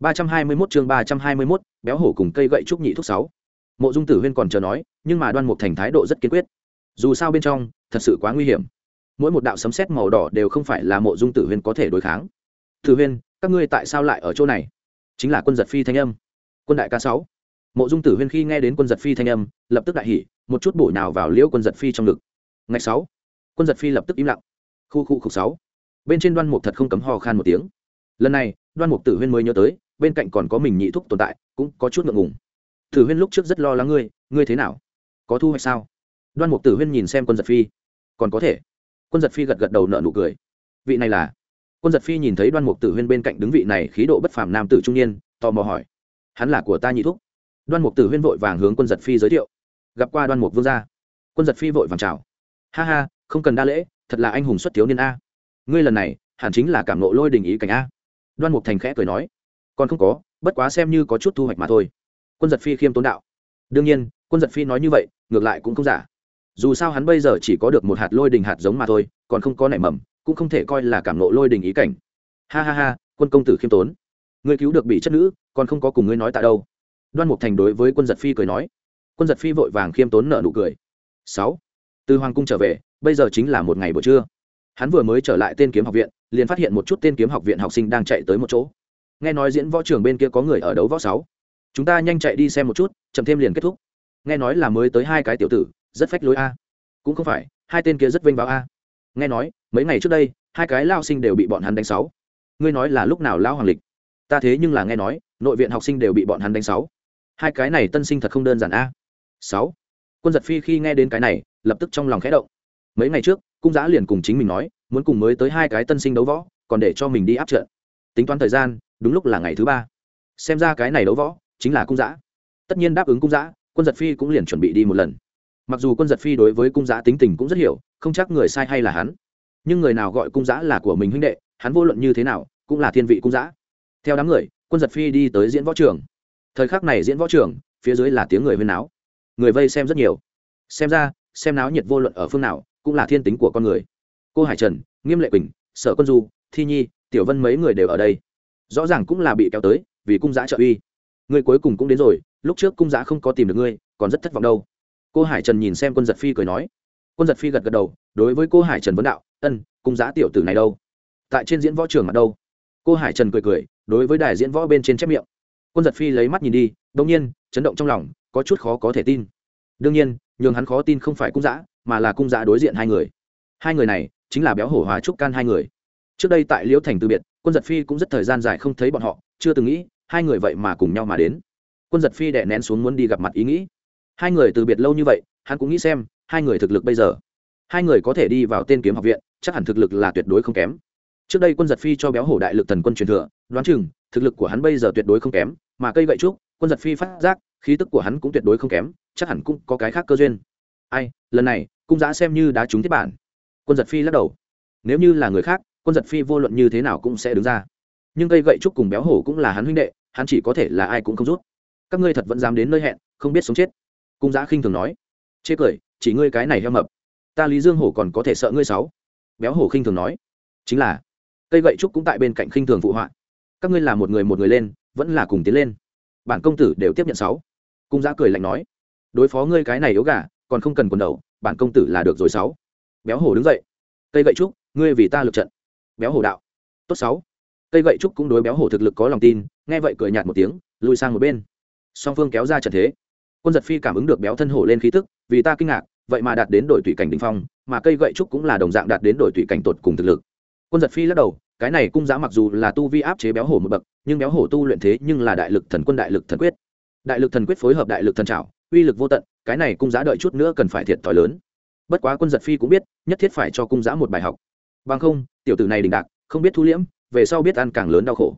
321 chương 321, béo hổ cùng cây gậy trúc nhị thuốc sáu. Mộ Dung Tử Huyên còn chờ nói, nhưng mà Đoan Mục Thành thái độ rất kiên quyết. Dù sao bên trong, thật sự quá nguy hiểm. Mỗi một đạo sấm sét màu đỏ đều không phải là Mộ Dung Tử Huyên có thể đối kháng. Tử Huyên, các ngươi tại sao lại ở chỗ này? Chính là quân giật phi thanh âm. Quân đại ca sáu. Mộ Dung Tử Huyên khi nghe đến quân giật phi thanh âm, lập tức đại hỉ, một chút bổ nhào vào liễu quân giật phi trong ngực. Ngày sáu. Quân giật phi lập tức im lặng. Khu khu khu sáu. Bên trên Đoan Mục thật không cấm ho khan một tiếng. Lần này, Đoan Mục Tử Huyên mới nhớ tới, bên cạnh còn có mình nhị thúc tồn tại, cũng có chút ngượng ngùng. Thử huyên lúc trước rất lo lắng ngươi ngươi thế nào? Có thu hoạch sao? Đoan mục tử huyên nhìn xem quân giật phi. Còn có thể. Quân giật phi gật gật đầu nợ nụ cười. Vị này là? Quân giật phi nhìn thấy đoan mục tử huyên bên cạnh đứng vị này khí độ bất phàm nam tử trung niên, tò mò hỏi. Hắn là của ta nhị thúc. Đoan mục tử huyên vội vàng hướng quân giật phi giới thiệu. Gặp qua đoan mục vương gia. Quân giật phi vội vàng chào. Ha ha, không cần đa lễ, thật là anh hùng xuất thiếu niên a. Ngươi lần này, hẳn chính là cảm nộ lôi đình ý cảnh a. Đoan mục thành khẽ cười nói còn không có, bất quá xem như có chút thu hoạch mà thôi. Quân giật phi khiêm tốn đạo. Đương nhiên, quân giật phi nói như vậy, ngược lại cũng không giả. Dù sao hắn bây giờ chỉ có được một hạt lôi đình hạt giống mà thôi, còn không có nảy mầm, cũng không thể coi là cảm nộ lôi đình ý cảnh. Ha ha ha, quân công tử khiêm tốn. Ngươi cứu được bị chất nữ, còn không có cùng ngươi nói tại đâu. Đoan mục thành đối với quân giật phi cười nói. Quân giật phi vội vàng khiêm tốn nợ nụ cười. Sáu. Từ hoàng cung trở về, bây giờ chính là một ngày buổi trưa. Hắn vừa mới trở lại tên kiếm học viện, liền phát hiện một chút tên kiếm học viện học sinh đang chạy tới một chỗ nghe nói diễn võ trường bên kia có người ở đấu võ sáu. Chúng ta nhanh chạy đi xem một chút, chậm thêm liền kết thúc. Nghe nói là mới tới hai cái tiểu tử, rất phách lối a. Cũng không phải, hai tên kia rất vênh vào a. Nghe nói, mấy ngày trước đây, hai cái lao sinh đều bị bọn hắn đánh sáu. Ngươi nói là lúc nào lao hoàng lịch? Ta thế nhưng là nghe nói, nội viện học sinh đều bị bọn hắn đánh sáu. Hai cái này tân sinh thật không đơn giản a. Sáu. Quân giật phi khi nghe đến cái này, lập tức trong lòng khẽ động. Mấy ngày trước, cung giã liền cùng chính mình nói, muốn cùng mới tới hai cái tân sinh đấu võ, còn để cho mình đi áp trận. Tính toán thời gian đúng lúc là ngày thứ ba. Xem ra cái này đấu võ chính là cung giã tất nhiên đáp ứng cung giã quân giật phi cũng liền chuẩn bị đi một lần. Mặc dù quân giật phi đối với cung giã tính tình cũng rất hiểu, không chắc người sai hay là hắn. Nhưng người nào gọi cung giã là của mình huynh đệ, hắn vô luận như thế nào, cũng là thiên vị cung giã theo đám người, quân giật phi đi tới diễn võ trường. Thời khắc này diễn võ trường, phía dưới là tiếng người huyên náo. Người vây xem rất nhiều. Xem ra, xem náo nhiệt vô luận ở phương nào, cũng là thiên tính của con người. Cô hải trần, nghiêm lệ quỳnh, sở quân du, thi nhi, tiểu vân mấy người đều ở đây rõ ràng cũng là bị kéo tới, vì cung giã trợ uy. Người cuối cùng cũng đến rồi, lúc trước cung giã không có tìm được ngươi, còn rất thất vọng đâu. Cô hải trần nhìn xem quân giật phi cười nói. Quân giật phi gật gật đầu, đối với cô hải trần vấn đạo, ân, cung giã tiểu tử này đâu? Tại trên diễn võ trường mặt đâu? Cô hải trần cười cười, đối với đài diễn võ bên trên chép miệng. Quân giật phi lấy mắt nhìn đi đông nhiên, chấn động trong lòng, có chút khó có thể tin. Đương nhiên, nhường hắn khó tin không phải cung giã, mà là cung giã đối diện hai người. Hai người này, chính là béo hổ hòa trúc can hai người. Trước đây tại liễu thành từ biệt quân giật phi cũng rất thời gian dài không thấy bọn họ, chưa từng nghĩ, hai người vậy mà cùng nhau mà đến. Quân giật phi đè nén xuống muốn đi gặp mặt ý nghĩ. Hai người từ biệt lâu như vậy, hắn cũng nghĩ xem, hai người thực lực bây giờ. Hai người có thể đi vào tên kiếm học viện, chắc hẳn thực lực là tuyệt đối không kém. Trước đây quân giật phi cho béo hổ đại lực thần quân truyền thừa, đoán chừng, thực lực của hắn bây giờ tuyệt đối không kém, mà cây gậy trúc, quân giật phi phát giác, khí tức của hắn cũng tuyệt đối không kém, chắc hẳn cũng có cái khác cơ duyên. Ai, lần này, cung giã xem như đã trúng thiết bản. Quân giật phi lắc đầu. Nếu như là người khác quân giật phi vô luận như thế nào cũng sẽ đứng ra. Nhưng cây gậy trúc cùng béo hổ cũng là hắn huynh đệ, hắn chỉ có thể là ai cũng không rút. Các ngươi thật vẫn dám đến nơi hẹn, không biết sống chết. Cung giã khinh thường nói. Chê cười, chỉ ngươi cái này heo mập. Ta lý dương hổ còn có thể sợ ngươi sáu. Béo hổ khinh thường nói. Chính là, cây gậy trúc cũng tại bên cạnh khinh thường phụ họa. Các ngươi là một người một người lên, vẫn là cùng tiến lên. Bản công tử đều tiếp nhận sáu. Cung giã cười lạnh nói. Đối phó ngươi cái này yếu gà, còn không cần quần đầu, bản công tử là được rồi sáu. Béo hổ đứng dậy. Cây gậy trúc, ngươi vì ta lực trận béo hổ đạo. Tốt sáu. Cây gậy trúc cũng đối béo hổ thực lực có lòng tin, nghe vậy cười nhạt một tiếng, lùi sang một bên. Song phương kéo ra trận thế. Quân giật phi cảm ứng được béo thân hổ lên khí tức, vì ta kinh ngạc, vậy mà đạt đến đội tùy cảnh đình phong, mà cây gậy trúc cũng là đồng dạng đạt đến đội tùy cảnh tột cùng thực lực. Quân giật phi lắc đầu, cái này cung giá mặc dù là tu vi áp chế béo hổ một bậc, nhưng béo hổ tu luyện thế nhưng là đại lực thần quân đại lực thần quyết. Đại lực thần quyết phối hợp đại lực thần trảo, uy lực vô tận, cái này cung giá đợi chút nữa cần phải thiệt thòi lớn. Bất quá quân giật phi cũng biết, nhất thiết phải cho cung giá một bài học. Bằng không tiểu tử này đình đạc, không biết thu liễm, về sau biết ăn càng lớn đau khổ.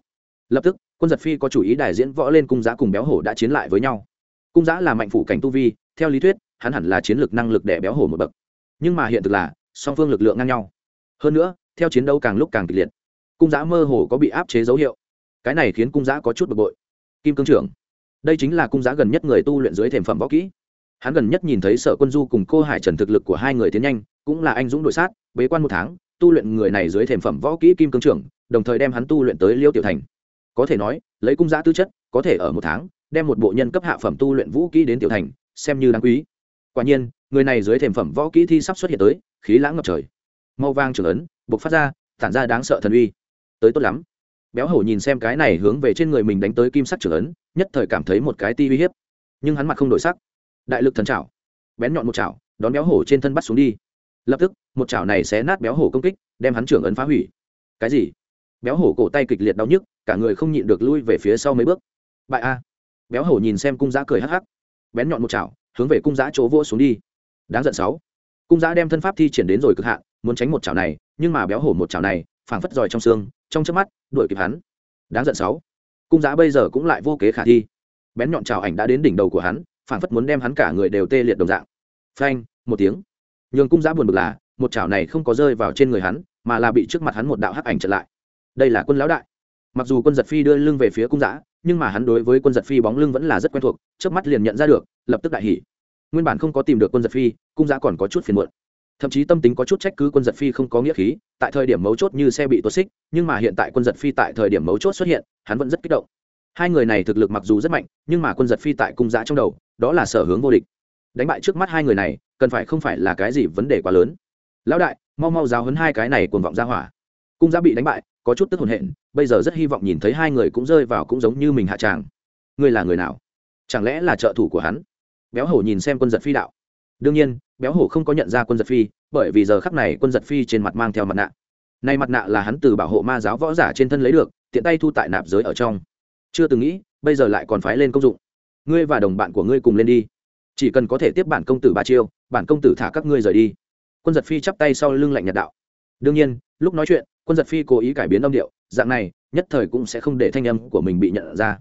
Lập tức, quân giật phi có chủ ý đại diễn võ lên cung giã cùng béo hổ đã chiến lại với nhau. Cung giã là mạnh phủ cảnh tu vi, theo lý thuyết, hắn hẳn là chiến lược năng lực để béo hổ một bậc. Nhưng mà hiện thực là, song phương lực lượng ngang nhau. Hơn nữa, theo chiến đấu càng lúc càng kịch liệt, cung giã mơ hồ có bị áp chế dấu hiệu. Cái này khiến cung giã có chút bực bội. Kim cương trưởng, đây chính là cung giã gần nhất người tu luyện dưới thềm phẩm võ kỹ. Hắn gần nhất nhìn thấy sở quân du cùng cô hải trần thực lực của hai người tiến nhanh, cũng là anh dũng đội sát, bế quan một tháng tu luyện người này dưới thềm phẩm võ kỹ kim cương trưởng, đồng thời đem hắn tu luyện tới liêu tiểu thành. Có thể nói, lấy cung giã tư chất, có thể ở một tháng, đem một bộ nhân cấp hạ phẩm tu luyện vũ kỹ đến tiểu thành, xem như đáng quý. Quả nhiên, người này dưới thềm phẩm võ kỹ thi sắp xuất hiện tới, khí lãng ngập trời. Mau vang trưởng ấn buộc phát ra, tản ra đáng sợ thần uy. Tới tốt lắm. Béo hổ nhìn xem cái này hướng về trên người mình đánh tới kim sắc trưởng ấn, nhất thời cảm thấy một cái ti uy hiếp. Nhưng hắn mặt không đổi sắc. Đại lực thần chảo. Bén nhọn một chảo, đón béo hổ trên thân bắt xuống đi lập tức, một chảo này sẽ nát béo hổ công kích, đem hắn trưởng ấn phá hủy. Cái gì? Béo hổ cổ tay kịch liệt đau nhức, cả người không nhịn được lui về phía sau mấy bước. Bại a. Béo hổ nhìn xem cung giã cười hắc hắc. Bén nhọn một chảo, hướng về cung giã chỗ vô xuống đi. Đáng giận sáu. Cung giã đem thân pháp thi triển đến rồi cực hạn, muốn tránh một chảo này, nhưng mà béo hổ một chảo này, phảng phất giỏi trong xương, trong chớp mắt, đuổi kịp hắn. Đáng giận sáu. Cung giã bây giờ cũng lại vô kế khả thi. Bén nhọn chảo ảnh đã đến đỉnh đầu của hắn, phảng phất muốn đem hắn cả người đều tê liệt đồng dạng. Phanh, một tiếng nhường cung giã buồn bực là, một chảo này không có rơi vào trên người hắn, mà là bị trước mặt hắn một đạo hắc ảnh trở lại. Đây là quân lão đại. Mặc dù quân giật phi đưa lưng về phía cung giã, nhưng mà hắn đối với quân giật phi bóng lưng vẫn là rất quen thuộc trước mắt liền nhận ra được, lập tức đại hỉ. Nguyên bản không có tìm được quân giật phi, cung giã còn có chút phiền muộn. Thậm chí tâm tính có chút trách cứ quân giật phi không có nghĩa khí, tại thời điểm mấu chốt như xe bị tuột xích, nhưng mà hiện tại quân giật phi tại thời điểm mấu chốt xuất hiện, hắn vẫn rất kích động. Hai người này thực lực mặc dù rất mạnh, nhưng mà quân giật phi tại cung giã trong đầu, đó là sở hướng vô địch đánh bại trước mắt hai người này, cần phải không phải là cái gì vấn đề quá lớn. Lão đại, mau mau giáo hấn hai cái này cuồng vọng ra hỏa. Cung giá bị đánh bại, có chút tức hồn hện, bây giờ rất hy vọng nhìn thấy hai người cũng rơi vào cũng giống như mình hạ tràng. Ngươi là người nào? Chẳng lẽ là trợ thủ của hắn? Béo hổ nhìn xem quân giật phi đạo. Đương nhiên, béo hổ không có nhận ra quân giật phi, bởi vì giờ khắc này quân giật phi trên mặt mang theo mặt nạ. Nay mặt nạ là hắn từ bảo hộ ma giáo võ giả trên thân lấy được, tiện tay thu tại nạp giới ở trong. Chưa từng nghĩ, bây giờ lại còn phái lên công dụng. Ngươi và đồng bạn của ngươi cùng lên đi chỉ cần có thể tiếp bản công tử ba chiêu, bản công tử thả các ngươi rời đi. Quân giật phi chắp tay sau lưng lạnh nhạt đạo. Đương nhiên, lúc nói chuyện, quân giật phi cố ý cải biến âm điệu, dạng này, nhất thời cũng sẽ không để thanh âm của mình bị nhận ra.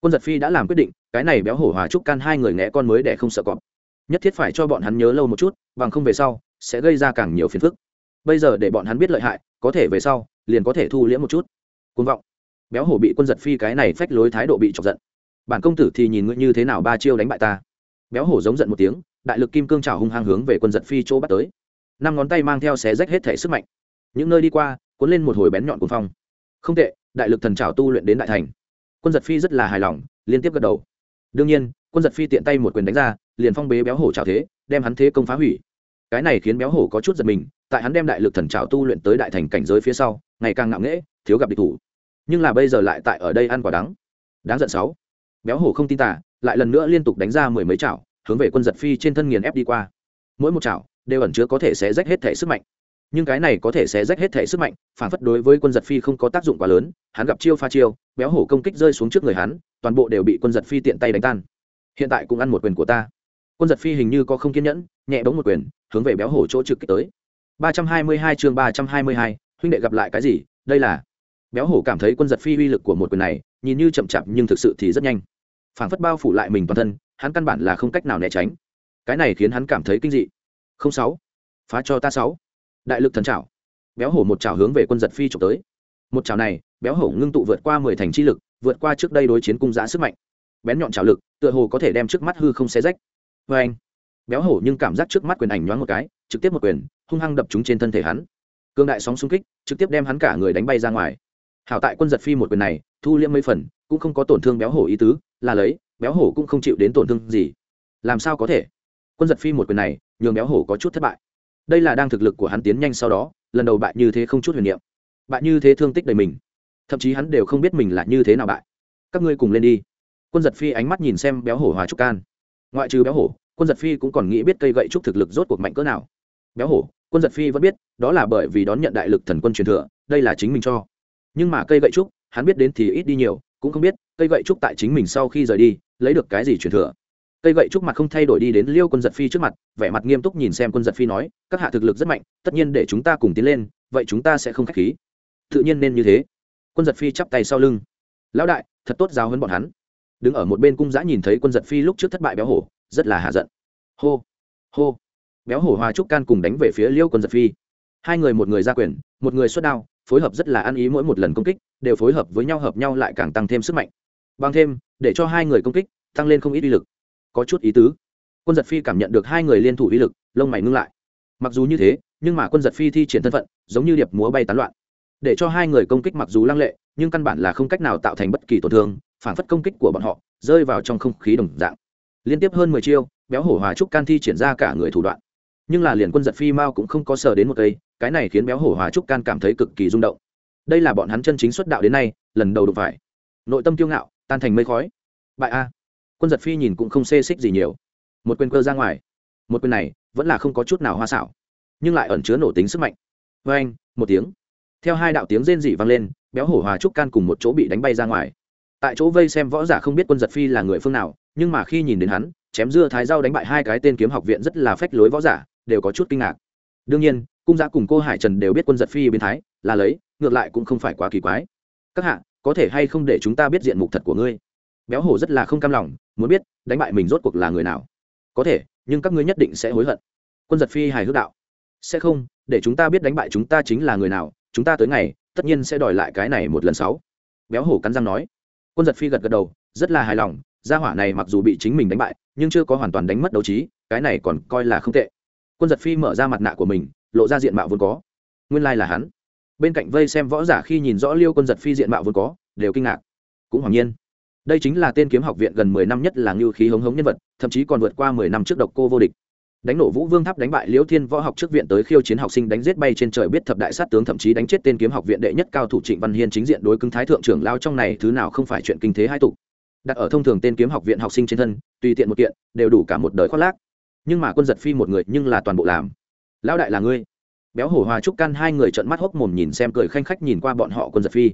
Quân giật phi đã làm quyết định, cái này béo hổ hòa trúc can hai người nghe con mới để không sợ cọp. Nhất thiết phải cho bọn hắn nhớ lâu một chút, bằng không về sau, sẽ gây ra càng nhiều phiền phức. Bây giờ để bọn hắn biết lợi hại, có thể về sau, liền có thể thu liễm một chút. Côn vọng. Béo hổ bị quân giật phi cái này phách lối thái độ bị chọc giận. Bản công tử thì nhìn ngươi như thế nào ba chiêu đánh bại ta? Béo hổ giống giận một tiếng, đại lực kim cương trào hung hăng hướng về quân giật phi chỗ bắt tới. Năm ngón tay mang theo xé rách hết thể sức mạnh. Những nơi đi qua, cuốn lên một hồi bén nhọn cuồng phong. Không tệ, đại lực thần trào tu luyện đến đại thành. Quân giật phi rất là hài lòng, liên tiếp gật đầu. Đương nhiên, quân giật phi tiện tay một quyền đánh ra, liền phong bế béo hổ trào thế, đem hắn thế công phá hủy. Cái này khiến béo hổ có chút giật mình, tại hắn đem đại lực thần trào tu luyện tới đại thành cảnh giới phía sau, ngày càng ngạo nghễ, thiếu gặp địch thủ. Nhưng là bây giờ lại tại ở đây ăn quả đắng. Đáng giận sáu béo hổ không tin tả lại lần nữa liên tục đánh ra mười mấy chảo, hướng về quân giật phi trên thân nghiền ép đi qua. Mỗi một chảo đều ẩn chứa có thể sẽ rách hết thể sức mạnh. Nhưng cái này có thể sẽ rách hết thể sức mạnh, phản phất đối với quân giật phi không có tác dụng quá lớn, hắn gặp chiêu pha chiêu, béo hổ công kích rơi xuống trước người hắn, toàn bộ đều bị quân giật phi tiện tay đánh tan. Hiện tại cũng ăn một quyền của ta. Quân giật phi hình như có không kiên nhẫn, nhẹ bóng một quyền, hướng về béo hổ chỗ trực kích tới. Ba trăm hai mươi hai chương ba trăm hai mươi hai, huynh đệ gặp lại cái gì? Đây là. Béo hổ cảm thấy quân giật phi uy lực của một quyền này, nhìn như chậm chạp nhưng thực sự thì rất nhanh phản phất bao phủ lại mình toàn thân, hắn căn bản là không cách nào né tránh. Cái này khiến hắn cảm thấy kinh dị. Không sáu. Phá cho ta sáu. Đại lực thần trảo. Béo hổ một trảo hướng về quân giật phi trộm tới. Một trảo này, béo hổ ngưng tụ vượt qua mười thành chi lực, vượt qua trước đây đối chiến cung giã sức mạnh. Bén nhọn trảo lực, tựa hồ có thể đem trước mắt hư không xé rách. Vê anh, béo hổ nhưng cảm giác trước mắt quyền ảnh nhoáng một cái, trực tiếp một quyền, hung hăng đập chúng trên thân thể hắn. Cương đại sóng xung kích, trực tiếp đem hắn cả người đánh bay ra ngoài. Hảo tại quân giật phi một quyền này, thu liễm mấy phần, cũng không có tổn thương béo hổ ý tứ là lấy, béo hổ cũng không chịu đến tổn thương gì. Làm sao có thể? Quân giật phi một quyền này, nhường béo hổ có chút thất bại. Đây là đang thực lực của hắn tiến nhanh sau đó, lần đầu bại như thế không chút huyền niệm. Bại như thế thương tích đầy mình. Thậm chí hắn đều không biết mình là như thế nào bại. Các ngươi cùng lên đi. Quân giật phi ánh mắt nhìn xem béo hổ hòa trúc can. Ngoại trừ béo hổ, quân giật phi cũng còn nghĩ biết cây gậy trúc thực lực rốt cuộc mạnh cỡ nào. Béo hổ, quân giật phi vẫn biết, đó là bởi vì đón nhận đại lực thần quân truyền thừa, đây là chính mình cho. Nhưng mà cây gậy trúc, hắn biết đến thì ít đi nhiều, cũng không biết cây gậy trúc tại chính mình sau khi rời đi, lấy được cái gì truyền thừa? Cây gậy trúc mặt không thay đổi đi đến liêu quân giật phi trước mặt, vẻ mặt nghiêm túc nhìn xem quân giật phi nói, các hạ thực lực rất mạnh, tất nhiên để chúng ta cùng tiến lên, vậy chúng ta sẽ không k h á c h khí. Tự nhiên nên như thế. Quân giật phi chắp tay sau lưng. Lão đại, thật tốt giáo hơn bọn hắn. Đứng ở một bên cung giã nhìn thấy quân giật phi lúc trước thất bại béo hổ, rất là hạ giận. Hô hô. Béo hổ Hoa trúc can cùng đánh về phía liêu quân giật phi. Hai người một người ra quyền, một người xuất đao, phối hợp rất là ăn ý mỗi một lần công kích, đều phối hợp với nhau hợp nhau lại càng tăng thêm sức mạnh bằng thêm, để cho hai người công kích, tăng lên không ít uy lực. Có chút ý tứ. Quân giật phi cảm nhận được hai người liên thủ uy lực, lông mày ngưng lại. Mặc dù như thế, nhưng mà quân giật phi thi triển thân phận, giống như điệp múa bay tán loạn. Để cho hai người công kích mặc dù lăng lệ, nhưng căn bản là không cách nào tạo thành bất kỳ tổn thương, phản phất công kích của bọn họ, rơi vào trong không khí đồng dạng. Liên tiếp hơn mười chiêu, béo hổ hòa trúc can thi triển ra cả người thủ đoạn. Nhưng là liền quân giật phi mao cũng không có sờ đến một cây, cái này khiến béo hổ hòa trúc can cảm thấy cực kỳ rung động. Đây là bọn hắn chân chính xuất đạo đến nay, lần đầu đụng phải. Nội tâm kiêu ngạo tan thành mây khói. Bại a. Quân giật phi nhìn cũng không xê xích gì nhiều. Một quyền cơ ra ngoài. Một quyền này vẫn là không có chút nào hoa xảo, nhưng lại ẩn chứa nổ tính sức mạnh. Vê anh một tiếng. Theo hai đạo tiếng rên rỉ vang lên, béo hổ hòa trúc can cùng một chỗ bị đánh bay ra ngoài. Tại chỗ vây xem võ giả không biết quân giật phi là người phương nào, nhưng mà khi nhìn đến hắn, chém dưa thái dao đánh bại hai cái tên kiếm học viện rất là phách lối võ giả, đều có chút kinh ngạc. Đương nhiên, cung giã cùng cô hải trần đều biết quân giật phi biến thái, là lấy, ngược lại cũng không phải quá kỳ quái. Các hạ có thể hay không để chúng ta biết diện mục thật của ngươi? Béo hổ rất là không cam lòng, muốn biết, đánh bại mình rốt cuộc là người nào. Có thể, nhưng các ngươi nhất định sẽ hối hận. Quân giật phi hài hước đạo. Sẽ không, để chúng ta biết đánh bại chúng ta chính là người nào, chúng ta tới ngày, tất nhiên sẽ đòi lại cái này một lần sáu. Béo hổ cắn răng nói. Quân giật phi gật gật đầu, rất là hài lòng, gia hỏa này mặc dù bị chính mình đánh bại, nhưng chưa có hoàn toàn đánh mất đấu trí, cái này còn coi là không tệ. Quân giật phi mở ra mặt nạ của mình, lộ ra diện mạo vốn có. Nguyên lai là hắn bên cạnh vây xem võ giả khi nhìn rõ liêu quân giật phi diện mạo vốn có, đều kinh ngạc. Cũng hoàng nhiên. Đây chính là tên kiếm học viện gần mười năm nhất là ngưu khí hống hống nhân vật, thậm chí còn vượt qua mười năm trước độc cô vô địch. Đánh nổ vũ vương tháp đánh bại liễu thiên võ học trước viện tới khiêu chiến học sinh đánh giết bay trên trời biết thập đại sát tướng thậm chí đánh chết tên kiếm học viện đệ nhất cao thủ trịnh văn hiên chính diện đối cứng thái thượng trưởng lao trong này thứ nào không phải chuyện kinh thế hai tục. Đặt ở thông thường tên kiếm học viện học sinh trên thân, tùy tiện một kiện, đều đủ cả một đời khoác lác. Nhưng mà quân giật phi một người nhưng là toàn bộ làm. Lão đại là ngươi béo hổ hòa trúc căn hai người trợn mắt hốc mồm nhìn xem cười khanh khách nhìn qua bọn họ quân giật phi.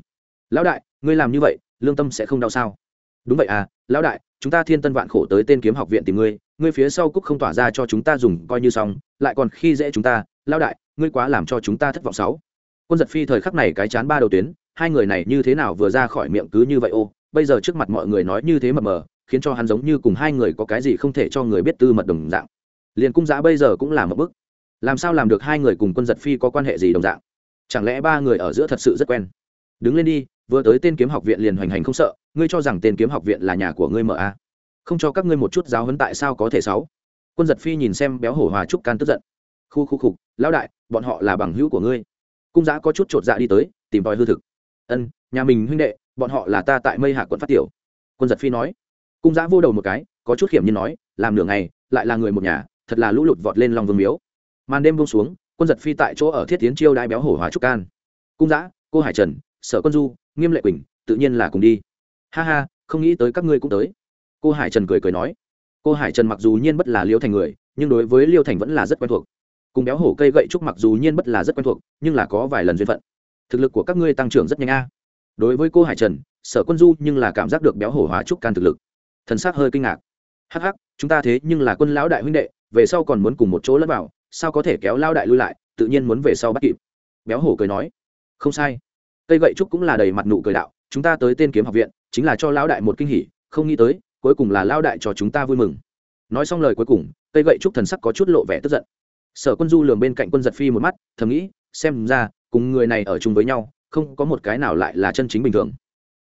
Lão đại, ngươi làm như vậy, lương tâm sẽ không đau sao? Đúng vậy à lão đại, chúng ta thiên tân vạn khổ tới tên kiếm học viện tìm ngươi ngươi phía sau cúc không tỏa ra cho chúng ta dùng, coi như xong, lại còn khi dễ chúng ta, lão đại, ngươi quá làm cho chúng ta thất vọng sáu. Quân giật phi thời khắc này cái chán ba đầu tuyến, hai người này như thế nào vừa ra khỏi miệng cứ như vậy ô, bây giờ trước mặt mọi người nói như thế mập mờ, khiến cho hắn giống như cùng hai người có cái gì không thể cho người biết tư mật đồng dạng. Liền cung giã bây giờ cũng là một bức làm sao làm được hai người cùng quân giật phi có quan hệ gì đồng dạng? Chẳng lẽ ba người ở giữa thật sự rất quen? Đứng lên đi, vừa tới tên kiếm học viện liền hoành hành không sợ, ngươi cho rằng tên kiếm học viện là nhà của ngươi mở a à? không cho các ngươi một chút giáo hấn tại sao có thể sáu? Quân giật phi nhìn xem béo hổ hòa trúc can tức giận. Khu khu khục lão đại, bọn họ là bằng hữu của ngươi. Cung giã có chút chột dạ đi tới, tìm tòi hư thực. Ân, nhà mình huynh đệ, bọn họ là ta tại mây hạ quận phát tiểu. Quân giật phi nói. Cung giã vô đầu một cái, có chút hiểm như nói, làm nửa ngày, lại là người một nhà, thật là lũ lụt vọt lên lòng vương miếu màn đêm buông xuống, quân giật phi tại chỗ ở thiết tiến chiêu đại béo hổ hóa trúc can. Cung giã cô hải trần, sở quân du, nghiêm lệ quỳnh, tự nhiên là cùng đi. Ha ha, không nghĩ tới các ngươi cũng tới. Cô hải trần cười cười nói. Cô hải trần mặc dù nhiên bất là liêu thành người, nhưng đối với liêu thành vẫn là rất quen thuộc. Cùng béo hổ cây gậy trúc mặc dù nhiên bất là rất quen thuộc, nhưng là có vài lần duyên phận. Thực lực của các ngươi tăng trưởng rất nhanh a. Đối với cô hải trần, sở quân du nhưng là cảm giác được béo hổ hóa trúc can thực lực. Thần s ắ c hơi kinh ngạc. Hắc hắc, chúng ta thế nhưng là quân lão đại huynh đệ, về sau còn muốn cùng một chỗ lẫn vào sao có thể kéo lao đại lui lại, tự nhiên muốn về sau bắt kịp. Béo hổ cười nói, không sai. Cây gậy trúc cũng là đầy mặt nụ cười đạo, chúng ta tới tên kiếm học viện, chính là cho lão đại một kinh hỉ, không nghĩ tới, cuối cùng là lao đại cho chúng ta vui mừng. Nói xong lời cuối cùng, cây gậy trúc thần sắc có chút lộ vẻ tức giận. Sở quân du lường bên cạnh quân giật phi một mắt, thầm nghĩ, xem ra, cùng người này ở chung với nhau, không có một cái nào lại là chân chính bình thường.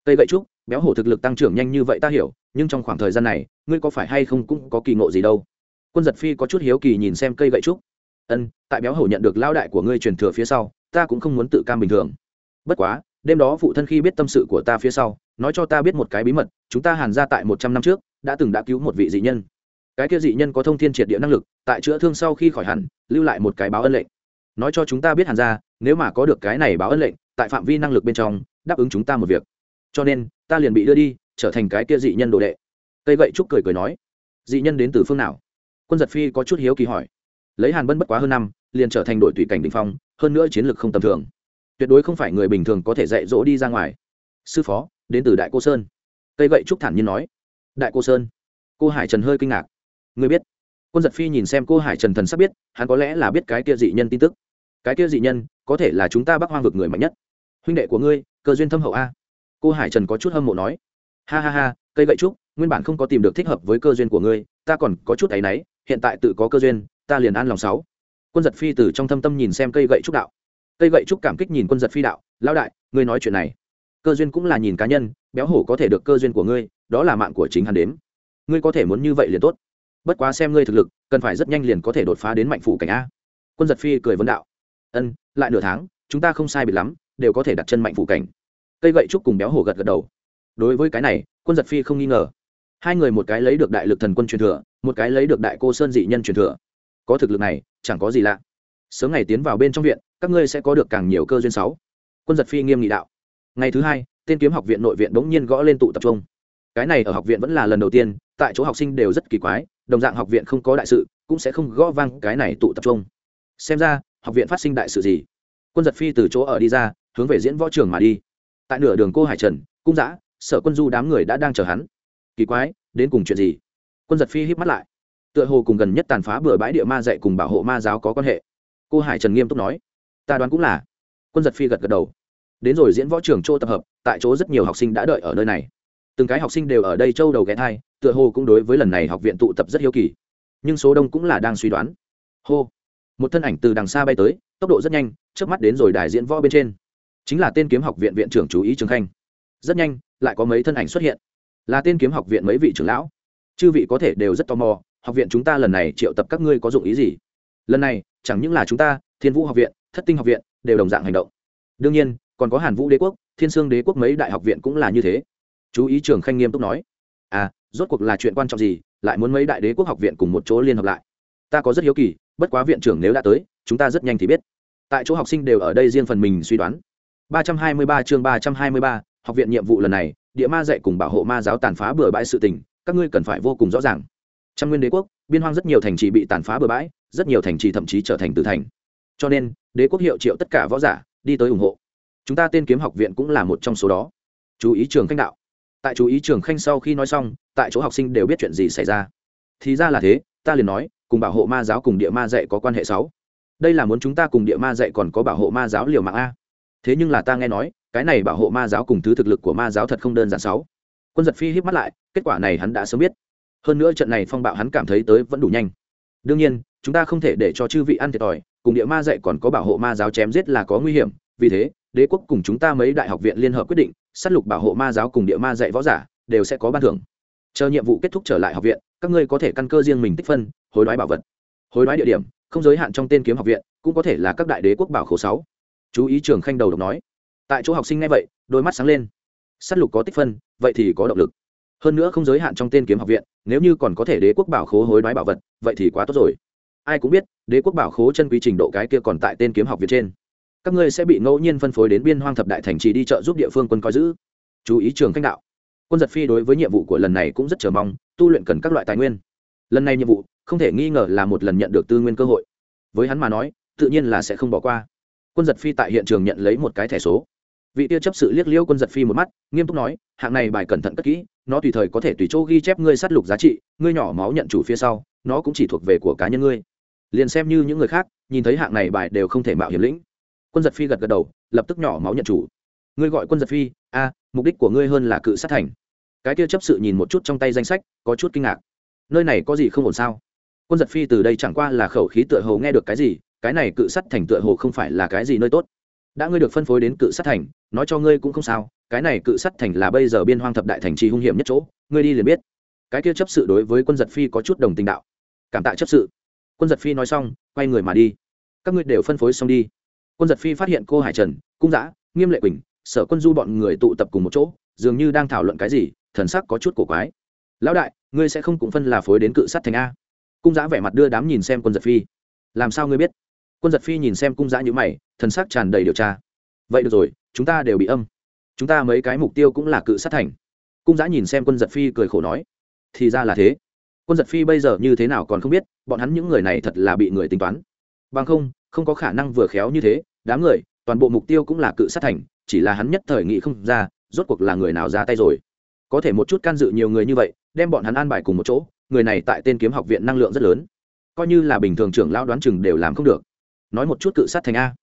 Cây gậy trúc, béo hổ thực lực tăng trưởng nhanh như vậy ta hiểu, nhưng trong khoảng thời gian này, ngươi có phải hay không cũng có kỳ ngộ gì đâu. Quân giật phi có chút hiếu kỳ nhìn xem cây gậy trúc ân, tại béo hổ nhận được lao đại của ngươi truyền thừa phía sau, ta cũng không muốn tự cam bình thường. Bất quá, đêm đó phụ thân khi biết tâm sự của ta phía sau, nói cho ta biết một cái bí mật, chúng ta hàn ra tại một trăm năm trước, đã từng đã cứu một vị dị nhân. Cái kia dị nhân có thông thiên triệt địa năng lực, tại chữa thương sau khi khỏi hẳn, lưu lại một cái báo ân lệnh. Nói cho chúng ta biết hàn ra, nếu mà có được cái này báo ân lệnh, tại phạm vi năng lực bên trong, đáp ứng chúng ta một việc. Cho nên, ta liền bị đưa đi, trở thành cái kia dị nhân đồ đệ. Cây gậy trúc cười cười nói, dị nhân đến từ phương nào? Quân giật phi có chút hiếu kỳ hỏi lấy hàn bân bất quá hơn năm liền trở thành đội tùy cảnh đình phong hơn nữa chiến lược không tầm thường tuyệt đối không phải người bình thường có thể dạy dỗ đi ra ngoài sư phó đến từ đại cô sơn cây gậy trúc thản nhiên nói đại cô sơn cô hải trần hơi kinh ngạc người biết quân giật phi nhìn xem cô hải trần thần sắp biết hắn có lẽ là biết cái kia dị nhân tin tức cái kia dị nhân có thể là chúng ta bắc hoang vực người mạnh nhất huynh đệ của ngươi cơ duyên thâm hậu a cô hải trần có chút hâm mộ nói ha ha ha cây gậy trúc nguyên bản không có tìm được thích hợp với cơ duyên của ngươi ta còn có chút áy náy hiện tại tự có cơ duyên ta liền an lòng sáu. Quân giật phi từ trong thâm tâm nhìn xem cây gậy trúc đạo. Cây gậy trúc cảm kích nhìn quân giật phi đạo, lão đại, ngươi nói chuyện này. Cơ duyên cũng là nhìn cá nhân, béo hổ có thể được cơ duyên của ngươi, đó là mạng của chính hắn đếm. Ngươi có thể muốn như vậy liền tốt. Bất quá xem ngươi thực lực, cần phải rất nhanh liền có thể đột phá đến mạnh phủ cảnh a. Quân giật phi cười vấn đạo, ân, lại nửa tháng, chúng ta không sai biệt lắm, đều có thể đặt chân mạnh phủ cảnh. Cây gậy trúc cùng béo hổ gật gật đầu. Đối với cái này, quân giật phi không nghi ngờ. Hai người một cái lấy được đại lực thần quân truyền thừa, một cái lấy được đại cô sơn dị nhân truyền thừa có thực lực này, chẳng có gì lạ. Sớm ngày tiến vào bên trong viện, các ngươi sẽ có được càng nhiều cơ duyên sáu. Quân giật phi nghiêm nghị đạo. Ngày thứ hai, tên kiếm học viện nội viện bỗng nhiên gõ lên tụ tập trung cái này ở học viện vẫn là lần đầu tiên, tại chỗ học sinh đều rất kỳ quái, đồng dạng học viện không có đại sự, cũng sẽ không gõ vang cái này tụ tập trung xem ra, học viện phát sinh đại sự gì? Quân giật phi từ chỗ ở đi ra, hướng về diễn võ trường mà đi. Tại nửa đường cô hải trần, cung giã sở quân du đám người đã đang chờ hắn. Kỳ quái, đến cùng chuyện gì? Quân giật phi híp mắt lại tựa hồ cùng gần nhất tàn phá bừa bãi địa ma dạy cùng bảo hộ ma giáo có quan hệ. Cô hải trần nghiêm túc nói, ta đoán cũng là. Quân giật phi gật gật đầu. Đến rồi diễn võ trường chỗ tập hợp, tại chỗ rất nhiều học sinh đã đợi ở nơi này. Từng cái học sinh đều ở đây châu đầu ghé thai, tựa hồ cũng đối với lần này học viện tụ tập rất hiếu kỳ. Nhưng số đông cũng là đang suy đoán. Hô! Một thân ảnh từ đằng xa bay tới, tốc độ rất nhanh trước mắt đến rồi đài diễn võ bên trên. Chính là tên kiếm học viện viện trưởng chú ý trường khanh. Rất nhanh, lại có mấy thân ảnh xuất hiện. Là tên kiếm học viện mấy vị trưởng lão. Chư vị có thể đều rất tò mò học viện chúng ta lần này triệu tập các ngươi có dụng ý gì? Lần này chẳng những là chúng ta thiên vũ học viện thất tinh học viện đều đồng dạng hành động. Đương nhiên còn có hàn vũ đế quốc thiên sương đế quốc mấy đại học viện cũng là như thế. Chú ý trường khanh nghiêm túc nói. À rốt cuộc là chuyện quan trọng gì lại muốn mấy đại đế quốc học viện cùng một chỗ liên hợp lại? Ta có rất hiếu kỳ bất quá viện trưởng nếu đã tới chúng ta rất nhanh thì biết. Tại chỗ học sinh đều ở đây riêng phần mình suy đoán. 323 chương 323, học viện nhiệm vụ lần này địa ma dạy cùng bảo hộ ma giáo tàn phá bừa bãi sự tình các ngươi cần phải vô cùng rõ ràng trong nguyên đế quốc, biên hoang rất nhiều thành trì bị tàn phá bừa bãi, rất nhiều thành trì thậm chí trở thành tử thành. Cho nên, đế quốc hiệu triệu tất cả võ giả đi tới ủng hộ. Chúng ta tên kiếm học viện cũng là một trong số đó. Chú ý trường khanh đạo. Tại chú ý trường khanh sau khi nói xong, tại chỗ học sinh đều biết chuyện gì xảy ra. Thì ra là thế, ta liền nói, cùng bảo hộ ma giáo cùng địa ma dạy có quan hệ sáu. Đây là muốn chúng ta cùng địa ma dạy còn có bảo hộ ma giáo liều mạng a. Thế nhưng là ta nghe nói, cái này bảo hộ ma giáo cùng thứ thực lực của ma giáo thật không đơn giản sáu. Quân giật phi híp mắt lại, kết quả này hắn đã sớm biết hơn nữa trận này phong bạo hắn cảm thấy tới vẫn đủ nhanh. Đương nhiên, chúng ta không thể để cho chư vị ăn thiệt thòi, cùng địa ma dạy còn có bảo hộ ma giáo chém giết là có nguy hiểm, vì thế, đế quốc cùng chúng ta mấy đại học viện liên hợp quyết định, sát lục bảo hộ ma giáo cùng địa ma dạy võ giả, đều sẽ có ban thưởng. Chờ nhiệm vụ kết thúc trở lại học viện, các ngươi có thể căn cơ riêng mình tích phân, hối đoái bảo vật. Hối đoái địa điểm, không giới hạn trong tên kiếm học viện, cũng có thể là các đại đế quốc bảo khổ sáu. Chú ý trường khanh đầu độc nói. Tại chỗ học sinh nghe vậy, đôi mắt sáng lên. S á t lục có tích phân, vậy thì có động lực hơn nữa không giới hạn trong tên kiếm học viện, nếu như còn có thể đế quốc bảo khố hối đoái bảo vật, vậy thì quá tốt rồi. Ai cũng biết, đế quốc bảo khố chân quý trình độ cái kia còn tại tên kiếm học viện trên. Các ngươi sẽ bị ngẫu nhiên phân phối đến biên hoang thập đại thành trì đi chợ giúp địa phương quân coi giữ. Chú ý trường canh đạo. Quân giật phi đối với nhiệm vụ của lần này cũng rất chờ mong, tu luyện cần các loại tài nguyên. Lần này nhiệm vụ, không thể nghi ngờ là một lần nhận được tư nguyên cơ hội. Với hắn mà nói, tự nhiên là sẽ không bỏ qua. Quân giật phi tại hiện trường nhận lấy một cái thẻ số vị tiêu chấp sự liếc liêu quân giật phi một mắt, nghiêm túc nói, hạng này bài cẩn thận cất kỹ, nó tùy thời có thể tùy chỗ ghi chép ngươi sát lục giá trị, ngươi nhỏ máu nhận chủ phía sau, nó cũng chỉ thuộc về của cá nhân ngươi. Liền xem như những người khác, nhìn thấy hạng này bài đều không thể mạo hiểm lĩnh. Quân giật phi gật gật đầu, lập tức nhỏ máu nhận chủ. Ngươi gọi quân giật phi, a, mục đích của ngươi hơn là cự sát thành. Cái kia chấp sự nhìn một chút trong tay danh sách, có chút kinh ngạc. Nơi này có gì không ổn sao? Quân giật phi từ đây chẳng qua là khẩu khí tựa hồ nghe được cái gì, cái này cự sắt thành tựa hồ không phải là cái gì nơi tốt đã ngươi được phân phối đến cự sắt thành, nói cho ngươi cũng không sao, cái này cự sắt thành là bây giờ biên hoang thập đại thành trì hung hiểm nhất chỗ, ngươi đi liền biết. Cái kia chấp sự đối với quân giật phi có chút đồng tình đạo. Cảm tạ chấp sự. Quân giật phi nói xong, quay người mà đi. Các ngươi đều phân phối xong đi. Quân giật phi phát hiện cô hải trần, cung giã nghiêm lệ quỳnh, sở quân du bọn người tụ tập cùng một chỗ, dường như đang thảo luận cái gì, thần sắc có chút cổ quái. Lão đại, ngươi sẽ không cũng phân là phối đến cự sắt thành a. Cung giã vẻ mặt đưa đám nhìn xem quân giật phi. Làm sao ngươi biết? Quân giật phi nhìn xem cung giã như mày thần sắc tràn đầy điều tra. Vậy được rồi, chúng ta đều bị âm. Chúng ta mấy cái mục tiêu cũng là cự sát thành. Cung giã nhìn xem quân giật phi cười khổ nói, thì ra là thế. Quân giật phi bây giờ như thế nào còn không biết, bọn hắn những người này thật là bị người tính toán. Bằng không không có khả năng vừa khéo như thế, đám người, toàn bộ mục tiêu cũng là cự sát thành, chỉ là hắn nhất thời nghĩ không ra, rốt cuộc là người nào ra tay rồi. Có thể một chút can dự nhiều người như vậy, đem bọn hắn an bài cùng một chỗ, người này tại tên kiếm học viện năng lượng rất lớn. Coi như là bình thường trưởng lão đoán chừng đều làm không được. Nói một chút cự sát thành a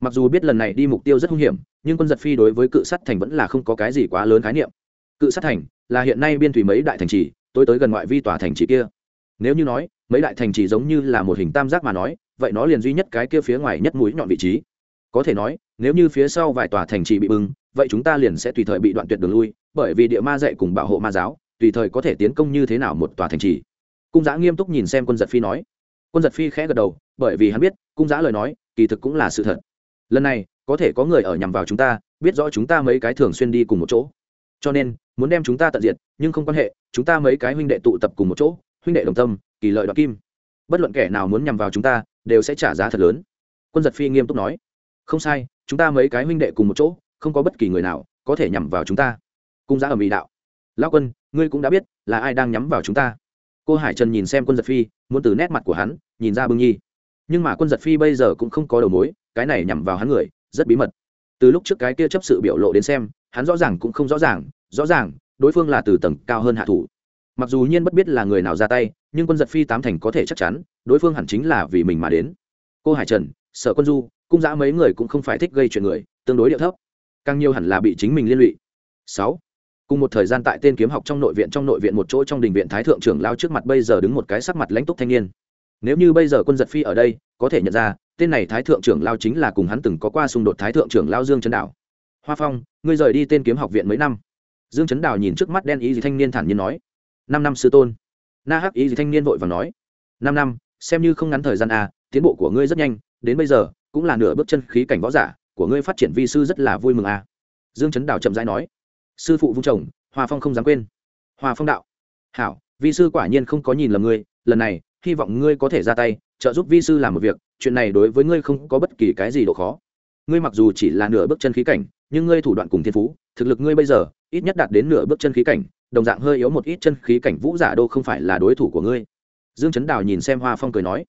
mặc dù biết lần này đi mục tiêu rất hung hiểm, nhưng quân giật phi đối với cự sát thành vẫn là không có cái gì quá lớn khái niệm. Cự sát thành là hiện nay biên thủy mấy đại thành trì tôi tới gần ngoại vi tòa thành trì kia. Nếu như nói, mấy đại thành trì giống như là một hình tam giác mà nói, vậy nó liền duy nhất cái kia phía ngoài nhất mũi nhọn vị trí. Có thể nói, nếu như phía sau vài tòa thành trì bị bưng, vậy chúng ta liền sẽ tùy thời bị đoạn tuyệt đường lui, bởi vì địa ma dạy cùng bảo hộ ma giáo, tùy thời có thể tiến công như thế nào một tòa thành trì. Cung giã nghiêm túc nhìn xem quân giật phi nói. Quân giật phi khẽ gật đầu, bởi vì hắn biết, cung giã lời nói, kỳ thực cũng là sự thật lần này, có thể có người ở nhằm vào chúng ta, biết rõ chúng ta mấy cái thường xuyên đi cùng một chỗ. Cho nên, muốn đem chúng ta tận diệt, nhưng không quan hệ, chúng ta mấy cái huynh đệ tụ tập cùng một chỗ, huynh đệ đồng tâm, kỳ lợi đoạt kim. Bất luận kẻ nào muốn nhằm vào chúng ta, đều sẽ trả giá thật lớn. Quân giật phi nghiêm túc nói. Không sai, chúng ta mấy cái huynh đệ cùng một chỗ, không có bất kỳ người nào có thể nhằm vào chúng ta. Cung giá ở mỹ đạo. Lao quân, ngươi cũng đã biết là ai đang nhắm vào chúng ta. Cô hải trần nhìn xem quân giật phi, muốn từ nét mặt của hắn, nhìn ra bưng nhi nhưng mà quân giật phi bây giờ cũng không có đầu mối, cái này nhằm vào hắn người, rất bí mật. Từ lúc trước cái kia chấp sự biểu lộ đến xem, hắn rõ ràng cũng không rõ ràng rõ ràng, đối phương là từ tầng cao hơn hạ thủ. Mặc dù nhiên bất biết là người nào ra tay, nhưng quân giật phi tám thành có thể chắc chắn, đối phương hẳn chính là vì mình mà đến. Cô hải trần, sở quân du, cung giã mấy người cũng không phải thích gây chuyện người, tương đối điệu thấp. Càng nhiều hẳn là bị chính mình liên lụy. Sáu, cùng một thời gian tại tên kiếm học trong nội viện trong nội viện một chỗ trong đình viện thái thượng trưởng lao trước mặt bây giờ đứng một cái sắc mặt lãnh túc thanh niên nếu như bây giờ quân giật phi ở đây, có thể nhận ra, tên này thái thượng trưởng lao chính là cùng hắn từng có qua xung đột thái thượng trưởng lao dương trấn đảo. Hoa phong, ngươi rời đi tên kiếm học viện mấy năm? Dương trấn đảo nhìn trước mắt đen ý gì thanh niên thản nhiên nói. Năm năm sư tôn. Na hắc ý gì thanh niên vội và nói. Năm năm, xem như không ngắn thời gian à tiến bộ của ngươi rất nhanh, đến bây giờ, cũng là nửa bước chân khí cảnh võ giả, của ngươi phát triển vi sư rất là vui mừng à. Dương trấn đảo chậm rãi nói. Sư phụ vung chồng, hoa phong không dám quên. Hoa phong đạo. Hảo, vi sư quả nhiên không có nhìn lầm ngươi, lần này hy vọng ngươi có thể ra tay, trợ giúp vi sư làm một việc, chuyện này đối với ngươi không có bất kỳ cái gì độ khó. Ngươi mặc dù chỉ là nửa bước chân khí cảnh, nhưng ngươi thủ đoạn cùng thiên phú, thực lực ngươi bây giờ, ít nhất đạt đến nửa bước chân khí cảnh, đồng dạng hơi yếu một ít chân khí cảnh vũ giả đô không phải là đối thủ của ngươi. Dương chấn đào nhìn xem hoa phong cười nói,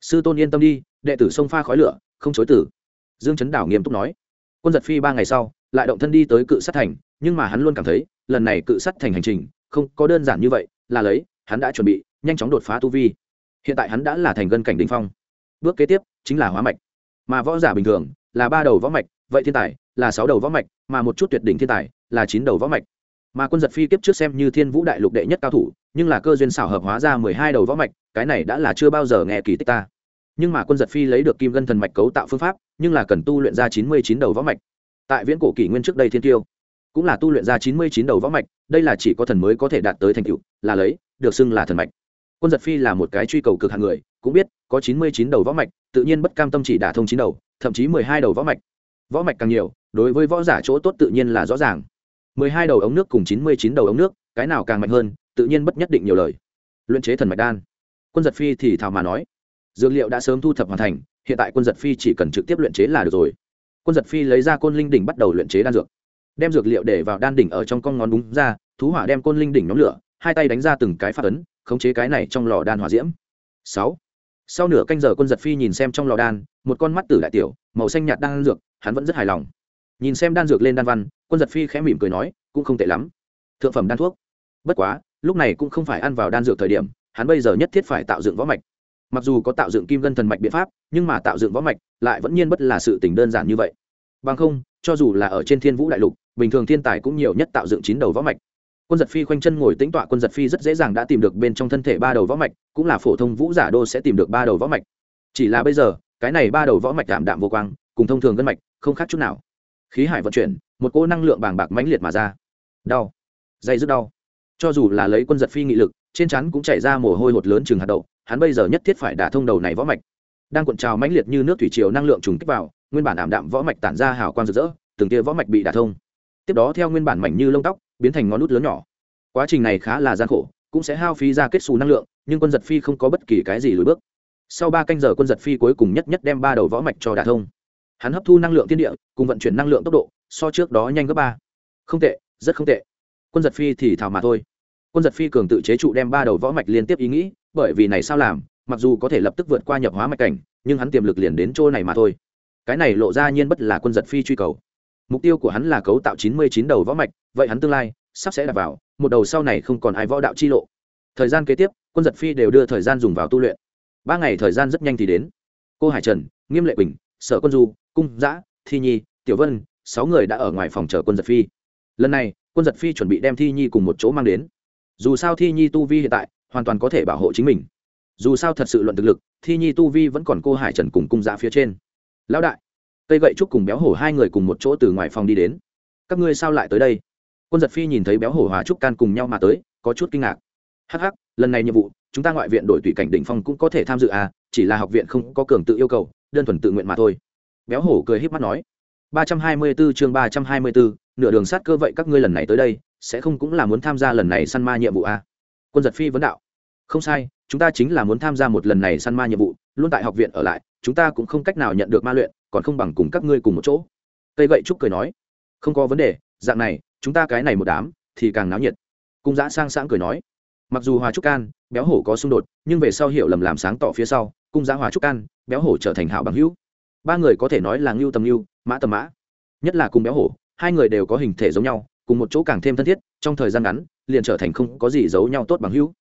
sư tôn yên tâm đi, đệ tử sông pha khói lửa, không chối tử. Dương chấn đào nghiêm túc nói, quân giật phi ba ngày sau, lại động thân đi tới cự sát thành, nhưng mà hắn luôn cảm thấy, lần này cự sát thành hành trình, không có đơn giản như vậy, là lấy, hắn đã chuẩn bị, nhanh chóng đột phá tu vi hiện tại hắn đã là thành gân cảnh đ phong. Bước kế tiếp chính là hóa mạch. Mà võ giả bình thường là ba đầu võ mạch, vậy thiên tài là sáu đầu võ mạch, mà một chút tuyệt đỉnh thiên tài là chín đầu võ mạch. Mà quân giật phi kiếp trước xem như thiên vũ đại lục đệ nhất cao thủ, nhưng là cơ duyên xảo hợp hóa ra mười hai đầu võ mạch, cái này đã là chưa bao giờ nghe kỳ tích ta. Nhưng mà quân giật phi lấy được kim gân thần mạch cấu tạo phương pháp, nhưng là cần tu luyện ra chín mươi chín đầu võ mạch. Tại viễn cổ kỷ nguyên trước đây thiên tiêu, cũng là tu luyện ra chín mươi chín đầu võ mạch, đây là chỉ có thần mới có thể đạt tới thành tựu, là lấy, được xưng là thần mạch quân giật phi là một cái truy cầu cực hạng người, cũng biết, có chín mươi chín đầu võ mạch, tự nhiên bất cam tâm chỉ đả thông chín đầu, thậm chí mười hai đầu võ mạch. Võ mạch càng nhiều, đối với võ giả chỗ tốt tự nhiên là rõ ràng. mười hai đầu ống nước cùng chín mươi chín đầu ống nước, cái nào càng mạnh hơn, tự nhiên bất nhất định nhiều lời. Luyện chế thần mạch đan. Quân giật phi thì thào mà nói, dược liệu đã sớm thu thập hoàn thành, hiện tại quân giật phi chỉ cần trực tiếp luyện chế là được rồi. Quân giật phi lấy ra côn linh đỉnh bắt đầu luyện chế đan dược. Đem dược liệu để vào đan đỉnh ở trong con ngón đúng ra, thú hỏa đem côn linh đỉnh nhóm lửa, hai tay đánh ra từng cái phát ấn khống chế cái này trong lò đan hỏa diễm. Sáu. Sau nửa canh giờ quân giật phi nhìn xem trong lò đan, một con mắt tử đại tiểu, màu xanh nhạt đan dược, hắn vẫn rất hài lòng. Nhìn xem đan dược lên đan văn, quân giật phi khẽ mỉm cười nói, cũng không tệ lắm. Thượng phẩm đan thuốc. Bất quá, lúc này cũng không phải ăn vào đan dược thời điểm, hắn bây giờ nhất thiết phải tạo dựng võ mạch. Mặc dù có tạo dựng kim gân thần mạch biện pháp, nhưng mà tạo dựng võ mạch lại vẫn nhiên bất là sự tình đơn giản như vậy. Bằng không, cho dù là ở trên thiên vũ đại lục, bình thường thiên tài cũng nhiều nhất tạo dựng chín đầu võ mạch quân giật phi khoanh chân ngồi tĩnh tọa, quân giật phi rất dễ dàng đã tìm được bên trong thân thể ba đầu võ mạch, cũng là phổ thông vũ giả đô sẽ tìm được ba đầu võ mạch. Chỉ là bây giờ, cái này ba đầu võ mạch đảm đạm vô quang, cùng thông thường gân mạch, không khác chút nào. Khí hải vận chuyển, một cỗ năng lượng bàng bạc mãnh liệt mà ra. Đau. Dây rất đau. Cho dù là lấy quân giật phi nghị lực, trên chắn cũng chảy ra mồ hôi hột lớn chừng hạt đậu, hắn bây giờ nhất thiết phải đả thông đầu này võ mạch. Đang cuộn trào mãnh liệt như nước thủy triều năng lượng trùng kích vào, nguyên bản ảm đạm võ mạch tản ra hào quang rực rỡ, từng tia võ mạch bị đả thông. Tiếp đó theo nguyên bản mảnh như lông tóc biến thành ngón nút lớn nhỏ. Quá trình này khá là gian khổ, cũng sẽ hao phí ra kết xù năng lượng, nhưng quân giật phi không có bất kỳ cái gì lùi bước. Sau ba canh giờ quân giật phi cuối cùng nhất nhất đem ba đầu võ mạch cho đả thông. Hắn hấp thu năng lượng thiên địa, cùng vận chuyển năng lượng tốc độ, so trước đó nhanh gấp ba. Không tệ, rất không tệ. Quân giật phi thì thảo mà thôi. Quân giật phi cường tự chế trụ đem ba đầu võ mạch liên tiếp ý nghĩ, bởi vì này sao làm, mặc dù có thể lập tức vượt qua nhập hóa mạch cảnh, nhưng hắn tiềm lực liền đến chỗ này mà thôi. Cái này lộ ra nhiên bất là quân giật phi truy cầu mục tiêu của hắn là cấu tạo chín mươi chín đầu võ mạch, vậy hắn tương lai sắp sẽ đặt vào, một đầu sau này không còn ai võ đạo chi lộ. Thời gian kế tiếp, quân giật phi đều đưa thời gian dùng vào tu luyện. Ba ngày thời gian rất nhanh thì đến. Cô hải trần, nghiêm lệ bình sở quân du, cung giã thi nhi, tiểu vân, sáu người đã ở ngoài phòng chờ quân giật phi. Lần này, quân giật phi chuẩn bị đem thi nhi cùng một chỗ mang đến. Dù sao thi nhi tu vi hiện tại hoàn toàn có thể bảo hộ chính mình. Dù sao thật sự luận thực lực, thi nhi tu vi vẫn còn cô hải trần cùng cung giã phía trên. Lão đại cây gậy trúc cùng béo hổ hai người cùng một chỗ từ ngoài phòng đi đến. Các ngươi sao lại tới đây? Quân giật phi nhìn thấy béo hổ hòa trúc can cùng nhau mà tới có chút kinh ngạc. Hh lần này nhiệm vụ chúng ta ngoại viện đổi tùy cảnh đỉnh phong cũng có thể tham dự à chỉ là học viện không có cường tự yêu cầu đơn thuần tự nguyện mà thôi. Béo hổ cười h í p mắt nói. ba trăm hai mươi 324 chương ba trăm hai mươi 324, nửa đường sát cơ vậy các ngươi lần này tới đây sẽ không cũng là muốn tham gia lần này săn ma nhiệm vụ à? quân giật phi vấn đạo. Không sai chúng ta chính là muốn tham gia một lần này săn ma nhiệm vụ luôn tại học viện ở lại chúng ta cũng không cách nào nhận được ma luyện còn không bằng cùng các ngươi cùng một chỗ. Cây gậy trúc cười nói, không có vấn đề, dạng này, chúng ta cái này một đám thì càng náo nhiệt. Cung giã sang sáng cười nói, mặc dù hòa trúc can, béo hổ có xung đột, nhưng về sau hiểu lầm làm sáng tỏ phía sau, cung giã hòa trúc can, béo hổ trở thành hảo bằng hữu. Ba người có thể nói là ngưu tầm ngưu, mã tầm mã. Nhất là cùng béo hổ, hai người đều có hình thể giống nhau, cùng một chỗ càng thêm thân thiết, trong thời gian ngắn, liền trở thành không có gì giấu nhau tốt bằng hữu.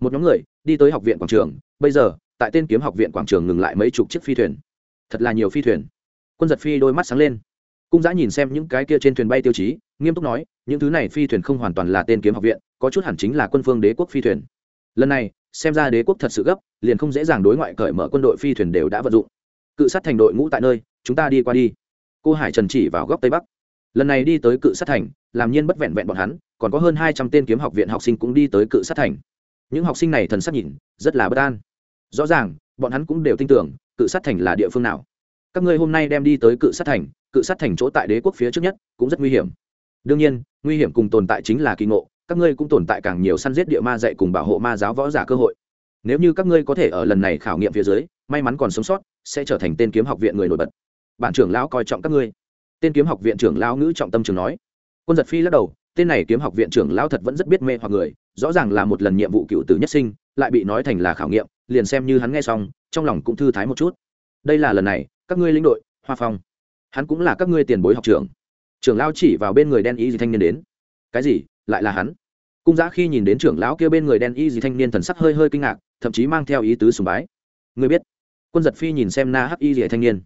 Một nhóm người, đi tới học viện quảng trường, bây giờ, tại tên kiếm học viện quảng trường ngừng lại mấy chục chiếc phi thuyền. Thật là nhiều phi thuyền quân giật phi đôi mắt sáng lên. Cung giã nhìn xem những cái kia trên thuyền bay tiêu chí, nghiêm túc nói, những thứ này phi thuyền không hoàn toàn là tên kiếm học viện, có chút hẳn chính là quân phương đế quốc phi thuyền. Lần này, xem ra đế quốc thật sự gấp, liền không dễ dàng đối ngoại cởi mở quân đội phi thuyền đều đã vận dụng. Cự sát thành đội ngũ tại nơi, chúng ta đi qua đi. Cô hải trần chỉ vào góc tây bắc. Lần này đi tới cự sát thành, làm nhiên bất vẹn vẹn bọn hắn, còn có hơn hai trăm tên kiếm học viện học sinh cũng đi tới cự sát thành. Những học sinh này thần sắc nhìn, rất là bất an. Rõ ràng, bọn hắn cũng đều tin tưởng, cự sát thành là địa phương nào các ngươi hôm nay đem đi tới cự sát thành, cự sát thành chỗ tại đế quốc phía trước nhất, cũng rất nguy hiểm. Đương nhiên, nguy hiểm cùng tồn tại chính là kỳ ngộ, các ngươi cũng tồn tại càng nhiều săn giết địa ma dạy cùng bảo hộ ma giáo võ giả cơ hội. Nếu như các ngươi có thể ở lần này khảo nghiệm phía dưới, may mắn còn sống sót, sẽ trở thành tên kiếm học viện người nổi bật. Bản trưởng lão coi trọng các ngươi. Tên kiếm học viện trưởng lão ngữ trọng tâm trường nói. Quân giật phi lắc đầu, tên này kiếm học viện trưởng lão thật vẫn rất biết mê hoặc người, rõ ràng là một lần nhiệm vụ cựu tử nhất sinh, lại bị nói thành là khảo nghiệm, liền xem như hắn nghe xong, trong lòng cũng thư thái một chút. Đây là lần này các ngươi lĩnh đội, hoa phong. Hắn cũng là các ngươi tiền bối học trưởng. Trưởng lão chỉ vào bên người đen y gì thanh niên đến. Cái gì? Lại là hắn? Cung giã khi nhìn đến trưởng lão kia bên người đen y gì thanh niên thần sắc hơi hơi kinh ngạc, thậm chí mang theo ý tứ sùng bái. Người biết, quân giật phi nhìn xem na hắc y gì thanh niên.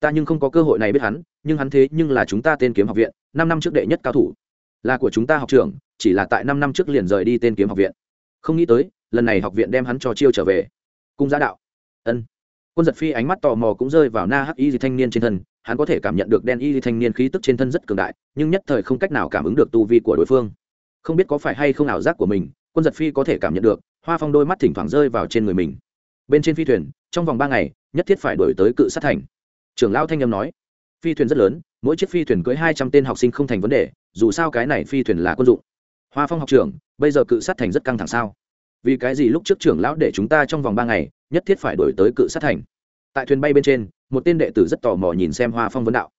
Ta nhưng không có cơ hội này biết hắn, nhưng hắn thế nhưng là chúng ta tên kiếm học viện, năm năm trước đệ nhất cao thủ. Là của chúng ta học trưởng, chỉ là tại năm năm trước liền rời đi tên kiếm học viện. Không nghĩ tới, lần này học viện đem hắn cho chiêu trở về. Cung giã đạo. Ân quân giật phi ánh mắt tò mò cũng rơi vào na hắc y thanh niên trên thân, hắn có thể cảm nhận được đen y thanh niên khí tức trên thân rất cường đại, nhưng nhất thời không cách nào cảm ứng được tu vi của đối phương. Không biết có phải hay không ảo giác của mình, quân giật phi có thể cảm nhận được, hoa phong đôi mắt thỉnh thoảng rơi vào trên người mình. Bên trên phi thuyền, trong vòng ba ngày, nhất thiết phải đổi tới cự sát thành. Trưởng lão thanh âm nói, phi thuyền rất lớn, mỗi chiếc phi thuyền cưới hai trăm tên học sinh không thành vấn đề, dù sao cái này phi thuyền là quân dụng. Hoa phong học trưởng, bây giờ cự sát thành rất căng thẳng sao? Vì cái gì lúc trước trưởng lão để chúng ta trong vòng ba ngày nhất thiết phải đổi tới cự sát thành. Tại thuyền bay bên trên, một tên đệ tử rất tò mò nhìn xem hoa phong vấn đạo.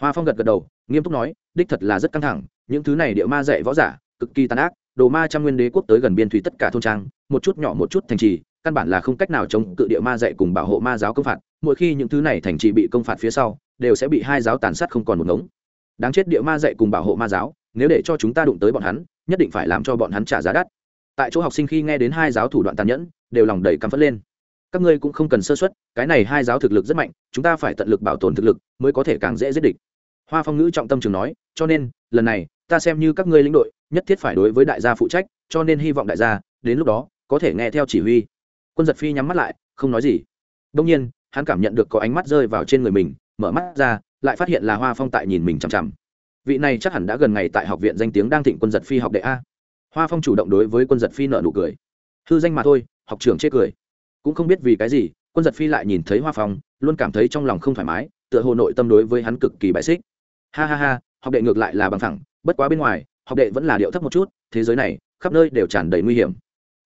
Hoa phong gật gật đầu, nghiêm túc nói, đích thật là rất căng thẳng, những thứ này địa ma dạy võ giả, cực kỳ tàn ác, đồ ma trăm nguyên đế quốc tới gần biên thủy tất cả thôn trang, một chút nhỏ một chút thành trì, căn bản là không cách nào chống cự địa ma dạy cùng bảo hộ ma giáo công phạt, mỗi khi những thứ này thành trì bị công phạt phía sau, đều sẽ bị hai giáo tàn sát không còn một ngống. Đáng chết địa ma dạy cùng bảo hộ ma giáo, nếu để cho chúng ta đụng tới bọn hắn, nhất định phải làm cho bọn hắn trả giá đắt. Tại chỗ học sinh khi nghe đến hai giáo thủ đoạn tàn nhẫn, đều lòng đầy căm phẫn lên các ngươi cũng không cần sơ xuất cái này hai giáo thực lực rất mạnh, chúng ta phải tận lực bảo tồn thực lực, mới có thể càng dễ giết địch. Hoa phong ngữ trọng tâm trường nói, cho nên, lần này, ta xem như các ngươi lĩnh đội, nhất thiết phải đối với đại gia phụ trách, cho nên hy vọng đại gia, đến lúc đó, có thể nghe theo chỉ huy. Quân giật phi nhắm mắt lại, không nói gì. Đông nhiên, hắn cảm nhận được có ánh mắt rơi vào trên người mình, mở mắt ra, lại phát hiện là hoa phong tại nhìn mình chằm chằm. Vị này chắc hẳn đã gần ngày tại học viện danh tiếng đang thịnh quân giật phi học đệ a. Hoa phong chủ động đối với quân giật phi nợ nụ cười. Hư danh mà thôi, học trưởng chê cười cũng không biết vì cái gì, quân giật phi lại nhìn thấy hoa phong, luôn cảm thấy trong lòng không thoải mái, tựa hồ nội tâm đối với hắn cực kỳ bại xích. Ha ha ha, học đệ ngược lại là bằng thẳng bất quá bên ngoài, học đệ vẫn là điệu thấp một chút, thế giới này, khắp nơi đều tràn đầy nguy hiểm.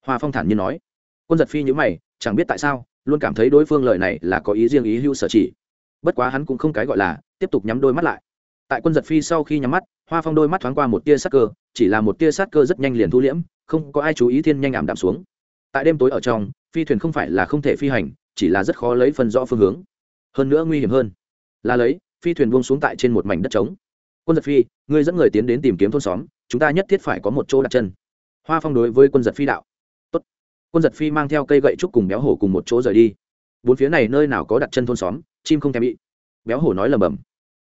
Hoa phong thản nhiên nói. Quân giật phi nhữ mày, chẳng biết tại sao, luôn cảm thấy đối phương lời này là có ý riêng ý hưu sở chỉ. Bất quá hắn cũng không cái gọi là, tiếp tục nhắm đôi mắt lại. Tại quân giật phi sau khi nhắm mắt, hoa phong đôi mắt thoáng qua một tia sát cơ, chỉ là một tia sát cơ rất nhanh liền thu liễm, không có ai chú ý thiên nhanh ảm đạm xuống. Tại đêm tối ở trong phi thuyền không phải là không thể phi hành, chỉ là rất khó lấy phân rõ phương hướng. Hơn nữa nguy hiểm hơn là lấy, phi thuyền buông xuống tại trên một mảnh đất trống. Quân giật phi, ngươi dẫn người tiến đến tìm kiếm thôn xóm, chúng ta nhất thiết phải có một chỗ đặt chân. Hoa phong đối với quân giật phi đạo. Tốt. quân giật phi mang theo cây gậy trúc cùng béo hổ cùng một chỗ rời đi. Bốn phía này nơi nào có đặt chân thôn xóm, chim không thèm bị. Béo hổ nói lầm bầm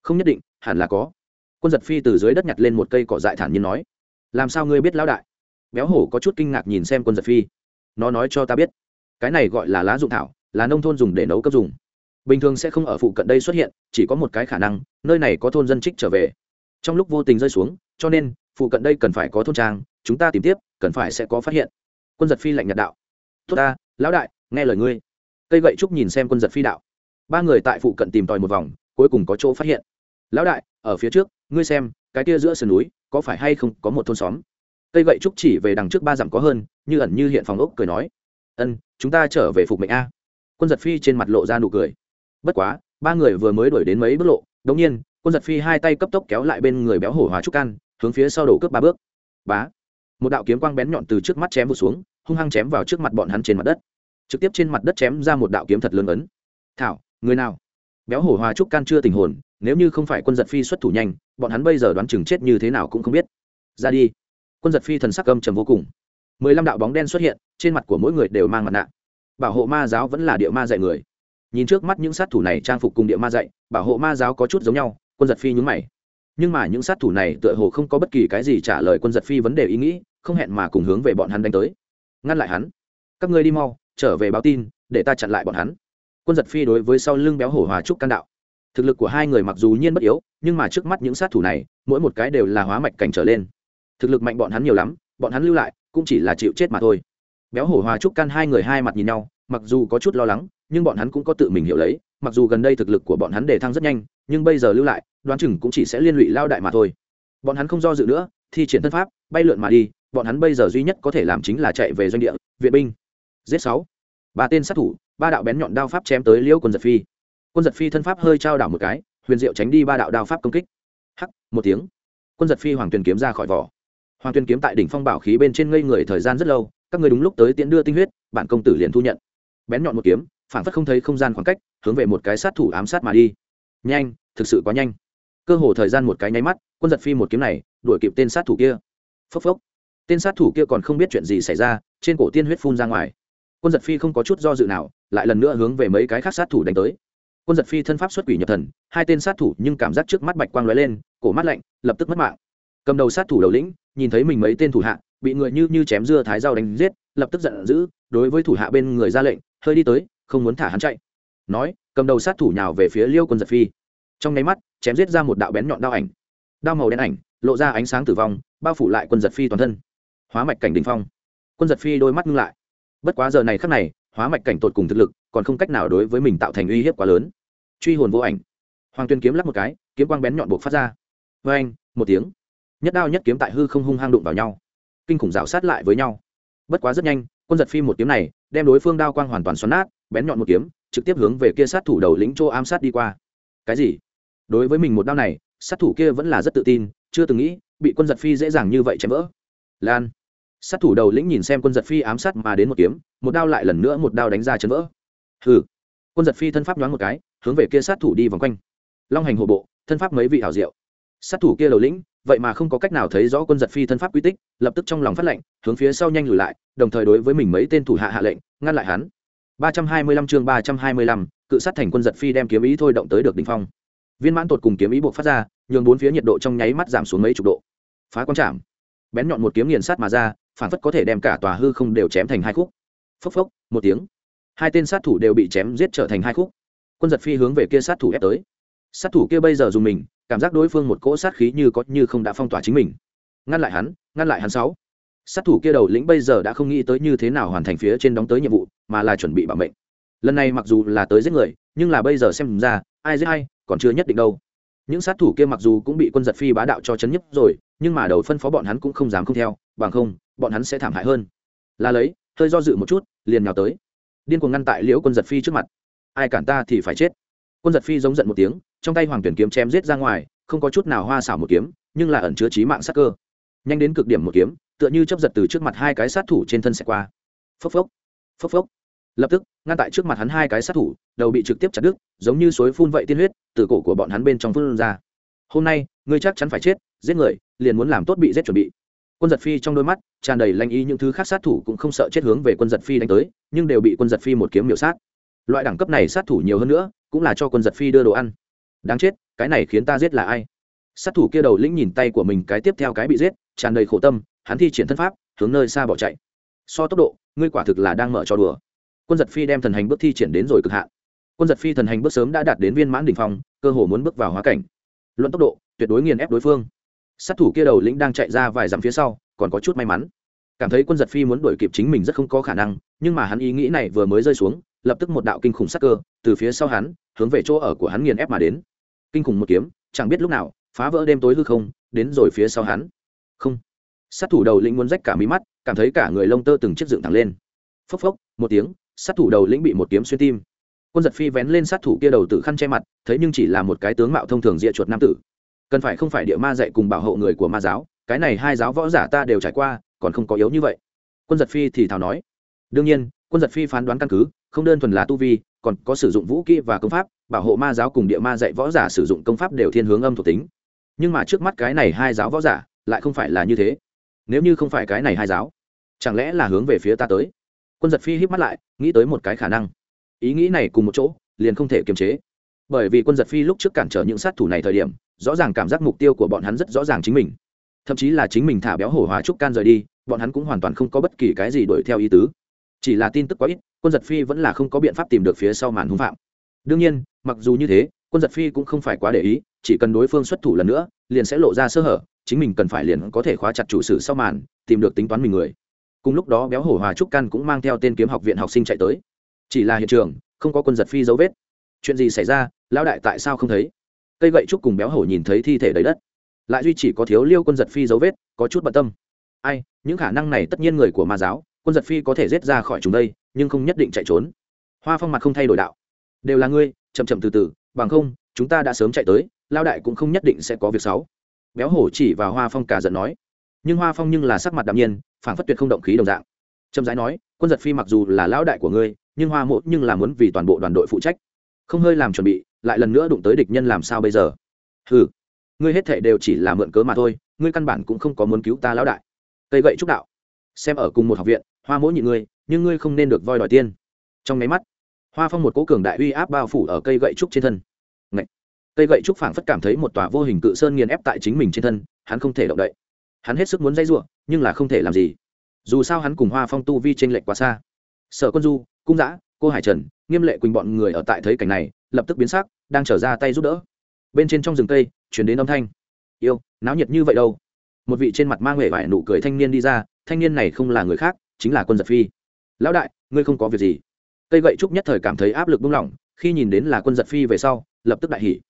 không nhất định, hẳn là có. Quân giật phi từ dưới đất nhặt lên một cây cỏ dại thản nhiên nói. Làm sao ngươi biết lão đại? Béo hổ có chút kinh ngạc nhìn xem quân giật phi. Nó nói cho ta biết cái này gọi là lá dụng thảo, là nông thôn dùng để nấu cấp dùng. Bình thường sẽ không ở phụ cận đây xuất hiện, chỉ có một cái khả năng, nơi này có thôn dân trích trở về. Trong lúc vô tình rơi xuống, cho nên, phụ cận đây cần phải có thôn trang, chúng ta tìm tiếp, cần phải sẽ có phát hiện. Quân giật phi lạnh nhạt đạo. Tốt ta, lão đại, nghe lời ngươi. Cây gậy trúc nhìn xem quân giật phi đạo. Ba người tại phụ cận tìm tòi một vòng, cuối cùng có chỗ phát hiện. Lão đại, ở phía trước, ngươi xem, cái kia giữa sườn núi, có phải hay không có một thôn xóm? Cây gậy trúc chỉ về đằng trước ba dặm có hơn, như ẩn như hiện phòng ốc cười nói ân, chúng ta trở về phục mệnh a. Quân giật phi trên mặt lộ ra nụ cười. Bất quá, ba người vừa mới đuổi đến mấy bước lộ, đống nhiên, quân giật phi hai tay cấp tốc kéo lại bên người béo hổ hóa trúc can, hướng phía sau đổ cướp ba bước. Bá. Một đạo kiếm quang bén nhọn từ trước mắt chém vụt xuống, hung hăng chém vào trước mặt bọn hắn trên mặt đất. Trực tiếp trên mặt đất chém ra một đạo kiếm thật lớn ấn. Thảo, người nào? Béo hổ hòa trúc can chưa tình hồn, nếu như không phải quân giật phi xuất thủ nhanh, bọn hắn bây giờ đoán chừng chết như thế nào cũng không biết. Ra đi. Quân giật phi thần sắc âm trầm vô cùng mười lăm đạo bóng đen xuất hiện, trên mặt của mỗi người đều mang mặt nạ. Bảo hộ ma giáo vẫn là địa ma dạy người. Nhìn trước mắt những sát thủ này trang phục cùng địa ma dạy, bảo hộ ma giáo có chút giống nhau, quân giật phi nhúng mày. Nhưng mà những sát thủ này tựa hồ không có bất kỳ cái gì trả lời quân giật phi vấn đề ý nghĩ, không hẹn mà cùng hướng về bọn hắn đánh tới. Ngăn lại hắn. Các ngươi đi mau, trở về báo tin, để ta chặn lại bọn hắn. Quân giật phi đối với sau lưng béo hổ hòa trúc can đạo. Thực lực của hai người mặc dù nhiên bất yếu, nhưng mà trước mắt những sát thủ này, mỗi một cái đều là hóa mạch cảnh trở lên. Thực lực mạnh bọn hắn nhiều lắm, bọn hắn lưu lại cũng chỉ là chịu chết mà thôi. Béo hổ hòa trúc can hai người hai mặt nhìn nhau, mặc dù có chút lo lắng, nhưng bọn hắn cũng có tự mình hiểu lấy, mặc dù gần đây thực lực của bọn hắn đề thăng rất nhanh, nhưng bây giờ lưu lại, đoán chừng cũng chỉ sẽ liên lụy lao đại mà thôi. Bọn hắn không do dự nữa, thi triển thân pháp, bay lượn mà đi, bọn hắn bây giờ duy nhất có thể làm chính là chạy về doanh địa, viện binh. Giết sáu. Ba tên sát thủ, ba đạo bén nhọn đao pháp chém tới liễu quân giật phi. Quân giật phi thân pháp hơi trao đảo một cái, huyền diệu tránh đi ba đạo đao pháp công kích. Hắc, một tiếng. Quân giật phi hoàng tuyền kiếm ra khỏi vỏ hoàng tuyên kiếm tại đỉnh phong bảo khí bên trên ngây người thời gian rất lâu, các người đúng lúc tới tiễn đưa tinh huyết, bản công tử liền thu nhận. Bén nhọn một kiếm, phản phất không thấy không gian khoảng cách, hướng về một cái sát thủ ám sát mà đi. Nhanh, thực sự quá nhanh. Cơ hồ thời gian một cái nháy mắt, quân giật phi một kiếm này, đuổi kịp tên sát thủ kia. Phốc phốc. Tên sát thủ kia còn không biết chuyện gì xảy ra, trên cổ tiên huyết phun ra ngoài. Quân giật phi không có chút do dự nào, lại lần nữa hướng về mấy cái khác sát thủ đánh tới. Quân giật phi thân pháp xuất quỷ nhập thần, hai tên sát thủ nhưng cảm giác trước mắt bạch quang lóe lên, cổ mắt lạnh, lập tức mất mạng. Cầm đầu sát thủ đầu lĩnh nhìn thấy mình mấy tên thủ hạ, bị người như như chém dưa thái dao đánh giết, lập tức giận dữ, đối với thủ hạ bên người ra lệnh, hơi đi tới, không muốn thả hắn chạy. Nói, cầm đầu sát thủ nhào về phía liêu quân giật phi. Trong nháy mắt, chém giết ra một đạo bén nhọn đao ảnh. Đao màu đen ảnh, lộ ra ánh sáng tử vong, bao phủ lại quân giật phi toàn thân. Hóa mạch cảnh đình phong. Quân giật phi đôi mắt ngưng lại. Bất quá giờ này khắc này, hóa mạch cảnh tột cùng thực lực còn không cách nào đối với mình tạo thành uy hiếp quá lớn. Truy hồn vô ảnh. Hoàng tuyên kiếm lắp một cái, kiếm quang bén nhọn buộc phát ra. Vê anh một tiếng nhất đao nhất kiếm tại hư không hung hang đụng vào nhau, kinh khủng rào sát lại với nhau. Bất quá rất nhanh, quân giật phi một kiếm này đem đối phương đao quang hoàn toàn xoắn nát, bén nhọn một kiếm, trực tiếp hướng về kia sát thủ đầu lĩnh chỗ ám sát đi qua. Cái gì? Đối với mình một đao này, sát thủ kia vẫn là rất tự tin, chưa từng nghĩ bị quân giật phi dễ dàng như vậy chém vỡ. Lan. Sát thủ đầu lĩnh nhìn xem quân giật phi ám sát mà đến một kiếm, một đao lại lần nữa một đao đánh ra chấn vỡ. Hừ. Quân giật phi thân pháp nhoáng một cái, hướng về kia sát thủ đi vòng quanh. Long hành hộ bộ, thân pháp mấy vị hảo diệu sát thủ kia đầu lĩnh, vậy mà không có cách nào thấy rõ quân giật phi thân pháp quy tích, lập tức trong lòng phát lệnh, hướng phía sau nhanh lùi lại, đồng thời đối với mình mấy tên thủ hạ hạ lệnh, ngăn lại hắn. Ba trăm hai mươi lăm chương ba trăm hai mươi lăm, cự sát thành quân giật phi đem kiếm ý thôi động tới được đỉnh phong. Viên mãn tột cùng kiếm ý buộc phát ra, nhường bốn phía nhiệt độ trong nháy mắt giảm xuống mấy chục độ. Phá quang trảm bén nhọn một kiếm nghiền sát mà ra, phản phất có thể đem cả tòa hư không đều chém thành hai khúc. Phốc phốc, một tiếng. Hai tên sát thủ đều bị chém giết trở thành hai khúc. Quân giật phi hướng về kia sát thủ ép tới. Sát thủ kia bây giờ dùng mình cảm giác đối phương một cỗ sát khí như có như không đã phong tỏa chính mình. Ngăn lại hắn, ngăn lại hắn sáu. Sát thủ kia đầu lĩnh bây giờ đã không nghĩ tới như thế nào hoàn thành phía trên đóng tới nhiệm vụ, mà là chuẩn bị bảo mệnh. Lần này mặc dù là tới giết người, nhưng là bây giờ xem ra, ai giết ai, còn chưa nhất định đâu. Những sát thủ kia mặc dù cũng bị quân giật phi bá đạo cho chấn nhấp rồi, nhưng mà đầu phân phó bọn hắn cũng không dám không theo, bằng không, bọn hắn sẽ thảm hại hơn. Là lấy, hơi do dự một chút, liền nhào tới. Điên cuồng ngăn tại liễu quân giật phi trước mặt. Ai cản ta thì phải chết quân giật phi giống giận một tiếng, trong tay hoàng tuyển kiếm chém giết ra ngoài, không có chút nào hoa xảo một kiếm, nhưng là ẩn chứa trí mạng sát cơ. Nhanh đến cực điểm một kiếm, tựa như chấp giật từ trước mặt hai cái sát thủ trên thân xẻ qua. Phốc phốc phốc phốc. Lập tức, ngăn tại trước mặt hắn hai cái sát thủ, đầu bị trực tiếp chặt đứt, giống như suối phun vậy tiên huyết, từ cổ của bọn hắn bên trong phun ra. Hôm nay, ngươi chắc chắn phải chết, giết người, liền muốn làm tốt bị giết chuẩn bị. Quân giật phi trong đôi mắt, tràn đầy lanh ý những thứ khác sát thủ cũng không sợ chết hướng về quân giật phi đánh tới, nhưng đều bị quân giật phi một kiếm miểu sát. Loại đẳng cấp này sát thủ nhiều hơn nữa cũng là cho quân giật phi đưa đồ ăn. Đáng chết, cái này khiến ta giết là ai? Sát thủ kia đầu lĩnh nhìn tay của mình cái tiếp theo cái bị giết, tràn đầy khổ tâm, hắn thi triển thân pháp, hướng nơi xa bỏ chạy. So tốc độ, ngươi quả thực là đang mở trò đùa. Quân giật phi đem thần hành bước thi triển đến rồi cực hạn. Quân giật phi thần hành bước sớm đã đạt đến viên mãn đ ỉ n h phòng cơ hồ muốn bước vào hóa cảnh. Luận tốc độ, tuyệt đối nghiền ép đối phương. Sát thủ kia đầu lĩnh đang chạy ra vài dặm phía sau, còn có chút may mắn. Cảm thấy quân giật phi muốn đuổi kịp chính mình rất không có khả năng, nhưng mà hắn ý nghĩ này vừa mới rơi xuống lập tức một đạo kinh khủng sắc cơ từ phía sau hắn hướng về chỗ ở của hắn nghiền ép mà đến. Kinh khủng một kiếm, chẳng biết lúc nào, phá vỡ đêm tối hư không, đến rồi phía sau hắn. Không. Sát thủ đầu lĩnh muốn rách cả mí mắt, cảm thấy cả người lông tơ từng chiếc dựng thẳng lên. Phốc phốc, một tiếng, sát thủ đầu lĩnh bị một kiếm xuyên tim. Quân giật phi vén lên sát thủ kia đầu tự khăn che mặt thấy nhưng chỉ là một cái tướng mạo thông thường dịa chuột nam tử. Cần phải không phải địa ma dạy cùng bảo hộ người của ma giáo, cái này hai giáo võ giả ta đều trải qua, còn không có yếu như vậy. Quân giật phi thì thào nói. Đương nhiên, quân giật phi phán đoán căn cứ không đơn thuần là tu vi, còn có sử dụng vũ kỹ và công pháp, bảo hộ ma giáo cùng địa ma dạy võ giả sử dụng công pháp đều thiên hướng âm thuộc tính. Nhưng mà trước mắt cái này hai giáo võ giả lại không phải là như thế. Nếu như không phải cái này hai giáo, chẳng lẽ là hướng về phía ta tới? Quân giật phi híp mắt lại, nghĩ tới một cái khả năng. Ý nghĩ này cùng một chỗ, liền không thể kiềm chế. Bởi vì quân giật phi lúc trước cản trở những sát thủ này thời điểm, rõ ràng cảm giác mục tiêu của bọn hắn rất rõ ràng chính mình. Thậm chí là chính mình thả béo hổ hóa trúc can rời đi, bọn hắn cũng hoàn toàn không có bất kỳ cái gì đuổi theo ý tứ chỉ là tin tức quá ít, quân giật phi vẫn là không có biện pháp tìm được phía sau màn hung phạm. Đương nhiên, mặc dù như thế, quân giật phi cũng không phải quá để ý, chỉ cần đối phương xuất thủ lần nữa, liền sẽ lộ ra sơ hở, chính mình cần phải liền có thể khóa chặt chủ sử sau màn, tìm được tính toán mình người. Cùng lúc đó, béo hổ hòa trúc căn cũng mang theo tên kiếm học viện học sinh chạy tới. Chỉ là hiện trường, không có quân giật phi dấu vết. Chuyện gì xảy ra, lão đại tại sao không thấy? Cây gậy trúc cùng béo hổ nhìn thấy thi thể đầy đất. Lại duy chỉ có thiếu liêu quân giật phi dấu vết, có chút bận tâm. Ai, những khả năng này tất nhiên người của ma giáo quân giật phi có thể rết ra khỏi chúng đây, nhưng không nhất định chạy trốn. Hoa phong mặt không thay đổi đạo. Đều là ngươi, chậm chậm từ từ, bằng không, chúng ta đã sớm chạy tới, lao đại cũng không nhất định sẽ có việc xấu. Béo hổ chỉ vào hoa phong cả giận nói. Nhưng hoa phong nhưng là sắc mặt đạm nhiên phản phất tuyệt không động khí đồng dạng. Trầm rãi nói, quân giật phi mặc dù là lão đại của ngươi, nhưng hoa mộ nhưng là muốn vì toàn bộ đoàn đội phụ trách. Không hơi làm chuẩn bị, lại lần nữa đụng tới địch nhân làm sao bây giờ? Ừ ngươi hết thể đều chỉ là mượn cớ mà thôi, ngươi căn bản cũng không có muốn cứu ta lão đại. Cây gậy trúc đạo. Xem ở cùng một học viện hoa mỗi nhịn ngươi, nhưng ngươi không nên được voi đòi tiên. Trong máy mắt, hoa phong một cố cường đại uy áp bao phủ ở cây gậy trúc trên thân. Ngậy! cây gậy trúc phảng phất cảm thấy một tòa vô hình cự sơn nghiền ép tại chính mình trên thân, hắn không thể động đậy. Hắn hết sức muốn dây giụa nhưng là không thể làm gì. Dù sao hắn cùng hoa phong tu vi t r ê n lệch quá xa. Sở quân du, cung giã cô hải trần, nghiêm lệ quỳnh bọn người ở tại thấy cảnh này, lập tức biến sắc, đang trở ra tay giúp đỡ. Bên trên trong rừng cây chuyển đến âm thanh. Yêu, náo nhiệt như vậy đâu? Một vị trên mặt mang huệ vải nụ cười thanh niên đi ra, thanh niên này không là người khác chính là quân giật phi. Lão đại, ngươi không có việc gì. Cây gậy trúc nhất thời cảm thấy áp lực buông lỏng, khi nhìn đến là quân giật phi về sau, lập tức đại hỉ.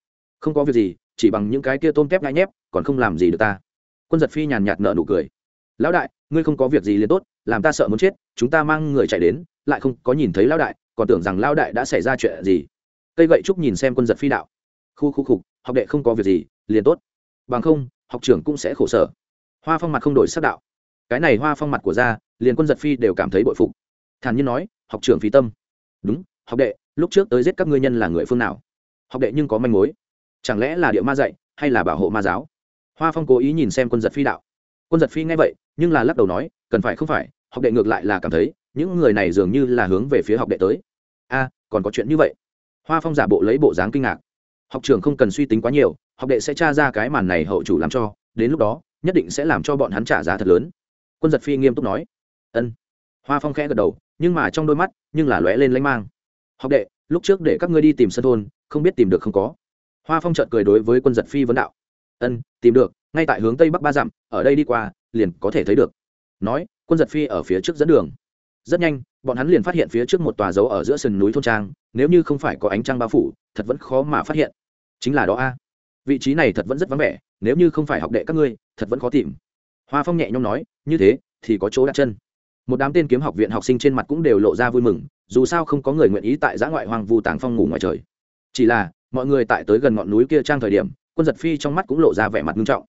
Không có việc gì, chỉ bằng những cái kia tôm tép ngại nhép, còn không làm gì được ta. Quân giật phi nhàn nhạt nợ nụ cười. Lão đại, ngươi không có việc gì liền tốt, làm ta sợ muốn chết, chúng ta mang người chạy đến, lại không có nhìn thấy lão đại, còn tưởng rằng lão đại đã xảy ra chuyện gì. Cây gậy trúc nhìn xem quân giật phi đạo. Khu khu khục học đệ không có việc gì, liền tốt. Bằng không, học trưởng cũng sẽ khổ sở. Hoa phong mặt không đổi sắc đạo. Cái này hoa phong mặt của ra liền quân giật phi đều cảm thấy bội phục. Thản nhiên nói, học trưởng phí tâm. Đúng, học đệ, lúc trước tới giết các ngươi nhân là người phương nào? Học đệ nhưng có manh mối. Chẳng lẽ là địa ma dạy, hay là bảo hộ ma giáo? Hoa phong cố ý nhìn xem quân giật phi đạo. Quân giật phi nghe vậy, nhưng là lắc đầu nói, cần phải không phải, học đệ ngược lại là cảm thấy, những người này dường như là hướng về phía học đệ tới. A, còn có chuyện như vậy? Hoa phong giả bộ lấy bộ dáng kinh ngạc. Học trường không cần suy tính quá nhiều, học đệ sẽ tra ra cái màn này hậu chủ làm cho, đến lúc đó, nhất định sẽ làm cho bọn hắn trả giá thật lớn. Quân giật phi nghiêm túc nói ân. Hoa phong khẽ gật đầu, nhưng mà trong đôi mắt, nhưng là lóe lên lanh mang. Học đệ, lúc trước để các ngươi đi tìm sân thôn, không biết tìm được không có. Hoa phong trợt cười đối với quân giật phi vấn đạo. Ân, tìm được, ngay tại hướng tây bắc ba dặm, ở đây đi qua, liền có thể thấy được. Nói, quân giật phi ở phía trước dẫn đường. Rất nhanh, bọn hắn liền phát hiện phía trước một tòa dấu ở giữa sườn núi thôn trang, nếu như không phải có ánh trăng bao phủ, thật vẫn khó mà phát hiện. Chính là đó a. Vị trí này thật vẫn rất vắng vẻ, nếu như không phải học đệ các ngươi, thật vẫn khó tìm. Hoa phong nhẹ nhõm nói, như thế, thì có chỗ đặt chân một đám tên kiếm học viện học sinh trên mặt cũng đều lộ ra vui mừng, dù sao không có người nguyện ý tại giã ngoại hoàng vu tàng phong ngủ ngoài trời. Chỉ là, mọi người tại tới gần ngọn núi kia trang thời điểm, quân giật phi trong mắt cũng lộ ra vẻ mặt nghiêm trọng.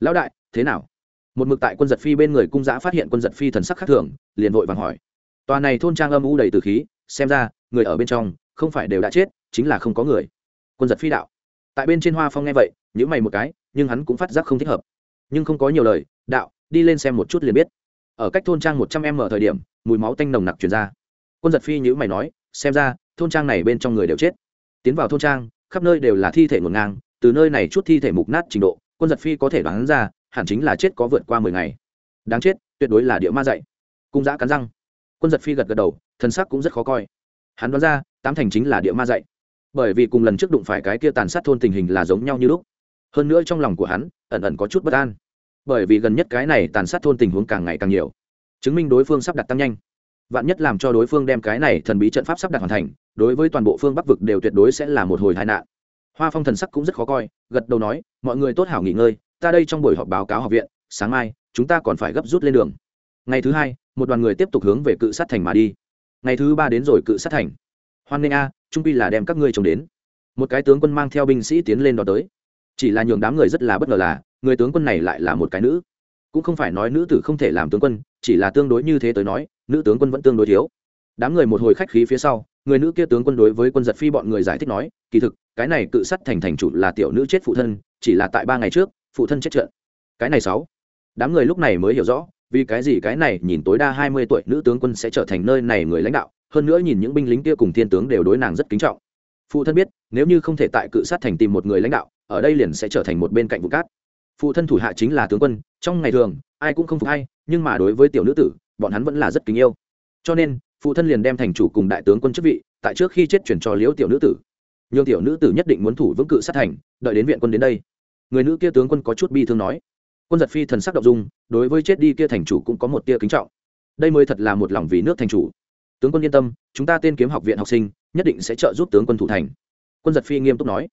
Lão đại, thế nào? Một mực tại quân giật phi bên người cung giã phát hiện quân giật phi thần sắc khác thường, liền vội vàng hỏi. Tòa này thôn trang âm u đầy từ khí, xem ra, người ở bên trong, không phải đều đã chết, chính là không có người. Quân giật phi đạo. Tại bên trên hoa phong nghe vậy nhữ mày một cái, nhưng hắn cũng phát giác không thích hợp. Nhưng không có nhiều lời, đạo, đi lên xem một chút liền biết ở cách thôn trang một trăm em ở thời điểm, mùi máu tanh nồng nặc truyền ra. Quân giật phi nhữ mày nói, xem ra, thôn trang này bên trong người đều chết. Tiến vào thôn trang, khắp nơi đều là thi thể ngổn ngang, từ nơi này chút thi thể mục nát trình độ, quân giật phi có thể đoán ra, hẳn chính là chết có vượt qua mười ngày. Đáng chết, tuyệt đối là địa ma dạy. Cung giã cắn răng. Quân giật phi gật gật đầu thân sắc cũng rất khó coi. Hắn đoán ra, tám thành chính là địa ma dạy. Bởi vì cùng lần trước đụng phải cái kia tàn sát thôn tình hình là giống nhau như lúc. Hơn nữa trong lòng của hắn, ẩn ẩn có chút bất an bởi vì gần nhất cái này tàn sát thôn tình huống càng ngày càng nhiều. Chứng minh đối phương sắp đặt tăng nhanh. Vạn nhất làm cho đối phương đem cái này thần bí trận pháp sắp đặt hoàn thành, đối với toàn bộ phương bắc vực đều tuyệt đối sẽ là một hồi tai nạn. Hoa phong thần sắc cũng rất khó coi, gật đầu nói, mọi người tốt hảo nghỉ ngơi, ta đây trong buổi họp báo cáo học viện, sáng mai, chúng ta còn phải gấp rút lên đường. Ngày thứ hai, một đoàn người tiếp tục hướng về cự sát thành mà đi. Ngày thứ ba đến rồi cự sát thành. Hoan nghênh a, trung pi là đem các ngươi trông đến. Một cái tướng quân mang theo binh sĩ tiến lên đó tới chỉ là nhường đám người rất là bất ngờ là, người tướng quân này lại là một cái nữ. Cũng không phải nói nữ tử không thể làm tướng quân, chỉ là tương đối như thế tới nói, nữ tướng quân vẫn tương đối thiếu. Đám người một hồi khách khí phía sau, người nữ kia tướng quân đối với quân giật phi bọn người giải thích nói, kỳ thực, cái này cự sắt thành thành chủ là tiểu nữ chết phụ thân, chỉ là tại ba ngày trước, phụ thân chết trận. Cái này sáu. Đám người lúc này mới hiểu rõ, vì cái gì cái này nhìn tối đa hai mươi tuổi nữ tướng quân sẽ trở thành nơi này người lãnh đạo, hơn nữa nhìn những binh lính kia cùng thiên tướng đều đối nàng rất kính trọng. Phụ thân biết, nếu như không thể tại cự sát thành tìm một người lãnh đạo ở đây liền sẽ trở thành một bên cạnh vụ cát. Phụ thân thủ hạ chính là tướng quân, trong ngày thường, ai cũng không phục hay nhưng mà đối với tiểu nữ tử, bọn hắn vẫn là rất kính yêu. Cho nên, phụ thân liền đem thành chủ cùng đại tướng quân chức vị, tại trước khi chết chuyển cho liễu tiểu nữ tử. Nhưng tiểu nữ tử nhất định muốn thủ vững cự sát thành, đợi đến viện quân đến đây. Người nữ kia tướng quân có chút bi thương nói. Quân giật phi thần sắc động dung, đối với chết đi kia thành chủ cũng có một tia kính trọng. Đây mới thật là một lòng vì nước thành chủ. Tướng quân yên tâm, chúng ta tên kiếm học viện học sinh, nhất định sẽ trợ giúp tướng quân thủ thành. Quân giật phi nghiêm túc nói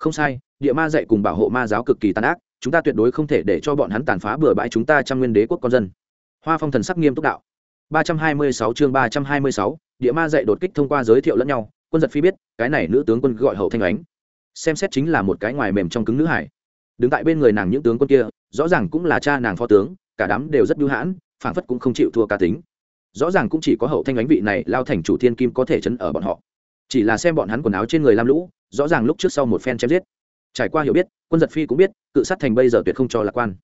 không sai, địa ma dạy cùng bảo hộ ma giáo cực kỳ tàn ác, chúng ta tuyệt đối không thể để cho bọn hắn tàn phá bừa bãi chúng ta trăm nguyên đế quốc con dân. Hoa phong thần sắc nghiêm túc đạo. ba trăm hai mươi sáu chương ba trăm hai mươi sáu, địa ma dạy đột kích thông qua giới thiệu lẫn nhau, quân giật phi biết, cái này nữ tướng quân gọi hậu thanh ánh. Xem xét chính là một cái ngoài mềm trong cứng nữ hải. Đứng tại bên người nàng những tướng quân kia, rõ ràng cũng là cha nàng phó tướng, cả đám đều rất bưu hãn, phảng phất cũng không chịu thua cá tính. Rõ ràng cũng chỉ có hậu thanh ánh vị này lao thành chủ thiên kim có thể chấn ở bọn họ chỉ là xem bọn hắn quần áo trên người lam lũ, rõ ràng lúc trước sau một phen chém giết. Trải qua hiểu biết, quân giật phi cũng biết, cự sát thành bây giờ tuyệt không cho lạc quan.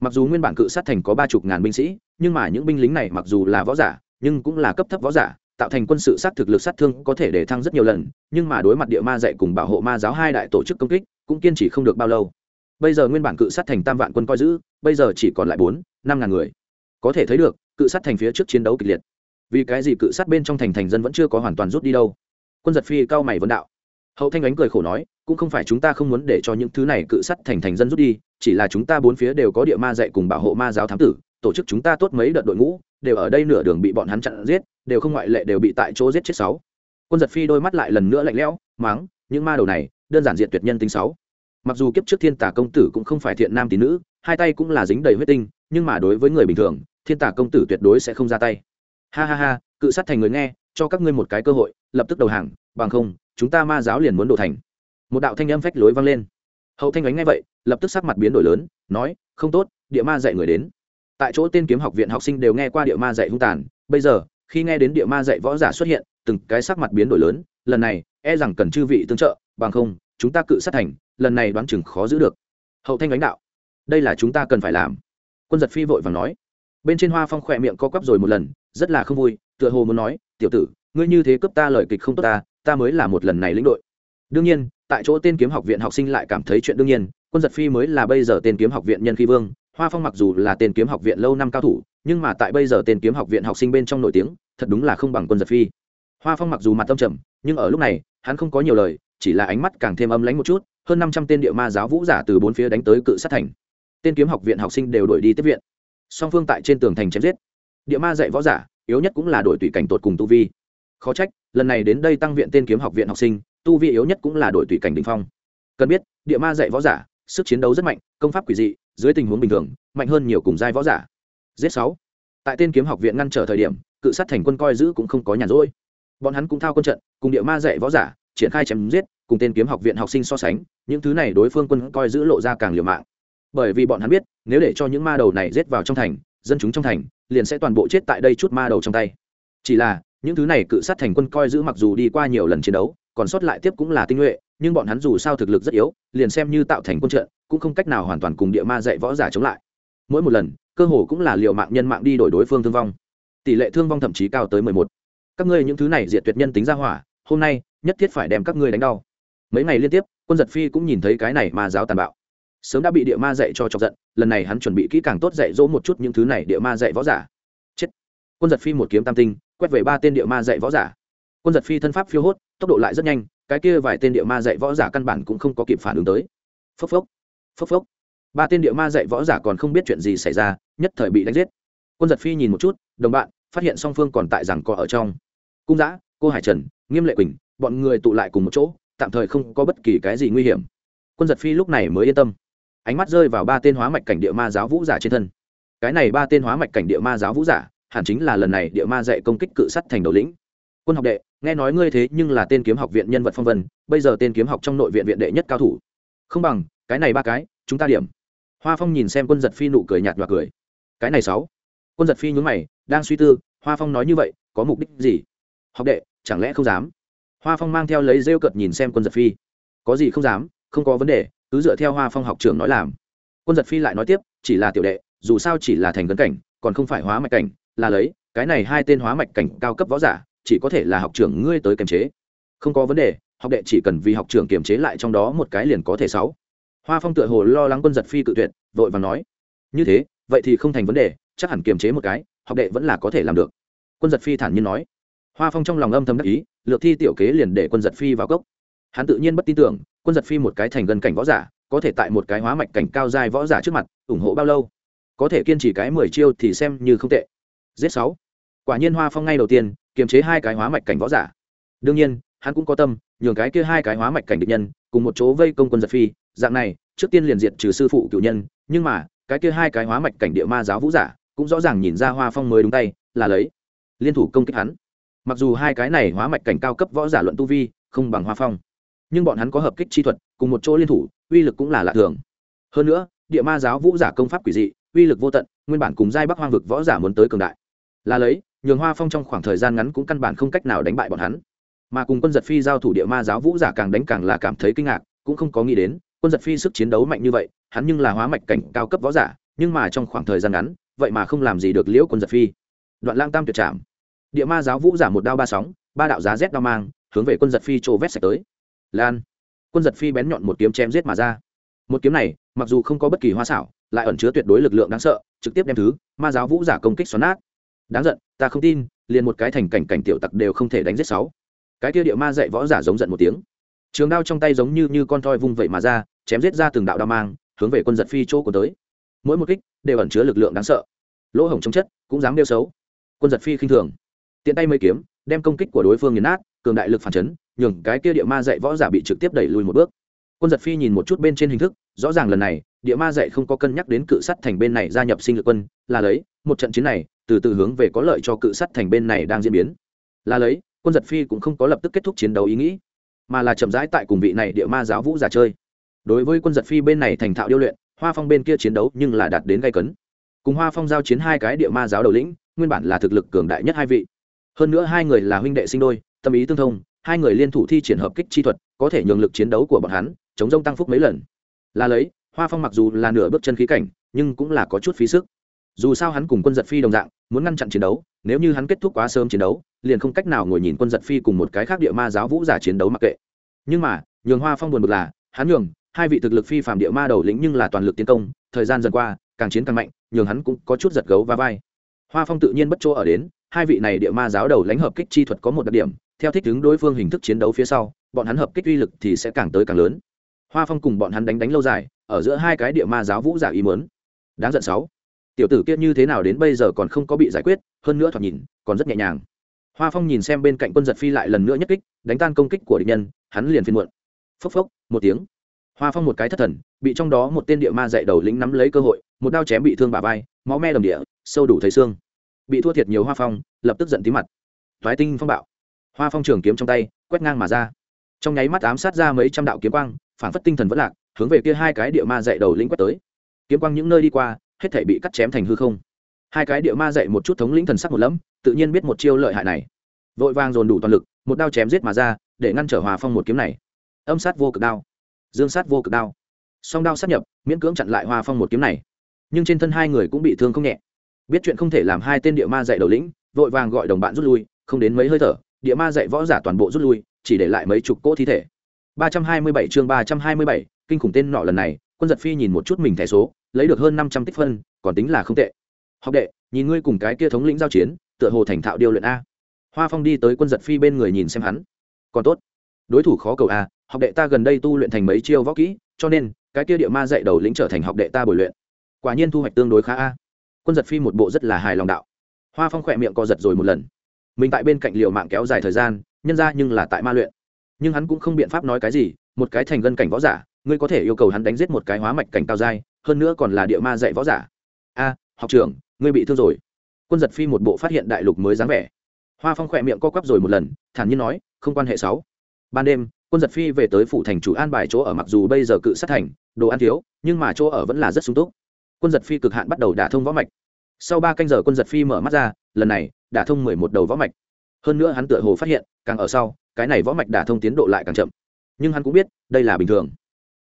Mặc dù nguyên bản cự sát thành có ba chục ngàn binh sĩ, nhưng mà những binh lính này mặc dù là võ giả, nhưng cũng là cấp thấp võ giả, tạo thành quân sự sát thực lực sát thương có thể để thăng rất nhiều lần, nhưng mà đối mặt địa ma dạy cùng bảo hộ ma giáo hai đại tổ chức công kích, cũng kiên trì không được bao lâu. Bây giờ nguyên bản cự sát thành tam vạn quân coi giữ, bây giờ chỉ còn lại bốn, năm ngàn người. Có thể thấy được, cự sát thành phía trước chiến đấu kịch liệt. Vì cái gì cự sát bên trong thành thành dân vẫn chưa có hoàn toàn rút đi đâu? Quân giật phi cao mày vấn đạo. Hậu thanh ánh cười khổ nói, cũng không phải chúng ta không muốn để cho những thứ này cự sắt thành thành dân rút đi, chỉ là chúng ta bốn phía đều có địa ma dạy cùng bảo hộ ma giáo thám tử, tổ chức chúng ta tốt mấy đợt đội ngũ, đều ở đây nửa đường bị bọn hắn chặn giết, đều không ngoại lệ đều bị tại chỗ giết chết sáu. Quân giật phi đôi mắt lại lần nữa lạnh lẽo, mắng, những ma đầu này, đơn giản diện tuyệt nhân tính sáu. Mặc dù kiếp trước thiên tả công tử cũng không phải thiện nam tín nữ, hai tay cũng là dính đầy huyết tinh, nhưng mà đối với người bình thường, thiên tả công tử tuyệt đối sẽ không ra tay. Ha ha ha, cự sát thành người nghe cho các ngươi một cái cơ hội, lập tức đầu hàng, bằng không, chúng ta ma giáo liền muốn đổ thành. Một đạo thanh âm phách lối vang lên. Hậu thanh ánh ngay vậy, lập tức sắc mặt biến đổi lớn, nói, không tốt, địa ma dạy người đến. Tại chỗ tên kiếm học viện học sinh đều nghe qua địa ma dạy hung tàn. Bây giờ, khi nghe đến địa ma dạy võ giả xuất hiện, từng cái sắc mặt biến đổi lớn, lần này e rằng cần chư vị tương trợ, bằng không, chúng ta cự sát thành, lần này đoán chừng khó giữ được. Hậu thanh ánh đạo, đây là chúng ta cần phải làm. Quân giật phi vội và nói. Bên trên hoa phong khỏe miệng co quắp rồi một lần, rất là không vui, tựa hồ muốn nói tiểu tử, ngươi như thế cướp ta lời kịch không tốt ta ta mới là một lần này lĩnh đội. Đương nhiên, tại chỗ tên kiếm học viện học sinh lại cảm thấy chuyện đương nhiên, quân giật phi mới là bây giờ tên kiếm học viện nhân phi vương, hoa phong mặc dù là tên kiếm học viện lâu năm cao thủ, nhưng mà tại bây giờ tên kiếm học viện học sinh bên trong nổi tiếng, thật đúng là không bằng quân giật phi. Hoa phong mặc dù mặt tâm trầm, nhưng ở lúc này, hắn không có nhiều lời, chỉ là ánh mắt càng thêm âm lánh một chút, hơn năm trăm tên địa ma giáo vũ giả từ bốn phía đánh tới cự sát thành. Tên kiếm học viện học sinh đều đổi đi tiếp viện. Song phương tại trên tường thành chém giết. Địa ma dạy võ giả yếu nhất cũng là đổi tùy cảnh tột cùng tu vi. Khó trách, lần này đến đây tăng viện tên kiếm học viện học sinh, tu vi yếu nhất cũng là đội tùy cảnh đình phong. Cần biết, địa ma dạy võ giả, sức chiến đấu rất mạnh, công pháp quỷ dị, dưới tình huống bình thường, mạnh hơn nhiều cùng giai võ giả. Giết sáu. Tại tên kiếm học viện ngăn trở thời điểm, cự sát thành quân coi giữ cũng không có nhàn rỗi. Bọn hắn cũng thao quân trận, cùng địa ma dạy võ giả, triển khai chém giết, cùng tên kiếm học viện học sinh so sánh, những thứ này đối phương quân coi giữ lộ ra càng liều mạng. Bởi vì bọn hắn biết, nếu để cho những ma đầu này giết vào trong thành, dân chúng trong thành liền sẽ toàn bộ chết tại đây chút ma đầu trong tay. Chỉ là, những thứ này cự sát thành quân coi giữ mặc dù đi qua nhiều lần chiến đấu, còn sót lại tiếp cũng là tinh nhuệ, nhưng bọn hắn dù sao thực lực rất yếu, liền xem như tạo thành quân trận, cũng không cách nào hoàn toàn cùng địa ma dạy võ giả chống lại. Mỗi một lần, cơ hồ cũng là liệu mạng nhân mạng đi đổi đối phương thương vong. Tỷ lệ thương vong thậm chí cao tới mười một. Các ngươi những thứ này diệt tuyệt nhân tính ra hỏa, hôm nay, nhất thiết phải đem các ngươi đánh đau. Mấy ngày liên tiếp, quân giật phi cũng nhìn thấy cái này mà giáo tàn bạo sớm đã bị địa ma dạy cho chọc giận, lần này hắn chuẩn bị kỹ càng tốt dạy dỗ một chút những thứ này địa ma dạy võ giả. Chết. Quân giật phi một kiếm tam tinh, quét về ba tên địa ma dạy võ giả. Quân giật phi thân pháp phiêu hốt, tốc độ lại rất nhanh, cái kia vài tên địa ma dạy võ giả căn bản cũng không có kịp phản ứng tới. Phốc phốc phốc phốc. Ba tên địa ma dạy võ giả còn không biết chuyện gì xảy ra, nhất thời bị đánh giết. Quân giật phi nhìn một chút, đồng bạn, phát hiện song phương còn tại rằng có ở trong. Cung giã cô hải trần, nghiêm lệ quỳnh, bọn người tụ lại cùng một chỗ, tạm thời không có bất kỳ cái gì nguy hiểm. Quân giật phi lúc này mới yên tâm ánh mắt rơi vào ba tên hóa mạch cảnh địa ma giáo vũ giả trên thân. Cái này ba tên hóa mạch cảnh địa ma giáo vũ giả, hẳn chính là lần này địa ma dạy công kích cự sắt thành đầu lĩnh. Quân học đệ, nghe nói ngươi thế nhưng là tên kiếm học viện nhân vật phong vân, bây giờ tên kiếm học trong nội viện viện đệ nhất cao thủ. Không bằng, cái này ba cái, chúng ta điểm. Hoa phong nhìn xem quân giật phi nụ cười nhạt và cười. Cái này sáu. Quân giật phi nhún mày, đang suy tư, hoa phong nói như vậy, có mục đích gì? Học đệ, chẳng lẽ không dám? Hoa phong mang theo lấy rêu cợt nhìn xem quân giật phi. Có gì không dám, không có vấn đề cứ dựa theo hoa phong học trưởng nói làm. Quân giật phi lại nói tiếp, chỉ là tiểu đệ, dù sao chỉ là thành cấn cảnh, còn không phải hóa mạch cảnh, là lấy, cái này hai tên hóa mạch cảnh cao cấp võ giả, chỉ có thể là học trưởng ngươi tới kiềm chế. Không có vấn đề, học đệ chỉ cần vì học trưởng kiềm chế lại trong đó một cái liền có thể sáu. Hoa phong tựa hồ lo lắng quân giật phi cự tuyệt, vội và nói, như thế, vậy thì không thành vấn đề, chắc hẳn kiềm chế một cái, học đệ vẫn là có thể làm được. Quân giật phi thản nhiên nói. Hoa phong trong lòng âm thầm đắc ý, lược thi tiểu kế liền để quân giật phi vào cốc hắn tự nhiên bất tin tưởng, quân giật phi một cái thành gần cảnh võ giả, có thể tại một cái hóa mạch cảnh cao dài võ giả trước mặt, ủng hộ bao lâu? Có thể kiên trì cái mười chiêu thì xem như không tệ. Giết sáu. Quả nhiên hoa phong ngay đầu tiên, kiềm chế hai cái hóa mạch cảnh võ giả. Đương nhiên, hắn cũng có tâm, nhường cái kia hai cái hóa mạch cảnh địch nhân, cùng một chỗ vây công quân giật phi, dạng này, trước tiên liền diệt trừ sư phụ cựu nhân, nhưng mà, cái kia hai cái hóa mạch cảnh địa ma giáo vũ giả, cũng rõ ràng nhìn ra hoa phong mới đúng tay, là lấy liên thủ công kích hắn. Mặc dù hai cái này hóa mạch cảnh cao cấp võ giả luận tu vi, không bằng hoa phong nhưng bọn hắn có hợp kích chi thuật, cùng một chỗ liên thủ, uy lực cũng là lạ thường. Hơn nữa, địa ma giáo vũ giả công pháp quỷ dị, uy lực vô tận, nguyên bản cùng giai bắc hoang vực võ giả muốn tới cường đại. Là lấy, nhường hoa phong trong khoảng thời gian ngắn cũng căn bản không cách nào đánh bại bọn hắn. Mà cùng quân giật phi giao thủ địa ma giáo vũ giả càng đánh càng là cảm thấy kinh ngạc, cũng không có nghĩ đến, quân giật phi sức chiến đấu mạnh như vậy, hắn nhưng là hóa mạch cảnh cao cấp võ giả, nhưng mà trong khoảng thời gian ngắn, vậy mà không làm gì được liễu quân giật phi. Đoạn lang tam tuyệt trảm. Địa ma giáo vũ giả một đao ba sóng, ba đạo giá rét đao mang, hướng về quân giật phi trô vét sạch tới lan. Quân giật phi bén nhọn một kiếm chém giết mà ra. Một kiếm này, mặc dù không có bất kỳ hoa xảo, lại ẩn chứa tuyệt đối lực lượng đáng sợ, trực tiếp đem thứ ma giáo vũ giả công kích xoắn nát. Đáng giận, ta không tin, liền một cái thành cảnh cảnh tiểu tặc đều không thể đánh giết sáu. Cái kia địa ma dạy võ giả giống giận một tiếng. Trường đao trong tay giống như như con thoi vung vẩy mà ra, chém giết ra từng đạo đao mang, hướng về quân giật phi chỗ của tới. Mỗi một kích đều ẩn chứa lực lượng đáng sợ. Lỗ hổng chống chất, cũng dám đeo xấu. Quân giật phi khinh thường. Tiện tay mấy kiếm, đem công kích của đối phương nghiền nát cường đại lực phản chấn, nhường cái kia địa ma dạy võ giả bị trực tiếp đẩy lùi một bước. Quân giật phi nhìn một chút bên trên hình thức, rõ ràng lần này, địa ma dạy không có cân nhắc đến cự sắt thành bên này gia nhập sinh lực quân, là lấy, một trận chiến này, từ từ hướng về có lợi cho cự sắt thành bên này đang diễn biến. Là lấy, quân giật phi cũng không có lập tức kết thúc chiến đấu ý nghĩ, mà là chậm rãi tại cùng vị này địa ma giáo vũ giả chơi. Đối với quân giật phi bên này thành thạo điêu luyện, hoa phong bên kia chiến đấu nhưng là đạt đến gây cấn. Cùng hoa phong giao chiến hai cái địa ma giáo đầu lĩnh, nguyên bản là thực lực cường đại nhất hai vị. Hơn nữa hai người là huynh đệ sinh đôi tâm ý tương thông, hai người liên thủ thi triển hợp kích chi thuật, có thể nhường lực chiến đấu của bọn hắn chống rông tăng phúc mấy lần. Là lấy, hoa phong mặc dù là nửa bước chân khí cảnh, nhưng cũng là có chút phí sức. Dù sao hắn cùng quân giật phi đồng dạng, muốn ngăn chặn chiến đấu, nếu như hắn kết thúc quá sớm chiến đấu, liền không cách nào ngồi nhìn quân giật phi cùng một cái khác địa ma giáo vũ giả chiến đấu mặc kệ. Nhưng mà, nhường hoa phong buồn bực là, hắn nhường, hai vị thực lực phi phạm địa ma đầu lĩnh nhưng là toàn lực tiến công, thời gian dần qua, càng chiến càng mạnh, nhường hắn cũng có chút giật gấu và vai. Hoa phong tự nhiên bất chỗ ở đến, hai vị này địa ma giáo đầu lãnh hợp kích chi thuật có một đặc điểm theo thích ứng đối phương hình thức chiến đấu phía sau, bọn hắn hợp kích uy lực thì sẽ càng tới càng lớn. Hoa phong cùng bọn hắn đánh đánh lâu dài, ở giữa hai cái địa ma giáo vũ giả ý mớn đáng giận sáu. Tiểu tử kia như thế nào đến bây giờ còn không có bị giải quyết, hơn nữa thoạt nhìn, còn rất nhẹ nhàng. Hoa phong nhìn xem bên cạnh quân giật phi lại lần nữa nhất kích, đánh tan công kích của địch nhân, hắn liền phiên muộn. Phốc phốc, một tiếng. Hoa phong một cái thất thần, bị trong đó một tên địa ma dạy đầu lĩnh nắm lấy cơ hội, một đao chém bị thương bà vai, máu me đầm địa, sâu đủ thấy xương. Bị thua thiệt nhiều hoa phong, lập tức giận tí mặt. Thoái tinh phong bạo hoa phong trường kiếm trong tay, quét ngang mà ra. Trong nháy mắt ám sát ra mấy trăm đạo kiếm quang, phản phất tinh thần vẫn lạc, hướng về kia hai cái địa ma dạy đầu lĩnh quét tới. Kiếm quang những nơi đi qua, hết thể bị cắt chém thành hư không. Hai cái địa ma dạy một chút thống lĩnh thần sắc một lẫm, tự nhiên biết một chiêu lợi hại này. Vội vàng dồn đủ toàn lực, một đao chém giết mà ra, để ngăn trở hòa phong một kiếm này. Âm sát vô cực đao. Dương sát vô cực đao. Song đao sát nhập, miễn cưỡng chặn lại hòa phong một kiếm này. Nhưng trên thân hai người cũng bị thương không nhẹ. Biết chuyện không thể làm hai tên địa ma dạy đầu lĩnh, vội vàng gọi đồng bạn rút lui, không đến mấy hơi thở địa ma dạy võ giả toàn bộ rút lui chỉ để lại mấy chục cỗ thi thể. 327 chương 327, kinh khủng tên nọ lần này quân giật phi nhìn một chút mình thẻ số lấy được hơn 500 tích phân còn tính là không tệ. Học đệ nhìn ngươi cùng cái kia thống lĩnh giao chiến tựa hồ thành thạo điều luyện a. Hoa phong đi tới quân giật phi bên người nhìn xem hắn. Còn tốt. Đối thủ khó cầu a học đệ ta gần đây tu luyện thành mấy chiêu võ kỹ cho nên cái kia địa ma dạy đầu lĩnh trở thành học đệ ta bồi luyện. Quả nhiên thu hoạch tương đối khá a. Quân giật phi một bộ rất là hài lòng đạo. Hoa phong khỏe miệng co giật rồi một lần mình tại bên cạnh liệu mạng kéo dài thời gian, nhân ra nhưng là tại ma luyện. Nhưng hắn cũng không biện pháp nói cái gì, một cái thành gân cảnh võ giả, ngươi có thể yêu cầu hắn đánh giết một cái hóa mạch cảnh cao dai hơn nữa còn là địa ma dạy võ giả. A, học trưởng, ngươi bị thương rồi. Quân giật phi một bộ phát hiện đại lục mới dáng vẻ. Hoa phong khỏe miệng co quắp rồi một lần, thản nhiên nói, không quan hệ sáu. Ban đêm, quân giật phi về tới phủ thành chủ an bài chỗ ở mặc dù bây giờ cự sát thành, đồ ăn thiếu, nhưng mà chỗ ở vẫn là rất sung túc. Quân giật phi cực hạn bắt đầu đả thông võ mạch. Sau ba canh giờ quân giật phi mở mắt ra, lần này đả thông mười một đầu võ mạch. Hơn nữa hắn tựa hồ phát hiện, càng ở sau, cái này võ mạch đả thông tiến độ lại càng chậm. Nhưng hắn cũng biết, đây là bình thường.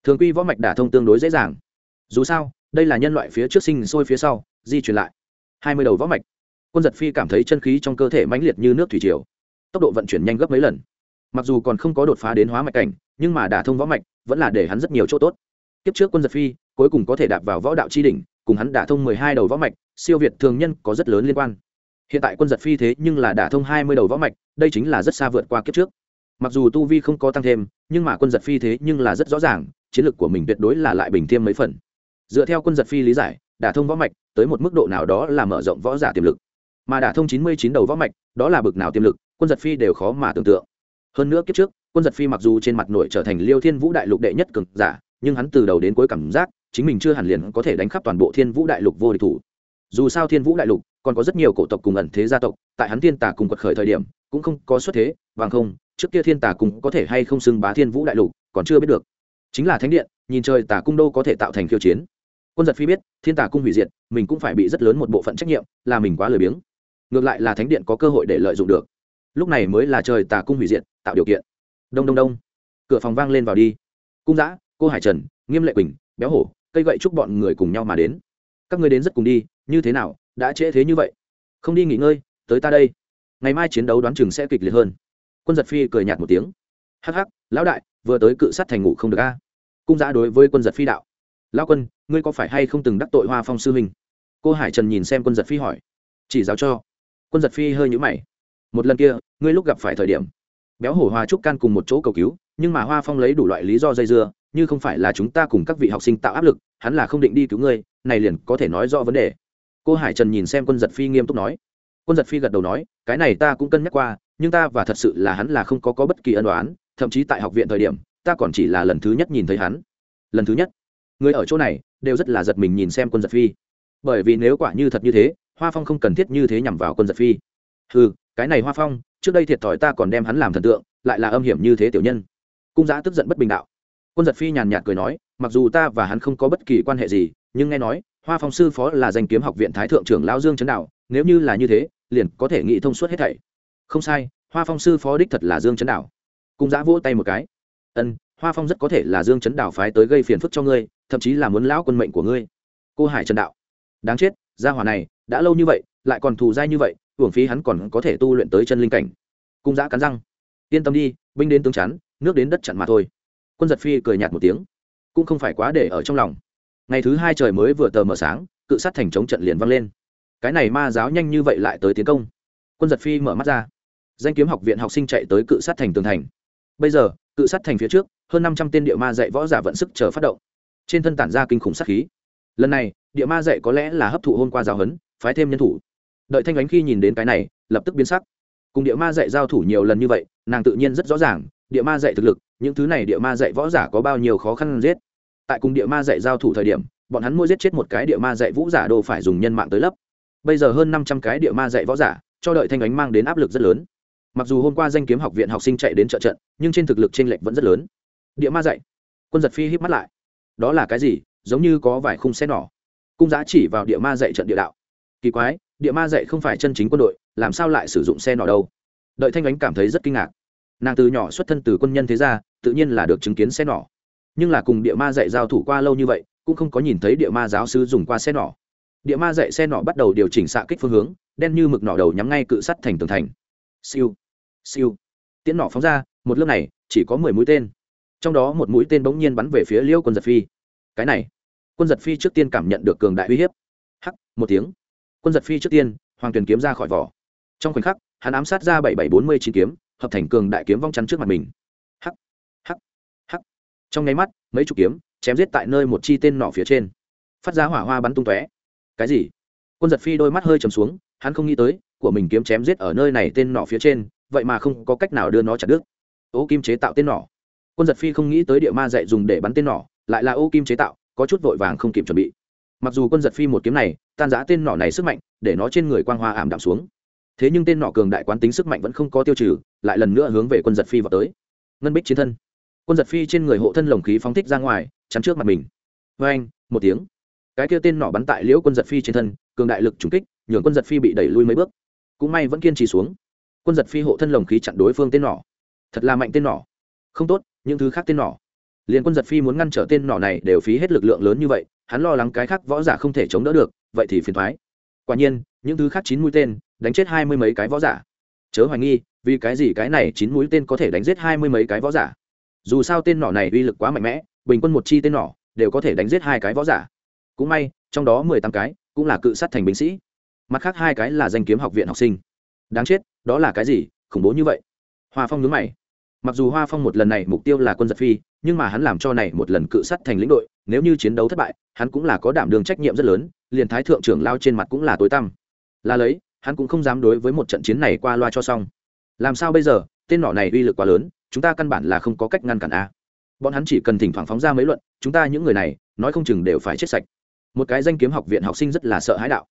Thường quy võ mạch đả thông tương đối dễ dàng. Dù sao, đây là nhân loại phía trước sinh sôi phía sau, di chuyển lại. Hai mươi đầu võ mạch. Quân giật phi cảm thấy chân khí trong cơ thể mãnh liệt như nước thủy triều. Tốc độ vận chuyển nhanh gấp mấy lần. Mặc dù còn không có đột phá đến hóa mạch cảnh, nhưng mà đả thông võ mạch vẫn là để hắn rất nhiều chỗ tốt. Kiếp trước quân giật phi, cuối cùng có thể đạp vào võ đạo tri đỉnh, cùng hắn đả thông mười hai đầu võ mạch, siêu việt thường nhân có rất lớn liên quan hiện tại quân giật phi thế nhưng là đả thông hai mươi đầu võ mạch, đây chính là rất xa vượt qua kiếp trước. Mặc dù tu vi không có tăng thêm, nhưng mà quân giật phi thế nhưng là rất rõ ràng, chiến lược của mình tuyệt đối là lại bình thêm mấy phần. Dựa theo quân giật phi lý giải đả thông võ mạch, tới một mức độ nào đó là mở rộng võ giả tiềm lực. Mà đả thông chín mươi chín đầu võ mạch, đó là bực nào tiềm lực, quân giật phi đều khó mà tưởng tượng. Hơn nữa kiếp trước, quân giật phi mặc dù trên mặt nội trở thành liêu thiên vũ đại lục đệ nhất cực giả, nhưng hắn từ đầu đến cuối cảm giác, chính mình chưa hẳn liền có thể đánh khắp toàn bộ thiên vũ đại lục vô địch thủ dù sao thiên vũ đại lục còn có rất nhiều cổ tộc cùng ẩn thế gia tộc, tại hắn thiên tà cùng quật khởi thời điểm, cũng không có xuất thế, bằng không, trước kia thiên tà cùng có thể hay không xưng bá thiên vũ đại lục, còn chưa biết được. Chính là thánh điện, nhìn trời tà cung đô có thể tạo thành khiêu chiến. Quân giật phi biết, thiên tà cung hủy diệt, mình cũng phải bị rất lớn một bộ phận trách nhiệm, là mình quá lười biếng. Ngược lại là thánh điện có cơ hội để lợi dụng được. Lúc này mới là trời tà cung hủy diệt, tạo điều kiện. Đông đông đông. Cửa phòng vang lên vào đi. Cung giã cô hải trần, nghiêm lệ quỳnh, béo hổ, cây gậy chúc bọn người cùng nhau mà đến các người đến rất cùng đi, như thế nào, đã trễ thế như vậy? Không đi nghỉ ngơi, tới ta đây. Ngày mai chiến đấu đoán chừng sẽ kịch liệt hơn. Quân giật phi cười nhạt một tiếng. Hắc hắc, lão đại, vừa tới cự sát thành ngủ không được a. Cung giã đối với quân giật phi đạo. Lão quân, ngươi có phải hay không từng đắc tội hoa phong sư huynh? Cô hải trần nhìn xem quân giật phi hỏi. Chỉ giáo cho. Quân giật phi hơi nhũ mày. Một lần kia, ngươi lúc gặp phải thời điểm, béo hổ hoa trúc can cùng một chỗ cầu cứu, nhưng mà hoa phong lấy đủ loại lý do dây dưa, như không phải là chúng ta cùng các vị học sinh tạo áp lực, hắn là không định đi cứu ngươi này liền có thể nói rõ vấn đề. Cô hải trần nhìn xem quân giật phi nghiêm túc nói. Quân giật phi gật đầu nói, cái này ta cũng cân nhắc qua, nhưng ta và thật sự là hắn là không có có bất kỳ ân đoán thậm chí tại học viện thời điểm, ta còn chỉ là lần thứ nhất nhìn thấy hắn. Lần thứ nhất? Người ở chỗ này, đều rất là giật mình nhìn xem quân giật phi. Bởi vì nếu quả như thật như thế, hoa phong không cần thiết như thế nhằm vào quân giật phi. Ừ cái này hoa phong, trước đây thiệt thòi ta còn đem hắn làm thần tượng, lại là âm hiểm như thế tiểu nhân. Cung giã tức giận bất bình đạo quân giật phi nhàn nhạt cười nói, mặc dù ta và hắn không có bất kỳ quan hệ gì, nhưng nghe nói, hoa phong sư phó là danh kiếm học viện thái thượng trưởng lao dương trấn đạo, nếu như là như thế, liền có thể nghĩ thông suốt hết thảy. Không sai, hoa phong sư phó đích thật là dương trấn đạo. Cung giã vỗ tay một cái. Ân, hoa phong rất có thể là dương trấn đạo phái tới gây phiền phức cho ngươi, thậm chí là muốn lão quân mệnh của ngươi. Cô hải trần đạo. Đáng chết, gia hỏa này, đã lâu như vậy, lại còn thù dai như vậy hưởng phí hắn còn có thể tu luyện tới chân linh cảnh. Cung giã cắn răng. Yên tâm đi, binh đến tướng chắn, nước đến đất chặn mà thôi quân giật phi cười nhạt một tiếng. Cũng không phải quá để ở trong lòng. Ngày thứ hai trời mới vừa tờ mờ sáng, cự sát thành chống trận liền vang lên. Cái này ma giáo nhanh như vậy lại tới tiến công. Quân giật phi mở mắt ra. Danh kiếm học viện học sinh chạy tới cự sát thành tường thành. Bây giờ, cự sát thành phía trước, hơn năm trăm tên địa ma dạy võ giả vận sức chờ phát động. Trên thân tản ra kinh khủng sát khí. Lần này, địa ma dạy có lẽ là hấp thụ hôn qua giáo huấn, phái thêm nhân thủ. Đợi thanh ánh khi nhìn đến cái này, lập tức biến sắc. Cùng địa ma dạy giao thủ nhiều lần như vậy, nàng tự nhiên rất rõ ràng địa ma dạy thực lực, những thứ này địa ma dạy võ giả có bao nhiêu khó khăn giết. Tại cùng địa ma dạy giao thủ thời điểm, bọn hắn mỗi giết chết một cái địa ma dạy vũ giả đồ phải dùng nhân mạng tới lấp. Bây giờ hơn năm trăm cái địa ma dạy võ giả, cho đợi thanh ánh mang đến áp lực rất lớn. Mặc dù hôm qua danh kiếm học viện học sinh chạy đến trợ trận, nhưng trên thực lực t r ê n lệch vẫn rất lớn. Địa ma dạy, quân giật phi hít mắt lại. Đó là cái gì? Giống như có vài khung xe nỏ. Cung giá chỉ vào địa ma dạy trận địa đạo. Kỳ quái, địa ma dạy không phải chân chính quân đội, làm sao lại sử dụng xe nỏ đâu? Đợi thanh ánh cảm thấy rất kinh ngạc nàng từ nhỏ xuất thân từ quân nhân thế gia, tự nhiên là được chứng kiến xe nỏ. Nhưng là cùng địa ma dạy giao thủ qua lâu như vậy, cũng không có nhìn thấy địa ma giáo sư dùng qua xe nỏ. Địa ma dạy xe nỏ bắt đầu điều chỉnh xạ kích phương hướng, đen như mực nỏ đầu nhắm ngay cự sắt thành tường thành. Siêu siêu. Tiễn nỏ phóng ra, một lớp này, chỉ có mười mũi tên. Trong đó một mũi tên bỗng nhiên bắn về phía liêu quân giật phi. Cái này, quân giật phi trước tiên cảm nhận được cường đại uy hiếp. Hắc, một tiếng. Quân giật phi trước tiên, hoàng tuyền kiếm ra khỏi vỏ. Trong khoảnh khắc, hắn ám sát ra bảy bảy bốn mươi chín kiếm hợp thành cường đại kiếm vong chắn trước mặt mình. Hắc hắc hắc. Trong nháy mắt, mấy chục kiếm chém giết tại nơi một chi tên nỏ phía trên. Phát ra hỏa hoa bắn tung tóe. Cái gì? Quân giật phi đôi mắt hơi trầm xuống, hắn không nghĩ tới, của mình kiếm chém giết ở nơi này tên nỏ phía trên, vậy mà không có cách nào đưa nó chặt đứt. Ô kim chế tạo tên nỏ quân giật phi không nghĩ tới địa ma dạy dùng để bắn tên nỏ lại là ô kim chế tạo, có chút vội vàng không kịp chuẩn bị. Mặc dù quân giật phi một kiếm này, tan giã tên nỏ này sức mạnh, để nó trên người quang hoa ảm đạm xuống thế nhưng tên nọ cường đại quán tính sức mạnh vẫn không có tiêu trừ, lại lần nữa hướng về quân giật phi vào tới. Ngân bích chiến thân. Quân giật phi trên người hộ thân lồng khí phóng thích ra ngoài, chắn trước mặt mình. Vê anh một tiếng. Cái kia tên nọ bắn tại liễu quân giật phi trên thân, cường đại lực trúng kích, nhường quân giật phi bị đẩy lui mấy bước. Cũng may vẫn kiên trì xuống. Quân giật phi hộ thân lồng khí chặn đối phương tên nọ. Thật là mạnh tên nọ. Không tốt, những thứ khác tên nọ. Liền quân giật phi muốn ngăn trở tên nọ này đều phí hết lực lượng lớn như vậy, hắn lo lắng cái khác võ giả không thể chống đỡ được, vậy thì phiền thoái quả nhiên, những thứ khác chín mũi tên đánh chết hai mươi mấy cái võ giả. Chớ hoài nghi, vì cái gì cái này chín mũi tên có thể đánh giết hai mươi mấy cái võ giả? Dù sao tên nỏ này uy lực quá mạnh mẽ, bình quân một chi tên nỏ đều có thể đánh giết hai cái võ giả. Cũng may, trong đó mười tám cái cũng là cự sát thành binh sĩ. Mặt khác hai cái là danh kiếm học viện học sinh. Đáng chết, đó là cái gì? Khủng bố như vậy. Hoa phong nhớ mày. Mặc dù hoa phong một lần này mục tiêu là quân giật phi, nhưng mà hắn làm cho này một lần cự sát thành lĩnh đội, nếu như chiến đấu thất bại, hắn cũng là có đảm đường trách nhiệm rất lớn, liền thái thượng trưởng lao trên mặt cũng là tối tăm. Là lấy hắn cũng không dám đối với một trận chiến này qua loa cho xong. Làm sao bây giờ? Tên nọ này uy lực quá lớn, chúng ta căn bản là không có cách ngăn cản a. Bọn hắn chỉ cần thỉnh thoảng phóng ra mấy luận, chúng ta những người này, nói không chừng đều phải chết sạch. Một cái danh kiếm học viện học sinh rất là sợ hãi đạo.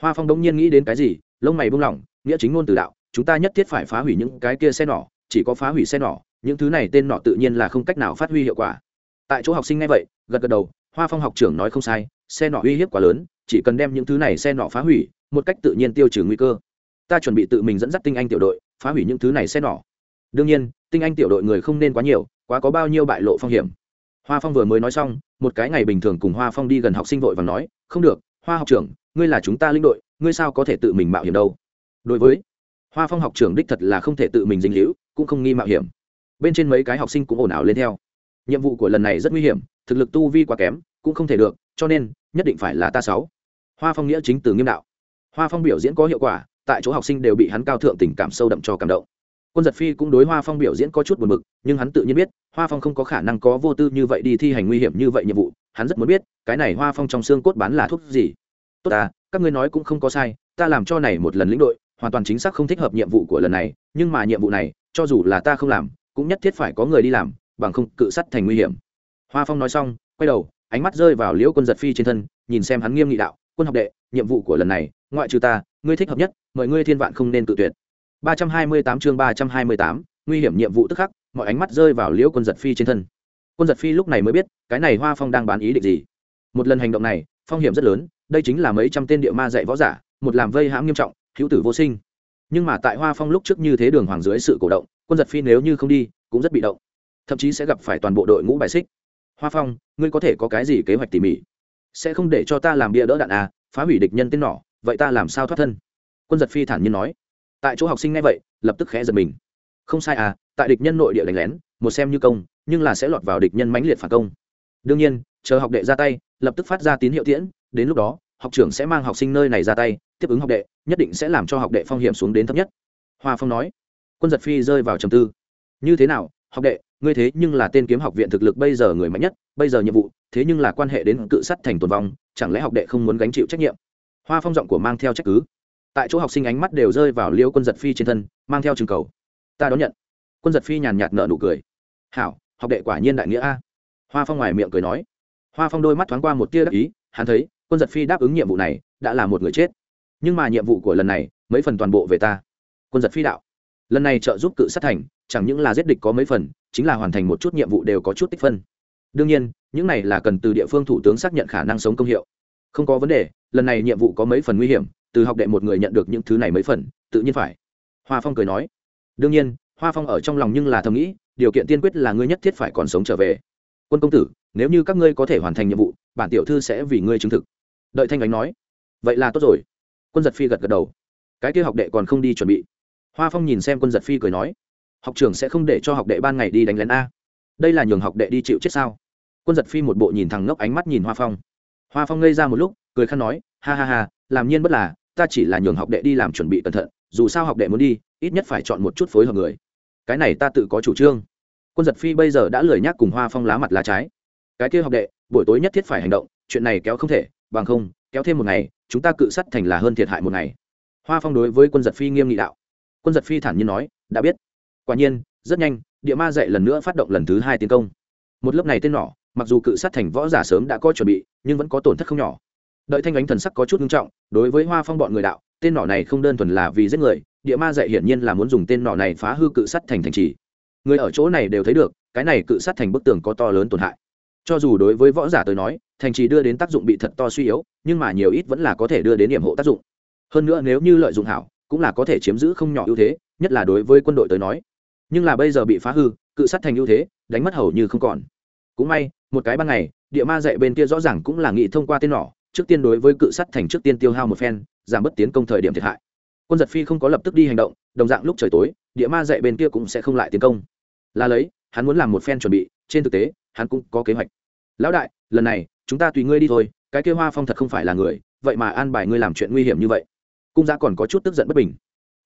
Hoa phong đống nhiên nghĩ đến cái gì, lông mày buông lỏng, nghĩa chính ngôn từ đạo, chúng ta nhất thiết phải phá hủy những cái kia xe nỏ, chỉ có phá hủy xe nỏ, những thứ này tên nọ tự nhiên là không cách nào phát huy hiệu quả. Tại chỗ học sinh ngay vậy, gật gật đầu hoa phong học trưởng nói không sai, xe nọ uy hiếp quá lớn, chỉ cần đem những thứ này xe nọ phá hủy, một cách tự nhiên tiêu trừ nguy cơ. Ta chuẩn bị tự mình dẫn dắt tinh anh tiểu đội, phá hủy những thứ này xe nỏ đương nhiên, tinh anh tiểu đội người không nên quá nhiều, quá có bao nhiêu bại lộ phong hiểm. Hoa phong vừa mới nói xong, một cái ngày bình thường cùng hoa phong đi gần học sinh vội và nói, không được, hoa học trưởng, ngươi là chúng ta linh đội, ngươi sao có thể tự mình mạo hiểm đâu? Đối với hoa phong học trưởng đích thật là không thể tự mình dính hữu cũng không nghi mạo hiểm. Bên trên mấy cái học sinh cũng ồn ào lên theo. Nhiệm vụ của lần này rất nguy hiểm thực lực tu vi quá kém, cũng không thể được, cho nên, nhất định phải là ta sáu. Hoa phong nghĩa chính từ nghiêm đạo. Hoa phong biểu diễn có hiệu quả, tại chỗ học sinh đều bị hắn cao thượng tình cảm sâu đậm cho cảm động. Quân giật phi cũng đối hoa phong biểu diễn có chút buồn mực nhưng hắn tự nhiên biết, hoa phong không có khả năng có vô tư như vậy đi thi hành nguy hiểm như vậy nhiệm vụ, hắn rất muốn biết, cái này hoa phong trong xương cốt bán là thuốc gì. Tốt ta, các ngươi nói cũng không có sai, ta làm cho này một lần lĩnh đội, hoàn toàn chính xác không thích hợp nhiệm vụ của lần này, nhưng mà nhiệm vụ này, cho dù là ta không làm, cũng nhất thiết phải có người đi làm, bằng không cự sắt thành nguy hiểm hoa phong nói xong quay đầu ánh mắt rơi vào liễu quân giật phi trên thân nhìn xem hắn nghiêm nghị đạo quân học đệ nhiệm vụ của lần này ngoại trừ ta ngươi thích hợp nhất mời ngươi thiên vạn không nên tự tuyệt. 328 chương 328, nguy hiểm nhiệm vụ tức khắc mọi ánh mắt rơi vào liễu quân giật phi trên thân. Quân giật phi lúc này mới biết cái này hoa phong đang bán ý định gì. Một lần hành động này phong hiểm rất lớn đây chính là mấy trăm tên địa ma dạy võ giả một làm vây hãm nghiêm trọng hữu tử vô sinh. Nhưng mà tại hoa phong lúc trước như thế đường hoàng dưới sự cổ động quân giật phi nếu như không đi cũng rất bị động. Thậm chí sẽ gặp phải toàn bộ đội ngũ bài xích hoa phong, ngươi có thể có cái gì kế hoạch tỉ mỉ? Sẽ không để cho ta làm bia đỡ đạn à phá hủy địch nhân tên nỏ, vậy ta làm sao thoát thân? Quân giật phi thản nhiên nói. Tại chỗ học sinh nghe vậy, lập tức khẽ giật mình. Không sai à tại địch nhân nội địa đánh lén, một xem như công, nhưng là sẽ lọt vào địch nhân mãnh liệt phản công. Đương nhiên, chờ học đệ ra tay, lập tức phát ra tín hiệu tiễn, đến lúc đó, học trưởng sẽ mang học sinh nơi này ra tay, tiếp ứng học đệ, nhất định sẽ làm cho học đệ phong hiểm xuống đến thấp nhất. Hoa phong nói. Quân giật phi rơi vào trầm tư. Như thế nào, học đệ ngươi thế nhưng là tên kiếm học viện thực lực bây giờ người mạnh nhất, bây giờ nhiệm vụ, thế nhưng là quan hệ đến cự sắt thành tồn vong, chẳng lẽ học đệ không muốn gánh chịu trách nhiệm? Hoa phong giọng của mang theo trách cứ. Tại chỗ học sinh ánh mắt đều rơi vào liêu quân giật phi trên thân, mang theo trường cầu. Ta đón nhận. Quân giật phi nhàn nhạt nợ nụ cười. Hảo, học đệ quả nhiên đại nghĩa a. Hoa phong ngoài miệng cười nói. Hoa phong đôi mắt thoáng qua một tia đắc ý, hắn thấy, quân giật phi đáp ứng nhiệm vụ này, đã là một người chết. Nhưng mà nhiệm vụ của lần này, mấy phần toàn bộ về ta. Quân giật phi đạo. Lần này trợ giúp cự sát thành, chẳng những là giết địch có mấy phần chính là hoàn thành một chút nhiệm vụ đều có chút tích phân. Đương nhiên, những này là cần từ địa phương thủ tướng xác nhận khả năng sống công hiệu. Không có vấn đề, lần này nhiệm vụ có mấy phần nguy hiểm, từ học đệ một người nhận được những thứ này mấy phần, tự nhiên phải. Hoa phong cười nói. Đương nhiên, hoa phong ở trong lòng nhưng là thầm nghĩ, điều kiện tiên quyết là ngươi nhất thiết phải còn sống trở về. Quân công tử, nếu như các ngươi có thể hoàn thành nhiệm vụ, bản tiểu thư sẽ vì ngươi chứng thực. Đợi thanh ánh nói. Vậy là tốt rồi. Quân giật phi gật gật đầu. Cái kia học đệ còn không đi chuẩn bị. Hoa phong nhìn xem quân giật phi cười nói học trưởng sẽ không để cho học đệ ban ngày đi đánh lén a. Đây là nhường học đệ đi chịu chết sao? Quân giật phi một bộ nhìn thằng ngốc ánh mắt nhìn hoa phong. Hoa phong ngây ra một lúc, cười khăn nói, ha ha ha, làm nhiên bất là, ta chỉ là nhường học đệ đi làm chuẩn bị cẩn thận, dù sao học đệ muốn đi, ít nhất phải chọn một chút phối hợp người. Cái này ta tự có chủ trương. Quân giật phi bây giờ đã lười nhác cùng hoa phong lá mặt lá trái. Cái kia học đệ, buổi tối nhất thiết phải hành động, chuyện này kéo không thể, bằng không, kéo thêm một ngày, chúng ta cự sắt thành là hơn thiệt hại một ngày. Hoa phong đối với quân giật phi nghiêm nghị đạo. Quân giật phi thản nhiên nói, đã biết quả nhiên, rất nhanh, địa ma dạy lần nữa phát động lần thứ hai tiến công. Một lớp này tên nỏ, mặc dù cự sát thành võ giả sớm đã có chuẩn bị, nhưng vẫn có tổn thất không nhỏ. Đợi thanh ánh thần sắc có chút nghiêm trọng, đối với hoa phong bọn người đạo, tên nỏ này không đơn thuần là vì giết người, địa ma dạy hiển nhiên là muốn dùng tên nỏ này phá hư cự sát thành thành trì. Người ở chỗ này đều thấy được, cái này cự sát thành bức tường có to lớn tổn hại. Cho dù đối với võ giả tới nói, thành trì đưa đến tác dụng bị thật to suy yếu, nhưng mà nhiều ít vẫn là có thể đưa đến điểm hộ tác dụng. Hơn nữa nếu như lợi dụng hảo, cũng là có thể chiếm giữ không nhỏ ưu thế, nhất là đối với quân đội tới nói nhưng là bây giờ bị phá hư, cự sắt thành ưu thế, đánh mất hầu như không còn. Cũng may, một cái ban ngày, địa ma dạy bên kia rõ ràng cũng là nghị thông qua tên nỏ, trước tiên đối với cự sắt thành trước tiên tiêu hao một phen, giảm bớt tiến công thời điểm thiệt hại. Quân giật phi không có lập tức đi hành động, đồng dạng lúc trời tối, địa ma dạy bên kia cũng sẽ không lại tiến công. Là lấy, hắn muốn làm một phen chuẩn bị, trên thực tế, hắn cũng có kế hoạch. Lão đại, lần này, chúng ta tùy ngươi đi thôi, cái kêu hoa phong thật không phải là người, vậy mà an bài ngươi làm chuyện nguy hiểm như vậy. Cung gia còn có chút tức giận bất bình.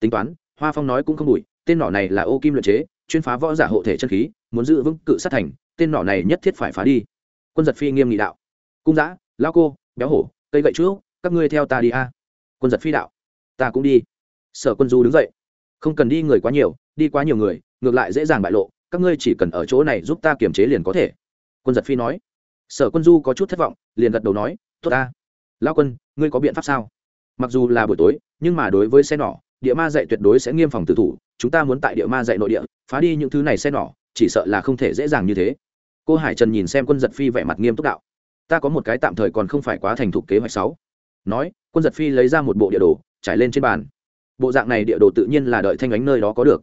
Tính toán, hoa phong nói cũng không đủi tên nỏ này là ô kim luyện chế, chuyên phá võ giả hộ thể chân khí, muốn giữ vững cự sát thành, tên nỏ này nhất thiết phải phá đi. Quân giật phi nghiêm nghị đạo. Cung giã lao cô, béo hổ, cây gậy trước các ngươi theo ta đi a. Quân giật phi đạo. Ta cũng đi. Sở quân du đứng dậy. Không cần đi người quá nhiều, đi quá nhiều người, ngược lại dễ dàng bại lộ, các ngươi chỉ cần ở chỗ này giúp ta kiềm chế liền có thể. Quân giật phi nói. Sở quân du có chút thất vọng, liền gật đầu nói, tốt ta. Lao quân, ngươi có biện pháp sao? Mặc dù là buổi tối, nhưng mà đối với xe nỏ địa ma dạy tuyệt đối sẽ nghiêm phòng tử thủ, chúng ta muốn tại địa ma dạy nội địa, phá đi những thứ này xe nỏ, chỉ sợ là không thể dễ dàng như thế. Cô hải trần nhìn xem quân giật phi vẻ mặt nghiêm túc đạo, ta có một cái tạm thời còn không phải quá thành thục kế hoạch sáu. Nói, quân giật phi lấy ra một bộ địa đồ, trải lên trên bàn. Bộ dạng này địa đồ tự nhiên là đợi thanh ánh nơi đó có được.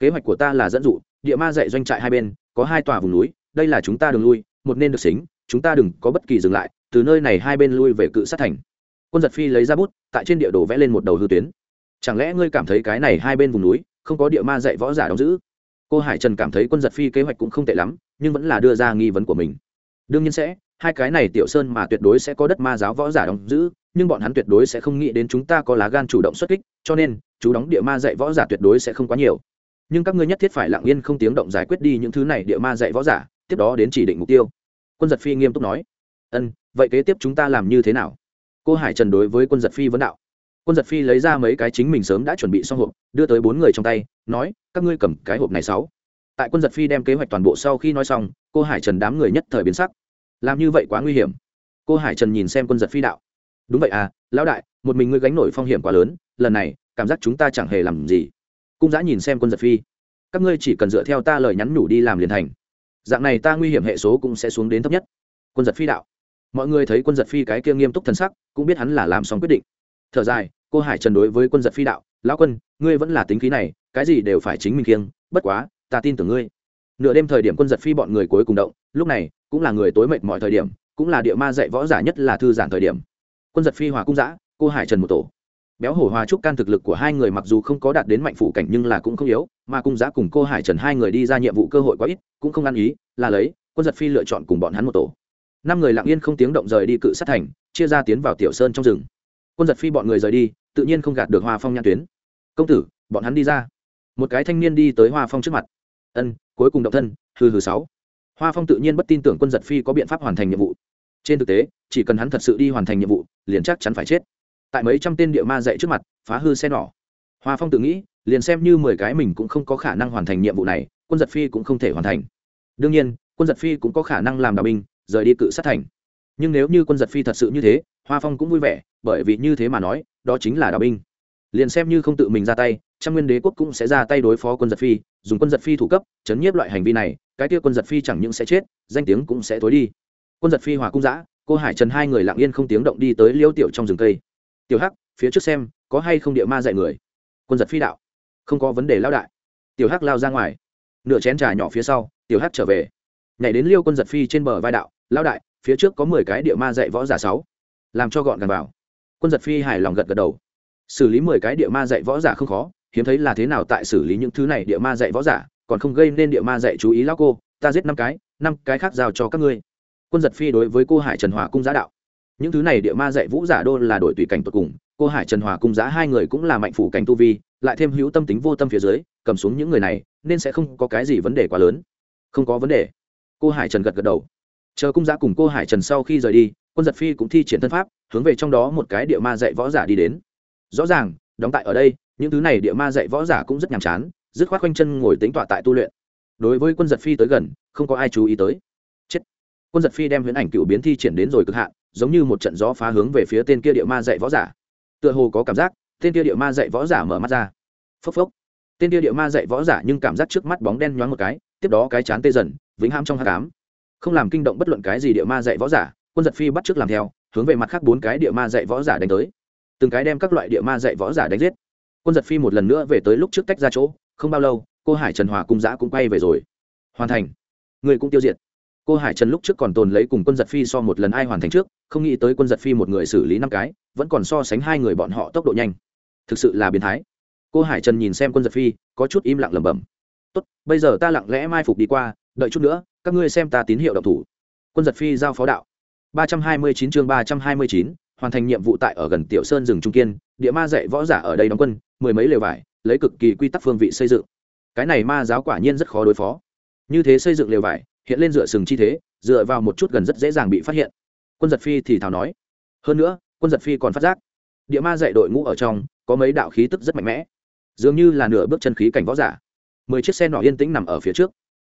Kế hoạch của ta là dẫn dụ, địa ma dạy doanh trại hai bên, có hai tòa vùng núi, đây là chúng ta đường lui, một nên được xính, chúng ta đừng có bất kỳ dừng lại, từ nơi này hai bên lui về cự sát thành. Quân giật phi lấy ra bút, tại trên địa đồ vẽ lên một đầu hư tuyến chẳng lẽ ngươi cảm thấy cái này hai bên vùng núi, không có địa ma dạy võ giả đóng giữ? Cô hải trần cảm thấy quân giật phi kế hoạch cũng không tệ lắm, nhưng vẫn là đưa ra nghi vấn của mình. Đương nhiên sẽ, hai cái này tiểu sơn mà tuyệt đối sẽ có đất ma giáo võ giả đóng giữ, nhưng bọn hắn tuyệt đối sẽ không nghĩ đến chúng ta có lá gan chủ động xuất kích, cho nên, chú đóng địa ma dạy võ giả tuyệt đối sẽ không quá nhiều. Nhưng các ngươi nhất thiết phải lặng yên không tiếng động giải quyết đi những thứ này địa ma dạy võ giả, tiếp đó đến chỉ định mục tiêu. Quân giật phi nghiêm túc nói. Ân, vậy kế tiếp chúng ta làm như thế nào? Cô hải trần đối với quân giật phi vấn đạo quân giật phi lấy ra mấy cái chính mình sớm đã chuẩn bị xong hộp, đưa tới bốn người trong tay, nói, các ngươi cầm cái hộp này sáu. Tại quân giật phi đem kế hoạch toàn bộ sau khi nói xong, cô hải trần đám người nhất thời biến sắc. Làm như vậy quá nguy hiểm. Cô hải trần nhìn xem quân giật phi đạo. Đúng vậy à lão đại, một mình ngươi gánh nổi phong hiểm quá lớn, lần này, cảm giác chúng ta chẳng hề làm gì. Cung giã nhìn xem quân giật phi. Các ngươi chỉ cần dựa theo ta lời nhắn nhủ đi làm liền thành. Dạng này ta nguy hiểm hệ số cũng sẽ xuống đến thấp nhất. Quân giật phi đạo. Mọi người thấy quân giật phi cái kia nghiêm túc thân sắc, cũng biết hắn là làm xong quyết định thở dài, cô hải trần đối với quân giật phi đạo, lão quân, ngươi vẫn là tính khí này, cái gì đều phải chính mình kiêng, bất quá, ta tin tưởng ngươi. Nửa đêm thời điểm quân giật phi bọn người cuối cùng động, lúc này, cũng là người tối mệt mọi thời điểm, cũng là địa ma dạy võ giả nhất là thư giãn thời điểm. Quân giật phi hòa cung giã cô hải trần một tổ. Béo hổ hòa trúc can thực lực của hai người mặc dù không có đạt đến mạnh phủ cảnh nhưng là cũng không yếu, mà cung giã cùng cô hải trần hai người đi ra nhiệm vụ cơ hội quá ít, cũng không ăn ý, là lấy, quân giật phi lựa chọn cùng bọn hắn một tổ. Năm người lặng yên không tiếng động rời đi cự sát thành, chia ra tiến vào tiểu sơn trong rừng quân giật phi bọn người rời đi, tự nhiên không gạt được hoa phong nhãn tuyến. Công tử, bọn hắn đi ra. Một cái thanh niên đi tới hoa phong trước mặt. Ân, cuối cùng động thân, hừ hừ sáu. Hoa phong tự nhiên bất tin tưởng quân giật phi có biện pháp hoàn thành nhiệm vụ. Trên thực tế, chỉ cần hắn thật sự đi hoàn thành nhiệm vụ, liền chắc chắn phải chết. Tại mấy trăm tên địa ma dạy trước mặt, phá hư xe nỏ. Hoa phong tự nghĩ, liền xem như mười cái mình cũng không có khả năng hoàn thành nhiệm vụ này, quân giật phi cũng không thể hoàn thành. Đương nhiên, quân giật phi cũng có khả năng làm đạo binh, rời đi cự sát thành. Nhưng nếu như quân giật phi thật sự như thế hoa phong cũng vui vẻ, bởi vì như thế mà nói, đó chính là đạo binh. Liền xem như không tự mình ra tay, trăm nguyên đế quốc cũng sẽ ra tay đối phó quân giật phi, dùng quân giật phi thủ cấp, chấn nhiếp loại hành vi này, cái kia quân giật phi chẳng những sẽ chết, danh tiếng cũng sẽ tối đi. Quân giật phi hòa cung giã cô hải trần hai người lặng yên không tiếng động đi tới liêu tiểu trong rừng cây. Tiểu hắc, phía trước xem, có hay không địa ma dạy người? Quân giật phi đạo. Không có vấn đề lao đại. Tiểu hắc lao ra ngoài. Nửa chén trà nhỏ phía sau, tiểu hắc trở về. Nhảy đến liêu quân giật phi trên bờ vai đạo lao đại, phía trước có mười cái địa ma dạy võ giả sáu làm cho gọn gàng vào. Quân giật phi hài lòng gật gật đầu. Xử lý mười cái địa ma dạy võ giả không khó, hiếm thấy là thế nào tại xử lý những thứ này địa ma dạy võ giả, còn không gây nên địa ma dạy chú ý lão cô, ta giết năm cái năm cái khác giao cho các ngươi. Quân giật phi đối với cô hải trần hòa cung giá đạo. Những thứ này địa ma dạy vũ giả đô là đội tùy cảnh tột cùng, cô hải trần hòa cung giá hai người cũng là mạnh phủ cảnh tu vi, lại thêm hữu tâm tính vô tâm phía dưới, cầm xuống những người này, nên sẽ không có cái gì vấn đề quá lớn. Không có vấn đề. Cô hải trần gật gật đầu. Chờ cung giá cùng cô hải trần sau khi rời đi quân giật phi cũng thi triển thân pháp, hướng về trong đó một cái địa ma dạy võ giả đi đến. Rõ ràng, đóng tại ở đây, những thứ này địa ma dạy võ giả cũng rất nhàm chán, dứt khoát quanh chân ngồi tính tọa tại tu luyện. Đối với quân giật phi tới gần, không có ai chú ý tới. Chết. Quân giật phi đem huyễn ảnh cựu biến thi triển đến rồi cực hạn, giống như một trận gió phá hướng về phía tên kia địa ma dạy võ giả. Tựa hồ có cảm giác, tên kia địa ma dạy võ giả mở mắt ra. Phốc phốc. Tên kia địa ma dạy võ giả nhưng cảm giác trước mắt bóng đen nhoáng một cái, tiếp đó cái chán tê dần, vĩnh ham trong hát cám không làm kinh động bất luận cái gì địa ma dạy võ giả quân giật phi bắt trước làm theo, hướng về mặt khác bốn cái địa ma dạy võ giả đánh tới. Từng cái đem các loại địa ma dạy võ giả đánh giết. Quân giật phi một lần nữa về tới lúc trước tách ra chỗ, không bao lâu, cô hải trần hòa cung giã cũng quay về rồi. Hoàn thành. Người cũng tiêu diệt. Cô hải trần lúc trước còn tồn lấy cùng quân giật phi so một lần ai hoàn thành trước, không nghĩ tới quân giật phi một người xử lý năm cái, vẫn còn so sánh hai người bọn họ tốc độ nhanh. Thực sự là biến thái. Cô hải trần nhìn xem quân giật phi, có chút im lặng lẩm bẩm. Tốt, bây giờ ta lặng lẽ mai phục đi qua, đợi chút nữa, các ngươi xem ta tín hiệu độc thủ. Quân giật phi giao phó đạo ba trăm hai mươi chín chương ba trăm hai mươi chín, hoàn thành nhiệm vụ tại ở gần tiểu sơn rừng trung kiên, địa ma dạy võ giả ở đây đóng quân, mười mấy lều vải, lấy cực kỳ quy tắc phương vị xây dựng. Cái này ma giáo quả nhiên rất khó đối phó. Như thế xây dựng lều vải, hiện lên dựa sừng chi thế, dựa vào một chút gần rất dễ dàng bị phát hiện. Quân giật phi thì thào nói. Hơn nữa, quân giật phi còn phát giác. Địa ma dạy đội ngũ ở trong, có mấy đạo khí tức rất mạnh mẽ. Dường như là nửa bước chân khí cảnh võ giả. Mười chiếc xe nỏ yên tĩnh nằm ở phía trước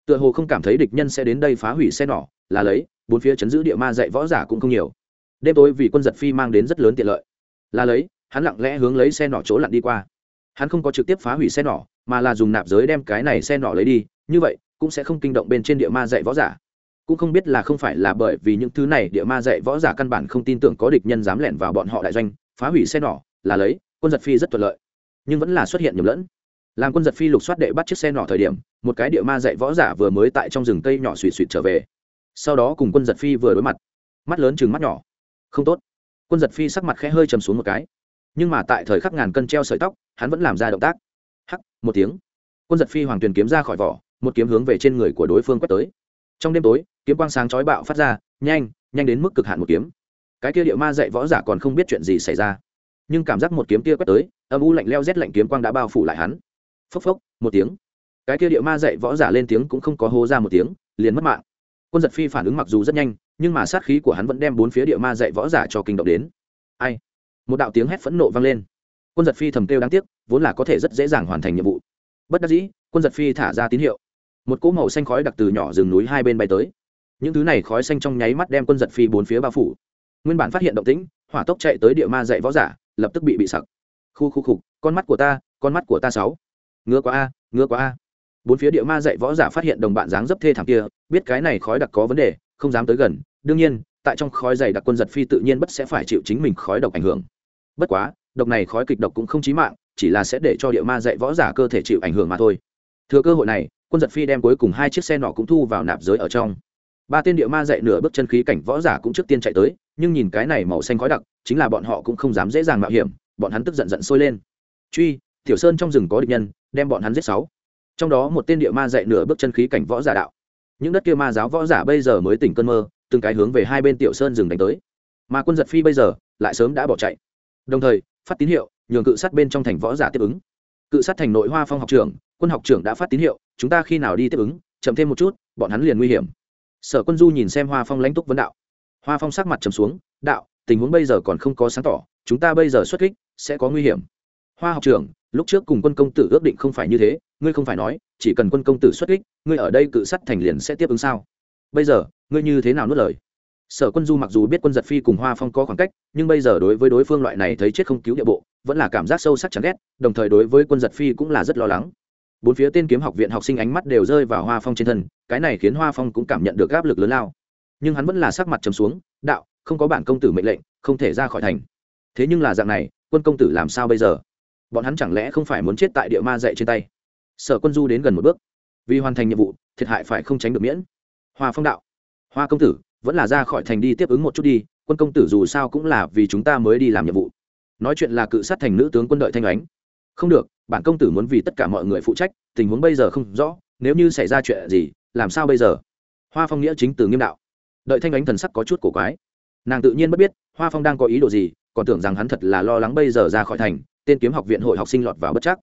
tựa hồ không cảm thấy địch nhân sẽ đến đây phá hủy xe nỏ, là lấy, bốn phía chấn giữ địa ma dạy võ giả cũng không nhiều. Đêm tối vì quân giật phi mang đến rất lớn tiện lợi. Là lấy, hắn lặng lẽ hướng lấy xe nỏ chỗ lặn đi qua. Hắn không có trực tiếp phá hủy xe nỏ, mà là dùng nạp giới đem cái này xe nỏ lấy đi, như vậy, cũng sẽ không kinh động bên trên địa ma dạy võ giả. Cũng không biết là không phải là bởi vì những thứ này địa ma dạy võ giả căn bản không tin tưởng có địch nhân dám lẻn vào bọn họ đại doanh, phá hủy xe nỏ, là lấy, quân giật phi rất thuận lợi. Nhưng vẫn là xuất hiện nhầm lẫn làm quân giật phi lục xoát đệ bắt chiếc xe nhỏ thời điểm, một cái địa ma dạy võ giả vừa mới tại trong rừng cây nhỏ suỵ suỵ trở về. Sau đó cùng quân giật phi vừa đối mặt. Mắt lớn chừng mắt nhỏ. Không tốt. Quân giật phi sắc mặt khẽ hơi chầm xuống một cái. Nhưng mà tại thời khắc ngàn cân treo sợi tóc, hắn vẫn làm ra động tác. Hắc, một tiếng. Quân giật phi hoàng tuyền kiếm ra khỏi vỏ, một kiếm hướng về trên người của đối phương quét tới. Trong đêm tối, kiếm quang sáng chói bạo phát ra, nhanh nhanh đến mức cực hạn một kiếm. Cái kia địa ma dạy võ giả còn không biết chuyện gì xảy ra. Nhưng cảm giác một kiếm kia quét tới, âm u lạnh leo rét lạnh kiếm quang đã bao phủ lại hắn phốc phốc, một tiếng. Cái kia địa ma dạy võ giả lên tiếng cũng không có hô ra một tiếng, liền mất mạng. Quân giật phi phản ứng mặc dù rất nhanh, nhưng mà sát khí của hắn vẫn đem bốn phía địa ma dạy võ giả cho kinh động đến. Ai? Một đạo tiếng hét phẫn nộ vang lên. Quân giật phi thầm kêu đáng tiếc, vốn là có thể rất dễ dàng hoàn thành nhiệm vụ. Bất đắc dĩ, quân giật phi thả ra tín hiệu. Một cỗ màu xanh khói đặc từ nhỏ rừng núi hai bên bay tới. Những thứ này khói xanh trong nháy mắt đem quân giật phi bốn phía bao phủ. Nguyên bản phát hiện động tĩnh, hỏa tốc chạy tới địa ma dạy võ giả, lập tức bị bị sặc. Khu khu khục con mắt của ta, con mắt của ta sáu ngứa quá a, ngứa quá a. Bốn phía địa ma dạy võ giả phát hiện đồng bạn dáng dấp thê thảm kia, biết cái này khói đặc có vấn đề, không dám tới gần. Đương nhiên, tại trong khói dày đặc quân giật phi tự nhiên bất sẽ phải chịu chính mình khói độc ảnh hưởng. Bất quá, độc này khói kịch độc cũng không chí mạng, chỉ là sẽ để cho địa ma dạy võ giả cơ thể chịu ảnh hưởng mà thôi. Thừa cơ hội này, quân giật phi đem cuối cùng hai chiếc xe nọ cũng thu vào nạp giới ở trong. Ba tên địa ma dạy nửa bước chân khí cảnh võ giả cũng trước tiên chạy tới, nhưng nhìn cái này màu xanh khói đặc, chính là bọn họ cũng không dám dễ dàng mạo hiểm, bọn hắn tức giận giận sôi lên. Truy tiểu sơn trong rừng có địch nhân, đem bọn hắn giết sáu. Trong đó một tên địa ma dạy nửa bước chân khí cảnh võ giả đạo. Những đất kia ma giáo võ giả bây giờ mới tỉnh cơn mơ, từng cái hướng về hai bên tiểu sơn rừng đánh tới. Mà quân giật phi bây giờ, lại sớm đã bỏ chạy. Đồng thời, phát tín hiệu, nhường cự sát bên trong thành võ giả tiếp ứng. Cự sát thành nội hoa phong học trưởng, quân học trưởng đã phát tín hiệu, chúng ta khi nào đi tiếp ứng, chậm thêm một chút, bọn hắn liền nguy hiểm. Sở quân du nhìn xem hoa phong lãnh túc vấn đạo. Hoa phong sắc mặt trầm xuống, đạo, tình huống bây giờ còn không có sáng tỏ, chúng ta bây giờ xuất kích, sẽ có nguy hiểm. Hoa học trưởng lúc trước cùng quân công tử ước định không phải như thế, ngươi không phải nói, chỉ cần quân công tử xuất kích, ngươi ở đây cự sắt thành liền sẽ tiếp ứng sao? Bây giờ, ngươi như thế nào nuốt lời? Sở quân du mặc dù biết quân giật phi cùng hoa phong có khoảng cách, nhưng bây giờ đối với đối phương loại này thấy chết không cứu địa bộ, vẫn là cảm giác sâu sắc chán ghét, đồng thời đối với quân giật phi cũng là rất lo lắng. Bốn phía tên kiếm học viện học sinh ánh mắt đều rơi vào hoa phong trên thân, cái này khiến hoa phong cũng cảm nhận được áp lực lớn lao. Nhưng hắn vẫn là sắc mặt trầm xuống, đạo, không có bản công tử mệnh lệnh, không thể ra khỏi thành. Thế nhưng là dạng này, quân công tử làm sao bây giờ? Bọn hắn chẳng lẽ không phải muốn chết tại địa ma dạy trên tay? Sở quân du đến gần một bước. Vì hoàn thành nhiệm vụ, thiệt hại phải không tránh được miễn. Hoa phong đạo. Hoa công tử, vẫn là ra khỏi thành đi tiếp ứng một chút đi, quân công tử dù sao cũng là vì chúng ta mới đi làm nhiệm vụ. Nói chuyện là cự sát thành nữ tướng quân đội thanh ánh không được, bản công tử muốn vì tất cả mọi người phụ trách, tình huống bây giờ không rõ, nếu như xảy ra chuyện gì, làm sao bây giờ? Hoa phong nghĩa chính từ nghiêm đạo. Đợi thanh ánh thần sắc có chút cổ quái. Nàng tự nhiên bất biết, hoa phong đang có ý đồ gì còn tưởng rằng hắn thật là lo lắng bây giờ ra khỏi thành, tên kiếm học viện hội học sinh lọt vào bất chắc.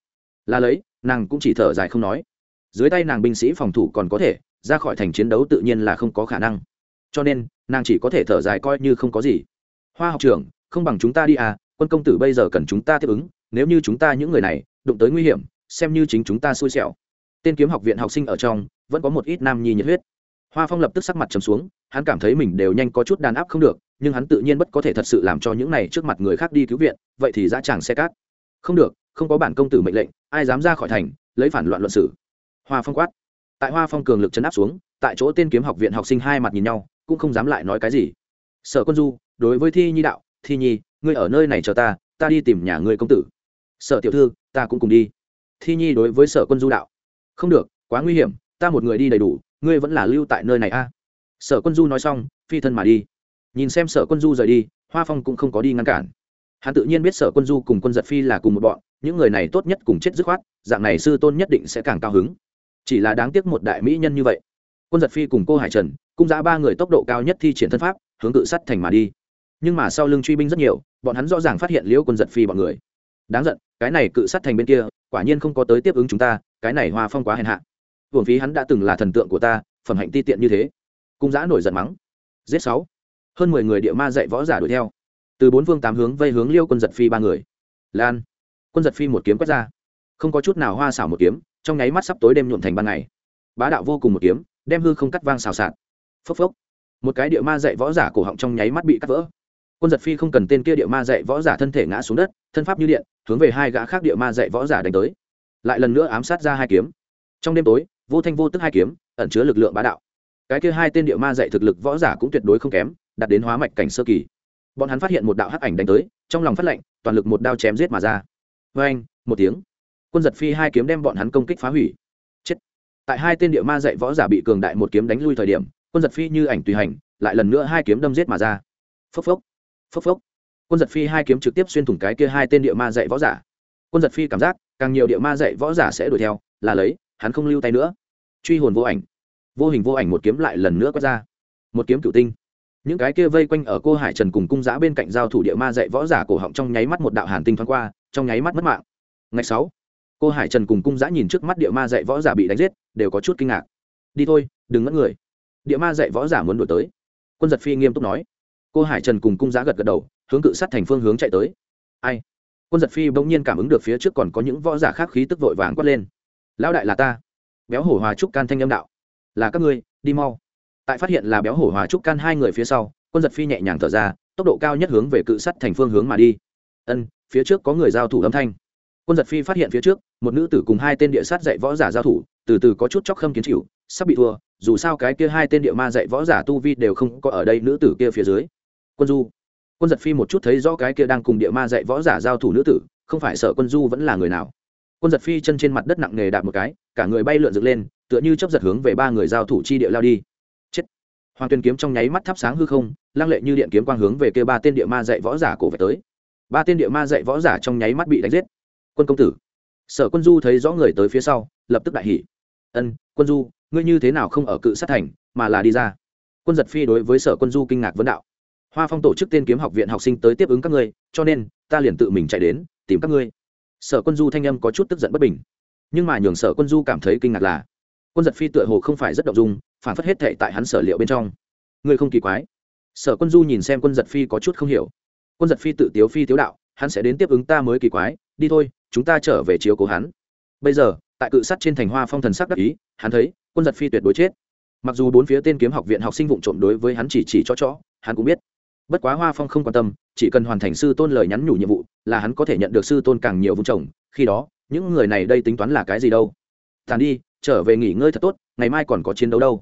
Là lấy, nàng cũng chỉ thở dài không nói. Dưới tay nàng binh sĩ phòng thủ còn có thể, ra khỏi thành chiến đấu tự nhiên là không có khả năng. Cho nên, nàng chỉ có thể thở dài coi như không có gì. Hoa học trưởng, không bằng chúng ta đi à quân công tử bây giờ cần chúng ta tiếp ứng, nếu như chúng ta những người này, đụng tới nguy hiểm, xem như chính chúng ta xui xẻo. Tên kiếm học viện học sinh ở trong, vẫn có một ít nam nhi nhiệt huyết. Hoa phong lập tức sắc mặt trầm xuống, hắn cảm thấy mình đều nhanh có chút đàn áp không được nhưng hắn tự nhiên bất có thể thật sự làm cho những này trước mặt người khác đi cứu viện, vậy thì dã tràng xe cát. Không được, không có bản công tử mệnh lệnh, ai dám ra khỏi thành, lấy phản loạn luận sử hoa phong quát. Tại hoa phong cường lực chấn áp xuống, tại chỗ tên kiếm học viện học sinh hai mặt nhìn nhau, cũng không dám lại nói cái gì. Sở quân du, đối với thi nhi đạo, thi nhi, ngươi ở nơi này chờ ta ta đi tìm nhà ngươi công tử. Sở tiểu thư, ta cũng cùng đi. Thi nhi đối với sở quân du đạo, không được, quá nguy hiểm, ta một người đi đầy đủ, ngươi vẫn là lưu tại nơi này a. Sở quân du nói xong, phi thân mà đi nhìn xem sở quân du rời đi, hoa phong cũng không có đi ngăn cản. Hắn tự nhiên biết sở quân du cùng quân giật phi là cùng một bọn, những người này tốt nhất cùng chết dứt khoát, dạng này sư tôn nhất định sẽ càng cao hứng. Chỉ là đáng tiếc một đại mỹ nhân như vậy. Quân giật phi cùng cô hải trần, cung giã ba người tốc độ cao nhất thi triển thân pháp, hướng cự sắt thành mà đi. Nhưng mà sau lưng truy binh rất nhiều, bọn hắn rõ ràng phát hiện liễu quân giật phi bọn người. Đáng giận, cái này cự sắt thành bên kia, quả nhiên không có tới tiếp ứng chúng ta, cái này hoa phong quá hèn hạ. Hưởng phí hắn đã từng là thần tượng của ta, phẩm hạnh ti tiện như thế. Cung giã nổi giận mắng. Giết sáu hơn mười người địa ma dạy võ giả đuổi theo. Từ bốn phương tám hướng vây hướng liêu quân giật phi ba người. Lan. Quân giật phi một kiếm quét ra. Không có chút nào hoa xảo một kiếm, trong nháy mắt sắp tối đêm nhuộm thành ban ngày. Bá đạo vô cùng một kiếm, đem hư không cắt vang xào xạc. Phốc phốc. Một cái địa ma dạy võ giả cổ họng trong nháy mắt bị cắt vỡ. Quân giật phi không cần tên kia địa ma dạy võ giả thân thể ngã xuống đất, thân pháp như điện, hướng về hai gã khác địa ma dạy võ giả đánh tới. Lại lần nữa ám sát ra hai kiếm. Trong đêm tối, vô thanh vô tức hai kiếm, ẩn chứa lực lượng bá đạo. Cái kia hai tên địa ma dạy thực lực võ giả cũng tuyệt đối không kém đạt đến hóa mạch cảnh sơ kỳ. Bọn hắn phát hiện một đạo hắc ảnh đánh tới, trong lòng phát lệnh, toàn lực một đao chém giết mà ra. Vê anh, một tiếng. Quân giật phi hai kiếm đem bọn hắn công kích phá hủy. Chết. Tại hai tên địa ma dạy võ giả bị cường đại một kiếm đánh lui thời điểm, quân giật phi như ảnh tùy hành, lại lần nữa hai kiếm đâm giết mà ra. Phốc phốc. Phốc phốc. Quân giật phi hai kiếm trực tiếp xuyên thủng cái kia hai tên địa ma dạy võ giả. Quân giật phi cảm giác, càng nhiều địa ma dạy võ giả sẽ đuổi theo, là lấy, hắn không lưu tay nữa. Truy hồn vô ảnh. Vô hình vô ảnh một kiếm lại lần nữa quét ra. Một kiếm cựu tinh những cái kia vây quanh ở cô hải trần cùng cung giã bên cạnh giao thủ địa ma dạy võ giả cổ họng trong nháy mắt một đạo hàn tinh thoáng qua, trong nháy mắt mất mạng. Ngày sáu, cô hải trần cùng cung giã nhìn trước mắt địa ma dạy võ giả bị đánh giết, đều có chút kinh ngạc. Đi thôi, đừng mất người. Địa ma dạy võ giả muốn đuổi tới. Quân giật phi nghiêm túc nói. Cô hải trần cùng cung giã gật gật đầu, hướng cự sát thành phương hướng chạy tới. Ai? Quân giật phi bỗng nhiên cảm ứng được phía trước còn có những võ giả khác khí tức vội vàng quát lên. Lão đại là ta. Béo hổ hòa trúc can thanh âm đạo. Là các ngươi, đi mau tại phát hiện là béo hổ hòa trúc can hai người phía sau, quân giật phi nhẹ nhàng thở ra, tốc độ cao nhất hướng về cự sắt thành phương hướng mà đi. Ân, phía trước có người giao thủ âm thanh. Quân giật phi phát hiện phía trước, một nữ tử cùng hai tên địa sát dạy võ giả giao thủ, từ từ có chút chóc khâm kiến chịu, sắp bị thua, dù sao cái kia hai tên địa ma dạy võ giả tu vi đều không có ở đây nữ tử kia phía dưới. Quân du. Quân giật phi một chút thấy rõ cái kia đang cùng địa ma dạy võ giả giao thủ nữ tử, không phải sợ quân du vẫn là người nào. Quân giật phi chân trên mặt đất nặng nề đạp một cái, cả người bay lượn dựng lên, tựa như chấp giật hướng về ba người giao thủ chi địa lao đi hoàng tuyền kiếm trong nháy mắt thắp sáng hư không, lăng lệ như điện kiếm quang hướng về kia ba tên địa ma dạy võ giả cổ về tới. Ba tên địa ma dạy võ giả trong nháy mắt bị đánh giết. Quân công tử, sở quân du thấy rõ người tới phía sau, lập tức đại hỉ. Ân, quân du, ngươi như thế nào không ở cự sát thành, mà là đi ra? Quân giật phi đối với sở quân du kinh ngạc vấn đạo. Hoa phong tổ chức tên kiếm học viện học sinh tới tiếp ứng các ngươi, cho nên, ta liền tự mình chạy đến, tìm các ngươi. Sở quân du thanh âm có chút tức giận bất bình. Nhưng mà nhường sở quân du cảm thấy kinh ngạc là quân giật phi tựa hồ không phải rất động dung, phản phất hết thệ tại hắn sở liệu bên trong. Ngươi không kỳ quái. Sở quân du nhìn xem quân giật phi có chút không hiểu. Quân giật phi tự tiếu phi tiếu đạo, hắn sẽ đến tiếp ứng ta mới kỳ quái, đi thôi, chúng ta trở về chiếu cố hắn. Bây giờ, tại cự sắt trên thành hoa phong thần sắc đắc ý, hắn thấy, quân giật phi tuyệt đối chết. Mặc dù bốn phía tên kiếm học viện học sinh vụ trộm đối với hắn chỉ chỉ cho chó, hắn cũng biết. Bất quá hoa phong không quan tâm, chỉ cần hoàn thành sư tôn lời nhắn nhủ nhiệm vụ, là hắn có thể nhận được sư tôn càng nhiều vùng trồng, khi đó, những người này đây tính toán là cái gì đâu. Tàn đi trở về nghỉ ngơi thật tốt, ngày mai còn có chiến đấu đâu.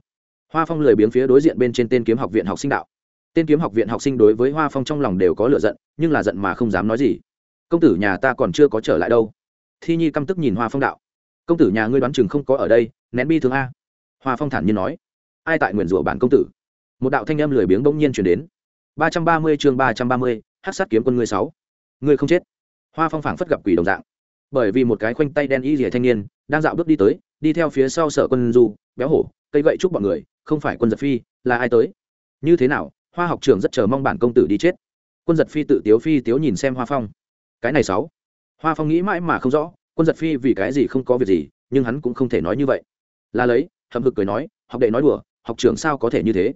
Hoa phong lười biếng phía đối diện bên trên tên kiếm học viện học sinh đạo. Tên kiếm học viện học sinh đối với hoa phong trong lòng đều có lựa giận, nhưng là giận mà không dám nói gì. Công tử nhà ta còn chưa có trở lại đâu. Thi nhi căm tức nhìn hoa phong đạo. Công tử nhà ngươi đoán chừng không có ở đây, nén bi thương a. Hoa phong thản nhiên nói. Ai tại nguyền rủa bản công tử? Một đạo thanh âm lười biếng bỗng nhiên chuyển đến. ba trăm ba mươi chương ba trăm ba mươi hát sát kiếm quân ngươi sáu. Ngươi không chết. Hoa phong phảng phất gặp quỷ đồng dạng. Bởi vì một cái khoanh tay đen y rỉa thanh niên, đang dạo bước đi tới đi theo phía sau sở quân du, béo hổ, cây gậy chúc bọn người, không phải quân giật phi, là ai tới? Như thế nào, hoa học trưởng rất chờ mong bản công tử đi chết. Quân giật phi tự tiếu phi tiếu nhìn xem hoa phong. Cái này sáu. Hoa phong nghĩ mãi mà không rõ, quân giật phi vì cái gì không có việc gì, nhưng hắn cũng không thể nói như vậy. Là lấy, hậm hực cười nói, học đệ nói đùa, học trưởng sao có thể như thế?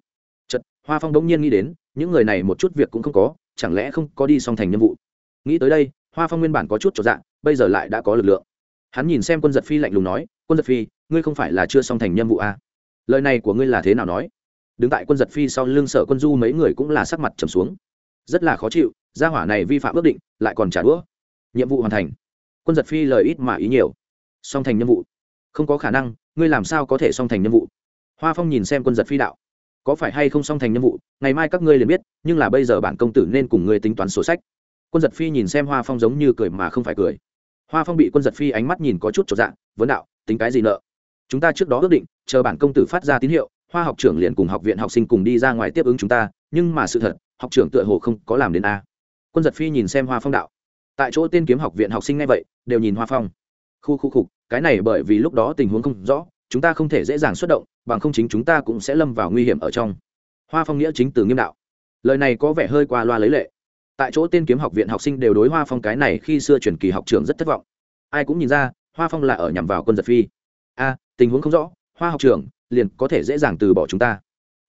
Chật hoa phong bỗng nhiên nghĩ đến, những người này một chút việc cũng không có, chẳng lẽ không có đi xong thành nhiệm vụ? Nghĩ tới đây, hoa phong nguyên bản có chút trọn dạng bây giờ lại đã có lực lượng hắn nhìn xem quân giật phi lạnh lùng nói, quân giật phi, ngươi không phải là chưa xong thành nhiệm vụ à? lời này của ngươi là thế nào nói? Đứng tại quân giật phi sau lưng sở quân du mấy người cũng là sắc mặt trầm xuống. Rất là khó chịu, gia hỏa này vi phạm ước định, lại còn trả đũa. Nhiệm vụ hoàn thành. Quân giật phi lời ít mà ý nhiều. Song thành nhiệm vụ. Không có khả năng, ngươi làm sao có thể song thành nhiệm vụ? Hoa phong nhìn xem quân giật phi đạo. Có phải hay không song thành nhiệm vụ, ngày mai các ngươi liền biết, nhưng là bây giờ bản công tử nên cùng ngươi tính toán sổ sách. Quân giật phi nhìn xem hoa phong giống như cười mà không phải cười hoa phong bị quân giật phi ánh mắt nhìn có chút trọn dạng vấn đạo, tính cái gì nợ? Chúng ta trước đó ước định, chờ bản công tử phát ra tín hiệu, hoa học trưởng liền cùng học viện học sinh cùng đi ra ngoài tiếp ứng chúng ta, nhưng mà sự thật, học trưởng tựa hồ không có làm đến a. Quân giật phi nhìn xem hoa phong đạo. Tại chỗ tên kiếm học viện học sinh ngay vậy, đều nhìn hoa phong. Khu khu khục cái này bởi vì lúc đó tình huống không rõ, chúng ta không thể dễ dàng xuất động, bằng không chính chúng ta cũng sẽ lâm vào nguy hiểm ở trong. Hoa phong nghĩa chính từ nghiêm đạo. Lời này có vẻ hơi qua loa lấy lệ tại chỗ tên kiếm học viện học sinh đều đối hoa phong cái này khi xưa truyền kỳ học trường rất thất vọng. Ai cũng nhìn ra, hoa phong là ở nhằm vào quân giật phi. A, tình huống không rõ, hoa học trường liền có thể dễ dàng từ bỏ chúng ta.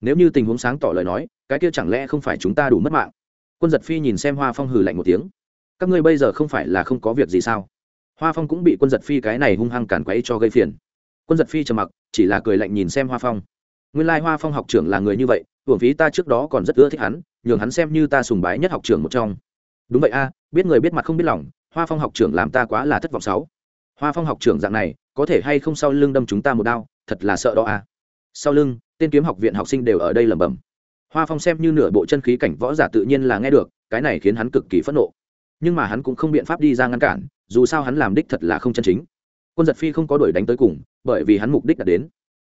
Nếu như tình huống sáng tỏ lời nói, cái kia chẳng lẽ không phải chúng ta đủ mất mạng? Quân giật phi nhìn xem hoa phong hừ lạnh một tiếng. Các ngươi bây giờ không phải là không có việc gì sao? Hoa phong cũng bị quân giật phi cái này hung hăng cản quấy cho gây phiền. Quân giật phi trầm mặc, chỉ là cười lạnh nhìn xem hoa phong. Nguyên lai hoa phong học trưởng là người như vậy, hưởng phí ta trước đó còn rất ưa thích hắn nhường hắn xem như ta sùng bái nhất học trưởng một trong. Đúng vậy a, biết người biết mặt không biết lòng, hoa phong học trưởng làm ta quá là thất vọng sáu. Hoa phong học trưởng dạng này, có thể hay không sau lưng đâm chúng ta một đao, thật là sợ đó a. Sau lưng, tên kiếm học viện học sinh đều ở đây lẩm bẩm. Hoa phong xem như nửa bộ chân khí cảnh võ giả tự nhiên là nghe được, cái này khiến hắn cực kỳ phẫn nộ. Nhưng mà hắn cũng không biện pháp đi ra ngăn cản, dù sao hắn làm đích thật là không chân chính. Quân giật phi không có đuổi đánh tới cùng, bởi vì hắn mục đích đã đến.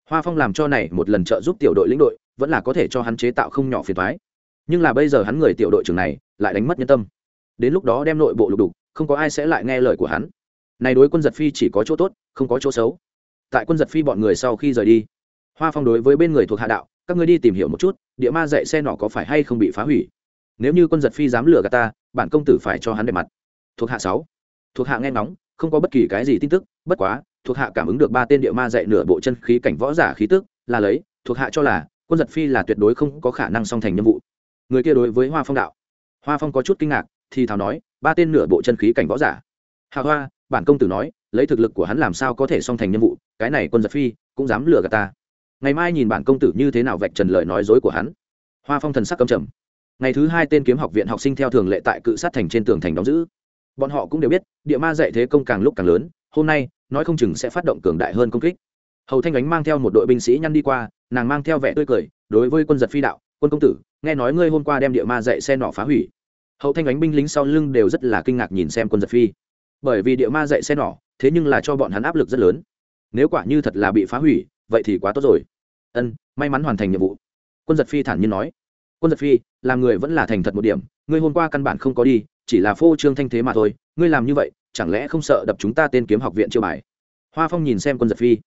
Hoa phong làm cho này một lần trợ giúp tiểu đội lĩnh đội, vẫn là có thể cho hắn chế tạo không nhỏ phiền thoái nhưng là bây giờ hắn người tiểu đội trưởng này, lại đánh mất nhân tâm. Đến lúc đó đem nội bộ lục đục, không có ai sẽ lại nghe lời của hắn. Này đối quân giật phi chỉ có chỗ tốt, không có chỗ xấu. Tại quân giật phi bọn người sau khi rời đi, hoa phong đối với bên người thuộc hạ đạo, các ngươi đi tìm hiểu một chút, địa ma dạy xe nọ có phải hay không bị phá hủy? Nếu như quân giật phi dám lừa gạt ta, bản công tử phải cho hắn đẹp mặt. Thuộc hạ sáu. Thuộc hạ nghe ngóng, không có bất kỳ cái gì tin tức, bất quá, thuộc hạ cảm ứng được ba tên địa ma dạy nửa bộ chân khí cảnh võ giả khí tức, là lấy, thuộc hạ cho là, quân giật phi là tuyệt đối không có khả năng song thành nhiệm vụ người kia đối với hoa phong đạo hoa phong có chút kinh ngạc thì thào nói ba tên nửa bộ chân khí cảnh võ giả hạ hoa bản công tử nói lấy thực lực của hắn làm sao có thể song thành nhiệm vụ cái này quân giật phi cũng dám lừa gạt ta ngày mai nhìn bản công tử như thế nào vạch trần lời nói dối của hắn hoa phong thần sắc cầm trầm ngày thứ hai tên kiếm học viện học sinh theo thường lệ tại cự sát thành trên tường thành đóng giữ bọn họ cũng đều biết địa ma dạy thế công càng lúc càng lớn hôm nay nói không chừng sẽ phát động cường đại hơn công kích hầu thanh ánh mang theo một đội binh sĩ nhăn đi qua nàng mang theo vẻ tươi cười đối với quân giật phi đạo quân công tử, nghe nói ngươi hôm qua đem địa ma dạy xe nọ phá hủy. Hậu thanh ánh binh lính sau lưng đều rất là kinh ngạc nhìn xem quân giật phi. Bởi vì địa ma dạy xe nọ, thế nhưng là cho bọn hắn áp lực rất lớn. Nếu quả như thật là bị phá hủy, vậy thì quá tốt rồi. Ân, may mắn hoàn thành nhiệm vụ. Quân giật phi thản nhiên nói. Quân giật phi, làm người vẫn là thành thật một điểm, ngươi hôm qua căn bản không có đi, chỉ là phô trương thanh thế mà thôi, ngươi làm như vậy, chẳng lẽ không sợ đập chúng ta tên kiếm học viện chiêu bài? Hoa phong nhìn xem quân giật phi.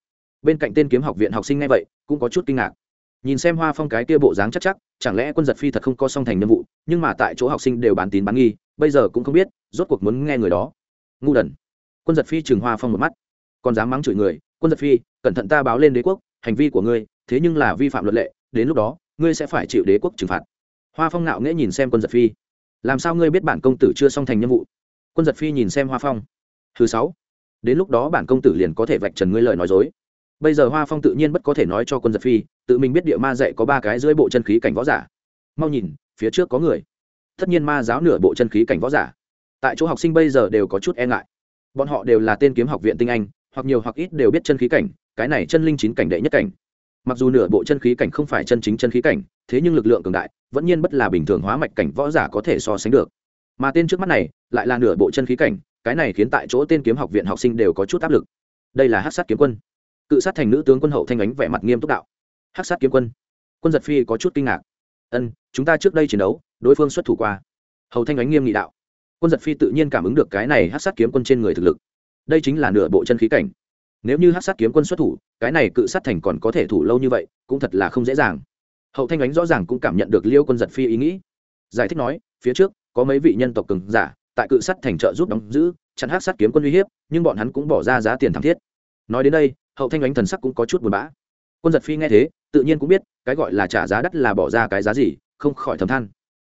Bên cạnh tên kiếm học viện học sinh ngay vậy, cũng có chút kinh ngạc nhìn xem hoa phong cái kia bộ dáng chắc chắc, chẳng lẽ quân giật phi thật không có song thành nhiệm vụ, nhưng mà tại chỗ học sinh đều bán tín bán nghi, bây giờ cũng không biết, rốt cuộc muốn nghe người đó. Ngu đần. Quân giật phi chừng hoa phong một mắt. Còn dám mắng chửi người, quân giật phi, cẩn thận ta báo lên đế quốc, hành vi của ngươi, thế nhưng là vi phạm luật lệ, đến lúc đó, ngươi sẽ phải chịu đế quốc trừng phạt. Hoa phong nạo nghễ nhìn xem quân giật phi. Làm sao ngươi biết bản công tử chưa song thành nhiệm vụ? Quân giật phi nhìn xem hoa phong. Thứ sáu. Đến lúc đó bản công tử liền có thể vạch trần ngươi lời nói dối bây giờ hoa phong tự nhiên bất có thể nói cho quân giật phi, tự mình biết địa ma dạy có ba cái dưới bộ chân khí cảnh võ giả. Mau nhìn, phía trước có người. Tất nhiên ma giáo nửa bộ chân khí cảnh võ giả. Tại chỗ học sinh bây giờ đều có chút e ngại. Bọn họ đều là tên kiếm học viện tinh anh, hoặc nhiều hoặc ít đều biết chân khí cảnh, cái này chân linh chín cảnh đệ nhất cảnh. Mặc dù nửa bộ chân khí cảnh không phải chân chính chân khí cảnh, thế nhưng lực lượng cường đại, vẫn nhiên bất là bình thường hóa mạch cảnh võ giả có thể so sánh được. Mà tên trước mắt này, lại là nửa bộ chân khí cảnh, cái này khiến tại chỗ tên kiếm học viện học sinh đều có chút áp lực. Đây là hát sát kiếm quân cự sát thành nữ tướng quân hậu thanh ánh vẻ mặt nghiêm túc đạo. Hắc sát kiếm quân. Quân giật phi có chút kinh ngạc. Ân, chúng ta trước đây chiến đấu, đối phương xuất thủ qua. Hầu thanh ánh nghiêm nghị đạo. Quân giật phi tự nhiên cảm ứng được cái này hát sát kiếm quân trên người thực lực. Đây chính là nửa bộ chân khí cảnh. Nếu như hát sát kiếm quân xuất thủ, cái này cự sát thành còn có thể thủ lâu như vậy, cũng thật là không dễ dàng. Hậu thanh ánh rõ ràng cũng cảm nhận được liêu quân giật phi ý nghĩ. Giải thích nói, phía trước, có mấy vị nhân tộc cường giả, tại cự sát thành trợ giúp đóng giữ, chặn hát sát kiếm quân uy hiếp, nhưng bọn hắn cũng bỏ ra giá tiền thảm thiết. Nói đến đây hậu thanh ánh thần sắc cũng có chút buồn bã. Quân giật phi nghe thế, tự nhiên cũng biết, cái gọi là trả giá đắt là bỏ ra cái giá gì, không khỏi thầm than.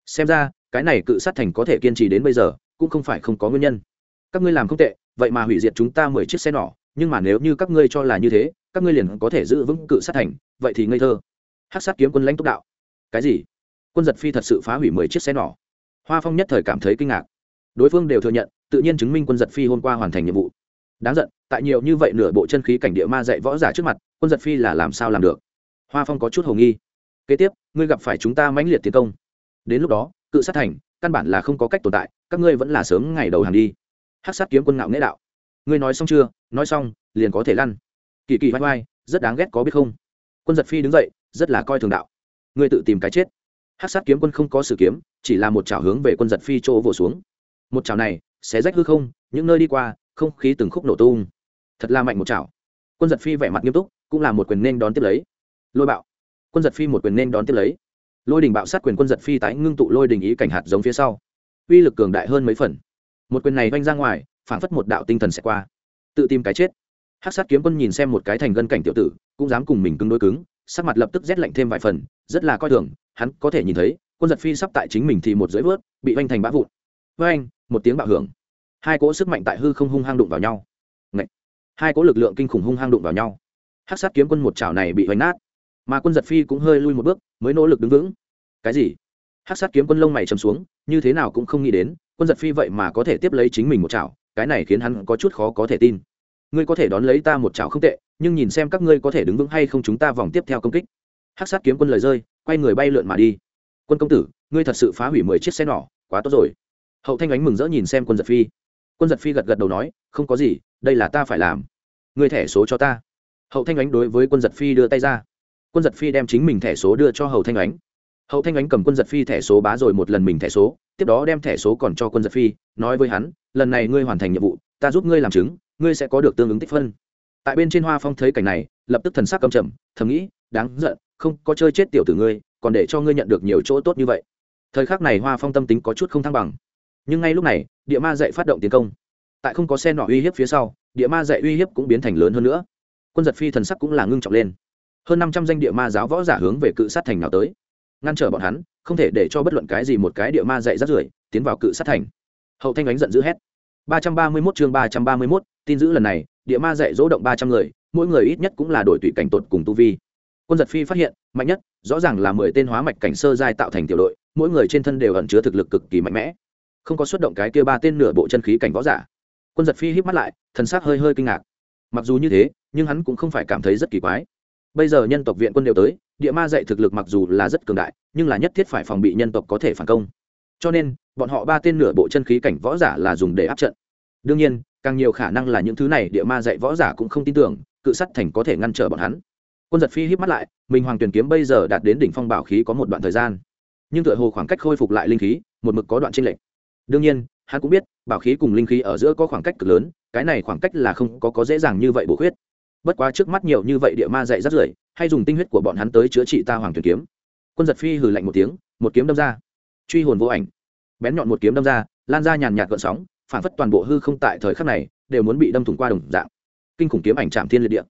Xem ra, cái này cự sát thành có thể kiên trì đến bây giờ, cũng không phải không có nguyên nhân. Các ngươi làm không tệ, vậy mà hủy diệt chúng ta mười chiếc xe nỏ, nhưng mà nếu như các ngươi cho là như thế, các ngươi liền có thể giữ vững cự sát thành, vậy thì ngây thơ. Hắc sát kiếm quân lãnh tốc đạo. Cái gì? Quân giật phi thật sự phá hủy mười chiếc xe nỏ. Hoa phong nhất thời cảm thấy kinh ngạc. Đối phương đều thừa nhận, tự nhiên chứng minh quân giật phi hôm qua hoàn thành nhiệm vụ đáng giận, tại nhiều như vậy nửa bộ chân khí cảnh địa ma dạy võ giả trước mặt, quân giật phi là làm sao làm được? Hoa phong có chút hồ nghi. Kế tiếp, ngươi gặp phải chúng ta mãnh liệt tiến công. Đến lúc đó, cự sát thành, căn bản là không có cách tồn tại, các ngươi vẫn là sớm ngày đầu hàng đi. Hát sát kiếm quân ngạo nghĩa đạo. Ngươi nói xong chưa? Nói xong, liền có thể lăn. Kỳ kỳ vai vai, rất đáng ghét có biết không? Quân giật phi đứng dậy, rất là coi thường đạo. Ngươi tự tìm cái chết. Hát sát kiếm quân không có sử kiếm, chỉ là một chảo hướng về quân giật phi chỗ vỗ xuống. Một chảo này, sẽ rách hư không, những nơi đi qua không khí từng khúc nổ tung. Thật là mạnh một chảo. Quân giật phi vẻ mặt nghiêm túc, cũng là một quyền nên đón tiếp lấy. Lôi bạo. Quân giật phi một quyền nên đón tiếp lấy. Lôi đình bạo sát quyền quân giật phi tái ngưng tụ lôi đình ý cảnh hạt giống phía sau. Uy lực cường đại hơn mấy phần. Một quyền này oanh ra ngoài phảng phất một đạo tinh thần sẽ qua. Tự tìm cái chết. Hát sát kiếm quân nhìn xem một cái thành gân cảnh tiểu tử, cũng dám cùng mình cứng đối cứng, sắc mặt lập tức rét lạnh thêm vài phần, rất là coi thường, hắn có thể nhìn thấy, quân giật phi sắp tại chính mình thì một dưới vớt, bị oanh thành bã vụn. Với anh một tiếng bạo hưởng hai cỗ sức mạnh tại hư không hung hang đụng vào nhau. Ngậy. hai cỗ lực lượng kinh khủng hung hang đụng vào nhau. Hát sát kiếm quân một chảo này bị hoành nát. Mà quân giật phi cũng hơi lui một bước, mới nỗ lực đứng vững. Cái gì? Hát sát kiếm quân lông mày chầm xuống, như thế nào cũng không nghĩ đến, quân giật phi vậy mà có thể tiếp lấy chính mình một chảo, cái này khiến hắn có chút khó có thể tin. Ngươi có thể đón lấy ta một chảo không tệ, nhưng nhìn xem các ngươi có thể đứng vững hay không chúng ta vòng tiếp theo công kích. Hát sát kiếm quân lời rơi, quay người bay lượn mà đi. Quân công tử, ngươi thật sự phá hủy mười chiếc xe nỏ quá tốt rồi. Hậu thanh ánh mừng rỡ nhìn xem quân giật phi quân giật phi gật gật đầu nói không có gì đây là ta phải làm. Ngươi thẻ số cho ta. Hậu thanh ánh đối với quân giật phi đưa tay ra. Quân giật phi đem chính mình thẻ số đưa cho hậu thanh ánh. Hậu thanh ánh cầm quân giật phi thẻ số bá rồi một lần mình thẻ số tiếp đó đem thẻ số còn cho quân giật phi nói với hắn lần này ngươi hoàn thành nhiệm vụ ta giúp ngươi làm chứng ngươi sẽ có được tương ứng tích phân. Tại bên trên hoa phong thấy cảnh này lập tức thần sắc cầm chầm, thầm nghĩ đáng giận không có chơi chết tiểu tử ngươi còn để cho ngươi nhận được nhiều chỗ tốt như vậy. Thời khắc này hoa phong tâm tính có chút không thăng bằng nhưng ngay lúc này, địa ma dạy phát động tiến công. Tại không có xe nọ uy hiếp phía sau, địa ma dạy uy hiếp cũng biến thành lớn hơn nữa. Quân giật phi thần sắc cũng là ngưng trọng lên. Hơn năm trăm danh địa ma giáo võ giả hướng về cự sát thành nào tới. Ngăn trở bọn hắn, không thể để cho bất luận cái gì một cái địa ma dạy rắt rưởi, tiến vào cự sát thành. Hậu thanh ánh giận dữ hét. Ba trăm ba mươi mốt chương ba trăm ba mươi mốt, tin giữ lần này, địa ma dạy dỗ động ba trăm người, mỗi người ít nhất cũng là đổi tùy cảnh tột cùng tu vi. Quân giật phi phát hiện, mạnh nhất, rõ ràng là mười tên hóa mạch cảnh sơ giai tạo thành tiểu đội, mỗi người trên thân đều ẩn chứa thực lực cực kỳ mạnh mẽ không có xuất động cái kia ba tên nửa bộ chân khí cảnh võ giả. Quân giật phi híp mắt lại, thần sắc hơi hơi kinh ngạc. Mặc dù như thế, nhưng hắn cũng không phải cảm thấy rất kỳ quái. Bây giờ nhân tộc viện quân đều tới, địa ma dạy thực lực mặc dù là rất cường đại, nhưng là nhất thiết phải phòng bị nhân tộc có thể phản công. Cho nên, bọn họ ba tên nửa bộ chân khí cảnh võ giả là dùng để áp trận. Đương nhiên, càng nhiều khả năng là những thứ này địa ma dạy võ giả cũng không tin tưởng, cự sắt thành có thể ngăn trở bọn hắn. Quân giật phi híp mắt lại minh hoàng tuyển kiếm bây giờ đạt đến đỉnh phong bảo khí có một đoạn thời gian. Nhưng tựa hồ khoảng cách khôi phục lại linh khí, một mực có đoạn tranh lệch đương nhiên hắn cũng biết bảo khí cùng linh khí ở giữa có khoảng cách cực lớn cái này khoảng cách là không có, có dễ dàng như vậy bổ khuyết. Bất quá trước mắt nhiều như vậy địa ma dạy rất rưởi hay dùng tinh huyết của bọn hắn tới chữa trị ta hoàng thuyền kiếm. Quân giật phi hừ lạnh một tiếng một kiếm đâm ra. Truy hồn vô ảnh. Bén nhọn một kiếm đâm ra lan ra nhàn nhạt gợn sóng phản phất toàn bộ hư không tại thời khắc này đều muốn bị đâm thủng qua đồng dạng. Kinh khủng kiếm ảnh chạm thiên liệt địa.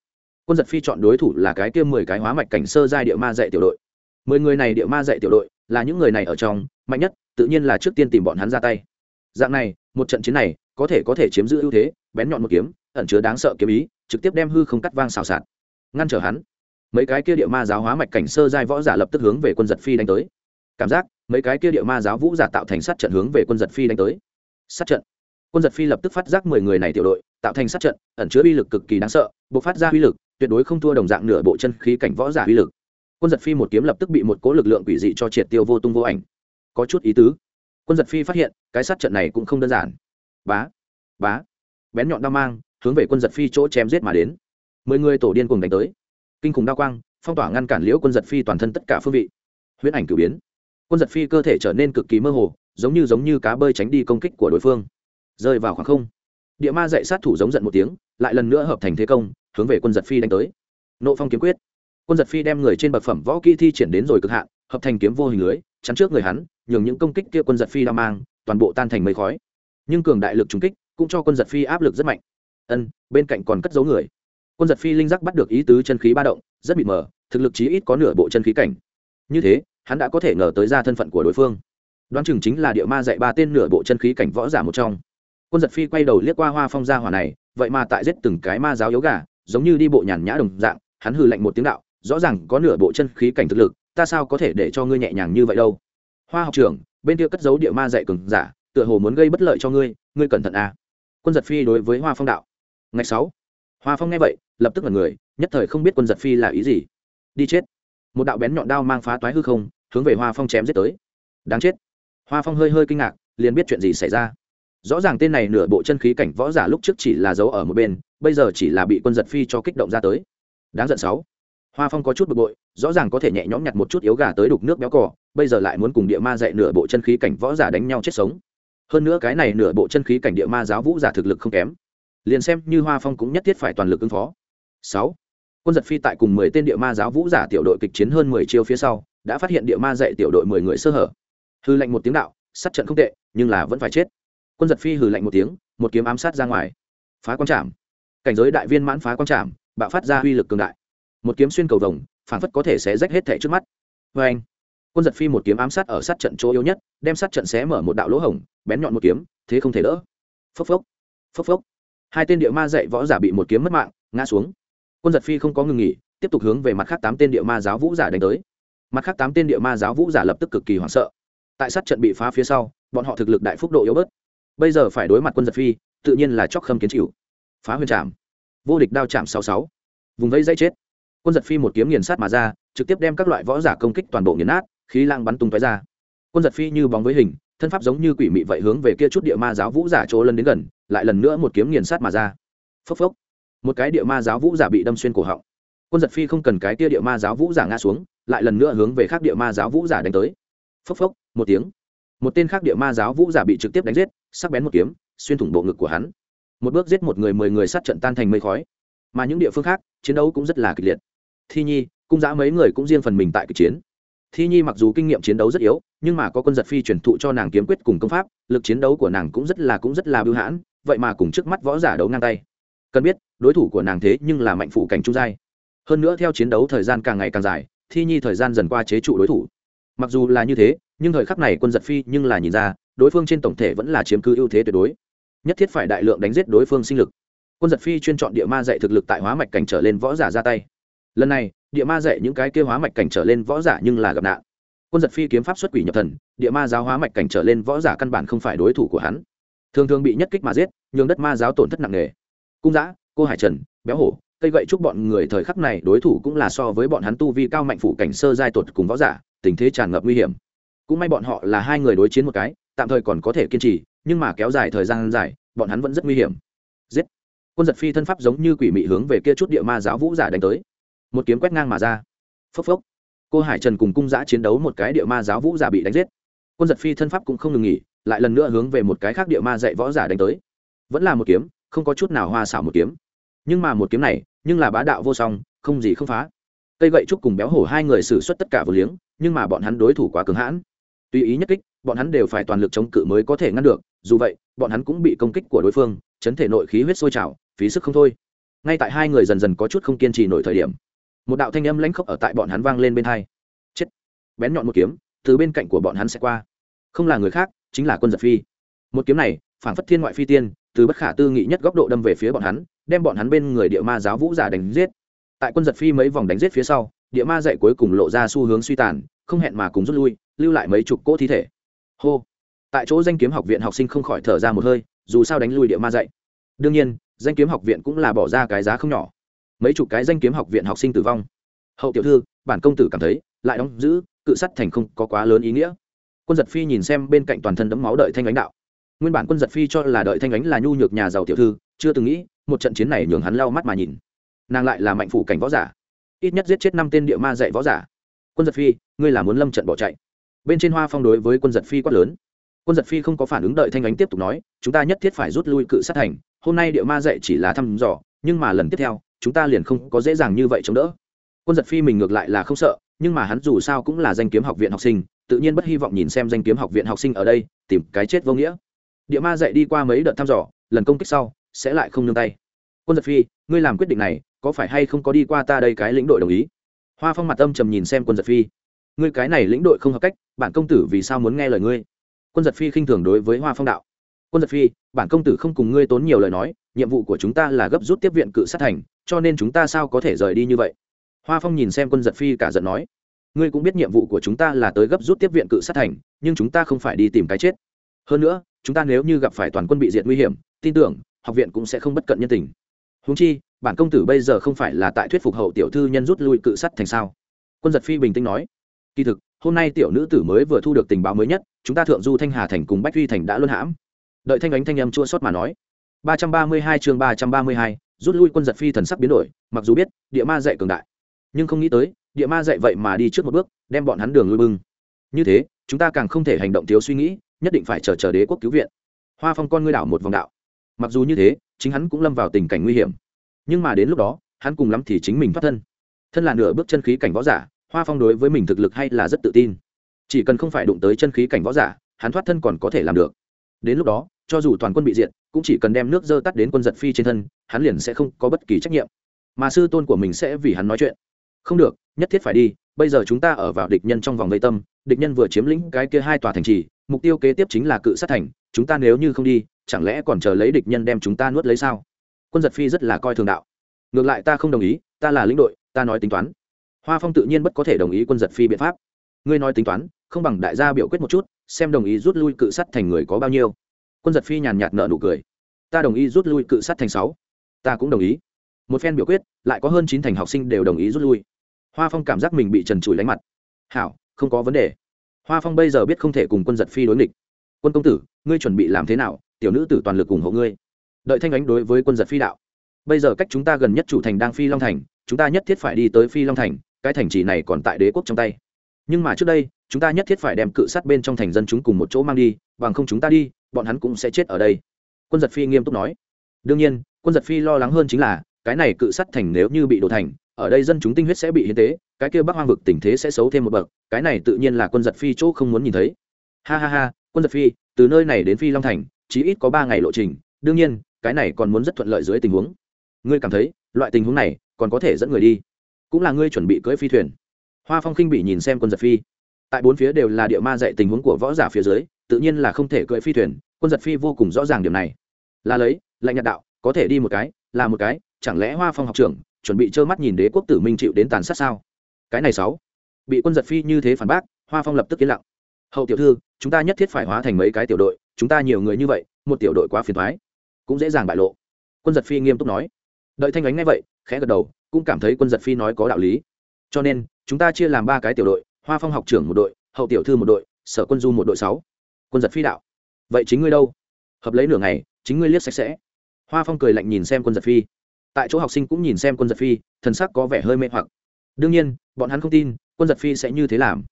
Quân giật phi chọn đối thủ là cái kia mười cái hóa mạch cảnh sơ giai địa ma dạy tiểu đội. Mười người này địa ma dạy tiểu đội là những người này ở trong mạnh nhất tự nhiên là trước tiên tìm bọn hắn ra tay. Dạng này, một trận chiến này có thể có thể chiếm giữ ưu thế, bén nhọn một kiếm, ẩn chứa đáng sợ kiếm ý, trực tiếp đem hư không cắt vang xào xạc. Ngăn trở hắn. Mấy cái kia địa ma giáo hóa mạch cảnh sơ giai võ giả lập tức hướng về quân giật phi đánh tới. Cảm giác, mấy cái kia địa ma giáo vũ giả tạo thành sát trận hướng về quân giật phi đánh tới. Sát trận. Quân giật phi lập tức phát giác mười người này tiểu đội, tạo thành sát trận, ẩn chứa uy lực cực kỳ đáng sợ buộc phát ra uy lực, tuyệt đối không thua đồng dạng nửa bộ chân khí cảnh võ giả uy lực. Quân giật phi một kiếm lập tức bị một cố lực lượng quỷ dị cho triệt tiêu vô tung vô ảnh có chút ý tứ. Quân giật phi phát hiện, cái sát trận này cũng không đơn giản. Bá bá, bén nhọn đao mang, hướng về quân giật phi chỗ chém giết mà đến. Mười người tổ điên cùng đánh tới. Kinh khủng đao quang, phong tỏa ngăn cản liễu quân giật phi toàn thân tất cả phương vị. Huyễn ảnh cử biến. Quân giật phi cơ thể trở nên cực kỳ mơ hồ, giống như giống như cá bơi tránh đi công kích của đối phương. Rơi vào khoảng không. Địa ma dạy sát thủ giống giận một tiếng, lại lần nữa hợp thành thế công, hướng về quân giật phi đánh tới. Nộ phong kiếm quyết. Quân giật phi đem người trên bậc phẩm võ kỹ thi triển đến rồi cực hạn, hợp thành kiếm vô hình lưới chắn trước người hắn, nhường những công kích kia quân giật phi đao mang, toàn bộ tan thành mây khói. Nhưng cường đại lực trúng kích cũng cho quân giật phi áp lực rất mạnh. Ân, bên cạnh còn cất giấu người. Quân giật phi linh giác bắt được ý tứ chân khí ba động, rất bị mờ, thực lực chí ít có nửa bộ chân khí cảnh. Như thế, hắn đã có thể ngờ tới ra thân phận của đối phương. Đoán chừng chính là địa ma dạy ba tên nửa bộ chân khí cảnh võ giả một trong. Quân giật phi quay đầu liếc qua hoa phong gia hỏa này, vậy mà tại giết từng cái ma giáo yếu gà, giống như đi bộ nhàn nhã đồng dạng, hắn hư lạnh một tiếng đạo, rõ ràng có nửa bộ chân khí cảnh thực lực ta sao có thể để cho ngươi nhẹ nhàng như vậy đâu? Hoa học trưởng, bên kia cất giấu địa ma dạy cường giả, tựa hồ muốn gây bất lợi cho ngươi ngươi cẩn thận a quân giật phi đối với hoa phong đạo. Ngày sáu. Hoa phong nghe vậy, lập tức là người, nhất thời không biết quân giật phi là ý gì. Đi chết. Một đạo bén nhọn đao mang phá toái hư không, hướng về hoa phong chém giết tới. Đáng chết. Hoa phong hơi hơi kinh ngạc, liền biết chuyện gì xảy ra. Rõ ràng tên này nửa bộ chân khí cảnh võ giả lúc trước chỉ là giấu ở một bên, bây giờ chỉ là bị quân giật phi cho kích động ra tới. Đáng giận sáu hoa phong có chút bực bội, rõ ràng có thể nhẹ nhõm nhặt một chút yếu gà tới đục nước béo cỏ bây giờ lại muốn cùng địa ma dạy nửa bộ chân khí cảnh võ giả đánh nhau chết sống. Hơn nữa cái này nửa bộ chân khí cảnh địa ma giáo vũ giả thực lực không kém. Liền xem như hoa phong cũng nhất thiết phải toàn lực ứng phó. Sáu, quân giật phi tại cùng mười tên địa ma giáo vũ giả tiểu đội kịch chiến hơn mười chiêu phía sau, đã phát hiện địa ma dạy tiểu đội mười người sơ hở. Hư lệnh một tiếng đạo, sát trận không tệ, nhưng là vẫn phải chết. Quân giật phi hừ lạnh một tiếng, một kiếm ám sát ra ngoài. Phá quang trảm. Cảnh giới đại viên mãn phá quang trảm, bạo phát ra uy lực cường đại một kiếm xuyên cầu vồng phản phất có thể sẽ rách hết thẻ trước mắt. Vê anh, quân giật phi một kiếm ám sát ở sát trận chỗ yếu nhất, đem sát trận xé mở một đạo lỗ hổng, bén nhọn một kiếm, thế không thể đỡ. Phốc phốc phốc phốc. Hai tên địa ma dạy võ giả bị một kiếm mất mạng, ngã xuống. Quân giật phi không có ngừng nghỉ, tiếp tục hướng về mặt khác tám tên địa ma giáo vũ giả đánh tới. Mặt khác tám tên địa ma giáo vũ giả lập tức cực kỳ hoảng sợ. Tại sát trận bị phá phía sau, bọn họ thực lực đại phúc độ yếu bớt. Bây giờ phải đối mặt quân giật phi, tự nhiên là chóc khâm kiến chịu. Phá huyền trạm vô địch đao chạm sáu sáu. Vùng vây dây chết quân giật phi một kiếm nghiền sát mà ra, trực tiếp đem các loại võ giả công kích toàn bộ nghiền nát, khí lang bắn tung tói ra. Quân giật phi như bóng với hình, thân pháp giống như quỷ mị vậy hướng về kia chút địa ma giáo vũ giả chỗ lân đến gần, lại lần nữa một kiếm nghiền sát mà ra. Phốc phốc. Một cái địa ma giáo vũ giả bị đâm xuyên cổ họng. Quân giật phi không cần cái kia địa ma giáo vũ giả ngã xuống, lại lần nữa hướng về khác địa ma giáo vũ giả đánh tới. Phốc phốc, một tiếng. Một tên khác địa ma giáo vũ giả bị trực tiếp đánh giết, sắc bén một kiếm, xuyên thủng bộ ngực của hắn. Một bước giết một người mười người sát trận tan thành mây khói. Mà những địa phương khác, chiến đấu cũng rất là kịch liệt thi nhi, cung giã mấy người cũng riêng phần mình tại kịch chiến. Thi nhi mặc dù kinh nghiệm chiến đấu rất yếu, nhưng mà có quân giật phi truyền thụ cho nàng kiếm quyết cùng công pháp, lực chiến đấu của nàng cũng rất là cũng rất là bưu hãn, vậy mà cùng trước mắt võ giả đấu ngang tay. Cần biết, đối thủ của nàng thế nhưng là mạnh phụ cảnh trung giai. Hơn nữa theo chiến đấu thời gian càng ngày càng dài, thi nhi thời gian dần qua chế trụ đối thủ. Mặc dù là như thế, nhưng thời khắc này quân giật phi nhưng là nhìn ra, đối phương trên tổng thể vẫn là chiếm cứ ưu thế tuyệt đối. Nhất thiết phải đại lượng đánh giết đối phương sinh lực. Quân giật phi chuyên chọn địa ma dạy thực lực tại hóa mạch cảnh trở lên võ giả ra tay lần này, địa ma dạy những cái kêu hóa mạch cảnh trở lên võ giả nhưng là gặp nạn. Quân giật phi kiếm pháp xuất quỷ nhập thần, địa ma giáo hóa mạch cảnh trở lên võ giả căn bản không phải đối thủ của hắn. Thường thường bị nhất kích mà giết, nhường đất ma giáo tổn thất nặng nề. Cung giã cô hải trần, béo hổ, cây gậy chúc bọn người thời khắc này đối thủ cũng là so với bọn hắn tu vi cao mạnh phủ cảnh sơ giai tột cùng võ giả, tình thế tràn ngập nguy hiểm. Cũng may bọn họ là hai người đối chiến một cái, tạm thời còn có thể kiên trì, nhưng mà kéo dài thời gian dài, bọn hắn vẫn rất nguy hiểm. Giết. Quân giật phi thân pháp giống như quỷ mị hướng về kia chút địa ma giáo vũ giả đánh tới một kiếm quét ngang mà ra. Phốc phốc. Cô hải trần cùng cung giã chiến đấu một cái địa ma giáo vũ giả bị đánh giết. Quân giật phi thân pháp cũng không ngừng nghỉ, lại lần nữa hướng về một cái khác địa ma dạy võ giả đánh tới. Vẫn là một kiếm, không có chút nào hoa xảo một kiếm. Nhưng mà một kiếm này, nhưng là bá đạo vô song, không gì không phá. Cây gậy trúc cùng béo hổ hai người xử suất tất cả vừa liếng, nhưng mà bọn hắn đối thủ quá cứng hãn. Tùy ý nhất kích, bọn hắn đều phải toàn lực chống cự mới có thể ngăn được, dù vậy, bọn hắn cũng bị công kích của đối phương, chấn thể nội khí huyết sôi trào, phí sức không thôi. Ngay tại hai người dần dần có chút không kiên trì nổi thời điểm một đạo thanh âm lãnh khốc ở tại bọn hắn vang lên bên hai. Chết. Bén nhọn một kiếm, từ bên cạnh của bọn hắn sẽ qua. Không là người khác, chính là quân giật phi. Một kiếm này phản phất thiên ngoại phi tiên, từ bất khả tư nghị nhất góc độ đâm về phía bọn hắn, đem bọn hắn bên người địa ma giáo vũ giả đánh giết. Tại quân giật phi mấy vòng đánh giết phía sau, địa ma dạy cuối cùng lộ ra xu hướng suy tàn, không hẹn mà cùng rút lui, lưu lại mấy chục cỗ thi thể. Hô. Tại chỗ danh kiếm học viện học sinh không khỏi thở ra một hơi, dù sao đánh lui địa ma dạy. Đương nhiên, danh kiếm học viện cũng là bỏ ra cái giá không nhỏ mấy chục cái danh kiếm học viện học sinh tử vong. Hậu tiểu thư, bản công tử cảm thấy, lại đóng giữ, cự sắt thành không có quá lớn ý nghĩa. Quân giật phi nhìn xem bên cạnh toàn thân đấm máu đợi thanh ánh đạo. Nguyên bản quân giật phi cho là đợi thanh ánh là nhu nhược nhà giàu tiểu thư, chưa từng nghĩ, một trận chiến này nhường hắn lau mắt mà nhìn. Nàng lại là mạnh phủ cảnh võ giả. Ít nhất giết chết năm tên địa ma dạy võ giả. Quân giật phi, ngươi là muốn lâm trận bỏ chạy. Bên trên hoa phong đối với quân giật phi quát lớn. Quân giật phi không có phản ứng đợi thanh ánh tiếp tục nói, chúng ta nhất thiết phải rút lui cự sát thành. Hôm nay địa ma dạy chỉ là thăm dò, nhưng mà lần tiếp theo chúng ta liền không có dễ dàng như vậy chống đỡ. Quân giật phi mình ngược lại là không sợ, nhưng mà hắn dù sao cũng là danh kiếm học viện học sinh, tự nhiên bất hy vọng nhìn xem danh kiếm học viện học sinh ở đây, tìm cái chết vô nghĩa. Địa ma dạy đi qua mấy đợt thăm dò, lần công kích sau, sẽ lại không nương tay. Quân giật phi, ngươi làm quyết định này, có phải hay không có đi qua ta đây cái lĩnh đội đồng ý? Hoa phong mặt âm trầm nhìn xem quân giật phi. Ngươi cái này lĩnh đội không hợp cách, bản công tử vì sao muốn nghe lời ngươi? Quân giật phi khinh thường đối với hoa phong đạo. Quân giật phi, bản công tử không cùng ngươi tốn nhiều lời nói nhiệm vụ của chúng ta là gấp rút tiếp viện cự sát thành, cho nên chúng ta sao có thể rời đi như vậy? Hoa phong nhìn xem quân giật phi cả giận nói, ngươi cũng biết nhiệm vụ của chúng ta là tới gấp rút tiếp viện cự sát thành, nhưng chúng ta không phải đi tìm cái chết. Hơn nữa, chúng ta nếu như gặp phải toàn quân bị diệt nguy hiểm, tin tưởng, học viện cũng sẽ không bất cận nhân tình. Húng chi, bản công tử bây giờ không phải là tại thuyết phục hậu tiểu thư nhân rút lui cự sắt thành sao? Quân giật phi bình tĩnh nói, kỳ thực, hôm nay tiểu nữ tử mới vừa thu được tình báo mới nhất, chúng ta thượng du thanh hà thành cùng bách Vi thành đã luân hãm. Đợi thanh ánh thanh âm chua sót mà nói ba trăm ba mươi hai chương ba trăm ba mươi hai, rút lui quân giật phi thần sắc biến đổi, mặc dù biết, địa ma dạy cường đại. Nhưng không nghĩ tới, địa ma dạy vậy mà đi trước một bước, đem bọn hắn đường lui bừng. như thế, chúng ta càng không thể hành động thiếu suy nghĩ, nhất định phải chờ chờ đế quốc cứu viện. Hoa phong con ngươi đảo một vòng đạo. Mặc dù như thế, chính hắn cũng lâm vào tình cảnh nguy hiểm. Nhưng mà đến lúc đó, hắn cùng lắm thì chính mình thoát thân. Thân là nửa bước chân khí cảnh võ giả, hoa phong đối với mình thực lực hay là rất tự tin. Chỉ cần không phải đụng tới chân khí cảnh võ giả, hắn thoát thân còn có thể làm được. Đến lúc đó, cho dù toàn quân bị diệt cũng chỉ cần đem nước dơ tắt đến quân giật phi trên thân, hắn liền sẽ không có bất kỳ trách nhiệm. Mà sư tôn của mình sẽ vì hắn nói chuyện. Không được, nhất thiết phải đi, bây giờ chúng ta ở vào địch nhân trong vòng vây tâm, địch nhân vừa chiếm lĩnh cái kia hai tòa thành trì, mục tiêu kế tiếp chính là cự sát thành, chúng ta nếu như không đi, chẳng lẽ còn chờ lấy địch nhân đem chúng ta nuốt lấy sao? Quân giật phi rất là coi thường đạo. Ngược lại ta không đồng ý, ta là lĩnh đội, ta nói tính toán. Hoa phong tự nhiên bất có thể đồng ý quân giật phi biện pháp. Ngươi nói tính toán, không bằng đại gia biểu quyết một chút, xem đồng ý rút lui cự sắt thành người có bao nhiêu quân giật phi nhàn nhạt nợ nụ cười. Ta đồng ý rút lui cự sắt thành sáu. Ta cũng đồng ý. Một phen biểu quyết, lại có hơn chín thành học sinh đều đồng ý rút lui. Hoa phong cảm giác mình bị trần trụi lánh mặt. Hảo, không có vấn đề. Hoa phong bây giờ biết không thể cùng quân giật phi đối nghịch. Quân công tử, ngươi chuẩn bị làm thế nào? Tiểu nữ tử toàn lực ủng hộ ngươi. Đợi thanh ánh đối với quân giật phi đạo. Bây giờ cách chúng ta gần nhất chủ thành đang phi long thành, chúng ta nhất thiết phải đi tới phi long thành, cái thành trì này còn tại đế quốc trong tay. Nhưng mà trước đây, chúng ta nhất thiết phải đem cự sát bên trong thành dân chúng cùng một chỗ mang đi, bằng không chúng ta đi bọn hắn cũng sẽ chết ở đây. Quân giật phi nghiêm túc nói. Đương nhiên, quân giật phi lo lắng hơn chính là, cái này cự Sắt thành nếu như bị đổ thành, ở đây dân chúng tinh huyết sẽ bị hiến tế, cái kia bắc hoang vực tình thế sẽ xấu thêm một bậc, cái này tự nhiên là quân giật phi chỗ không muốn nhìn thấy. Ha ha ha, quân giật phi, từ nơi này đến phi long thành chỉ ít có ba ngày lộ trình, đương nhiên, cái này còn muốn rất thuận lợi dưới tình huống. Ngươi cảm thấy, loại tình huống này, còn có thể dẫn người đi. Cũng là ngươi chuẩn bị cưỡi phi thuyền. Hoa phong khinh bị nhìn xem quân giật phi. Tại bốn phía đều là địa ma dạy tình huống của võ giả phía dưới tự nhiên là không thể cưỡi phi thuyền, quân giật phi vô cùng rõ ràng điểm này. Là lấy, lạnh nhạt đạo, có thể đi một cái, là một cái, chẳng lẽ hoa phong học trưởng chuẩn bị trơ mắt nhìn đế quốc tử minh chịu đến tàn sát sao? Cái này sáu, bị quân giật phi như thế phản bác, hoa phong lập tức yên lặng. Hậu tiểu thư, chúng ta nhất thiết phải hóa thành mấy cái tiểu đội, chúng ta nhiều người như vậy, một tiểu đội quá phiền thoái cũng dễ dàng bại lộ. Quân giật phi nghiêm túc nói. Đợi thanh ánh ngay vậy, khẽ gật đầu, cũng cảm thấy quân giật phi nói có đạo lý. Cho nên, chúng ta chia làm ba cái tiểu đội, hoa phong học trưởng một đội, hậu tiểu thư một đội, sở quân du một đội sáu quân giật phi đạo. Vậy chính ngươi đâu? Hợp lấy nửa ngày, chính ngươi liếc sạch sẽ. Hoa phong cười lạnh nhìn xem quân giật phi. Tại chỗ học sinh cũng nhìn xem quân giật phi, thần sắc có vẻ hơi mê hoặc. Đương nhiên, bọn hắn không tin, quân giật phi sẽ như thế làm.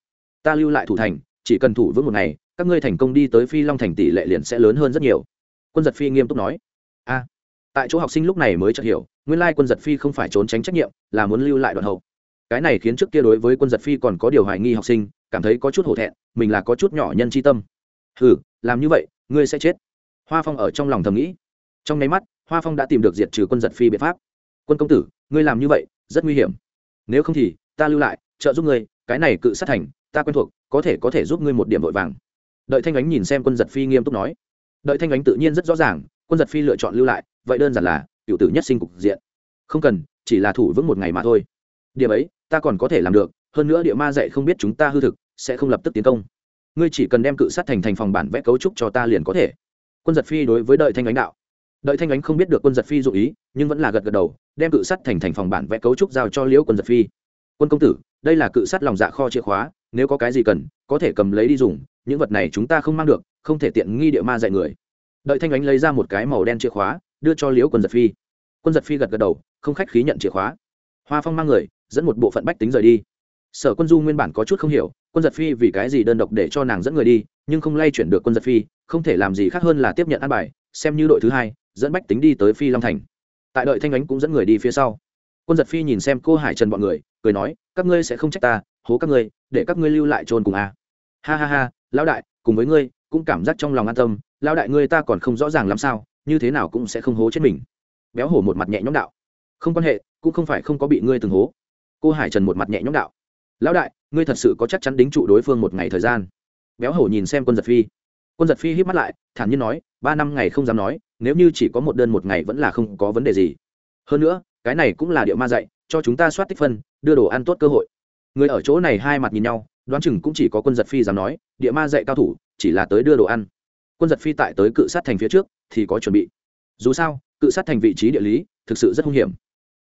Ta lưu lại thủ thành, chỉ cần thủ vững một ngày, các ngươi thành công đi tới phi long thành tỷ lệ liền sẽ lớn hơn rất nhiều. Quân giật phi nghiêm túc nói. A. Tại chỗ học sinh lúc này mới chợt hiểu, nguyên lai quân giật phi không phải trốn tránh trách nhiệm, là muốn lưu lại đoạn hậu. Cái này khiến trước kia đối với quân giật phi còn có điều hoài nghi học sinh, cảm thấy có chút hổ thẹn, mình là có chút nhỏ nhân c tâm hừ, làm như vậy, ngươi sẽ chết. Hoa phong ở trong lòng thầm nghĩ. Trong nháy mắt, hoa phong đã tìm được diệt trừ quân giật phi biện pháp. Quân công tử, ngươi làm như vậy, rất nguy hiểm. Nếu không thì, ta lưu lại, trợ giúp ngươi, cái này cự sát thành, ta quen thuộc, có thể có thể giúp ngươi một điểm vội vàng. Đợi thanh ánh nhìn xem quân giật phi nghiêm túc nói. Đợi thanh ánh tự nhiên rất rõ ràng, quân giật phi lựa chọn lưu lại, vậy đơn giản là, cựu tử nhất sinh cục diện. Không cần, chỉ là thủ vững một ngày mà thôi. Điểm ấy, ta còn có thể làm được, hơn nữa địa ma dạy không biết chúng ta hư thực, sẽ không lập tức tiến công ngươi chỉ cần đem cự sát thành thành phòng bản vẽ cấu trúc cho ta liền có thể. Quân giật phi đối với đợi thanh ánh đạo. Đợi thanh ánh không biết được quân giật phi dụ ý, nhưng vẫn là gật gật đầu, đem cự sắt thành thành phòng bản vẽ cấu trúc giao cho liễu quân giật phi. Quân công tử, đây là cự sắt lòng dạ kho chìa khóa, nếu có cái gì cần, có thể cầm lấy đi dùng, những vật này chúng ta không mang được, không thể tiện nghi địa ma dạy người. Đợi thanh ánh lấy ra một cái màu đen chìa khóa, đưa cho liễu quân giật phi. Quân giật phi gật gật đầu, không khách khí nhận chìa khóa. Hoa phong mang người, dẫn một bộ phận bách tính rời đi. Sở quân du nguyên bản có chút không hiểu quân giật phi vì cái gì đơn độc để cho nàng dẫn người đi, nhưng không lay chuyển được quân giật phi, không thể làm gì khác hơn là tiếp nhận ăn bài, xem như đội thứ hai, dẫn bách tính đi tới phi long thành. Tại đợi thanh ánh cũng dẫn người đi phía sau. Quân giật phi nhìn xem cô hải trần bọn người, cười nói, các ngươi sẽ không trách ta, hố các ngươi, để các ngươi lưu lại trôn cùng a. À. ha ha ha, lão đại, cùng với ngươi, cũng cảm giác trong lòng an tâm, lão đại ngươi ta còn không rõ ràng làm sao, như thế nào cũng sẽ không hố chết mình. Béo hổ một mặt nhẹ nhõm đạo. Không quan hệ, cũng không phải không có bị ngươi từng hố. Cô hải trần một mặt nhẹ nhõm đạo lão đại, ngươi thật sự có chắc chắn đính trụ đối phương một ngày thời gian. Béo hổ nhìn xem quân giật phi. Quân giật phi hít mắt lại, thản nhiên nói, ba năm ngày không dám nói, nếu như chỉ có một đơn một ngày vẫn là không có vấn đề gì. Hơn nữa, cái này cũng là điệu ma dạy, cho chúng ta soát tích phân, đưa đồ ăn tốt cơ hội. Người ở chỗ này hai mặt nhìn nhau, đoán chừng cũng chỉ có quân giật phi dám nói, địa ma dạy cao thủ, chỉ là tới đưa đồ ăn. Quân giật phi tại tới cự sát thành phía trước, thì có chuẩn bị. Dù sao, cự sát thành vị trí địa lý, thực sự rất hung hiểm.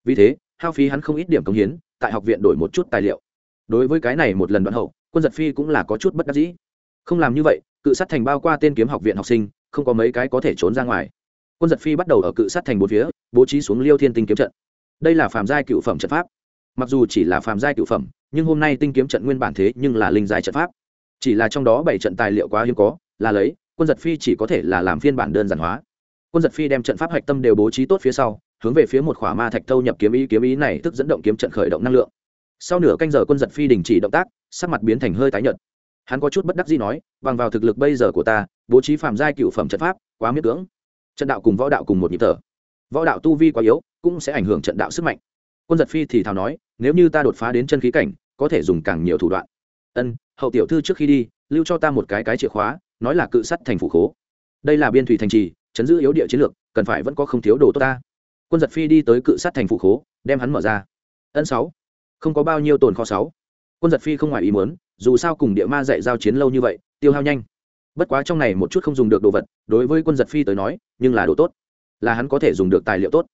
Vì thế, hao phí hắn không ít điểm công hiến, tại học viện đổi một chút tài liệu đối với cái này một lần đoạn hậu, quân giật phi cũng là có chút bất đắc dĩ. Không làm như vậy, cự sát thành bao qua tên kiếm học viện học sinh, không có mấy cái có thể trốn ra ngoài. Quân giật phi bắt đầu ở cự sát thành bốn phía, bố trí xuống liêu thiên tinh kiếm trận. Đây là phàm giai cựu phẩm trận pháp. Mặc dù chỉ là phàm giai cựu phẩm, nhưng hôm nay tinh kiếm trận nguyên bản thế nhưng là linh giai trận pháp. Chỉ là trong đó bảy trận tài liệu quá hiếm có, là lấy, quân giật phi chỉ có thể là làm phiên bản đơn giản hóa. Quân giật phi đem trận pháp hạch tâm đều bố trí tốt phía sau, hướng về phía một khỏa ma thạch thâu nhập kiếm ý kiếm ý này tức dẫn động kiếm trận khởi động năng lượng sau nửa canh giờ quân giật phi đình chỉ động tác, sắc mặt biến thành hơi tái nhợt. Hắn có chút bất đắc gì nói, bằng vào thực lực bây giờ của ta, bố trí phạm giai cựu phẩm trận pháp, quá miết cưỡng. Trận đạo cùng võ đạo cùng một nhịp thở. Võ đạo tu vi quá yếu, cũng sẽ ảnh hưởng trận đạo sức mạnh. Quân giật phi thì thào nói, nếu như ta đột phá đến chân khí cảnh, có thể dùng càng nhiều thủ đoạn. Ân, hậu tiểu thư trước khi đi, lưu cho ta một cái cái chìa khóa, nói là cự sắt thành phủ khố. Đây là biên thủy thành trì, chấn giữ yếu địa chiến lược, cần phải vẫn có không thiếu đồ tốt ta. Quân giật phi đi tới cự sắt thành phủ khố, đem hắn mở ra. Ân sáu không có bao nhiêu tồn kho sáu. Quân giật phi không ngoài ý muốn, dù sao cùng địa ma dạy giao chiến lâu như vậy, tiêu hao nhanh. Bất quá trong này một chút không dùng được đồ vật, đối với quân giật phi tới nói, nhưng là đồ tốt. Là hắn có thể dùng được tài liệu tốt.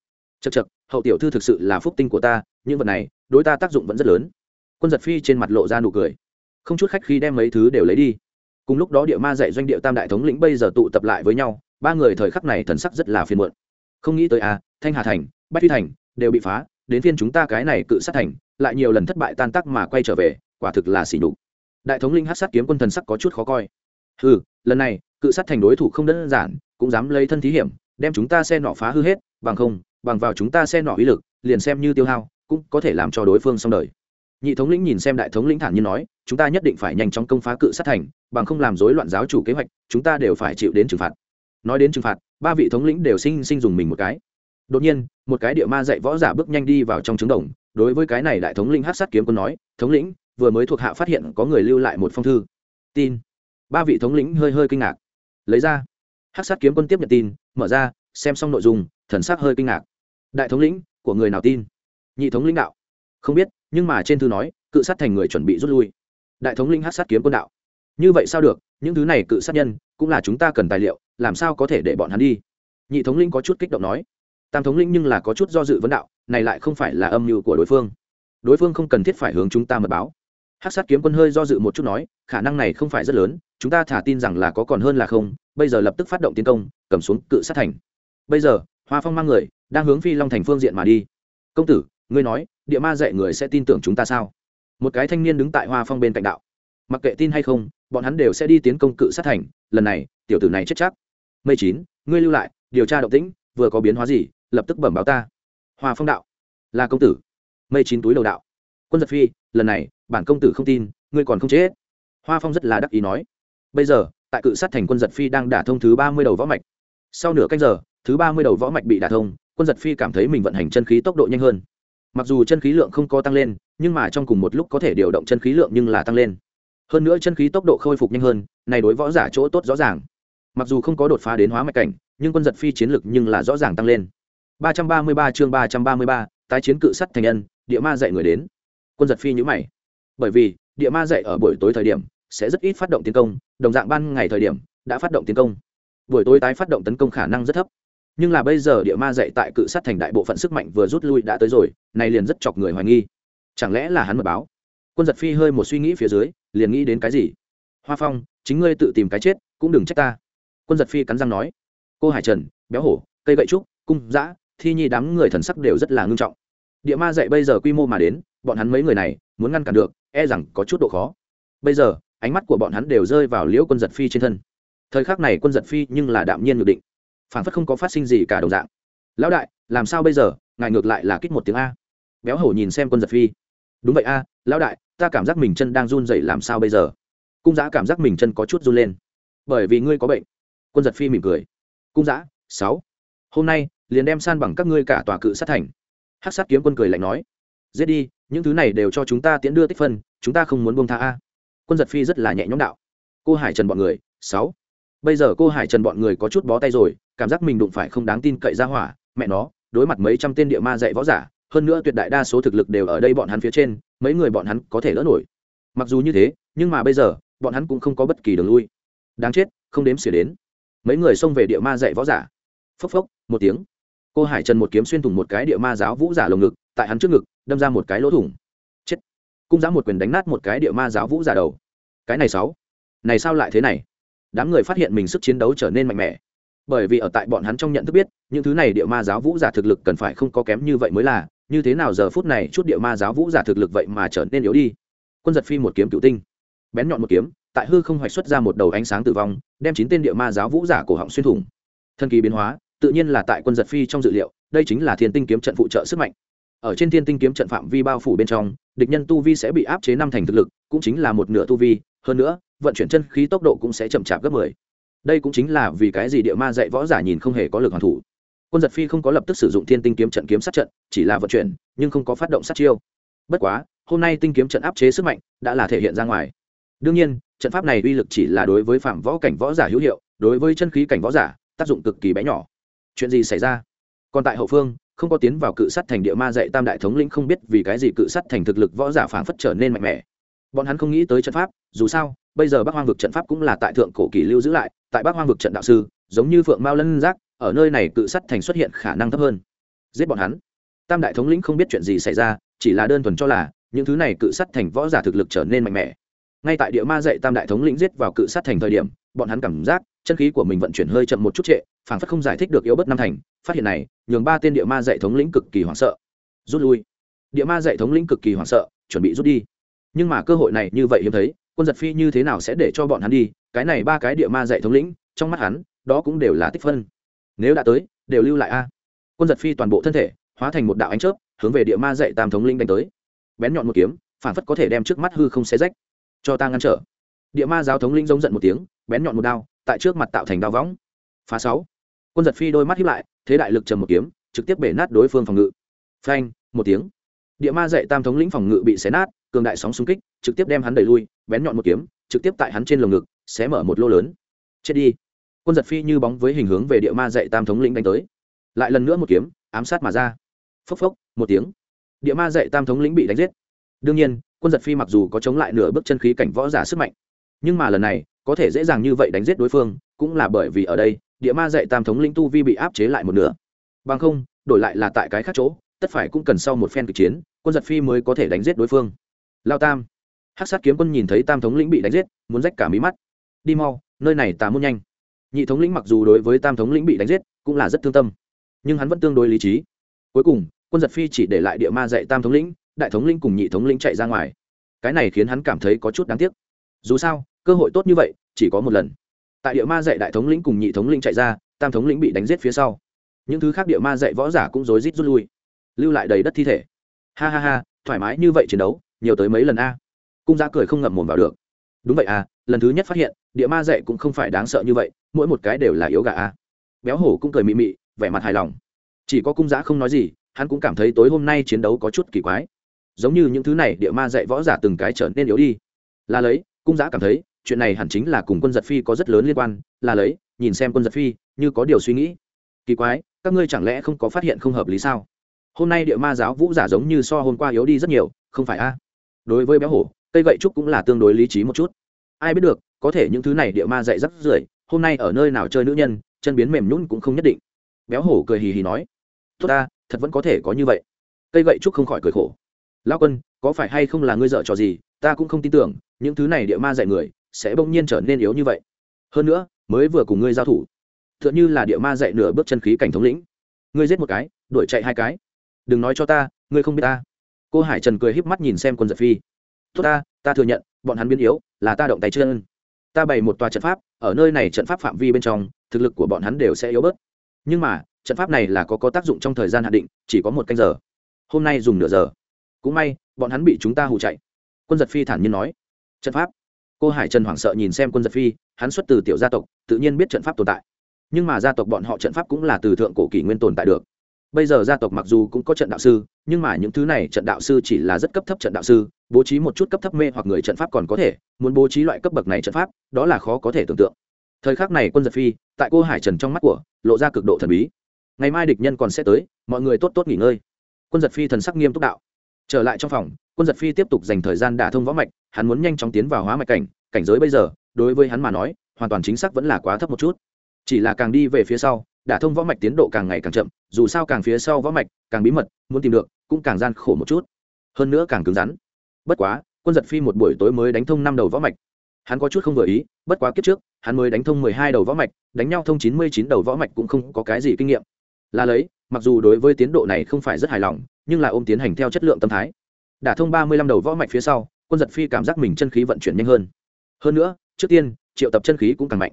Chật chật hậu tiểu thư thực sự là phúc tinh của ta, những vật này, đối ta tác dụng vẫn rất lớn. Quân giật phi trên mặt lộ ra nụ cười. Không chút khách khi đem mấy thứ đều lấy đi. Cùng lúc đó địa ma dạy doanh địa tam đại thống lĩnh bây giờ tụ tập lại với nhau, ba người thời khắc này thần sắc rất là phiền muộn. Không nghĩ tới à thanh hà thành, bách phi thành, đều bị phá đến phiên chúng ta cái này cự sát thành, lại nhiều lần thất bại tan tác mà quay trở về, quả thực là xỉ nhục. Đại thống linh hát sát kiếm quân thần sắc có chút khó coi. Ừ lần này, cự sát thành đối thủ không đơn giản, cũng dám lấy thân thí hiểm, đem chúng ta xe nọ phá hư hết, bằng không, bằng vào chúng ta xe nọ uy lực, liền xem như tiêu hao, cũng có thể làm cho đối phương xong đời. Nhị thống lĩnh nhìn xem đại thống lĩnh thản nhiên nói, chúng ta nhất định phải nhanh chóng công phá cự sát thành, bằng không làm rối loạn giáo chủ kế hoạch, chúng ta đều phải chịu đến trừng phạt. Nói đến trừng phạt, ba vị thống lĩnh đều sinh sinh dùng mình một cái đột nhiên, một cái địa ma dạy võ giả bước nhanh đi vào trong trứng đồng, đối với cái này đại thống lĩnh hát sát kiếm quân nói, thống lĩnh, vừa mới thuộc hạ phát hiện có người lưu lại một phong thư. Tin. Ba vị thống lĩnh hơi hơi kinh ngạc. Lấy ra. Hát sát kiếm quân tiếp nhận tin, mở ra, xem xong nội dung, thần sắc hơi kinh ngạc. Đại thống lĩnh, của người nào tin? Nhị thống lĩnh đạo. Không biết, nhưng mà trên thư nói, cự sát thành người chuẩn bị rút lui. Đại thống lĩnh hát sát kiếm quân đạo. Như vậy sao được, những thứ này cự sát nhân, cũng là chúng ta cần tài liệu, làm sao có thể để bọn hắn đi? Nhị thống lĩnh có chút kích động nói tam thống lĩnh nhưng là có chút do dự vấn đạo, này lại không phải là âm mưu của đối phương. Đối phương không cần thiết phải hướng chúng ta mật báo. Hát sát kiếm quân hơi do dự một chút nói, khả năng này không phải rất lớn, chúng ta thả tin rằng là có còn hơn là không, bây giờ lập tức phát động tiến công, cầm xuống cự sát thành. Bây giờ, hoa phong mang người, đang hướng phi long thành phương diện mà đi. Công tử, ngươi nói, địa ma dạy người sẽ tin tưởng chúng ta sao? Một cái thanh niên đứng tại hoa phong bên cạnh đạo. Mặc kệ tin hay không, bọn hắn đều sẽ đi tiến công cự sát thành, lần này, tiểu tử này chết chắc. Mây chín, ngươi lưu lại, điều tra động tĩnh, vừa có biến hóa gì lập tức bẩm báo ta. Hoa phong đạo, là công tử. Mây chín túi đầu đạo. Quân giật phi, lần này, bản công tử không tin, ngươi còn không chết. Hoa phong rất là đắc ý nói. Bây giờ, tại cự sát thành quân giật phi đang đả thông thứ ba mươi đầu võ mạch. Sau nửa canh giờ, thứ ba mươi đầu võ mạch bị đả thông, quân giật phi cảm thấy mình vận hành chân khí tốc độ nhanh hơn. Mặc dù chân khí lượng không có tăng lên, nhưng mà trong cùng một lúc có thể điều động chân khí lượng nhưng là tăng lên. Hơn nữa chân khí tốc độ khôi phục nhanh hơn, này đối võ giả chỗ tốt rõ ràng. Mặc dù không có đột phá đến hóa mạch cảnh, nhưng quân giật phi chiến lực nhưng là rõ ràng tăng lên. 333 chương 333, tái chiến cự sắt thành nhân địa ma dạy người đến. Quân giật phi nhữ mày. Bởi vì địa ma dạy ở buổi tối thời điểm sẽ rất ít phát động tiến công đồng dạng ban ngày thời điểm đã phát động tiến công. Buổi tối tái phát động tấn công khả năng rất thấp. Nhưng là bây giờ địa ma dạy tại cự sát thành đại bộ phận sức mạnh vừa rút lui đã tới rồi này liền rất chọc người hoài nghi. Chẳng lẽ là hắn mật báo? Quân giật phi hơi một suy nghĩ phía dưới liền nghĩ đến cái gì? Hoa phong chính ngươi tự tìm cái chết cũng đừng trách ta. Quân giật phi cắn răng nói. Cô hải trần béo hổ cây gậy trúc cung dã thi nhi đám người thần sắc đều rất là ngưng trọng. Địa ma dạy bây giờ quy mô mà đến, bọn hắn mấy người này, muốn ngăn cản được e rằng có chút độ khó. Bây giờ, ánh mắt của bọn hắn đều rơi vào liễu quân giật phi trên thân. Thời khắc này quân giật phi nhưng là đạm nhiên ngược định. Phản phất không có phát sinh gì cả đồng dạng. Lão đại, làm sao bây giờ? Ngài ngược lại là kích một tiếng a. Béo hổ nhìn xem quân giật phi. Đúng vậy a, lão đại, ta cảm giác mình chân đang run dậy làm sao bây giờ? Cung giã cảm giác mình chân có chút run lên. Bởi vì ngươi có bệnh. Quân giật phi mỉm cười. Cung giã, sáu, hôm nay liền đem san bằng các ngươi cả tòa cự sát thành. Hát sát kiếm quân cười lạnh nói, giết đi, những thứ này đều cho chúng ta tiễn đưa tích phân, chúng ta không muốn buông tha a. Quân giật phi rất là nhẹ nhõm đạo. Cô hải trần bọn người, sáu. Bây giờ cô hải trần bọn người có chút bó tay rồi, cảm giác mình đụng phải không đáng tin cậy ra hỏa, mẹ nó, đối mặt mấy trăm tên địa ma dạy võ giả, hơn nữa tuyệt đại đa số thực lực đều ở đây bọn hắn phía trên, mấy người bọn hắn có thể lỡ nổi. Mặc dù như thế, nhưng mà bây giờ, bọn hắn cũng không có bất kỳ đường lui. Đáng chết, không đếm xỉa đến. Mấy người xông về địa ma dạy võ giả. Phốc phốc, một tiếng cô hải trần một kiếm xuyên thủng một cái địa ma giáo vũ giả lồng ngực, tại hắn trước ngực, đâm ra một cái lỗ thủng. Chết. Cung giá một quyền đánh nát một cái địa ma giáo vũ giả đầu. Cái này sáu. Này sao lại thế này? Đám người phát hiện mình sức chiến đấu trở nên mạnh mẽ. Bởi vì ở tại bọn hắn trong nhận thức biết, những thứ này địa ma giáo vũ giả thực lực cần phải không có kém như vậy mới là, như thế nào giờ phút này chút địa ma giáo vũ giả thực lực vậy mà trở nên yếu đi? Quân giật phi một kiếm cựu tinh. Bén nhọn một kiếm, tại hư không hoạch xuất ra một đầu ánh sáng tử vong, đem chín tên địa ma giáo vũ giả cổ họng xuyên thủng. Thân kỳ biến hóa tự nhiên là tại quân giật phi trong dự liệu, đây chính là thiên tinh kiếm trận phụ trợ sức mạnh. Ở trên thiên tinh kiếm trận phạm vi bao phủ bên trong, địch nhân tu vi sẽ bị áp chế năm thành thực lực, cũng chính là một nửa tu vi, hơn nữa, vận chuyển chân khí tốc độ cũng sẽ chậm chạp gấp mười. Đây cũng chính là vì cái gì địa ma dạy võ giả nhìn không hề có lực hoàn thủ. Quân giật phi không có lập tức sử dụng thiên tinh kiếm trận kiếm sát trận, chỉ là vận chuyển, nhưng không có phát động sát chiêu. Bất quá, hôm nay tinh kiếm trận áp chế sức mạnh đã là thể hiện ra ngoài. Đương nhiên, trận pháp này uy lực chỉ là đối với phạm võ cảnh võ giả hữu hiệu, đối với chân khí cảnh võ giả, tác dụng cực kỳ bé nhỏ chuyện gì xảy ra? Còn tại hậu phương, không có tiến vào cự sắt thành địa ma dạy tam đại thống lĩnh không biết vì cái gì cự sắt thành thực lực võ giả phảng phất trở nên mạnh mẽ. Bọn hắn không nghĩ tới trận pháp, dù sao, bây giờ bắc hoang vực trận pháp cũng là tại thượng cổ kỳ lưu giữ lại, tại bắc hoang vực trận đạo sư, giống như phượng mao lân giác, ở nơi này cự sắt thành xuất hiện khả năng thấp hơn. Giết bọn hắn. Tam đại thống lĩnh không biết chuyện gì xảy ra, chỉ là đơn thuần cho là, những thứ này cự sắt thành võ giả thực lực trở nên mạnh mẽ. Ngay tại địa ma dạy tam đại thống lĩnh giết vào cự sát thành thời điểm, bọn hắn cảm giác, chân khí của mình vận chuyển hơi chậm một chút trệ phản phất không giải thích được yếu bất năm thành, phát hiện này, nhường ba tên địa ma dạy thống lĩnh cực kỳ hoảng sợ. Rút lui. Địa ma dạy thống lĩnh cực kỳ hoảng sợ, chuẩn bị rút đi. Nhưng mà cơ hội này như vậy hiếm thấy, quân giật phi như thế nào sẽ để cho bọn hắn đi? Cái này ba cái địa ma dạy thống lĩnh, trong mắt hắn, đó cũng đều là tích phân. Nếu đã tới, đều lưu lại a. Quân giật phi toàn bộ thân thể, hóa thành một đạo ánh chớp, hướng về địa ma dạy tam thống linh đánh tới. Bén nhọn một kiếm phản phất có thể đem trước mắt hư không xé rách. Cho ta ngăn trở. Địa ma giáo thống linh giống giận một tiếng, bén nhọn một đao, tại trước mặt tạo thành đao võng phá sáu. Quân giật phi đôi mắt hiếp lại, thế đại lực trầm một kiếm, trực tiếp bể nát đối phương phòng ngự. Phanh, một tiếng. Địa ma dạy tam thống lĩnh phòng ngự bị xé nát, cường đại sóng xung kích, trực tiếp đem hắn đẩy lui, bén nhọn một kiếm, trực tiếp tại hắn trên lồng ngực, xé mở một lô lớn. Chết đi. Quân giật phi như bóng với hình hướng về địa ma dạy tam thống lĩnh đánh tới. Lại lần nữa một kiếm, ám sát mà ra. Phốc phốc, một tiếng. Địa ma dạy tam thống lĩnh bị đánh giết. Đương nhiên, quân giật phi mặc dù có chống lại nửa bước chân khí cảnh võ giả sức mạnh, nhưng mà lần này, có thể dễ dàng như vậy đánh giết đối phương, cũng là bởi vì ở đây địa ma dạy tam thống lĩnh tu vi bị áp chế lại một nửa. Bằng không, đổi lại là tại cái khác chỗ, tất phải cũng cần sau một phen kịch chiến, quân giật phi mới có thể đánh giết đối phương. Lao tam. Hát sát kiếm quân nhìn thấy tam thống lĩnh bị đánh giết, muốn rách cả mí mắt. Đi mau, nơi này tà muốn nhanh. Nhị thống lĩnh mặc dù đối với tam thống lĩnh bị đánh giết, cũng là rất thương tâm. Nhưng hắn vẫn tương đối lý trí. Cuối cùng, quân giật phi chỉ để lại địa ma dạy tam thống lĩnh, đại thống lĩnh cùng nhị thống lĩnh chạy ra ngoài. Cái này khiến hắn cảm thấy có chút đáng tiếc. Dù sao, cơ hội tốt như vậy, chỉ có một lần tại địa ma dạy đại thống lĩnh cùng nhị thống lĩnh chạy ra, tam thống lĩnh bị đánh giết phía sau. Những thứ khác địa ma dạy võ giả cũng rối rít rút lui, lưu lại đầy đất thi thể. Ha ha ha, thoải mái như vậy chiến đấu, nhiều tới mấy lần a. Cung giá cười không ngậm mồm vào được. Đúng vậy à lần thứ nhất phát hiện, địa ma dạy cũng không phải đáng sợ như vậy, mỗi một cái đều là yếu gà a. Béo hổ cũng cười mị mị, vẻ mặt hài lòng. Chỉ có cung giã không nói gì, hắn cũng cảm thấy tối hôm nay chiến đấu có chút kỳ quái. Giống như những thứ này địa ma dạy võ giả từng cái trở nên yếu đi. Là lấy, cung giã cảm thấy chuyện này hẳn chính là cùng quân giật phi có rất lớn liên quan, là lấy, nhìn xem quân giật phi, như có điều suy nghĩ. Kỳ quái, các ngươi chẳng lẽ không có phát hiện không hợp lý sao? Hôm nay địa ma giáo vũ giả giống như so hôm qua yếu đi rất nhiều, không phải a? Đối với béo hổ, cây gậy trúc cũng là tương đối lý trí một chút. Ai biết được, có thể những thứ này địa ma dạy rắc rưởi, hôm nay ở nơi nào chơi nữ nhân, chân biến mềm nhún cũng không nhất định. Béo hổ cười hì hì nói, tốt ta, thật vẫn có thể có như vậy. Cây gậy trúc không khỏi cười khổ lao quân, có phải hay không là ngươi dợ trò gì? Ta cũng không tin tưởng, những thứ này địa ma dạy người sẽ bỗng nhiên trở nên yếu như vậy. Hơn nữa, mới vừa cùng ngươi giao thủ t h ư ợ n như là địa ma dạy nửa bước chân khí cảnh thống lĩnh. Ngươi giết một cái, đuổi chạy hai cái. Đừng nói cho ta, ngươi không biết ta. Cô hải trần cười híp mắt nhìn xem quân giật phi. Tốt ta ta thừa nhận, bọn hắn biến yếu, là ta động tay chân. Ta bày một tòa trận pháp, ở nơi này trận pháp phạm vi bên trong, thực lực của bọn hắn đều sẽ yếu bớt. Nhưng mà, trận pháp này là có có tác dụng trong thời gian hạn định, chỉ có một canh giờ. Hôm nay dùng nửa giờ. Cũng may, bọn hắn bị chúng ta hụ chạy. Quân giật phi thản nhiên nói. Trận pháp cô hải trần hoảng sợ nhìn xem quân giật phi, hắn xuất từ tiểu gia tộc, tự nhiên biết trận pháp tồn tại. Nhưng mà gia tộc bọn họ trận pháp cũng là từ thượng cổ kỷ nguyên tồn tại được. Bây giờ gia tộc mặc dù cũng có trận đạo sư, nhưng mà những thứ này trận đạo sư chỉ là rất cấp thấp trận đạo sư, bố trí một chút cấp thấp mê hoặc người trận pháp còn có thể, muốn bố trí loại cấp bậc này trận pháp, đó là khó có thể tưởng tượng. Thời khắc này quân giật phi, tại cô hải trần trong mắt của, lộ ra cực độ thần bí. Ngày mai địch nhân còn sẽ tới, mọi người tốt tốt nghỉ ngơi. Quân giật phi thần sắc nghiêm túc đạo. Trở lại trong phòng, quân giật phi tiếp tục dành thời gian đả thông võ mạch hắn muốn nhanh chóng tiến vào hóa mạch cảnh cảnh giới bây giờ, đối với hắn mà nói, hoàn toàn chính xác vẫn là quá thấp một chút. Chỉ là càng đi về phía sau, đả thông võ mạch tiến độ càng ngày càng chậm, dù sao càng phía sau võ mạch, càng bí mật, muốn tìm được, cũng càng gian khổ một chút. Hơn nữa càng cứng rắn. Bất quá, quân giật phi một buổi tối mới đánh thông năm đầu võ mạch. Hắn có chút không vừa ý, bất quá kiếp trước, hắn mới đánh thông mười hai đầu võ mạch, đánh nhau thông chín mươi chín đầu võ mạch cũng không có cái gì kinh nghiệm. Là lấy, mặc dù đối với tiến độ này không phải rất hài lòng, nhưng là ôm tiến hành theo chất lượng tâm thái. Đả thông ba mươi lăm đầu võ mạch phía sau quân giật phi cảm giác mình chân khí vận chuyển nhanh hơn. Hơn nữa, trước tiên, triệu tập chân khí cũng càng mạnh.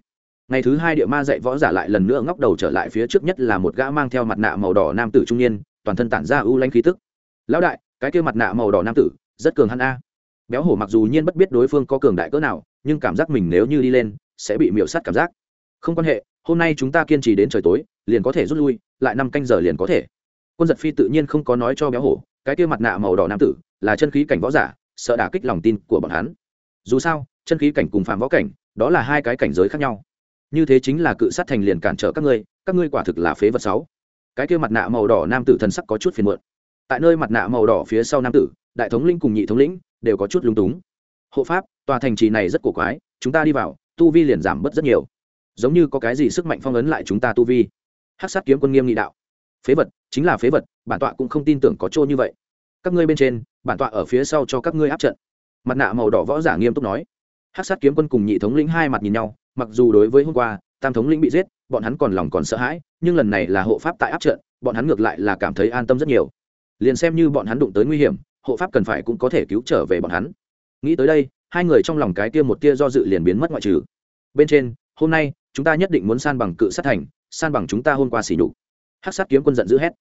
Ngày thứ hai địa ma dạy võ giả lại lần nữa ngóc đầu trở lại phía trước nhất là một gã mang theo mặt nạ màu đỏ nam tử trung niên, toàn thân tản ra ưu lanh khí tức. Lão đại, cái kia mặt nạ màu đỏ nam tử, rất cường hắn a. Béo hổ mặc dù nhiên bất biết đối phương có cường đại cỡ nào, nhưng cảm giác mình nếu như đi lên, sẽ bị miễu sát cảm giác. Không quan hệ, hôm nay chúng ta kiên trì đến trời tối, liền có thể rút lui, lại năm canh giờ liền có thể. Quân giật phi tự nhiên không có nói cho béo hổ, cái kia mặt nạ màu đỏ nam tử, là chân khí cảnh võ giả sợ đả kích lòng tin của bọn hắn. Dù sao, chân khí cảnh cùng phàm võ cảnh, đó là hai cái cảnh giới khác nhau. Như thế chính là cự sát thành liền cản trở các ngươi các ngươi quả thực là phế vật sáu. Cái kia mặt nạ màu đỏ nam tử thần sắc có chút phiền muộn. Tại nơi mặt nạ màu đỏ phía sau nam tử, đại thống linh cùng nhị thống lĩnh đều có chút lúng túng. Hộ pháp, tòa thành trì này rất cổ quái, chúng ta đi vào, tu vi liền giảm bớt rất nhiều. Giống như có cái gì sức mạnh phong ấn lại chúng ta tu vi. Hát sát kiếm quân nghiêm nghị đạo. Phế vật, chính là phế vật, bản tọa cũng không tin tưởng có chỗ như vậy các ngươi bên trên, bản tọa ở phía sau cho các ngươi áp trận. Mặt nạ màu đỏ võ giả nghiêm túc nói. Hát sát kiếm quân cùng nhị thống lĩnh hai mặt nhìn nhau, mặc dù đối với hôm qua, tam thống lĩnh bị giết, bọn hắn còn lòng còn sợ hãi, nhưng lần này là hộ pháp tại áp trận, bọn hắn ngược lại là cảm thấy an tâm rất nhiều. Liền xem như bọn hắn đụng tới nguy hiểm, hộ pháp cần phải cũng có thể cứu trở về bọn hắn. Nghĩ tới đây, hai người trong lòng cái tia một tia do dự liền biến mất ngoại trừ. Bên trên, hôm nay, chúng ta nhất định muốn san bằng cự sát thành, san bằng chúng ta hôm qua xỉ nhục. Hắc sát kiếm quân giận dữ hét.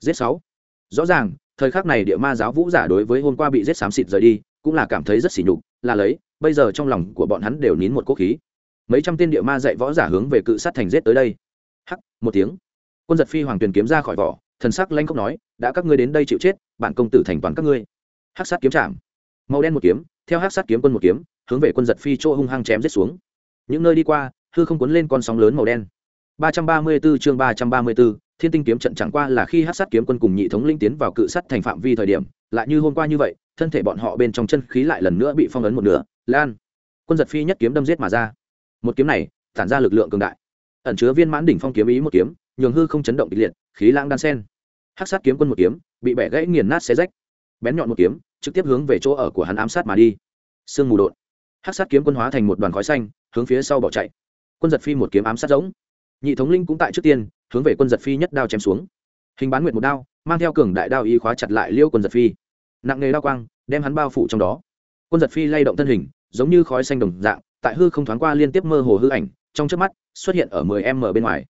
Giết sáu. Rõ ràng thời khắc này địa ma giáo vũ giả đối với hôm qua bị giết xám xịt rời đi cũng là cảm thấy rất xỉ nhục là lấy bây giờ trong lòng của bọn hắn đều nín một quốc khí. Mấy trăm tên địa ma dạy võ giả hướng về cự sát thành giết tới đây. Hắc một tiếng. Quân giật phi hoàng tuyền kiếm ra khỏi vỏ thần sắc lanh không nói đã các ngươi đến đây chịu chết bản công tử thành toàn các ngươi. Hắc sát kiếm chạm. Màu đen một kiếm theo hắc sát kiếm quân một kiếm hướng về quân giật phi chỗ hung hăng chém giết xuống. Những nơi đi qua hư không cuốn lên con sóng lớn màu đen. 334 chương 334, Thiên Tinh kiếm trận chẳng qua là khi Hắc Sát kiếm quân cùng nhị thống linh tiến vào cự sát thành phạm vi thời điểm, lại như hôm qua như vậy, thân thể bọn họ bên trong chân khí lại lần nữa bị phong ấn một nửa, lan. Quân giật phi nhất kiếm đâm giết mà ra. Một kiếm này, tản ra lực lượng cường đại. Ẩn chứa viên mãn đỉnh phong kiếm ý một kiếm, nhường hư không chấn động kịch liệt, khí lãng đan sen. Hắc Sát kiếm quân một kiếm, bị bẻ gãy nghiền nát xé rách. Bén nhọn một kiếm, trực tiếp hướng về chỗ ở của hắn ám sát mà đi. Sương mù đột. Hắc Sát kiếm quân hóa thành một đoàn khói xanh, hướng phía sau bỏ chạy. Quân giật phi một kiếm ám sát giống nhị thống linh cũng tại trước tiên hướng về quân giật phi nhất đao chém xuống. Hình bán nguyệt một đao, mang theo cường đại đao y khóa chặt lại liêu quân giật phi. Nặng nghề đao quang, đem hắn bao phủ trong đó. Quân giật phi lay động thân hình, giống như khói xanh đồng dạng, tại hư không thoáng qua liên tiếp mơ hồ hư ảnh, trong trước mắt, xuất hiện ở mười em m bên ngoài.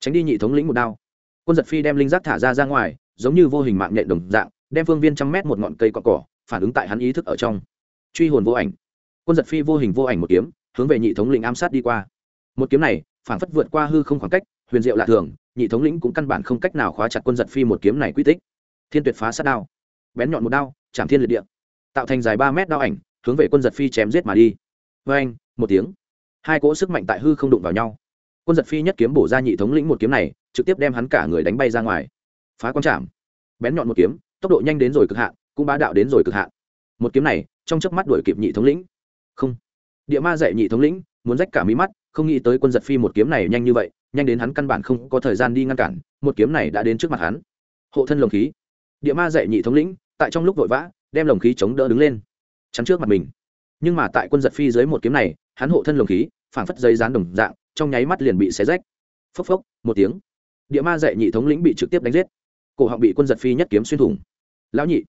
Tránh đi nhị thống lĩnh một đao. Quân giật phi đem linh giác thả ra ra ngoài, giống như vô hình mạng nhện đồng dạng, đem phương viên trăm mét một ngọn cây cọ cỏ phản ứng tại hắn ý thức ở trong. Truy hồn vô ảnh. Quân giật phi vô hình vô ảnh một kiếm, hướng về nhị thống lĩnh ám sát đi qua. Một kiếm này phản phất vượt qua hư không khoảng cách, huyền diệu lạ thường nhị thống lĩnh cũng căn bản không cách nào khóa chặt quân giật phi một kiếm này quy tích. Thiên tuyệt phá sát đao. Bén nhọn một đao, chạm thiên liệt địa. Tạo thành dài ba mét đao ảnh, hướng về quân giật phi chém giết mà đi. Vê anh, một tiếng. Hai cỗ sức mạnh tại hư không đụng vào nhau. Quân giật phi nhất kiếm bổ ra nhị thống lĩnh một kiếm này, trực tiếp đem hắn cả người đánh bay ra ngoài. Phá quang chạm. Bén nhọn một kiếm, tốc độ nhanh đến rồi cực hạn, cũng bá đạo đến rồi cực hạn. Một kiếm này, trong chớp mắt đuổi kịp nhị thống lĩnh. Không. Địa ma dạy nhị thống lĩnh, muốn rách cả mí mắt, không nghĩ tới quân giật phi một kiếm này nhanh như vậy nhanh đến hắn căn bản không có thời gian đi ngăn cản, một kiếm này đã đến trước mặt hắn. Hộ thân lồng khí. Địa ma dạy nhị thống lĩnh, tại trong lúc vội vã, đem lồng khí chống đỡ đứng lên. Chắn trước mặt mình. Nhưng mà tại quân giật phi dưới một kiếm này, hắn hộ thân lồng khí, phảng phất giấy dán đồng dạng, trong nháy mắt liền bị xé rách. Phốc phốc, một tiếng. Địa ma dạy nhị thống lĩnh bị trực tiếp đánh giết. Cổ họng bị quân giật phi nhất kiếm xuyên thủng. Lão nhị.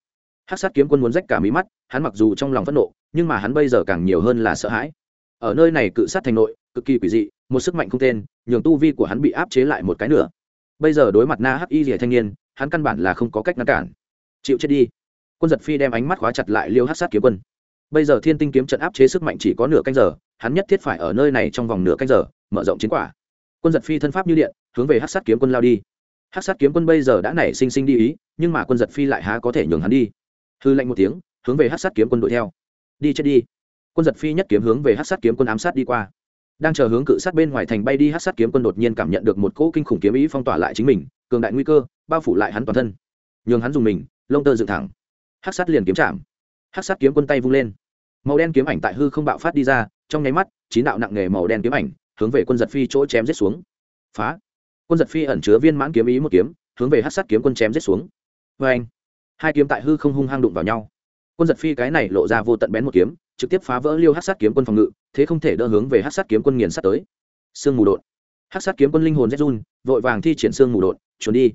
Hát sát kiếm quân muốn rách cả mí mắt, hắn mặc dù trong lòng phẫn nộ, nhưng mà hắn bây giờ càng nhiều hơn là sợ hãi. Ở nơi này cự sát thành nội, cực kỳ quỷ dị một sức mạnh không tên, nhường tu vi của hắn bị áp chế lại một cái nữa. Bây giờ đối mặt na hắc y rìa thanh niên, hắn căn bản là không có cách ngăn cản. Chịu chết đi. Quân giật phi đem ánh mắt khóa chặt lại liêu hát sát kiếm quân. Bây giờ thiên tinh kiếm trận áp chế sức mạnh chỉ có nửa canh giờ, hắn nhất thiết phải ở nơi này trong vòng nửa canh giờ, mở rộng chiến quả. Quân giật phi thân pháp như điện, hướng về hát sát kiếm quân lao đi. Hát sát kiếm quân bây giờ đã nảy sinh sinh đi ý, nhưng mà quân giật phi lại há có thể nhường hắn đi. Hư lạnh một tiếng, hướng về hát sát kiếm quân đuổi theo. Đi chết đi. Quân giật phi nhất kiếm hướng về hát sát kiếm quân ám sát đi qua đang chờ hướng cự sát bên ngoài thành bay đi hát sát kiếm quân đột nhiên cảm nhận được một cỗ kinh khủng kiếm ý phong tỏa lại chính mình, cường đại nguy cơ, bao phủ lại hắn toàn thân. Nhường hắn dùng mình, lông tơ dựng thẳng. Hắc sát liền kiếm chạm. Hắc sát kiếm quân tay vung lên. Màu đen kiếm ảnh tại hư không bạo phát đi ra, trong nháy mắt, chín đạo nặng nghề màu đen kiếm ảnh hướng về quân giật phi chỗ chém giết xuống. Phá. Quân giật phi ẩn chứa viên mãn kiếm ý một kiếm, hướng về hát sát kiếm quân chém giết xuống. Vê anh hai kiếm tại hư không hung hăng đụng vào nhau. Quân giật phi cái này lộ ra vô tận bén một kiếm trực tiếp phá vỡ liêu hát sát kiếm quân phòng ngự, thế không thể đỡ hướng về hát sát kiếm quân nghiền sát tới. Sương mù đột. Hát sát kiếm quân linh hồn run, vội vàng thi triển sương mù đột, chuẩn đi.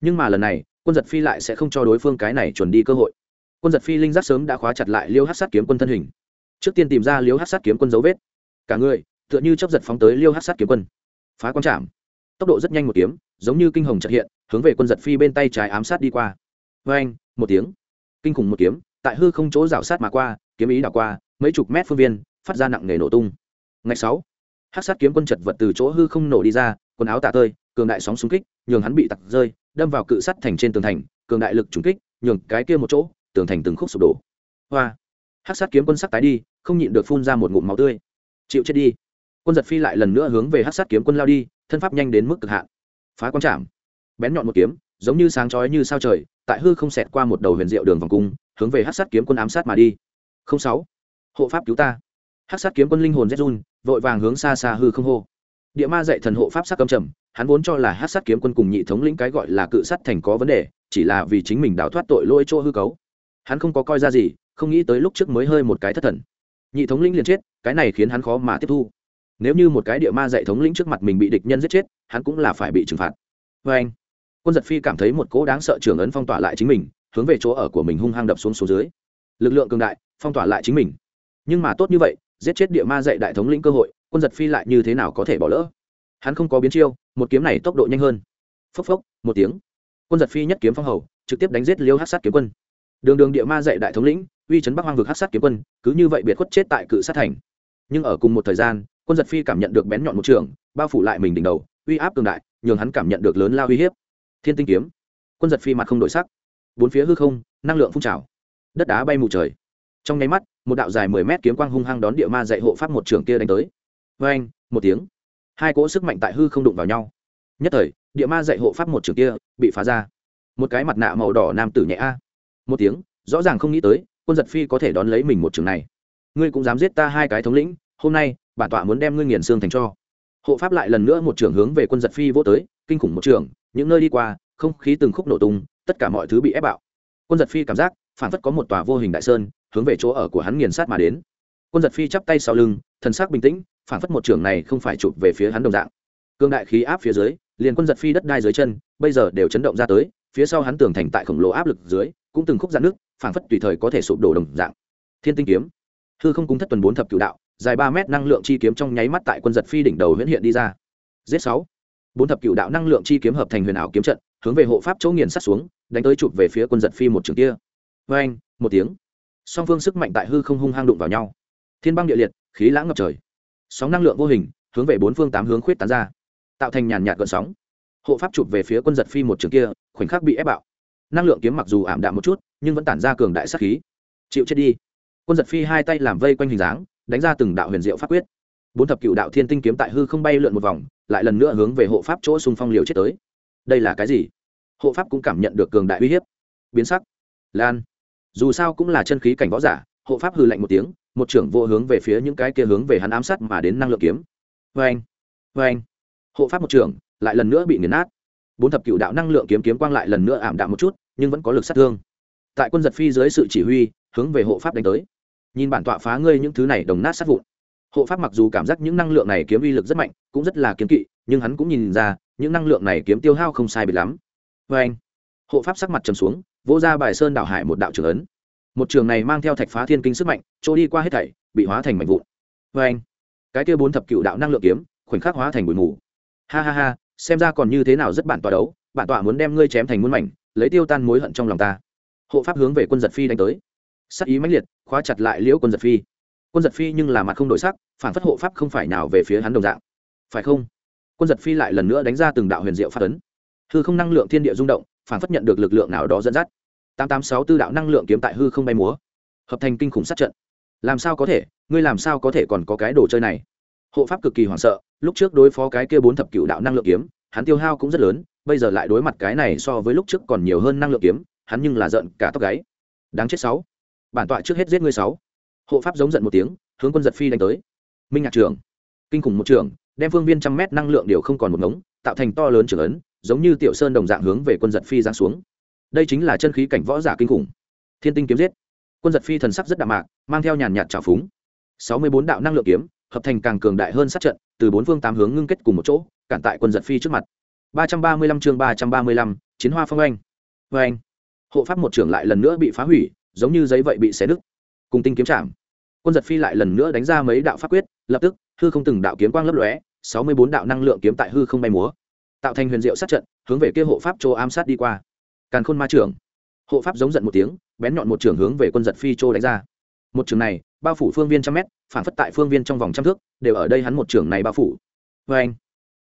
Nhưng mà lần này, quân giật phi lại sẽ không cho đối phương cái này chuẩn đi cơ hội. Quân giật phi linh giác sớm đã khóa chặt lại liêu hát sát kiếm quân thân hình. Trước tiên tìm ra liêu hát sát kiếm quân dấu vết. Cả người, tựa như chấp giật phóng tới liêu hát sát kiếm quân. Phá quang trảm tốc độ rất nhanh một kiếm, giống như kinh hồng trật hiện, hướng về quân giật phi bên tay trái ám sát đi qua. Vê anh một tiếng. Kinh khủng một kiếm, tại hư không chỗ rào sát mà qua, kiếm ý đảo qua mấy chục mét phương viên, phát ra nặng nề nổ tung. Ngày sáu hát sát kiếm quân chật vật từ chỗ hư không nổ đi ra, quần áo tạ tơi, cường đại sóng xung kích, nhường hắn bị tặc rơi, đâm vào cự sắt thành trên tường thành, cường đại lực trúng kích, nhường cái kia một chỗ, tường thành từng khúc sụp đổ. Hoa hát sát kiếm quân sắc tái đi, không nhịn được phun ra một ngụm máu tươi. Chịu chết đi. Quân giật phi lại lần nữa hướng về hát sát kiếm quân lao đi, thân pháp nhanh đến mức cực hạn. Phá quang trảm bén nhọn một kiếm, giống như sáng chói như sao trời, tại hư không xẹt qua một đầu huyền diệu đường vòng cung, hướng về hát sát kiếm quân ám sát mà đi. Không sáu hộ pháp cứu ta. Hát sát kiếm quân linh hồn run, vội vàng hướng xa xa hư không hô. Địa ma dạy thần hộ pháp sát cầm trầm, hắn vốn cho là hát sát kiếm quân cùng nhị thống lĩnh cái gọi là cự sát thành có vấn đề, chỉ là vì chính mình đào thoát tội lỗi chỗ hư cấu. Hắn không có coi ra gì, không nghĩ tới lúc trước mới hơi một cái thất thần. Nhị thống lĩnh liền chết, cái này khiến hắn khó mà tiếp thu. Nếu như một cái địa ma dạy thống lĩnh trước mặt mình bị địch nhân giết chết, hắn cũng là phải bị trừng phạt. Vê anh, quân giật phi cảm thấy một cỗ đáng sợ trường ấn phong tỏa lại chính mình, hướng về chỗ ở của mình hung hăng đập xuống số dưới. Lực lượng cường đại, phong tỏa lại chính mình nhưng mà tốt như vậy, giết chết địa ma dạy đại thống lĩnh cơ hội, quân giật phi lại như thế nào có thể bỏ lỡ? Hắn không có biến chiêu, một kiếm này tốc độ nhanh hơn. Phốc phốc, một tiếng. Quân giật phi nhất kiếm phong hầu, trực tiếp đánh giết liêu hát sát kiếm quân. Đường đường địa ma dạy đại thống lĩnh, uy chấn bắc hoang vực hát sát kiếm quân, cứ như vậy biệt khuất chết tại cự sát thành. Nhưng ở cùng một thời gian, quân giật phi cảm nhận được bén nhọn một trường, bao phủ lại mình đỉnh đầu, uy áp cường đại, nhường hắn cảm nhận được lớn lao uy hiếp. Thiên tinh kiếm. Quân giật phi mặt không đổi sắc. Bốn phía hư không, năng lượng phun trào. Đất đá bay mù trời trong nháy mắt, một đạo dài mười mét kiếm quang hung hăng đón địa ma dạy hộ pháp một trường kia đánh tới. Vê anh một tiếng. Hai cỗ sức mạnh tại hư không đụng vào nhau. Nhất thời, địa ma dạy hộ pháp một trường kia bị phá ra. Một cái mặt nạ màu đỏ nam tử nhẹ a. Một tiếng, rõ ràng không nghĩ tới, quân giật phi có thể đón lấy mình một trường này. Ngươi cũng dám giết ta hai cái thống lĩnh, hôm nay, bản tọa muốn đem ngươi nghiền xương thành cho. Hộ pháp lại lần nữa một trường hướng về quân giật phi vô tới, kinh khủng một trường, những nơi đi qua, không khí từng khúc nổ tung, tất cả mọi thứ bị ép bạo. Quân giật phi cảm giác, phản phất có một tòa vô hình đại sơn hướng về chỗ ở của hắn nghiền sát mà đến. Quân giật phi chắp tay sau lưng, thần sắc bình tĩnh, phản phất một trường này không phải chụp về phía hắn đồng dạng. Cương đại khí áp phía dưới, liền quân giật phi đất đai dưới chân, bây giờ đều chấn động ra tới, phía sau hắn tường thành tại khổng lồ áp lực dưới, cũng từng khúc dạn nước, phản phất tùy thời có thể sụp đổ đồng dạng. Thiên tinh kiếm. Hư không cúng thất tuần bốn thập cửu đạo, dài ba mét năng lượng chi kiếm trong nháy mắt tại quân giật phi đỉnh đầu huyễn hiện đi ra. Giết sáu. Bốn thập cựu đạo năng lượng chi kiếm hợp thành huyền ảo kiếm trận, hướng về hộ pháp chỗ nghiền sát xuống, đánh tới chụp về phía quân giật phi một trường kia. Vê anh một tiếng song phương sức mạnh tại hư không hung hang đụng vào nhau. Thiên băng địa liệt, khí lãng ngập trời. Sóng năng lượng vô hình, hướng về bốn phương tám hướng khuyết tán ra, tạo thành nhàn nhạt gợn sóng. Hộ pháp chụp về phía quân giật phi một trường kia, khoảnh khắc bị ép bạo. Năng lượng kiếm mặc dù ảm đạm một chút, nhưng vẫn tản ra cường đại sát khí. Chịu chết đi. Quân giật phi hai tay làm vây quanh hình dáng, đánh ra từng đạo huyền diệu pháp quyết. Bốn thập cựu đạo thiên tinh kiếm tại hư không bay lượn một vòng, lại lần nữa hướng về hộ pháp chỗ xung phong liều chết tới. Đây là cái gì? Hộ pháp cũng cảm nhận được cường đại uy hiếp. Biến sắc. Lan dù sao cũng là chân khí cảnh võ giả, hộ pháp hư lạnh một tiếng, một trưởng vô hướng về phía những cái kia hướng về hắn ám sát mà đến năng lượng kiếm. Vê anh vê anh. Hộ pháp một trưởng, lại lần nữa bị nghiền nát. Bốn thập cựu đạo năng lượng kiếm kiếm quang lại lần nữa ảm đạm một chút, nhưng vẫn có lực sát thương. Tại quân giật phi dưới sự chỉ huy, hướng về hộ pháp đánh tới. Nhìn bản tọa phá ngươi những thứ này đồng nát sát vụn. Hộ pháp mặc dù cảm giác những năng lượng này kiếm uy lực rất mạnh, cũng rất là kiếm kỵ, nhưng hắn cũng nhìn ra, những năng lượng này kiếm tiêu hao không sai biệt lắm. Vê anh. Hộ pháp sắc mặt trầm xuống vỗ ra bài sơn đảo hải một đạo trường ấn. Một trường này mang theo thạch phá thiên kinh sức mạnh trôi đi qua hết thảy, bị hóa thành mảnh vụn. Vê anh, cái kia bốn thập cựu đạo năng lượng kiếm, khoảnh khắc hóa thành bụi mù. Ha ha ha, xem ra còn như thế nào rất bản tọa đấu, bản tọa muốn đem ngươi chém thành muôn mảnh, lấy tiêu tan mối hận trong lòng ta. Hộ pháp hướng về quân giật phi đánh tới. Sắc ý mãnh liệt, khóa chặt lại liễu quân giật phi. Quân giật phi nhưng là mặt không đổi sắc, phản phất hộ pháp không phải nào về phía hắn đồng dạng. Phải không? Quân giật phi lại lần nữa đánh ra từng đạo huyền diệu phát ấn. Hư không năng lượng thiên địa rung động phản phất nhận được lực lượng nào đó dẫn dắt. tám tám sáu tư đạo năng lượng kiếm tại hư không bay múa. Hợp thành kinh khủng sát trận. Làm sao có thể? Ngươi làm sao có thể còn có cái đồ chơi này? Hộ pháp cực kỳ hoảng sợ, lúc trước đối phó cái kia bốn thập cựu đạo năng lượng kiếm, hắn tiêu hao cũng rất lớn, bây giờ lại đối mặt cái này so với lúc trước còn nhiều hơn năng lượng kiếm, hắn nhưng là giận cả tóc gáy. Đáng chết sáu. Bản tọa trước hết giết ngươi sáu. Hộ pháp giống giận một tiếng, hướng quân giật phi đánh tới. Minh nhạc trường kinh khủng một trường đem phương viên trăm mét năng lượng đều không còn một ngống, tạo thành to lớn trưởng ấn giống như tiểu sơn đồng dạng hướng về quân giật phi giáng xuống. Đây chính là chân khí cảnh võ giả kinh khủng. Thiên tinh kiếm giết. Quân giật phi thần sắc rất đạm mạc, mang theo nhàn nhạt trào phúng. Sáu mươi bốn đạo năng lượng kiếm, hợp thành càng cường đại hơn sát trận, từ bốn phương tám hướng ngưng kết cùng một chỗ, cản tại quân giật phi trước mặt. ba trăm ba mươi lăm chương ba trăm ba mươi lăm, chiến hoa phong anh. Vê anh, hộ pháp một trưởng lại lần nữa bị phá hủy, giống như giấy vậy bị xé nứt. Cùng tinh kiếm chạm. Quân giật phi lại lần nữa đánh ra mấy đạo pháp quyết, lập tức, hư không từng đạo kiếm quang lấp lóe, sáu mươi bốn đạo năng lượng kiếm tại hư không bay múa tạo thành huyền diệu sát trận, hướng về kia hộ pháp chỗ ám sát đi qua. Càn khôn ma trưởng. Hộ pháp giống giận một tiếng, bén nhọn một trưởng hướng về quân giật phi chỗ đánh ra. Một trường này, bao phủ phương viên trăm mét, phản phất tại phương viên trong vòng trăm thước, đều ở đây hắn một trường này bao phủ. Vê anh,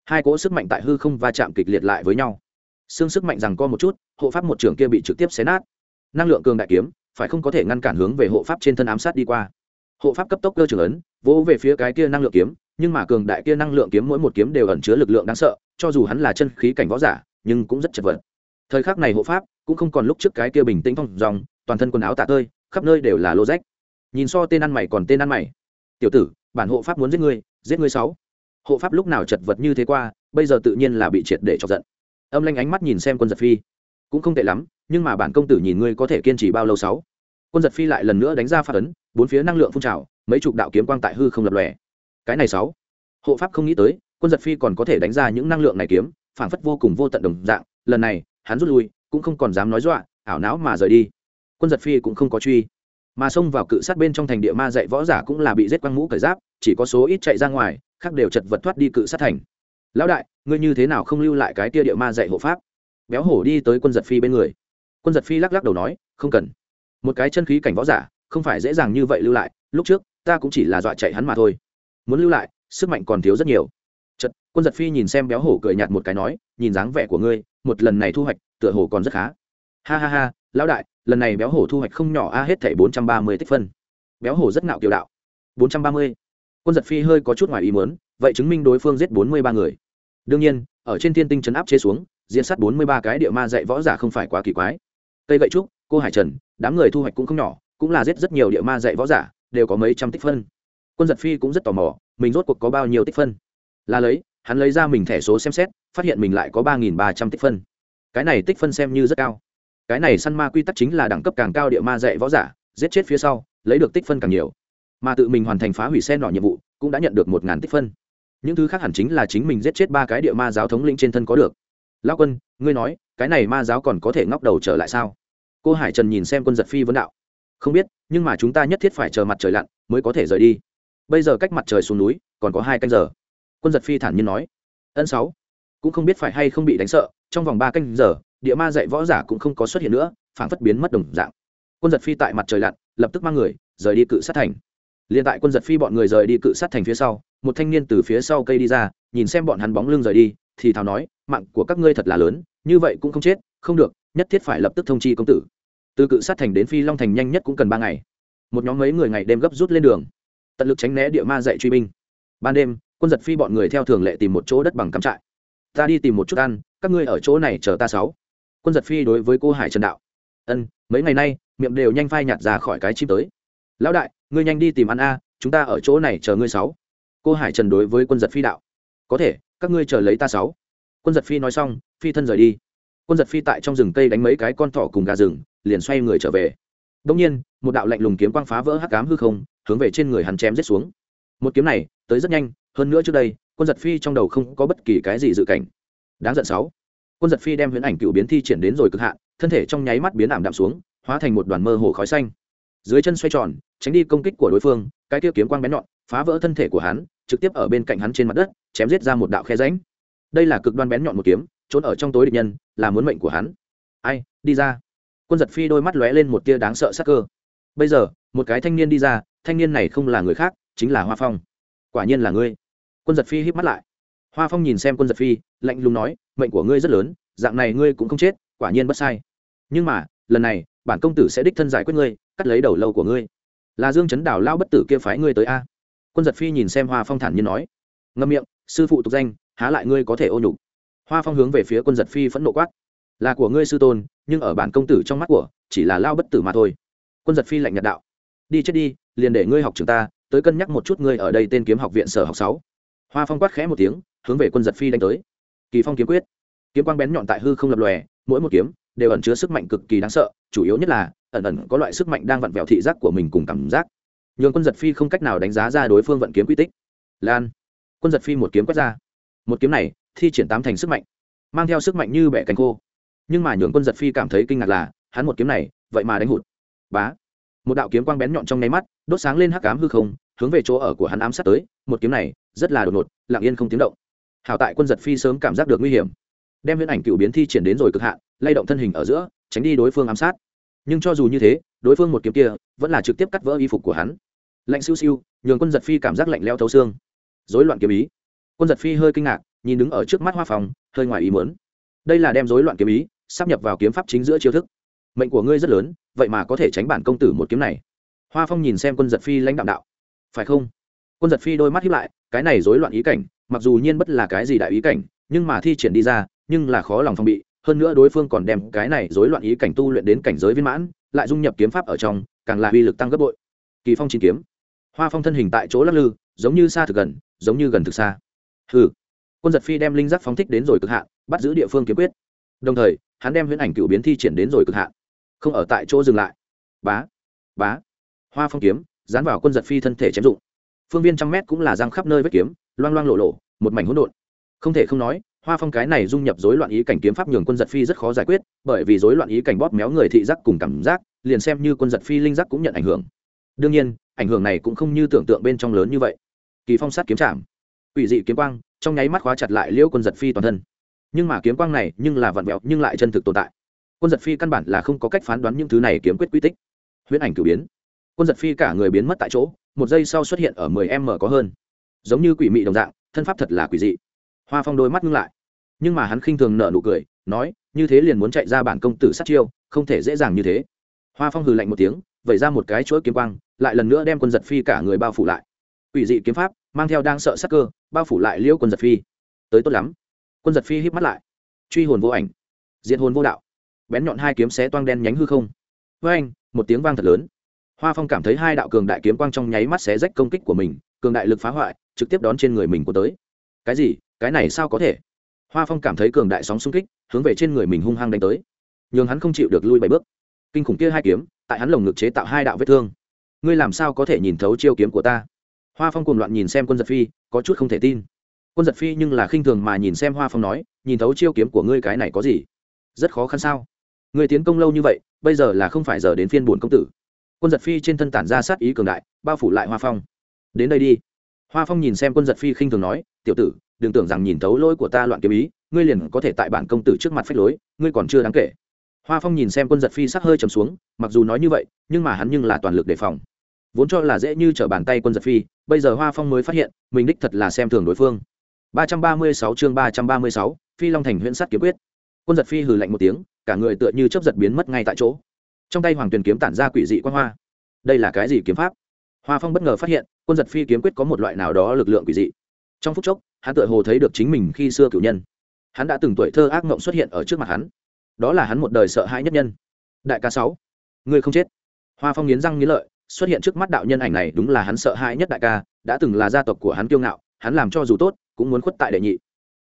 hai cỗ sức mạnh tại hư không va chạm kịch liệt lại với nhau. Xương sức mạnh rằng co một chút, hộ pháp một trường kia bị trực tiếp xé nát. Năng lượng cường đại kiếm, phải không có thể ngăn cản hướng về hộ pháp trên thân ám sát đi qua. Hộ pháp cấp tốc cơ trưởng ấn, vỗ về phía cái kia năng lượng kiếm nhưng mà cường đại kia năng lượng kiếm mỗi một kiếm đều ẩn chứa lực lượng đáng sợ, cho dù hắn là chân khí cảnh võ giả, nhưng cũng rất chật vật. Thời khắc này hộ pháp cũng không còn lúc trước cái kia bình tĩnh thong dòng, toàn thân quần áo tạ tơi, khắp nơi đều là lô rách. Nhìn so tên ăn mày còn tên ăn mày. Tiểu tử, bản hộ pháp muốn giết ngươi giết ngươi sáu. Hộ pháp lúc nào chật vật như thế qua, bây giờ tự nhiên là bị triệt để chọc giận. Âm lanh ánh mắt nhìn xem quân giật phi. Cũng không tệ lắm, nhưng mà bản công tử nhìn ngươi có thể kiên trì bao lâu sáu? Quân giật phi lại lần nữa đánh ra phát ấn bốn phía năng lượng phun trào, mấy chục đạo kiếm quang tại hư không lập lòe cái này sáu. Hộ pháp không nghĩ tới, quân giật phi còn có thể đánh ra những năng lượng này kiếm phảng phất vô cùng vô tận đồng dạng, lần này, hắn rút lui, cũng không còn dám nói dọa, ảo não mà rời đi. Quân giật phi cũng không có truy. Mà xông vào cự sát bên trong thành địa ma dạy võ giả cũng là bị giết quăng mũ cởi giáp, chỉ có số ít chạy ra ngoài, khác đều chật vật thoát đi cự sát thành. Lão đại, ngươi như thế nào không lưu lại cái tia địa ma dạy hộ pháp? Béo hổ đi tới quân giật phi bên người. Quân giật phi lắc lắc đầu nói, không cần. Một cái chân khí cảnh võ giả, không phải dễ dàng như vậy lưu lại, lúc trước, ta cũng chỉ là dọa chạy hắn mà thôi muốn lưu lại, sức mạnh còn thiếu rất nhiều. Chật quân giật phi nhìn xem béo hổ cười nhạt một cái nói, nhìn dáng vẻ của ngươi, một lần này thu hoạch, tựa hồ còn rất khá. Ha ha ha, lão đại, lần này béo hổ thu hoạch không nhỏ a, hết thảy bốn trăm ba mươi tích phân. Béo hổ rất ngạo kiều đạo. bốn trăm ba mươi. Quân giật phi hơi có chút ngoài ý muốn, vậy chứng minh đối phương giết bốn mươi ba người. Đương nhiên, ở trên thiên tinh chấn áp chế xuống, diễn sát bốn mươi ba cái địa ma dạy võ giả không phải quá kỳ quái. Cây gậy trúc, cô hải trần, đám người thu hoạch cũng không nhỏ, cũng là giết rất nhiều địa ma dạy võ giả, đều có mấy trăm tích phân quân giật phi cũng rất tò mò, mình rốt cuộc có bao nhiêu tích phân. Là lấy, hắn lấy ra mình thẻ số xem xét, phát hiện mình lại có ba nghìn ba trăm tích phân. Cái này tích phân xem như rất cao. Cái này săn ma quy tắc chính là đẳng cấp càng cao địa ma dạy võ giả, giết chết phía sau, lấy được tích phân càng nhiều. Mà tự mình hoàn thành phá hủy xe nọ nhiệm vụ, cũng đã nhận được một ngàn tích phân. Những thứ khác hẳn chính là chính mình giết chết ba cái địa ma giáo thống lĩnh trên thân có được. Lao quân, ngươi nói, cái này ma giáo còn có thể ngóc đầu trở lại sao? Cô hải trần nhìn xem quân giật phi vấn đạo. Không biết, nhưng mà chúng ta nhất thiết phải chờ mặt trời lặn, mới có thể rời đi bây giờ cách mặt trời xuống núi, còn có hai canh giờ. Quân giật phi thản nhiên nói. Ân sáu. Cũng không biết phải hay không bị đánh sợ, trong vòng ba canh giờ, địa ma dạy võ giả cũng không có xuất hiện nữa phản phất biến mất đồng dạng. Quân giật phi tại mặt trời lặn, lập tức mang người, rời đi cự sát thành. Liền tại quân giật phi bọn người rời đi cự sát thành phía sau, một thanh niên từ phía sau cây đi ra, nhìn xem bọn hắn bóng lưng rời đi, thì thào nói, mạng của các ngươi thật là lớn, như vậy cũng không chết, không được, nhất thiết phải lập tức thông chi công tử. Từ cự sát thành đến phi long thành nhanh nhất cũng cần ba ngày. Một nhóm mấy người ngày đêm gấp rút lên đường tận lực tránh né địa ma dạy truy binh. Ban đêm, quân giật phi bọn người theo thường lệ tìm một chỗ đất bằng cắm trại. Ta đi tìm một chút ăn, các ngươi ở chỗ này chờ ta sáu. Quân giật phi đối với cô hải trần đạo. Ân, mấy ngày nay, miệng đều nhanh phai nhạt ra khỏi cái chim tới. Lão đại, ngươi nhanh đi tìm ăn a, chúng ta ở chỗ này chờ ngươi sáu. Cô hải trần đối với quân giật phi đạo. Có thể, các ngươi chờ lấy ta sáu. Quân giật phi nói xong, phi thân rời đi. Quân giật phi tại trong rừng cây đánh mấy cái con thỏ cùng gà rừng, liền xoay người trở về. Đông nhiên, một đạo lạnh lùng kiếm quang phá vỡ hắc cám hư không hướng về trên người hắn chém giết xuống. Một kiếm này, tới rất nhanh, hơn nữa trước đây, quân giật phi trong đầu không có bất kỳ cái gì dự cảnh. Đáng giận sáu. Quân giật phi đem huyễn ảnh cựu biến thi triển đến rồi cực hạn, thân thể trong nháy mắt biến ảm đạm xuống, hóa thành một đoàn mơ hồ khói xanh. Dưới chân xoay tròn, tránh đi công kích của đối phương, cái tiêu kiếm quang bén nhọn, phá vỡ thân thể của hắn, trực tiếp ở bên cạnh hắn trên mặt đất, chém giết ra một đạo khe ránh đây là cực đoan bén nhọn một kiếm, trốn ở trong tối địch nhân, là muốn mệnh của hắn. Ai, đi ra. Quân giật phi đôi mắt lóe lên một tia đáng sợ sắc cơ. Bây giờ, một cái thanh niên đi ra thanh niên này không là người khác, chính là hoa phong. Quả nhiên là ngươi. Quân giật phi híp mắt lại. Hoa phong nhìn xem quân giật phi, lạnh lùng nói, mệnh của ngươi rất lớn, dạng này ngươi cũng không chết, quả nhiên bất sai. Nhưng mà, lần này, bản công tử sẽ đích thân giải quyết ngươi, cắt lấy đầu lâu của ngươi. Là dương chấn đảo lao bất tử kia phái ngươi tới a. Quân giật phi nhìn xem hoa phong thản nhiên nói. Ngâm miệng, sư phụ tục danh, há lại ngươi có thể ô nhục. Hoa phong hướng về phía quân giật phi phẫn nộ quát. Là của ngươi sư tôn, nhưng ở bản công tử trong mắt của, chỉ là lao bất tử mà thôi. Quân giật phi lạnh nhạt đạo đi chết đi, liền để ngươi học trường ta, tới cân nhắc một chút ngươi ở đây tên kiếm học viện sở học sáu. Hoa phong quát khẽ một tiếng, hướng về quân giật phi đánh tới. Kỳ phong kiếm quyết. Kiếm quang bén nhọn tại hư không lập lòe, mỗi một kiếm đều ẩn chứa sức mạnh cực kỳ đáng sợ, chủ yếu nhất là ẩn ẩn có loại sức mạnh đang vặn vẹo thị giác của mình cùng cảm giác. Nhường quân giật phi không cách nào đánh giá ra đối phương vận kiếm quy tích. Lan. Quân giật phi một kiếm quét ra. Một kiếm này thi triển tám thành sức mạnh, mang theo sức mạnh như bẻ cánh khô. Nhưng mà nhường quân giật phi cảm thấy kinh ngạc là, hắn một kiếm này vậy mà đánh hụt. Bá một đạo kiếm quang bén nhọn trong nháy mắt, đốt sáng lên hắc cám hư không, hướng về chỗ ở của hắn ám sát tới. Một kiếm này, rất là đột ngột, lặng yên không tiếng động. Hảo tại quân giật phi sớm cảm giác được nguy hiểm. Đem viễn ảnh cựu biến thi triển đến rồi cực hạn, lay động thân hình ở giữa, tránh đi đối phương ám sát. Nhưng cho dù như thế, đối phương một kiếm kia, vẫn là trực tiếp cắt vỡ y phục của hắn. Lạnh siêu siêu, nhường quân giật phi cảm giác lạnh leo thấu xương. Dối loạn kiếm ý. Quân giật phi hơi kinh ngạc, nhìn đứng ở trước mắt hoa phòng, hơi ngoài ý mớn đây là đem dối loạn kiếm ý, sắp nhập vào kiếm pháp chính giữa chiêu thức mệnh của ngươi rất lớn, vậy mà có thể tránh bản công tử một kiếm này. Hoa phong nhìn xem quân giật phi lãnh đạo đạo. Phải không? Quân giật phi đôi mắt hiếp lại, cái này rối loạn ý cảnh, mặc dù nhiên bất là cái gì đại ý cảnh, nhưng mà thi triển đi ra, nhưng là khó lòng phong bị. Hơn nữa đối phương còn đem cái này rối loạn ý cảnh tu luyện đến cảnh giới viên mãn, lại dung nhập kiếm pháp ở trong, càng là uy lực tăng gấp bội. Kỳ phong chín kiếm. Hoa phong thân hình tại chỗ lắc lư, giống như xa thực gần, giống như gần thực xa. Hừ. Quân giật phi đem linh giác phóng thích đến rồi cực hạn, bắt giữ địa phương kiếm quyết. Đồng thời, hắn đem huyễn ảnh cựu biến thi triển đến rồi cực hạn không ở tại chỗ dừng lại. Bá bá. Hoa phong kiếm, dán vào quân giật phi thân thể chém dụng. Phương viên trăm mét cũng là răng khắp nơi vết kiếm, loang loang lộ lộ, một mảnh hỗn độn. Không thể không nói, hoa phong cái này dung nhập rối loạn ý cảnh kiếm pháp nhường quân giật phi rất khó giải quyết, bởi vì rối loạn ý cảnh bóp méo người thị giác cùng cảm giác, liền xem như quân giật phi linh giác cũng nhận ảnh hưởng. Đương nhiên, ảnh hưởng này cũng không như tưởng tượng bên trong lớn như vậy. Kỳ phong sát kiếm chạm ủy dị kiếm quang, trong nháy mắt khóa chặt lại liễu quân giật phi toàn thân. Nhưng mà kiếm quang này nhưng là vặn vẹo, nhưng lại chân thực tồn tại quân giật phi căn bản là không có cách phán đoán những thứ này kiếm quyết quy tích. Huyễn ảnh cử biến. Quân giật phi cả người biến mất tại chỗ, một giây sau xuất hiện ở mười m có hơn. Giống như quỷ mị đồng dạng, thân pháp thật là quỷ dị. Hoa phong đôi mắt ngưng lại. Nhưng mà hắn khinh thường nở nụ cười, nói, như thế liền muốn chạy ra bản công tử sát chiêu, không thể dễ dàng như thế. Hoa phong hừ lạnh một tiếng, vẩy ra một cái chuỗi kiếm quang, lại lần nữa đem quân giật phi cả người bao phủ lại. Quỷ dị kiếm pháp, mang theo đang sợ sắc cơ, bao phủ lại liễu quân giật phi. Tới tốt lắm. Quân giật phi híp mắt lại. Truy hồn vô ảnh. Diện hồn vô đạo bén nhọn hai kiếm xé toang đen nhánh hư không. Với anh, một tiếng vang thật lớn. Hoa phong cảm thấy hai đạo cường đại kiếm quang trong nháy mắt xé rách công kích của mình, cường đại lực phá hoại, trực tiếp đón trên người mình của tới. Cái gì? Cái này sao có thể? Hoa phong cảm thấy cường đại sóng xung kích, hướng về trên người mình hung hăng đánh tới. Nhường hắn không chịu được lui bảy bước. Kinh khủng kia hai kiếm, tại hắn lồng ngực chế tạo hai đạo vết thương. Ngươi làm sao có thể nhìn thấu chiêu kiếm của ta? Hoa phong cuồng loạn nhìn xem quân giật phi, có chút không thể tin. Quân giật phi nhưng là khinh thường mà nhìn xem hoa phong nói, nhìn thấu chiêu kiếm của ngươi cái này có gì? Rất khó khăn sao? Người tiến công lâu như vậy, bây giờ là không phải giờ đến phiên buồn công tử. Quân giật phi trên thân tản ra sát ý cường đại, bao phủ lại hoa phong. Đến đây đi. Hoa phong nhìn xem quân giật phi khinh thường nói, tiểu tử, đừng tưởng rằng nhìn thấu lỗi của ta loạn kiếm ý, ngươi liền có thể tại bản công tử trước mặt phách lối, ngươi còn chưa đáng kể. Hoa phong nhìn xem quân giật phi sắc hơi trầm xuống, mặc dù nói như vậy, nhưng mà hắn nhưng là toàn lực đề phòng. Vốn cho là dễ như t r ở bàn tay quân giật phi, bây giờ hoa phong mới phát hiện, mình đích thật là xem thường đối phương. Ba trăm ba mươi sáu chương ba trăm ba mươi sáu, phi long thành huyện sắt kiếm quyết. Quân giật phi hừ lạnh một tiếng cả người tựa như chấp giật biến mất ngay tại chỗ. Trong tay hoàng tuyền kiếm tản ra quỷ dị quan hoa. Đây là cái gì kiếm pháp? Hoa phong bất ngờ phát hiện, quân giật phi kiếm quyết có một loại nào đó lực lượng quỷ dị. Trong phút chốc, hắn tựa hồ thấy được chính mình khi xưa cựu nhân. Hắn đã từng tuổi thơ ác mộng xuất hiện ở trước mặt hắn. Đó là hắn một đời sợ hãi nhất nhân. Đại ca sáu người không chết. Hoa phong nghiến răng nghiến lợi, xuất hiện trước mắt đạo nhân ảnh này đúng là hắn sợ hãi nhất đại ca, đã từng là gia tộc của hắn kiêu ngạo, hắn làm cho dù tốt, cũng muốn khuất tại đệ nhị.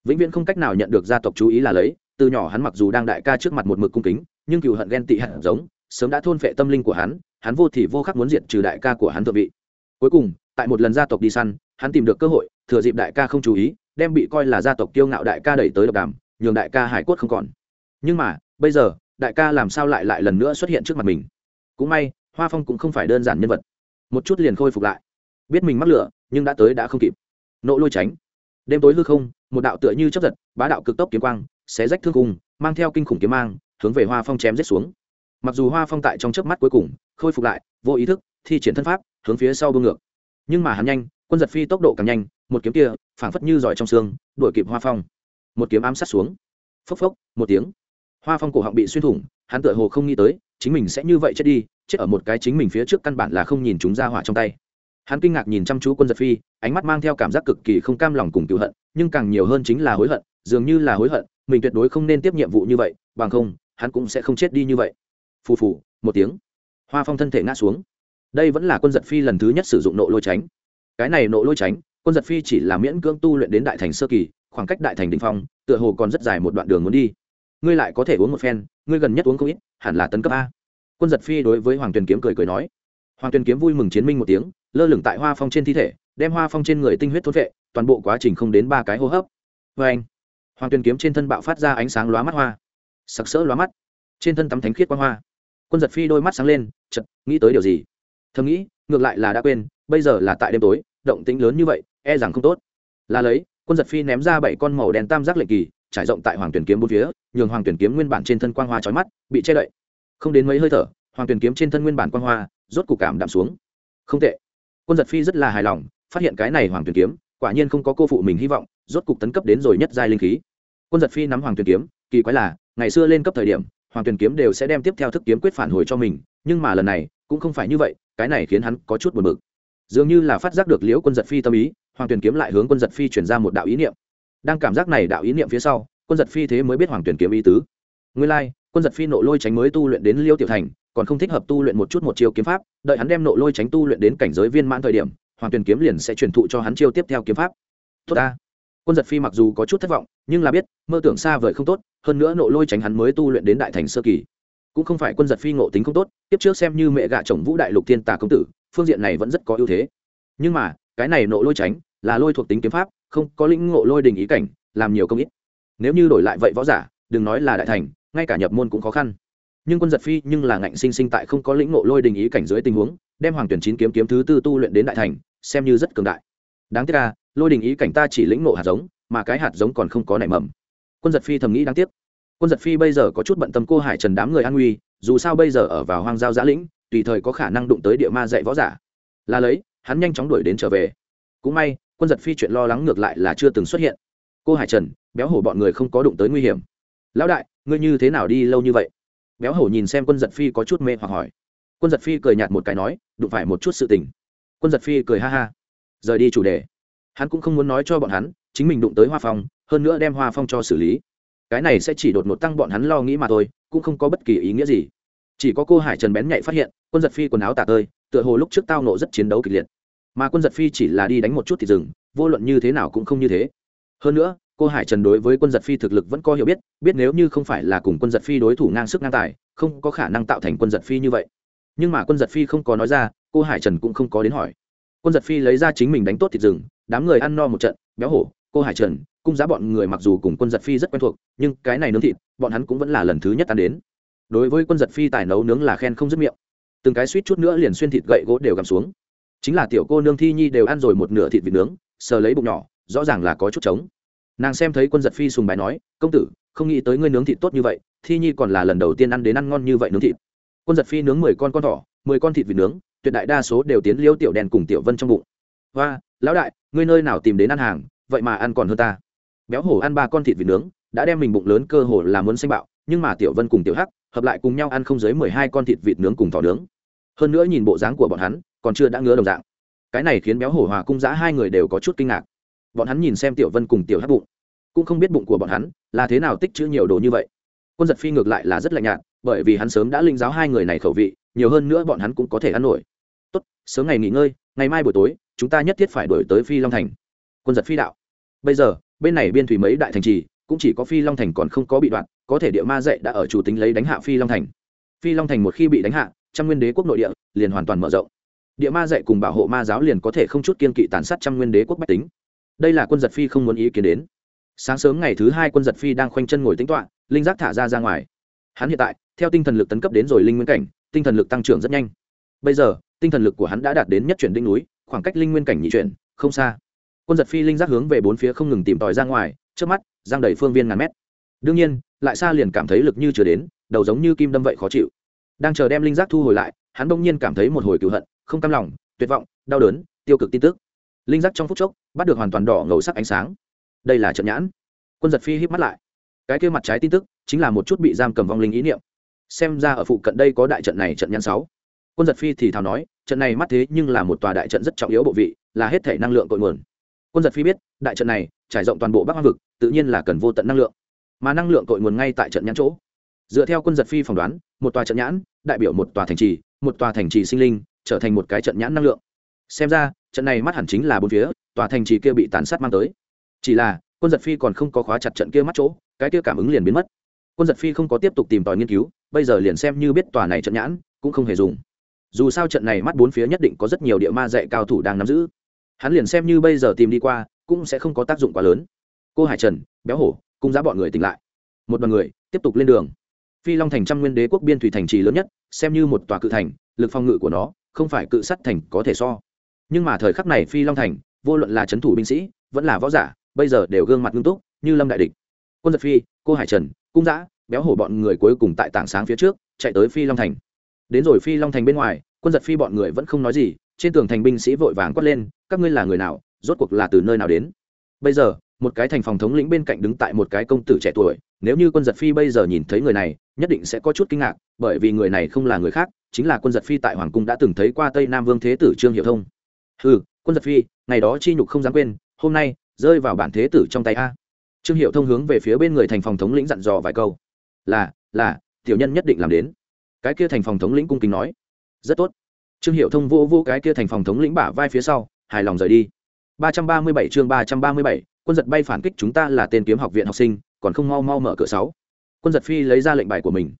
Vĩnh viễn không cách nào nhận được gia tộc chú ý là lấy từ nhỏ hắn mặc dù đang đại ca trước mặt một mực cung kính, nhưng cựu hận ghen tị hận giống, sớm đã thôn phệ tâm linh của hắn hắn vô thì vô khắc muốn diệt trừ đại ca của hắn thượng vị. Cuối cùng, tại một lần gia tộc đi săn, hắn tìm được cơ hội, thừa dịp đại ca không chú ý, đem bị coi là gia tộc kiêu ngạo đại ca đẩy tới độc đàm, nhường đại ca hải quất không còn. Nhưng mà, bây giờ, đại ca làm sao lại lại lần nữa xuất hiện trước mặt mình? Cũng may, hoa phong cũng không phải đơn giản nhân vật. Một chút liền khôi phục lại. Biết mình mắc lửa, nhưng đã tới đã không kịp. Nộ lôi tránh. Đêm tối hư không, một đạo tựa như chấp giật, bá đạo cực tốc kiếm quang xé rách thương cùng mang theo kinh khủng kiếm mang, hướng về hoa phong chém rết xuống. Mặc dù hoa phong tại trong chớp mắt cuối cùng, khôi phục lại, vô ý thức, thi triển thân pháp, hướng phía sau bưng ngược. Nhưng mà hắn nhanh, quân giật phi tốc độ càng nhanh, một kiếm kia, phảng phất như giỏi trong xương, đuổi kịp hoa phong. Một kiếm ám sát xuống. Phốc phốc, một tiếng. Hoa phong cổ họng bị xuyên thủng, hắn tựa hồ không nghĩ tới, chính mình sẽ như vậy chết đi, chết ở một cái chính mình phía trước căn bản là không nhìn chúng ra hỏa trong tay. Hắn kinh ngạc nhìn chăm chú quân giật phi, ánh mắt mang theo cảm giác cực kỳ không cam lòng cùng cựu hận, nhưng càng nhiều hơn chính là hối hận, dường như là hối hận mình tuyệt đối không nên tiếp nhiệm vụ như vậy, bằng không, hắn cũng sẽ không chết đi như vậy. Phù phù, một tiếng. Hoa phong thân thể ngã xuống. Đây vẫn là quân giật phi lần thứ nhất sử dụng nộ lôi tránh. Cái này nộ lôi tránh, quân giật phi chỉ là miễn cưỡng tu luyện đến đại thành sơ kỳ, khoảng cách đại thành đ ỉ n h phong, tựa hồ còn rất dài một đoạn đường muốn đi. Ngươi lại có thể uống một phen, ngươi gần nhất uống không ít, hẳn là tấn cấp a. Quân giật phi đối với hoàng tuyền kiếm cười cười nói. Hoàng tuyền kiếm vui mừng chiến minh một tiếng, lơ lửng tại hoa phong trên thi thể, đem hoa phong trên người tinh huyết thốt vệ, toàn bộ quá trình không đến ba cái hô hấp. Vê anh hoàng tuyền kiếm trên thân bạo phát ra ánh sáng lóa mắt hoa. Sặc sỡ lóa mắt. Trên thân tắm thánh khiết quang hoa. Quân giật phi đôi mắt sáng lên chật nghĩ tới điều gì? Thầm nghĩ, ngược lại là đã quên, bây giờ là tại đêm tối, động tĩnh lớn như vậy e rằng không tốt. Là lấy, quân giật phi ném ra bảy con màu đen tam giác lệnh kỳ, trải rộng tại hoàng tuyển kiếm bốn phía, nhường hoàng tuyển kiếm nguyên bản trên thân quang hoa trói mắt, bị che đậy. Không đến mấy hơi thở, hoàng tuyển kiếm trên thân nguyên bản quang hoa, rốt cục cảm đạm xuống. Không tệ. Quân giật phi rất là hài lòng, phát hiện cái này hoàng tuyển kiếm, quả nhiên không có cô phụ mình hy vọng, rốt cục tấn cấp đến rồi nhất giai linh khí quân giật phi nắm hoàng Tuyền kiếm kỳ quái là ngày xưa lên cấp thời điểm hoàng Tuyền kiếm đều sẽ đem tiếp theo thức kiếm quyết phản hồi cho mình nhưng mà lần này cũng không phải như vậy cái này khiến hắn có chút buồn bực. Dường như là phát giác được liễu quân giật phi tâm ý hoàng Tuyền kiếm lại hướng quân giật phi chuyển ra một đạo ý niệm. Đang cảm giác này đạo ý niệm phía sau quân giật phi thế mới biết hoàng Tuyền kiếm ý tứ. Nguyên lai、like, quân giật phi nộ lôi tránh mới tu luyện đến liêu tiểu thành còn không thích hợp tu luyện một chút một chiêu kiếm pháp đợi hắn đem nộ lôi tránh tu luyện đến cảnh giới viên mãn thời điểm hoàng Tuyền kiếm liền sẽ truyền thụ cho hắn chiêu tiếp theo kiếm pháp. Tốt ta quân giật phi mặc dù có chút thất vọng, nhưng là biết, mơ tưởng xa vời không tốt, hơn nữa nộ lôi tránh hắn mới tu luyện đến đại thành sơ kỳ. Cũng không phải quân giật phi ngộ tính không tốt, tiếp trước xem như mẹ gạ chồng vũ đại lục thiên tà công tử, phương diện này vẫn rất có ưu thế. Nhưng mà, cái này nộ lôi tránh, là lôi thuộc tính kiếm pháp, không có lĩnh ngộ lôi đình ý cảnh, làm nhiều công ít. Nếu như đổi lại vậy võ giả, đừng nói là đại thành, ngay cả nhập môn cũng khó khăn. Nhưng quân giật phi nhưng là ngạnh sinh sinh tại không có lĩnh ngộ lôi đình ý cảnh dưới tình huống, đem hoàng tuyển chín kiếm kiếm thứ tư tu luyện đến đại thành, xem như rất cường đại. Đáng tiếc là lôi đình ý cảnh ta chỉ lĩnh nộ hạt giống, mà cái hạt giống còn không có nảy mầm. Quân giật phi thầm nghĩ đáng tiếc. Quân giật phi bây giờ có chút bận tâm cô hải trần đám người an nguy, dù sao bây giờ ở vào hoang giao giã lĩnh, tùy thời có khả năng đụng tới địa ma dạy võ giả. Là lấy, hắn nhanh chóng đuổi đến trở về. Cũng may, quân giật phi chuyện lo lắng ngược lại là chưa từng xuất hiện. Cô hải trần, béo hổ bọn người không có đụng tới nguy hiểm. Lão đại, ngươi như thế nào đi lâu như vậy? Béo hổ nhìn xem quân giật phi có chút mê hoặc hỏi. Quân giật phi cười nhạt một cái nói, đụng phải một chút sự tình. Quân giật phi cười ha ha. Rời đi chủ đề hắn cũng không muốn nói cho bọn hắn, chính mình đụng tới hoa phong, hơn nữa đem hoa phong cho xử lý. Cái này sẽ chỉ đột ngột tăng bọn hắn lo nghĩ mà thôi, cũng không có bất kỳ ý nghĩa gì. Chỉ có cô hải trần bén nhạy phát hiện, quân giật phi quần áo tả tơi, tựa hồ lúc trước tao nộ rất chiến đấu kịch liệt. Mà quân giật phi chỉ là đi đánh một chút thì dừng, vô luận như thế nào cũng không như thế. Hơn nữa, cô hải trần đối với quân giật phi thực lực vẫn có hiểu biết biết nếu như không phải là cùng quân giật phi đối thủ ngang sức ngang tài, không có khả năng tạo thành quân giật phi như vậy. Nhưng mà quân giật phi không có nói ra, cô hải trần cũng không có đến hỏi quân giật phi lấy ra chính mình đánh tốt thịt rừng, đám người ăn no một trận, béo hổ, cô hải trần, cung giá bọn người mặc dù cùng quân giật phi rất quen thuộc, nhưng cái này nướng thịt, bọn hắn cũng vẫn là lần thứ nhất ăn đến. Đối với quân giật phi tài nấu nướng là khen không dứt miệng. Từng cái suýt chút nữa liền xuyên thịt gậy gỗ đều gặm xuống. Chính là tiểu cô nương thi nhi đều ăn rồi một nửa thịt vịt nướng, sờ lấy bụng nhỏ, rõ ràng là có chút trống. Nàng xem thấy quân giật phi sùng bài nói, công tử, không nghĩ tới ngươi nướng thịt tốt như vậy, thi nhi còn là lần đầu tiên ăn đến ăn ngon như vậy nướng thịt. Quân giật phi nướng mười con con thỏ, mười con thịt vịt nướng tuyệt đại đa số đều tiến liêu tiểu đèn cùng tiểu vân trong bụng. Và lão đại, ngươi nơi nào tìm đến ăn hàng, vậy mà ăn còn hơn ta. Béo hổ ăn ba con thịt vịt nướng, đã đem mình bụng lớn cơ hồ là muốn xanh bạo, nhưng mà tiểu vân cùng tiểu hắc, hợp lại cùng nhau ăn không dưới mười hai con thịt vịt nướng cùng thỏ nướng. Hơn nữa nhìn bộ dáng của bọn hắn, còn chưa đã ngứa đồng dạng. Cái này khiến béo hổ hòa cung giã hai người đều có chút kinh ngạc. Bọn hắn nhìn xem tiểu vân cùng tiểu hắc bụng, cũng không biết bụng của bọn hắn là thế nào tích chữ nhiều đồ như vậy. Quân giật phi ngược lại là rất lạnh nhạt, bởi vì hắn sớm đã linh giáo hai người này khẩu vị, nhiều hơn nữa bọn hắn cũng có thể ăn nổi sớm ngày nghỉ ngơi, ngày mai buổi tối, chúng ta nhất thiết phải đổi tới phi long thành. Quân giật phi đạo. Bây giờ, bên này biên thủy mấy đại thành trì, cũng chỉ có phi long thành còn không có bị đoạn, có thể địa ma dạy đã ở chủ tính lấy đánh hạ phi long thành. Phi long thành một khi bị đánh hạ, trăm nguyên đế quốc nội địa liền hoàn toàn mở rộng. Địa ma dạy cùng bảo hộ ma giáo liền có thể không chút kiên kỵ tàn sát trăm nguyên đế quốc bách tính. Đây là quân giật phi không muốn ý kiến đến. Sáng sớm ngày thứ hai quân giật phi đang khoanh chân ngồi tính toạ linh giác thả ra ra ngoài. Hắn hiện tại, theo tinh thần lực tấn cấp đến rồi linh nguyên cảnh, tinh thần lực tăng trưởng rất nhanh. Bây giờ tinh thần lực của hắn đã đạt đến nhất chuyển đỉnh núi, khoảng cách linh nguyên cảnh nhị chuyển, không xa. Quân giật phi linh giác hướng về bốn phía không ngừng tìm tòi ra ngoài, trước mắt, giang đầy phương viên ngàn mét. Đương nhiên, lại xa liền cảm thấy lực như chưa đến, đầu giống như kim đâm vậy khó chịu. Đang chờ đem linh giác thu hồi lại, hắn bỗng nhiên cảm thấy một hồi cựu hận, không cam lòng, tuyệt vọng, đau đớn, tiêu cực tin tức. Linh giác trong phút chốc, bắt được hoàn toàn đỏ ngầu sắc ánh sáng. Đây là trận nhãn. Quân giật phi híp mắt lại. Cái kia mặt trái tin tức, chính là một chút bị giam cầm vong linh ý niệm. Xem ra ở phụ cận đây có đại trận này trận nhãn sáu quân giật phi thì thào nói, trận này mắt thế nhưng là một tòa đại trận rất trọng yếu bộ vị, là hết thể năng lượng cội nguồn. Quân giật phi biết, đại trận này trải rộng toàn bộ bắc hoang vực, tự nhiên là cần vô tận năng lượng. Mà năng lượng cội nguồn ngay tại trận nhãn chỗ. Dựa theo quân giật phi phỏng đoán, một tòa trận nhãn đại biểu một tòa thành trì, một tòa thành trì sinh linh trở thành một cái trận nhãn năng lượng. Xem ra, trận này mắt hẳn chính là bốn phía, tòa thành trì kia bị tàn sát mang tới. Chỉ là, quân giật phi còn không có khóa chặt trận kia mắt chỗ, cái kia cảm ứng liền biến mất. Quân giật phi không có tiếp tục tìm tòi nghiên cứu, bây giờ liền xem như biết tòa này trận nhãn cũng không hề dùng dù sao trận này mắt bốn phía nhất định có rất nhiều địa ma dạy cao thủ đang nắm giữ. Hắn liền xem như bây giờ tìm đi qua, cũng sẽ không có tác dụng quá lớn. Cô hải trần, béo hổ cung giá bọn người tỉnh lại. Một đoàn người, tiếp tục lên đường. Phi long thành trăm nguyên đế quốc biên thủy thành trì lớn nhất, xem như một tòa cự thành, lực phong ngự của nó, không phải cự sắt thành có thể so. Nhưng mà thời khắc này phi long thành, vô luận là c h ấ n thủ binh sĩ, vẫn là võ giả, bây giờ đều gương mặt nghiêm túc, như lâm đại địch. Quân giật phi, cô hải trần, cung giã, béo hổ bọn người cuối cùng tại tảng sáng phía trước, chạy tới phi long thành đến rồi phi long thành bên ngoài, quân giật phi bọn người vẫn không nói gì, trên tường thành binh sĩ vội vàng quát lên, các ngươi là người nào? Rốt cuộc là từ nơi nào đến? Bây giờ, một cái thành phòng thống lĩnh bên cạnh đứng tại một cái công tử trẻ tuổi, nếu như quân giật phi bây giờ nhìn thấy người này, nhất định sẽ có chút kinh ngạc, bởi vì người này không là người khác, chính là quân giật phi tại hoàng cung đã từng thấy qua tây nam vương thế tử trương hiệu thông. Ừ quân giật phi, ngày đó chi nhục không dám quên, hôm nay, rơi vào bản thế tử trong tay a. Trương hiệu thông hướng về phía bên người thành phòng thống lĩnh dặn dò vài câu. Là là, tiểu nhân nhất định làm đến cái kia thành phòng thống lĩnh cung kính nói, rất tốt. Trương hiệu thông vô vô cái kia thành phòng thống lĩnh bả vai phía sau, hài lòng rời đi. ba trăm ba mươi bảy chương ba trăm ba mươi bảy, quân giật bay phản kích chúng ta là tên kiếm học viện học sinh, còn không mau mau mở cửa sáu. Quân giật phi lấy ra lệnh bài của mình.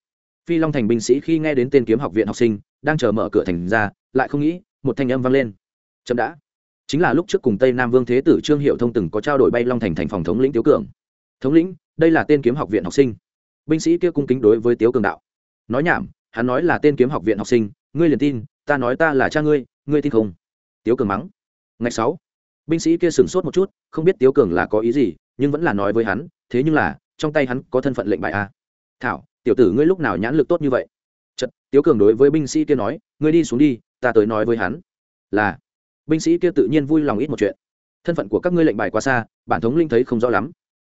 Phi long thành binh sĩ khi nghe đến tên kiếm học viện học sinh, đang chờ mở cửa thành ra, lại không nghĩ, một thanh âm vang lên. Chậm đã. Chính là lúc trước cùng tây nam vương thế tử trương hiệu thông từng có trao đổi bay long thành thành phòng thống lĩnh tiếu cường. Thống lĩnh, đây là tên kiếm học viện học sinh. Binh sĩ kia cung kính đối với tiếu cường đạo. Nói nhảm hắn nói là tên kiếm học viện học sinh, ngươi liền tin, ta nói ta là cha ngươi ngươi tin không? Tiếu cường mắng. Ngày sáu, binh sĩ kia sửng sốt một chút, không biết tiếu cường là có ý gì, nhưng vẫn là nói với hắn, thế nhưng là, trong tay hắn có thân phận lệnh bài a. Thảo, tiểu tử ngươi lúc nào nhãn lực tốt như vậy? Chật tiếu cường đối với binh sĩ kia nói, ngươi đi xuống đi, ta tới nói với hắn. Là. Binh sĩ kia tự nhiên vui lòng ít một chuyện. Thân phận của các ngươi lệnh bài quá xa, bản thống linh thấy không rõ lắm.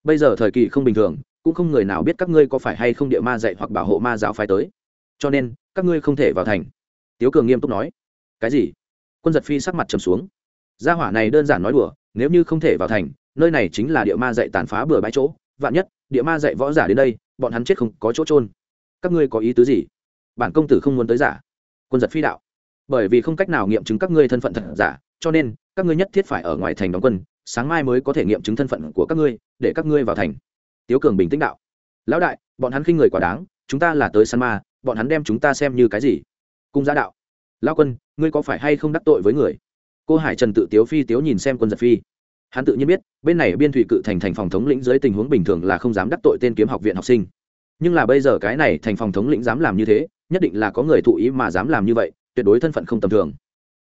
Bây giờ thời kỳ không bình thường, cũng không người nào biết các ngươi có phải hay không địa ma dạy hoặc bảo hộ ma giáo phái tới cho nên các ngươi không thể vào thành. Tiếu cường nghiêm túc nói. Cái gì? Quân giật phi sắc mặt trầm xuống. Gia hỏa này đơn giản nói đùa, nếu như không thể vào thành, nơi này chính là địa ma dạy tàn phá bừa bãi chỗ. Vạn nhất, địa ma dạy võ giả đến đây, bọn hắn chết không có chỗ trôn các ngươi có ý tứ gì? Bản công tử không muốn tới giả. Quân giật phi đạo. Bởi vì không cách nào nghiệm chứng các ngươi thân phận thật giả, cho nên, các ngươi nhất thiết phải ở ngoài thành đóng quân, sáng mai mới có thể nghiệm chứng thân phận của các ngươi, để các ngươi vào thành. Tiếu cường bình tĩnh đạo. Lão đại, bọn hắn khinh người quá đáng, chúng ta là tới săn ma bọn hắn đem chúng ta xem như cái gì? Cung gia đạo. Lão quân, ngươi có phải hay không đắc tội với người? Cô hải trần tự tiếu phi tiếu nhìn xem quân giật phi. Hắn tự nhiên biết, bên này biên thủy cự thành thành phòng thống lĩnh dưới tình huống bình thường là không dám đắc tội tên kiếm học viện học sinh. Nhưng là bây giờ cái này thành phòng thống lĩnh dám làm như thế, nhất định là có người thụ ý mà dám làm như vậy, tuyệt đối thân phận không tầm thường.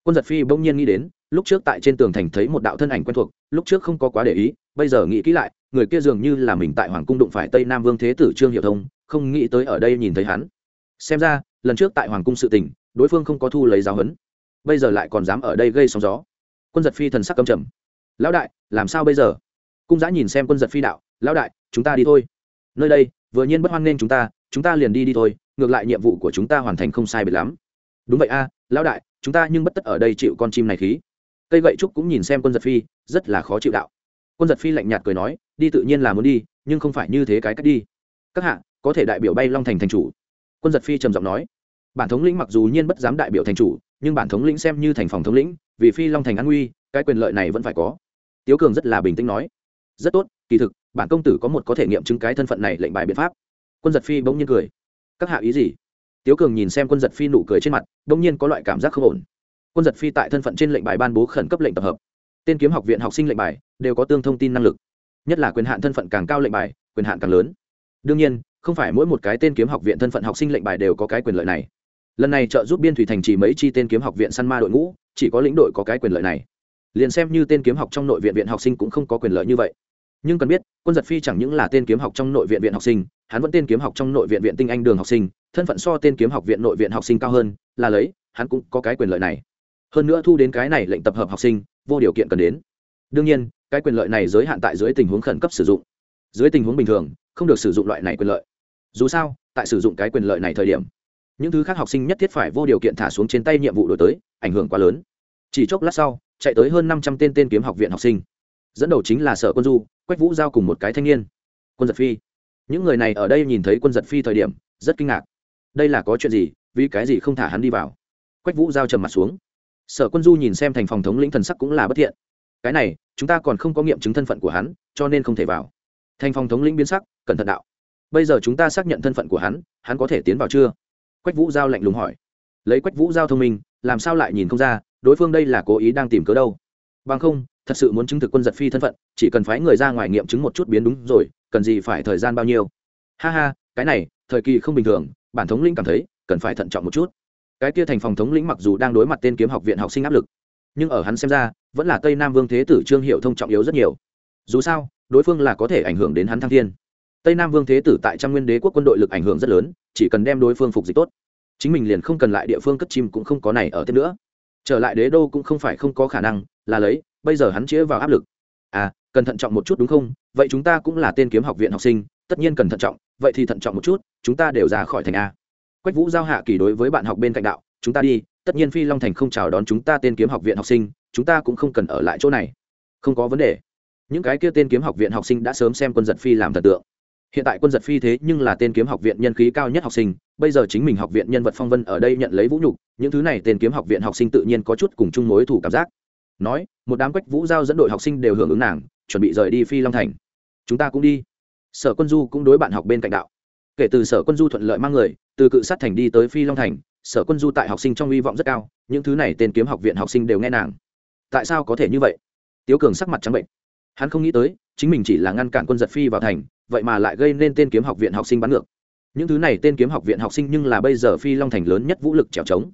Quân giật phi bỗng nhiên nghĩ đến, lúc trước tại trên tường thành thấy một đạo thân ảnh quen thuộc, lúc trước không có quá để ý, bây giờ nghĩ kỹ lại, người kia dường như là mình tại hoàng cung đụng phải tây nam vương thế tử trương hiệu thông, không nghĩ tới ở đây nhìn thấy hắn xem ra, lần trước tại hoàng cung sự tình, đối phương không có thu lấy giáo huấn. Bây giờ lại còn dám ở đây gây sóng gió. Quân giật phi thần sắc cầm trầm. Lão đại, làm sao bây giờ? Cung giã nhìn xem quân giật phi đạo, lão đại, chúng ta đi thôi. Nơi đây, vừa nhiên bất hoan nghênh chúng ta chúng ta liền đi đi thôi, ngược lại nhiệm vụ của chúng ta hoàn thành không sai biệt lắm. Đúng vậy a, lão đại, chúng ta nhưng bất tất ở đây chịu con chim này khí. Cây gậy trúc cũng nhìn xem quân giật phi, rất là khó chịu đạo. Quân giật phi lạnh nhạt cười nói, đi tự nhiên là muốn đi, nhưng không phải như thế cái cách đi. Các hạ, có thể đại biểu bay long thành thành chủ quân giật phi trầm giọng nói, bản thống lĩnh mặc dù nhiên bất dám đại biểu thành chủ, nhưng bản thống lĩnh xem như thành phòng thống lĩnh, vì phi long thành an nguy, cái quyền lợi này vẫn phải có. Tiếu cường rất là bình tĩnh nói, rất tốt, kỳ thực, bản công tử có một có thể nghiệm chứng cái thân phận này lệnh bài biện pháp. Quân giật phi bỗng nhiên cười, các hạ ý gì? Tiếu cường nhìn xem quân giật phi nụ cười trên mặt, bỗng nhiên có loại cảm giác không ổn. Quân giật phi tại thân phận trên lệnh bài ban bố khẩn cấp lệnh tập hợp. Tên kiếm học viện học sinh lệnh bài đều có tương thông tin năng lực, nhất là quyền hạn thân phận càng cao lệnh bài, quyền hạn càng lớn. Đương nhiên không phải mỗi một cái tên kiếm học viện thân phận học sinh lệnh bài đều có cái quyền lợi này. Lần này trợ giúp biên thủy thành chỉ mấy chi tên kiếm học viện săn ma đội ngũ, chỉ có lĩnh đội có cái quyền lợi này. Liền xem như tên kiếm học trong nội viện viện học sinh cũng không có quyền lợi như vậy. Nhưng cần biết, quân giật phi chẳng những là tên kiếm học trong nội viện viện học sinh, hắn vẫn tên kiếm học trong nội viện viện tinh anh đường học sinh, thân phận so tên kiếm học viện nội viện học sinh cao hơn, là lấy, hắn cũng có cái quyền lợi này. Hơn nữa thu đến cái này lệnh tập hợp học sinh, vô điều kiện cần đến. Đương nhiên, cái quyền lợi này giới hạn tại dưới tình huống khẩn cấp sử dụng. Dưới tình huống bình thường, không được sử dụng loại này quyền lợi dù sao, tại sử dụng cái quyền lợi này thời điểm, những thứ khác học sinh nhất thiết phải vô điều kiện thả xuống trên tay nhiệm vụ đổi tới, ảnh hưởng quá lớn. Chỉ chốc lát sau, chạy tới hơn năm trăm tên tên kiếm học viện học sinh. Dẫn đầu chính là sở quân du, quách vũ giao cùng một cái thanh niên. Quân giật phi. Những người này ở đây nhìn thấy quân giật phi thời điểm, rất kinh ngạc. Đây là có chuyện gì, vì cái gì không thả hắn đi vào? Quách vũ giao trầm mặt xuống. Sở quân du nhìn xem thành phòng thống lĩnh thần sắc cũng là bất thiện. Cái này, chúng ta còn không có nghiệm chứng thân phận của hắn, cho nên không thể vào. Thành phòng thống lĩnh biến sắc, cẩn thận đạo bây giờ chúng ta xác nhận thân phận của hắn hắn có thể tiến vào chưa? Quách vũ giao lạnh lùng hỏi. Lấy quách vũ giao thông minh, làm sao lại nhìn không ra, đối phương đây là cố ý đang tìm cớ đâu? Bằng không, thật sự muốn chứng thực quân giật phi thân phận, chỉ cần phái người ra ngoài nghiệm chứng một chút biến đúng rồi, cần gì phải thời gian bao nhiêu? Ha ha, cái này, thời kỳ không bình thường, bản thống lĩnh cảm thấy, cần phải thận trọng một chút. Cái kia thành phòng thống lĩnh mặc dù đang đối mặt tên kiếm học viện học sinh áp lực, nhưng ở hắn xem ra, vẫn là tây nam vương thế tử trương hiệu thông trọng yếu rất nhiều. Dù sao, đối phương là có thể ảnh hưởng đến hắn thăng thiên tây nam vương thế tử tại trăm nguyên đế quốc quân đội lực ảnh hưởng rất lớn, chỉ cần đem đối phương phục dịch tốt, chính mình liền không cần lại địa phương cất chim cũng không có này ở tiếp nữa. Trở lại đế đô cũng không phải không có khả năng, là lấy, bây giờ hắn chĩa vào áp lực. À cần thận trọng một chút đúng không? Vậy chúng ta cũng là tên kiếm học viện học sinh, tất nhiên cần thận trọng, vậy thì thận trọng một chút, chúng ta đều ra khỏi thành a. Quách vũ giao hạ kỳ đối với bạn học bên cạnh đạo, chúng ta đi, tất nhiên phi long thành không chào đón chúng ta tên kiếm học viện học sinh, chúng ta cũng không cần ở lại chỗ này. Không có vấn đề. Những cái kia tên kiếm học viện học sinh đã sớm xem quân giật phi làm thần tượng hiện tại quân giật phi thế nhưng là tên kiếm học viện nhân khí cao nhất học sinh, bây giờ chính mình học viện nhân vật phong vân ở đây nhận lấy vũ nhục, những thứ này tên kiếm học viện học sinh tự nhiên có chút cùng chung mối thủ cảm giác. Nói, một đám quách vũ giao dẫn đội học sinh đều hưởng ứng nàng, chuẩn bị rời đi phi long thành. Chúng ta cũng đi. Sở quân du cũng đối bạn học bên cạnh đạo. Kể từ sở quân du thuận lợi mang người, từ cự sát thành đi tới phi long thành, sở quân du tại học sinh trong hy vọng rất cao, những thứ này tên kiếm học viện học sinh đều nghe nàng. Tại sao có thể như vậy? Tiếu cường sắc mặt trắng bệnh. Hắn không nghĩ tới, chính mình chỉ là ngăn cản quân giật phi vào thành vậy mà lại gây nên tên kiếm học viện học sinh bắn ngược. Những thứ này tên kiếm học viện học sinh nhưng là bây giờ phi long thành lớn nhất vũ lực trèo trống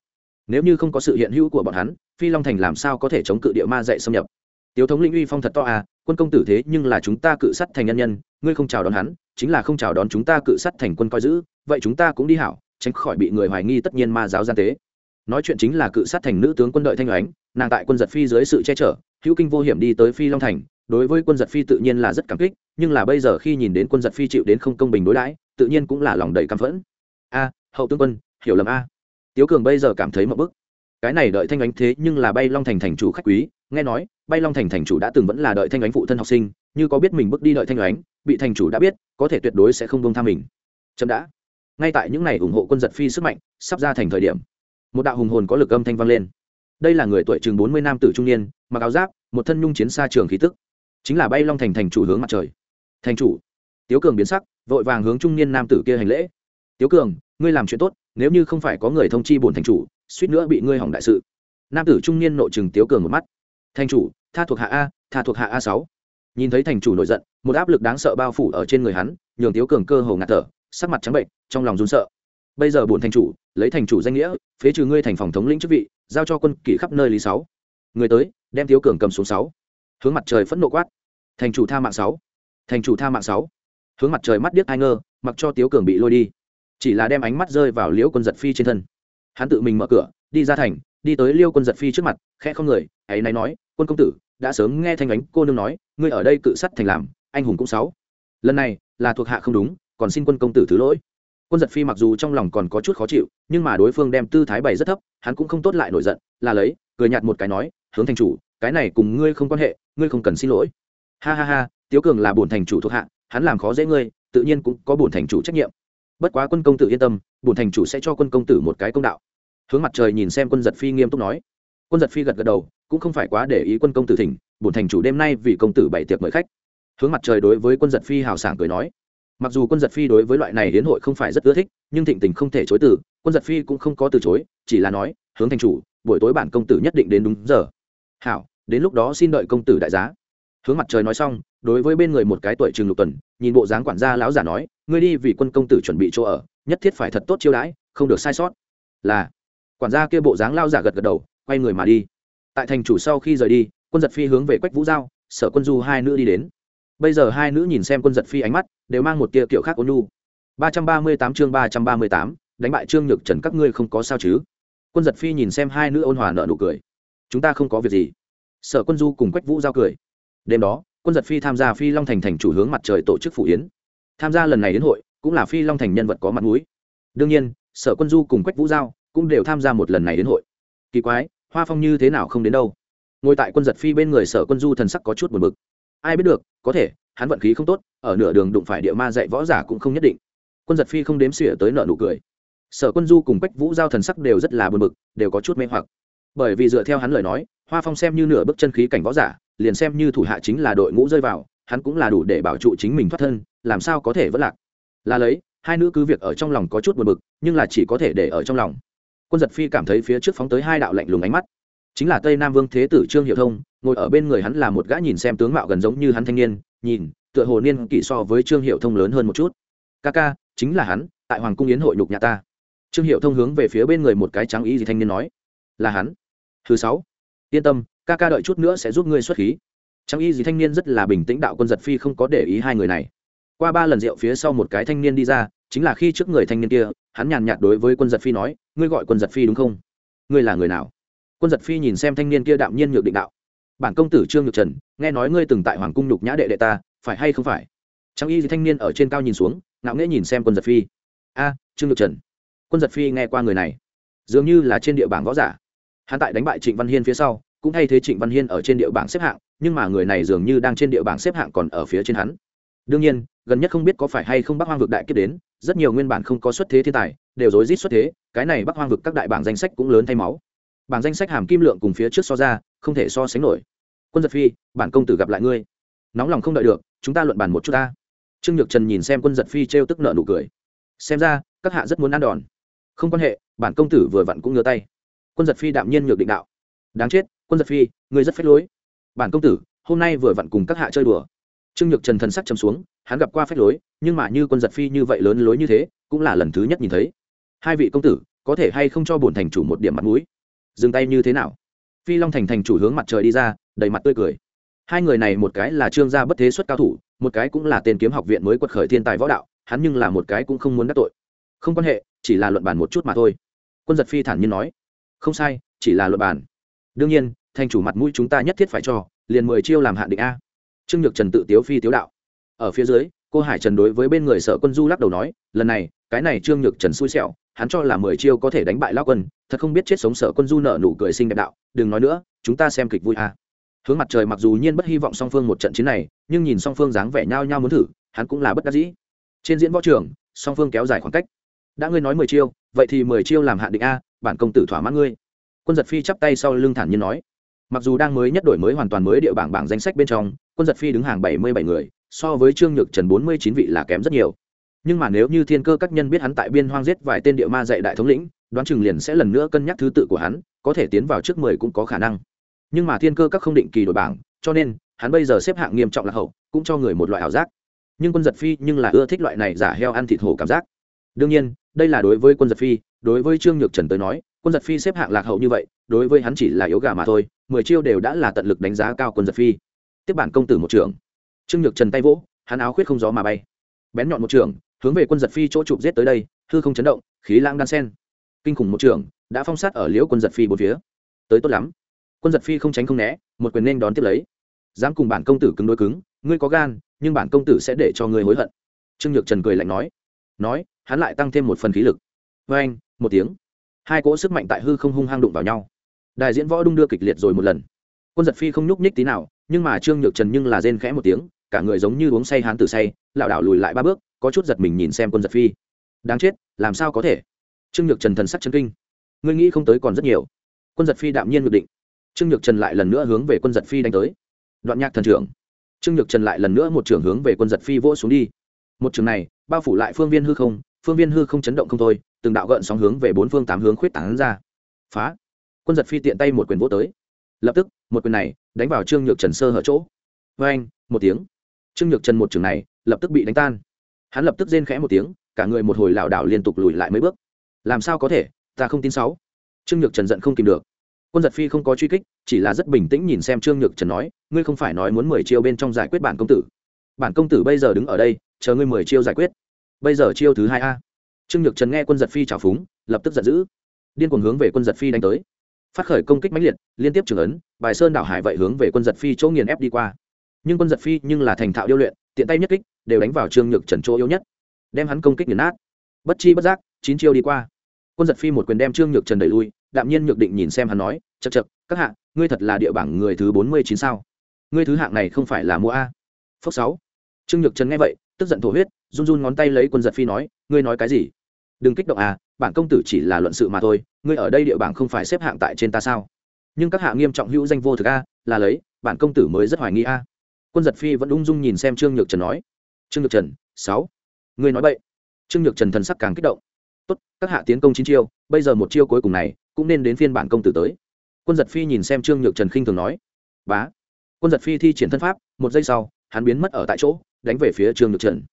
nếu như không có sự hiện hữu của bọn hắn, phi long thành làm sao có thể chống cự địa ma dạy xâm nhập? Tiếu thống linh uy phong thật to à quân công tử thế nhưng là chúng ta cự sắt thành nhân nhân, ngươi không chào đón hắn, chính là không chào đón chúng ta cự sắt thành quân coi giữ, vậy chúng ta cũng đi hảo, tránh khỏi bị người hoài nghi tất nhiên ma giáo gian tế. Nói chuyện chính là cự sát thành nữ tướng quân đội thanh oánh, nàng tại quân giật phi dưới sự che chở hữu kinh vô hiểm đi tới phi long thành, đối với quân giật phi tự nhiên là rất cảm kích, nhưng là bây giờ khi nhìn đến quân giật phi chịu đến không công bình đối đãi, tự nhiên cũng là lòng đầy căm phẫn. A, hậu tướng quân, hiểu lầm a. Tiếu cường bây giờ cảm thấy một bức. Cái này đợi thanh ánh thế nhưng là bay long thành thành chủ khách quý, nghe nói, bay long thành thành chủ đã từng vẫn là đợi thanh ánh phụ thân học sinh, như có biết mình bước đi đợi thanh ánh, bị thành chủ đã biết, có thể tuyệt đối sẽ không bông tha mình. Chậm đã. Ngay tại những ngày ủng hộ quân giật phi sức mạnh sắp ra thành thời điểm, một đạo hùng hồn có lực âm thanh vang lên đây là người tuổi chừng bốn mươi nam tử trung niên, mặc áo giáp, một thân nhung chiến xa trường khí tức. Chính là bay long thành thành chủ hướng mặt trời. Thành chủ. Tiếu cường biến sắc, vội vàng hướng trung niên nam tử kia hành lễ. Tiếu cường, ngươi làm chuyện tốt, nếu như không phải có người thông chi bổn thành chủ, suýt nữa bị ngươi hỏng đại sự. Nam tử trung niên nội chừng tiếu cường một mắt. Thành chủ, tha thuộc hạ a, tha thuộc hạ a sáu. Nhìn thấy thành chủ nổi giận, một áp lực đáng sợ bao phủ ở trên người hắn, nhường tiếu cường cơ hồ ngạt thở, sắc mặt trắng bệnh, trong lòng run sợ bây giờ bổn thành chủ, lấy thành chủ danh nghĩa, phế trừ ngươi thành phòng thống lĩnh chức vị, giao cho quân kỷ khắp nơi lý sáu. Người tới, đem tiếu cường cầm xuống sáu. Hướng mặt trời phẫn nộ quát. Thành chủ tha mạng sáu. Thành chủ tha mạng sáu. Hướng mặt trời mắt điếc ai ngơ, mặc cho tiếu cường bị lôi đi. Chỉ là đem ánh mắt rơi vào liễu quân giật phi trên thân. Hắn tự mình mở cửa, đi ra thành, đi tới liêu quân giật phi trước mặt, khẽ không người, ấy nay nói, quân công tử, đã sớm nghe thanh ánh cô nương nói, ngươi ở đây cự sắt thành làm, anh hùng cũng sáu. Lần này là thuộc hạ không đúng, còn xin quân công tử thứ lỗi quân giật phi mặc dù trong lòng còn có chút khó chịu, nhưng mà đối phương đem tư thái bày rất thấp, hắn cũng không tốt lại nổi giận, là lấy, cười nhạt một cái nói, hướng thành chủ, cái này cùng ngươi không quan hệ, ngươi không cần xin lỗi. Ha ha ha, tiếu cường là bổn thành chủ thuộc hạ, hắn làm khó dễ ngươi, tự nhiên cũng có bổn thành chủ trách nhiệm. Bất quá quân công tử yên tâm, bổn thành chủ sẽ cho quân công tử một cái công đạo. Hướng mặt trời nhìn xem quân giật phi nghiêm túc nói. Quân giật phi gật gật đầu, cũng không phải quá để ý quân công tử thỉnh, bổn thành chủ đêm nay vì công tử bảy tiệc mời khách. Hướng mặt trời đối với quân giật phi hào sảng cười nói mặc dù quân giật phi đối với loại này hiến hội không phải rất ưa thích, nhưng thịnh tình không thể chối từ, quân giật phi cũng không có từ chối, chỉ là nói, hướng thành chủ, buổi tối bản công tử nhất định đến đúng giờ. Hảo, đến lúc đó xin đợi công tử đại giá. Hướng mặt trời nói xong, đối với bên người một cái tuổi trường lục tuần, nhìn bộ dáng quản gia lão giả nói, ngươi đi vì quân công tử chuẩn bị chỗ ở, nhất thiết phải thật tốt chiêu đãi, không được sai sót. Là, quản gia kia bộ dáng lao giả gật gật đầu, quay người mà đi. Tại thành chủ sau khi rời đi, quân giật phi hướng về quách vũ giao, sở quân du hai nữ đi đến bây giờ hai nữ nhìn xem quân giật phi ánh mắt, đều mang một tia kiểu khác ôn nhu. ba trăm ba mươi tám chương ba trăm ba mươi tám, đánh bại trương nhược trần các ngươi không có sao chứ? Quân giật phi nhìn xem hai nữ ôn hòa nợ nụ cười. Chúng ta không có việc gì. Sở quân du cùng quách vũ giao cười. Đêm đó, quân giật phi tham gia phi long thành thành chủ hướng mặt trời tổ chức phủ yến. Tham gia lần này đến hội, cũng là phi long thành nhân vật có mặt mũi. Đương nhiên, sở quân du cùng quách vũ giao cũng đều tham gia một lần này đến hội. Kỳ quái, hoa phong như thế nào không đến đâu. Ngồi tại quân giật phi bên người sở quân du thần sắc có chút buồn bực ai biết được, có thể, hắn vận khí không tốt, ở nửa đường đụng phải địa ma dạy võ giả cũng không nhất định. Quân giật phi không đếm xỉa tới nợ nụ cười. Sở quân du cùng Bách vũ giao thần sắc đều rất là bờ mực đều có chút mê hoặc. Bởi vì dựa theo hắn lời nói, hoa phong xem như nửa bước chân khí cảnh võ giả, liền xem như thủ hạ chính là đội ngũ rơi vào, hắn cũng là đủ để bảo trụ chính mình thoát thân, làm sao có thể vất lạc. Là lấy, hai nữ cứ việc ở trong lòng có chút buồn bực, nhưng là chỉ có thể để ở trong lòng. Quân giật phi cảm thấy phía trước phóng tới hai đạo lạnh lùng ánh mắt chính là tây nam vương thế tử trương hiệu thông, ngồi ở bên người hắn là một gã nhìn xem tướng mạo gần giống như hắn thanh niên, nhìn, tựa hồ niên kỷ so với trương hiệu thông lớn hơn một chút. Ca ca, chính là hắn, tại hoàng cung yến hội nhục nhà ta. Trương hiệu thông hướng về phía bên người một cái trắng y gì thanh niên nói. Là hắn. Thứ sáu. Yên tâm, ca ca đợi chút nữa sẽ giúp ngươi xuất khí. Trắng y gì thanh niên rất là bình tĩnh đạo quân giật phi không có để ý hai người này. Qua ba lần rượu phía sau một cái thanh niên đi ra, chính là khi trước người thanh niên kia, hắn nhàn nhạt đối với quân giật phi nói, ngươi gọi quân giật phi đúng không? Ngươi là người nào? Quân giật phi nhìn xem thanh niên kia đạm nhiên nhược định đạo. Bản công tử trương nhược trần, nghe nói ngươi từng tại hoàng cung nhục nhã đệ đệ ta, phải hay không phải? Trang y thanh niên ở trên cao nhìn xuống, ngạo nghễ nhìn xem quân giật phi. A, trương nhược trần. Quân giật phi nghe qua người này. Dường như là trên địa bảng võ giả. Hắn tại đánh bại trịnh văn hiên phía sau, cũng thay thế trịnh văn hiên ở trên địa bảng xếp hạng, nhưng mà người này dường như đang trên địa bảng xếp hạng còn ở phía trên hắn. Đương nhiên, gần nhất không biết có phải hay không bắc hoang vực đại kết đến, rất nhiều nguyên bản không có xuất thế thiên tài, đều rối rít xuất thế, cái này bắc hoang vực các đại bảng danh sách cũng lớn thay máu bảng danh sách hàm kim lượng cùng phía trước so ra, không thể so sánh nổi. Quân giật phi, bản công tử gặp lại ngươi. Nóng lòng không đợi được, chúng ta luận bàn một chút ta. Trương nhược trần nhìn xem quân giật phi t r e o tức nợ nụ cười. Xem ra, các hạ rất muốn ăn đòn. Không quan hệ, bản công tử vừa vặn cũng ngửa tay. Quân giật phi đạm nhiên nhược định đạo. Đáng chết, quân giật phi, ngươi rất phép lối. Bản công tử, hôm nay vừa vặn cùng các hạ chơi đùa. Trương nhược trần thần sắc chấm xuống, hắn gặp qua phép lối, nhưng mà như quân giật phi như vậy lớn lối như thế, cũng là lần thứ nhất nhìn thấy. Hai vị công tử, có thể hay không cho bổn thành chủ một điểm mặt mũi? Dừng tay như thế nào? Phi long thành thành chủ hướng mặt trời đi ra, đầy mặt tươi cười. Hai người này một cái là trương gia bất thế xuất cao thủ, một cái cũng là tên kiếm học viện mới quật khởi thiên tài võ đạo, hắn nhưng là một cái cũng không muốn đắc tội. Không quan hệ, chỉ là luận bàn một chút mà thôi. Quân giật phi thản nhiên nói. Không sai, chỉ là luận bàn. Đương nhiên, thành chủ mặt mũi chúng ta nhất thiết phải cho, liền mười chiêu làm hạn định a. Trương nhược trần tự tiếu phi tiếu đạo. Ở phía dưới, cô hải trần đối với bên người sở quân du lắc đầu nói, lần này, cái này trương nhược trần xui xẻo hắn cho là mười chiêu có thể đánh bại lao quân, thật không biết chết sống sở quân du nợ nụ cười sinh đẹp đạo, đừng nói nữa, chúng ta xem kịch vui à? hướng mặt trời mặc dù nhiên bất hy vọng song phương một trận chiến này, nhưng nhìn song phương dáng vẻ nhau nhau muốn thử, hắn cũng là bất đắc dĩ. Trên diễn võ trường, song phương kéo dài khoảng cách. Đã ngươi nói mười chiêu, vậy thì mười chiêu làm hạn định a, bản công tử thỏa mãn ngươi. Quân giật phi chắp tay sau lưng thản nhiên nói. Mặc dù đang mới nhất đổi mới hoàn toàn mới địa bảng bảng danh sách bên trong, quân giật phi đứng hàng bảy mươi bảy người, so với trương nhược trần bốn mươi chín vị là kém rất nhiều nhưng mà nếu như thiên cơ các nhân biết hắn tại biên hoang giết vài tên địa ma dạy đại thống lĩnh, đoán chừng liền sẽ lần nữa cân nhắc thứ tự của hắn, có thể tiến vào trước mười cũng có khả năng. Nhưng mà thiên cơ các không định kỳ đổi bảng, cho nên, hắn bây giờ xếp hạng nghiêm trọng là hậu, cũng cho người một loại ảo giác. Nhưng quân giật phi nhưng là ưa thích loại này giả heo ăn thịt hổ cảm giác. Đương nhiên, đây là đối với quân giật phi, đối với trương nhược trần tới nói, quân giật phi xếp hạng lạc hậu như vậy, đối với hắn chỉ là yếu gà mà thôi, mười chiêu đều đã là tận lực đánh giá cao quân giật phi. Tiếp bản công tử một trưởng. Trương nhược trần tay vỗ, hắn áo khuyết không gió mà bay. Bén nhọn một trưởng hướng về quân giật phi chỗ chụp giết tới đây, hư không chấn động, khí lãng đan sen. Kinh khủng một trưởng đã phong sát ở liễu quân giật phi bốn phía. Tới tốt lắm. Quân giật phi không tránh không né, một quyền nên đón tiếp lấy. Dám cùng bản công tử cứng đối cứng, ngươi có gan, nhưng bản công tử sẽ để cho ngươi hối hận. Trương nhược trần cười lạnh nói. Nói, hắn lại tăng thêm một phần khí lực. Vê anh một tiếng. Hai cỗ sức mạnh tại hư không hung hang đụng vào nhau. Đại diễn võ đung đưa kịch liệt rồi một lần. Quân giật phi không nhúc nhích tí nào, nhưng mà trương nhược trần nhưng là rên khẽ một tiếng cả người giống như uống say hán tử say, lảo đảo lùi lại ba bước, có chút giật mình nhìn xem quân giật phi. Đáng chết, làm sao có thể? Trương nhược trần thần sắc chân kinh. Ngươi nghĩ không tới còn rất nhiều. Quân giật phi đạm nhiên ngược định. Trương nhược trần lại lần nữa hướng về quân giật phi đánh tới. Đoạn nhạc thần trưởng. Trương nhược trần lại lần nữa một trưởng hướng về quân giật phi vỗ xuống đi. Một trường này, bao phủ lại phương viên hư không, phương viên hư không chấn động không thôi, từng đạo gợn sóng hướng về bốn phương tám hướng khuyết tảng ra. Phá! Quân giật phi tiện tay một quyền vỗ tới. Lập tức, một quyền này, đánh vào trương nhược trần sơ hở chỗ. Vê anh một tiếng trương nhược trần một trường này, lập tức bị đánh tan. Hắn lập tức rên khẽ một tiếng, cả người một hồi lảo đảo liên tục lùi lại mấy bước. Làm sao có thể? Ta không tin sáu. Trương nhược trần giận không kìm được. Quân giật phi không có truy kích, chỉ là rất bình tĩnh nhìn xem trương nhược trần nói, ngươi không phải nói muốn mười chiêu bên trong giải quyết bản công tử. Bản công tử bây giờ đứng ở đây, chờ ngươi mười chiêu giải quyết. Bây giờ chiêu thứ hai a. Trương nhược trần nghe quân giật phi trào phúng, lập tức giận dữ. Điên cuồng hướng về quân giật phi đánh tới. Phát khởi công kích mãnh liệt, liên tiếp trường ấn, bài sơn đảo hải vậy hướng về quân giật phi chỗ nghiền ép đi qua nhưng quân giật phi nhưng là thành thạo điêu luyện, tiện tay nhất kích, đều đánh vào trương nhược trần chỗ yếu nhất, đem hắn công kích nghiền nát. Bất chi bất giác, chín chiêu đi qua. Quân giật phi một quyền đem trương nhược trần đẩy lui, đạm nhiên nhược định nhìn xem hắn nói chật chật các hạng ngươi thật là địa bảng người thứ bốn mươi chín sao? Ngươi thứ hạng này không phải là mua a. Phước sáu. Trương nhược trần nghe vậy, tức giận thổ huyết, run run ngón tay lấy quân giật phi nói, ngươi nói cái gì? Đừng kích động à bản công tử chỉ là luận sự mà thôi, ngươi ở đây địa bảng không phải xếp hạng tại trên ta sao? Nhưng các hạ nghiêm trọng hữu danh vô thực a, là lấy, bản công tử mới rất hoài nghi a quân giật phi vẫn ung dung nhìn xem trương nhược trần nói. Trương nhược trần, sáu. Ngươi nói vậy trương nhược trần thần sắc càng kích động. Tốt, các hạ tiến công chín chiêu, bây giờ một chiêu cuối cùng này, cũng nên đến phiên bản công tử tới. Quân giật phi nhìn xem trương nhược trần khinh thường nói. Bá. Quân giật phi thi triển thân pháp, một giây sau, hắn biến mất ở tại chỗ, đánh về phía trương nhược trần.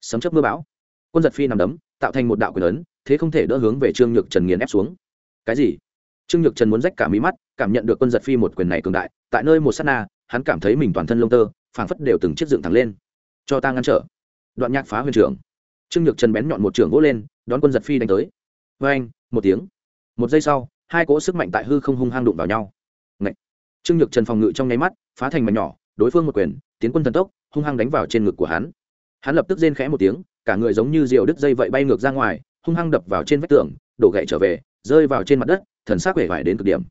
Sấm chấp mưa bão. Quân giật phi nằm đấm, tạo thành một đạo quyền lớn thế không thể đỡ hướng về trương nhược trần nghiền ép xuống. Cái gì? Trương nhược trần muốn rách cả mí mắt, cảm nhận được quân giật phi một quyền này cường đại, tại nơi một s á t na, hắn cảm thấy mình toàn thân lông tơ phảng phất đều từng chiếc dựng thẳng lên. Cho ta ngăn trở. Đoạn nhạc phá huyền trưởng. Trương nhược trần bén nhọn một trưởng gỗ lên, đón quân giật phi đánh tới. Vê anh, một tiếng. Một giây sau, hai cỗ sức mạnh tại hư không hung hang đụng vào nhau. Ngậy. trương nhược trần phòng ngự trong nháy mắt, phá thành mảnh nhỏ, đối phương một quyền, tiến quân thần tốc, hung hăng đánh vào trên ngực của hắn. Hắn lập tức rên khẽ một tiếng, cả người giống như diều đứt dây vậy bay ngược ra ngoài, hung hăng đập vào trên vách tường, đổ gậy trở về, rơi vào trên mặt đất, thần sắc vẻ vải đến cực điểm.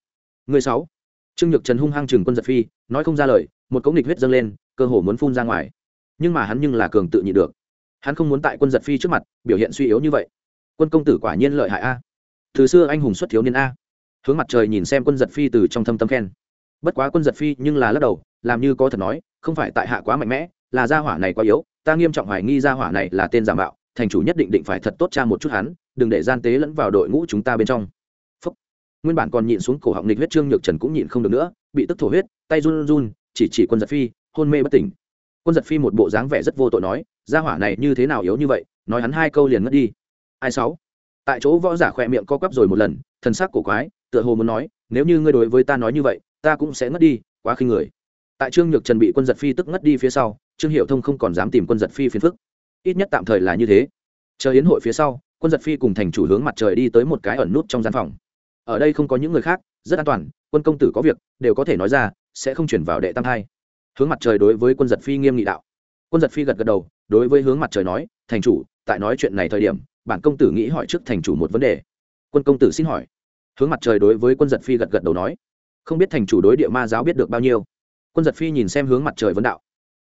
Người sáu. Trương nhược trần hung hăng chừng quân giật phi, nói không ra lời một cống nghịch huyết dâng lên, cơ hồ muốn phun ra ngoài. Nhưng mà hắn nhưng là cường tự nhị được. Hắn không muốn tại quân giật phi trước mặt biểu hiện suy yếu như vậy. Quân công tử quả nhiên lợi hại a. Từ xưa anh hùng xuất thiếu niên a. Hướng mặt trời nhìn xem quân giật phi từ trong thâm tâm khen. Bất quá quân giật phi nhưng là lắc đầu, làm như có thật nói, không phải tại hạ quá mạnh mẽ, là gia hỏa này quá yếu, ta nghiêm trọng hoài nghi gia hỏa này là tên giả mạo, thành chủ nhất định định phải thật tốt cha một chút hắn, đừng để gian tế lẫn vào đội ngũ chúng ta bên trong. Phúc. nguyên bản còn nhịn xuống cổ họng nghịch huyết trương nhược trần cũng nhịn không được nữa, bị tức thổ huyết, tay run run chỉ chỉ quân giật phi, hôn mê bất tỉnh. Quân giật phi một bộ dáng vẻ rất vô tội nói, gia hỏa này như thế nào yếu như vậy? Nói hắn hai câu liền ngất đi. Ai sáu? Tại chỗ võ giả khỏe miệng co quắp rồi một lần, thần sắc cổ quái, tựa hồ muốn nói, nếu như ngươi đối với ta nói như vậy, ta cũng sẽ ngất đi, quá khinh người. Tại trương nhược trần bị quân giật phi tức ngất đi phía sau, trương hiệu thông không còn dám tìm quân giật phi phiền phức. Ít nhất tạm thời là như thế. Chờ hiến hội phía sau, quân giật phi cùng thành chủ hướng mặt trời đi tới một cái ẩn nút trong gian phòng. Ở đây không có những người khác, rất an toàn, quân công tử có việc, đều có thể nói ra sẽ không chuyển vào đệ tam hai hướng mặt trời đối với quân giật phi nghiêm nghị đạo. Quân giật phi gật gật đầu đối với hướng mặt trời nói thành chủ tại nói chuyện này thời điểm bản công tử nghĩ hỏi trước thành chủ một vấn đề. Quân công tử xin hỏi. Hướng mặt trời đối với quân giật phi gật gật đầu nói không biết thành chủ đối địa ma giáo biết được bao nhiêu? Quân giật phi nhìn xem hướng mặt trời vấn đạo.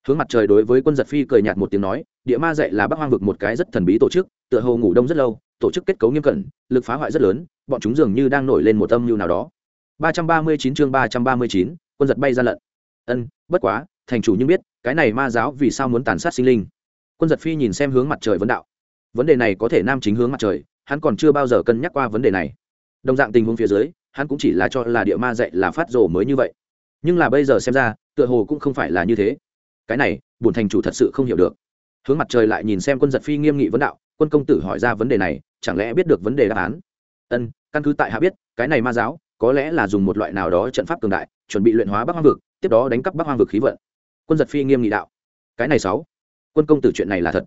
Hướng mặt trời đối với quân giật phi cười nhạt một tiếng nói địa ma dạy là bắc hoang vực một cái rất thần bí tổ chức tựa hồ ngủ đông rất lâu tổ chức kết cấu nghiêm cẩn lực phá hoại rất lớn bọn chúng dường như đang nổi lên một âm mưu nào đó. 339 chương 339, quân giật bay ra lận. Ân, bất quá, thành chủ nhưng biết, cái này ma giáo vì sao muốn tàn sát sinh linh. Quân giật phi nhìn xem hướng mặt trời vấn đạo. Vấn đề này có thể nam chính hướng mặt trời, hắn còn chưa bao giờ cân nhắc qua vấn đề này. Đồng dạng tình huống phía dưới, hắn cũng chỉ là cho là địa ma dạy là phát rồ mới như vậy. Nhưng là bây giờ xem ra, tựa hồ cũng không phải là như thế. Cái này bùn thành chủ thật sự không hiểu được. Hướng mặt trời lại nhìn xem quân giật phi nghiêm nghị vấn đạo, quân công tử hỏi ra vấn đề này, chẳng lẽ biết được vấn đề đáp án? Ân, căn cứ tại hạ biết, cái này ma giáo có lẽ là dùng một loại nào đó trận pháp cường đại, chuẩn bị luyện hóa bắc hoang vực, tiếp đó đánh cắp bắc hoang vực khí vận. Quân giật phi nghiêm nghị đạo. Cái này sáu. Quân công tử chuyện này là thật.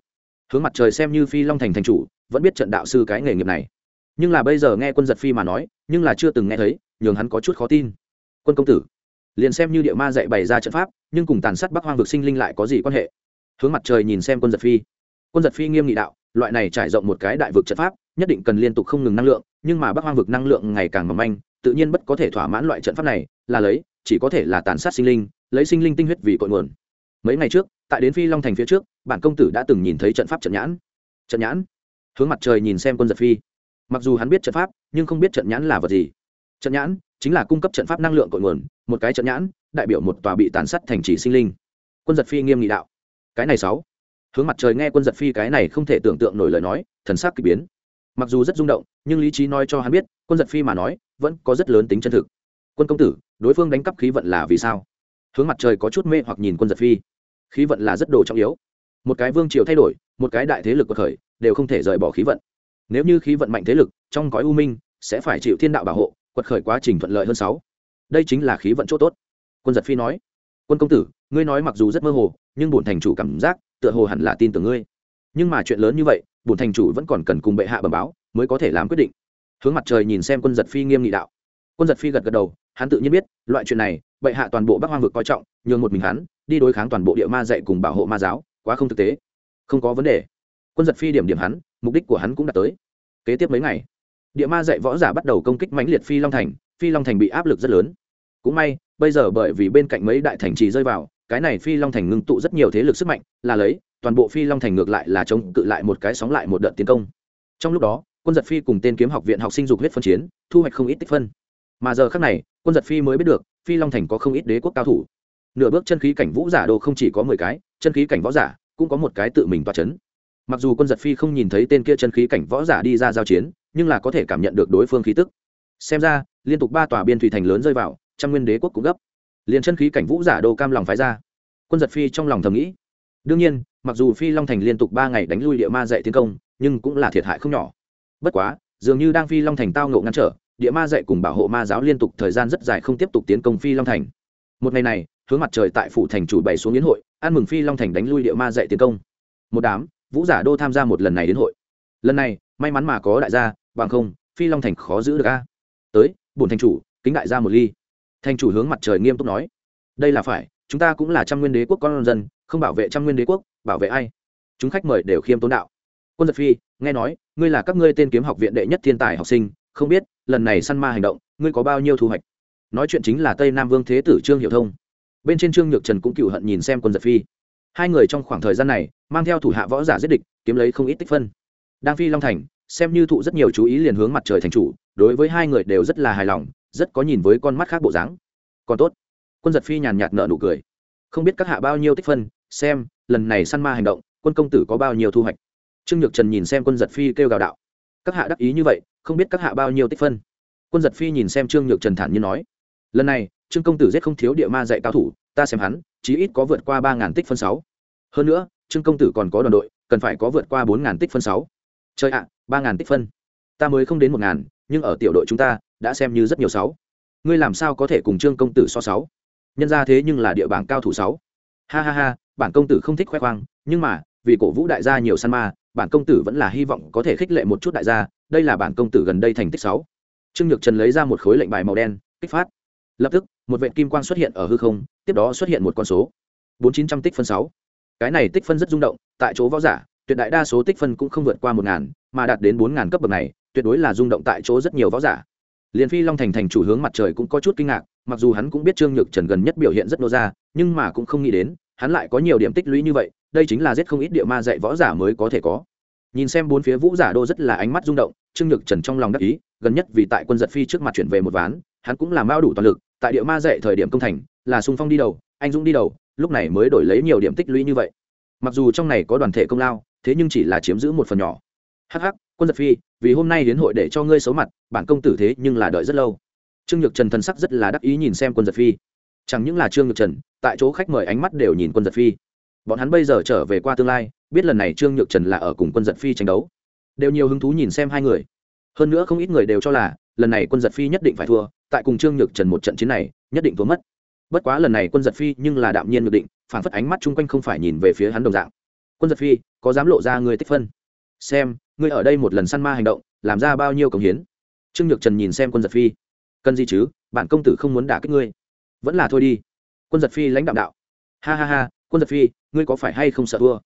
Hướng mặt trời xem như phi long thành thành chủ, vẫn biết trận đạo sư cái nghề nghiệp này. Nhưng là bây giờ nghe quân giật phi mà nói, nhưng là chưa từng nghe thấy, nhường hắn có chút khó tin. Quân công tử, liền xem như địa ma dạy bày ra trận pháp, nhưng cùng tàn sát bắc hoang vực sinh linh lại có gì quan hệ? Hướng mặt trời nhìn xem quân giật phi. Quân giật phi nghiêm nghị đạo, loại này trải rộng một cái đại vực trận pháp, nhất định cần liên tục không ngừng năng lượng, nhưng mà bắc hoang vực năng lượng ngày càng mỏng manh tự nhiên bất có thể thỏa mãn loại trận pháp này, là lấy, chỉ có thể là tàn sát sinh linh, lấy sinh linh tinh huyết vì cội nguồn. Mấy ngày trước, tại đến phi long thành phía trước, bản công tử đã từng nhìn thấy trận pháp trận nhãn. Trận nhãn? Hướng mặt trời nhìn xem quân giật phi. Mặc dù hắn biết trận pháp, nhưng không biết trận nhãn là vật gì. Trận nhãn chính là cung cấp trận pháp năng lượng cội nguồn, một cái trận nhãn đại biểu một tòa bị tàn sát thành trì sinh linh. Quân giật phi nghiêm nghị đạo. Cái này sáu. Hướng mặt trời nghe quân giật phi cái này không thể tưởng tượng nổi lời nói, thần sắc kỳ biến. Mặc dù rất rung động, nhưng lý trí nói cho hắn biết, quân giật phi mà nói vẫn có rất lớn tính chân thực. Quân công tử, đối phương đánh cắp khí vận là vì sao? Hướng mặt trời có chút mê hoặc nhìn quân giật phi. Khí vận là rất đồ trọng yếu. Một cái vương triều thay đổi, một cái đại thế lực của khởi đều không thể rời bỏ khí vận. Nếu như khí vận mạnh thế lực, trong gói u minh, sẽ phải chịu thiên đạo bảo hộ, quật khởi quá trình thuận lợi hơn sáu. Đây chính là khí vận chỗ tốt. Quân giật phi nói, quân công tử, ngươi nói mặc dù rất mơ hồ, nhưng bổn thành chủ cảm giác, tựa hồ hẳn là tin tưởng ngươi. Nhưng mà chuyện lớn như vậy, bổn thành chủ vẫn còn cần cùng bệ hạ bẩm báo, mới có thể làm quyết định hướng mặt trời nhìn xem quân giật phi nghiêm nghị đạo. Quân giật phi gật gật đầu, hắn tự nhiên biết, loại chuyện này, bệ hạ toàn bộ bắc hoang vực coi trọng, nhường một mình hắn, đi đối kháng toàn bộ địa ma dạy cùng bảo hộ ma giáo, quá không thực tế. Không có vấn đề. Quân giật phi điểm điểm hắn, mục đích của hắn cũng đã tới. Kế tiếp mấy ngày, địa ma dạy võ giả bắt đầu công kích mãnh liệt phi long thành, phi long thành bị áp lực rất lớn. Cũng may, bây giờ bởi vì bên cạnh mấy đại thành trì rơi vào, cái này phi long thành ngưng tụ rất nhiều thế lực sức mạnh, là lấy, toàn bộ phi long thành ngược lại là chống cự lại một cái sóng lại một đợt tiến công. Trong lúc đó quân giật phi cùng tên kiếm học viện học sinh dục huyết phân chiến, thu hoạch không ít tích phân. Mà giờ khác này, quân giật phi mới biết được, phi long thành có không ít đế quốc cao thủ. Nửa bước chân khí cảnh vũ giả đồ không chỉ có mười cái, chân khí cảnh võ giả cũng có một cái tự mình toa c h ấ n mặc dù quân giật phi không nhìn thấy tên kia chân khí cảnh võ giả đi ra giao chiến, nhưng là có thể cảm nhận được đối phương khí tức. Xem ra, liên tục ba tòa biên thủy thành lớn rơi vào, trăm nguyên đế quốc cũng gấp. Liền chân khí cảnh vũ giả đồ cam lòng phái ra. Quân giật phi trong lòng thầm nghĩ. Đương nhiên, mặc dù phi long thành liên tục ba ngày đánh lui địa ma dạy tiến công, nhưng cũng là thiệt hại không nhỏ bất quá, dường như đang phi long thành tao ngộ ngăn trở, địa ma dạy cùng bảo hộ ma giáo liên tục thời gian rất dài không tiếp tục tiến công phi long thành. Một ngày này, hướng mặt trời tại phủ thành chủ bày xuống yến hội, ăn mừng phi long thành đánh lui địa ma dạy tiến công. Một đám, vũ giả đô tham gia một lần này đến hội. Lần này, may mắn mà có đại gia, bằng không, phi long thành khó giữ được a. Tới, bổn thành chủ, kính đại gia một ly. Thành chủ hướng mặt trời nghiêm túc nói. Đây là phải, chúng ta cũng là trăm nguyên đế quốc con dân, không bảo vệ trăm nguyên đế quốc, bảo vệ ai? Chúng khách mời đều khiêm tốn đạo quân giật phi, nghe nói, ngươi là các ngươi tên kiếm học viện đệ nhất thiên tài học sinh, không biết, lần này săn ma hành động, ngươi có bao nhiêu thu hoạch? Nói chuyện chính là tây nam vương thế tử trương hiệu thông. Bên trên trương nhược trần cũng cựu hận nhìn xem quân giật phi. Hai người trong khoảng thời gian này, mang theo thủ hạ võ giả giết địch, kiếm lấy không ít tích phân. Đang phi long thành, xem như thụ rất nhiều chú ý liền hướng mặt trời thành chủ, đối với hai người đều rất là hài lòng, rất có nhìn với con mắt khác bộ dáng. Còn tốt. Quân giật phi nhàn nhạt nợ nụ cười. Không biết các hạ bao nhiêu tích phân, xem, lần này săn ma hành động, quân công tử có bao nhiêu thu hoạch? Trương nhược trần nhìn xem quân giật phi kêu gào đạo. Các hạ đắc ý như vậy, không biết các hạ bao nhiêu tích phân. Quân giật phi nhìn xem trương nhược trần thản như nói. Lần này, trương công tử giết không thiếu địa ma dạy cao thủ, ta xem hắn, chí ít có vượt qua ba ngàn tích phân sáu. Hơn nữa, trương công tử còn có đoàn đội, cần phải có vượt qua bốn ngàn tích phân sáu. Chơi ạ, ba ngàn tích phân. Ta mới không đến một ngàn, nhưng ở tiểu đội chúng ta, đã xem như rất nhiều sáu. Ngươi làm sao có thể cùng trương công tử so sáu? Nhân ra thế nhưng là địa bảng cao thủ sáu. Ha ha ha, bản công tử không thích khoe khoang, nhưng mà, vì cổ vũ đại gia nhiều săn ma bản công tử vẫn là hy vọng có thể khích lệ một chút đại gia, đây là bản công tử gần đây thành tích sáu. Trương nhược trần lấy ra một khối lệnh bài màu đen, kích phát. Lập tức, một vệ kim quang xuất hiện ở hư không, tiếp đó xuất hiện một con số. Bốn chín trăm tích phân sáu. Cái này tích phân rất rung động, tại chỗ võ giả, tuyệt đại đa số tích phân cũng không vượt qua một ngàn, mà đạt đến bốn ngàn cấp bậc này, tuyệt đối là rung động tại chỗ rất nhiều võ giả. Liền phi long thành thành chủ hướng mặt trời cũng có chút kinh ngạc, mặc dù hắn cũng biết trương nhược trần gần nhất biểu hiện rất nô ra, nhưng mà cũng không nghĩ đến hắn lại có nhiều điểm tích lũy như vậy, đây chính là giết không ít địa ma dạy võ giả mới có thể có. Nhìn xem bốn phía vũ giả đô rất là ánh mắt rung động, trương nhược trần trong lòng đắc ý, gần nhất vì tại quân giật phi trước mặt chuyển về một ván, hắn cũng làm bao đủ toàn lực, tại địa ma dạy thời điểm công thành, là sung phong đi đầu, anh dũng đi đầu, lúc này mới đổi lấy nhiều điểm tích lũy như vậy. Mặc dù trong này có đoàn thể công lao, thế nhưng chỉ là chiếm giữ một phần nhỏ. Hh quân giật phi, vì hôm nay đến hội để cho ngươi xấu mặt, bản công tử thế nhưng là đợi rất lâu. Trương nhược trần thần sắc rất là đắc ý nhìn xem quân giật phi chẳng những là trương nhược trần, tại chỗ khách mời ánh mắt đều nhìn quân giật phi. Bọn hắn bây giờ trở về qua tương lai, biết lần này trương nhược trần là ở cùng quân giật phi tranh đấu. Đều nhiều hứng thú nhìn xem hai người. Hơn nữa không ít người đều cho là, lần này quân giật phi nhất định phải thua, tại cùng trương nhược trần một trận chiến này, nhất định thua mất. Bất quá lần này quân giật phi nhưng là đạm nhiên nhược định phản phất ánh mắt chung quanh không phải nhìn về phía hắn đồng dạng. Quân giật phi, có dám lộ ra người tích phân? Xem, ngươi ở đây một lần săn ma hành động, làm ra bao nhiêu công hiến? Trương nhược trần nhìn xem quân giật phi. Cần gì chứ? Bản công tử không muốn đả kích ngươi vẫn là thôi đi. Quân giật phi lãnh đạo đạo. Ha ha ha, quân giật phi, ngươi có phải hay không sợ thua?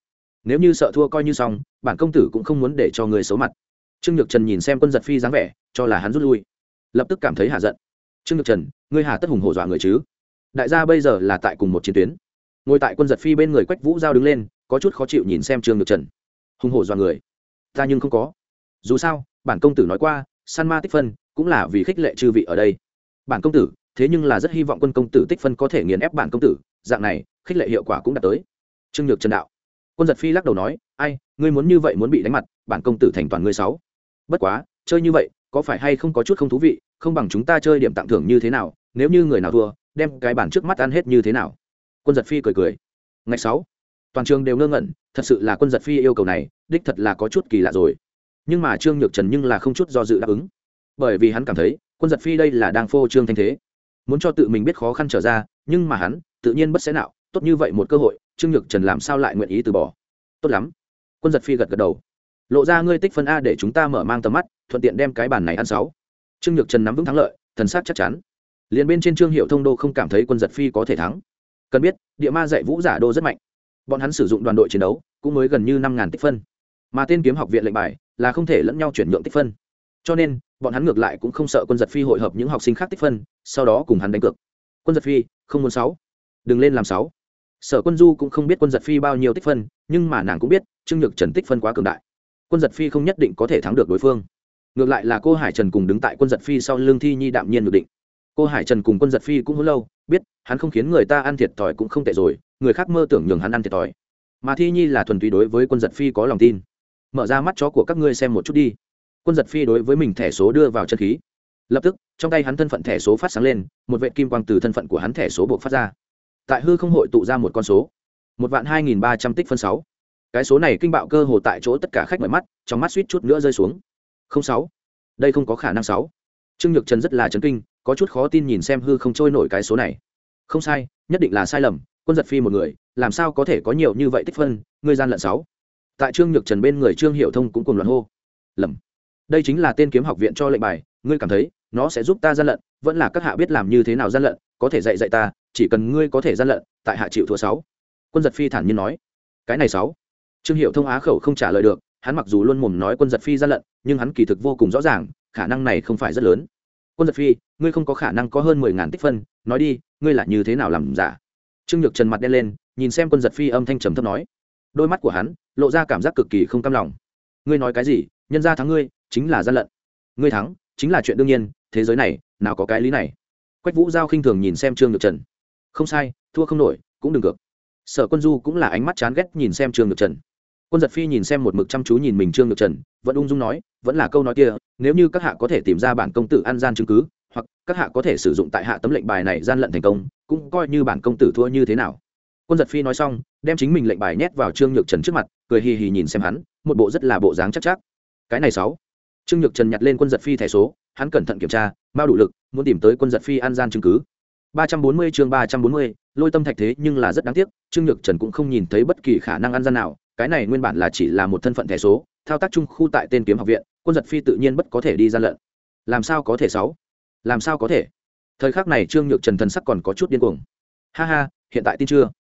Nếu như sợ thua coi như xong, bản công tử cũng không muốn để cho người xấu mặt. Trương nhược trần nhìn xem quân giật phi dáng vẻ, cho là hắn rút lui. Lập tức cảm thấy hạ giận. Trương nhược trần, ngươi hà tất hùng hổ dọa người chứ? Đại gia bây giờ là tại cùng một chiến tuyến. Ngồi tại quân giật phi bên người quách vũ giao đứng lên, có chút khó chịu nhìn xem trương nhược trần. Hùng hổ dọa người. Ta nhưng không có. Dù sao, bản công tử nói qua san ma tích phân, cũng là vì khích lệ chư vị ở đây. Bản công tử thế nhưng là rất hy vọng quân công tử tích phân có thể nghiền ép bản công tử, dạng này, khích lệ hiệu quả cũng đạt tới. Trương nhược trần đạo. Quân giật phi lắc đầu nói, ai, ngươi muốn như vậy muốn bị đánh mặt, bản công tử thành toàn ngươi sáu. Bất quá, chơi như vậy, có phải hay không có chút không thú vị, không bằng chúng ta chơi điểm tặng thưởng như thế nào, nếu như người nào thua, đem cái bản trước mắt ăn hết như thế nào. Quân giật phi cười cười. Ngày sáu, toàn trường đều ngơ ngẩn, thật sự là quân giật phi yêu cầu này, đích thật là có chút kỳ lạ rồi. Nhưng mà trương nhược trần nhưng là không chút do dự đáp ứng. Bởi vì hắn cảm thấy, quân giật phi đây là đang phô trương thanh thế muốn cho tự mình biết khó khăn trở ra, nhưng mà hắn, tự nhiên bất sẽ nào tốt như vậy một cơ hội, trương nhược trần làm sao lại nguyện ý từ bỏ? Tốt lắm. Quân giật phi gật gật đầu. Lộ ra ngươi tích phân a để chúng ta mở mang tầm mắt, thuận tiện đem cái bàn này ăn sáu. Trương nhược trần nắm vững thắng lợi, thần sát chắc chắn. Liền bên trên trương hiệu thông đô không cảm thấy quân giật phi có thể thắng. Cần biết, địa ma dạy vũ giả đô rất mạnh. Bọn hắn sử dụng đoàn đội chiến đấu, cũng mới gần như năm ngàn tích phân. Mà tên kiếm học viện lệnh bài, là không thể lẫn nhau chuyển nhượng tích phân. Cho nên bọn hắn ngược lại cũng không sợ quân giật phi hội hợp những học sinh khác tích phân, sau đó cùng hắn đánh cược. Quân giật phi, không muốn sáu. Đừng lên làm sáu. Sở quân du cũng không biết quân giật phi bao nhiêu tích phân, nhưng mà nàng cũng biết, trương nhược trần tích phân quá cường đại. Quân giật phi không nhất định có thể thắng được đối phương. Ngược lại là cô hải trần cùng đứng tại quân giật phi sau lưng thi nhi đạm nhiên được định. Cô hải trần cùng quân giật phi cũng hôn lâu, biết, hắn không khiến người ta ăn thiệt thòi cũng không tệ rồi, người khác mơ tưởng nhường hắn ăn thiệt thòi. Mà thi nhi là thuần túy đối với quân giật phi có lòng tin. Mở ra mắt chó của các ngươi xem một chút đi quân giật phi đối với mình thẻ số đưa vào chân khí. Lập tức, trong tay hắn thân phận thẻ số phát sáng lên, một vệ kim quang từ thân phận của hắn thẻ số buộc phát ra. Tại hư không hội tụ ra một con số. Một vạn hai nghìn ba trăm tích phân sáu. Cái số này kinh bạo cơ hồ tại chỗ tất cả khách mọi mắt, trong mắt suýt chút nữa rơi xuống. Không sáu. Đây không có khả năng sáu. Trương nhược trần rất là chấn kinh, có chút khó tin nhìn xem hư không trôi nổi cái số này. Không sai, nhất định là sai lầm, quân giật phi một người, làm sao có thể có nhiều như vậy tích phân ngươi gian lận sáu. Tại trương nhược trần bên người trương hiệu thông cũng cùng loạn hô. Lầm đây chính là tên kiếm học viện cho lệnh bài, ngươi cảm thấy, nó sẽ giúp ta gian lận, vẫn là các hạ biết làm như thế nào gian lận, có thể dạy dạy ta, chỉ cần ngươi có thể gian lận, tại hạ chịu thua sáu. Quân giật phi thản nhiên nói. Cái này sáu. Trương hiệu thông á khẩu không trả lời được, hắn mặc dù luôn mồm nói quân giật phi gian lận, nhưng hắn kỳ thực vô cùng rõ ràng, khả năng này không phải rất lớn. Quân giật phi, ngươi không có khả năng có hơn mười ngàn tích phân, nói đi, ngươi là như thế nào làm giả? Trương nhược trần mặt đen lên, nhìn xem quân giật phi âm thanh trầm thấp nói. Đôi mắt của hắn, lộ ra cảm giác cực kỳ không cam lòng. Ngươi nói cái gì, nhân ra thắng ngươi chính là gian lận. Ngươi thắng, chính là chuyện đương nhiên, thế giới này, nào có cái lý này. Quách vũ giao khinh thường nhìn xem trương nhược trần. Không sai, thua không nổi, cũng đừng cược sở quân du cũng là ánh mắt chán ghét nhìn xem trương nhược trần. Quân giật phi nhìn xem một mực chăm chú nhìn mình trương nhược trần, vẫn ung dung nói, vẫn là câu nói kia, nếu như các hạ có thể tìm ra bản công tử an gian chứng cứ, hoặc các hạ có thể sử dụng tại hạ tấm lệnh bài này gian lận thành công, cũng coi như bản công tử thua như thế nào. Quân giật phi nói xong, đem chính mình lệnh bài nhét vào trương nhược trần trước mặt, cười hì hì nhìn xem hắn, một bộ rất là bộ dáng chắc chắc. Cái này sáu trương nhược trần nhặt lên quân giật phi thẻ số, hắn cẩn thận kiểm tra, mao đủ lực, muốn tìm tới quân giật phi an gian chứng cứ. ba trăm bốn mươi chương ba trăm bốn mươi, lôi tâm thạch thế nhưng là rất đáng tiếc, trương nhược trần cũng không nhìn thấy bất kỳ khả năng An gian nào, cái này nguyên bản là chỉ là một thân phận thẻ số, thao tác chung khu tại tên kiếm học viện, quân giật phi tự nhiên bất có thể đi gian lận. Làm sao có thể sáu? Làm sao có thể? Thời khắc này trương nhược trần thần sắc còn có chút điên cuồng. Ha ha, hiện tại tin chưa?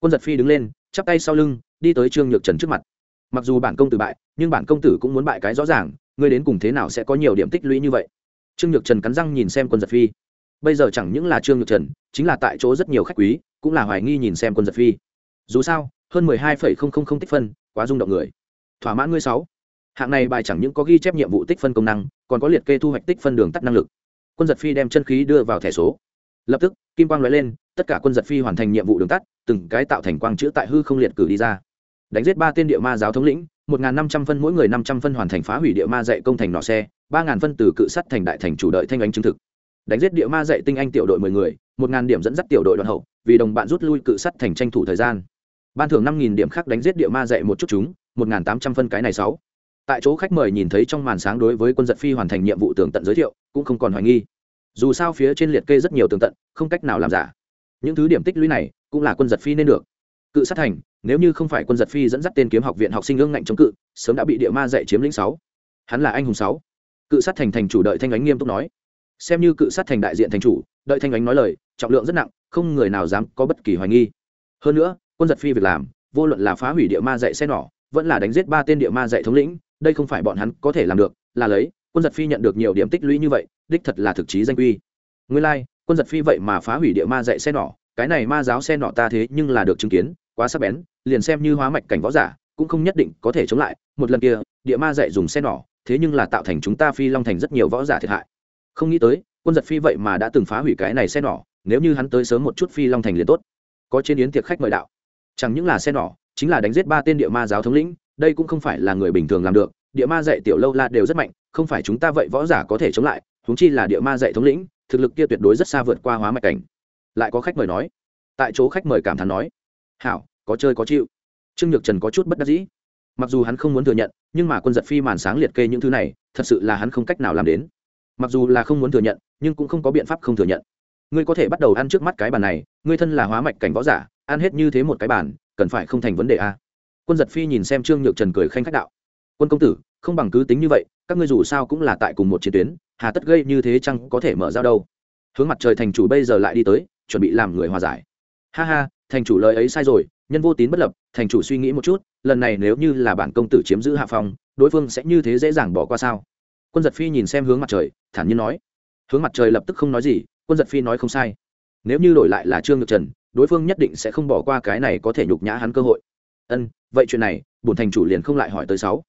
Quân giật phi đứng lên, chắp tay sau lưng, đi tới trương nhược trần trước mặt. Mặc dù bản công tử bại, nhưng bản công tử cũng muốn bại cái rõ ràng ngươi đến cùng thế nào sẽ có nhiều điểm tích lũy như vậy? Trương nhược trần cắn răng nhìn xem quân giật phi. Bây giờ chẳng những là trương nhược trần, chính là tại chỗ rất nhiều khách quý, cũng là hoài nghi nhìn xem quân giật phi. Dù sao, hơn mười hai phẩy không không không tích phân, quá rung động người. Thỏa mãn ngươi sáu. Hạng này bài chẳng những có ghi chép nhiệm vụ tích phân công năng, còn có liệt kê thu hoạch tích phân đường tắt năng lực. Quân giật phi đem chân khí đưa vào thẻ số. Lập tức, kim quang nói lên, tất cả quân giật phi hoàn thành nhiệm vụ đường tắt, từng cái tạo thành quang chữ tại hư không liệt cử đi ra. Đánh giết ba tên địa ma giáo thống lĩnh một năm trăm phân, mỗi người năm trăm phân hoàn thành phá hủy địa ma dạy công thành nọ xe, ba ngàn phân từ cự sắt thành đại thành chủ đợi thanh ánh chứng thực. Đánh giết địa ma dạy tinh anh tiểu đội mười người, một ngàn điểm dẫn dắt tiểu đội đoàn hậu, vì đồng bạn rút lui cự sắt thành tranh thủ thời gian. Ban thưởng năm nghìn điểm khác đánh giết địa ma dạy một chút chúng, một ngàn tám trăm phân cái này sáu. Tại chỗ khách mời nhìn thấy trong màn sáng đối với quân giật phi hoàn thành nhiệm vụ tường tận giới thiệu, cũng không còn hoài nghi. Dù sao phía trên liệt kê rất nhiều tường tận, không cách nào làm giả. Những thứ điểm tích lũy này, cũng là quân giật phi nên được cự sát thành nếu như không phải quân giật phi dẫn dắt tên kiếm học viện học sinh ương ngạnh chống cự sớm đã bị địa ma dạy chiếm lĩnh sáu. Hắn là anh hùng sáu. Cự sát thành thành chủ đợi thanh ánh nghiêm túc nói. Xem như cự sát thành đại diện thành chủ đợi thanh ánh nói lời trọng lượng rất nặng không người nào dám có bất kỳ hoài nghi. Hơn nữa quân giật phi việc làm vô luận là phá hủy địa ma dạy xe nỏ vẫn là đánh giết ba tên địa ma dạy thống lĩnh đây không phải bọn hắn có thể làm được là lấy quân giật phi nhận được nhiều điểm tích lũy như vậy đích thật là thực chí danh uy. nguyên lai、like, quân giật phi vậy mà phá hủy địa ma dạy xe nỏ cái này ma giáo xe nọ ta thế nhưng là được chứng kiến quá sắc bén, liền xem như hóa mạch cảnh võ giả, cũng không nhất định có thể chống lại. Một lần kia, địa ma dạy dùng xe nỏ, thế nhưng là tạo thành chúng ta phi long thành rất nhiều võ giả thiệt hại. Không nghĩ tới, quân giật phi vậy mà đã từng phá hủy cái này xe nỏ, nếu như hắn tới sớm một chút phi long thành liền tốt. Có trên yến tiệc khách mời đạo. Chẳng những là xe nỏ, chính là đánh giết ba tên địa ma giáo thống lĩnh, đây cũng không phải là người bình thường làm được. Địa ma dạy tiểu lâu la đều rất mạnh, không phải chúng ta vậy võ giả có thể chống lại, huống chi là địa ma dạy thống lĩnh, thực lực kia tuyệt đối rất xa vượt qua hóa mạch cảnh. Lại có khách mời nói. Tại chỗ khách mời cảm thán nói hảo, có chơi có chịu. Trương nhược trần có chút bất đắc dĩ. Mặc dù hắn không muốn thừa nhận, nhưng mà quân giật phi màn sáng liệt kê những thứ này, thật sự là hắn không cách nào làm đến. Mặc dù là không muốn thừa nhận, nhưng cũng không có biện pháp không thừa nhận. Ngươi có thể bắt đầu ăn trước mắt cái bàn này, ngươi thân là hóa mạch cảnh võ giả, ăn hết như thế một cái bàn, cần phải không thành vấn đề a. Quân giật phi nhìn xem trương nhược trần cười khanh khách đạo. Quân công tử, không bằng cứ tính như vậy, các ngươi dù sao cũng là tại cùng một chiến tuyến, hà tất gây như thế chăng có thể mở ra đâu? Hướng mặt trời thành chủ bây giờ lại đi tới, chuẩn bị làm người hòa giải ha ha, thành chủ lời ấy sai rồi, nhân vô tín bất lập, thành chủ suy nghĩ một chút, lần này nếu như là bản công tử chiếm giữ hạ phong, đối phương sẽ như thế dễ dàng bỏ qua sao? Quân giật phi nhìn xem hướng mặt trời, thản nhiên nói. Hướng mặt trời lập tức không nói gì, quân giật phi nói không sai. Nếu như đổi lại là trương nhược trần, đối phương nhất định sẽ không bỏ qua cái này có thể nhục nhã hắn cơ hội. Ân, vậy chuyện này, bổn thành chủ liền không lại hỏi tới sáu.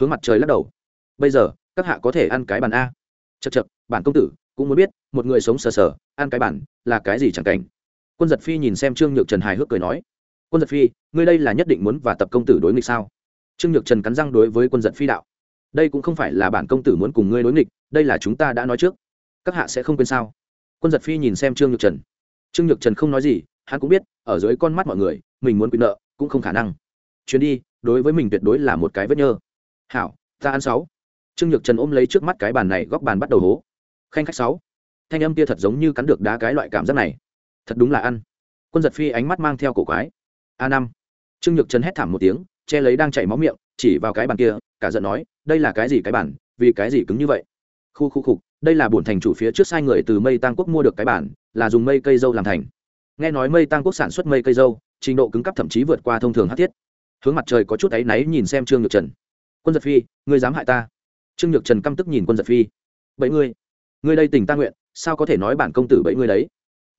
Hướng mặt trời lắc đầu. Bây giờ, các hạ có thể ăn cái bàn a. Chật chật bản công tử, cũng muốn biết, một người sống sờ sờ, ăn cái bản là cái gì chẳng cảnh? Quân giật phi nhìn xem trương nhược trần hài hước cười nói, quân giật phi, ngươi đây là nhất định muốn và tập công tử đối nghịch sao? Trương nhược trần cắn răng đối với quân giật phi đạo, đây cũng không phải là bản công tử muốn cùng ngươi đối nghịch, đây là chúng ta đã nói trước. Các hạ sẽ không quên sao? Quân giật phi nhìn xem trương nhược trần, trương nhược trần không nói gì, hắn cũng biết, ở dưới con mắt mọi người, mình muốn quyền nợ cũng không khả năng. Chuyến đi, đối với mình tuyệt đối là một cái vết nhơ. Hảo, ta ăn sáu. Trương nhược trần ôm lấy trước mắt cái bàn này góc bàn bắt đầu hố. Khanh khách sáu. Thanh âm kia thật giống như cắn được đá cái loại cảm giác này thật đúng là ăn. Quân giật phi ánh mắt mang theo cổ quái. A năm. Trương nhược trần hét thảm một tiếng, che lấy đang chảy máu miệng, chỉ vào cái bàn kia, cả giận nói, đây là cái gì cái bàn, vì cái gì cứng như vậy? Khu khu khục, đây là bổn thành chủ phía trước sai người từ mây tăng quốc mua được cái bản là dùng mây cây dâu làm thành. Nghe nói mây tăng quốc sản xuất mây cây dâu, trình độ cứng cấp thậm chí vượt qua thông thường hát thiết. Hướng mặt trời có chút áy náy nhìn xem trương nhược trần. Quân giật phi, ngươi dám hại ta? Trương nhược trần căm tức nhìn quân giật phi. Bảy ngươi ngươi đây tình ta nguyện, sao có thể nói bản công tử bảy ngươi đấy?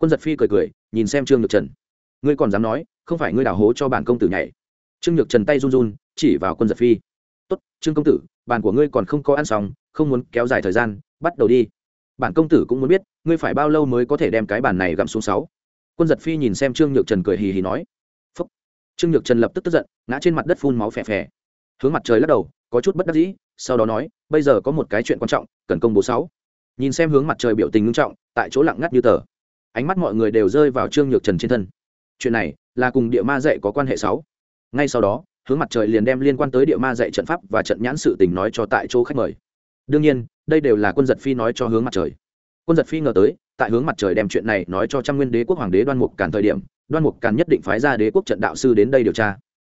Quân giật phi cười cười, nhìn xem trương nhược trần. Ngươi còn dám nói, không phải ngươi đào hố cho bản công tử nhảy. Trương nhược trần tay run run, chỉ vào quân giật phi. Tốt, trương công tử, bàn của ngươi còn không có ăn xong, không muốn kéo dài thời gian, bắt đầu đi. Bản công tử cũng muốn biết, ngươi phải bao lâu mới có thể đem cái bàn này gặm xuống sáu. Quân giật phi nhìn xem trương nhược trần cười hì hì nói. Phúc. Trương nhược trần lập tức tức giận, ngã trên mặt đất phun máu phè phè. Hướng mặt trời lắc đầu, có chút bất đắc dĩ, sau đó nói, bây giờ có một cái chuyện quan trọng, cần công bố sáu. Nhìn xem hướng mặt trời biểu tình ngưng trọng, tại chỗ lặng ngắt như tờ ánh mắt mọi người đều rơi vào trương nhược trần trên thân. Chuyện này là cùng địa ma dạy có quan hệ sáu. Ngay sau đó, hướng mặt trời liền đem liên quan tới địa ma dạy trận pháp và trận nhãn sự tình nói cho tại chỗ khách mời. Đương nhiên, đây đều là quân giật phi nói cho hướng mặt trời. Quân giật phi ngờ tới, tại hướng mặt trời đem chuyện này nói cho trăm nguyên đế quốc hoàng đế đoan mục càn thời điểm, đoan mục càn nhất định phái ra đế quốc trận đạo sư đến đây điều tra.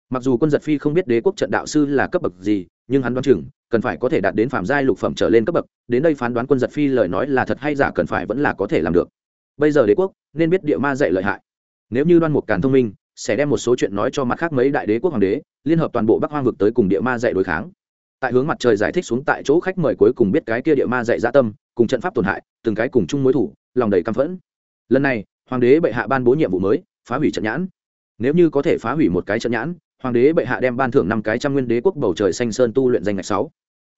Mặc dù quân giật phi không biết đế quốc trận đạo sư là cấp bậc gì, nhưng hắn đoán chừng, cần phải có thể đạt đến phạm giai lục phẩm trở lên cấp bậc, đến đây phán đoán quân giật phi lời nói là thật hay giả cần phải vẫn là có thể làm được bây giờ đế quốc nên biết địa ma dạy lợi hại. Nếu như đoan mục càn thông minh, sẽ đem một số chuyện nói cho mặt khác mấy đại đế quốc hoàng đế, liên hợp toàn bộ bắc hoang vực tới cùng địa ma dạy đối kháng. Tại hướng mặt trời giải thích xuống tại chỗ khách mời cuối cùng biết cái kia địa ma dạy gia tâm, cùng trận pháp tổn hại, từng cái cùng chung mối thủ, lòng đầy căm phẫn. Lần này, hoàng đế bệ hạ ban bố nhiệm vụ mới, phá hủy trận nhãn. Nếu như có thể phá hủy một cái trận nhãn, hoàng đế bệ hạ đem ban thưởng năm cái trăm nguyên đế quốc bầu trời xanh sơn tu luyện danh ngạch sáu.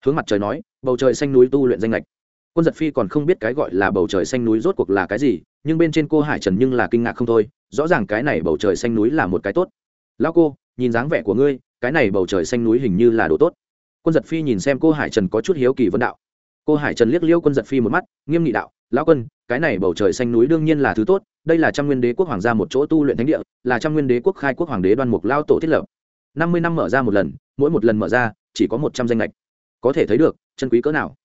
Hướng mặt trời nói, bầu trời xanh núi tu luyện danh ngạch quân giật phi còn không biết cái gọi là bầu trời xanh núi rốt cuộc là cái gì, nhưng bên trên cô hải trần nhưng là kinh ngạc không thôi, rõ ràng cái này bầu trời xanh núi là một cái tốt. Lão cô, nhìn dáng vẻ của ngươi, cái này bầu trời xanh núi hình như là đồ tốt. Quân giật phi nhìn xem cô hải trần có chút hiếu kỳ vấn đạo. Cô hải trần liếc liêu quân giật phi một mắt, nghiêm nghị đạo, lão quân, cái này bầu trời xanh núi đương nhiên là thứ tốt, đây là trăm nguyên đế quốc hoàng gia một chỗ tu luyện thánh địa, là trăm nguyên đế quốc khai quốc hoàng đế đoan mục lao tổ thiết lập. Năm mươi năm mở ra một lần, mỗi một lần mở ra, chỉ có một trăm danh lệch. Có thể thấy được, chân quý cỡ nào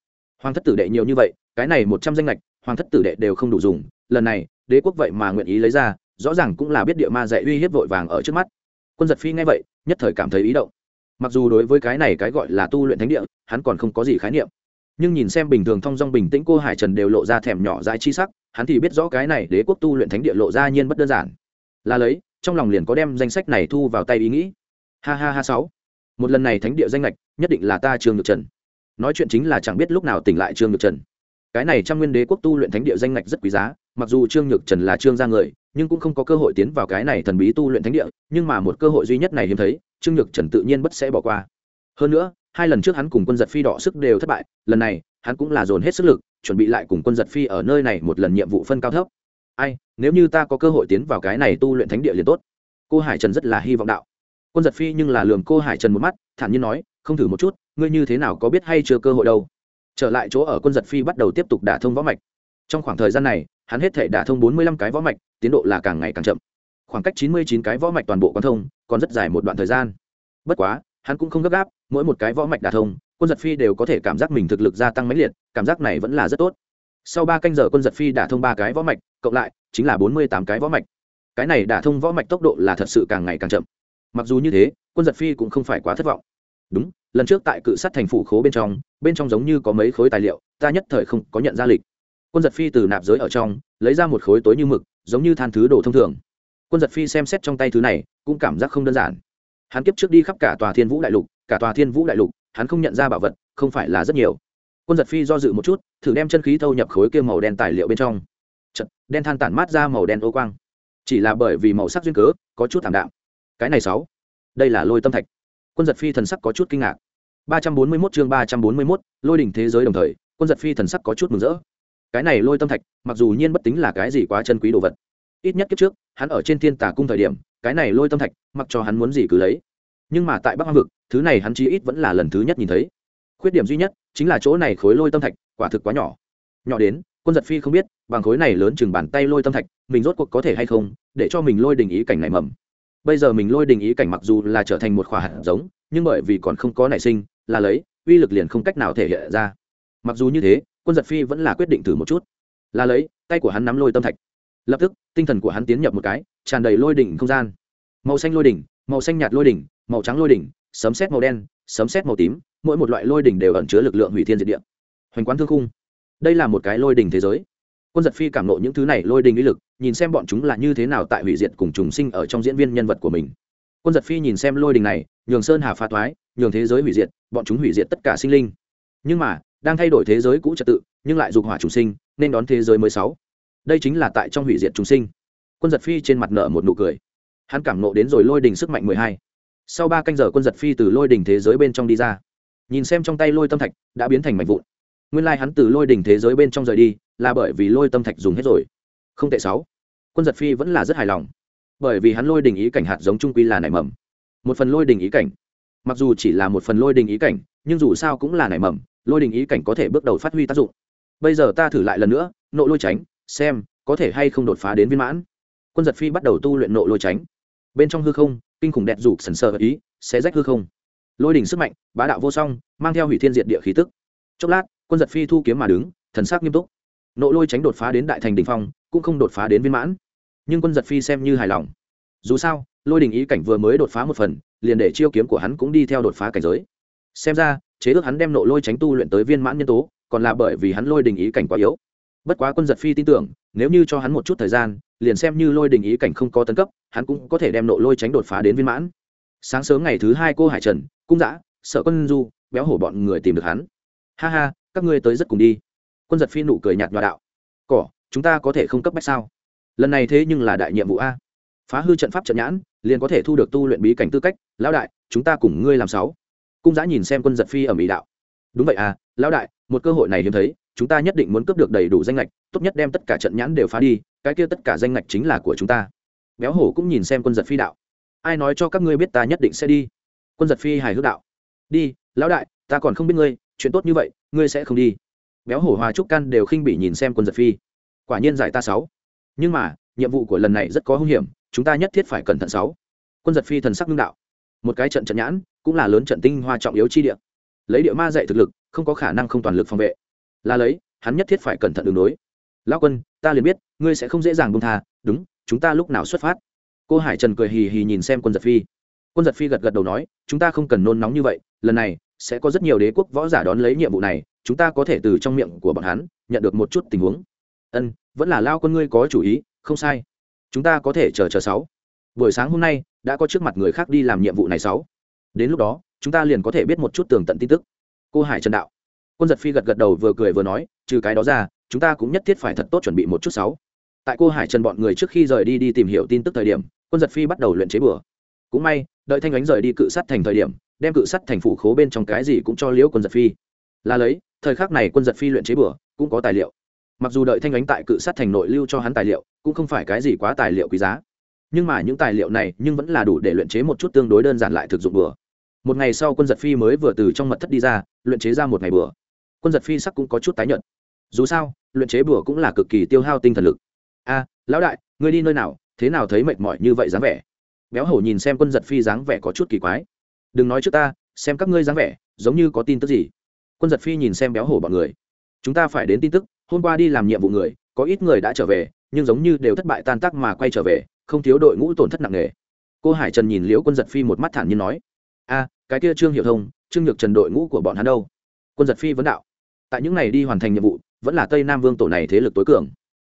hoàng thất tử đệ nhiều như vậy, cái này một trăm danh lệch hoàng thất tử đệ đều không đủ dùng. Lần này, đế quốc vậy mà nguyện ý lấy ra, rõ ràng cũng là biết địa ma dạy uy hiếp vội vàng ở trước mắt. Quân giật phi nghe vậy, nhất thời cảm thấy ý động. Mặc dù đối với cái này cái gọi là tu luyện thánh địa, hắn còn không có gì khái niệm. Nhưng nhìn xem bình thường thong dong bình tĩnh cô hải trần đều lộ ra thèm nhỏ dãi chi sắc, hắn thì biết rõ cái này đế quốc tu luyện thánh địa lộ ra nhiên bất đơn giản. Là lấy, trong lòng liền có đem danh sách này thu vào tay ý nghĩ. Ha ha ha sáu. Một lần này thánh địa danh lệch nhất định là ta Trường nhược trần nói chuyện chính là chẳng biết lúc nào tỉnh lại trương nhược trần. Cái này trăm nguyên đế quốc tu luyện thánh địa danh ngạch rất quý giá, mặc dù trương nhược trần là trương gia người, nhưng cũng không có cơ hội tiến vào cái này thần bí tu luyện thánh địa, nhưng mà một cơ hội duy nhất này hiếm thấy, trương nhược trần tự nhiên bất sẽ bỏ qua. Hơn nữa, hai lần trước hắn cùng quân giật phi đỏ sức đều thất bại, lần này, hắn cũng là dồn hết sức lực, chuẩn bị lại cùng quân giật phi ở nơi này một lần nhiệm vụ phân cao thấp. Ai, nếu như ta có cơ hội tiến vào cái này tu luyện thánh địa liền tốt. Cô hải trần rất là hy vọng đạo. Quân giật phi nhưng là lường cô hải trần một mắt, thản nhiên nói không thử một chút, ngươi như thế nào có biết hay chưa cơ hội đâu. Trở lại chỗ ở quân giật phi bắt đầu tiếp tục đả thông võ mạch. Trong khoảng thời gian này, hắn hết thể đả thông bốn mươi lăm cái võ mạch, tiến độ là càng ngày càng chậm. Khoảng cách chín mươi chín cái võ mạch toàn bộ quan thông, còn rất dài một đoạn thời gian. Bất quá, hắn cũng không gấp gáp, mỗi một cái võ mạch đả thông, quân giật phi đều có thể cảm giác mình thực lực gia tăng mãnh liệt, cảm giác này vẫn là rất tốt. Sau ba canh giờ quân giật phi đả thông ba cái võ mạch, cộng lại chính là bốn mươi tám cái võ mạch. Cái này đả thông võ mạch tốc độ là thật sự càng ngày càng chậm. Mặc dù như thế, quân giật phi cũng không phải quá thất vọng đúng lần trước tại cự sát thành phủ khố bên trong bên trong giống như có mấy khối tài liệu ta nhất thời không có nhận ra lịch. Quân giật phi từ nạp giới ở trong lấy ra một khối tối như mực giống như than thứ đồ thông thường. Quân giật phi xem xét trong tay thứ này cũng cảm giác không đơn giản. Hắn kiếp trước đi khắp cả tòa thiên vũ đại lục cả tòa thiên vũ đại lục hắn không nhận ra bảo vật không phải là rất nhiều. Quân giật phi do dự một chút thử đem chân khí thâu nhập khối kia màu đen tài liệu bên trong. Chật, đen than tản mát ra màu đen ô quang. Chỉ là bởi vì màu sắc duyên cớ có chút thảm đạm. Cái này sáu đây là lôi tâm thạch quân giật phi thần sắc có chút kinh ngạc. ba trăm bốn mươi 341 chương ba trăm bốn mươi 341, lôi đỉnh thế giới đồng thời quân giật phi thần sắc có chút mừng rỡ. Cái này lôi tâm thạch mặc dù nhiên bất tính là cái gì quá chân quý đồ vật ít nhất kiếp trước hắn ở trên thiên tà cung thời điểm cái này lôi tâm thạch mặc cho hắn muốn gì cứ lấy. Nhưng mà tại bắc hoang vực thứ này hắn chí ít vẫn là lần thứ nhất nhìn thấy. Khuyết điểm duy nhất chính là chỗ này khối lôi tâm thạch quả thực quá nhỏ. Nhỏ đến quân giật phi không biết bằng khối này lớn chừng bàn tay lôi tâm thạch mình rốt cuộc có thể hay không để cho mình lôi đình ý cảnh này mầm bây giờ mình lôi đình ý cảnh mặc dù là trở thành một khỏa hạt giống, nhưng bởi vì còn không có nảy sinh, là lấy, uy lực liền không cách nào thể hiện ra. Mặc dù như thế, quân giật phi vẫn là quyết định thử một chút. Là lấy, tay của hắn nắm lôi tâm thạch. Lập tức, tinh thần của hắn tiến nhập một cái, tràn đầy lôi đỉnh không gian. Màu xanh lôi đỉnh, màu xanh nhạt lôi đỉnh, màu trắng lôi đỉnh, sấm xét màu đen, sấm xét màu tím, mỗi một loại lôi đỉnh đều ẩn chứa lực lượng hủy thiên diệt địa. Hoành quán thương khung. Đây là một cái lôi đỉnh thế giới quân giật phi cảm nộ những thứ này lôi đình ý lực, nhìn xem bọn chúng là như thế nào tại hủy diệt cùng trùng sinh ở trong diễn viên nhân vật của mình. Quân giật phi nhìn xem lôi đình này, nhường sơn hà phá thoái, nhường thế giới hủy diệt, bọn chúng hủy diệt tất cả sinh linh. Nhưng mà, đang thay đổi thế giới cũ trật tự, nhưng lại dục hỏa trùng sinh, nên đón thế giới mới sáu. Đây chính là tại trong hủy diệt trùng sinh. Quân giật phi trên mặt nợ một nụ cười. Hắn cảm nộ đến rồi lôi đình sức mạnh mười hai. Sau ba canh giờ quân giật phi từ lôi đình thế giới bên trong đi ra. Nhìn xem trong tay lôi tâm thạch, đã biến thành mảnh vụn nguyên lai hắn từ lôi đỉnh thế giới bên trong rời đi, là bởi vì lôi tâm thạch dùng hết rồi. Không tệ sáu. Quân giật phi vẫn là rất hài lòng. Bởi vì hắn lôi đình ý cảnh hạt giống trung quy là nảy mầm. Một phần lôi đình ý cảnh. Mặc dù chỉ là một phần lôi đình ý cảnh, nhưng dù sao cũng là nảy mầm, lôi đình ý cảnh có thể bước đầu phát huy tác dụng. Bây giờ ta thử lại lần nữa, nộ lôi tránh, xem, có thể hay không đột phá đến viên mãn. Quân giật phi bắt đầu tu luyện nộ lôi tránh. Bên trong hư không, kinh khủng đẹp rủ sần sờ ý sẽ rách hư không. Lôi đỉnh sức mạnh, bá đạo vô song, mang theo hủy thiên diệt địa khí tức. Chốc lát quân giật phi thu kiếm mà đứng, thần sắc nghiêm túc. Nộ lôi tránh đột phá đến đại thành đình phong, cũng không đột phá đến viên mãn. Nhưng quân giật phi xem như hài lòng. Dù sao, lôi đình ý cảnh vừa mới đột phá một phần, liền để chiêu kiếm của hắn cũng đi theo đột phá cảnh giới. Xem ra, chế ước hắn đem nộ lôi tránh tu luyện tới viên mãn nhân tố, còn là bởi vì hắn lôi đình ý cảnh quá yếu. Bất quá quân giật phi tin tưởng, nếu như cho hắn một chút thời gian, liền xem như lôi đình ý cảnh không có tấn cấp, hắn cũng có thể đem nộ lôi tránh đột phá đến viên mãn. Sáng sớm ngày thứ hai cô hải trần, cung giã sợ quân du, béo hổ bọn người tìm được hắn. Ha ha các ngươi tới rất cùng đi. Quân giật phi nụ cười nhạt nhòa đạo. Cỏ, chúng ta có thể không cấp bách sao? Lần này thế nhưng là đại nhiệm vụ a. Phá hư trận pháp trận nhãn, liền có thể thu được tu luyện bí cảnh tư cách. Lão đại, chúng ta cùng ngươi làm sáu. Cung giã nhìn xem quân giật phi ở mỹ đạo. Đúng vậy à lão đại, một cơ hội này hiếm thấy, chúng ta nhất định muốn cướp được đầy đủ danh lệch tốt nhất đem tất cả trận nhãn đều phá đi, cái kia tất cả danh lệch chính là của chúng ta. Béo hổ cũng nhìn xem quân giật phi đạo. Ai nói cho các ngươi biết ta nhất định sẽ đi? Quân giật phi hài hước đạo. Đi, lão đại, ta còn không biết ngươi chuyện tốt như vậy, ngươi sẽ không đi. Béo hổ hòa trúc căn đều khinh bỉ nhìn xem quân giật phi. Quả nhiên giải ta sáu. Nhưng mà, nhiệm vụ của lần này rất có hung hiểm, chúng ta nhất thiết phải cẩn thận sáu. Quân giật phi thần sắc ngưng đạo. Một cái trận trận nhãn, cũng là lớn trận tinh hoa trọng yếu chi địa. Lấy địa ma dạy thực lực, không có khả năng không toàn lực phòng vệ. Là lấy, hắn nhất thiết phải cẩn thận đường đối lão quân, ta liền biết, ngươi sẽ không dễ dàng bông tha, đúng, chúng ta lúc nào xuất phát? Cô hải trần cười hì hì nhìn xem quân giật phi. Quân giật phi gật gật đầu nói, chúng ta không cần nôn nóng như vậy, lần này sẽ có rất nhiều đế quốc võ giả đón lấy nhiệm vụ này, chúng ta có thể từ trong miệng của bọn hắn nhận được một chút tình huống. Ân, vẫn là lao quân ngươi có chủ ý, không sai. Chúng ta có thể chờ chờ sáu. Buổi sáng hôm nay, đã có trước mặt người khác đi làm nhiệm vụ này sáu. Đến lúc đó, chúng ta liền có thể biết một chút tường tận tin tức. Cô hải trần đạo. Quân giật phi gật gật đầu vừa cười vừa nói, trừ cái đó ra, chúng ta cũng nhất thiết phải thật tốt chuẩn bị một chút sáu. Tại cô hải trần bọn người trước khi rời đi đi tìm hiểu tin tức thời điểm, quân giật phi bắt đầu luyện chế bừa cũng may, đợi thanh ánh rời đi cự sát thành thời điểm đem cự sắt thành phủ khố bên trong cái gì cũng cho liễu quân giật phi. Là lấy, thời khắc này quân giật phi luyện chế bừa, cũng có tài liệu. Mặc dù đợi thanh ánh tại cự sắt thành nội lưu cho hắn tài liệu, cũng không phải cái gì quá tài liệu quý giá. Nhưng mà những tài liệu này nhưng vẫn là đủ để luyện chế một chút tương đối đơn giản lại thực dụng bừa. Một ngày sau quân giật phi mới vừa từ trong mật thất đi ra, luyện chế ra một ngày bừa. Quân giật phi sắc cũng có chút tái nhợt. Dù sao, luyện chế bừa cũng là cực kỳ tiêu hao tinh thần lực. A, lão đại, ngươi đi nơi nào, thế nào thấy mệt mỏi như vậy dáng vẻ? Béo hổ nhìn xem quân giật phi dáng vẻ có chút kỳ quái đừng nói trước ta, xem các ngươi dáng vẻ, giống như có tin tức gì. Quân giật phi nhìn xem béo hổ bọn người. Chúng ta phải đến tin tức, hôm qua đi làm nhiệm vụ người, có ít người đã trở về, nhưng giống như đều thất bại tan tác mà quay trở về, không thiếu đội ngũ tổn thất nặng nề. Cô hải trần nhìn liễu quân giật phi một mắt thản nhiên nói, a, cái kia trương hiệu thông, trương nhược trần đội ngũ của bọn hắn đâu? Quân giật phi vấn đạo, tại những ngày đi hoàn thành nhiệm vụ, vẫn là tây nam vương tổ này thế lực tối cường.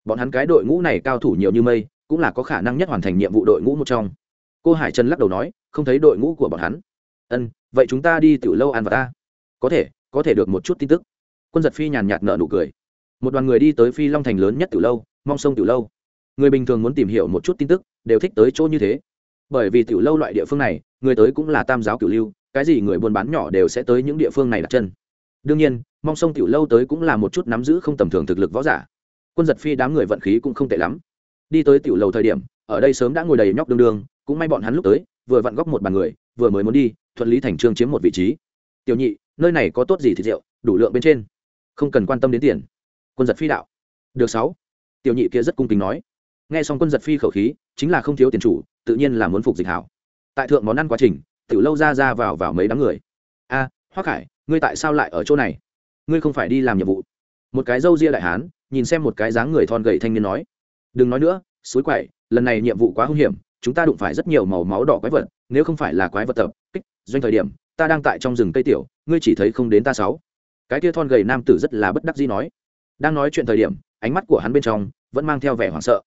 Bọn hắn cái đội ngũ này cao thủ nhiều như mây, cũng là có khả năng nhất hoàn thành nhiệm vụ đội ngũ một trong. Cô hải trần lắc đầu nói, không thấy đội ngũ của bọn hắn ân vậy chúng ta đi tiểu lâu ăn vào ta có thể có thể được một chút tin tức quân giật phi nhàn nhạt nợ nụ cười một đoàn người đi tới phi long thành lớn nhất tiểu lâu mong sông tiểu lâu người bình thường muốn tìm hiểu một chút tin tức đều thích tới chỗ như thế bởi vì tiểu lâu loại địa phương này người tới cũng là tam giáo cửu lưu cái gì người buôn bán nhỏ đều sẽ tới những địa phương này đặt chân đương nhiên mong sông tiểu lâu tới cũng là một chút nắm giữ không tầm thường thực lực võ giả quân giật phi đám người vận khí cũng không tệ lắm đi tới tiểu lầu thời điểm ở đây sớm đã ngồi đầy nhóc đương đương cũng may bọn hắn lúc tới vừa vặn góc một bàn người vừa mới muốn đi thuận lý thành trương chiếm một vị trí. Tiểu nhị nơi này có tốt gì thì rượu đủ lượng bên trên. Không cần quan tâm đến tiền. Quân giật phi đạo. Được sáu. Tiểu nhị kia rất cung kính nói. Nghe xong quân giật phi khẩu khí chính là không thiếu tiền chủ tự nhiên là muốn phục dịch hảo. Tại thượng món ăn quá trình tiểu lâu ra ra vào vào mấy đám người. A à, hoác khải ngươi tại sao lại ở chỗ này? Ngươi không phải đi làm nhiệm vụ. Một cái râu ria đại hán nhìn xem một cái dáng người thon gầy thanh niên nói. Đừng nói nữa suối quậy lần này nhiệm vụ quá hung hiểm chúng ta đụng phải rất nhiều màu máu đỏ quái vật nếu không phải là quái vật tập, kích, doanh thời điểm, ta đang tại trong rừng cây tiểu, ngươi chỉ thấy không đến ta sáu. Cái kia thon gầy nam tử rất là bất đắc dĩ nói. Đang nói chuyện thời điểm, ánh mắt của hắn bên trong vẫn mang theo vẻ hoảng sợ.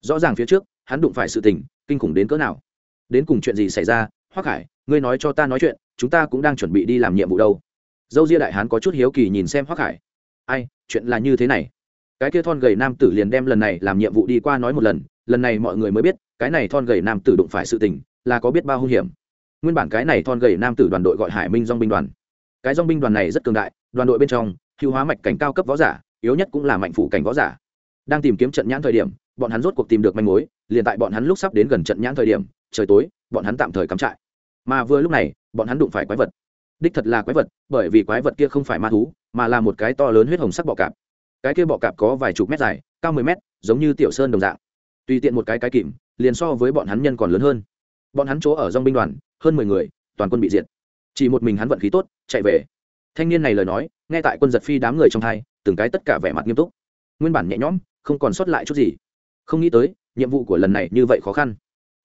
Rõ ràng phía trước, hắn đụng phải sự tình, kinh khủng đến cỡ nào. Đến cùng chuyện gì xảy ra, hoắc hải, ngươi nói cho ta nói chuyện, chúng ta cũng đang chuẩn bị đi làm nhiệm vụ đâu. Dâu ria đại hán có chút hiếu kỳ nhìn xem hoắc hải. Ai, chuyện là như thế này? Cái kia thon gầy nam tử liền đem lần này làm nhiệm vụ đi qua nói một lần lần này mọi người mới biết, cái này thon gầy nam tử đụng phải sự tình là có biết bao hung hiểm. Nguyên bản cái này thon gầy nam tử đoàn đội gọi hải minh dong binh đoàn. Cái dong binh đoàn này rất cường đại, đoàn đội bên trong, hữu hóa mạch cảnh cao cấp võ giả, yếu nhất cũng là mạnh phủ cảnh võ giả. Đang tìm kiếm trận nhãn thời điểm, bọn hắn rốt cuộc tìm được manh mối, liền tại bọn hắn lúc sắp đến gần trận nhãn thời điểm, trời tối, bọn hắn tạm thời cắm trại. Mà vừa lúc này, bọn hắn đụng phải quái vật. Đích thật là quái vật, bởi vì quái vật kia không phải ma thú, mà là một cái to lớn huyết hồng sắc bọ cạp. Cái kia bọ cạp có vài chục mét dài, cao mười mét, giống như tiểu sơn đồng dạng. Tùy tiện một cái cái kìm, liền so với bọn hắn nhân còn lớn hơn bọn hắn chỗ ở dong binh đoàn, hơn mười người, toàn quân bị diệt. Chỉ một mình hắn vận khí tốt, chạy về. Thanh niên này lời nói, nghe tại quân giật phi đám người trong thai từng cái tất cả vẻ mặt nghiêm túc. Nguyên bản nhẹ nhõm, không còn sót lại chút gì. Không nghĩ tới, nhiệm vụ của lần này như vậy khó khăn.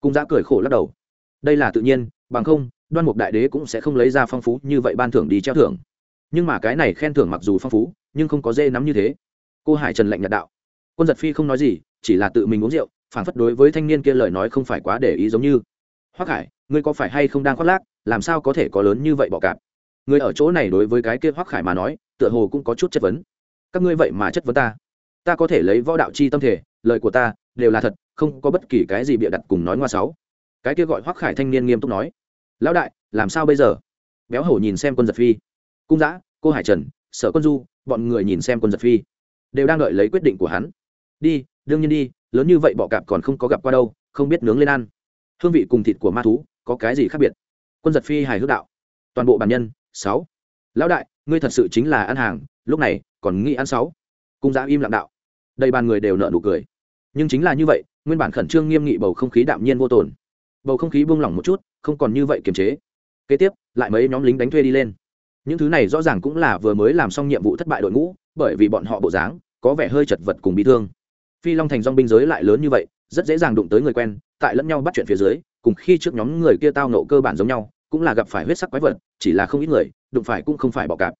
Cung giã cười khổ lắc đầu. Đây là tự nhiên, bằng không, đoan mục đại đế cũng sẽ không lấy ra phong phú như vậy ban thưởng đi treo thưởng. Nhưng mà cái này khen thưởng mặc dù phong phú, nhưng không có dê nắm như thế. Cô hải trần lệnh nhật đạo. Quân giật phi không nói gì, chỉ là tự mình uống rượu phản phất đối với thanh niên kia lời nói không phải quá để ý giống như hoác hải, ngươi có phải hay không đang khoác lác, làm sao có thể có lớn như vậy bọ cạp? Người ở chỗ này đối với cái kia hoác khải mà nói, tựa hồ cũng có chút chất vấn. Các ngươi vậy mà chất vấn ta. Ta có thể lấy võ đạo chi tâm thể, lời của ta đều là thật, không có bất kỳ cái gì bịa đặt cùng nói ngoa sáu. Cái kia gọi hoác khải thanh niên nghiêm túc nói, lão đại, làm sao bây giờ? Béo hổ nhìn xem quân giật phi. Cung giã, cô hải trần, sở quân du, bọn người nhìn xem quân giật phi, đều đang đợi lấy quyết định của hắn. Đi, đương nhiên đi, lớn như vậy bọ cạp còn không có gặp qua đâu, không biết nướng lên ăn hương vị cùng thịt của ma thú có cái gì khác biệt? Quân giật phi hài hước đạo. Toàn bộ bản nhân, sáu. Lão đại, ngươi thật sự chính là ăn hàng, lúc này, còn nghĩ ăn sáu. Cung giã im lặng đạo. Đây bàn người đều nợ nụ cười. Nhưng chính là như vậy, nguyên bản khẩn trương nghiêm nghị bầu không khí đạm nhiên vô tồn. Bầu không khí buông lỏng một chút, không còn như vậy kiềm chế. Kế tiếp, lại mấy nhóm lính đánh thuê đi lên. Những thứ này rõ ràng cũng là vừa mới làm xong nhiệm vụ thất bại đội ngũ, bởi vì bọn họ bộ dáng, có vẻ hơi chật vật cùng bị thương. Phi long thành dong binh giới lại lớn như vậy rất dễ dàng đụng tới người quen tại lẫn nhau bắt chuyện phía dưới cùng khi trước nhóm người kia tao nộ cơ bản giống nhau cũng là gặp phải huyết sắc quái vật chỉ là không ít người đụng phải cũng không phải bọ cạp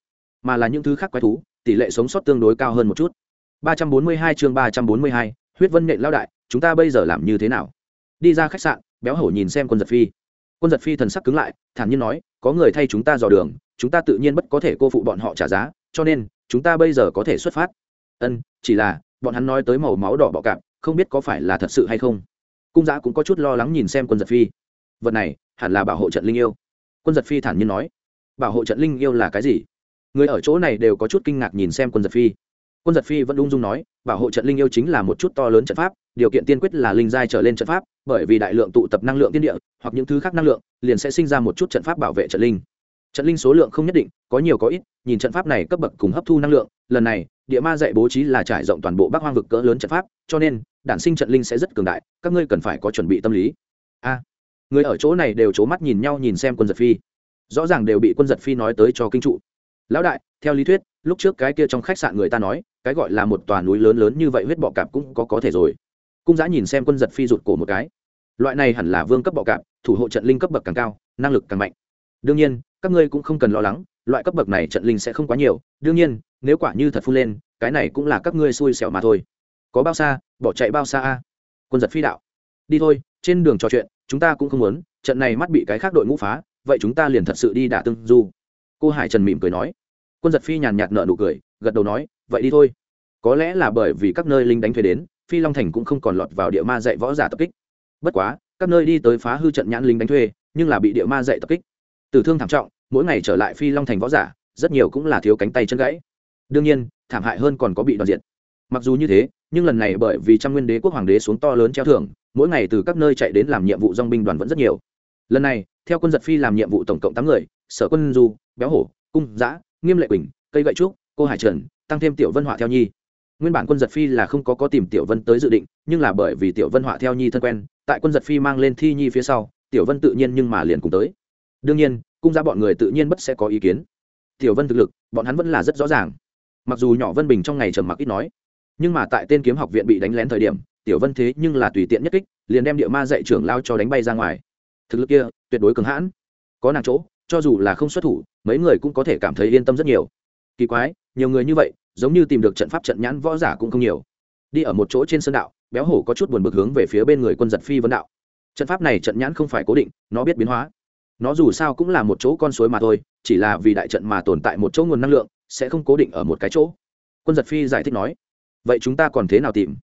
mà là những thứ khác quái thú tỷ lệ sống sót tương đối cao hơn một chút. 342 chương 342, huyết vân nện lao đại chúng ta bây giờ làm như thế nào? Đi ra khách sạn béo hổ nhìn xem quân giật phi. Quân giật phi thần sắc cứng lại thản nhiên nói có người thay chúng ta dò đường chúng ta tự nhiên bất có thể cô phụ bọn họ trả giá cho nên chúng ta bây giờ có thể xuất phát. Ân chỉ là bọn hắn nói tới màu máu đỏ bọ cạp không biết có phải là thật sự hay không. Cung giã cũng có chút lo lắng nhìn xem quân giật phi. Vật này, hẳn là bảo hộ trận linh yêu. Quân giật phi thản nhiên nói. Bảo hộ trận linh yêu là cái gì? Người ở chỗ này đều có chút kinh ngạc nhìn xem quân giật phi. Quân giật phi vẫn ung dung nói, bảo hộ trận linh yêu chính là một chút to lớn trận pháp, điều kiện tiên quyết là linh giai trở lên trận pháp, bởi vì đại lượng tụ tập năng lượng tiên địa, hoặc những thứ khác năng lượng, liền sẽ sinh ra một chút trận pháp bảo vệ trận linh. Trận linh số lượng không nhất định, có nhiều có ít, nhìn trận pháp này cấp bậc cùng hấp thu năng lượng, lần này địa ma dạy bố trí là trải rộng toàn bộ bắc hoang vực cỡ lớn trận pháp, cho nên, đản sinh trận linh sẽ rất cường đại, các ngươi cần phải có chuẩn bị tâm lý. A. Người ở chỗ này đều c mắt nhìn nhau nhìn xem quân giật phi. Rõ ràng đều bị quân giật phi nói tới cho kinh trụ. Lão đại, theo lý thuyết, lúc trước cái kia trong khách sạn người ta nói, cái gọi là một tòa núi lớn lớn như vậy huyết bọ cạp cũng có có thể rồi. Cung giã nhìn xem quân giật phi rụt cổ một cái. Loại này hẳn là vương cấp bọ cạp, thủ hộ trận linh cấp bậc càng cao, năng lực càng mạnh. Đương nhiên, các ngươi cũng không cần lo lắng loại cấp bậc này trận linh sẽ không quá nhiều, đương nhiên, nếu quả như thật phun lên, cái này cũng là các ngươi xui xẻo mà thôi. Có bao xa, bỏ chạy bao xa a? Quân giật phi đạo. Đi thôi, trên đường trò chuyện, chúng ta cũng không muốn, trận này mắt bị cái khác đội ngũ phá, vậy chúng ta liền thật sự đi đả tương du. Cô hải trần mỉm cười nói. Quân giật phi nhàn nhạt nợ nụ cười, gật đầu nói, vậy đi thôi. Có lẽ là bởi vì các nơi linh đánh thuê đến, phi long thành cũng không còn lọt vào địa ma dạy võ giả tập kích. Bất quá, các nơi đi tới phá hư trận nhãn linh đánh thuê, nhưng là bị địa ma dạy tập kích. Tử thương thảm trọng mỗi ngày trở lại phi long thành võ giả, rất nhiều cũng là thiếu cánh tay chân gãy. Đương nhiên, thảm hại hơn còn có bị đoạn diện mặc dù như thế, nhưng lần này bởi vì trăm nguyên đế quốc hoàng đế xuống to lớn treo thưởng, mỗi ngày từ các nơi chạy đến làm nhiệm vụ dong binh đoàn vẫn rất nhiều. Lần này, theo quân giật phi làm nhiệm vụ tổng cộng tám người, sở quân du, béo hổ, cung giã, nghiêm lệ quỳnh, cây gậy trúc, cô hải trần, tăng thêm tiểu vân họa theo nhi. Nguyên bản quân giật phi là không có có tìm tiểu vân tới dự định, nhưng là bởi vì tiểu vân họa theo nhi thân quen, tại quân giật phi mang lên thi nhi phía sau, tiểu vân tự nhiên nhưng mà liền cùng tới. Đương nhiên cung ra bọn người tự nhiên bất sẽ có ý kiến. Tiểu vân thực lực, bọn hắn vẫn là rất rõ ràng. Mặc dù nhỏ vân bình trong ngày trầm mặc ít nói, nhưng mà tại tên kiếm học viện bị đánh lén thời điểm, tiểu vân thế nhưng là tùy tiện nhất kích, liền đem địa ma dạy trưởng lao cho đánh bay ra ngoài. Thực lực kia, tuyệt đối cứng hãn. Có nàng chỗ, cho dù là không xuất thủ, mấy người cũng có thể cảm thấy yên tâm rất nhiều. Kỳ quái, nhiều người như vậy, giống như tìm được trận pháp trận nhãn võ giả cũng không nhiều. Đi ở một chỗ trên sân đạo, béo hổ có chút buồn bực hướng về phía bên người quân giật phi vấn đạo. Trận pháp này trận nhãn không phải cố định, nó biết biến hóa nó dù sao cũng là một chỗ con suối mà thôi, chỉ là vì đại trận mà tồn tại một chỗ nguồn năng lượng, sẽ không cố định ở một cái chỗ. Quân giật phi giải thích nói, vậy chúng ta còn thế nào tìm?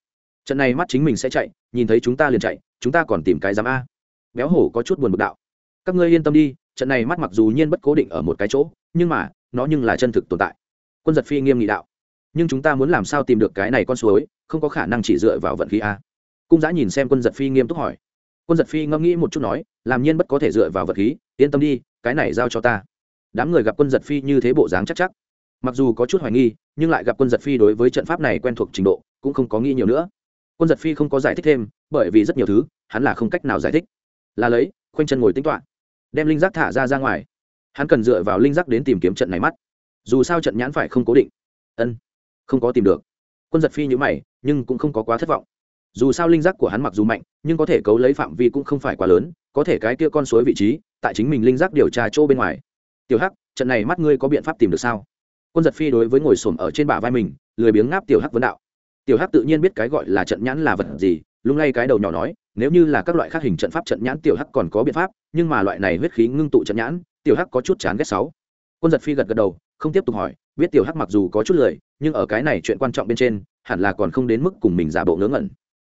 Trận này mắt chính mình sẽ chạy, nhìn thấy chúng ta liền chạy, chúng ta còn tìm cái giám a. Béo hổ có chút buồn bực đạo, các ngươi yên tâm đi, trận này mắt mặc dù nhiên bất cố định ở một cái chỗ, nhưng mà, nó nhưng là chân thực tồn tại. Quân giật phi nghiêm nghị đạo, nhưng chúng ta muốn làm sao tìm được cái này con suối, không có khả năng chỉ dựa vào vận khí a. Cung giã nhìn xem quân giật phi nghiêm túc hỏi. Quân giật phi ngẫm nghĩ một chút nói, làm nhiên bất có thể dựa vào vật khí yên tâm đi, cái này giao cho ta. Đám người gặp quân giật phi như thế bộ dáng chắc chắc. Mặc dù có chút hoài nghi, nhưng lại gặp quân giật phi đối với trận pháp này quen thuộc trình độ, cũng không có nghi nhiều nữa. Quân giật phi không có giải thích thêm, bởi vì rất nhiều thứ, hắn là không cách nào giải thích. Là lấy, khoanh chân ngồi tính toạ đem linh giác thả ra ra ngoài. Hắn cần dựa vào linh giác đến tìm kiếm trận này mắt. Dù sao trận nhãn phải không cố định. Ân, không có tìm được. Quân giật phi nhữ mày, nhưng cũng không có quá thất vọng. Dù sao linh giác của hắn mặc dù mạnh, nhưng có thể cấu lấy phạm vi cũng không phải quá lớn có thể cái kia con suối vị trí, tại chính mình linh giác điều tra chỗ bên ngoài. Tiểu hắc, trận này mắt ngươi có biện pháp tìm được sao? Quân giật phi đối với ngồi xổm ở trên bả vai mình, lười biếng ngáp tiểu hắc vấn đạo. Tiểu hắc tự nhiên biết cái gọi là trận nhãn là vật gì, lung lay cái đầu nhỏ nói, nếu như là các loại khác hình trận pháp trận nhãn tiểu hắc còn có biện pháp, nhưng mà loại này huyết khí ngưng tụ trận nhãn, tiểu hắc có chút chán ghét sáu. Quân giật phi gật gật đầu, không tiếp tục hỏi, biết tiểu hắc mặc dù có chút lười, nhưng ở cái này chuyện quan trọng bên trên, hẳn là còn không đến mức cùng mình giả bộ ngớ ngẩn.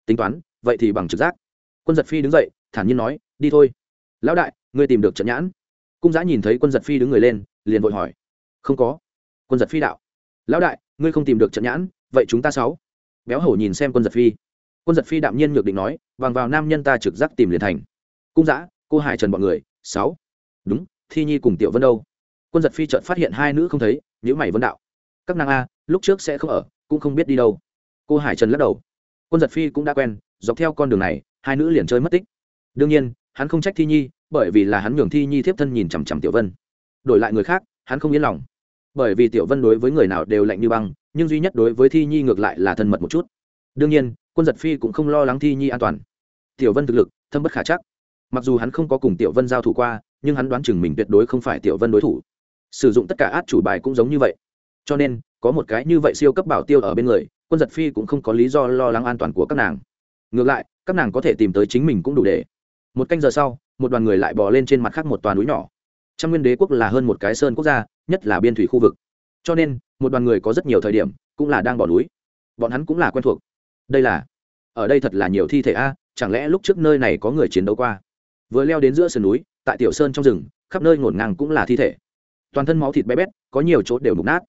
Tính toán, vậy thì bằng trực giác. Quân giật phi đứng dậy thản nhiên nói, đi thôi. Lão đại, ngươi tìm được trận nhãn. Cung giã nhìn thấy quân giật phi đứng người lên, liền vội hỏi, không có. Quân giật phi đạo. Lão đại, ngươi không tìm được trận nhãn, vậy chúng ta sáu. Béo hổ nhìn xem quân giật phi. Quân giật phi đạm nhiên nhược định nói, vàng vào nam nhân ta trực giác tìm liền thành. Cung giã, cô hải trần bọn người, sáu. Đúng, thi nhi cùng tiểu vân đâu? Quân giật phi chợt phát hiện hai nữ không thấy nhữ mày vân đạo, các nàng a, lúc trước sẽ không ở, cũng không biết đi đâu. Cô hải trần lắc đầu. Quân giật phi cũng đã quen, dọc theo con đường này, hai nữ liền chơi mất tích đương nhiên, hắn không trách thi nhi, bởi vì là hắn nhường thi nhi thiếp thân nhìn chằm chằm tiểu vân. Đổi lại người khác, hắn không yên lòng. Bởi vì tiểu vân đối với người nào đều lạnh như băng, nhưng duy nhất đối với thi nhi ngược lại là thân mật một chút. Đương nhiên, quân giật phi cũng không lo lắng thi nhi an toàn. Tiểu vân thực lực, thâm bất khả chắc. Mặc dù hắn không có cùng tiểu vân giao thủ qua, nhưng hắn đoán chừng mình tuyệt đối không phải tiểu vân đối thủ. Sử dụng tất cả át chủ bài cũng giống như vậy. Cho nên, có một cái như vậy siêu cấp bảo tiêu ở bên người, quân giật phi cũng không có lý do lo lắng an toàn của các nàng. Ngược lại, các nàng có thể tìm tới chính mình cũng đủ để một canh giờ sau, một đoàn người lại bò lên trên mặt khác một toàn núi nhỏ. Trăm nguyên đế quốc là hơn một cái sơn quốc gia, nhất là biên thủy khu vực. Cho nên, một đoàn người có rất nhiều thời điểm cũng là đang bỏ núi. Bọn hắn cũng là quen thuộc. Đây là, ở đây thật là nhiều thi thể a, chẳng lẽ lúc trước nơi này có người chiến đấu qua? Vừa leo đến giữa sườn núi, tại tiểu sơn trong rừng, khắp nơi ngổn ngang cũng là thi thể. Toàn thân máu thịt bé bét, có nhiều chỗ đều mục nát.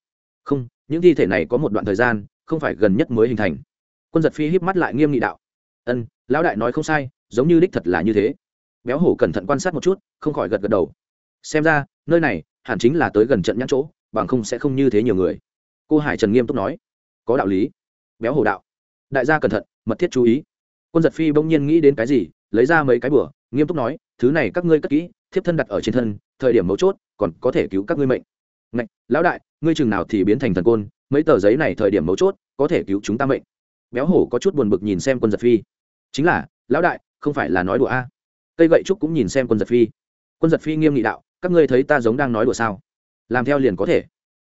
Không, những thi thể này có một đoạn thời gian, không phải gần nhất mới hình thành. Quân giật phi híp mắt lại nghiêm nghị đạo. Ân, lão đại nói không sai giống như đích thật là như thế. Béo hổ cẩn thận quan sát một chút không khỏi gật gật đầu. Xem ra nơi này hẳn chính là tới gần trận nhãn chỗ bằng không sẽ không như thế nhiều người. Cô hải trần nghiêm túc nói. Có đạo lý. Béo hổ đạo. Đại gia cẩn thận mật thiết chú ý. Quân giật phi bỗng nhiên nghĩ đến cái gì lấy ra mấy cái bửa nghiêm túc nói thứ này các ngươi cất kỹ thiếp thân đặt ở trên thân thời điểm mấu chốt còn có thể cứu các ngươi mệnh. Ngạch, lão đại ngươi chừng nào thì biến thành thần côn mấy tờ giấy này thời điểm mấu chốt có thể cứu chúng ta mệnh. Béo hổ có chút buồn bực nhìn xem quân giật phi. Chính là lão đại không phải là nói đùa a. Cây gậy trúc cũng nhìn xem quân giật phi. Quân giật phi nghiêm nghị đạo, các ngươi thấy ta giống đang nói đùa sao? Làm theo liền có thể.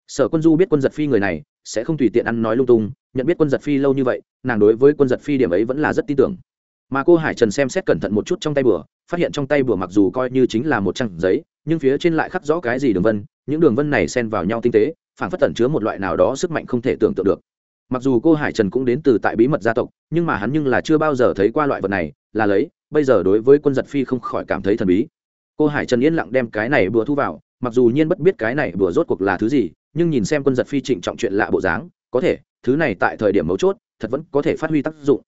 Sở quân du biết quân giật phi người này, sẽ không tùy tiện ăn nói lung tung, nhận biết quân giật phi lâu như vậy, nàng đối với quân giật phi điểm ấy vẫn là rất tin tưởng. Mà cô hải trần xem xét cẩn thận một chút trong tay bừa phát hiện trong tay bừa mặc dù coi như chính là một trang giấy, nhưng phía trên lại khắc rõ cái gì đường vân, những đường vân này xen vào nhau tinh tế phản phất tẩn chứa một loại nào đó sức mạnh không thể tưởng tượng được mặc dù cô hải trần cũng đến từ tại bí mật gia tộc, nhưng mà hắn nhưng là chưa bao giờ thấy qua loại vật này, là lấy, bây giờ đối với quân giật phi không khỏi cảm thấy thần bí. Cô hải trần yên lặng đem cái này bừa thu vào, mặc dù nhiên bất biết cái này bừa rốt cuộc là thứ gì, nhưng nhìn xem quân giật phi trịnh trọng chuyện lạ bộ dáng, có thể, thứ này tại thời điểm mấu chốt, thật vẫn có thể phát huy tác dụng.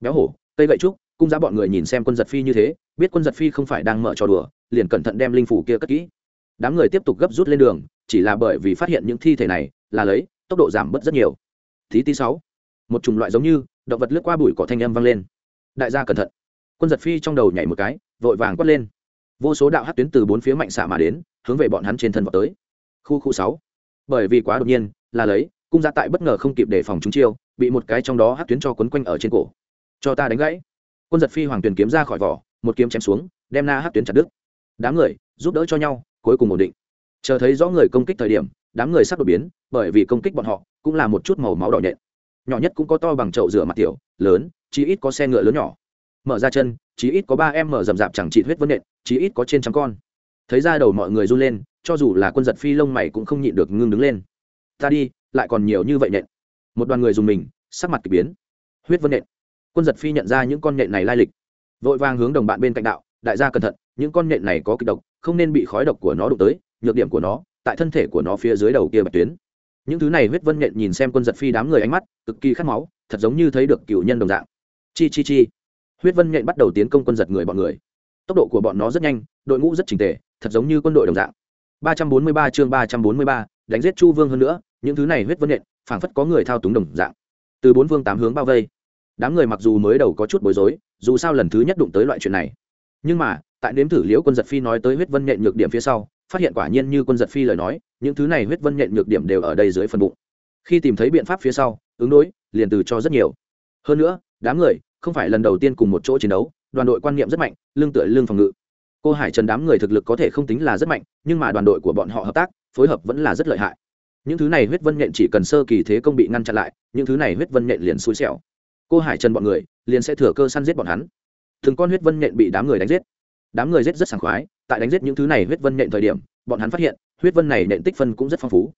Béo hổ, cây gậy trúc, cung giá bọn người nhìn xem quân giật phi như thế, biết quân giật phi không phải đang mở trò đùa, liền cẩn thận đem linh phủ kia cất kỹ. Đám người tiếp tục gấp rút lên đường, chỉ là bởi vì phát hiện những thi thể này, là lấy, tốc độ giảm bớt rất nhiều thí tí sáu. Một chủng loại giống như, động vật lướt qua bụi cỏ thanh âm vang lên. Đại gia cẩn thận. Quân giật phi trong đầu nhảy một cái, vội vàng quát lên. Vô số đạo hát tuyến từ bốn phía mạnh xạ mà đến, hướng về bọn hắn trên thân vào tới. Khu khu sáu. Bởi vì quá đột nhiên, là lấy, cung gia tại bất ngờ không kịp đề phòng chúng chiêu, bị một cái trong đó hát tuyến cho quấn quanh ở trên cổ. Cho ta đánh gãy. Quân giật phi hoàng tuyển kiếm ra khỏi vỏ, một kiếm chém xuống, đem na hát tuyến chặt đứt. Đám người, giúp đỡ cho nhau, cuối cùng ổn định. Chờ thấy rõ người công kích thời điểm, đám người sắp đột biến, bởi vì công kích bọn họ cũng là một chút màu máu đỏ nhện. Nhỏ nhất cũng có to bằng chậu rửa mặt tiểu, lớn, chí ít có xe ngựa lớn nhỏ. Mở ra chân, chí ít có ba em mở rầm rạp chẳng trị huyết vấn nện, chí ít có trên trăm con. Thấy ra đầu mọi người run lên, cho dù là quân giật phi lông mày cũng không nhịn được ngưng đứng lên. Ta đi, lại còn nhiều như vậy nện. Một đoàn người dùng mình, sắc mặt k ỳ biến. Huyết vân nện. Quân giật phi nhận ra những con nện này lai lịch. Vội vàng hướng đồng bạn bên cạnh đạo, đại gia cẩn thận, những con nện này có kịch độc, không nên bị khói độc của nó đụng tới, nhược điểm của nó, tại thân thể của nó phía dưới đầu kia bạch tuyến những thứ này huyết vân nhện nhìn xem quân giật phi đám người ánh mắt, cực kỳ khát máu, thật giống như thấy được cựu nhân đồng dạng. Chi chi chi. Huyết vân nhện bắt đầu tiến công quân giật người bọn người. Tốc độ của bọn nó rất nhanh, đội ngũ rất trình tề, thật giống như quân đội đồng dạng. Ba trăm bốn mươi ba chương ba trăm bốn mươi ba, đánh giết chu vương hơn nữa, những thứ này huyết vân nhện, phảng phất có người thao túng đồng dạng. Từ bốn vương tám hướng bao vây. Đám người mặc dù mới đầu có chút bối rối, dù sao lần thứ nhất đụng tới loại chuyện này. Nhưng mà, tại nếm thử liễu quân giật phi nói tới huyết vân nhện nhược điểm phía sau, phát hiện quả nhiên như quân giật phi lời nói những thứ này huyết vân nhện nhược điểm đều ở đây dưới phần bụng. Khi tìm thấy biện pháp phía sau, ứng đối, liền từ cho rất nhiều. Hơn nữa, đám người không phải lần đầu tiên cùng một chỗ chiến đấu, đoàn đội quan niệm rất mạnh lương tựa lương phòng ngự. Cô hải trần đám người thực lực có thể không tính là rất mạnh, nhưng mà đoàn đội của bọn họ hợp tác, phối hợp vẫn là rất lợi hại. Những thứ này huyết vân nhện chỉ cần sơ kỳ thế công bị ngăn chặn lại, những thứ này huyết vân nhện liền xui xẻo. Cô hải trần bọn người liền sẽ thừa cơ săn giết bọn hắn. Từng con huyết vân nhện bị đám người đánh giết đám người giết rất sảng khoái, tại đánh giết những thứ này huyết vân nhện thời điểm, bọn hắn phát hiện, huyết vân này nện tích phân cũng rất phong phú.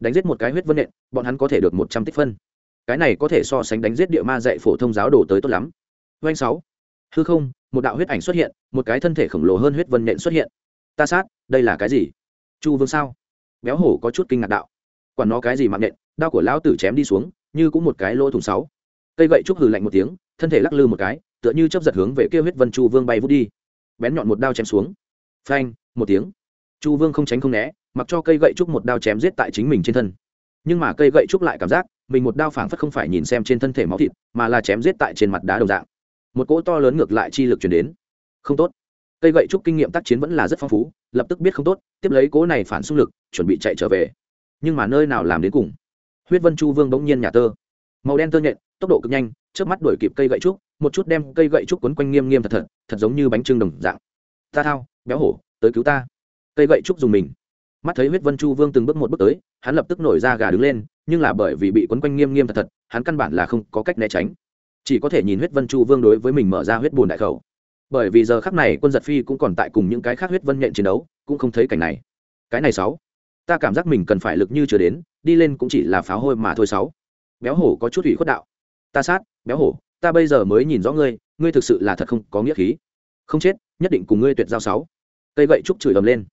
Đánh giết một cái huyết vân nện, bọn hắn có thể được một trăm tích phân. Cái này có thể so sánh đánh giết địa ma dạy phổ thông giáo đồ tới tốt lắm. Doanh sáu. Hư không, một đạo huyết ảnh xuất hiện, một cái thân thể khổng lồ hơn huyết vân nện xuất hiện. Ta sát, đây là cái gì? Chu vương sao? Béo hổ có chút kinh ngạc đạo. Quản nó cái gì mạng nện, đao của lão tử chém đi xuống, như cũng một cái lỗ thủng sáu. Cây gậy trúc hừ lạnh một tiếng, thân thể lắc lư một cái, tựa như chấp giật hướng về kia huyết vân chu vương bay vút đi bén nhọn một đao chém xuống. Phanh, một tiếng. Chu vương không tránh không né, mặc cho cây gậy trúc một đao chém giết tại chính mình trên thân. Nhưng mà cây gậy trúc lại cảm giác, mình một đao phảng phất không phải nhìn xem trên thân thể máu thịt, mà là chém giết tại trên mặt đá đồng dạng. Một cỗ to lớn ngược lại chi lực chuyển đến. Không tốt. Cây gậy trúc kinh nghiệm tác chiến vẫn là rất phong phú, lập tức biết không tốt, tiếp lấy cỗ này phản xung lực, chuẩn bị chạy trở về. Nhưng mà nơi nào làm đến cùng? Huyết vân chu vương bỗng nhiên nhà tơ. Màu đen tơ nhện, tốc độ cực nhanh trước mắt đuổi kịp cây gậy trúc một chút đem cây gậy trúc quấn quanh nghiêm nghiêm thật thật thật giống như bánh trưng đồng dạng. Ta thao, béo hổ, tới cứu ta. Cây gậy trúc dùng mình. Mắt thấy huyết vân chu vương từng bước một bước tới, hắn lập tức nổi ra gà đứng lên, nhưng là bởi vì bị quấn quanh nghiêm nghiêm thật thật, hắn căn bản là không có cách né tránh. Chỉ có thể nhìn huyết vân chu vương đối với mình mở ra huyết bùn đại khẩu. Bởi vì giờ khắc này quân giật phi cũng còn tại cùng những cái khác huyết vân nhện chiến đấu, cũng không thấy cảnh này. Cái này sáu, ta cảm giác mình cần phải lực như chưa đến, đi lên cũng chỉ là pháo hôi mà thôi sáu. Béo hổ có chút ủy khuất đạo. Ta sát, béo hổ ta bây giờ mới nhìn rõ ngươi ngươi thực sự là thật không có nghĩa khí. Không chết, nhất định cùng ngươi tuyệt giao sáu. Cây gậy trúc chửi ầm lên.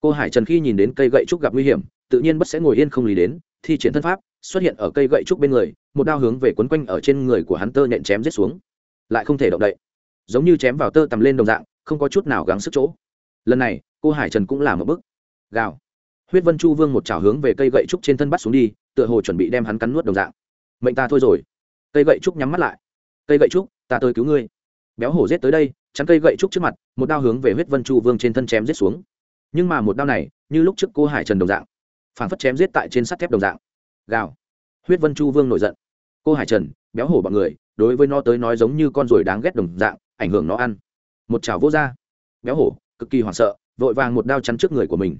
Cô hải trần khi nhìn đến cây gậy trúc gặp nguy hiểm, tự nhiên bất sẽ ngồi yên không lý đến, thi triển thân pháp, xuất hiện ở cây gậy trúc bên người, một đao hướng về quấn quanh ở trên người của hắn tơ nhện chém giết xuống. Lại không thể động đậy. Giống như chém vào tơ tầm lên đồng dạng, không có chút nào gắng sức chỗ. Lần này, cô hải trần cũng làm một bức gào. Huyết vân chu vương một chảo hướng về cây gậy trúc trên thân bắt xuống đi, tựa hồ chuẩn bị đem hắn cắn nuốt đồng dạng. Mệnh ta thôi rồi. Cây gậy trúc nhắm mắt lại cây gậy trúc, ta tới cứu ngươi. Béo hổ giết tới đây, chắn cây gậy trúc trước mặt, một đao hướng về huyết vân chu vương trên thân chém giết xuống. Nhưng mà một đao này, như lúc trước cô hải trần đồng dạng phản phất chém giết tại trên sắt thép đồng dạng. Gào. Huyết vân chu vương nổi giận. Cô hải trần, béo hổ bọn người, đối với nó tới nói giống như con ruồi đáng ghét đồng dạng, ảnh hưởng nó ăn. Một chảo vô r béo hổ, cực kỳ hoảng sợ, vội vàng một đao chắn trước người của mình.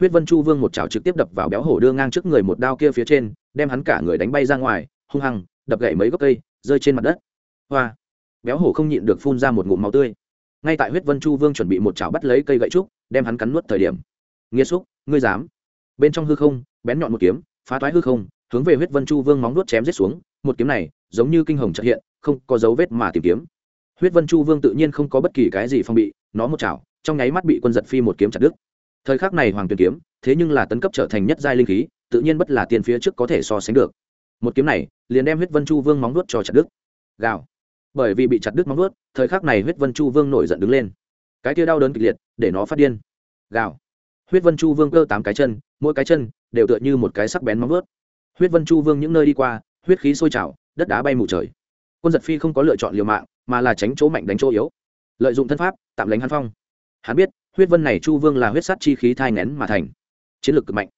Huyết vân chu vương một chảo trực tiếp đập vào béo hổ đưa ngang trước người một đao kia phía trên, đem hắn cả người đánh bay ra ngoài, hung hăng, đập gậy mấy gốc cây, rơi trên mặt đất hoa. Béo hổ không nhịn được phun ra một ngụm máu tươi. Ngay tại huyết vân chu vương chuẩn bị một chảo bắt lấy cây gậy trúc, đem hắn cắn nuốt thời điểm. Nghĩa xúc, ngươi dám? Bên trong hư không, bén nhọn một kiếm, phá toái hư không, hướng về huyết vân chu vương móng nuốt chém giết xuống, một kiếm này, giống như kinh hồng trợ hiện, không có dấu vết mà tìm kiếm. Huyết vân chu vương tự nhiên không có bất kỳ cái gì phong bị, nó một chảo, trong nháy mắt bị quân giật phi một kiếm chặt đứt. Thời khắc này hoàng tuyền kiếm, thế nhưng là tấn cấp trở thành nhất giai linh khí, tự nhiên bất là tiền phía trước có thể so sánh được. Một kiếm này, liền đem huyết vân chu vương móng nuốt cho chặt đứt. Gào bởi vì bị chặt đứt móng vuốt, thời khắc này huyết vân chu vương nổi giận đứng lên. Cái kia đau đớn kịch liệt, để nó phát điên. Gào. Huyết vân chu vương cơ tám cái chân, mỗi cái chân đều tựa như một cái sắc bén móng vuốt. Huyết vân chu vương những nơi đi qua, huyết khí sôi trào, đất đá bay mù trời. Quân giật phi không có lựa chọn liều mạng, mà là tránh chỗ mạnh đánh chỗ yếu. Lợi dụng thân pháp, tạm lánh hắn phong. Hắn biết, huyết vân này chu vương là huyết sát chi khí thai ngén mà thành. Chiến lược cực mạnh.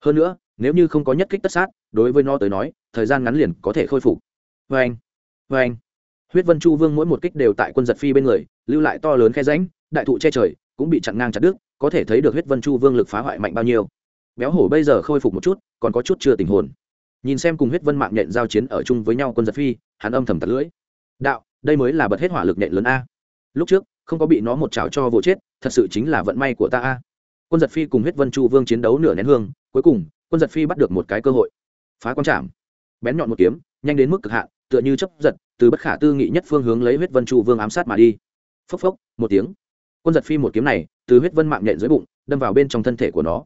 Hơn nữa, nếu như không có nhất kích tất sát, đối với nó tới nói, thời gian ngắn liền có thể khôi phục. Vê anh vê anh huyết vân chu vương mỗi một kích đều tại quân giật phi bên người, lưu lại to lớn khe ránh đại thụ che trời, cũng bị chặn ngang chặt đứt, có thể thấy được huyết vân chu vương lực phá hoại mạnh bao nhiêu. Béo hổ bây giờ khôi phục một chút, còn có chút chưa tình hồn. Nhìn xem cùng huyết vân mạng nhện giao chiến ở chung với nhau quân giật phi, hắn âm thầm tật lưỡi. Đạo, đây mới là bật hết hỏa lực nhện lớn a. Lúc trước, không có bị nó một chảo cho vô chết, thật sự chính là vận may của ta a. Quân giật phi cùng huyết vân chu vương chiến đấu nửa nén hương, cuối cùng, quân giật phi bắt được một cái cơ hội. Phá quan trảm. Bén nhọn một kiếm, nhanh đến mức cực hạn tựa như chấp giật, từ bất khả tư nghị nhất phương hướng lấy huyết vân chu vương ám sát mà đi. Phốc phốc, một tiếng. Quân giật phi một kiếm này, từ huyết vân mạng nhện dưới bụng, đâm vào bên trong thân thể của nó.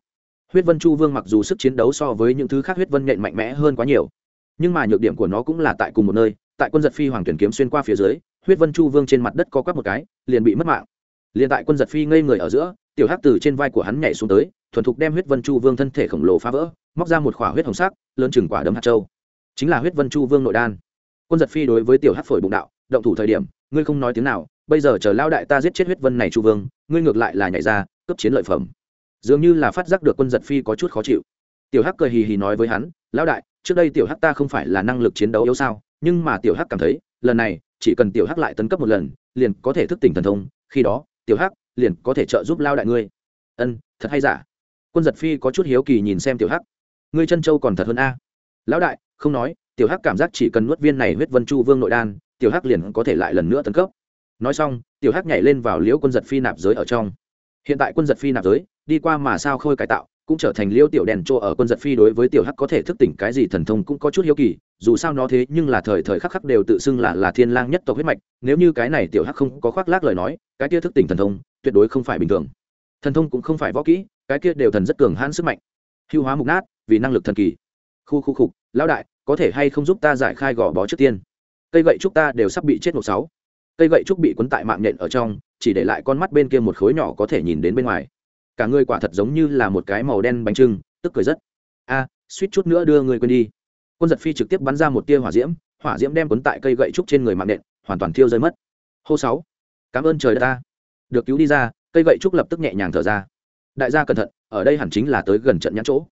Huyết vân chu vương mặc dù sức chiến đấu so với những thứ khác huyết vân nhện mạnh mẽ hơn quá nhiều, nhưng mà nhược điểm của nó cũng là tại cùng một nơi, tại quân giật phi hoàng tuyển kiếm xuyên qua phía dưới, huyết vân chu vương trên mặt đất co quắp một cái, liền bị mất mạng. Liền tại quân giật phi ngây người ở giữa, tiểu hắc từ trên vai của hắn nhảy xuống tới, thuần thục đem huyết vân chu vương thân thể khổng lồ phá vỡ, móc ra một khỏa huyết hồng sắc, lớn chừng quả đấm hạt châu. Chính là huyết vân chu vương nội đan quân giật phi đối với tiểu hắc phổi bụng đạo, động thủ thời điểm, ngươi không nói tiếng nào, bây giờ chờ lao đại ta giết chết huyết vân này chu vương, ngươi ngược lại là nhảy ra cấp chiến lợi phẩm. Dường như là phát giác được quân giật phi có chút khó chịu. Tiểu hắc cười hì hì nói với hắn, lão đại, trước đây tiểu hắc ta không phải là năng lực chiến đấu yếu sao, nhưng mà tiểu hắc cảm thấy, lần này, chỉ cần tiểu hắc lại tấn cấp một lần, liền có thể thức tỉnh thần thông, khi đó, tiểu hắc liền có thể trợ giúp lao đại ngươi. Ân, thật hay giả? Quân giật phi có chút hiếu kỳ nhìn xem tiểu hắc. Ngươi chân châu còn thật hơn a. Lão đại, không nói tiểu hắc cảm giác chỉ cần nuốt viên này huyết vân chu vương nội đan, tiểu hắc liền có thể lại lần nữa tấn cấp. Nói xong, tiểu hắc nhảy lên vào liễu quân giật phi nạp giới ở trong. Hiện tại quân giật phi nạp giới, đi qua mà sao khôi cải tạo, cũng trở thành liễu tiểu đèn chỗ ở quân giật phi đối với tiểu hắc có thể thức tỉnh cái gì thần thông cũng có chút hiếu kỳ, dù sao nó thế nhưng là thời thời khắc khắc đều tự xưng là là thiên lang nhất tộc huyết mạch, nếu như cái này tiểu hắc không có khoác lác lời nói, cái kia thức tỉnh thần thông, tuyệt đối không phải bình thường. Thần thông cũng không phải võ kỹ, cái kia đều thần rất cường hãn sức mạnh. Hưu hóa mục nát, vì năng lực thần kỳ. Khu khu khục, lão đại có thể hay không giúp ta giải khai gò bó trước tiên? Cây gậy trúc ta đều sắp bị chết một sáu. Cây gậy trúc bị quấn tại mạng nhện ở trong, chỉ để lại con mắt bên kia một khối nhỏ có thể nhìn đến bên ngoài. Cả người quả thật giống như là một cái màu đen bánh trưng, tức cười rất. A, suýt chút nữa đưa người quên đi. Quân giật phi trực tiếp bắn ra một tia hỏa diễm hỏa diễm đem quấn tại cây gậy trúc trên người mạng nhện, hoàn toàn thiêu rơi mất. Hô sáu. Cảm ơn trời đất ta. Được cứu đi ra, cây gậy trúc lập tức nhẹ nhàng thở ra. Đại gia cẩn thận, ở đây hẳn chính là tới gần trận nhãn chỗ.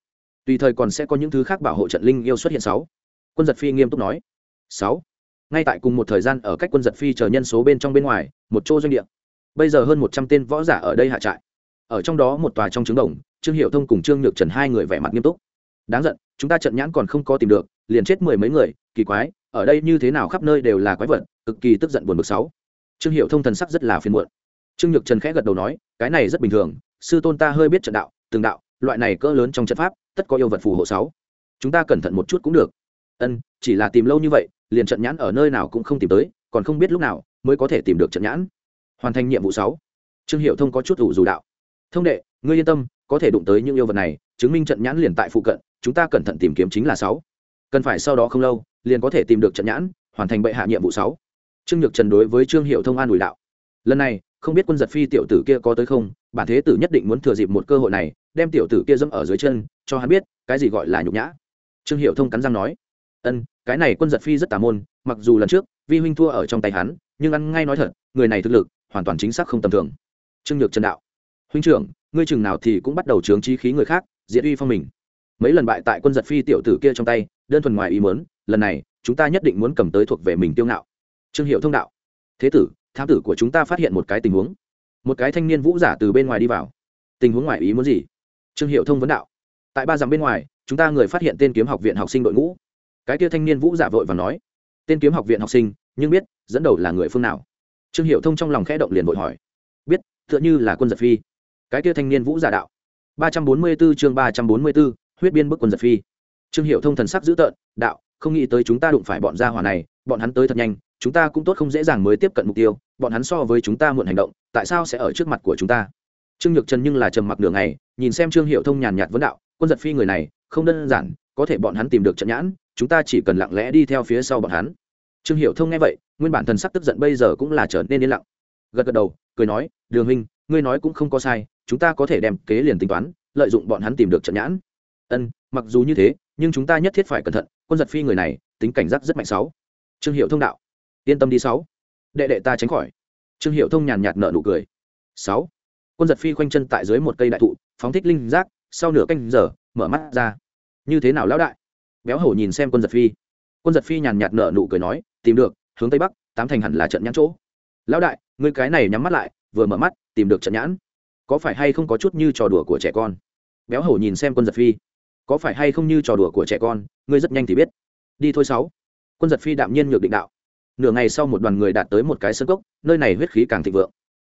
Tùy thời còn sẽ có những thứ khác bảo hộ trận linh yêu xuất hiện sáu quân giật phi nghiêm túc nói. Sáu. Ngay tại cùng một thời gian ở cách quân giật phi chờ nhân số bên trong bên ngoài, một chỗ doanh địa. Bây giờ hơn một trăm tên võ giả ở đây hạ trại. Ở trong đó một tòa trong trứng đồng, trương hiệu thông cùng trương nhược trần hai người vẻ mặt nghiêm túc. Đáng giận, chúng ta trận nhãn còn không có tìm được, liền chết mười mấy người, kỳ quái, ở đây như thế nào khắp nơi đều là quái vật, cực kỳ tức giận buồn bực sáu. Trương hiệu thông thần sắc rất là phiền muộn. Trương nhược trần khẽ gật đầu nói, cái này rất bình thường, sư tôn ta hơi biết trận đạo, từng đạo, loại này cỡ lớn trong trận pháp, tất có yêu vật phù hộ sáu. Chúng ta cẩn thận một chút cũng được ân, chỉ là tìm lâu như vậy, liền trận nhãn ở nơi nào cũng không tìm tới, còn không biết lúc nào mới có thể tìm được trận nhãn. Hoàn thành nhiệm vụ sáu. Trương hiệu thông có chút ủ dù đạo. Thông đệ, ngươi yên tâm, có thể đụng tới những yêu vật này, chứng minh trận nhãn liền tại phụ cận, chúng ta cẩn thận tìm kiếm chính là sáu. Cần phải sau đó không lâu, liền có thể tìm được trận nhãn, hoàn thành bệ hạ nhiệm vụ sáu. Trương nhược trần đối với trương hiệu thông an ủi đạo. Lần này, không biết quân giật phi tiểu tử kia có tới không, bản thế tử nhất định muốn thừa dịp một cơ hội này, đem tiểu tử kia dẫm ở dưới chân, cho hắn biết, cái gì gọi là nhục nhã. Trương hiệu thông cắn răng nói ân, cái này quân giật phi rất tà môn, mặc dù lần trước, vi huynh thua ở trong tay hắn, nhưng ăn ngay nói thật, người này thực lực, hoàn toàn chính xác không tầm thường. Trương nhược trần đạo, huynh trưởng, ngươi chừng nào thì cũng bắt đầu trướng trí khí người khác, diệt uy phong mình. Mấy lần bại tại quân giật phi tiểu tử kia trong tay, đơn thuần ngoài ý mớn lần này, chúng ta nhất định muốn cầm tới thuộc về mình tiêu ngạo. Trương hiệu thông đạo, thế tử, thám tử của chúng ta phát hiện một cái tình huống. Một cái thanh niên vũ giả từ bên ngoài đi vào. Tình huống ngoài ý muốn gì? Trương hiệu thông vấn đạo, tại ba dặm bên ngoài, chúng ta người phát hiện tên kiếm học viện học sinh đội ngũ cái kia thanh niên vũ giả vội và nói tên kiếm học viện học sinh nhưng biết dẫn đầu là người phương nào? Trương hiệu thông trong lòng khẽ động liền vội hỏi biết tựa như là quân giật phi. Cái kia thanh niên vũ giả đạo ba trăm bốn mươi 344 chương ba trăm bốn mươi 344, huyết biên bức quân giật phi. Trương hiệu thông thần sắc dữ tợn đạo không nghĩ tới chúng ta đụng phải bọn gia hỏa này bọn hắn tới thật nhanh chúng ta cũng tốt không dễ dàng mới tiếp cận mục tiêu bọn hắn so với chúng ta muộn hành động tại sao sẽ ở trước mặt của chúng ta? Trương nhược trần nhưng là trầm mặc nửa ngày nhìn xem trương hiệu thông nhàn nhạt vấn đạo quân giật phi người này không đơn giản có thể bọn hắn tìm được trận nhãn chúng ta chỉ cần lặng lẽ đi theo phía sau bọn hắn. Trương hiệu thông nghe vậy, nguyên bản thần sắc tức giận bây giờ cũng là trở nên yên lặng. Gật gật đầu, cười nói, đường huynh, ngươi nói cũng không có sai, chúng ta có thể đem kế liền tính toán, lợi dụng bọn hắn tìm được trận nhãn. Ân, mặc dù như thế, nhưng chúng ta nhất thiết phải cẩn thận, quân giật phi người này, tính cảnh giác rất mạnh sáu. Trương hiệu thông đạo, yên tâm đi sáu. Đệ đệ ta tránh khỏi. Trương hiệu thông nhàn nhạt nợ nụ cười, sáu. Quân giật phi khoanh chân tại dưới một cây đại thụ, phóng thích linh giác, sau nửa canh giờ, mở mắt ra. Như thế nào lão đại? Béo hổ nhìn xem quân giật phi. Quân giật phi nhàn nhạt nở nụ cười nói, tìm được, hướng tây bắc, tám thành hẳn là trận nhãn chỗ. Lão đại người cái này nhắm mắt lại, vừa mở mắt, tìm được trận nhãn. Có phải hay không có chút như trò đùa của trẻ con? Béo hổ nhìn xem quân giật phi. Có phải hay không như trò đùa của trẻ con, ngươi rất nhanh thì biết. Đi thôi sáu. Quân giật phi đạm nhiên nhược định đạo. Nửa ngày sau một đoàn người đạt tới một cái sân cốc, nơi này huyết khí càng thịnh vượng.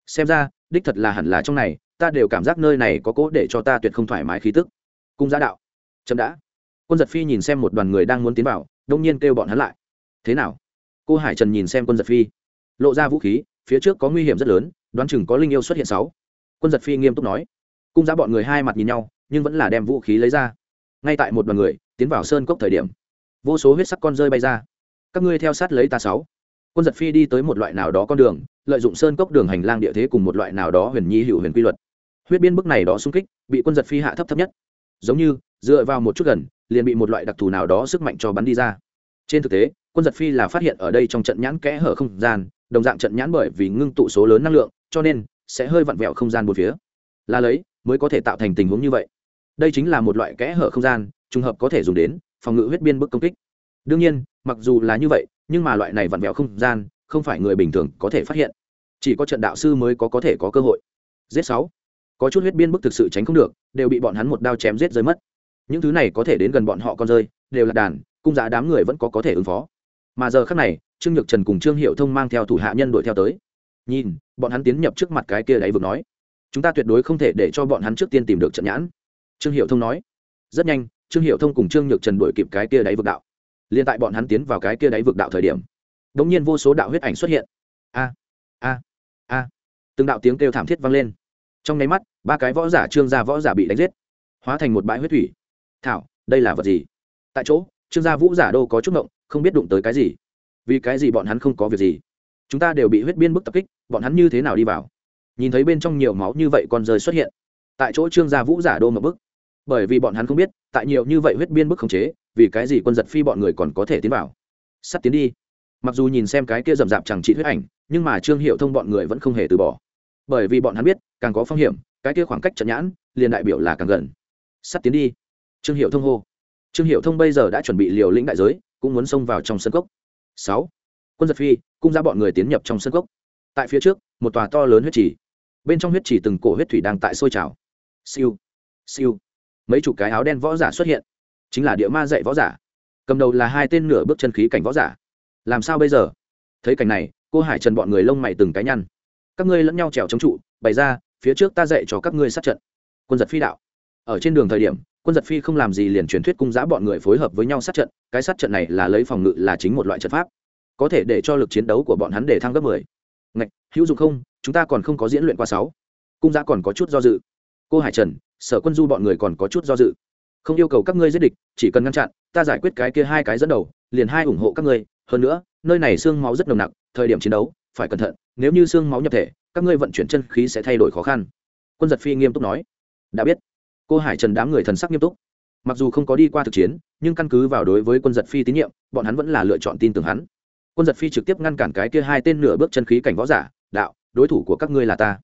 Xem ra, đích thật là hẳn là trong này, ta đều cảm giác nơi này có cố để cho ta tuyệt không thoải mái khí tức. Cung giá đạo. Chậm đã quân giật phi nhìn xem một đoàn người đang muốn tiến vào, đông nhiên kêu bọn hắn lại. Thế nào? Cô hải trần nhìn xem quân giật phi. Lộ ra vũ khí, phía trước có nguy hiểm rất lớn, đoán chừng có linh yêu xuất hiện sáu. Quân giật phi nghiêm túc nói. Cung giá bọn người hai mặt nhìn nhau, nhưng vẫn là đem vũ khí lấy ra. Ngay tại một đoàn người, tiến vào sơn cốc thời điểm, vô số huyết sắc con rơi bay ra. Các ngươi theo sát lấy ta sáu. Quân giật phi đi tới một loại nào đó con đường, lợi dụng sơn cốc đường hành lang địa thế cùng một loại nào đó huyền nhi hữu huyền quy luật. Huyết biên bức này đó xung kích, bị quân giật phi hạ thấp thấp nhất. Giống như, dựa vào một chút gần liền bị một loại đặc thù nào đó sức mạnh cho bắn đi ra. Trên thực tế, quân giật phi là phát hiện ở đây trong trận nhãn kẽ hở không gian, đồng dạng trận nhãn bởi vì ngưng tụ số lớn năng lượng, cho nên sẽ hơi vặn vẹo không gian một phía. Là lấy, mới có thể tạo thành tình huống như vậy. Đây chính là một loại kẽ hở không gian, trùng hợp có thể dùng đến phòng ngự huyết biên bức công kích. Đương nhiên, mặc dù là như vậy, nhưng mà loại này vặn vẹo không gian, không phải người bình thường có thể phát hiện. Chỉ có trận đạo sư mới có có thể có cơ hội. Giết sáu. Có chút huyết biên bức thực sự tránh không được, đều bị bọn hắn một đao chém giết rơi mất những thứ này có thể đến gần bọn họ con rơi, đều là đàn, cung giá đám người vẫn có có thể ứng phó. Mà giờ khác này, trương nhược trần cùng trương hiệu thông mang theo thủ hạ nhân đuổi theo tới. Nhìn, bọn hắn tiến nhập trước mặt cái kia đáy vực nói, chúng ta tuyệt đối không thể để cho bọn hắn trước tiên tìm được trận nhãn. Trương hiệu thông nói. Rất nhanh, trương hiệu thông cùng trương nhược trần đuổi kịp cái kia đáy vực đạo. Liên tại bọn hắn tiến vào cái kia đáy vực đạo thời điểm đ ỗ n g nhiên vô số đạo huyết ảnh xuất hiện. A a a. Từng đạo tiếng kêu thảm thiết vang lên. Trong nháy mắt, ba cái võ giả, trương gia võ giả bị đánh giết, hóa thành một bãi huyết thủy thảo, đây là vật gì? Tại chỗ, trương gia vũ giả đô có chút ngộng, không biết đụng tới cái gì. Vì cái gì bọn hắn không có việc gì? Chúng ta đều bị huyết biên bức tập kích, bọn hắn như thế nào đi vào? Nhìn thấy bên trong nhiều máu như vậy còn rơi xuất hiện. Tại chỗ trương gia vũ giả đô một bức. Bởi vì bọn hắn không biết, tại nhiều như vậy huyết biên bức khống chế, vì cái gì quân giật phi bọn người còn có thể tiến vào? Sắt tiến đi. Mặc dù nhìn xem cái kia rậm rạp chẳng trị huyết ảnh, nhưng mà trương hiệu thông bọn người vẫn không hề từ bỏ. Bởi vì bọn hắn biết, càng có phong hiểm, cái kia khoảng cách trận nhãn, liền đại biểu là càng gần. Sắt tiến đi trương hiệu thông hô. Trương hiệu thông bây giờ đã chuẩn bị liều lĩnh đại giới, cũng muốn xông vào trong sân cốc. Sáu. Quân giật phi, cung ra bọn người tiến nhập trong sân cốc. Tại phía trước, một tòa to lớn huyết trì. Bên trong huyết trì từng cổ huyết thủy đang tại sôi trào. Siêu. Siêu. Mấy chục cái áo đen võ giả xuất hiện. Chính là địa ma dạy võ giả. Cầm đầu là hai tên nửa bước chân khí cảnh võ giả. Làm sao bây giờ? Thấy cảnh này, cô hải trần bọn người lông mày từng cái nhăn. Các ngươi lẫn nhau trèo chống trụ, bày ra, phía trước ta dạy cho các ngươi sát trận. Quân giật phi đạo. Ở trên đường thời điểm quân giật phi không làm gì liền truyền thuyết cung giã bọn người phối hợp với nhau sát trận, cái sát trận này là lấy phòng ngự là chính một loại trận pháp, có thể để cho lực chiến đấu của bọn hắn để thăng gấp mười. Ngạch, hữu dụng không? Chúng ta còn không có diễn luyện qua sáu. Cung giã còn có chút do dự. Cô hải trần, sở quân du bọn người còn có chút do dự. Không yêu cầu các ngươi giết địch, chỉ cần ngăn chặn, ta giải quyết cái kia hai cái dẫn đầu, liền hai ủng hộ các ngươi. Hơn nữa, nơi này xương máu rất nồng nặc, thời điểm chiến đấu, phải cẩn thận, nếu như xương máu nhập thể, các ngươi vận chuyển chân khí sẽ thay đổi khó khăn. Quân giật phi nghiêm túc nói. Đã biết cô hải trần đám người thần sắc nghiêm túc. Mặc dù không có đi qua thực chiến, nhưng căn cứ vào đối với quân giật phi tín nhiệm, bọn hắn vẫn là lựa chọn tin tưởng hắn. Quân giật phi trực tiếp ngăn cản cái kia hai tên nửa bước chân khí cảnh võ giả, đạo, đối thủ của các ngươi là ta.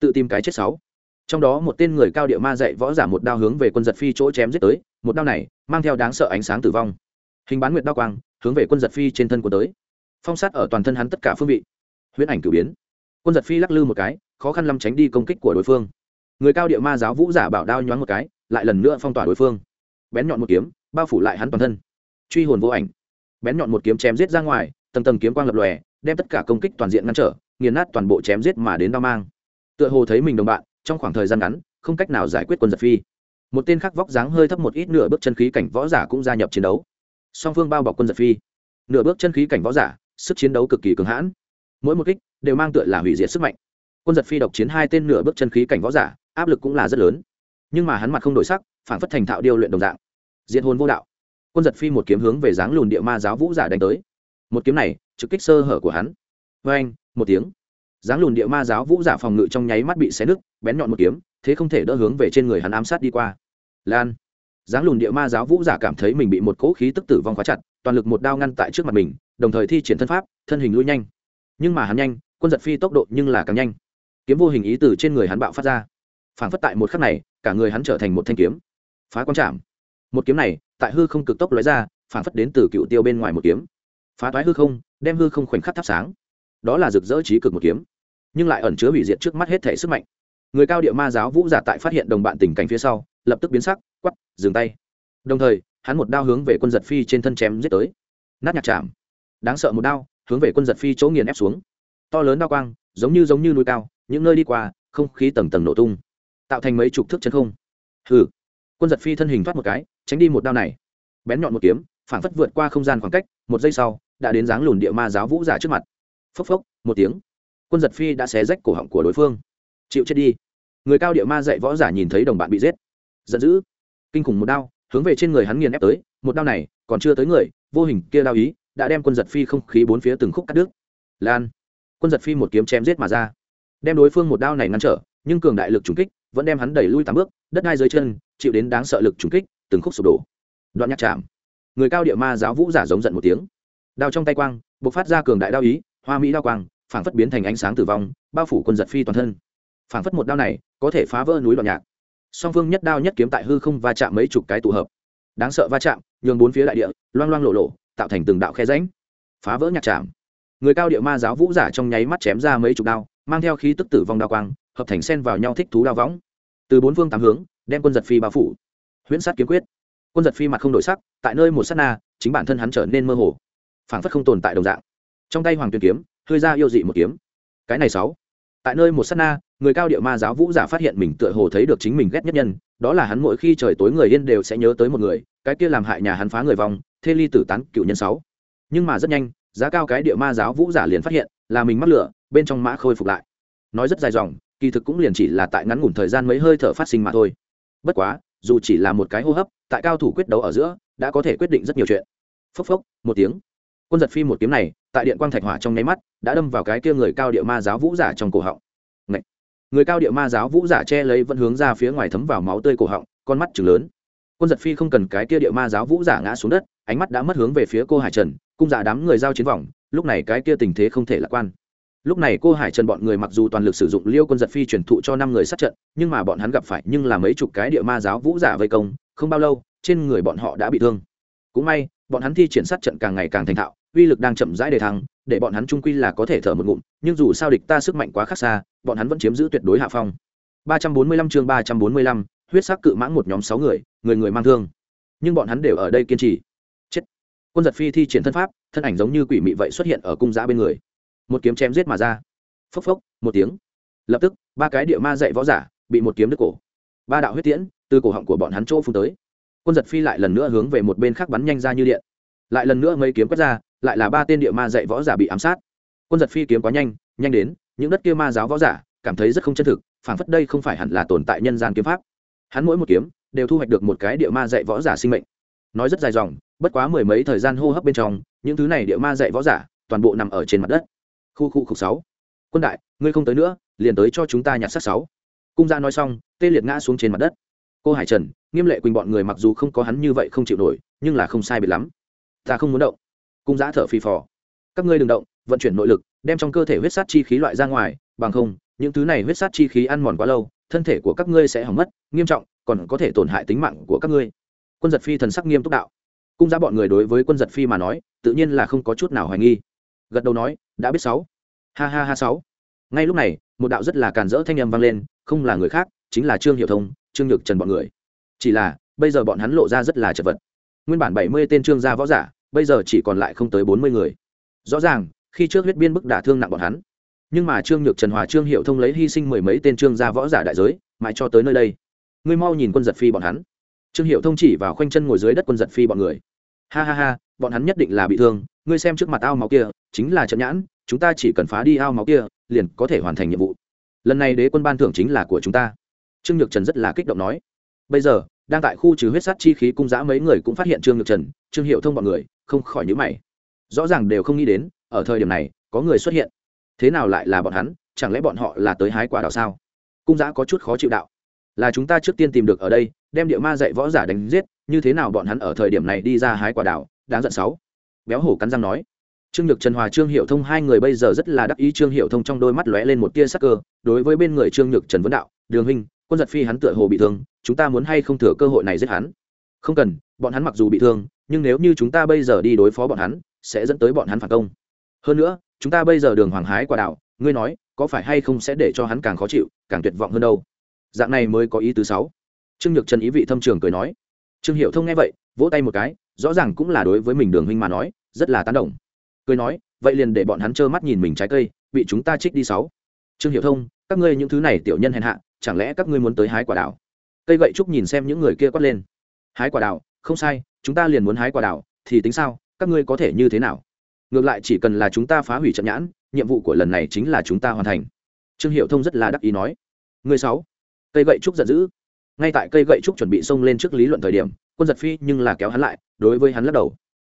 Tự tìm cái chết sáu. Trong đó một tên người cao địa ma dạy võ giả một đao hướng về quân giật phi chỗ chém giết tới, một đao này mang theo đáng sợ ánh sáng tử vong. Hình bán nguyệt đao quang, hướng về quân giật phi trên thân của tới. Phong sát ở toàn thân hắn tất cả phương vị. Huyễn ảnh cử biến. Quân giật phi lắc lư một cái, khó khăn lắm tránh đi công kích của đối phương người cao địa ma giáo vũ giả bảo đao nhoáng một cái, lại lần nữa phong tỏa đối phương. Bén nhọn một kiếm, bao phủ lại hắn toàn thân. Truy hồn vô ảnh. Bén nhọn một kiếm chém giết ra ngoài, tầng tầng kiếm quang lập lòe, đem tất cả công kích toàn diện ngăn trở, nghiền nát toàn bộ chém giết mà đến đao mang. Tựa hồ thấy mình đồng bạn, trong khoảng thời gian ngắn, không cách nào giải quyết quân giật phi. Một tên khác vóc dáng hơi thấp một ít nửa bước chân khí cảnh võ giả cũng gia nhập chiến đấu. Song phương bao bọc quân giật phi. Nửa bước chân khí cảnh võ giả, sức chiến đấu cực kỳ cường hãn. Mỗi một kích đều mang tựa là hủy diệt sức mạnh. Quân giật phi độc chiến hai tên nửa bước chân khí cảnh võ giả áp lực cũng là rất lớn. Nhưng mà hắn mặt không đổi sắc, phản phất thành thạo điêu luyện đồng dạng. Diện hồn vô đạo. Quân giật phi một kiếm hướng về dáng lùn địa ma giáo vũ giả đánh tới. Một kiếm này, trực kích sơ hở của hắn. Vê anh một tiếng. Dáng lùn địa ma giáo vũ giả phòng ngự trong nháy mắt bị xé nứt, bén nhọn một kiếm, thế không thể đỡ hướng về trên người hắn ám sát đi qua. Lan. Dáng lùn địa ma giáo vũ giả cảm thấy mình bị một cỗ khí tức tử vong khóa chặt, toàn lực một đao ngăn tại trước mặt mình, đồng thời thi triển thân pháp, thân hình lui nhanh. Nhưng mà hắn nhanh, quân giật phi tốc độ nhưng là càng nhanh. Kiếm vô hình ý từ trên người hắn bạo phát ra phảng phất tại một khắc này, cả người hắn trở thành một thanh kiếm. Phá quang trảm một kiếm này, tại hư không cực tốc lóe ra, phảng phất đến từ cựu tiêu bên ngoài một kiếm. Phá toái hư không, đem hư không khoảnh khắc thắp sáng. Đó là rực rỡ trí cực một kiếm, nhưng lại ẩn chứa hủy diệt trước mắt hết thể sức mạnh. Người cao địa ma giáo vũ giả tại phát hiện đồng bạn tình cảnh phía sau, lập tức biến sắc quắp dừng tay. Đồng thời, hắn một đao hướng về quân giật phi trên thân chém giết tới. Nát nhạc chạm. Đáng sợ một đao, hướng về quân giật phi chỗ nghiền ép xuống. To lớn đao quang, giống như giống như núi cao, những nơi đi qua, không khí tầng tầng nổ tung tạo thành mấy chục thước chân không. Hừ. Quân giật phi thân hình thoát một cái, tránh đi một đao này. Bén nhọn một kiếm, phản phất vượt qua không gian khoảng cách, một giây sau, đã đến dáng lùn địa ma giáo vũ giả trước mặt. Phốc phốc, một tiếng. Quân giật phi đã xé rách cổ họng của đối phương. Chịu chết đi. Người cao địa ma dạy võ giả nhìn thấy đồng bạn bị giết. Giận dữ. Kinh khủng một đao, hướng về trên người hắn nghiền ép tới. Một đao này, còn chưa tới người, vô hình kia đao ý, đã đem quân giật phi không khí bốn phía từng khúc cắt đứt. Lan. Quân giật phi một kiếm chém giết mà ra. Đem đối phương một đao này ngăn trở, nhưng cường đại lực trùng kích vẫn đem hắn đẩy lui tám bước, đất đai dưới chân, chịu đến đáng sợ lực trùng kích, từng khúc sụp đổ. Đoạn nhạc chạm. Người cao địa ma giáo vũ giả giống giận một tiếng. Đao trong tay quang b ộ c phát ra cường đại đao ý, hoa mỹ đao quang, phảng phất biến thành ánh sáng tử vong, bao phủ quân giật phi toàn thân. Phảng phất một đao này, có thể phá vỡ núi đoạn nhạc. Song phương nhất đao nhất kiếm tại hư không va chạm mấy chục cái tụ hợp. Đáng sợ va chạm, nhường bốn phía đại địa, loang loang lộ lộ, tạo thành từng đạo khe ránh phá vỡ nhạc chạm. Người cao địa ma giáo vũ giả trong nháy mắt chém ra mấy chục đao, mang theo khí tức tử vong đao quang, hợp thành sen vào nhau thích thú đao võng từ bốn phương tám hướng, đem quân giật phi bao phủ. Huyễn sát kiếm quyết. Quân giật phi mặt không đổi sắc, tại nơi một s á t na, chính bản thân hắn trở nên mơ hồ. Phảng phất không tồn tại đồng dạng. Trong tay hoàng tuyền kiếm, hơi ra yêu dị một kiếm. Cái này sáu. Tại nơi một s á t na, người cao địa ma giáo vũ giả phát hiện mình tựa hồ thấy được chính mình ghét nhất nhân, đó là hắn mỗi khi trời tối người yên đều sẽ nhớ tới một người, cái kia làm hại nhà hắn phá người vòng thê ly tử tán cựu nhân sáu. Nhưng mà rất nhanh, giá cao cái địa ma giáo vũ giả liền phát hiện, là mình mắc lửa, bên trong mã khôi phục lại. Nói rất dài dòng kỳ thực cũng liền chỉ là tại ngắn ngủn thời gian mấy hơi thở phát sinh mà thôi. Bất quá, dù chỉ là một cái hô hấp, tại cao thủ quyết đấu ở giữa, đã có thể quyết định rất nhiều chuyện. Phốc phốc, một tiếng. Quân giật phi một kiếm này, tại điện quang thạch hỏa trong nháy mắt, đã đâm vào cái kia người cao địa ma giáo vũ giả trong cổ họng. Ngậy! người cao địa ma giáo vũ giả che lấy vẫn hướng ra phía ngoài thấm vào máu tươi cổ họng, con mắt chừng lớn. Quân giật phi không cần cái kia địa ma giáo vũ giả ngã xuống đất, ánh mắt đã mất hướng về phía cô hải trần, cung giả đám người giao chiến vòng, lúc này cái kia tình thế không thể lạc quan lúc này cô hải trần bọn người mặc dù toàn lực sử dụng liêu quân giật phi truyền thụ cho năm người sát trận nhưng mà bọn hắn gặp phải nhưng là mấy chục cái địa ma giáo vũ giả vây công không bao lâu trên người bọn họ đã bị thương. Cũng may bọn hắn thi triển sát trận càng ngày càng thành thạo uy lực đang chậm rãi đề thăng để bọn hắn trung quy là có thể thở một ngụm nhưng dù sao địch ta sức mạnh quá khác xa bọn hắn vẫn chiếm giữ tuyệt đối hạ phong. 345 chương 345, huyết sắc cự mãng một nhóm sáu người người người mang thương. Nhưng bọn hắn đều ở đây kiên trì. Chết. Quân giật phi thi triển thân pháp thân ảnh giống như quỷ mị vậy xuất hiện ở cung giã bên người một kiếm chém giết mà ra. Phốc phốc, một tiếng. Lập tức, ba cái địa ma dạy võ giả bị một kiếm đứt cổ. Ba đạo huyết tiễn từ cổ họng của bọn hắn chỗ phun tới. Quân giật phi lại lần nữa hướng về một bên khác bắn nhanh ra như điện. Lại lần nữa mấy kiếm quét ra, lại là ba tên địa ma dạy võ giả bị ám sát. Quân giật phi kiếm quá nhanh nhanh đến, những đất kia ma giáo võ giả cảm thấy rất không chân thực, phảng phất đây không phải hẳn là tồn tại nhân gian kiếm pháp. Hắn mỗi một kiếm đều thu hoạch được một cái địa ma dạy võ giả sinh mệnh. Nói rất dài dòng, bất quá mười mấy thời gian hô hấp bên trong, những thứ này địa ma dạy võ giả toàn bộ nằm ở trên mặt đất khu khu khục sáu. Quân đại, ngươi không tới nữa, liền tới cho chúng ta nhặt sát sáu. Cung gia nói xong, tê liệt ngã xuống trên mặt đất. Cô hải trần, nghiêm lệ quỳnh bọn người mặc dù không có hắn như vậy không chịu nổi, nhưng là không sai biệt lắm. Ta không muốn động. Cung giã thở phì phò. Các ngươi đừng động, vận chuyển nội lực, đem trong cơ thể huyết sát chi khí loại ra ngoài, bằng không, những thứ này huyết sát chi khí ăn mòn quá lâu, thân thể của các ngươi sẽ hỏng mất, nghiêm trọng, còn có thể tổn hại tính mạng của các ngươi. Quân giật phi thần sắc nghiêm túc đạo. Cung giã bọn người đối với quân giật phi mà nói, tự nhiên là không có chút nào hoài nghi gật đầu nói, đã biết sáu. Ha ha ha, sáu. Ngay lúc này, một đạo rất là càn rỡ thanh âm vang lên, không là người khác, chính là trương hiệu thông, trương nhược trần bọn người. Chỉ là, bây giờ bọn hắn lộ ra rất là chật vật. Nguyên bản bảy mươi tên trương gia võ giả, bây giờ chỉ còn lại không tới bốn mươi người. Rõ ràng, khi trước huyết biên bức đả thương nặng bọn hắn. Nhưng mà trương nhược trần hòa trương hiệu thông lấy hy sinh mười mấy tên trương gia võ giả đại giới, mãi cho tới nơi đây. Ngươi mau nhìn quân giật phi bọn hắn. Trương hiệu thông chỉ vào khoanh chân ngồi dưới đất quân giật phi bọn người. Ha ha ha bọn hắn nhất định là bị thương, ngươi xem trước mặt ao máu kia, chính là trận nhãn, chúng ta chỉ cần phá đi ao máu kia, liền có thể hoàn thành nhiệm vụ. Lần này đế quân ban thưởng chính là của chúng ta. Trương nhược trần rất là kích động nói. Bây giờ, đang tại khu trừ huyết sát chi khí cung giã mấy người cũng phát hiện trương nhược trần, trương hiệu thông b ọ n người, không khỏi nhữ mày. Rõ ràng đều không nghĩ đến, ở thời điểm này, có người xuất hiện. Thế nào lại là bọn hắn, chẳng lẽ bọn họ là tới hái quả đào sao? Cung giã có chút khó chịu đạo. Là chúng ta trước tiên tìm được ở đây, đem địa ma dạy võ giả đánh giết, như thế nào bọn hắn ở thời điểm này đi ra hái quả đào đáng giận sáu. Béo hổ cắn răng nói. Trương nhược trần, hòa trương hiệu thông hai người bây giờ rất là đắc ý, trương hiệu thông trong đôi mắt lóe lên một tia sắc cơ. Đối với bên người trương nhược trần vấn đạo, đường huynh, quân giật phi hắn tựa hồ bị thương, chúng ta muốn hay không thừa cơ hội này giết hắn? Không cần, bọn hắn mặc dù bị thương, nhưng nếu như chúng ta bây giờ đi đối phó bọn hắn, sẽ dẫn tới bọn hắn phản công. Hơn nữa, chúng ta bây giờ đường hoàng hái quả đạo, ngươi nói, có phải hay không sẽ để cho hắn càng khó chịu, càng tuyệt vọng hơn đâu? Dạng này mới có ý thứ sáu. Trương nhược trần ý vị thâm trường cười nói. Trương hiệu thông nghe vậy vỗ tay một cái, rõ ràng cũng là đối với mình đường huynh mà nói, rất là tán đồng. Cười nói, vậy liền để bọn hắn trơ mắt nhìn mình trái cây, bị chúng ta trích đi sáu. Trương hiệu thông, các ngươi những thứ này tiểu nhân hèn hạ, chẳng lẽ các ngươi muốn tới hái quả đào? Cây gậy trúc nhìn xem những người kia quát lên. Hái quả đào, không sai, chúng ta liền muốn hái quả đào, thì tính sao, các ngươi có thể như thế nào? Ngược lại chỉ cần là chúng ta phá hủy trận nhãn, nhiệm vụ của lần này chính là chúng ta hoàn thành. Trương hiệu thông rất là đắc ý nói. Người sáu, cây gậy trúc giận dữ. Ngay tại cây gậy trúc chuẩn bị xông lên trước lý luận thời điểm quân giật phi nhưng là kéo hắn lại, đối với hắn lắc đầu.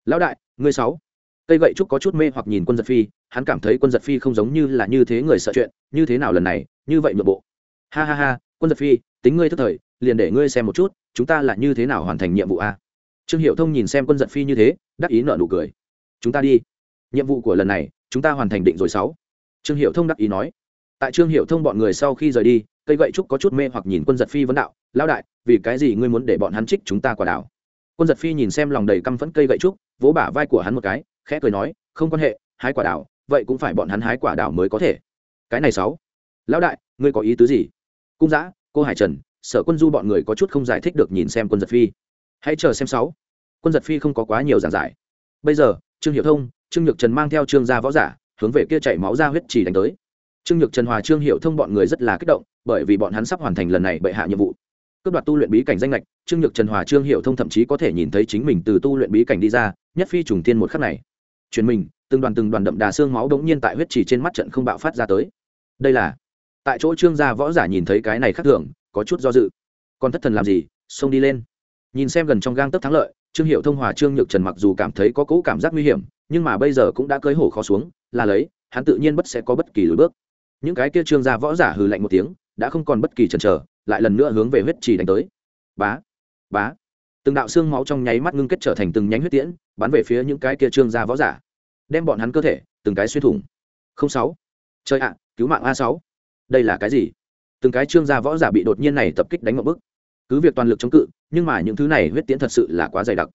Lão đại, ngươi sáu. Cây gậy trúc có chút mê hoặc nhìn quân giật phi, hắn cảm thấy quân giật phi không giống như là như thế người sợ chuyện, như thế nào lần này, như vậy nội bộ? Ha ha ha, quân giật phi, tính ngươi thức thời, liền để ngươi xem một chút, chúng ta là như thế nào hoàn thành nhiệm vụ a? Trương hiệu thông nhìn xem quân giật phi như thế, đắc ý nợ nụ cười. Chúng ta đi. Nhiệm vụ của lần này, chúng ta hoàn thành định rồi sáu. Trương hiệu thông đắc ý nói. Tại trương hiệu thông bọn người sau khi rời đi, cây gậy trúc có chút mê hoặc nhìn quân giật phi vấn đạo lão đại, vì cái gì ngươi muốn để bọn hắn trích chúng ta quả đảo? Quân giật phi nhìn xem lòng đầy căm phẫn cây gậy trúc, vỗ bả vai của hắn một cái, khẽ cười nói, không quan hệ, hái quả đảo, vậy cũng phải bọn hắn hái quả đảo mới có thể. Cái này sáu. Lão đại, ngươi có ý tứ gì? Cung giã, cô hải trần, sở quân du bọn người có chút không giải thích được nhìn xem quân giật phi. Hãy chờ xem sáu. Quân giật phi không có quá nhiều giảng giải. Bây giờ, trương hiệu thông, trương nhược trần mang theo trương gia võ giả, hướng về kia chảy máu ra huyết chỉ đánh tới. Trương nhược trần hòa trương hiệu thông bọn người rất là kích động, bởi vì bọn hắn sắp hoàn thành lần này bệ hạ nhiệm vụ cướp đoạt tu luyện bí cảnh danh lệch trương nhược trần hòa, trương hiệu thông thậm chí có thể nhìn thấy chính mình từ tu luyện bí cảnh đi ra, nhất phi trùng tiên một khắc này. Truyền mình, từng đoàn từng đoàn đậm đà xương máu đ ố n g nhiên tại huyết chỉ trên mắt trận không bạo phát ra tới. Đây là, tại chỗ trương gia võ giả nhìn thấy cái này khác thường, có chút do dự. Còn thất thần làm gì, xông đi lên. Nhìn xem gần trong gang tấc thắng lợi, trương hiệu thông hòa, trương nhược trần mặc dù cảm thấy có cỗ cảm giác nguy hiểm, nhưng mà bây giờ cũng đã cưới hổ khó xuống, là lấy, hắn tự nhiên bất sẽ có bất kỳ lối bước. Những cái kia trương gia võ giả hừ lạnh một tiếng, đã không còn bất kỳ chần chờ lại lần nữa hướng về huyết trì đánh tới. Bá bá. Từng đạo xương máu trong nháy mắt ngưng kết trở thành từng nhánh huyết tiễn, bắn về phía những cái kia trương gia võ giả. Đem bọn hắn cơ thể, từng cái xuyên thủng. Không sáu. Chơi ạ, cứu mạng a sáu. Đây là cái gì? Từng cái trương gia võ giả bị đột nhiên này tập kích đánh một bức cứ việc toàn lực chống cự, nhưng mà những thứ này huyết tiễn thật sự là quá dày đặc.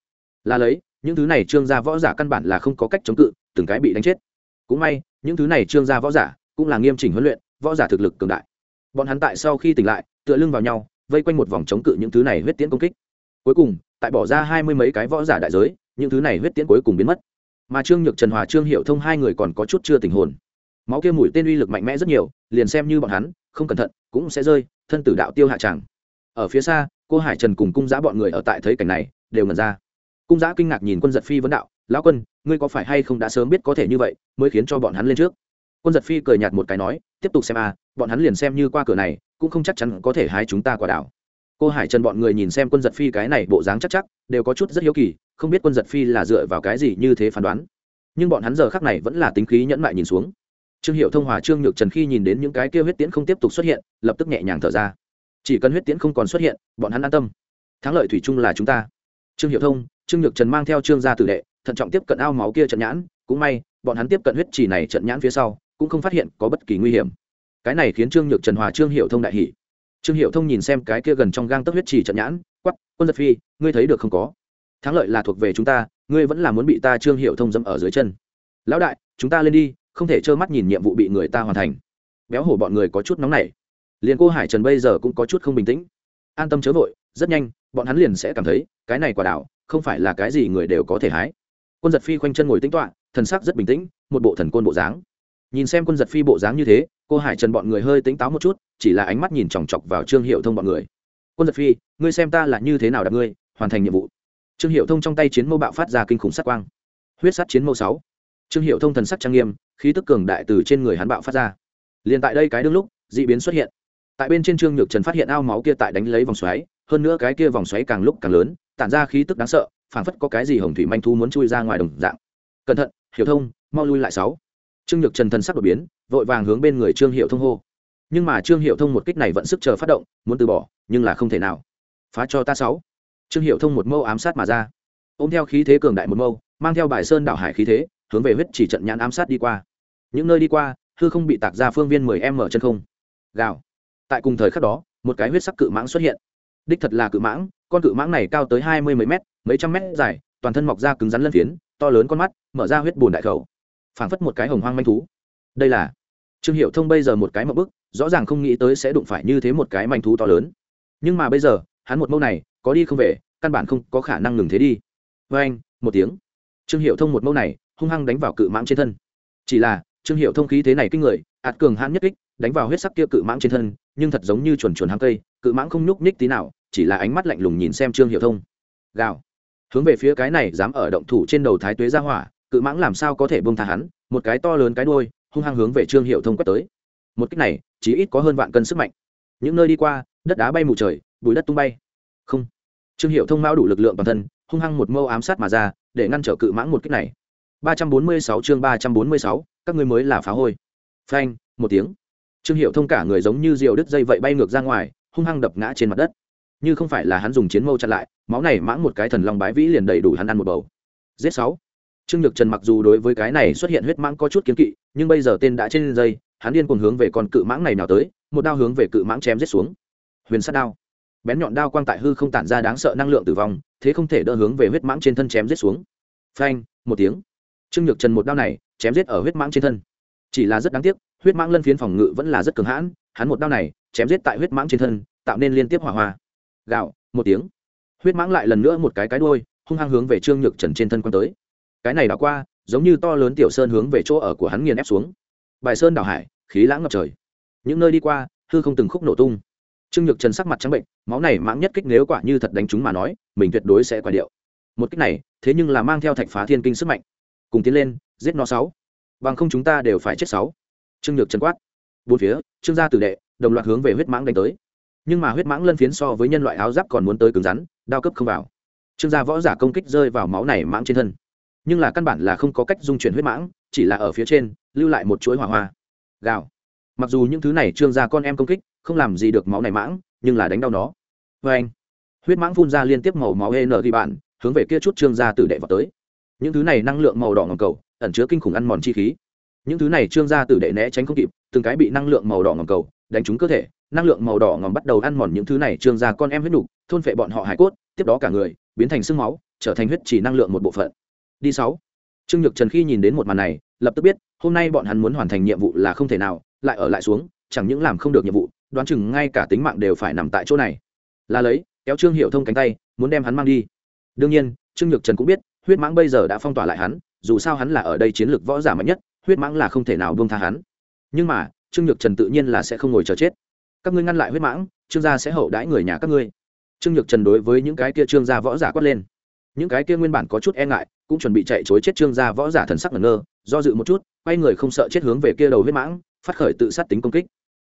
Là lấy, những thứ này trương gia võ giả căn bản là không có cách chống cự, từng cái bị đánh chết. Cũng may, những thứ này trương gia võ giả cũng là nghiêm chỉnh huấn luyện, võ giả thực lực cường đại. Bọn hắn tại sau khi tỉnh lại tựa lưng vào nhau, vây quanh một vòng chống cự những thứ này huyết tiễn công kích. Cuối cùng, tại bỏ ra hai mươi mấy cái võ giả đại giới, những thứ này huyết tiễn cuối cùng biến mất. Mà trương nhược trần, hòa trương hiệu thông hai người còn có chút chưa tình hồn. Máu kia mũi tên uy lực mạnh mẽ rất nhiều, liền xem như bọn hắn, không cẩn thận, cũng sẽ rơi, thân tử đạo tiêu hạ tràng. Ở phía xa, cô hải trần cùng cung giã bọn người ở tại thấy cảnh này, đều ngần ra. Cung giã kinh ngạc nhìn quân giật phi vấn đạo, lão quân, ngươi có phải hay không đã sớm biết có thể như vậy, mới khiến cho bọn hắn lên trước? Quân giật phi cười nhạt một cái nói, tiếp tục xem a bọn hắn liền xem như qua cửa này cũng không chắc chắn có thể hái chúng ta quả đảo. Cô hải trần bọn người nhìn xem quân giật phi cái này bộ dáng chắc chắc, đều có chút rất hiếu kỳ, không biết quân giật phi là dựa vào cái gì như thế phán đoán. Nhưng bọn hắn giờ khác này vẫn là tính khí nhẫn mại nhìn xuống. Trương hiệu thông hòa, trương nhược trần khi nhìn đến những cái kia huyết tiễn không tiếp tục xuất hiện, lập tức nhẹ nhàng thở ra. Chỉ cần huyết tiễn không còn xuất hiện, bọn hắn an tâm. Thắng lợi thủy chung là chúng ta. Trương hiệu thông, trương nhược trần mang theo trương gia tử đệ, thận trọng tiếp cận ao máu kia trận nhãn. Cũng may, bọn hắn tiếp cận huyết chỉ này trận nhãn phía sau, cũng không phát hiện có bất kỳ nguy hiểm cái này khiến trương nhược trần hòa trương hiệu thông đại hỷ trương hiệu thông nhìn xem cái kia gần trong gang tấc huyết chỉ trận nhãn quắp quân giật phi, ngươi thấy được không có? Thắng lợi là thuộc về chúng ta, ngươi vẫn là muốn bị ta trương hiệu thông dẫm ở dưới chân. Lão đại, chúng ta lên đi, không thể trơ mắt nhìn nhiệm vụ bị người ta hoàn thành. Béo hổ bọn người có chút nóng nảy. Liền cô hải trần bây giờ cũng có chút không bình tĩnh. An tâm chớ vội, rất nhanh, bọn hắn liền sẽ cảm thấy, cái này quả đảo, không phải là cái gì người đều có thể hái. Quân giật phi khoanh chân ngồi tính toạ thần sắc rất bình tĩnh, một bộ thần côn bộ dáng. Nhìn xem quân giật phi bộ dáng như thế cô hải trần bọn người hơi tính táo một chút, chỉ là ánh mắt nhìn chòng chọc vào trương hiệu thông bọn người. Quân giật phi, ngươi xem ta là như thế nào đặt ngươi, hoàn thành nhiệm vụ. Trương hiệu thông trong tay chiến mâu bạo phát ra kinh khủng sắc quang. Huyết sắt chiến mâu sáu. Trương hiệu thông thần sắc trang nghiêm, khí tức cường đại từ trên người hắn bạo phát ra. Liền tại đây cái đương lúc d ị biến xuất hiện. Tại bên trên trương nhược trần phát hiện ao máu kia tại đánh lấy vòng xoáy, hơn nữa cái kia vòng xoáy càng lúc càng lớn, tản ra khí tức đáng sợ, phảng phất có cái gì hồng thủy manh thu muốn chui ra ngoài đồng dạng. Cẩn thận, hiểu thông, mau lui lại sáu trương nhược trần thân sắc đột biến, vội vàng hướng bên người trương hiệu thông hô. Nhưng mà trương hiệu thông một kích này vẫn sức chờ phát động, muốn từ bỏ, nhưng là không thể nào. Phá cho ta sáu. Trương hiệu thông một mâu ám sát mà ra. Ôm theo khí thế cường đại một mâu, mang theo bài sơn đảo hải khí thế, hướng về huyết chỉ trận nhãn ám sát đi qua. Những nơi đi qua, hư không bị tạc ra phương viên mười em mở chân không. Gào. Tại cùng thời khắc đó, một cái huyết sắc cự mãng xuất hiện. Đích thật là cự mãng, con cự mãng này cao tới hai mươi mấy mét, mấy trăm mét dài, toàn thân mọc ra cứng rắn lân phiến, to lớn con mắt, mở ra huyết bùn đại khẩu phảng phất một cái hồng hoang manh thú. Đây là, trương hiệu thông bây giờ một cái mậu bức, rõ ràng không nghĩ tới sẽ đụng phải như thế một cái manh thú to lớn. Nhưng mà bây giờ, hắn một mâu này, có đi không về, căn bản không có khả năng ngừng thế đi. Vê anh, một tiếng. Trương hiệu thông một mâu này, hung hăng đánh vào cự mãng trên thân. Chỉ là, trương hiệu thông khí thế này kinh người, ạt cường hãn nhất kích, đánh vào huyết sắc kia cự mãng trên thân, nhưng thật giống như chuồn chuồn hàng cây, cự mãng không nhúc nhích tí nào, chỉ là ánh mắt lạnh lùng nhìn xem trương hiệu thông. Gào. Hướng về phía cái này, dám ở động thủ trên đầu thái tuế ra hỏa cự mãng làm sao có thể bông tha hắn, một cái to lớn cái đôi hung hăng hướng về trương hiệu thông quét tới. Một cách này, chỉ ít có hơn vạn cân sức mạnh. Những nơi đi qua, đất đá bay mù trời, bụi đất tung bay. Không. Trương hiệu thông mão đủ lực lượng bản thân, hung hăng một mâu ám sát mà ra, để ngăn trở cự mãng một cách này. ba trăm bốn mươi sáu chương ba trăm bốn mươi sáu, các ngươi mới là phá hôi. Phanh, một tiếng. Trương hiệu thông cả người giống như diều đứt dây vậy bay ngược ra ngoài, hung hăng đập ngã trên mặt đất. Như không phải là hắn dùng chiến mâu chặn lại, máu này mãng một cái thần long bái vĩ liền đầy đủ hắn ăn một bầu. Giết sáu trương nhược trần mặc dù đối với cái này xuất hiện huyết mãng có chút kiến kỵ, nhưng bây giờ tên đã trên dây, hắn điên cuồng hướng về con cự mãng này nào tới, một đao hướng về cự mãng chém giết xuống. Huyền sát đao. Bén nhọn đao quang tại hư không tản ra đáng sợ năng lượng tử vong, thế không thể đỡ hướng về huyết mãng trên thân chém giết xuống. Phanh, một tiếng. Trương nhược trần một đao này, chém giết ở huyết mãng trên thân. Chỉ là rất đáng tiếc, huyết mãng lân phiến phòng ngự vẫn là rất cường hãn, hắn một đao này, chém giết tại huyết mãng trên thân, tạo nên liên tiếp hỏa hoa. Gạo một tiếng. Huyết mãng lại lần nữa một cái cái đuôi, hung hăng hướng về trương nhược trần trên thân quan tới cái này đảo qua, giống như to lớn tiểu sơn hướng về chỗ ở của hắn nghiền ép xuống. Bài sơn đảo hải, khí lãng ngập trời. Những nơi đi qua, hư không từng khúc nổ tung. Trương nhược trần sắc mặt trắng bệnh, máu này mãng nhất kích nếu quả như thật đánh chúng mà nói, mình tuyệt đối sẽ quả điệu. Một kích này, thế nhưng là mang theo thạch phá thiên kinh sức mạnh. Cùng tiến lên, giết nó sáu. Bằng không chúng ta đều phải chết sáu. Trương nhược trần quát. Bốn phía, trương gia tử đệ, đồng loạt hướng về huyết mãng đánh tới. Nhưng mà huyết mãng lân phiến so với nhân loại áo giáp còn muốn tới cứng rắn, đao cấp không vào. Trương gia võ giả công kích rơi vào máu này mãng trên thân nhưng là căn bản là không có cách dung chuyển huyết mãng, chỉ là ở phía trên, lưu lại một chuỗi hỏa hoa. Gào. Mặc dù những thứ này trương gia con em công kích, không làm gì được máu này mãng, nhưng là đánh đau nó. Vê anh, huyết mãng phun ra liên tiếp màu máu hê nở ghi bạn, hướng về kia chút trương gia tử đệ vào tới. Những thứ này năng lượng màu đỏ ngầm cầu, ẩn chứa kinh khủng ăn mòn chi khí. Những thứ này trương gia tử đệ né tránh không kịp, từng cái bị năng lượng màu đỏ ngầm cầu đánh trúng cơ thể, năng lượng màu đỏ ngầm bắt đầu ăn mòn những thứ này trương gia con em huyết đủ thôn phệ bọn họ hải cốt, tiếp đó cả người, biến thành sương máu, trở thành huyết chỉ năng lượng một bộ phận đi sáu. Trương nhược trần khi nhìn đến một màn này, lập tức biết, hôm nay bọn hắn muốn hoàn thành nhiệm vụ là không thể nào, lại ở lại xuống, chẳng những làm không được nhiệm vụ, đoán chừng ngay cả tính mạng đều phải nằm tại chỗ này. Là lấy, kéo trương hiệu thông cánh tay, muốn đem hắn mang đi. Đương nhiên, trương nhược trần cũng biết, huyết mãng bây giờ đã phong tỏa lại hắn, dù sao hắn là ở đây chiến lược võ giả mạnh nhất, huyết mãng là không thể nào buông tha hắn. Nhưng mà, trương nhược trần tự nhiên là sẽ không ngồi chờ chết. Các ngươi ngăn lại huyết mãng, trương gia sẽ hậu đãi người nhà các ngươi. Trương nhược trần đối với những cái kia trương gia võ giả quát lên những cái kia nguyên bản có chút e ngại, cũng chuẩn bị chạy chối chết trương gia võ giả thần sắc ngẩn ngơ, do dự một chút, quay người không sợ chết hướng về kia đầu huyết mãng, phát khởi tự sát tính công kích.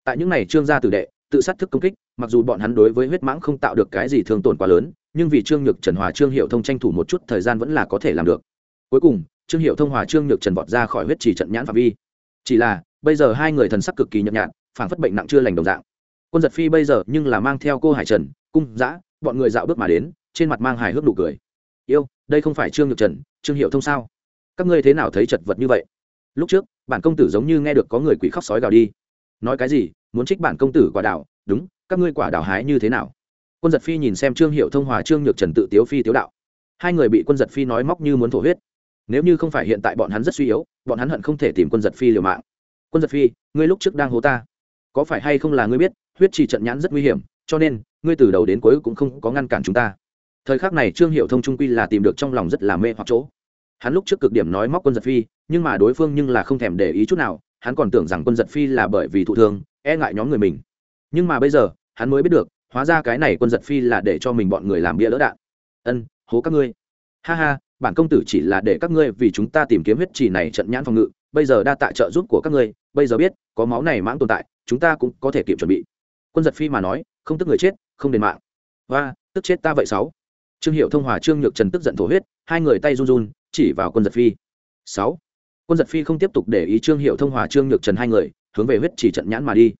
Tại những này trương gia tử đệ, tự sát thức công kích, mặc dù bọn hắn đối với huyết mãng không tạo được cái gì thương tổn quá lớn, nhưng vì trương nhược trần hòa trương hiệu thông tranh thủ một chút thời gian vẫn là có thể làm được. Cuối cùng, trương hiệu thông hòa trương nhược trần vọt ra khỏi huyết trì trận nhãn phạm vi. Chỉ là, bây giờ hai người thần sắc cực kỳ nhợt nhạt phản phất bệnh nặng chưa lành đồng dạng. Quân giật phi bây giờ nhưng là mang theo cô hải trần, cung giã bọn người dạo bước mà đến, trên mặt mang hài hước nụ cười yêu, đây không phải trương nhược trần, trương hiệu thông sao? Các ngươi thế nào thấy chật vật như vậy? Lúc trước, bản công tử giống như nghe được có người quỷ khóc sói gào đi. Nói cái gì, muốn trích bản công tử quả đảo, đúng, các ngươi quả đảo hái như thế nào? Quân giật phi nhìn xem trương hiệu thông hòa trương nhược trần tự tiếu phi tiếu đạo. Hai người bị quân giật phi nói móc như muốn thổ huyết. Nếu như không phải hiện tại bọn hắn rất suy yếu, bọn hắn hận không thể tìm quân giật phi liều mạng. Quân giật phi, ngươi lúc trước đang hố ta. Có phải hay không là ngươi biết, huyết trì trận nhãn rất nguy hiểm, cho nên, ngươi từ đầu đến cuối cũng không có ngăn cản chúng ta thời khắc này trương hiệu thông trung quy là tìm được trong lòng rất là mê hoặc chỗ. Hắn lúc trước cực điểm nói móc quân giật phi, nhưng mà đối phương nhưng là không thèm để ý chút nào, hắn còn tưởng rằng quân giật phi là bởi vì thụ thương e ngại nhóm người mình. Nhưng mà bây giờ, hắn mới biết được, hóa ra cái này quân giật phi là để cho mình bọn người làm bia lỡ đạn. Ân, hố các ngươi. Ha ha, bản công tử chỉ là để các ngươi vì chúng ta tìm kiếm huyết trì này trận nhãn phòng ngự, bây giờ đa tạ trợ giúp của các ngươi, bây giờ biết, có máu này mãng tồn tại, chúng ta cũng có thể kịp chuẩn bị. Quân giật phi mà nói, không tức người chết, không đền mạng. Và tức chết ta vậy sáu? Trương hiệu thông hòa trương nhược trần tức giận thổ huyết, hai người tay run run, chỉ vào quân giật phi. Sáu. Quân giật phi không tiếp tục để ý trương hiệu thông hòa trương nhược trần hai người, hướng về huyết chỉ trận nhãn mà đi.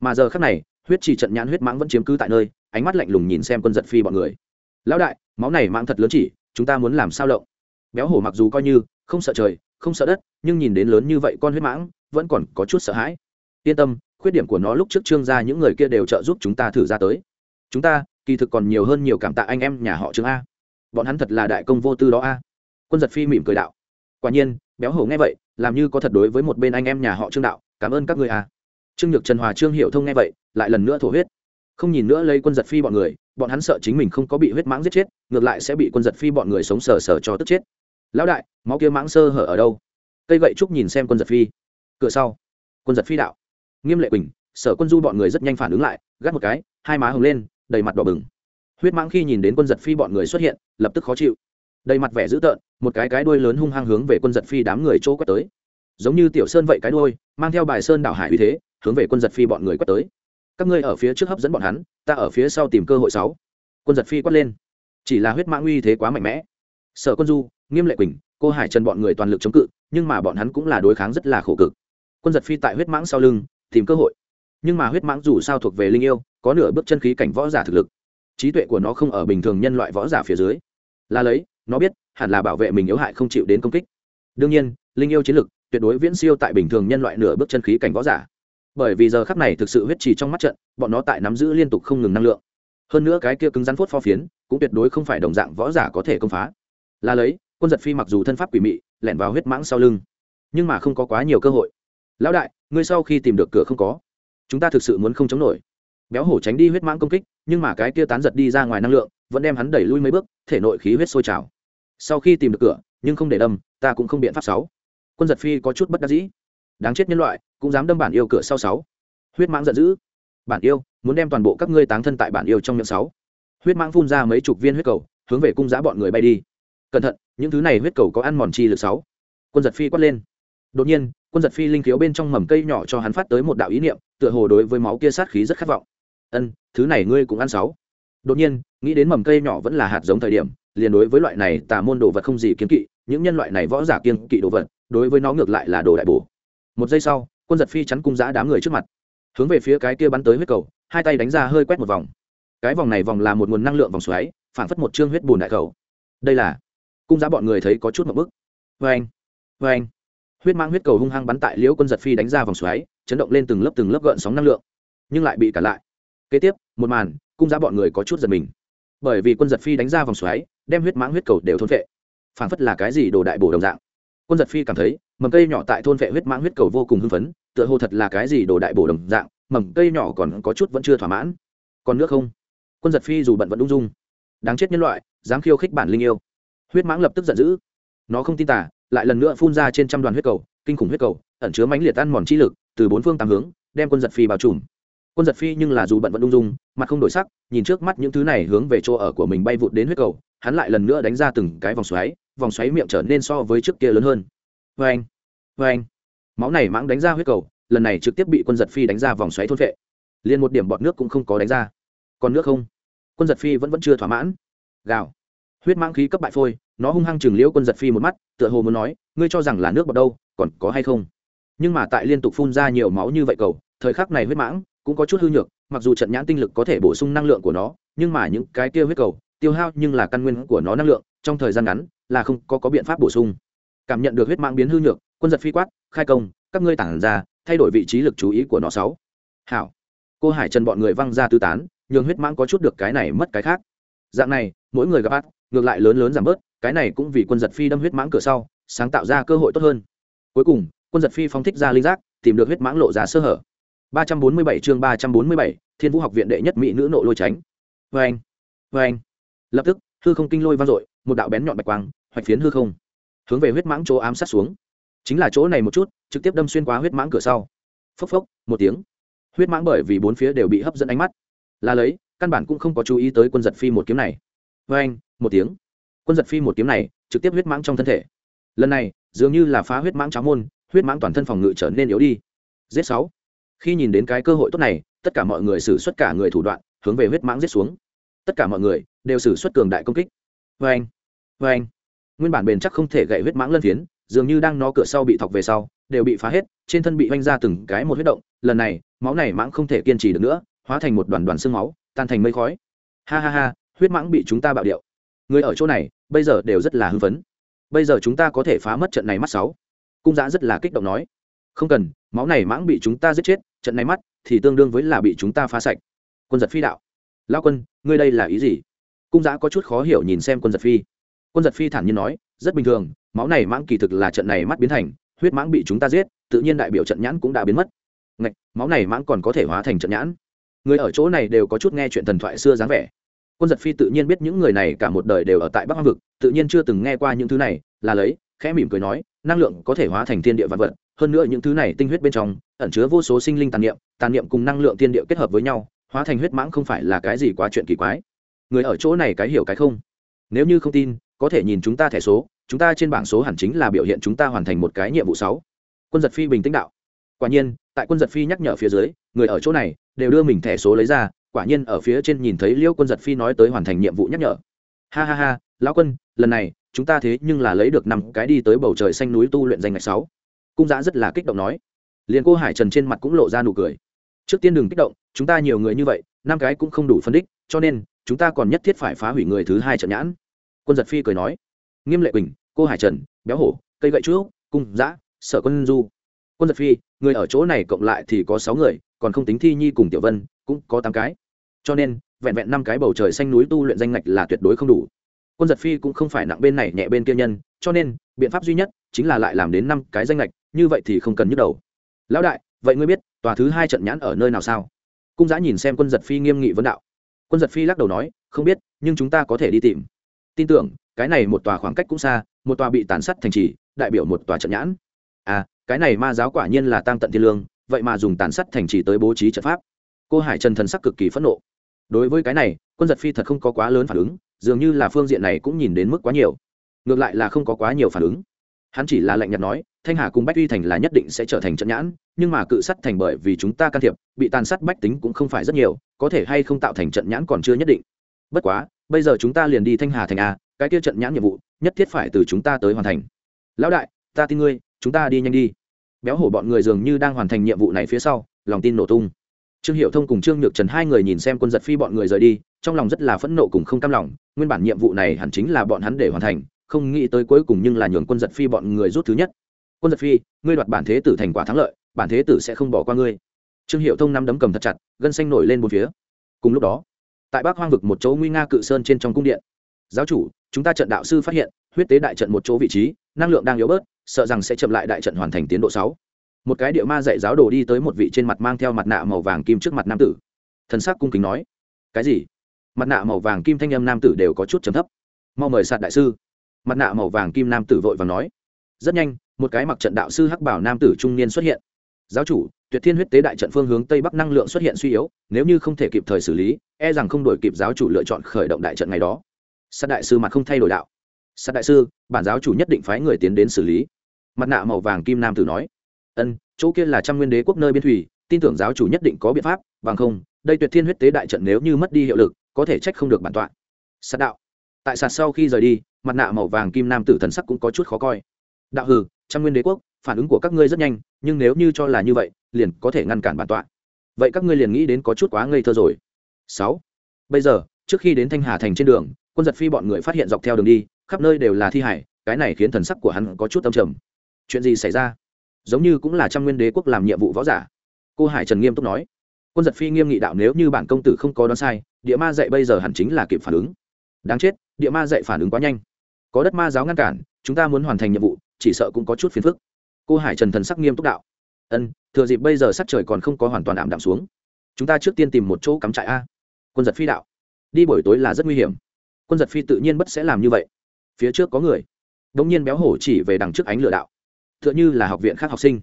Mà giờ khắc này, huyết chỉ trận nhãn huyết mãng vẫn chiếm cứ tại nơi, ánh mắt lạnh lùng nhìn xem quân giật phi bọn người. Lão đại, máu này mãng thật lớn chỉ, chúng ta muốn làm sao động béo hổ mặc dù coi như không sợ trời, không sợ đất, nhưng nhìn đến lớn như vậy con huyết mãng, vẫn còn có chút sợ hãi. Yên tâm, khuyết điểm của nó lúc trước trương gia những người kia đều trợ giúp chúng ta thử ra tới. Chúng ta kỳ thực còn nhiều hơn nhiều cảm tạ anh em nhà họ trương a. Bọn hắn thật là đại công vô tư đó a. Quân giật phi mỉm cười đạo. Quả nhiên, béo hổ nghe vậy, làm như có thật đối với một bên anh em nhà họ trương đạo, cảm ơn các người a. Trương nhược trần hòa trương hiệu thông nghe vậy, lại lần nữa thổ huyết. Không nhìn nữa lấy quân giật phi bọn người, bọn hắn sợ chính mình không có bị huyết mãng giết chết, ngược lại sẽ bị quân giật phi bọn người sống sờ sờ cho tức chết. Lão đại, máu kia mãng sơ hở ở đâu? Cây gậy trúc nhìn xem quân giật phi. Cửa sau, quân giật phi đạo. Nghiêm lệ quỳnh, sở quân du bọn người rất nhanh phản ứng lại, gắt một cái, hai má hồng lên đầy mặt đỏ bừng. Huyết mãng khi nhìn đến quân giật phi bọn người xuất hiện, lập tức khó chịu. Đầy mặt vẻ dữ tợn, một cái cái đuôi lớn hung hăng hướng về quân giật phi đám người chỗ quét tới. Giống như tiểu sơn vậy cái đuôi, mang theo bài sơn đảo hải uy thế, hướng về quân giật phi bọn người quét tới. Các ngươi ở phía trước hấp dẫn bọn hắn, ta ở phía sau tìm cơ hội sáu. Quân giật phi quát lên. Chỉ là huyết mãng uy thế quá mạnh mẽ. Sở quân du, nghiêm lệ quỳnh, cô hải trần bọn người toàn lực chống cự, nhưng mà bọn hắn cũng là đối kháng rất là khổ cực. Quân giật phi tại huyết mãng sau lưng, tìm cơ hội nhưng mà huyết mãng dù sao thuộc về linh yêu, có nửa bước chân khí cảnh võ giả thực lực. Trí tuệ của nó không ở bình thường nhân loại võ giả phía dưới. Là lấy, nó biết, hẳn là bảo vệ mình yếu hại không chịu đến công kích. Đương nhiên, linh yêu chiến lực tuyệt đối viễn siêu tại bình thường nhân loại nửa bước chân khí cảnh võ giả. Bởi vì giờ khắc này thực sự huyết trì trong mắt trận, bọn nó tại nắm giữ liên tục không ngừng năng lượng. Hơn nữa cái kia cứng rắn phốt pho phiến, cũng tuyệt đối không phải đồng dạng võ giả có thể công phá. Là lấy, quân giật phi mặc dù thân pháp quỷ mị, lẻn vào huyết mãng sau lưng, nhưng mà không có quá nhiều cơ hội. Lão đại, ngươi sau khi tìm được cửa không có? Chúng ta thực sự muốn không chống nổi. Béo hổ tránh đi huyết mãng công kích, nhưng mà cái kia tán giật đi ra ngoài năng lượng, vẫn đem hắn đẩy lui mấy bước, thể nội khí huyết sôi trào. Sau khi tìm được cửa, nhưng không để đâm, ta cũng không biện pháp sáu. Quân giật phi có chút bất đắc dĩ. Đáng chết nhân loại, cũng dám đâm bản yêu cửa sau sáu. Huyết mãng giận dữ. Bản yêu, muốn đem toàn bộ các ngươi táng thân tại bản yêu trong miệng sáu. Huyết mãng phun ra mấy chục viên huyết cầu, hướng về cung giã bọn người bay đi. Cẩn thận, những thứ này huyết cầu có ăn mòn chi lực sáu. Quân giật phi quát lên đột nhiên, quân giật phi linh khiếu bên trong mầm cây nhỏ cho hắn phát tới một đạo ý niệm, tựa hồ đối với máu kia sát khí rất khát vọng. Ân, thứ này ngươi cũng ăn sáu. Đột nhiên, nghĩ đến mầm cây nhỏ vẫn là hạt giống thời điểm, liền đối với loại này tà môn đồ vật không gì kiến kỵ, những nhân loại này võ giả kiên kỵ đồ vật, đối với nó ngược lại là đồ đại bổ. Một giây sau, quân giật phi chắn cung giã đám người trước mặt, hướng về phía cái kia bắn tới huyết cầu, hai tay đánh ra hơi quét một vòng. Cái vòng này vòng là một nguồn năng lượng vòng xoáy, phản phất một chương huyết bùn đại cầu. Đây là, cung giã bọn người thấy có chút một bức. Vê anh vê anh huyết mang huyết cầu hung hăng bắn tại liễu quân giật phi đánh ra vòng xoáy, chấn động lên từng lớp từng lớp gợn sóng năng lượng, nhưng lại bị cản lại. Kế tiếp, một màn, cung ra bọn người có chút giật mình. Bởi vì quân giật phi đánh ra vòng xoáy, đem huyết mãng huyết cầu đều thôn vệ phản phất là cái gì đồ đại bổ đồng dạng. Quân giật phi cảm thấy, mầm cây nhỏ tại thôn vệ huyết mãng huyết cầu vô cùng hưng phấn, tựa hồ thật là cái gì đồ đại bổ đồng dạng, mầm cây nhỏ còn có chút vẫn chưa thỏa mãn. Còn nước không? Quân giật phi dù bận vẫn ung dung. Đáng chết nhân loại, dám khiêu khích bản linh yêu. Huyết mãng lập tức giận dữ. Nó không tin tả lại lần nữa phun ra trên trăm đoàn huyết cầu, kinh khủng huyết cầu, ẩn chứa mãnh liệt ăn mòn chi lực, từ bốn phương tám hướng, đem quân giật phi bao trùm. Quân giật phi nhưng là dù bận vẫn ung dung, mặt không đổi sắc, nhìn trước mắt những thứ này hướng về chỗ ở của mình bay vụt đến huyết cầu, hắn lại lần nữa đánh ra từng cái vòng xoáy vòng xoáy miệng trở nên so với trước kia lớn hơn. Vê anh vê anh máu này mãng đánh ra huyết cầu, lần này trực tiếp bị quân giật phi đánh ra vòng xoáy thôn vệ. Liền một điểm bọt nước cũng không có đánh ra. Còn nước không? Quân giật phi vẫn vẫn chưa thỏa mãn. Gào. Huyết mãng khí cấp bại phôi nó hung hăng chừng liễu quân giật phi một mắt tựa hồ muốn nói ngươi cho rằng là nước bọt đâu còn có hay không? Nhưng mà tại liên tục phun ra nhiều máu như vậy cầu thời khắc này huyết mãng cũng có chút hư nhược mặc dù trận nhãn tinh lực có thể bổ sung năng lượng của nó nhưng mà những cái kia huyết cầu tiêu hao nhưng là căn nguyên của nó năng lượng trong thời gian ngắn là không có, có biện pháp bổ sung. Cảm nhận được huyết mãng biến hư nhược quân giật phi quát khai công các ngươi tản ra thay đổi vị trí lực chú ý của nó sáu. Hảo. Cô hải trần bọn người văng ra tư tán nhường huyết mãng có chút được cái này mất cái khác. Dạng này mỗi người gặp ác ngược lại lớn lớn giảm bớt cái này cũng vì quân giật phi đâm huyết mãng cửa sau sáng tạo ra cơ hội tốt hơn. Cuối cùng quân giật phi phóng thích ra linh giác tìm được huyết mãng lộ ra sơ hở. 347 chương 347, thiên vũ học viện đệ nhất mỹ nữ nộ lôi tránh. Vê anh vê anh. Lập tức hư không kinh lôi vang dội một đạo bén nhọn bạch quang hoạch phiến hư không. Hướng về huyết mãng chỗ ám sát xuống. Chính là chỗ này một chút trực tiếp đâm xuyên qua huyết mãng cửa sau. Phốc phốc một tiếng. Huyết mãng bởi vì bốn phía đều bị hấp dẫn ánh mắt. Là lấy căn bản cũng không có chú ý tới quân giật phi một kiếm này. Vê anh một tiếng quân giật phi một kiếm này trực tiếp huyết mãng trong thân thể. Lần này, dường như là phá huyết mãng cháo môn, huyết mãng toàn thân phòng ngự trở nên yếu đi. Giết sáu. Khi nhìn đến cái cơ hội tốt này, tất cả mọi người xử xuất cả người thủ đoạn, hướng về huyết mãng giết xuống. Tất cả mọi người đều xử xuất cường đại công kích. Vê anh vê anh. Nguyên bản bền chắc không thể gậy huyết mãng lân phiến, dường như đang nó cửa sau bị thọc về sau, đều bị phá hết, trên thân bị oanh ra từng cái một huyết động. Lần này, máu này mãng không thể kiên trì được nữa, hóa thành một đoàn đoàn xương máu, tan thành mây khói. Ha ha ha, huyết mãng bị chúng ta bạo điệu. Người ở chỗ này bây giờ đều rất là hưng phấn. Bây giờ chúng ta có thể phá mất trận này mắt sáu. Cung giã rất là kích động nói. Không cần máu này mãng bị chúng ta giết chết trận này mắt thì tương đương với là bị chúng ta phá sạch. Quân giật phi đạo. Lao quân ngươi đây là ý gì? Cung giã có chút khó hiểu nhìn xem quân giật phi. Quân giật phi thản nhiên nói rất bình thường máu này mãng kỳ thực là trận này mắt biến thành huyết mãng bị chúng ta giết tự nhiên đại biểu trận nhãn cũng đã biến mất. Ngạch, máu này mãng còn có thể hóa thành trận nhãn. Người ở chỗ này đều có chút nghe chuyện thần thoại xưa dáng vẻ quân giật phi tự nhiên biết những người này cả một đời đều ở tại bắc hoang vực, tự nhiên chưa từng nghe qua những thứ này, là lấy, khẽ mỉm cười nói, năng lượng có thể hóa thành thiên địa vạn vật, hơn nữa những thứ này tinh huyết bên trong, ẩn chứa vô số sinh linh tàn niệm tàn niệm cùng năng lượng thiên địa kết hợp với nhau, hóa thành huyết mãng không phải là cái gì quá chuyện kỳ quái. Người ở chỗ này cái hiểu cái không? Nếu như không tin, có thể nhìn chúng ta thẻ số, chúng ta trên bảng số hẳn chính là biểu hiện chúng ta hoàn thành một cái nhiệm vụ sáu. Quân giật phi bình tĩnh đạo. Quả nhiên, tại quân giật phi nhắc nhở phía dưới, người ở chỗ này đều đưa mình thẻ số lấy ra quả nhiên ở phía trên nhìn thấy liêu quân giật phi nói tới hoàn thành nhiệm vụ nhắc nhở. Ha ha ha, lão quân, lần này, chúng ta thế nhưng là lấy được năm cái đi tới bầu trời xanh núi tu luyện danh ngạch sáu. Cung giã rất là kích động nói. Liền cô hải trần trên mặt cũng lộ ra nụ cười. Trước tiên đừng kích động, chúng ta nhiều người như vậy, năm cái cũng không đủ phân đích, cho nên, chúng ta còn nhất thiết phải phá hủy người thứ hai trận nhãn. Quân giật phi cười nói. Nghiêm lệ quỳnh, cô hải trần, béo hổ, cây gậy chúa cung giã sở quân du. Quân giật phi, người ở chỗ này cộng lại thì có sáu người, còn không tính thi nhi cùng tiểu vân, cũng có tám cái cho nên, vẹn vẹn năm cái bầu trời xanh núi tu luyện danh ngạch là tuyệt đối không đủ. Quân giật phi cũng không phải nặng bên này nhẹ bên kia nhân, cho nên, biện pháp duy nhất chính là lại làm đến năm cái danh lệch như vậy thì không cần nhức đầu. Lão đại, vậy ngươi biết, tòa thứ hai trận nhãn ở nơi nào sao? Cung giã nhìn xem quân giật phi nghiêm nghị vấn đạo. Quân giật phi lắc đầu nói, không biết, nhưng chúng ta có thể đi tìm. Tin tưởng, cái này một tòa khoảng cách cũng xa, một tòa bị tàn sát thành trì, đại biểu một tòa trận nhãn. À cái này ma giáo quả nhiên là tăng tận thiên lương, vậy mà dùng tàn sát thành trì tới bố trí trận pháp. Cô hải trần thần sắc cực kỳ phẫn nộ đối với cái này, quân giật phi thật không có quá lớn phản ứng, dường như là phương diện này cũng nhìn đến mức quá nhiều. Ngược lại là không có quá nhiều phản ứng. Hắn chỉ là lạnh nhạt nói, thanh hà cùng bách uy thành là nhất định sẽ trở thành trận nhãn, nhưng mà cự sắt thành bởi vì chúng ta can thiệp, bị tàn sát bách tính cũng không phải rất nhiều, có thể hay không tạo thành trận nhãn còn chưa nhất định. Bất quá, bây giờ chúng ta liền đi thanh hà thành a, cái kia trận nhãn nhiệm vụ, nhất thiết phải từ chúng ta tới hoàn thành. Lão đại, ta tin ngươi, chúng ta đi nhanh đi. Béo hổ bọn người dường như đang hoàn thành nhiệm vụ này phía sau, lòng tin nổ tung trương hiệu thông cùng trương nhược trần hai người nhìn xem quân giật phi bọn người rời đi, trong lòng rất là phẫn nộ cùng không cam lòng, nguyên bản nhiệm vụ này hẳn chính là bọn hắn để hoàn thành, không nghĩ tới cuối cùng nhưng là nhường quân giật phi bọn người rút thứ nhất. Quân giật phi, ngươi đoạt bản thế tử thành quả thắng lợi, bản thế tử sẽ không bỏ qua ngươi. Trương hiệu thông nắm đấm cầm thật chặt, gân xanh nổi lên bốn phía. Cùng lúc đó, tại bắc hoang vực một chỗ nguy nga cự sơn trên trong cung điện, giáo chủ, chúng ta trận đạo sư phát hiện, huyết tế đại trận một chỗ vị trí, năng lượng đang yếu bớt, sợ rằng sẽ chậm lại đại trận hoàn thành tiến độ sáu một cái địa ma dạy giáo đồ đi tới một vị trên mặt mang theo mặt nạ màu vàng kim trước mặt nam tử. Thần sắc cung kính nói, cái gì? Mặt nạ màu vàng kim thanh âm nam tử đều có chút trầm thấp. Mau mời sạt đại sư. Mặt nạ màu vàng kim nam tử vội và nói, rất nhanh, một cái mặc trận đạo sư hắc bảo nam tử trung niên xuất hiện. Giáo chủ, tuyệt thiên huyết tế đại trận phương hướng tây bắc năng lượng xuất hiện suy yếu, nếu như không thể kịp thời xử lý e rằng không đổi kịp giáo chủ lựa chọn khởi động đại trận ngày đó. Sát đại sư mặt không thay đổi đạo sát đại sư, bản giáo chủ nhất định phái người tiến đến xử lý. Mặt nạ màu vàng kim nam tử nói ân, chỗ kia là trăm nguyên đế quốc nơi biên thủy, tin tưởng giáo chủ nhất định có biện pháp, bằng không, đây tuyệt thiên huyết tế đại trận nếu như mất đi hiệu lực, có thể trách không được bản tọa. Sát đạo. Tại sạt sau khi rời đi, mặt nạ màu vàng kim nam tử thần sắc cũng có chút khó coi. Đạo hừ, trăm nguyên đế quốc, phản ứng của các ngươi rất nhanh, nhưng nếu như cho là như vậy, liền có thể ngăn cản bản tọa. Vậy các ngươi liền nghĩ đến có chút quá ngây thơ rồi. Sáu. Bây giờ, trước khi đến thanh hà thành trên đường, quân giật phi bọn người phát hiện dọc theo đường đi, khắp nơi đều là thi hải, cái này khiến thần sắc của hắn có chút tâm trầm. Chuyện gì xảy ra? Giống như cũng là trăm nguyên đế quốc làm nhiệm vụ võ giả. Cô hải trần nghiêm túc nói, quân giật phi nghiêm nghị đạo nếu như bản công tử không có đoán sai, địa ma dạy bây giờ hẳn chính là kịp phản ứng. Đáng chết, địa ma dạy phản ứng quá nhanh. Có đất ma giáo ngăn cản, chúng ta muốn hoàn thành nhiệm vụ, chỉ sợ cũng có chút phiền phức. Cô hải trần thần sắc nghiêm túc đạo, ân, thừa dịp bây giờ sắc trời còn không có hoàn toàn ảm đạm xuống, chúng ta trước tiên tìm một chỗ cắm trại a. Quân giật phi đạo, đi buổi tối là rất nguy hiểm. Quân giật phi tự nhiên bất sẽ làm như vậy. Phía trước có người đ ỗ n g nhiên béo hổ chỉ về đằng trước ánh lửa đạo tựa như là học viện khác học sinh.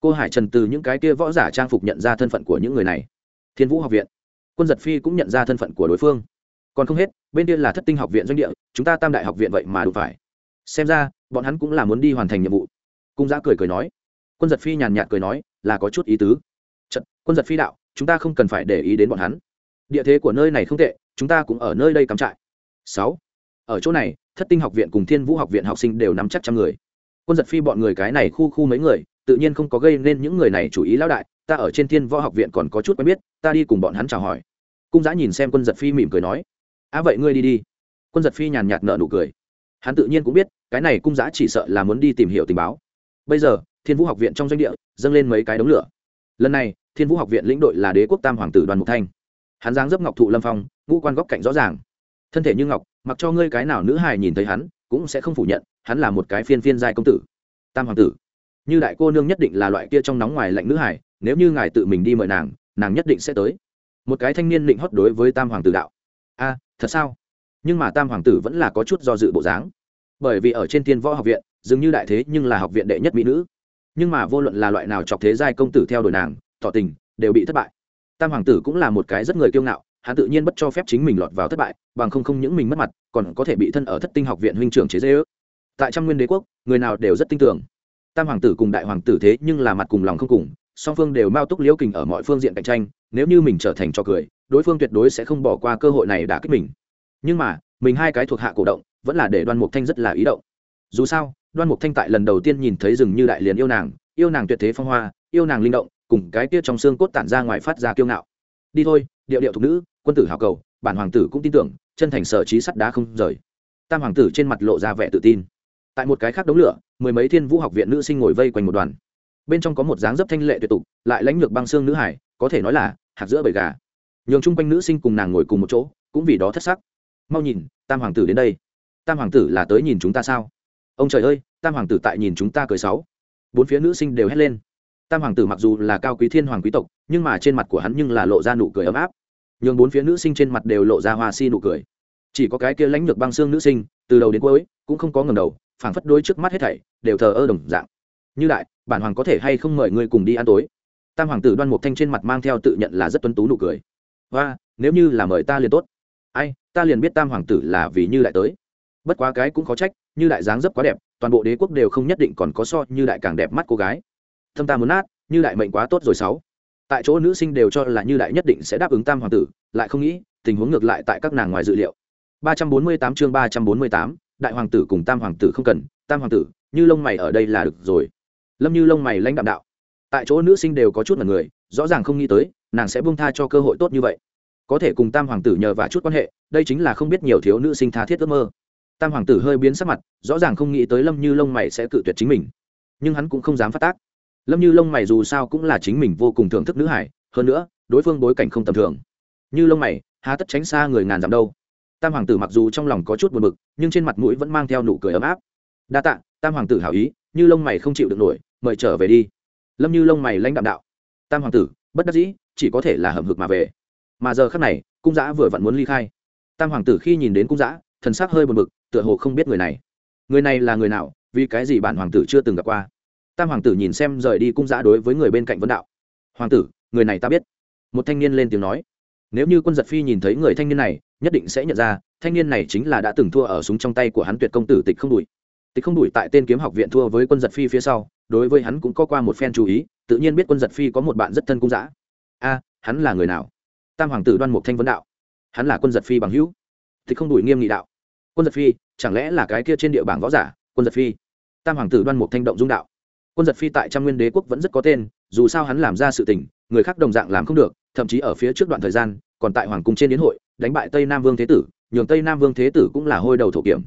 Cô hải trần từ những cái kia võ giả trang phục nhận ra thân phận của những người này. Thiên vũ học viện. Quân giật phi cũng nhận ra thân phận của đối phương. Còn không hết bên kia là thất tinh học viện doanh địa chúng ta tam đại học viện vậy mà đủ phải. Xem ra bọn hắn cũng là muốn đi hoàn thành nhiệm vụ. Cung giã cười cười nói. Quân giật phi nhàn nhạt cười nói là có chút ý tứ. Chật, quân giật phi đạo chúng ta không cần phải để ý đến bọn hắn. Địa thế của nơi này không tệ chúng ta cũng ở nơi đây cắm trại. Sáu. Ở chỗ này thất tinh học viện cùng thiên vũ học viện học sinh đều nắm chắc trăm người quân giật phi bọn người cái này khu khu mấy người, tự nhiên không có gây nên những người này chủ ý lão đại, ta ở trên thiên võ học viện còn có chút quen biết, ta đi cùng bọn hắn chào hỏi. Cung giã nhìn xem quân giật phi mỉm cười nói, á vậy ngươi đi đi. Quân giật phi nhàn nhạt nợ nụ cười. Hắn tự nhiên cũng biết, cái này cung giã chỉ sợ là muốn đi tìm hiểu tình báo. Bây giờ, thiên vũ học viện trong doanh địa, dâng lên mấy cái đống lửa. Lần này, thiên vũ học viện lĩnh đội là đế quốc tam hoàng tử đoàn mục thanh. Hắn giáng dấp ngọc thụ lâm phong, ngũ quan góc cạnh rõ ràng. Thân thể như ngọc, mặc cho ngươi cái nào nữ hài nhìn thấy hắn cũng sẽ không phủ nhận, hắn là một cái phiên phiên giai công tử. Tam hoàng tử. Như đại cô nương nhất định là loại kia trong nóng ngoài lạnh nữ hải nếu như ngài tự mình đi mời nàng nàng nhất định sẽ tới. Một cái thanh niên định hót đối với tam hoàng tử đạo. A, thật sao? Nhưng mà tam hoàng tử vẫn là có chút do dự bộ dáng. Bởi vì ở trên thiên võ học viện, dường như đại thế nhưng là học viện đệ nhất mỹ nữ. Nhưng mà vô luận là loại nào chọc thế giai công tử theo đuổi nàng, tỏ tình, đều bị thất bại. Tam hoàng tử cũng là một cái rất người kiêu ngạo hắn tự nhiên bất cho phép chính mình lọt vào thất bại, bằng không không những mình mất mặt, còn có thể bị thân ở thất tinh học viện huynh trưởng chế dễ ước tại trăm nguyên đế quốc, người nào đều rất tin tưởng tam hoàng tử cùng đại hoàng tử thế nhưng là mặt cùng lòng không cùng, song phương đều mao túc liễu kình ở mọi phương diện cạnh tranh, nếu như mình trở thành trò cười, đối phương tuyệt đối sẽ không bỏ qua cơ hội này đã kích mình. Nhưng mà, mình hai cái thuộc hạ cổ động, vẫn là để đoan mục thanh rất là ý động. Dù sao, đoan mục thanh tại lần đầu tiên nhìn thấy rừng như đại liền yêu nàng yêu nàng tuyệt thế phong hoa, yêu nàng linh động, cùng cái kia trong xương cốt tản ra ngoài phát ra kiêu ngạo. Đi thôi, điệu điệu thục nữ quân tử hào cầu, bản hoàng tử cũng tin tưởng, chân thành sở trí sắt đá không rời. Tam hoàng tử trên mặt lộ ra vẻ tự tin. Tại một cái khác đống lửa, mười mấy thiên vũ học viện nữ sinh ngồi vây quanh một đoàn. Bên trong có một dáng dấp thanh lệ tuyệt tục, lại lãnh lược băng xương nữ hải, có thể nói là hạt giữa bầy gà. Nhường chung quanh nữ sinh cùng nàng ngồi cùng một chỗ, cũng vì đó thất sắc. Mau nhìn, tam hoàng tử đến đây. Tam hoàng tử là tới nhìn chúng ta sao? Ông trời ơi, tam hoàng tử tại nhìn chúng ta cười sáu. Bốn phía nữ sinh đều hét lên. Tam hoàng tử mặc dù là cao quý thiên hoàng quý tộc, nhưng mà trên mặt của hắn nhưng là lộ ra nụ cười ấm áp nhường bốn phía nữ sinh trên mặt đều lộ ra hoa si nụ cười. Chỉ có cái kia lãnh lược băng xương nữ sinh, từ đầu đến cuối, cũng không có ngầm đầu, phảng phất đôi trước mắt hết thảy, đều thờ ơ đồng dạng. Như đại, bản hoàng có thể hay không mời ngươi cùng đi ăn tối? Tam hoàng tử đoan mục thanh trên mặt mang theo tự nhận là rất tuấn tú nụ cười. Và nếu như là mời ta liền tốt. Ai, ta liền biết tam hoàng tử là vì như đại tới. Bất quá cái cũng khó trách, như đại dáng dấp quá đẹp, toàn bộ đế quốc đều không nhất định còn có so như đại càng đẹp mắt cô gái. Thâm ta muốn nát, như đại mệnh quá tốt rồi sáu tại chỗ nữ sinh đều cho là như đại nhất định sẽ đáp ứng tam hoàng tử lại không nghĩ tình huống ngược lại tại các nàng ngoài dự liệu. 348 chương 348, đại hoàng tử cùng tam hoàng tử không cần tam hoàng tử như lông mày ở đây là được rồi. Lâm như lông mày lãnh đạm đạo. Tại chỗ nữ sinh đều có chút là người rõ ràng không nghĩ tới nàng sẽ buông tha cho cơ hội tốt như vậy. Có thể cùng tam hoàng tử nhờ và chút quan hệ đây chính là không biết nhiều thiếu nữ sinh tha thiết ước mơ. Tam hoàng tử hơi biến sắc mặt rõ ràng không nghĩ tới lâm như lông mày sẽ cự tuyệt chính mình. Nhưng hắn cũng không dám phát tác lâm như lông mày dù sao cũng là chính mình vô cùng thưởng thức nữ hải, hơn nữa, đối phương bối cảnh không tầm thường. Như lông mày, há tất tránh xa người ngàn dặm đâu. Tam hoàng tử mặc dù trong lòng có chút buồn bực, nhưng trên mặt mũi vẫn mang theo nụ cười ấm áp. Đa tạ, tam hoàng tử hảo ý, như lông mày không chịu được nổi, mời trở về đi. Lâm như lông mày lãnh đạm đạo. Tam hoàng tử, bất đắc dĩ, chỉ có thể là hầm hực mà về. Mà giờ khắc này, cung giã vừa vặn muốn ly khai. Tam hoàng tử khi nhìn đến cung giã thần sắc hơi buồn bực, tựa hồ không biết người này. Người này là người nào, vì cái gì bản hoàng tử chưa từng gặp qua? Tam hoàng tử nhìn xem rời đi cung giã đối với người bên cạnh vân đạo. Hoàng tử, người này ta biết. Một thanh niên lên tiếng nói. Nếu như quân giật phi nhìn thấy người thanh niên này, nhất định sẽ nhận ra, thanh niên này chính là đã từng thua ở súng trong tay của hắn tuyệt công tử tịch không đủi tịch không đủi tại tên kiếm học viện thua với quân giật phi phía sau, đối với hắn cũng có qua một phen chú ý, tự nhiên biết quân giật phi có một bạn rất thân cung giã. A, hắn là người nào? Tam hoàng tử đoan mục thanh vấn đạo. Hắn là quân giật phi bằng hữu. Tịch không đủi nghiêm nghị đạo. Quân giật phi, chẳng lẽ là cái kia trên địa bảng võ giả, quân giật phi? Tam hoàng tử đoan mục thanh động dung đạo quân giật phi tại trăm nguyên đế quốc vẫn rất có tên, dù sao hắn làm ra sự tình, người khác đồng dạng làm không được, thậm chí ở phía trước đoạn thời gian, còn tại hoàng cung trên đến hội, đánh bại tây nam vương thế tử, nhường tây nam vương thế tử cũng là hôi đầu thổ kiểm.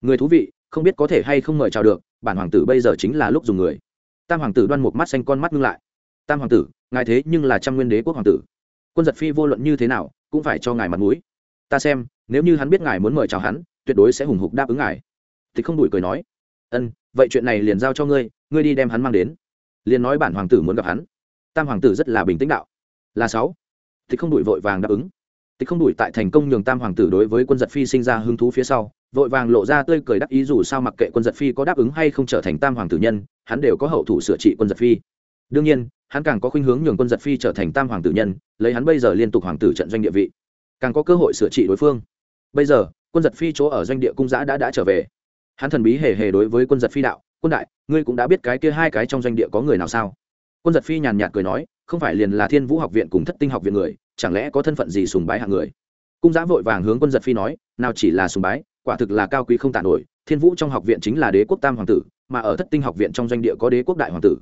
Người thú vị, không biết có thể hay không mời chào được, bản hoàng tử bây giờ chính là lúc dùng người. Tam hoàng tử đoan một mắt xanh con mắt ngưng lại. Tam hoàng tử, ngài thế nhưng là trăm nguyên đế quốc hoàng tử. Quân giật phi vô luận như thế nào, cũng phải cho ngài mặt mũi. Ta xem, nếu như hắn biết ngài muốn mời chào hắn, tuyệt đối sẽ hùng hục đáp ứng ngài. Thì không đủi cười nói. Ân vậy chuyện này liền giao cho ngươi ngươi đi đem hắn mang đến. Liền nói bản hoàng tử muốn gặp hắn. Tam hoàng tử rất là bình tĩnh đạo. Là sáu. Thì không đuổi vội vàng đáp ứng. Tịch không đuổi tại thành công nhường tam hoàng tử đối với quân giật phi sinh ra hứng thú phía sau, vội vàng lộ ra tươi cười đắc ý dù sao mặc kệ quân giật phi có đáp ứng hay không trở thành tam hoàng tử nhân, hắn đều có hậu thủ sửa trị quân giật phi. Đương nhiên, hắn càng có khuynh hướng nhường quân giật phi trở thành tam hoàng tử nhân, lấy hắn bây giờ liên tục hoàng tử trận doanh địa vị, càng có cơ hội sửa trị đối phương. Bây giờ, quân giật phi chỗ ở doanh địa cung giã đã đã trở về hắn thần bí hề hề đối với quân giật phi đạo, quân đại, ngươi cũng đã biết cái kia hai cái trong doanh địa có người nào sao? Quân giật phi nhàn nhạt cười nói, không phải liền là thiên vũ học viện cùng thất tinh học viện người, chẳng lẽ có thân phận gì sùng bái hạng người? Cung giã vội vàng hướng quân giật phi nói, nào chỉ là sùng bái, quả thực là cao quý không tàn nổi, thiên vũ trong học viện chính là đế quốc tam hoàng tử, mà ở thất tinh học viện trong doanh địa có đế quốc đại hoàng tử.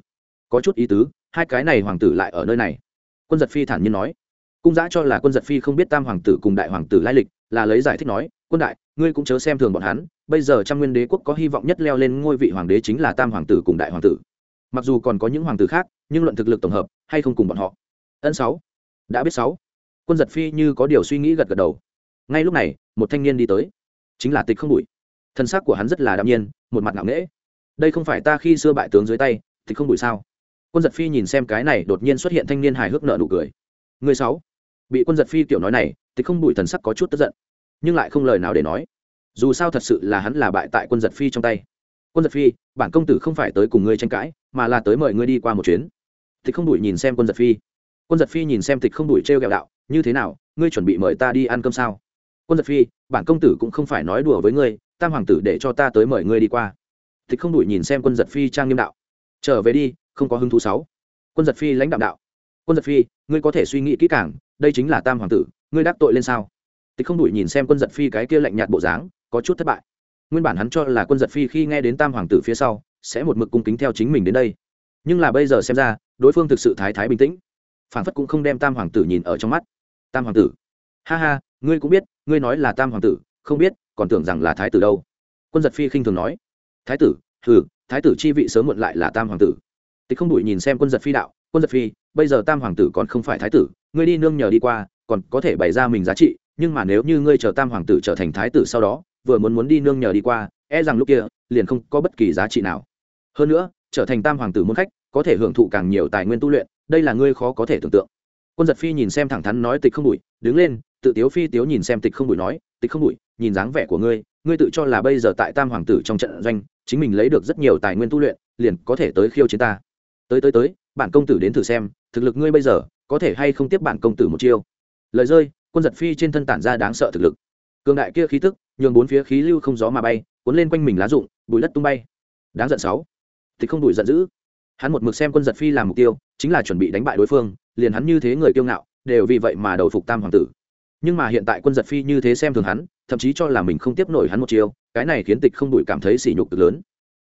Có chút ý tứ, hai cái này hoàng tử lại ở nơi này. Quân giật phi thản nhiên nói, cung giã cho là quân giật phi không biết tam hoàng tử cùng đại hoàng tử lai lịch, là lấy giải thích nói, quân đại, ngươi cũng chớ xem thường bọn hắn bây giờ trăm nguyên đế quốc có hy vọng nhất leo lên ngôi vị hoàng đế chính là tam hoàng tử cùng đại hoàng tử. Mặc dù còn có những hoàng tử khác, nhưng luận thực lực tổng hợp, hay không cùng bọn họ. Ân sáu. Đã biết sáu. Quân giật phi như có điều suy nghĩ gật gật đầu. Ngay lúc này, một thanh niên đi tới. Chính là tịch không bụi. Thân xác của hắn rất là đạm nhiên, một mặt ngạo nghễ. Đây không phải ta khi xưa bại tướng dưới tay, tịch không bụi sao? Quân giật phi nhìn xem cái này đột nhiên xuất hiện thanh niên hài hước nợ nụ cười. Người sáu. Bị quân giật phi kiểu nói này, tịch không bụi thần sắc có chút tức giận, nhưng lại không lời nào để nói dù sao thật sự là hắn là bại tại quân giật phi trong tay. Quân giật phi, bản công tử không phải tới cùng ngươi tranh cãi, mà là tới mời ngươi đi qua một chuyến. Tịch không Đuổi nhìn xem quân giật phi. Quân giật phi nhìn xem tịch không Đuổi t r e o g ẹ o đạo, như thế nào, ngươi chuẩn bị mời ta đi ăn cơm sao? Quân giật phi, bản công tử cũng không phải nói đùa với ngươi, tam hoàng tử để cho ta tới mời ngươi đi qua. Tịch không Đuổi nhìn xem quân giật phi trang nghiêm đạo, trở về đi, không có hứng thú sáu. Quân giật phi lãnh đạo đạo, quân giật phi, ngươi có thể suy nghĩ kỹ càng, đây chính là tam hoàng tử, ngươi đắc tội lên sao? Tịch không Đuổi nhìn xem quân giật phi cái kia lạnh nhạt bộ dáng có chút thất bại. Nguyên bản hắn cho là quân giật phi khi nghe đến tam hoàng tử phía sau sẽ một mực cung kính theo chính mình đến đây. Nhưng là bây giờ xem ra đối phương thực sự thái thái bình tĩnh. Phản phất cũng không đem tam hoàng tử nhìn ở trong mắt. Tam hoàng tử. Ha ha ngươi cũng biết ngươi nói là tam hoàng tử không biết còn tưởng rằng là thái tử đâu. Quân giật phi khinh thường nói. Thái tử thử, thái tử chi vị sớm muộn lại là tam hoàng tử. Tịch không đủi nhìn xem quân giật phi đạo quân giật phi bây giờ tam hoàng tử còn không phải thái tử ngươi đi nương nhờ đi qua còn có thể bày ra mình giá trị nhưng mà nếu như ngươi chờ tam hoàng tử trở thành thái tử sau đó vừa muốn muốn đi nương nhờ đi qua e rằng lúc kia, liền không có bất kỳ giá trị nào. Hơn nữa, trở thành tam hoàng tử môn khách, có thể hưởng thụ càng nhiều tài nguyên tu luyện, đây là ngươi khó có thể tưởng tượng. Quân giật phi nhìn xem thẳng thắn nói tịch không bụi, đứng lên, tự tiếu phi tiếu nhìn xem tịch không bụi nói, tịch không bụi, nhìn dáng vẻ của ngươi ngươi tự cho là bây giờ tại tam hoàng tử trong trận doanh, chính mình lấy được rất nhiều tài nguyên tu luyện, liền có thể tới khiêu chiến ta. Tới tới tới, bản công tử đến thử xem, thực lực ngươi bây giờ, có thể hay không tiếp bản công tử một chiêu. Lời rơi, quân giật phi trên thân tản ra đáng sợ thực lực. Cường đại kia khí tức nhường bốn phía khí lưu không gió mà bay, cuốn lên quanh mình lá rụng, bụi đất tung bay. Đáng giận sáu. Thì không đuổi giận dữ. Hắn một mực xem quân giật phi làm mục tiêu, chính là chuẩn bị đánh bại đối phương, liền hắn như thế người kiêu ngạo, đều vì vậy mà đầu phục tam hoàng tử. Nhưng mà hiện tại quân giật phi như thế xem thường hắn, thậm chí cho là mình không tiếp nổi hắn một chiêu, cái này khiến tịch không đuổi cảm thấy sỉ nhục cực lớn.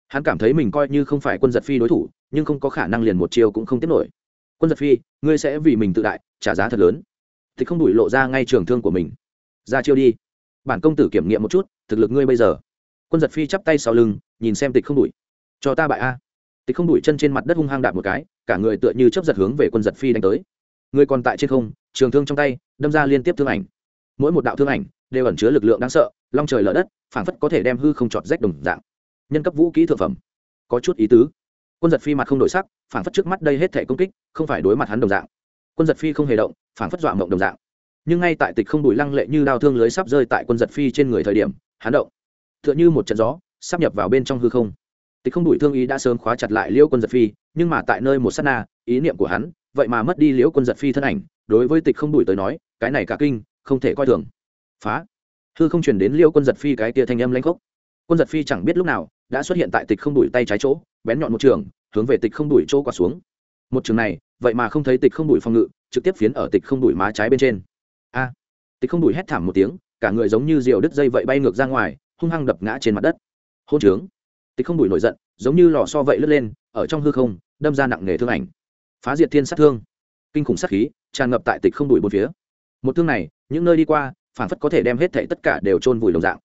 Hắn cảm thấy mình coi như không phải quân giật phi đối thủ, nhưng không có khả năng liền một chiêu cũng không tiếp nổi. Quân giật phi, ngươi sẽ vì mình tự đại, trả giá thật lớn. Tịch không đuổi lộ ra ngay trường thương của mình. Ra chiêu đi bản công tử kiểm nghiệm một chút, thực lực ngươi bây giờ. Quân giật phi chắp tay sau lưng, nhìn xem tịch không đuổi cho ta bại a. Tịch không đuổi chân trên mặt đất hung hăng đạp một cái, cả người tựa như chấp giật hướng về quân giật phi đánh tới. Người còn tại trên không, trường thương trong tay, đâm ra liên tiếp thương ảnh. Mỗi một đạo thương ảnh đều ẩn chứa lực lượng đáng sợ, long trời lở đất, phảng phất có thể đem hư không chọt rách đồng dạng. Nhân cấp vũ kỹ thượng phẩm. Có chút ý tứ. Quân giật phi mặt không đổi sắc, phảng phất trước mắt đây hết thể công kích, không phải đối mặt hắn đồng dạng. Quân giật phi không hề động, phảng phất dọa mộng đồng dạng nhưng ngay tại tịch không đùi lăng lệ như đao thương lưới sắp rơi tại quân giật phi trên người thời điểm, hắn động. T h ư ợ n h ư một trận gió, sắp nhập vào bên trong hư không. Tịch không đùi thương ý đã sớm khóa chặt lại liễu quân giật phi, nhưng mà tại nơi một s á t na, ý niệm của hắn, vậy mà mất đi liễu quân giật phi thân ảnh. Đối với tịch không đùi tới nói, cái này cả kinh, không thể coi thường. Phá. Hư không chuyển đến liễu quân giật phi cái tia thanh âm lanh khốc. Quân giật phi chẳng biết lúc nào, đã xuất hiện tại tịch không đùi tay trái chỗ, bén nhọn một trường, hướng về tịch không đùi chỗ quả xuống. Một trường này, vậy mà không thấy tịch không đùi phòng ngự, trực tiếp phiến ở tịch không đùi má trái bên trên a. Tịch không đùi hét thảm một tiếng, cả người giống như diều đứt dây vậy bay ngược ra ngoài, hung hăng đập ngã trên mặt đất. Hôn trướng. Tịch không đùi nổi giận, giống như lò so vậy lướt lên, ở trong hư không, đâm ra nặng nề thương ảnh. Phá diệt thiên sát thương. Kinh khủng sát khí, tràn ngập tại tịch không đùi bốn phía. Một thương này, những nơi đi qua phản phất có thể đem hết thảy tất cả đều chôn vùi đồng dạng.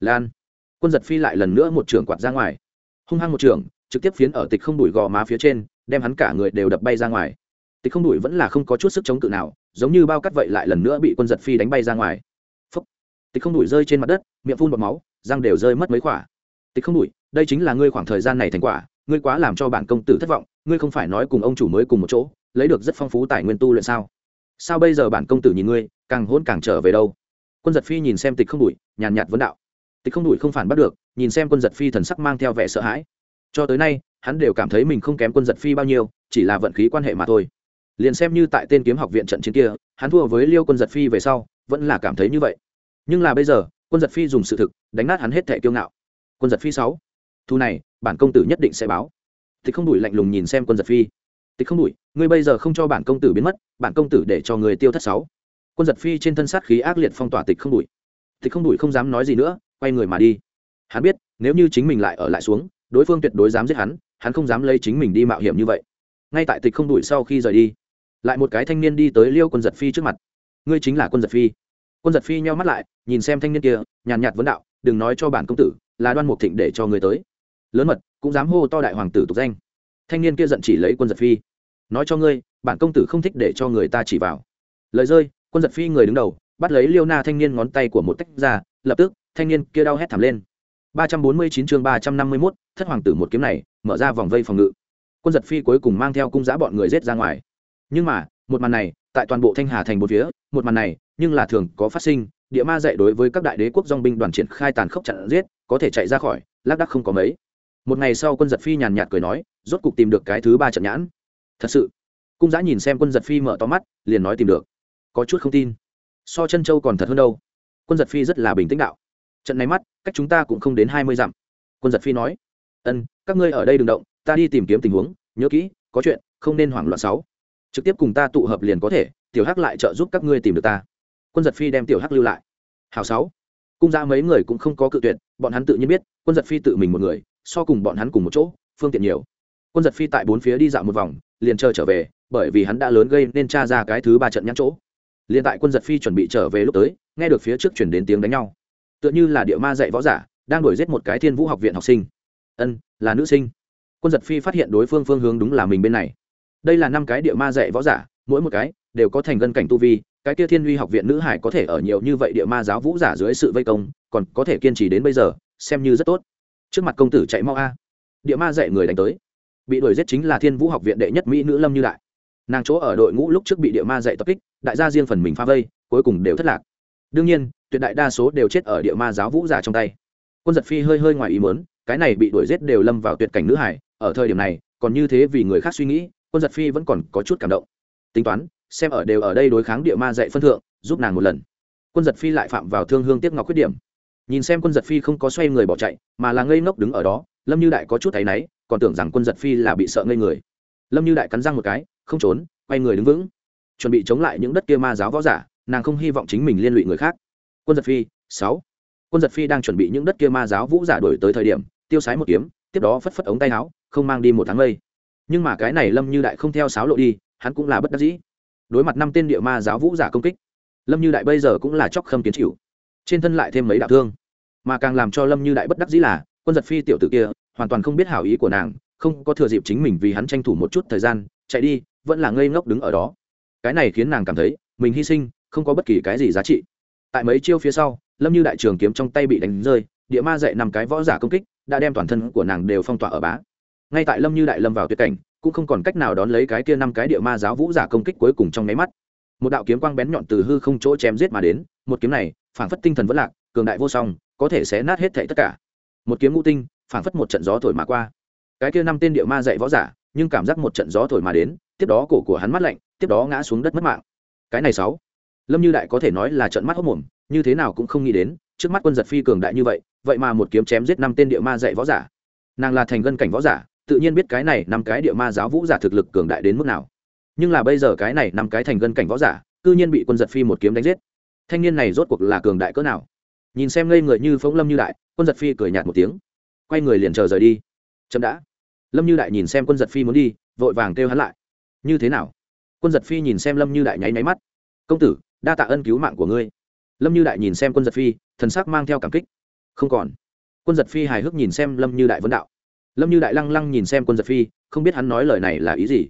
Lan. Quân giật phi lại lần nữa một trường quạt ra ngoài. Hung hăng một trường, trực tiếp phiến ở tịch không đùi gò má phía trên, đem hắn cả người đều đập bay ra ngoài tịch không Đuổi vẫn là không có chút sức chống cự nào giống như bao cắt vậy lại lần nữa bị quân giật phi đánh bay ra ngoài. Phúc. tịch không Đuổi rơi trên mặt đất miệng phun bọt máu răng đều rơi mất mấy quả tịch không Đuổi, đây chính là ngươi khoảng thời gian này thành quả ngươi quá làm cho bản công tử thất vọng ngươi không phải nói cùng ông chủ mới cùng một chỗ lấy được rất phong phú tài nguyên tu luyện sao? Sao bây giờ bản công tử nhìn ngươi càng hôn càng trở về đâu? Quân giật phi nhìn xem tịch không Đuổi, nhàn nhạt vấn đạo. Tịch không Đuổi không phản bắt được nhìn xem quân giật phi thần sắc mang theo vẻ sợ hãi. Cho tới nay hắn đều cảm thấy mình không kém quân giật phi bao nhiêu chỉ là vận khí quan hệ mà thôi liền xem như tại tên kiếm học viện trận chiến kia, hắn thua với liêu quân giật phi về sau, vẫn là cảm thấy như vậy. Nhưng là bây giờ, quân giật phi dùng sự thực, đánh nát hắn hết thẻ kiêu ngạo. Quân giật phi sáu. Thu này, bản công tử nhất định sẽ báo. Thì không đủi lạnh lùng nhìn xem quân giật phi. Tịch không đủi ngươi bây giờ không cho bản công tử biến mất, bản công tử để cho người tiêu thất sáu. Quân giật phi trên thân sát khí ác liệt phong tỏa tịch không đủi tịch không đủi không dám nói gì nữa, quay người mà đi. Hắn biết, nếu như chính mình lại ở lại xuống, đối phương tuyệt đối dám giết hắn hắn không dám lấy chính mình đi mạo hiểm như vậy. Ngay tại tịch không đủi sau khi rời đi lại một cái thanh niên đi tới liêu quân giật phi trước mặt. Ngươi chính là quân giật phi. Quân giật phi nheo mắt lại nhìn xem thanh niên kia nhàn nhạt vấn đạo đừng nói cho bản công tử là đoan mục thịnh để cho người tới. Lớn mật cũng dám hô to đại hoàng tử tục danh. Thanh niên kia giận chỉ lấy quân giật phi. Nói cho ngươi bản công tử không thích để cho người ta chỉ vào. Lời rơi quân giật phi người đứng đầu bắt lấy liêu na thanh niên ngón tay của một tách ra lập tức thanh niên kia đau hét thảm lên. ba trăm bốn mươi chín chương ba trăm năm mươi 351, thất hoàng tử một kiếm này mở ra vòng vây phòng ngự. Quân giật phi cuối cùng mang theo cung giã bọn người rết ra ngoài nhưng mà, một màn này, tại toàn bộ thanh hà thành một phía, một màn này, nhưng là thường có phát sinh, địa ma dạy đối với các đại đế quốc dong binh đoàn triển khai tàn khốc chặn giết, có thể chạy ra khỏi, lác đắc không có mấy. Một ngày sau quân giật phi nhàn nhạt cười nói, rốt cục tìm được cái thứ ba trận nhãn. Thật sự. Cung giã nhìn xem quân giật phi mở to mắt, liền nói tìm được. Có chút không tin. So chân châu còn thật hơn đâu. Quân giật phi rất là bình tĩnh đạo. Trận này mắt, cách chúng ta cũng không đến hai mươi dặm. Quân giật phi nói, ân, các ngươi ở đây đừng động, ta đi tìm kiếm tình huống, nhớ kỹ, có chuyện, không nên hoảng loạn sáu trực tiếp cùng ta tụ hợp liền có thể, tiểu hắc lại trợ giúp các ngươi tìm được ta. Quân giật phi đem tiểu hắc lưu lại. Hào sáu. Cung ra mấy người cũng không có cự tuyệt, bọn hắn tự nhiên biết, quân giật phi tự mình một người, so cùng bọn hắn cùng một chỗ, phương tiện nhiều. Quân giật phi tại bốn phía đi dạo một vòng, liền chờ trở về, bởi vì hắn đã lớn gây nên tra ra cái thứ ba trận nhãn chỗ. Liền tại quân giật phi chuẩn bị trở về lúc tới, nghe được phía trước chuyển đến tiếng đánh nhau. Tựa như là địa ma dạy võ giả, đang đuổi giết một cái thiên vũ học viện học sinh. Ân, là nữ sinh. Quân giật phi phát hiện đối phương phương hướng đúng là mình bên này đây là năm cái địa ma dạy võ giả, mỗi một cái đều có thành gân cảnh tu vi, cái kia thiên huy học viện nữ hải có thể ở nhiều như vậy địa ma giáo vũ giả dưới sự vây công, còn có thể kiên trì đến bây giờ, xem như rất tốt. Trước mặt công tử chạy mau a. Địa ma dạy người đánh tới. Bị đuổi giết chính là thiên vũ học viện đệ nhất mỹ nữ lâm như đại. Nàng chỗ ở đội ngũ lúc trước bị địa ma dạy tập kích, đại gia riêng phần mình pha vây, cuối cùng đều thất lạc. Đương nhiên, tuyệt đại đa số đều chết ở địa ma giáo vũ giả trong tay. Quân giật phi hơi hơi ngoài ý mớn cái này bị đuổi giết đều lâm vào tuyệt cảnh nữ hải, ở thời điểm này, còn như thế vì người khác suy nghĩ quân giật phi vẫn còn có chút cảm động. Tính toán, xem ở đều ở đây đối kháng địa ma dạy phân thượng, giúp nàng một lần. Quân giật phi lại phạm vào thương hương tiếp ngọc khuyết điểm. Nhìn xem quân giật phi không có xoay người bỏ chạy, mà là ngây ngốc đứng ở đó, lâm như đại có chút thấy náy, còn tưởng rằng quân giật phi là bị sợ ngây người. Lâm như đại cắn răng một cái, không trốn, quay người đứng vững. Chuẩn bị chống lại những đất kia ma giáo võ giả, nàng không hy vọng chính mình liên lụy người khác. Quân giật phi, sáu. Quân giật phi đang chuẩn bị những đất kia ma giáo vũ giả đổi tới thời điểm, tiêu sái một kiếm, tiếp đó phất phất ống tay áo, không mang đi một tháng mây nhưng mà cái này lâm như đại không theo sáo lộ đi hắn cũng là bất đắc dĩ đối mặt năm tên địa ma giáo vũ giả công kích lâm như đại bây giờ cũng là chóc khâm kiến chịu trên thân lại thêm mấy đạo thương mà càng làm cho lâm như đại bất đắc dĩ là quân giật phi tiểu tử kia hoàn toàn không biết hảo ý của nàng không có thừa dịp chính mình vì hắn tranh thủ một chút thời gian chạy đi vẫn là ngây ngốc đứng ở đó cái này khiến nàng cảm thấy mình hy sinh không có bất kỳ cái gì giá trị tại mấy chiêu phía sau lâm như đại trường kiếm trong tay bị đánh rơi địa ma dạy nằm cái võ giả công kích đã đem toàn thân của nàng đều phong tỏa ở bá ngay tại lâm như đại lâm vào tuyệt cảnh, cũng không còn cách nào đón lấy cái kia năm cái địa ma giáo vũ giả công kích cuối cùng trong nháy mắt. Một đạo kiếm quang bén nhọn từ hư không chỗ chém giết mà đến, một kiếm này, phảng phất tinh thần vẫn lạc, cường đại vô song, có thể sẽ nát hết thảy tất cả. Một kiếm ngũ tinh, phảng phất một trận gió thổi mà qua. Cái kia năm tên địa ma dạy võ giả, nhưng cảm giác một trận gió thổi mà đến, tiếp đó cổ của hắn mắt lạnh, tiếp đó ngã xuống đất mất mạng. Cái này sáu. Lâm như đại có thể nói là trận mắt hốc mồm, như thế nào cũng không nghĩ đến, trước mắt quân giật phi cường đại như vậy vậy mà một kiếm chém giết năm tên địa ma dạy võ giả. Nàng là thành gân cảnh võ giả tự nhiên biết cái này năm cái địa ma giáo vũ giả thực lực cường đại đến mức nào. Nhưng là bây giờ cái này năm cái thành gân cảnh võ giả, cư nhiên bị quân giật phi một kiếm đánh giết. Thanh niên này rốt cuộc là cường đại cỡ nào? Nhìn xem ngây người như phóng lâm như đại, quân giật phi cười nhạt một tiếng. Quay người liền chờ rời đi. Chậm đã. Lâm như đại nhìn xem quân giật phi muốn đi, vội vàng kêu hắn lại. Như thế nào? Quân giật phi nhìn xem lâm như đại nháy máy mắt. Công tử, đa tạ ân cứu mạng của ngươi. Lâm như đại nhìn xem quân giật phi, thần sắc mang theo cảm kích. Không còn. Quân giật phi hài hước nhìn xem lâm như đại vấn đạo lâm như đại lăng lăng nhìn xem quân giật phi, không biết hắn nói lời này là ý gì.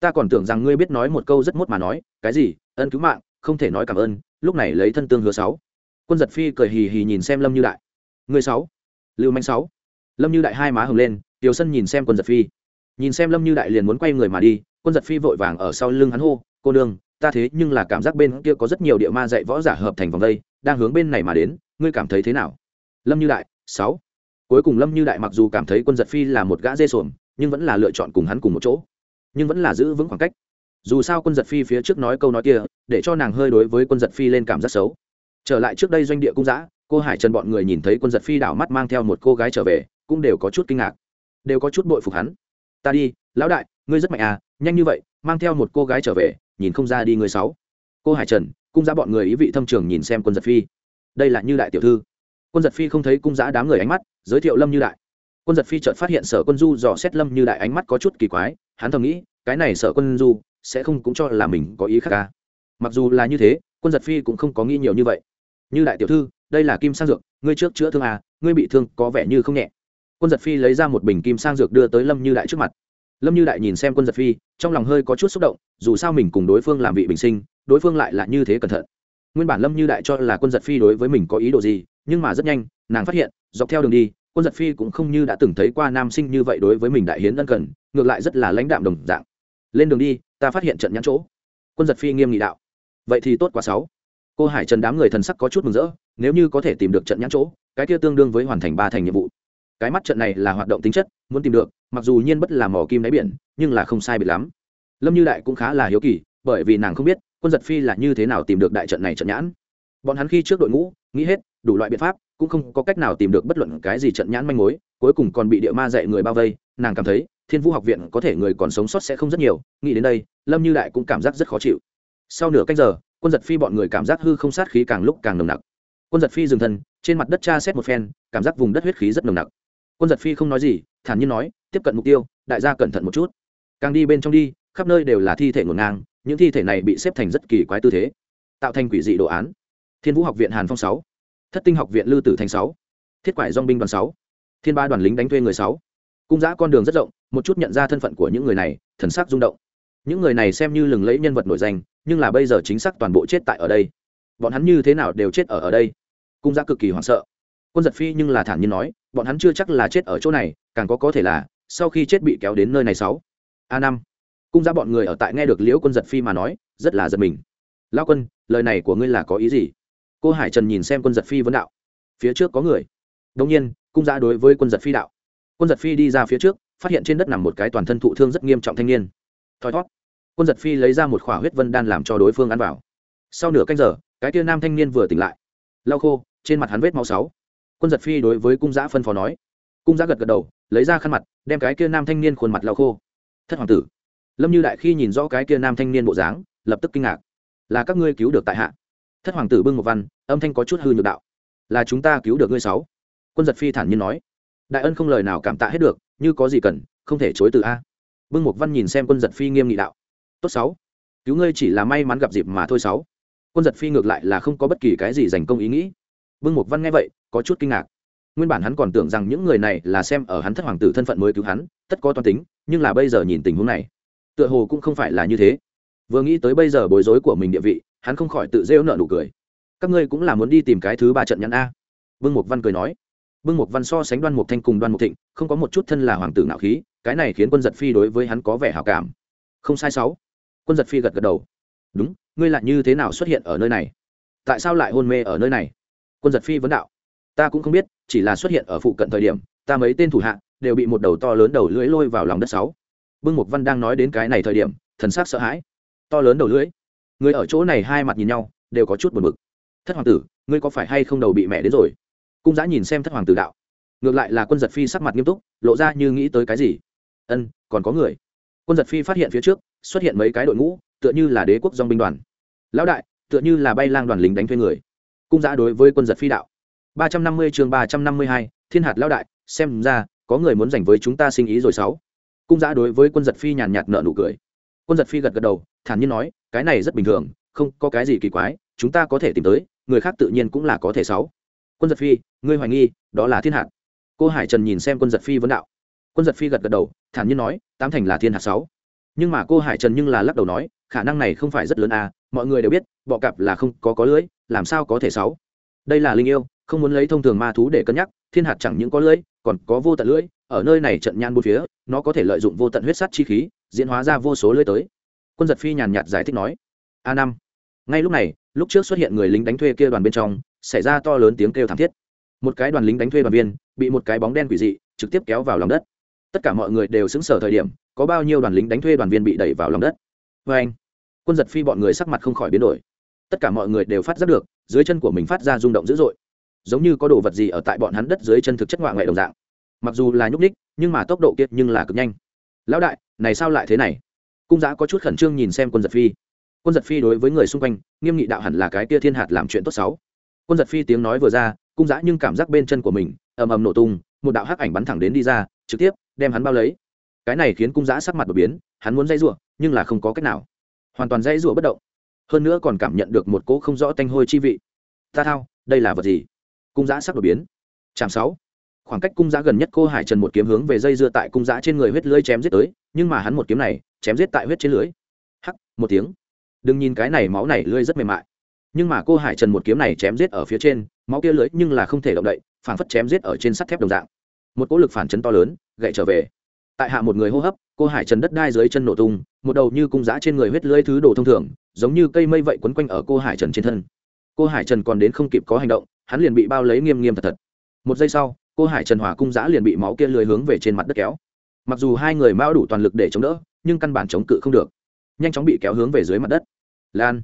Ta còn tưởng rằng ngươi biết nói một câu rất mốt mà nói, cái gì, ân cứu mạng, không thể nói cảm ơn, lúc này lấy thân tương hứa sáu. Quân giật phi cười hì hì nhìn xem lâm như đại. Người sáu, lưu manh sáu. Lâm như đại hai má hồng lên tiều sân nhìn xem quân giật phi. Nhìn xem lâm như đại liền muốn quay người mà đi, quân giật phi vội vàng ở sau lưng hắn hô, cô đương ta thế nhưng là cảm giác bên kia có rất nhiều địa ma dạy võ giả hợp thành vòng đây, đang hướng bên này mà đến, ngươi cảm thấy thế nào? Lâm như đại, sáu cuối cùng lâm như đại mặc dù cảm thấy quân giật phi là một gã dê sồn nhưng vẫn là lựa chọn cùng hắn cùng một chỗ. Nhưng vẫn là giữ vững khoảng cách. Dù sao quân giật phi phía trước nói câu nói kia, để cho nàng hơi đối với quân giật phi lên cảm giác xấu. Trở lại trước đây doanh địa cung giã, cô hải trần bọn người nhìn thấy quân giật phi đảo mắt mang theo một cô gái trở về, cũng đều có chút kinh ngạc. Đều có chút bội phục hắn. Ta đi, lão đại, ngươi rất mạnh à nhanh như vậy, mang theo một cô gái trở về, nhìn không ra đi người sáu cô hải trần, cung giã bọn người ý vị thâm trường nhìn xem quân giật phi. Đây là như đại tiểu thư quân giật phi không thấy cung giã đám người ánh mắt, giới thiệu lâm như đại. Quân giật phi chợt phát hiện sở quân du dò xét lâm như đại ánh mắt có chút kỳ quái, hắn thầm nghĩ, cái này sở quân du, sẽ không cũng cho là mình có ý khác ca mặc dù là như thế, quân giật phi cũng không có nghĩ nhiều như vậy. Như đại tiểu thư, đây là kim sang dược, ngươi trước chữa thương à ngươi bị thương có vẻ như không nhẹ. Quân giật phi lấy ra một bình kim sang dược đưa tới lâm như đại trước mặt. Lâm như đại nhìn xem quân giật phi, trong lòng hơi có chút xúc động, dù sao mình cùng đối phương làm vị bình sinh, đối phương lại là như thế cẩn thận. Nguyên bản lâm như đại cho là quân giật phi đối với mình có ý đồ gì nhưng mà rất nhanh, nàng phát hiện, dọc theo đường đi, quân giật phi cũng không như đã từng thấy qua nam sinh như vậy đối với mình đại hiến ân cần, ngược lại rất là lãnh đạm đồng dạng. Lên đường đi, ta phát hiện trận nhãn chỗ. Quân giật phi nghiêm nghị đạo. Vậy thì tốt quá sáu cô hải trần đám người thần sắc có chút mừng rỡ, nếu như có thể tìm được trận nhãn chỗ, cái kia tương đương với hoàn thành ba thành nhiệm vụ. Cái mắt trận này là hoạt động tính chất, muốn tìm được, mặc dù nhiên bất là mỏ kim đáy biển, nhưng là không sai biệt lắm. Lâm như đại cũng khá là hiếu kỳ, bởi vì nàng không biết, quân giật phi là như thế nào tìm được đại trận này trận nhãn. Bọn hắn khi trước đội ngũ, nghĩ hết đủ loại biện pháp, cũng không có cách nào tìm được bất luận cái gì trận nhãn manh mối, cuối cùng còn bị địa ma dạy người bao vây, nàng cảm thấy, thiên vũ học viện có thể người còn sống sót sẽ không rất nhiều, nghĩ đến đây, lâm như đại cũng cảm giác rất khó chịu. Sau nửa cách giờ, quân giật phi bọn người cảm giác hư không sát khí càng lúc càng nồng nặc. Quân giật phi dừng thân, trên mặt đất tra xét một phen, cảm giác vùng đất huyết khí rất nồng nặc. Quân giật phi không nói gì, thản nhiên nói, tiếp cận mục tiêu, đại gia cẩn thận một chút. Càng đi bên trong đi, khắp nơi đều là thi thể ngổn ngang, những thi thể này bị xếp thành rất kỳ quái tư thế, tạo thành quỷ dị đồ án. Thiên vũ học viện hàn phong sáu thất tinh học viện lư tử thành sáu. Thiết quải dong binh đoàn sáu. Thiên ba đoàn lính đánh thuê người sáu. Cung giã con đường rất rộng, một chút nhận ra thân phận của những người này, thần sắc rung động. Những người này xem như lừng lẫy nhân vật nổi danh, nhưng là bây giờ chính xác toàn bộ chết tại ở đây. Bọn hắn như thế nào đều chết ở ở đây. Cung giã cực kỳ hoảng sợ. Quân giật phi nhưng là thản nhiên nói, bọn hắn chưa chắc là chết ở chỗ này, càng có có thể là, sau khi chết bị kéo đến nơi này sáu. A năm. Cung giã bọn người ở tại nghe được liễu quân giật phi mà nói, rất là giật mình. Lao quân, lời này của ngươi là có ý gì? Cô hải trần nhìn xem quân giật phi vấn đạo. Phía trước có người. Đông nhiên, cung giã đối với quân giật phi đạo. Quân giật phi đi ra phía trước, phát hiện trên đất nằm một cái toàn thân thụ thương rất nghiêm trọng thanh niên. Thoi thót. Quân giật phi lấy ra một khỏa huyết vân đan làm cho đối phương ăn vào. Sau nửa canh giờ, cái tia nam thanh niên vừa tỉnh lại. Lau khô, trên mặt hắn vết máu sáu. Quân giật phi đối với cung giã phân phó nói. Cung giã gật gật đầu, lấy ra khăn mặt, đem cái kia nam thanh niên khuôn mặt lau khô. Thất hoàng tử. Lâm như đại khi nhìn rõ cái kia nam thanh niên bộ dáng, lập tức kinh ngạc. Là các ngươi cứu được tại hạ? Thất hoàng tử bưng một văn, âm thanh có chút hư nhược đạo. Là chúng ta cứu được ngươi sáu. Quân giật phi thản nhiên nói. Đại ân không lời nào cảm tạ hết được, như có gì cần, không thể chối từ a. Bưng một văn nhìn xem quân giật phi nghiêm nghị đạo. Tốt sáu. Cứu ngươi chỉ là may mắn gặp dịp mà thôi sáu. Quân giật phi ngược lại là không có bất kỳ cái gì dành công ý nghĩ. Bưng một văn nghe vậy, có chút kinh ngạc. Nguyên bản hắn còn tưởng rằng những người này là xem ở hắn thất hoàng tử thân phận mới cứu hắn, tất có toàn tính, nhưng là bây giờ nhìn tình huống này, tựa hồ cũng không phải là như thế vừa nghĩ tới bây giờ bối rối của mình địa vị, hắn không khỏi tự rêu nợ nụ cười. Các ngươi cũng là muốn đi tìm cái thứ ba trận nhãn a. Vương mục văn cười nói. Vương mục văn so sánh đoan mục thanh cùng đoan mục thịnh, không có một chút thân là hoàng tử nạo khí, cái này khiến quân giật phi đối với hắn có vẻ hào cảm. Không sai sáu. Quân giật phi gật gật đầu. Đúng, ngươi lại như thế nào xuất hiện ở nơi này? Tại sao lại hôn mê ở nơi này? Quân giật phi vấn đạo. Ta cũng không biết, chỉ là xuất hiện ở phụ cận thời điểm, ta mấy tên thủ hạ đều bị một đầu to lớn đầu lưỡi lôi vào lòng đất sáu. Bưng mục văn đang nói đến cái này thời điểm, thần sắc sợ hãi to lớn đầu lưỡi. Người ở chỗ này hai mặt nhìn nhau, đều có chút buồn bực. Thất hoàng tử, ngươi có phải hay không đầu bị mẹ đến rồi? Cung giã nhìn xem thất hoàng tử đạo. Ngược lại là quân giật phi sắc mặt nghiêm túc, lộ ra như nghĩ tới cái gì. Ân, còn có người. Quân giật phi phát hiện phía trước, xuất hiện mấy cái đội ngũ, tựa như là đế quốc dong binh đoàn. Lão đại, tựa như là bay lang đoàn lính đánh thuê người. Cung giã đối với quân giật phi đạo. ba trăm năm mươi chương ba trăm năm mươi hai, thiên hạt lão đại, xem ra, có người muốn giành với chúng ta sinh ý rồi sáu. Cung giã đối với quân giật phi nhàn nhạt nợ nụ cười quân giật phi gật gật đầu, thản nhiên nói, cái này rất bình thường, không có cái gì kỳ quái, chúng ta có thể tìm tới, người khác tự nhiên cũng là có thể sáu. Quân giật phi, ngươi hoài nghi, đó là thiên hạt. Cô hải trần nhìn xem quân giật phi vấn đạo. Quân giật phi gật gật đầu, thản nhiên nói, tám thành là thiên hạt sáu. Nhưng mà cô hải trần nhưng là lắc đầu nói, khả năng này không phải rất lớn à mọi người đều biết, bọ cặp là không có có lưới làm sao có thể sáu? Đây là linh yêu, không muốn lấy thông thường ma thú để cân nhắc, thiên hạt chẳng những có lưới còn có vô tận lưỡi, ở nơi này trận nhan bốn phía, nó có thể lợi dụng vô tận huyết sắt chi khí diễn hóa ra vô số lưỡi tới. Quân giật phi nhàn nhạt giải thích nói, a năm. Ngay lúc này, lúc trước xuất hiện người lính đánh thuê kia đoàn bên trong, xảy ra to lớn tiếng kêu thảm thiết. Một cái đoàn lính đánh thuê đoàn viên bị một cái bóng đen quỷ dị trực tiếp kéo vào lòng đất. Tất cả mọi người đều xứng sở thời điểm, có bao nhiêu đoàn lính đánh thuê đoàn viên bị đẩy vào lòng đất. Vê anh, quân giật phi bọn người sắc mặt không khỏi biến đổi. Tất cả mọi người đều phát giác được, dưới chân của mình phát ra rung động dữ dội. Giống như có đồ vật gì ở tại bọn hắn đất dưới chân thực chất ngoại ngoại đồng dạng. Mặc dù là nhúc ních nhưng mà tốc độ kiệt nhưng là cực nhanh lão đại, này sao lại thế này? Cung giã có chút khẩn trương nhìn xem quân giật phi. Quân giật phi đối với người xung quanh, nghiêm nghị đạo hẳn là cái kia thiên hạt làm chuyện tốt xấu. Quân giật phi tiếng nói vừa ra, cung giã nhưng cảm giác bên chân của mình ầm ầm nổ tung, một đạo hắc ảnh bắn thẳng đến đi ra, trực tiếp đem hắn bao lấy. Cái này khiến cung giã sắc mặt đột biến, hắn muốn dây rủa, nhưng là không có cách nào. Hoàn toàn dây rủa bất động. Hơn nữa còn cảm nhận được một cỗ không rõ tanh hôi chi vị. Ta thao, đây là vật gì? Cung giã sắc đột biến. Chạm sáu khoảng cách cung giã gần nhất cô hải trần một kiếm hướng về dây dưa tại cung giã trên người huyết lưới chém giết tới, nhưng mà hắn một kiếm này, chém giết tại huyết trên lưới. Hắc, một tiếng. Đừng nhìn cái này, máu này lưỡi rất mềm mại. Nhưng mà cô hải trần một kiếm này chém giết ở phía trên, máu kia lưới nhưng là không thể động đậy phản phất chém giết ở trên sắt thép đồng dạng. Một cỗ lực phản chấn to lớn, gậy trở về. Tại hạ một người hô hấp, cô hải trần đất đai dưới chân nổ tung, một đầu như cung giã trên người huyết lưới thứ đồ thông thường, giống như cây mây vậy quấn quanh ở cô hải trần trên thân. Cô hải trần còn đến không kịp có hành động, hắn liền bị bao lấy nghiêm nghiêm thật thật. Một giây sau cô hải trần hòa cung giã liền bị máu kia lưới hướng về trên mặt đất kéo. Mặc dù hai người mao đủ toàn lực để chống đỡ, nhưng căn bản chống cự không được. Nhanh chóng bị kéo hướng về dưới mặt đất. Lan,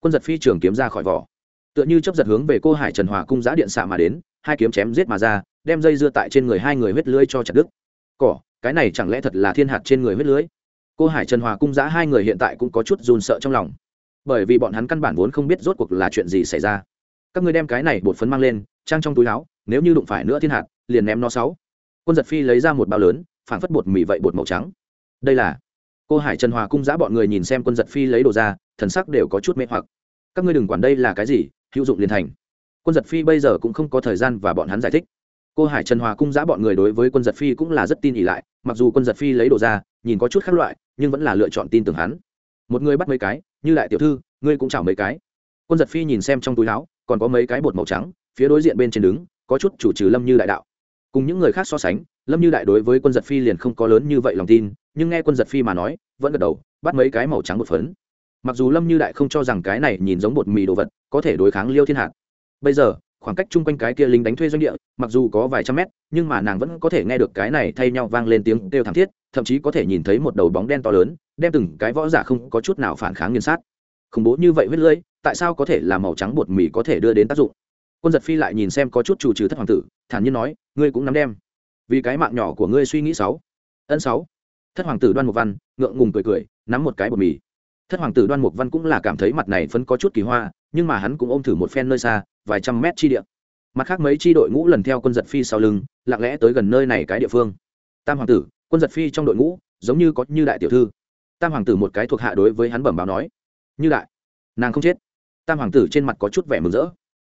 quân giật phi trường kiếm ra khỏi vỏ. Tựa như chấp giật hướng về cô hải trần hòa cung giã điện xạ mà đến, hai kiếm chém giết mà ra, đem dây dưa tại trên người hai người huyết lưới cho chặt đứt. Cỏ, cái này chẳng lẽ thật là thiên hạt trên người huyết lưới? Cô hải trần hòa cung giã hai người hiện tại cũng có chút run sợ trong lòng. Bởi vì bọn hắn căn bản vốn không biết rốt cuộc là chuyện gì xảy ra. Các người đem cái này bột phấn mang lên, trang trong túi áo, nếu như đụng phải nữa thiên hạt liền ném nó sáu. Quân giật phi lấy ra một bao lớn phản phất bột mì vậy bột màu trắng. Đây là cô hải trần hòa cung giã bọn người nhìn xem quân giật phi lấy đồ ra, thần sắc đều có chút mê hoặc. Các ngươi đừng quản đây là cái gì, hữu dụng liền thành. Quân giật phi bây giờ cũng không có thời gian và bọn hắn giải thích. Cô hải trần hòa cung giã bọn người đối với quân giật phi cũng là rất tin ỉ lại, mặc dù quân giật phi lấy đồ ra, nhìn có chút khác loại, nhưng vẫn là lựa chọn tin tưởng hắn. Một người bắt mấy cái, như lại tiểu thư, ngươi cũng chảo mấy cái. Quân giật phi nhìn xem trong túi áo, còn có mấy cái bột màu trắng, phía đối diện bên trên đứng, có chút chủ trừ lâm như đại đạo cùng những người khác so sánh, lâm như đại đối với quân giật phi liền không có lớn như vậy lòng tin, nhưng nghe quân giật phi mà nói, vẫn gật đầu, bắt mấy cái màu trắng bột phấn. Mặc dù lâm như đại không cho rằng cái này nhìn giống bột mì đồ vật, có thể đối kháng liêu thiên hạt bây giờ, khoảng cách chung quanh cái kia lính đánh thuê doanh địa, mặc dù có vài trăm mét, nhưng mà nàng vẫn có thể nghe được cái này thay nhau vang lên tiếng kêu thảm thiết, thậm chí có thể nhìn thấy một đầu bóng đen to lớn, đem từng cái võ giả không có chút nào phản kháng nghiền sát. Khủng bố như vậy huyết lưỡi tại sao có thể là màu trắng bột mì có thể đưa đến tác dụng? Quân giật phi lại nhìn xem có chút chủ trừ thất hoàng tử, thản nhiên nói, ngươi cũng nắm đem. Vì cái mạng nhỏ của ngươi suy nghĩ sáu. Ân sáu. Thất hoàng tử đoan mục văn ngượng ngùng cười cười, nắm một cái bột mì. Thất hoàng tử đoan mục văn cũng là cảm thấy mặt này phấn có chút kỳ hoa, nhưng mà hắn cũng ôm thử một phen nơi xa, vài trăm mét chi địa. Mặt khác mấy chi đội ngũ lần theo quân giật phi sau lưng, lặng lẽ tới gần nơi này cái địa phương. Tam hoàng tử, quân giật phi trong đội ngũ, giống như có như đại tiểu thư. Tam hoàng tử một cái thuộc hạ đối với hắn bẩm báo nói, như đại, nàng không chết. Tam hoàng tử trên mặt có chút vẻ mừng rỡ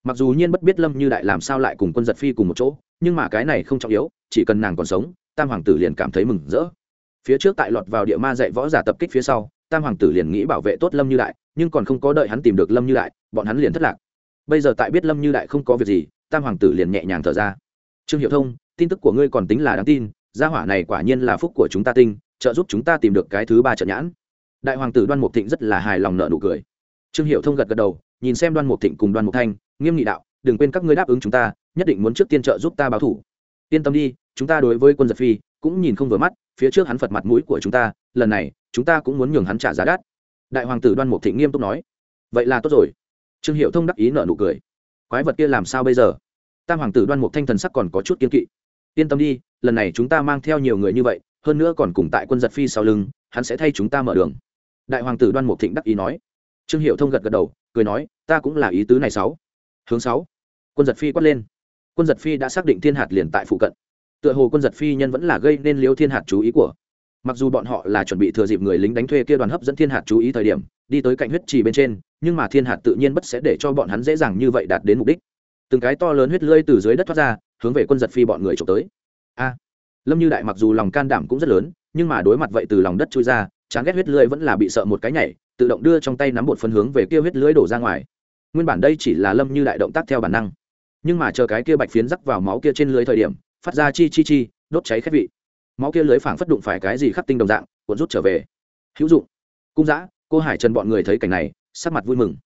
mặc dù nhiên bất biết lâm như đại làm sao lại cùng quân giật phi cùng một chỗ, nhưng mà cái này không trọng yếu, chỉ cần nàng còn sống, tam hoàng tử liền cảm thấy mừng rỡ. Phía trước tại lọt vào địa ma dạy võ giả tập kích phía sau, tam hoàng tử liền nghĩ bảo vệ tốt lâm như đại, nhưng còn không có đợi hắn tìm được lâm như đại, bọn hắn liền thất lạc. Bây giờ tại biết lâm như đại không có việc gì, tam hoàng tử liền nhẹ nhàng thở ra. Trương hiệu thông, tin tức của ngươi còn tính là đáng tin, gia hỏa này quả nhiên là phúc của chúng ta tinh, trợ giúp chúng ta tìm được cái thứ ba trận nhãn. Đại hoàng tử đoan mục thịnh rất là hài lòng nợ nụ cười. Trương hiệu thông gật gật đầu, nhìn xem đoan mục thịnh cùng đoan mục thanh nghiêm nghị đạo, đừng quên các ngươi đáp ứng chúng ta, nhất định muốn trước tiên trợ giúp ta báo thủ. Yên tâm đi, chúng ta đối với quân giật phi cũng nhìn không vừa mắt, phía trước hắn phật mặt mũi của chúng ta, lần này, chúng ta cũng muốn nhường hắn trả giá đắt. Đại hoàng tử đoan mục thịnh nghiêm túc nói. Vậy là tốt rồi. Trương hiệu thông đắc ý nợ nụ cười. Quái vật kia làm sao bây giờ? Tam hoàng tử đoan mục thanh thần sắc còn có chút kiên kỵ. Yên tâm đi, lần này chúng ta mang theo nhiều người như vậy, hơn nữa còn cùng tại quân giật phi sau lưng, hắn sẽ thay chúng ta mở đường. Đại hoàng tử đoan mục thịnh đắc ý nói. Trương hiệu thông gật gật đầu, cười nói, ta cũng là ý tứ này sáu hướng sáu. Quân giật phi quát lên. Quân giật phi đã xác định thiên hạt liền tại phụ cận. Tựa hồ quân giật phi nhân vẫn là gây nên liêu thiên hạt chú ý của. Mặc dù bọn họ là chuẩn bị thừa dịp người lính đánh thuê kia đoàn hấp dẫn thiên hạt chú ý thời điểm, đi tới cạnh huyết trì bên trên, nhưng mà thiên hạt tự nhiên bất sẽ để cho bọn hắn dễ dàng như vậy đạt đến mục đích. Từng cái to lớn huyết lơi từ dưới đất thoát ra, hướng về quân giật phi bọn người trộm tới. A! Lâm như đại mặc dù lòng can đảm cũng rất lớn, nhưng mà đối mặt vậy từ lòng đất trôi ra, chán ghét huyết lưỡi vẫn là bị sợ một cái nhảy, tự động đưa trong tay nắm bột phân hướng về kia huyết lưỡi đổ ra ngoài nguyên bản đây chỉ là lâm như đại động tác theo bản năng. Nhưng mà chờ cái kia bạch phiến rắc vào máu kia trên lưới thời điểm, phát ra chi chi chi, đốt cháy khét vị. Máu kia lưới phảng phất đụng phải cái gì khắc tinh đồng dạng, cuộn rút trở về. Hữu dụng. Cung giã cô hải trần bọn người thấy cảnh này, sắc mặt vui mừng.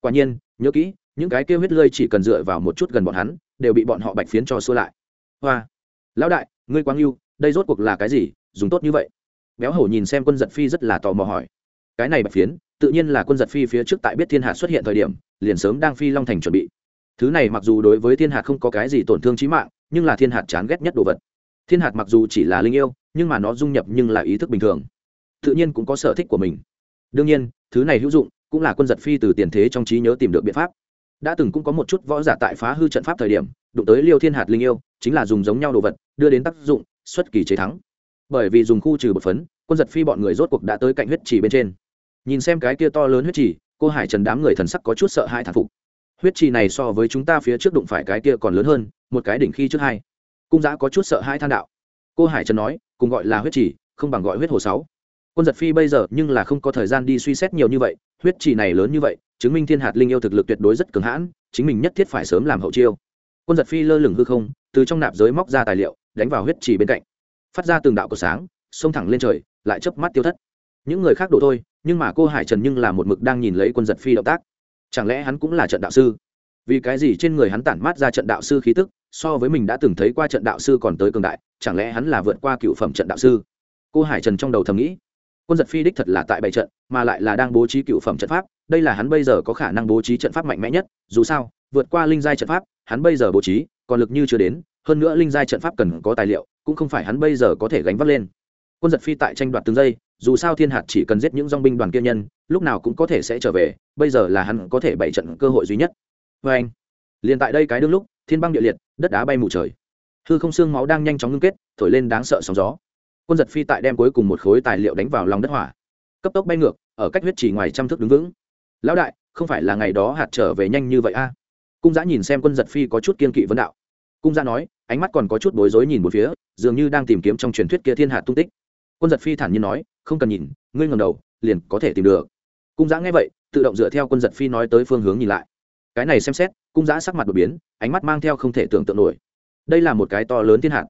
Quả nhiên, nhớ kỹ, những cái kia huyết lơi chỉ cần dựa vào một chút gần bọn hắn, đều bị bọn họ bạch phiến cho xua lại. Hoa. Lão đại, ngươi quang yêu, đây rốt cuộc là cái gì, dùng tốt như vậy. Béo hổ nhìn xem quân giật phi rất là tò mò hỏi. Cái này bạch phiến tự nhiên là quân giật phi phía trước tại biết thiên hạ xuất hiện thời điểm, liền sớm đang phi long thành chuẩn bị. Thứ này mặc dù đối với thiên hạt không có cái gì tổn thương trí mạng, nhưng là thiên hạt chán ghét nhất đồ vật. Thiên hạt mặc dù chỉ là linh yêu, nhưng mà nó dung nhập nhưng là ý thức bình thường. Tự nhiên cũng có sở thích của mình. Đương nhiên, thứ này hữu dụng, cũng là quân giật phi từ tiền thế trong trí nhớ tìm được biện pháp. Đã từng cũng có một chút võ giả tại phá hư trận pháp thời điểm, đụng tới liêu thiên hạt linh yêu, chính là dùng giống nhau đồ vật, đưa đến tác dụng, xuất kỳ chế thắng. Bởi vì dùng khu trừ bột phấn, quân giật phi bọn người rốt cuộc đã tới cạnh huyết trì bên trên nhìn xem cái kia to lớn huyết trì, cô hải trần đám người thần sắc có chút sợ hai thản phục. Huyết trì này so với chúng ta phía trước đụng phải cái kia còn lớn hơn, một cái đỉnh khi trước hai. Cung giã có chút sợ hai than đạo. Cô hải trần nói, cùng gọi là huyết trì, không bằng gọi huyết hồ sáu. Quân giật phi bây giờ nhưng là không có thời gian đi suy xét nhiều như vậy, huyết trì này lớn như vậy, chứng minh thiên hạt linh yêu thực lực tuyệt đối rất cường hãn, chính mình nhất thiết phải sớm làm hậu chiêu. Quân giật phi lơ lửng hư không, từ trong nạp giới móc ra tài liệu, đánh vào huyết trì bên cạnh. Phát ra từng đạo của sáng, xông thẳng lên trời, lại chớp mắt tiêu thất. Những người khác đổ thôi nhưng mà cô hải trần nhưng là một mực đang nhìn lấy quân giật phi động tác. Chẳng lẽ hắn cũng là trận đạo sư? Vì cái gì trên người hắn tản mát ra trận đạo sư khí tức, so với mình đã từng thấy qua trận đạo sư còn tới cường đại, chẳng lẽ hắn là vượt qua cựu phẩm trận đạo sư? Cô hải trần trong đầu thầm nghĩ, quân giật phi đích thật là tại bảy trận, mà lại là đang bố trí cựu phẩm trận pháp, đây là hắn bây giờ có khả năng bố trí trận pháp mạnh mẽ nhất, dù sao, vượt qua linh giai trận pháp, hắn bây giờ bố trí, còn lực như chưa đến, hơn nữa linh giai trận pháp cần có tài liệu, cũng không phải hắn bây giờ có thể gánh vác lên. Quân giật phi tại tranh đoạt từng giây dù sao thiên hạt chỉ cần giết những dong binh đoàn kia nhân, lúc nào cũng có thể sẽ trở về, bây giờ là hắn có thể bày trận cơ hội duy nhất. Vê anh, liền tại đây cái đương lúc, thiên băng địa liệt, đất đá bay mù trời. Hư không xương máu đang nhanh chóng ngưng kết, thổi lên đáng sợ sóng gió. Quân giật phi tại đem cuối cùng một khối tài liệu đánh vào lòng đất hỏa. Cấp tốc bay ngược, ở cách huyết chỉ ngoài trăm thước đứng vững. Lão đại, không phải là ngày đó hạt trở về nhanh như vậy a? Cung giã nhìn xem quân giật phi có chút kiên kỵ vấn đạo. Cung giã nói, ánh mắt còn có chút bối rối nhìn một phía, dường như đang tìm kiếm trong truyền thuyết kia thiên hạt tung tích quân giật phi thản nhiên nói, không cần nhìn, ngươi ngầm đầu, liền có thể tìm được. Cung giã nghe vậy, tự động dựa theo quân giật phi nói tới phương hướng nhìn lại. Cái này xem xét, cung giã sắc mặt đột biến, ánh mắt mang theo không thể tưởng tượng nổi. Đây là một cái to lớn thiên hạt,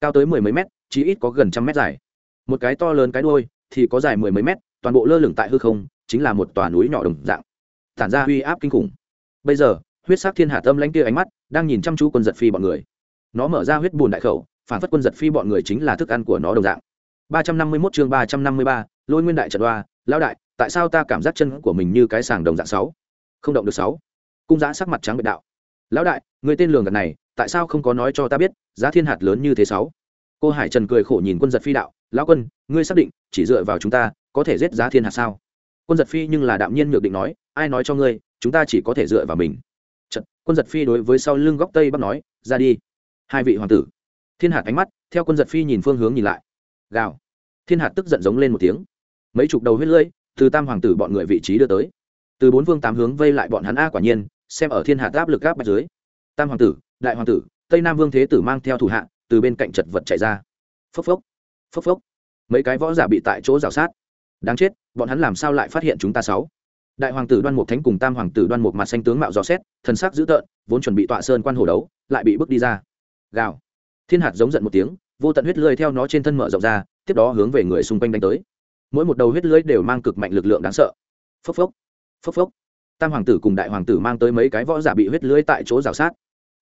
cao tới mười mấy mét chỉ ít có gần trăm mét dài. Một cái to lớn cái đuôi, thì có dài mười mấy mét, toàn bộ lơ lửng tại hư không, chính là một tòa núi nhỏ đồng dạng. Tản ra uy áp kinh khủng. Bây giờ, huyết sắc thiên hạ tâm lãnh kia ánh mắt, đang nhìn chăm chú quân giật phi bọn người. Nó mở ra huyết bùn đại khẩu, phản phất quân giật phi bọn người chính là thức ăn của nó đồng dạng. 351 chương ba trăm năm mươi ba lôi nguyên đại trận oa lão đại tại sao ta cảm giác chân của mình như cái sàng đồng dạng sáu? Không động được sáu. Cung giã sắc mặt trắng bệ đạo. Lão đại người tên lường gạt này tại sao không có nói cho ta biết giá thiên hạt lớn như thế sáu? Cô hải trần cười khổ nhìn quân giật phi đạo. Lão quân ngươi xác định chỉ dựa vào chúng ta có thể giết giá thiên hạt sao? Quân giật phi nhưng là đạm nhiên nhược định nói ai nói cho ngươi chúng ta chỉ có thể dựa vào mình. Trận, quân giật phi đối với sau lưng góc tây bắc nói ra đi. Hai vị hoàng tử. Thiên hạt ánh mắt theo quân giật phi nhìn phương hướng nhìn lại. Gào thiên hạt tức giận giống lên một tiếng. Mấy chục đầu huyết lưỡi từ tam hoàng tử bọn người vị trí đưa tới. Từ bốn vương tám hướng vây lại bọn hắn a quả nhiên, xem ở thiên hạt áp lực áp bạch dưới. Tam hoàng tử, đại hoàng tử, tây nam vương thế tử mang theo thủ hạ, từ bên cạnh chật vật chạy ra. Phốc phốc phốc phốc. Mấy cái võ giả bị tại chỗ rào sát. Đáng chết, bọn hắn làm sao lại phát hiện chúng ta sáu? Đại hoàng tử đoan mục thánh cùng tam hoàng tử đoan mục mặt xanh tướng mạo dò xét, thần sắc dữ tợn, vốn chuẩn bị tọa sơn quan hồ đấu, lại bị bước đi ra. Gào. Thiên hạt giống giận một tiếng, vô tận huyết lưỡi theo nó trên thân mở rộng ra tiếp đó hướng về người xung quanh đánh tới. Mỗi một đầu huyết lưới đều mang cực mạnh lực lượng đáng sợ. Phốc phốc phốc phốc. Tam hoàng tử cùng đại hoàng tử mang tới mấy cái võ giả bị huyết lưới tại chỗ rào sát.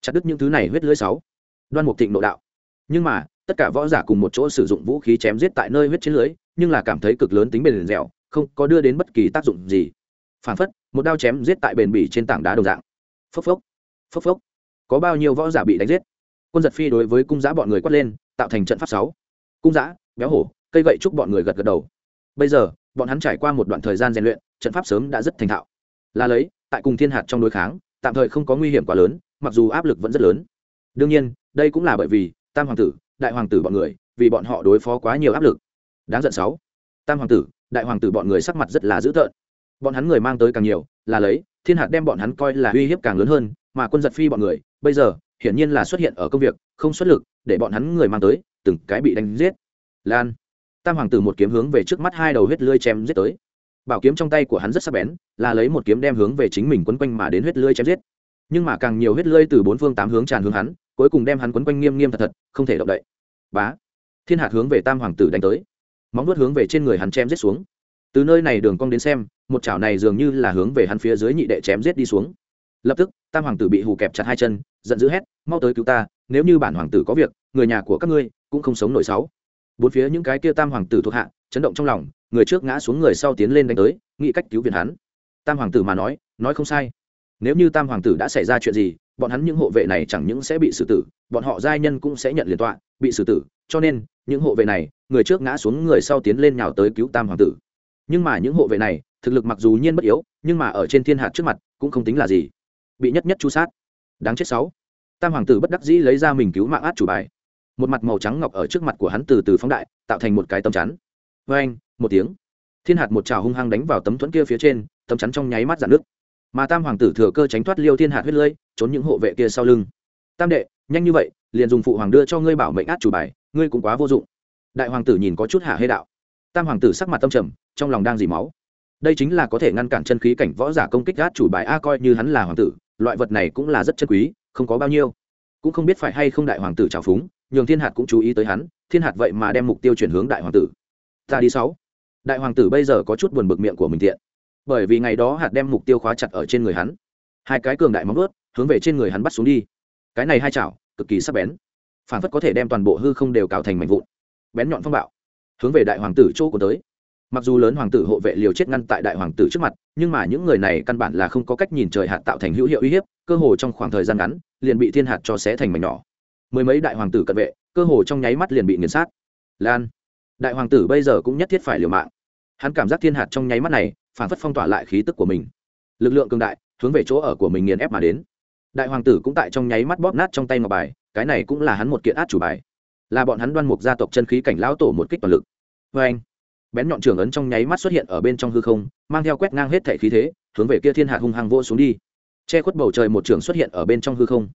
Chặt đứt những thứ này huyết lưới sáu. Đoan mục thịnh nộ đạo. Nhưng mà, tất cả võ giả cùng một chỗ sử dụng vũ khí chém giết tại nơi huyết chiến lưới, nhưng là cảm thấy cực lớn tính bền dẻo, không có đưa đến bất kỳ tác dụng gì. Phản phất, một đao chém giết tại bền bỉ trên tảng đá đồng dạng. Phốc phốc phốc phốc. Có bao nhiêu võ giả bị đánh giết? Quân giật phi đối với cung giã bọn người quát lên, tạo thành trận pháp sáu. Cung giã béo hổ, cây gậy chúc bọn người gật gật đầu. Bây giờ, bọn hắn trải qua một đoạn thời gian rèn luyện, trận pháp sớm đã rất thành thạo. Là lấy, tại cùng thiên hạt trong đối kháng, tạm thời không có nguy hiểm quá lớn, mặc dù áp lực vẫn rất lớn. Đương nhiên, đây cũng là bởi vì, tam hoàng tử, đại hoàng tử bọn người, vì bọn họ đối phó quá nhiều áp lực. Đáng giận sáu. Tam hoàng tử, đại hoàng tử bọn người sắc mặt rất là dữ tợn. Bọn hắn người mang tới càng nhiều, là lấy, thiên hạt đem bọn hắn coi là uy hiếp càng lớn hơn, mà quân giật phi bọn người, bây giờ, hiển nhiên là xuất hiện ở công việc, không xuất lực, để bọn hắn người mang tới, từng cái bị đánh giết lan. Tam hoàng tử một kiếm hướng về trước mắt hai đầu huyết lươi chém giết tới. Bảo kiếm trong tay của hắn rất sắc bén, là lấy một kiếm đem hướng về chính mình quấn quanh mà đến huyết lươi chém giết. Nhưng mà càng nhiều huyết lươi từ bốn phương tám hướng tràn hướng hắn, cuối cùng đem hắn quấn quanh nghiêm nghiêm thật thật, không thể động đậy. Bá. Thiên hạt hướng về tam hoàng tử đánh tới. Móng vuốt hướng về trên người hắn chém giết xuống. Từ nơi này đường cong đến xem, một chảo này dường như là hướng về hắn phía dưới nhị đệ chém giết đi xuống. Lập tức, tam hoàng tử bị hù kẹp chặt hai chân, giận dữ hét, mau tới cứu ta, nếu như bản hoàng tử có việc, người nhà của các ngươi cũng không sống nổi sáu bốn phía những cái kia tam hoàng tử thuộc hạ, chấn động trong lòng, người trước ngã xuống người sau tiến lên đánh tới, nghĩ cách cứu viện hắn. Tam hoàng tử mà nói nói không sai. Nếu như tam hoàng tử đã xảy ra chuyện gì, bọn hắn những hộ vệ này chẳng những sẽ bị xử tử, bọn họ giai nhân cũng sẽ nhận liền tọa, bị xử tử, cho nên, những hộ vệ này, người trước ngã xuống người sau tiến lên nhào tới cứu tam hoàng tử. Nhưng mà những hộ vệ này, thực lực mặc dù nhiên bất yếu, nhưng mà ở trên thiên hạt trước mặt, cũng không tính là gì. Bị nhất nhất chu sát. Đáng chết sáu. Tam hoàng tử bất đắc dĩ lấy ra mình cứu mạng át chủ bài một mặt màu trắng ngọc ở trước mặt của hắn từ từ phóng đại, tạo thành một cái tấm chắn. Vê anh một tiếng. Thiên hạt một trào hung hăng đánh vào tấm thuẫn kia phía trên, tấm chắn trong nháy mắt dạn nước mà tam hoàng tử thừa cơ tránh thoát liêu thiên hạt huyết lưỡi trốn những hộ vệ kia sau lưng. Tam đệ, nhanh như vậy, liền dùng phụ hoàng đưa cho ngươi bảo mệnh át chủ bài, ngươi cũng quá vô dụng. Đại hoàng tử nhìn có chút hạ hê đạo. Tam hoàng tử sắc mặt tâm trầm, trong lòng đang dì máu. Đây chính là có thể ngăn cản chân khí cảnh võ giả công kích át chủ bài a coi như hắn là hoàng tử, loại vật này cũng là rất chân quý, không có bao nhiêu. Cũng không biết phải hay không đại hoàng tử trào phúng nhường thiên hạt cũng chú ý tới hắn, thiên hạt vậy mà đem mục tiêu chuyển hướng đại hoàng tử. Ta đi sáu. Đại hoàng tử bây giờ có chút buồn bực miệng của mình tiện. Bởi vì ngày đó hạt đem mục tiêu khóa chặt ở trên người hắn. Hai cái cường đại móng ướt hướng về trên người hắn bắt xuống đi. Cái này hai chảo, cực kỳ sắc bén. Phản phất có thể đem toàn bộ hư không đều cào thành mảnh vụn. Bén nhọn phong bạo, hướng về đại hoàng tử chỗ của tới. Mặc dù lớn hoàng tử hộ vệ liều chết ngăn tại đại hoàng tử trước mặt, nhưng mà những người này căn bản là không có cách nhìn trời hạt tạo thành hữu hiệu uy hiếp, cơ hồ trong khoảng thời gian ngắn, liền bị thiên hạt cho xé thành mảnh nhỏ mười mấy đại hoàng tử cận vệ, cơ hồ trong nháy mắt liền bị nghiền sát. Lan, đại hoàng tử bây giờ cũng nhất thiết phải liều mạng. Hắn cảm giác thiên hạt trong nháy mắt này, phản phất phong tỏa lại khí tức của mình. Lực lượng cường đại, hướng về chỗ ở của mình nghiền ép mà đến. Đại hoàng tử cũng tại trong nháy mắt bóp nát trong tay ngọc bài, cái này cũng là hắn một kiện át chủ bài. Là bọn hắn đoan mục gia tộc chân khí cảnh lão tổ một kích toàn lực. Vê anh, bén nhọn trường ấn trong nháy mắt xuất hiện ở bên trong hư không, mang theo quét ngang hết thẻ khí thế, hướng về kia thiên hạt hung hăng vô xuống đi. Che khuất bầu trời một trường xuất hiện ở bên trong hư không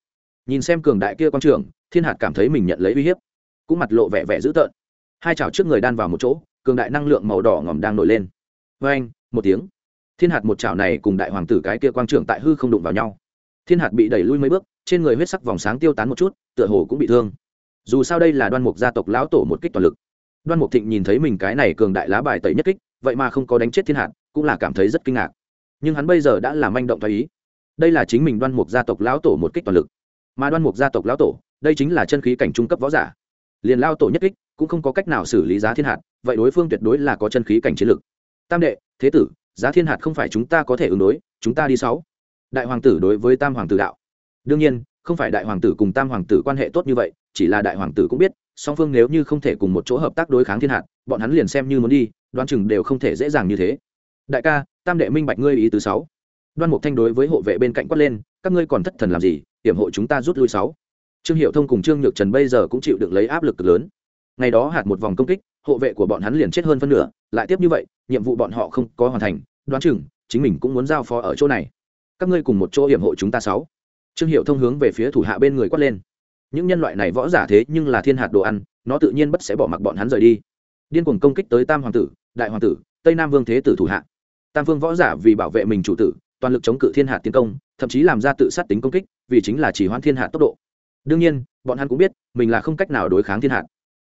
nhìn xem cường đại kia quang trường thiên hạt cảm thấy mình nhận lấy uy hiếp. Cũng mặt lộ vẻ vẻ dữ tợn. Hai chảo trước người đan vào một chỗ, cường đại năng lượng màu đỏ ngòm đang nổi lên. Vê anh một tiếng. Thiên hạt một chảo này cùng đại hoàng tử cái kia quang trường tại hư không đụng vào nhau. Thiên hạt bị đẩy lui mấy bước, trên người huyết sắc vòng sáng tiêu tán một chút, tựa hồ cũng bị thương. Dù sao đây là đoan mục gia tộc lão tổ một kích toàn lực. Đoan mục thịnh nhìn thấy mình cái này cường đại lá bài tẩy nhất kích, vậy mà không có đánh chết thiên hạt, cũng là cảm thấy rất kinh ngạc. Nhưng hắn bây giờ đã làm manh động thái ý. Đây là chính mình đoan mục gia tộc lão tổ một kích toàn lực mà đoan mục gia tộc lão tổ, đây chính là chân khí cảnh trung cấp võ giả. Liền lao tổ nhất kích, cũng không có cách nào xử lý giá thiên hạt, vậy đối phương tuyệt đối là có chân khí cảnh chiến lực. Tam đệ, thế tử, giá thiên hạt không phải chúng ta có thể ứng đối, chúng ta đi sáu. Đại hoàng tử đối với tam hoàng tử đạo. Đương nhiên, không phải đại hoàng tử cùng tam hoàng tử quan hệ tốt như vậy, chỉ là đại hoàng tử cũng biết, song phương nếu như không thể cùng một chỗ hợp tác đối kháng thiên hạt, bọn hắn liền xem như muốn đi Đoan chừng đều không thể dễ dàng như thế. Đại ca, tam đệ minh bạch ngươi ý thứ sáu. Đoan mục thanh đối với hộ vệ bên cạnh quát lên các ngươi còn thất thần làm gì, hiểm hộ chúng ta rút lui sáu. Trương hiệu thông cùng trương nhược trần bây giờ cũng chịu được lấy áp lực lớn. Ngày đó hạt một vòng công kích, hộ vệ của bọn hắn liền chết hơn phân nửa, lại tiếp như vậy, nhiệm vụ bọn họ không có hoàn thành, đoán chừng, chính mình cũng muốn giao phó ở chỗ này. Các ngươi cùng một chỗ hiểm hộ chúng ta sáu. Trương hiệu thông hướng về phía thủ hạ bên người quát lên. Những nhân loại này võ giả thế nhưng là thiên hạt đồ ăn, nó tự nhiên bất sẽ bỏ mặc bọn hắn rời đi. Điên cuồng công kích tới tam hoàng tử, đại hoàng tử, tây nam vương thế tử thủ hạ. Tam vương võ giả vì bảo vệ mình chủ tử toàn lực chống cự thiên hạt tiến công, thậm chí làm ra tự sát tính công kích, vì chính là chỉ hoãn thiên hạt tốc độ. Đương nhiên, bọn hắn cũng biết, mình là không cách nào đối kháng thiên hạt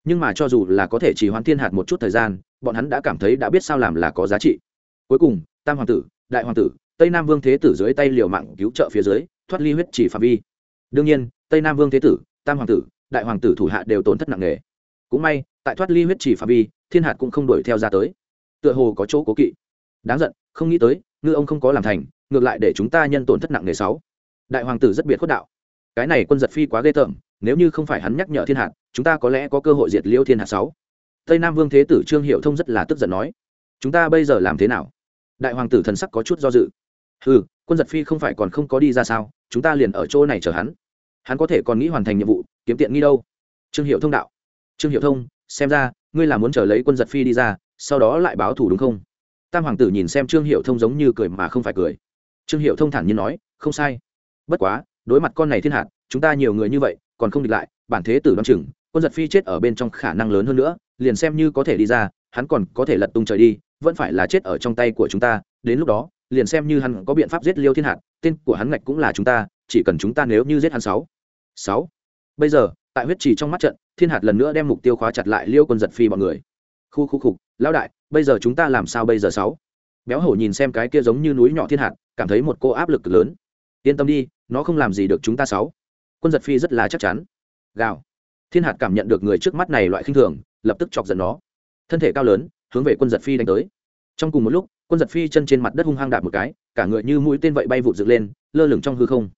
nhưng mà cho dù là có thể chỉ hoãn thiên hạt một chút thời gian, bọn hắn đã cảm thấy đã biết sao làm là có giá trị. Cuối cùng, tam hoàng tử, đại hoàng tử, tây nam vương thế tử dưới tay liều mạng cứu trợ phía dưới, thoát ly huyết chỉ phạm vi. Đương nhiên, tây nam vương thế tử, tam hoàng tử, đại hoàng tử thủ hạ đều tổn thất nặng nề. Cũng may, tại thoát ly huyết chỉ phạm vi, thiên hạt cũng không đuổi theo ra tới. Tựa hồ có chỗ cố kỵ. Đáng giận, không nghĩ tới, ngư ông không có làm thành ngược lại để chúng ta nhân tổn thất nặng nề sáu. Đại hoàng tử rất biệt khuất đạo. Cái này quân giật phi quá ghê tởm, nếu như không phải hắn nhắc nhở thiên hạt chúng ta có lẽ có cơ hội diệt liêu thiên hạt sáu. Tây nam vương thế tử trương hiệu thông rất là tức giận nói, chúng ta bây giờ làm thế nào? Đại hoàng tử thần sắc có chút do dự. Ừ quân giật phi không phải còn không có đi ra sao, chúng ta liền ở chỗ này chờ hắn. Hắn có thể còn nghĩ hoàn thành nhiệm vụ, kiếm tiện nghi đâu. Trương hiệu thông đạo. Trương hiệu thông, xem ra, ngươi là muốn chờ lấy quân giật phi đi ra, sau đó lại báo thủ đúng không? Tam hoàng tử nhìn xem trương hiệu thông giống như cười mà không phải cười trương hiệu thông thản nhiên nói, không sai. Bất quá, đối mặt con này thiên hạt, chúng ta nhiều người như vậy, còn không địch lại, bản thế tử đoan chừng, quân giật phi chết ở bên trong khả năng lớn hơn nữa, liền xem như có thể đi ra, hắn còn có thể lật tung trời đi, vẫn phải là chết ở trong tay của chúng ta, đến lúc đó, liền xem như hắn có biện pháp giết liêu thiên hạt, tên của hắn ngạch cũng là chúng ta, chỉ cần chúng ta nếu như giết hắn sáu. Sáu. Bây giờ, tại huyết trì trong mắt trận, thiên hạt lần nữa đem mục tiêu khóa chặt lại liêu quân giật phi bọn người. Khu khu khục lão đại, bây giờ chúng ta làm sao bây giờ sáu? Béo hổ nhìn xem cái kia giống như núi nhỏ thiên hạt, cảm thấy một cô áp lực lớn. Yên tâm đi, nó không làm gì được chúng ta sáu. Quân giật phi rất là chắc chắn. Gào. Thiên hạt cảm nhận được người trước mắt này loại khinh thường, lập tức chọc giận nó. Thân thể cao lớn, hướng về quân giật phi đánh tới. Trong cùng một lúc, quân giật phi chân trên mặt đất hung hăng đạp một cái, cả người như mũi tên vậy bay vụt dựng lên, lơ lửng trong hư không.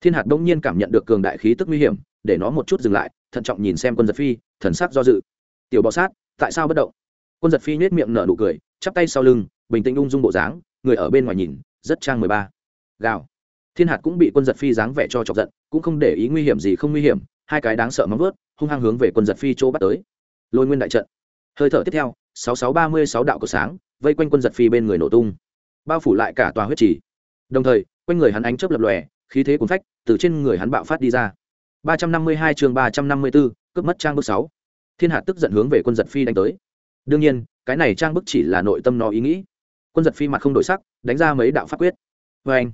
Thiên hạt đông nhiên cảm nhận được cường đại khí tức nguy hiểm, để nó một chút dừng lại, thận trọng nhìn xem quân giật phi, thần sắc do dự. Tiểu bọ sát, tại sao bất động? Quân giật phi nhếch miệng nở nụ cười, chắp tay sau lưng bình tĩnh ung dung bộ dáng, người ở bên ngoài nhìn, rất trang mười ba. Gào. Thiên hạt cũng bị quân giật phi dáng vẻ cho chọc giận, cũng không để ý nguy hiểm gì không nguy hiểm, hai cái đáng sợ móng vớt hung hăng hướng về quân giật phi chỗ bắt tới. Lôi nguyên đại trận. Hơi thở tiếp theo, sáu sáu ba mươi sáu đạo cổ sáng, vây quanh quân giật phi bên người nổ tung. Bao phủ lại cả tòa huyết trì. Đồng thời, quanh người hắn ánh chớp lập lòe, khí thế cuốn phách, từ trên người hắn bạo phát đi ra. Ba trăm năm mươi hai chương ba trăm năm mươi bốn, cướp mất trang bước sáu. Thiên hạ tức giận hướng về quân giật phi đánh tới. Đương nhiên, cái này trang bức chỉ là nội tâm nó ý nghĩ quân giật phi mặt không đổi sắc, đánh ra mấy đạo pháp quyết. Vê anh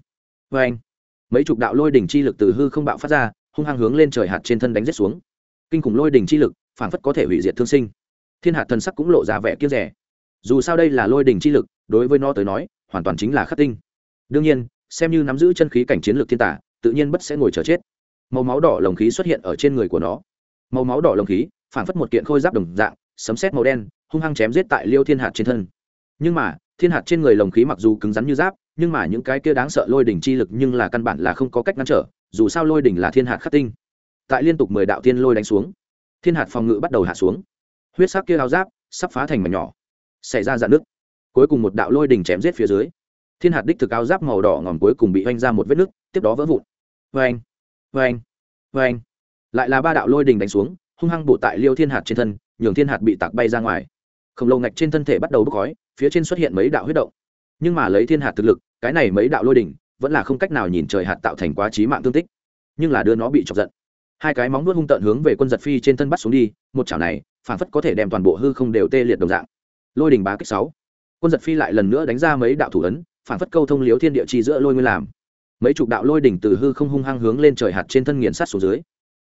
vê anh mấy chục đạo lôi đỉnh chi lực từ hư không bạo phát ra, hung hăng hướng lên trời hạt trên thân đánh rết xuống. Kinh khủng lôi đỉnh chi lực phản phất có thể hủy diệt thương sinh. Thiên hạt thần sắc cũng lộ ra vẻ kiếp rẻ dù sao đây là lôi đỉnh chi lực, đối với nó tới nói, hoàn toàn chính là khắc tinh. Đương nhiên, xem như nắm giữ chân khí cảnh chiến lược thiên tả, tự nhiên bất sẽ ngồi chờ chết. Màu máu đỏ lồng khí xuất hiện ở trên người của nó. Màu máu đỏ lồng khí phản phất một kiện khôi giáp đồng dạng, sấm xét màu đen, hung hăng chém giết tại liêu thiên hạt trên thân nhưng mà, thiên hạt trên người lồng khí mặc dù cứng rắn như giáp, nhưng mà những cái kia đáng sợ lôi đỉnh chi lực nhưng là căn bản là không có cách ngăn trở, dù sao lôi đỉnh là thiên hạt khắc tinh. Tại liên tục mười đạo thiên lôi đánh xuống, thiên hạt phòng ngự bắt đầu hạ xuống. Huyết sắc kia áo giáp sắp phá thành mảnh nhỏ, xảy ra dạn nước cuối cùng một đạo lôi đỉnh chém giết phía dưới, thiên hạt đích thực áo giáp màu đỏ ngòm cuối cùng bị oanh ra một vết nứt, tiếp đó vỡ vụn. Vê anh vê anh vê anh lại là ba đạo lôi đỉnh đánh xuống, hung hăng bổ tại liêu thiên hạt trên thân, nhường thiên hạt bị tạc bay ra ngoài khổng lồ ngạch trên thân thể bắt đầu bốc khói, phía trên xuất hiện mấy đạo huyết động. Nhưng mà lấy thiên hạt thực lực, cái này mấy đạo lôi đỉnh, vẫn là không cách nào nhìn trời hạt tạo thành quá trí mạng thương tích. Nhưng là đưa nó bị chọc giận. Hai cái móng nuốt hung tợn hướng về quân giật phi trên thân bắt xuống đi, một chảo này, phản phất có thể đem toàn bộ hư không đều tê liệt đồng dạng. Lôi đỉnh bá kích sáu. Quân giật phi lại lần nữa đánh ra mấy đạo thủ ấn, phản phất câu thông liếu thiên địa chi giữa lôi nguyên làm. Mấy chục đạo lôi đỉnh từ hư không hung hăng hướng lên trời hạt trên thân nghiền sát xuống dưới.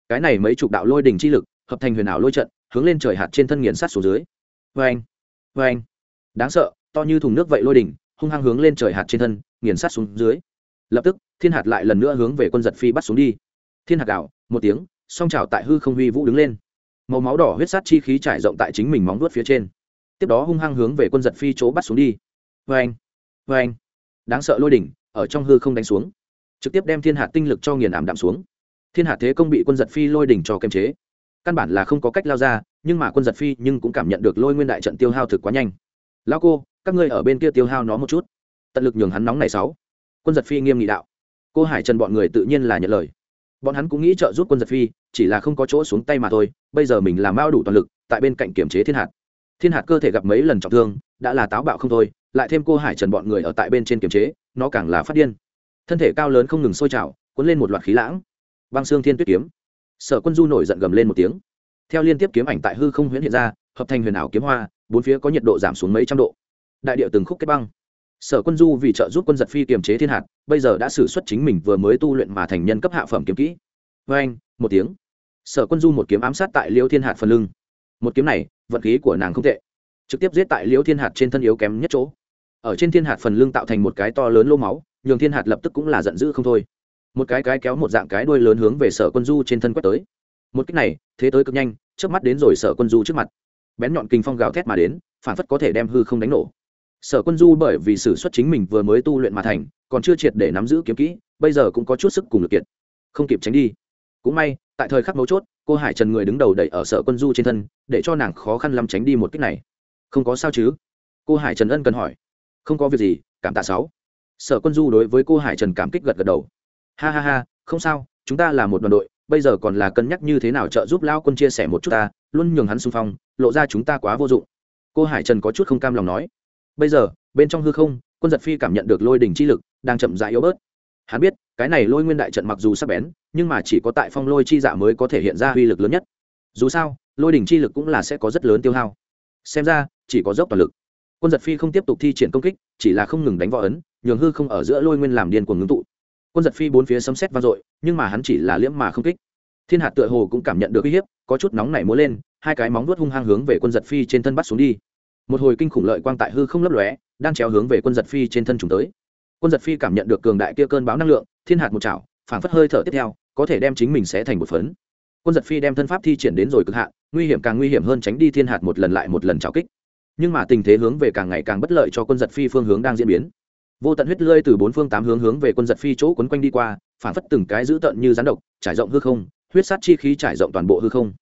Cái này mấy chục đạo lôi đỉnh chi lực, hợp thành huyền ảo lôi trận, hướng lên trời hạt trên thân nghiền sát xuống dưới vê anh vê anh. Đáng sợ, to như thùng nước vậy lôi đỉnh, hung hăng hướng lên trời hạt trên thân, nghiền sát xuống dưới. Lập tức, thiên hạt lại lần nữa hướng về quân giật phi bắt xuống đi. Thiên hạt đảo một tiếng, song trào tại hư không huy vũ đứng lên. Màu máu đỏ huyết sát chi khí trải rộng tại chính mình móng vuốt phía trên. Tiếp đó hung hăng hướng về quân giật phi chỗ bắt xuống đi. Vê anh vê anh. Đáng sợ lôi đỉnh, ở trong hư không đánh xuống. Trực tiếp đem thiên hạt tinh lực cho nghiền ảm đạm xuống. Thiên hạt thế công bị quân giật phi lôi đỉnh cho kiềm chế. Căn bản là không có cách lao ra nhưng mà quân giật phi nhưng cũng cảm nhận được lôi nguyên đại trận tiêu hao thực quá nhanh. Lao cô, các ngươi ở bên kia tiêu hao nó một chút. Tận lực nhường hắn nóng này sáu. Quân giật phi nghiêm nghị đạo. Cô hải trần bọn người tự nhiên là nhận lời. Bọn hắn cũng nghĩ trợ giúp quân giật phi, chỉ là không có chỗ xuống tay mà thôi, bây giờ mình làm bao đủ toàn lực, tại bên cạnh kiểm chế thiên hạt. Thiên hạt cơ thể gặp mấy lần trọng thương, đã là táo bạo không thôi, lại thêm cô hải trần bọn người ở tại bên trên kiểm chế, nó càng là phát điên. Thân thể cao lớn không ngừng sôi trào, cuốn lên một loạt khí lãng. Băng xương thiên tuyết kiếm. Sở quân du nổi giận gầm lên một tiếng theo liên tiếp kiếm ảnh tại hư không huyễn hiện ra, hợp thành huyền ảo kiếm hoa, bốn phía có nhiệt độ giảm xuống mấy trăm độ. Đại địa từng khúc kết băng. Sở quân du vì trợ giúp quân giật phi kiềm chế thiên hạt, bây giờ đã xử suất chính mình vừa mới tu luyện mà thành nhân cấp hạ phẩm kiếm kỹ. Vê anh, một tiếng. Sở quân du một kiếm ám sát tại liêu thiên hạt phần lưng. Một kiếm này, vận khí của nàng không tệ. Trực tiếp giết tại liêu thiên hạt trên thân yếu kém nhất chỗ. Ở trên thiên hạt phần lưng tạo thành một cái to lớn lô máu, nhường thiên hạt lập tức cũng là giận dữ không thôi. Một cái cái kéo một dạng cái đuôi lớn hướng về sở quân du trên thân quét tới một cách này, thế tới cực nhanh trước mắt đến rồi sở quân du trước mặt. Bén nhọn kinh phong gào thét mà đến, phản phất có thể đem hư không đánh nổ. Sở quân du bởi vì sử xuất chính mình vừa mới tu luyện mà thành, còn chưa triệt để nắm giữ kiếm kỹ, bây giờ cũng có chút sức cùng lực kiệt. Không kịp tránh đi. Cũng may, tại thời khắc mấu chốt, cô hải trần người đứng đầu đẩy ở sở quân du trên thân, để cho nàng khó khăn lắm tránh đi một cách này. Không có sao chứ? Cô hải trần ân cần hỏi. Không có việc gì, cảm tạ sáu. Sở quân du đối với cô hải trần cảm kích gật gật đầu. Ha ha ha, không sao, chúng ta là một đoàn đội bây giờ còn là cân nhắc như thế nào trợ giúp lao quân chia sẻ một chút ta, luôn nhường hắn xung phong, lộ ra chúng ta quá vô dụng. Cô hải trần có chút không cam lòng nói. Bây giờ, bên trong hư không, quân giật phi cảm nhận được lôi đình chi lực, đang chậm dại yếu bớt. Hắn biết, cái này lôi nguyên đại trận mặc dù sắc bén, nhưng mà chỉ có tại phong lôi chi dạ mới có thể hiện ra uy lực lớn nhất. Dù sao, lôi đình chi lực cũng là sẽ có rất lớn tiêu hao. Xem ra, chỉ có dốc toàn lực. Quân giật phi không tiếp tục thi triển công kích, chỉ là không ngừng đánh võ ấn, nhường hư không ở giữa lôi nguyên làm điên cuồng ngưng tụ quân giật phi bốn phía sấm xét vang dội, nhưng mà hắn chỉ là liễm mà không kích. Thiên hạt tựa hồ cũng cảm nhận được uy hiếp, có chút nóng nảy múa lên, hai cái móng vuốt hung hăng hướng về quân giật phi trên thân bắt xuống đi. Một hồi kinh khủng lợi quang tại hư không lấp lóe, đang chéo hướng về quân giật phi trên thân trùng tới. Quân giật phi cảm nhận được cường đại kia cơn báo năng lượng, thiên hạt một chảo, phảng phất hơi thở tiếp theo, có thể đem chính mình sẽ thành một phấn. Quân giật phi đem thân pháp thi triển đến rồi cực hạn, nguy hiểm càng nguy hiểm hơn tránh đi thiên hạt một lần lại một lần trào kích. Nhưng mà tình thế hướng về càng ngày càng bất lợi cho quân giật phi phương hướng đang diễn biến vô tận huyết lơi từ bốn phương tám hướng hướng về quân giật phi chỗ quấn quanh đi qua phản phất từng cái dữ tợn như rắn độc, trải rộng hư không, huyết sát chi khí trải rộng toàn bộ hư không.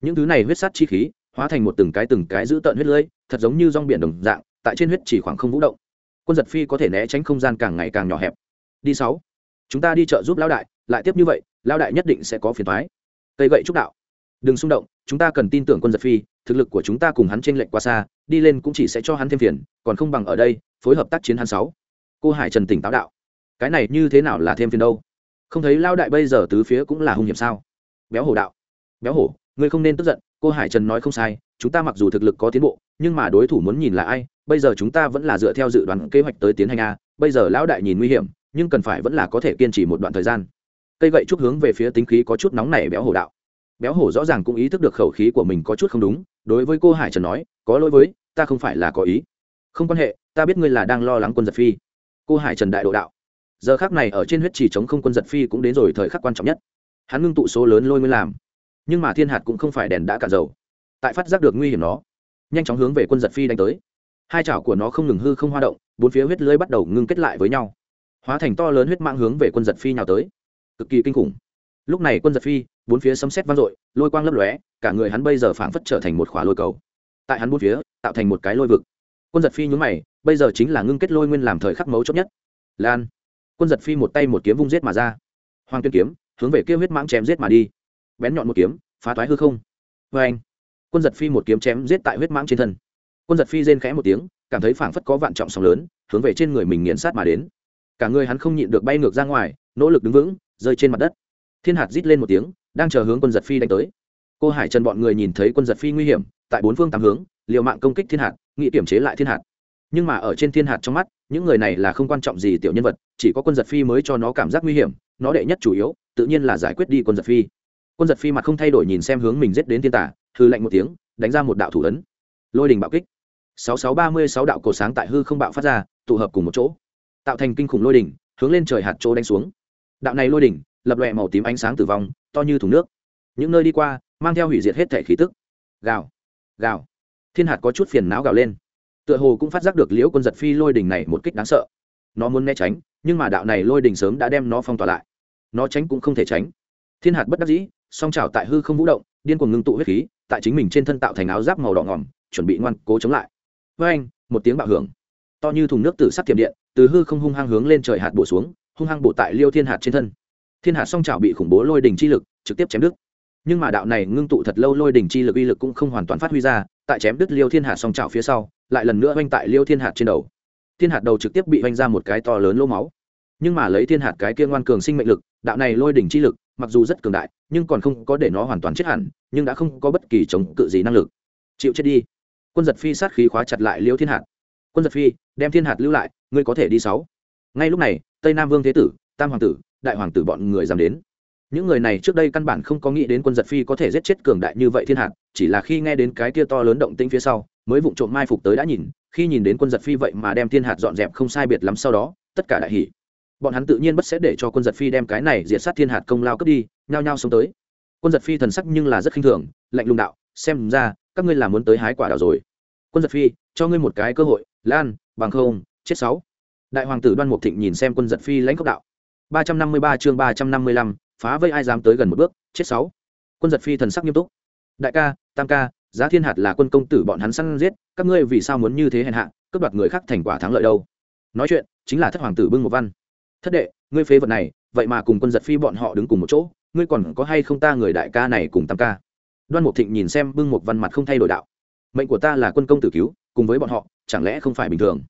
Những thứ này huyết sát chi khí, hóa thành một từng cái từng cái giữ tợn huyết lưỡi thật giống như rong biển đồng dạng, tại trên huyết chỉ khoảng không vũ động. Quân giật phi có thể né tránh không gian càng ngày càng nhỏ hẹp. Đi sáu. Chúng ta đi chợ giúp lão đại, lại tiếp như vậy, lão đại nhất định sẽ có phiền thoái cây gậy trúc đạo. Đừng xung động, chúng ta cần tin tưởng quân giật phi, thực lực của chúng ta cùng hắn t r ê n lệch quá xa, đi lên cũng chỉ sẽ cho hắn thêm phiền, còn không bằng ở đây, phối hợp tác chiến hắn sáu cô hải trần tỉnh táo đạo. Cái này như thế nào là thêm phiền đâu? Không thấy lao đại bây giờ tứ phía cũng là hung hiểm sao? Béo hổ đạo. Béo hổ, ngươi không nên tức giận, cô hải trần nói không sai, chúng ta mặc dù thực lực có tiến bộ, nhưng mà đối thủ muốn nhìn là ai? Bây giờ chúng ta vẫn là dựa theo dự đoán kế hoạch tới tiến hành a. Bây giờ lão đại nhìn nguy hiểm, nhưng cần phải vẫn là có thể kiên trì một đoạn thời gian. Cây gậy trúc hướng về phía tính khí có chút nóng này béo hổ đạo. Béo hổ rõ ràng cũng ý thức được khẩu khí của mình có chút không đúng, đối với cô hải trần nói, có lỗi với, ta không phải là có ý. Không quan hệ, ta biết ngươi là đang lo lắng quân giật phi cô hải trần đại độ đạo. Giờ khác này ở trên huyết trì chống không quân giật phi cũng đến rồi thời khắc quan trọng nhất. Hắn ngưng tụ số lớn lôi mới làm. Nhưng mà thiên hạt cũng không phải đèn đã cả dầu. Tại phát giác được nguy hiểm nó, nhanh chóng hướng về quân giật phi đánh tới. Hai chảo của nó không ngừng hư không hoa động, bốn phía huyết lưới bắt đầu ngưng kết lại với nhau. Hóa thành to lớn huyết mạng hướng về quân giật phi nhào tới. Cực kỳ kinh khủng. Lúc này quân giật phi, bốn phía sấm sét vang dội, lôi quang lấp lóe, cả người hắn bây giờ phảng phất trở thành một khỏa lôi cầu. Tại hắn bốn phía, tạo thành một cái lôi vực quân giật phi nhún mày, bây giờ chính là ngưng kết lôi nguyên làm thời khắc mấu chốt nhất. Lan, quân giật phi một tay một kiếm vung giết mà ra. Hoàng tuyên kiếm, hướng về kia huyết mãng chém giết mà đi. Bén nhọn một kiếm, phá toái hư không. Vê anh, quân giật phi một kiếm chém giết tại huyết mãng trên thân. Quân giật phi rên khẽ một tiếng, cảm thấy phảng phất có vạn trọng sóng lớn, hướng về trên người mình nghiền sát mà đến. Cả người hắn không nhịn được bay ngược ra ngoài, nỗ lực đứng vững, rơi trên mặt đất. Thiên hạt rít lên một tiếng, đang chờ hướng quân giật phi đánh tới. Cô hải trần bọn người nhìn thấy quân giật phi nguy hiểm, tại bốn phương tám hướng, liều mạng công kích thiên hạt nghị kiểm chế lại thiên hạt. Nhưng mà ở trên thiên hạt trong mắt, những người này là không quan trọng gì tiểu nhân vật, chỉ có quân giật phi mới cho nó cảm giác nguy hiểm, nó đệ nhất chủ yếu, tự nhiên là giải quyết đi quân giật phi. Quân giật phi mặt không thay đổi nhìn xem hướng mình giết đến thiên tả hư lạnh một tiếng, đánh ra một đạo thủ ấn. Lôi đình bạo kích. Sáu sáu ba mươi sáu đạo cổ sáng tại hư không bạo phát ra, tụ hợp cùng một chỗ. Tạo thành kinh khủng lôi đỉnh hướng lên trời hạt chỗ đánh xuống. Đạo này lôi đỉnh lập lòe màu tím ánh sáng tử vong, to như thùng nước. Những nơi đi qua, mang theo hủy diệt hết thể khí tức. Gào. Gào thiên hạt có chút phiền não gào lên. Tựa hồ cũng phát giác được liễu quân giật phi lôi đỉnh này một kích đáng sợ. Nó muốn né tránh, nhưng mà đạo này lôi đỉnh sớm đã đem nó phong tỏa lại. Nó tránh cũng không thể tránh. Thiên hạt bất đắc dĩ, song trào tại hư không vũ động, điên cuồng ngưng tụ huyết khí, tại chính mình trên thân tạo thành áo giáp màu đỏ ngỏm, chuẩn bị ngoan cố chống lại. Với anh, một tiếng bạo hưởng. To như thùng nước từ sắt tiệm điện, từ hư không hung hăng hướng lên trời hạt bổ xuống, hung hăng bổ tại liêu thiên hạt trên thân. Thiên hạt song trào bị khủng bố lôi đình chi lực trực tiếp chém đứt. Nhưng mà đạo này ngưng tụ thật lâu lôi đình chi lực uy lực cũng không hoàn toàn phát huy ra tại chém đứt liêu thiên hạt song trào phía sau, lại lần nữa oanh tại liêu thiên hạt trên đầu. Thiên hạt đầu trực tiếp bị oanh ra một cái to lớn lỗ máu. Nhưng mà lấy thiên hạt cái kia ngoan cường sinh mệnh lực, đạo này lôi đỉnh chi lực, mặc dù rất cường đại, nhưng còn không có để nó hoàn toàn chết hẳn, nhưng đã không có bất kỳ chống cự gì năng lực. Chịu chết đi. Quân giật phi sát khí khóa chặt lại liêu thiên hạt. Quân giật phi, đem thiên hạt lưu lại, ngươi có thể đi sáu. Ngay lúc này, tây nam vương thế tử, tam hoàng tử, đại hoàng tử bọn người dám đến những người này trước đây căn bản không có nghĩ đến quân giật phi có thể giết chết cường đại như vậy thiên hạt chỉ là khi nghe đến cái kia to lớn động tĩnh phía sau mới vụng trộm mai phục tới đã nhìn khi nhìn đến quân giật phi vậy mà đem thiên hạt dọn dẹp không sai biệt lắm sau đó tất cả đại hỉ. bọn hắn tự nhiên bất sẽ để cho quân giật phi đem cái này diệt sát thiên hạt công lao cướp đi nhao nhao xông tới. Quân giật phi thần sắc nhưng là rất khinh thường lạnh lùng đạo xem ra các ngươi là muốn tới hái quả đào rồi. Quân giật phi cho ngươi một cái cơ hội lan bằng không chết sáu. Đại hoàng tử đoan mục thịnh nhìn xem quân giật phi lãnh cốc đạo. 353 chương 355, phá vây ai dám tới gần một bước, chết sáu. Quân giật phi thần sắc nghiêm túc. Đại ca, tam ca, giá thiên hạt là quân công tử bọn hắn săn giết, các ngươi vì sao muốn như thế hèn hạ, cướp đoạt người khác thành quả thắng lợi đâu? Nói chuyện, chính là thất hoàng tử bưng một văn. Thất đệ, ngươi phế vật này, vậy mà cùng quân giật phi bọn họ đứng cùng một chỗ, ngươi còn có hay không ta người đại ca này cùng tam ca? Đoan mục thịnh nhìn xem bưng một văn mặt không thay đổi đạo. Mệnh của ta là quân công tử cứu, cùng với bọn họ, chẳng lẽ không phải bình thường?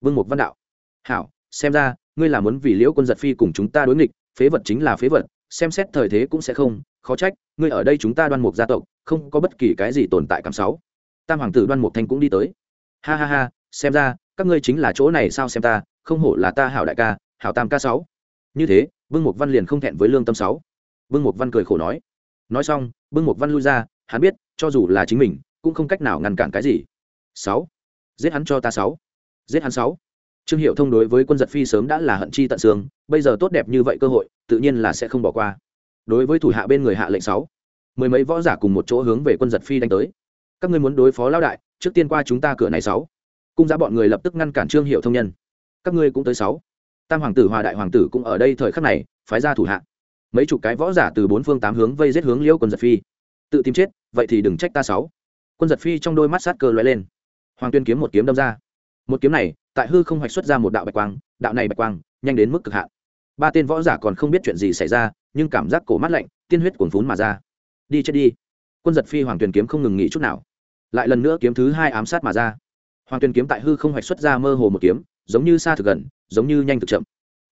Bưng một văn đạo. Hảo, xem ra, ngươi là muốn vì liễu quân giật phi cùng chúng ta đối nghịch, phế vật chính là phế vật xem xét thời thế cũng sẽ không, khó trách, ngươi ở đây chúng ta đoan mục gia tộc, không có bất kỳ cái gì tồn tại cảm sáu tam hoàng tử đoan mục thanh cũng đi tới. Ha ha ha, xem ra, các ngươi chính là chỗ này sao xem ta, không hổ là ta hảo đại ca, hảo tam ca sáu. Như thế, vương mục văn liền không thẹn với lương tâm sáu. Vương mục văn cười khổ nói. Nói xong, vương mục văn lui ra, hắn biết, cho dù là chính mình, cũng không cách nào ngăn cản cái gì. Sáu. Giết hắn cho ta sáu. Giết hắn sáu trương hiệu thông đối với quân giật phi sớm đã là hận chi tận xương, bây giờ tốt đẹp như vậy cơ hội, tự nhiên là sẽ không bỏ qua. Đối với thủ hạ bên người hạ lệnh sáu, mười mấy võ giả cùng một chỗ hướng về quân giật phi đánh tới. Các ngươi muốn đối phó lao đại, trước tiên qua chúng ta cửa này sáu. Cung giá bọn người lập tức ngăn cản trương hiệu thông nhân. Các ngươi cũng tới sáu. Tam hoàng tử, hòa đại hoàng tử cũng ở đây thời khắc này, phái ra thủ hạ. Mấy chục cái võ giả từ bốn phương tám hướng vây giết hướng liễu quân giật phi. Tự tìm chết, vậy thì đừng trách ta sáu. Quân giật phi trong đôi mắt sát cơ lóe lên. Hoàng tuyên kiếm một kiếm đâm ra một kiếm này, tại hư không hoạch xuất ra một đạo bạch quang, đạo này bạch quang, nhanh đến mức cực hạn. Ba tên võ giả còn không biết chuyện gì xảy ra, nhưng cảm giác cổ mắt lạnh, tiên huyết cuồn phún mà ra. Đi chết đi. Quân giật phi hoàng tuyền kiếm không ngừng nghỉ chút nào. Lại lần nữa kiếm thứ hai ám sát mà ra. Hoàng tuyền kiếm tại hư không hoạch xuất ra mơ hồ một kiếm, giống như xa thực gần, giống như nhanh thực chậm.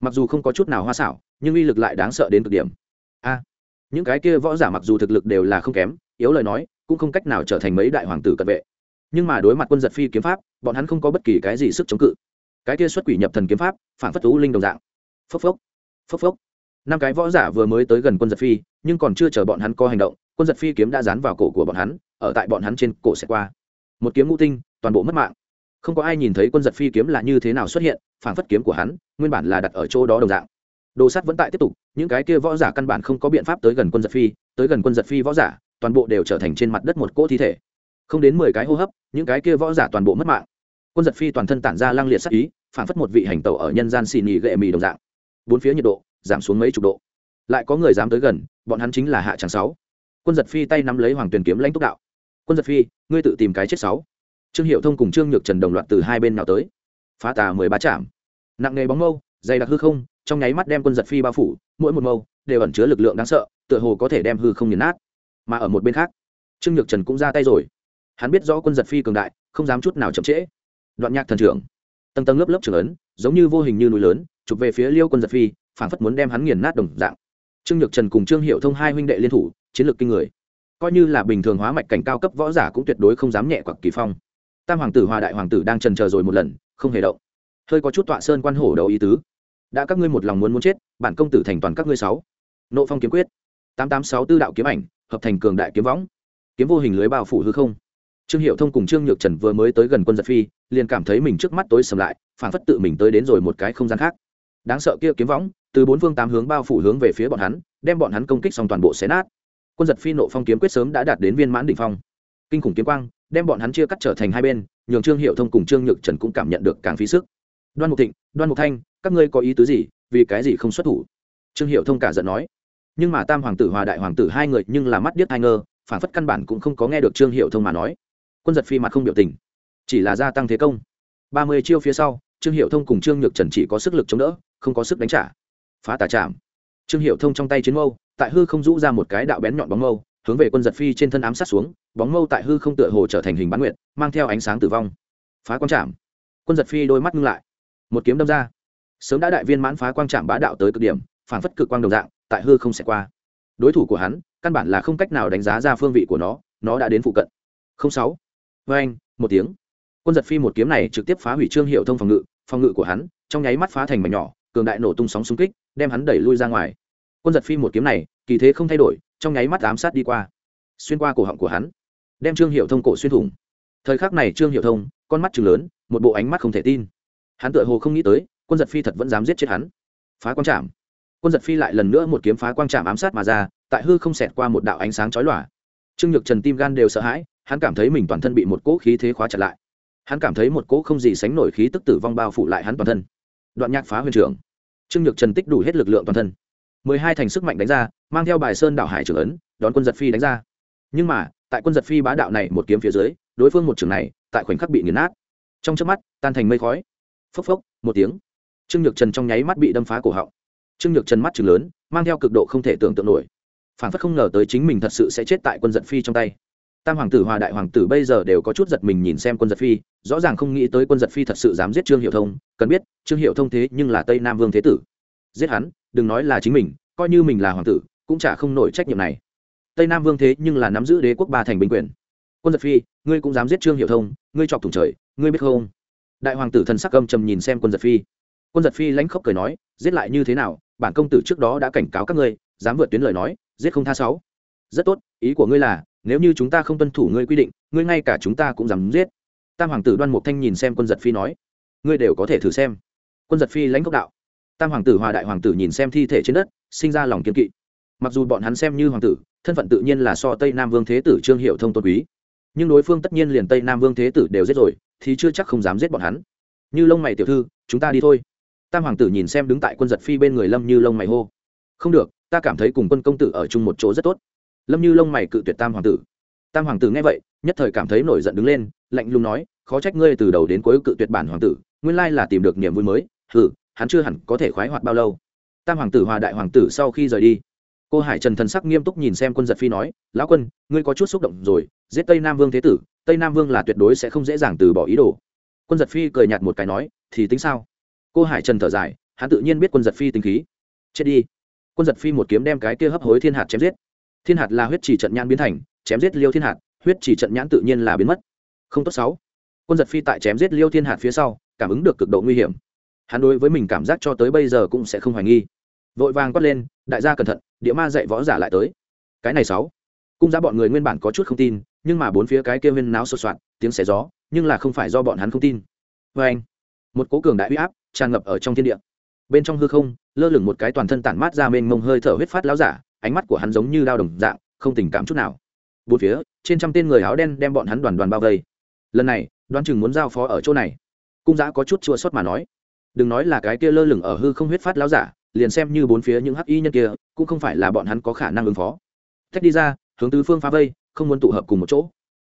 Mặc dù không có chút nào hoa xảo, nhưng uy lực lại đáng sợ đến cực điểm. A! Những cái kia võ giả mặc dù thực lực đều là không kém, yếu lời nói, cũng không cách nào trở thành mấy đại hoàng tử cận vệ nhưng mà đối mặt quân giật phi kiếm pháp, bọn hắn không có bất kỳ cái gì sức chống cự. Cái kia xuất quỷ nhập thần kiếm pháp phản phất thú linh đồng dạng. Phốc phốc phốc phốc. Năm cái võ giả vừa mới tới gần quân giật phi, nhưng còn chưa chờ bọn hắn có hành động, quân giật phi kiếm đã dán vào cổ của bọn hắn, ở tại bọn hắn trên cổ sẽ qua. Một kiếm ngũ tinh, toàn bộ mất mạng. Không có ai nhìn thấy quân giật phi kiếm là như thế nào xuất hiện phản phất kiếm của hắn, nguyên bản là đặt ở chỗ đó đồng dạng. Đồ sắt vẫn tại tiếp tục, những cái kia võ giả căn bản không có biện pháp tới gần quân giật phi, tới gần quân giật phi võ giả, toàn bộ đều trở thành trên mặt đất một cỗ thi thể không đến mười cái hô hấp, những cái kia võ giả toàn bộ mất mạng. Quân giật phi toàn thân tản ra lăng liệt sắc ý phản phất một vị hành tàu ở nhân gian xì nhì gệ mì đồng dạng. Bốn phía nhiệt độ giảm xuống mấy chục độ. Lại có người dám tới gần, bọn hắn chính là hạ tràng sáu. Quân giật phi tay nắm lấy hoàng tuyền kiếm lãnh túc đạo. Quân giật phi, ngươi tự tìm cái chết sáu. Trương hiệu thông cùng trương nhược trần đồng loạt từ hai bên nào tới. Phá tà mười ba chạm nặng nghề bóng mâu, dày đặc hư không, trong nháy mắt đem quân giật phi bao phủ, mỗi một mâu đều ẩn chứa lực lượng đáng sợ, tựa hồ có thể đem hư không nghiền nát. Mà ở một bên khác, trương nhược trần cũng ra tay rồi hắn biết rõ quân giật phi cường đại, không dám chút nào chậm trễ. Đoạn nhạc thần trưởng. Tầng tầng lớp lớp trưởng ấn, giống như vô hình như núi lớn, chụp về phía liêu quân giật phi, phảng phất muốn đem hắn nghiền nát đồng dạng. Trương nhược trần cùng trương hiệu thông hai huynh đệ liên thủ, chiến lược kinh người. Coi như là bình thường hóa mạch cảnh cao cấp võ giả cũng tuyệt đối không dám nhẹ quặc kỳ phong. Tam hoàng tử, hòa đại hoàng tử đang trần chờ rồi một lần, không hề động. Hơi có chút tọa sơn quan hổ đầu ý tứ. Đã các ngươi một lòng muốn muốn chết, bản công tử thành toàn các ngươi sáu. Nộ phong kiếm quyết. Tám tám sáu tư đạo kiếm ảnh, hợp thành cường đại kiếm võng. Kiếm vô hình lưới bao phủ hư không trương hiệu thông cùng trương nhược trần vừa mới tới gần quân giật phi, liền cảm thấy mình trước mắt tối sầm lại phản phất tự mình tới đến rồi một cái không gian khác. Đáng sợ kia kiếm võng, từ bốn phương tám hướng bao phủ hướng về phía bọn hắn, đem bọn hắn công kích xong toàn bộ xé nát. Quân giật phi nộ phong kiếm quyết sớm đã đạt đến viên mãn đỉnh phong. Kinh khủng kiếm quang, đem bọn hắn chia cắt trở thành hai bên, nhường trương hiệu thông cùng trương nhược trần cũng cảm nhận được càng phí sức. Đoan mục thịnh, đoan mục thanh, các ngươi có ý tứ gì? Vì cái gì không xuất thủ? Trương hiệu thông cả giận nói. Nhưng mà tam hoàng tử, hòa đại hoàng tử hai người nhưng là mắt điếc hai ngơ phản phất căn bản cũng không có nghe được trương hiệu thông mà nói quân giật phi mặt không biểu tình. Chỉ là gia tăng thế công. Ba mươi chiêu phía sau, trương hiệu thông cùng trương nhược trần chỉ có sức lực chống đỡ, không có sức đánh trả. Phá tà chạm trương hiệu thông trong tay chiến mâu, tại hư không rũ ra một cái đạo bén nhọn bóng mâu, hướng về quân giật phi trên thân ám sát xuống, bóng mâu tại hư không tựa hồ trở thành hình bán nguyện mang theo ánh sáng tử vong. Phá quang trạm quân giật phi đôi mắt ngưng lại. Một kiếm đâm ra. Sớm đã đại viên mãn phá quang trạm bá đạo tới cực điểm phản phất cực quang đồng dạng, tại hư không sẽ qua. Đối thủ của hắn, căn bản là không cách nào đánh giá ra phương vị của nó nó đã đến phụ cận. Không sáu vê anh, một tiếng. Quân giật phi một kiếm này trực tiếp phá hủy trương hiệu thông phòng ngự phòng ngự của hắn trong nháy mắt phá thành mảnh nhỏ, cường đại nổ tung sóng xung kích, đem hắn đẩy lui ra ngoài. Quân giật phi một kiếm này, kỳ thế không thay đổi, trong nháy mắt ám sát đi qua, xuyên qua cổ họng của hắn, đem trương hiệu thông cổ xuyên thủng. Thời khắc này trương hiệu thông, con mắt chừng lớn, một bộ ánh mắt không thể tin. Hắn tựa hồ không nghĩ tới, quân giật phi thật vẫn dám giết chết hắn. Phá quang trạm quân giật phi lại lần nữa một kiếm phá quang trạm ám sát mà ra, tại hư không xẹt qua một đạo ánh sáng chói lòa. Trương nhược trần tim gan đều sợ hãi hắn cảm thấy mình toàn thân bị một cỗ khí thế khóa chặt lại. Hắn cảm thấy một cỗ không gì sánh nổi khí tức tử vong bao phủ lại hắn toàn thân. Đoạn nhạc phá huyền trưởng. Trương nhược trần tích đủ hết lực lượng toàn thân. Mười hai thành sức mạnh đánh ra, mang theo bài sơn đảo hải trưởng ấn, đón quân giật phi đánh ra. Nhưng mà, tại quân giật phi bá đạo này một kiếm phía dưới, đối phương một trường này, tại khoảnh khắc bị nghiền nát. Trong chớp mắt, tan thành mây khói. Phốc phốc, một tiếng. Trương nhược trần trong nháy mắt bị đâm phá cổ họng. Trương nhược trần mắt chừng lớn, mang theo cực độ không thể tưởng tượng nổi. Phản phất không ngờ tới chính mình thật sự sẽ chết tại quân giật phi trong tay tam hoàng tử hòa đại hoàng tử bây giờ đều có chút giật mình nhìn xem quân giật phi, rõ ràng không nghĩ tới quân giật phi thật sự dám giết trương hiệu thông, cần biết, trương hiệu thông thế nhưng là tây nam vương thế tử. Giết hắn, đừng nói là chính mình, coi như mình là hoàng tử, cũng chả không nổi trách nhiệm này. Tây nam vương thế nhưng là nắm giữ đế quốc ba thành binh quyền. Quân giật phi, ngươi cũng dám giết trương hiệu thông, ngươi chọc thủng trời, ngươi biết không? Đại hoàng tử thần sắc âm trầm nhìn xem quân giật phi. Quân giật phi lãnh khóc cười nói, giết lại như thế nào, bản công tử trước đó đã cảnh cáo các ngươi, dám vượt tuyến lời nói, giết không tha sáu rất tốt, ý của ngươi là, nếu như chúng ta không tuân thủ ngươi quy định, ngươi ngay cả chúng ta cũng dám giết. Tam hoàng tử đoan mục thanh nhìn xem quân giật phi nói, ngươi đều có thể thử xem. Quân giật phi lãnh cốc đạo. Tam hoàng tử hòa đại hoàng tử nhìn xem thi thể trên đất, sinh ra lòng kiên kỵ. Mặc dù bọn hắn xem như hoàng tử, thân phận tự nhiên là so tây nam vương thế tử trương hiệu thông tôn quý. Nhưng đối phương tất nhiên liền tây nam vương thế tử đều giết rồi, thì chưa chắc không dám giết bọn hắn. Như lông mày tiểu thư, chúng ta đi thôi. Tam hoàng tử nhìn xem đứng tại quân giật phi bên người lâm như lông mày hô. Không được, ta cảm thấy cùng quân công tử ở chung một chỗ rất tốt lâm như lông mày cự tuyệt tam hoàng tử. Tam hoàng tử nghe vậy, nhất thời cảm thấy nổi giận đứng lên, lạnh lùng nói, khó trách ngươi từ đầu đến cuối cự tuyệt bản hoàng tử, nguyên lai là tìm được niềm vui mới, hừ, hắn chưa hẳn có thể khoái hoạt bao lâu. Tam hoàng tử hòa đại hoàng tử sau khi rời đi, cô hải trần thần sắc nghiêm túc nhìn xem quân giật phi nói, lão quân, ngươi có chút xúc động rồi, giết tây nam vương thế tử, tây nam vương là tuyệt đối sẽ không dễ dàng từ bỏ ý đồ. Quân giật phi cười nhạt một cái nói, thì tính sao? Cô hải trần thở dài, hắn tự nhiên biết quân giật phi tính khí. Chết đi. Quân giật phi một kiếm đem cái kia hấp hối thiên hạt chém giết thiên hạt là huyết chỉ trận nhãn biến thành, chém giết liêu thiên hạt, huyết chỉ trận nhãn tự nhiên là biến mất. Không tốt sáu. Quân giật phi tại chém giết liêu thiên hạt phía sau, cảm ứng được cực độ nguy hiểm. Hắn đối với mình cảm giác cho tới bây giờ cũng sẽ không hoài nghi. Vội vàng quát lên, đại gia cẩn thận, địa ma dạy võ giả lại tới. Cái này sáu. Cung ra bọn người nguyên bản có chút không tin, nhưng mà bốn phía cái kia viên náo sột soạt, tiếng xẻ gió, nhưng là không phải do bọn hắn không tin. Vê anh. Một cố cường đại huy áp tràn ngập ở trong thiên địa. Bên trong hư không, lơ lửng một cái toàn thân tản mát ra mênh mông hơi thở huyết phát láo giả ánh mắt của hắn giống như đao đồng dạng, không tình cảm chút nào. Bốn phía, trên trăm tên người áo đen đem bọn hắn đoàn đoàn bao vây. Lần này, đoán chừng muốn giao phó ở chỗ này. Cung giã có chút chua xót mà nói. Đừng nói là cái kia lơ lửng ở hư không huyết phát láo giả, liền xem như bốn phía những hắc y nhân kia, cũng không phải là bọn hắn có khả năng ứng phó. Thách đi ra, hướng tứ phương phá vây, không muốn tụ hợp cùng một chỗ.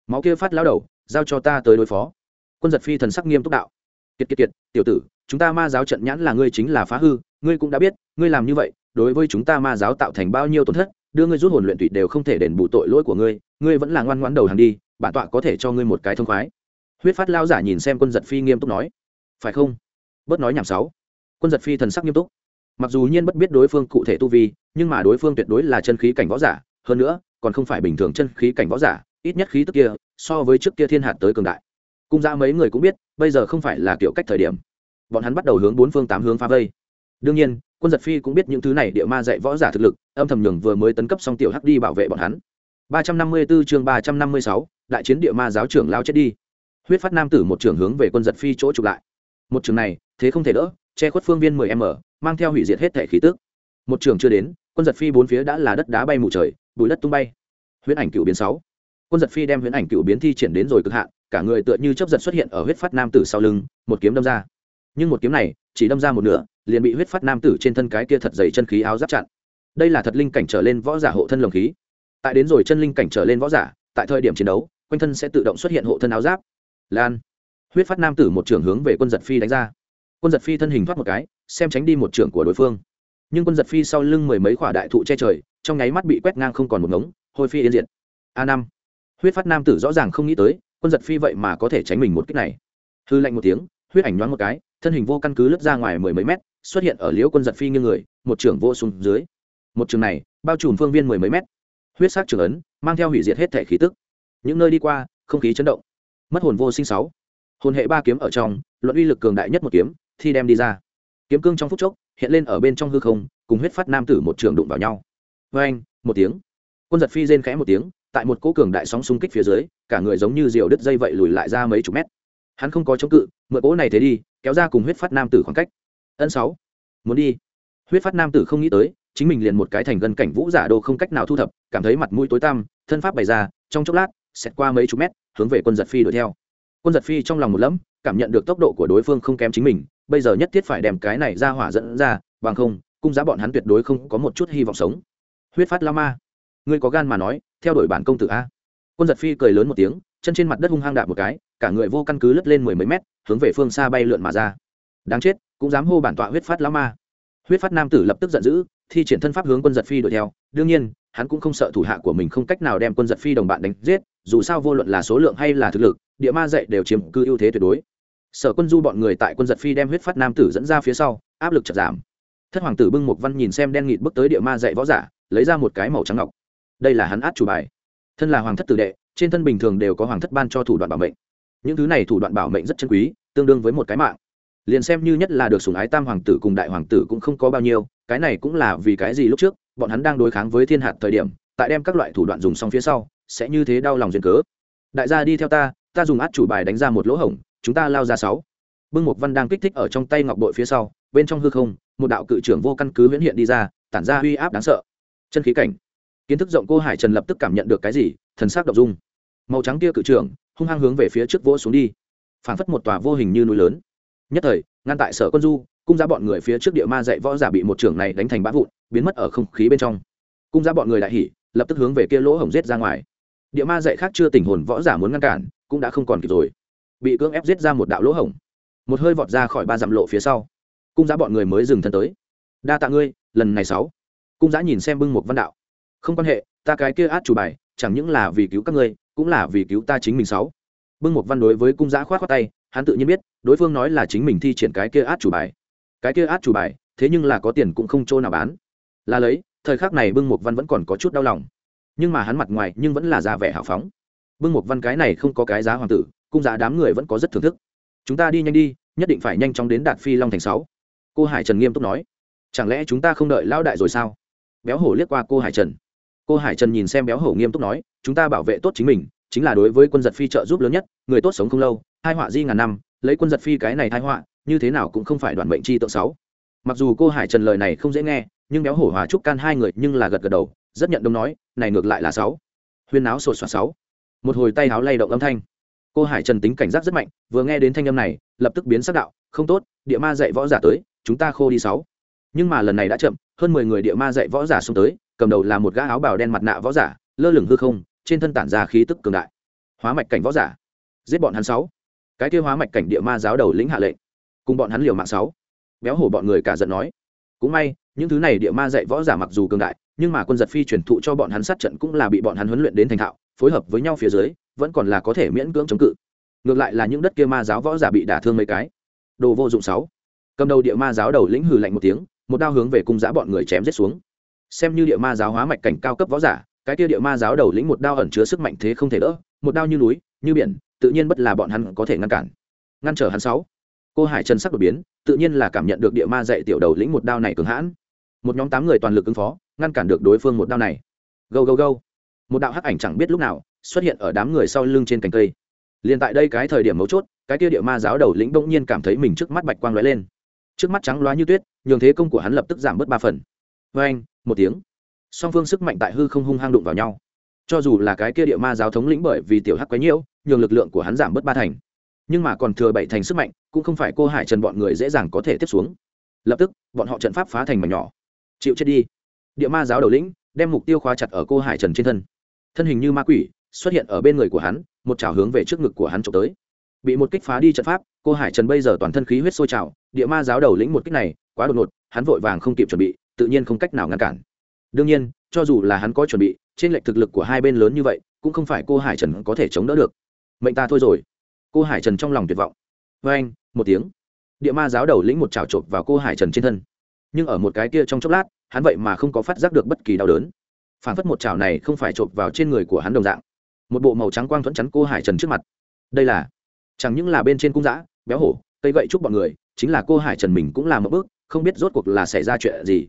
Máu kia phát lao đầu, giao cho ta tới đối phó. Quân giật phi thần sắc nghiêm túc đạo. Kiệt kiệt kiệt, tiểu tử, chúng ta ma giáo trận nhãn là ngươi chính là phá hư, ngươi cũng đã biết, ngươi làm như vậy đối với chúng ta ma giáo tạo thành bao nhiêu tổn thất, đưa ngươi rút hồn luyện tụy đều không thể đền bù tội lỗi của ngươi ngươi vẫn là ngoan ngoãn đầu hàng đi, bản tọa có thể cho ngươi một cái thông khoái. Huyết phát lao giả nhìn xem quân giật phi nghiêm túc nói. Phải không? Bớt nói nhảm sáu. Quân giật phi thần sắc nghiêm túc. Mặc dù nhiên bất biết đối phương cụ thể tu vi, nhưng mà đối phương tuyệt đối là chân khí cảnh võ giả, hơn nữa, còn không phải bình thường chân khí cảnh võ giả, ít nhất khí tức kia, so với trước kia thiên hạt tới cường đại. Cung ra mấy người cũng biết, bây giờ không phải là kiểu cách thời điểm. Bọn hắn bắt đầu hướng bốn phương tám hướng phá vây. Đương nhiên quân giật phi cũng biết những thứ này địa ma dạy võ giả thực lực âm thầm nhường vừa mới tấn cấp xong tiểu hắc đi bảo vệ bọn hắn. 354 chương 356, đại chiến địa ma giáo trưởng lao chết đi. Huyết phát nam tử một trưởng hướng về quân giật phi chỗ chụp lại. Một trường này thế không thể đỡ che khuất phương viên 10 m mang theo hủy diệt hết thể khí tức. Một trường chưa đến quân giật phi bốn phía đã là đất đá bay mù trời bụi đất tung bay. Huyết ảnh cựu biến sáu. Quân giật phi đem huyết ảnh cựu biến thi triển đến rồi cực hạn cả người tựa như chấp giật xuất hiện ở huyết phát nam tử sau lưng một kiếm đâm ra. Nhưng một kiếm này chỉ đâm ra một nửa liền bị huyết phát nam tử trên thân cái kia thật dày chân khí áo giáp chặn. Đây là thật linh cảnh trở lên võ giả hộ thân lồng khí. Tại đến rồi chân linh cảnh trở lên võ giả, tại thời điểm chiến đấu, quanh thân sẽ tự động xuất hiện hộ thân áo giáp. Lan. Huyết phát nam tử một trường hướng về quân giật phi đánh ra. Quân giật phi thân hình thoát một cái, xem tránh đi một trường của đối phương. Nhưng quân giật phi sau lưng mười mấy quả đại thụ che trời, trong nháy mắt bị quét ngang không còn một ngống, hôi phi yên diệt. A năm. Huyết phát nam tử rõ ràng không nghĩ tới, quân giật phi vậy mà có thể tránh mình một cách này. Hư lạnh một tiếng, huyết ảnh nhoáng một cái, thân hình vô căn cứ lướt ra ngoài mười mấy mét xuất hiện ở liễu quân giật phi như người, một trưởng vô xuống dưới. Một trường này, bao trùm phương viên mười mấy mét. Huyết sắc trường ấn, mang theo hủy diệt hết thể khí tức. Những nơi đi qua, không khí chấn động. Mất hồn vô sinh sáu. Hồn hệ ba kiếm ở trong, luận uy lực cường đại nhất một kiếm, thi đem đi ra. Kiếm cương trong phút chốc, hiện lên ở bên trong hư không, cùng huyết phát nam tử một trường đụng vào nhau. Vê anh một tiếng. Quân giật phi rên khẽ một tiếng, tại một cỗ cường đại sóng xung kích phía dưới, cả người giống như diều đứt dây vậy lùi lại ra mấy chục mét. Hắn không có chống cự, mượn cỗ này thế đi, kéo ra cùng huyết phát nam tử khoảng cách ân sáu. Muốn đi. Huyết phát nam tử không nghĩ tới, chính mình liền một cái thành gần cảnh vũ giả đô không cách nào thu thập, cảm thấy mặt mũi tối tăm, thân pháp bày ra, trong chốc lát, xẹt qua mấy chục mét, hướng về quân giật phi đuổi theo. Quân giật phi trong lòng một lẫm, cảm nhận được tốc độ của đối phương không kém chính mình, bây giờ nhất thiết phải đem cái này ra hỏa dẫn ra, bằng không, cung giá bọn hắn tuyệt đối không có một chút hy vọng sống. Huyết phát lao ma ngươi có gan mà nói, theo đuổi bản công tử a? Quân giật phi cười lớn một tiếng, chân trên mặt đất hung hăng đạp một cái, cả người vô căn cứ lướt lên mười mấy mét, hướng về phương xa bay lượn mà ra đáng chết, cũng dám hô bản tọa huyết phát lão ma. Huyết phát nam tử lập tức giận dữ, thi triển thân pháp hướng quân giật phi đuổi theo. Đương nhiên, hắn cũng không sợ thủ hạ của mình không cách nào đem quân giật phi đồng bạn đánh giết, dù sao vô luận là số lượng hay là thực lực, địa ma dạy đều chiếm cư ưu thế tuyệt đối. Sở quân du bọn người tại quân giật phi đem huyết phát nam tử dẫn ra phía sau, áp lực chật giảm. Thất hoàng tử bưng một văn nhìn xem đen nghịt bước tới địa ma dạy võ giả, lấy ra một cái màu trắng ngọc. Đây là hắn át chủ bài. Thân là hoàng thất tử đệ, trên thân bình thường đều có hoàng thất ban cho thủ đoạn bảo mệnh. Những thứ này thủ đoạn bảo mệnh rất chân quý, tương đương với một cái mạng liền xem như nhất là được sủng ái tam hoàng tử cùng đại hoàng tử cũng không có bao nhiêu, cái này cũng là vì cái gì lúc trước, bọn hắn đang đối kháng với thiên hạt thời điểm, tại đem các loại thủ đoạn dùng xong phía sau, sẽ như thế đau lòng duyên cớ. Đại gia đi theo ta ta dùng át chủ bài đánh ra một lỗ hổng, chúng ta lao ra sáu. Bưng một văn đang kích thích ở trong tay ngọc bội phía sau, bên trong hư không, một đạo cự trưởng vô căn cứ huyễn hiện đi ra, tản ra uy áp đáng sợ. Chân khí cảnh. Kiến thức rộng cô hải trần lập tức cảm nhận được cái gì, thần sắc đậu dung. Màu trắng kia cự trưởng, hung hăng hướng về phía trước vỗ xuống đi. Phảng phất một tòa vô hình như núi lớn nhất thời, ngăn tại sở quân du, cung ra bọn người phía trước địa ma dạy võ giả bị một trưởng này đánh thành bã vụn, biến mất ở không khí bên trong. Cung ra bọn người đại hỉ, lập tức hướng về kia lỗ hổng giết ra ngoài. Địa ma dạy khác chưa tỉnh hồn võ giả muốn ngăn cản, cũng đã không còn kịp rồi. Bị cưỡng ép giết ra một đạo lỗ hổng. Một hơi vọt ra khỏi ba dặm lộ phía sau. Cung giá bọn người mới dừng thân tới. Đa tạ ngươi, lần này sáu. Cung giá nhìn xem bưng một văn đạo. Không quan hệ, ta cái kia át chủ bài, chẳng những là vì cứu các ngươi, cũng là vì cứu ta chính mình sáu. Bưng một văn đối với cung giá khoát khoát tay hắn tự nhiên biết, đối phương nói là chính mình thi triển cái kia át chủ bài. Cái kia át chủ bài, thế nhưng là có tiền cũng không chỗ nào bán. Là lấy, thời khắc này bưng Mục văn vẫn còn có chút đau lòng. Nhưng mà hắn mặt ngoài nhưng vẫn là ra vẻ hào phóng. Bưng Mục văn cái này không có cái giá hoàng tử, cung giá đám người vẫn có rất thưởng thức. Chúng ta đi nhanh đi, nhất định phải nhanh chóng đến đạt phi long thành sáu. Cô hải trần nghiêm túc nói. Chẳng lẽ chúng ta không đợi lão đại rồi sao? Béo hổ liếc qua cô hải trần. Cô hải trần nhìn xem béo hổ nghiêm túc nói, chúng ta bảo vệ tốt chính mình, chính là đối với quân giật phi trợ giúp lớn nhất, người tốt sống không lâu hai họa di ngàn năm, lấy quân giật phi cái này hai họa, như thế nào cũng không phải đoàn mệnh chi tượng sáu. Mặc dù cô hải trần lời này không dễ nghe, nhưng béo hổ hòa trúc can hai người nhưng là gật gật đầu, rất nhận đông nói, này ngược lại là sáu. Huyên áo sột soạt sáu. Một hồi tay áo lay động âm thanh. Cô hải trần tính cảnh giác rất mạnh, vừa nghe đến thanh âm này, lập tức biến sắc đạo, không tốt, địa ma dạy võ giả tới, chúng ta khô đi sáu. Nhưng mà lần này đã chậm, hơn mười người địa ma dạy võ giả xuống tới, cầm đầu là một gã áo bào đen mặt nạ võ giả, lơ lửng hư không, trên thân tản ra khí tức cường đại. Hóa mạch cảnh võ giả. Giết bọn hắn sáu cái kia hóa mạch cảnh địa ma giáo đầu lĩnh hạ lệnh, cùng bọn hắn liều mạng sáu. Béo hổ bọn người cả giận nói, cũng may, những thứ này địa ma dạy võ giả mặc dù cường đại, nhưng mà quân giật phi truyền thụ cho bọn hắn sát trận cũng là bị bọn hắn huấn luyện đến thành thạo, phối hợp với nhau phía dưới, vẫn còn là có thể miễn cưỡng chống cự. Ngược lại là những đất kia ma giáo võ giả bị đả thương mấy cái. Đồ vô dụng sáu. Cầm đầu địa ma giáo đầu lĩnh hừ lạnh một tiếng, một đao hướng về cung giã bọn người chém giết xuống. Xem như địa ma giáo hóa mạch cảnh cao cấp võ giả, cái kia địa ma giáo đầu lĩnh một đao ẩn chứa sức mạnh thế không thể đỡ, một đao như núi, như biển tự nhiên bất là bọn hắn có thể ngăn cản. Ngăn trở hắn sáu. Cô hải trần sắc đột biến, tự nhiên là cảm nhận được địa ma dạy tiểu đầu lĩnh một đao này cường hãn. Một nhóm tám người toàn lực ứng phó, ngăn cản được đối phương một đao này. Go go go một đạo hắc ảnh chẳng biết lúc nào xuất hiện ở đám người sau lưng trên cành cây. Liền tại đây cái thời điểm mấu chốt, cái kia địa ma giáo đầu lĩnh bỗng nhiên cảm thấy mình trước mắt bạch quang lóe lên. Trước mắt trắng loá như tuyết, nhường thế công của hắn lập tức giảm bớt ba phần. Vê anh, một tiếng. Song phương sức mạnh tại hư không hung hang đụng vào nhau. Cho dù là cái kia địa ma giáo thống lĩnh bởi vì tiểu hắc quấy nhiễu nhường lực lượng của hắn giảm bớt ba thành. Nhưng mà còn thừa bảy thành sức mạnh, cũng không phải cô hải trần bọn người dễ dàng có thể tiếp xuống. Lập tức, bọn họ trận pháp phá thành mảnh nhỏ. Chịu chết đi. Địa ma giáo đầu lĩnh, đem mục tiêu khóa chặt ở cô hải trần trên thân. Thân hình như ma quỷ, xuất hiện ở bên người của hắn, một chảo hướng về trước ngực của hắn trộm tới. Bị một kích phá đi trận pháp, cô hải trần bây giờ toàn thân khí huyết sôi trào, địa ma giáo đầu lĩnh một kích này, quá đột ngột, hắn vội vàng không kịp chuẩn bị, tự nhiên không cách nào ngăn cản. Đương nhiên, cho dù là hắn có chuẩn bị, trên lệch thực lực của hai bên lớn như vậy, cũng không phải cô hải trần có thể chống đỡ được mệnh ta thôi rồi. Cô hải trần trong lòng tuyệt vọng. Vê anh, một tiếng. Địa ma giáo đầu lĩnh một trào chộp vào cô hải trần trên thân. Nhưng ở một cái kia trong chốc lát, hắn vậy mà không có phát giác được bất kỳ đau đớn. Phản phất một chảo này không phải chộp vào trên người của hắn đồng dạng. Một bộ màu trắng quang thuẫn chắn cô hải trần trước mặt. Đây là, chẳng những là bên trên cung giã béo hổ, cây gậy chúc bọn người, chính là cô hải trần mình cũng làm một bước, không biết rốt cuộc là xảy ra chuyện gì.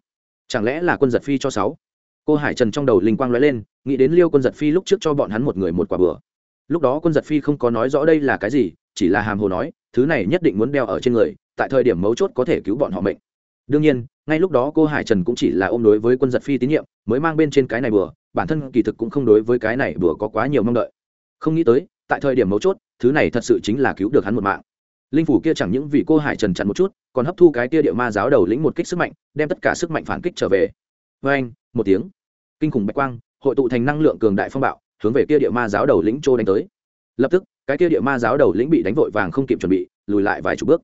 Chẳng lẽ là quân giật phi cho sáu? Cô hải trần trong đầu linh quang lóe lên, nghĩ đến liêu quân giật phi lúc trước cho bọn hắn một người một quả bừa lúc đó quân giật phi không có nói rõ đây là cái gì, chỉ là hàm hồ nói, thứ này nhất định muốn đeo ở trên người, tại thời điểm mấu chốt có thể cứu bọn họ mệnh. Đương nhiên, ngay lúc đó cô hải trần cũng chỉ là ôm đối với quân giật phi tín nhiệm, mới mang bên trên cái này bừa, bản thân kỳ thực cũng không đối với cái này bừa có quá nhiều mong đợi. Không nghĩ tới, tại thời điểm mấu chốt, thứ này thật sự chính là cứu được hắn một mạng. Linh phủ kia chẳng những vì cô hải trần chặn một chút, còn hấp thu cái kia địa ma giáo đầu lĩnh một kích sức mạnh, đem tất cả sức mạnh phản kích trở về. Vê anh một tiếng. Kinh khủng bạch quang, hội tụ thành năng lượng cường đại phong bạo hướng về kia địa ma giáo đầu lĩnh trô đánh tới. Lập tức, cái kia địa ma giáo đầu lĩnh bị đánh vội vàng không kịp chuẩn bị, lùi lại vài chục bước.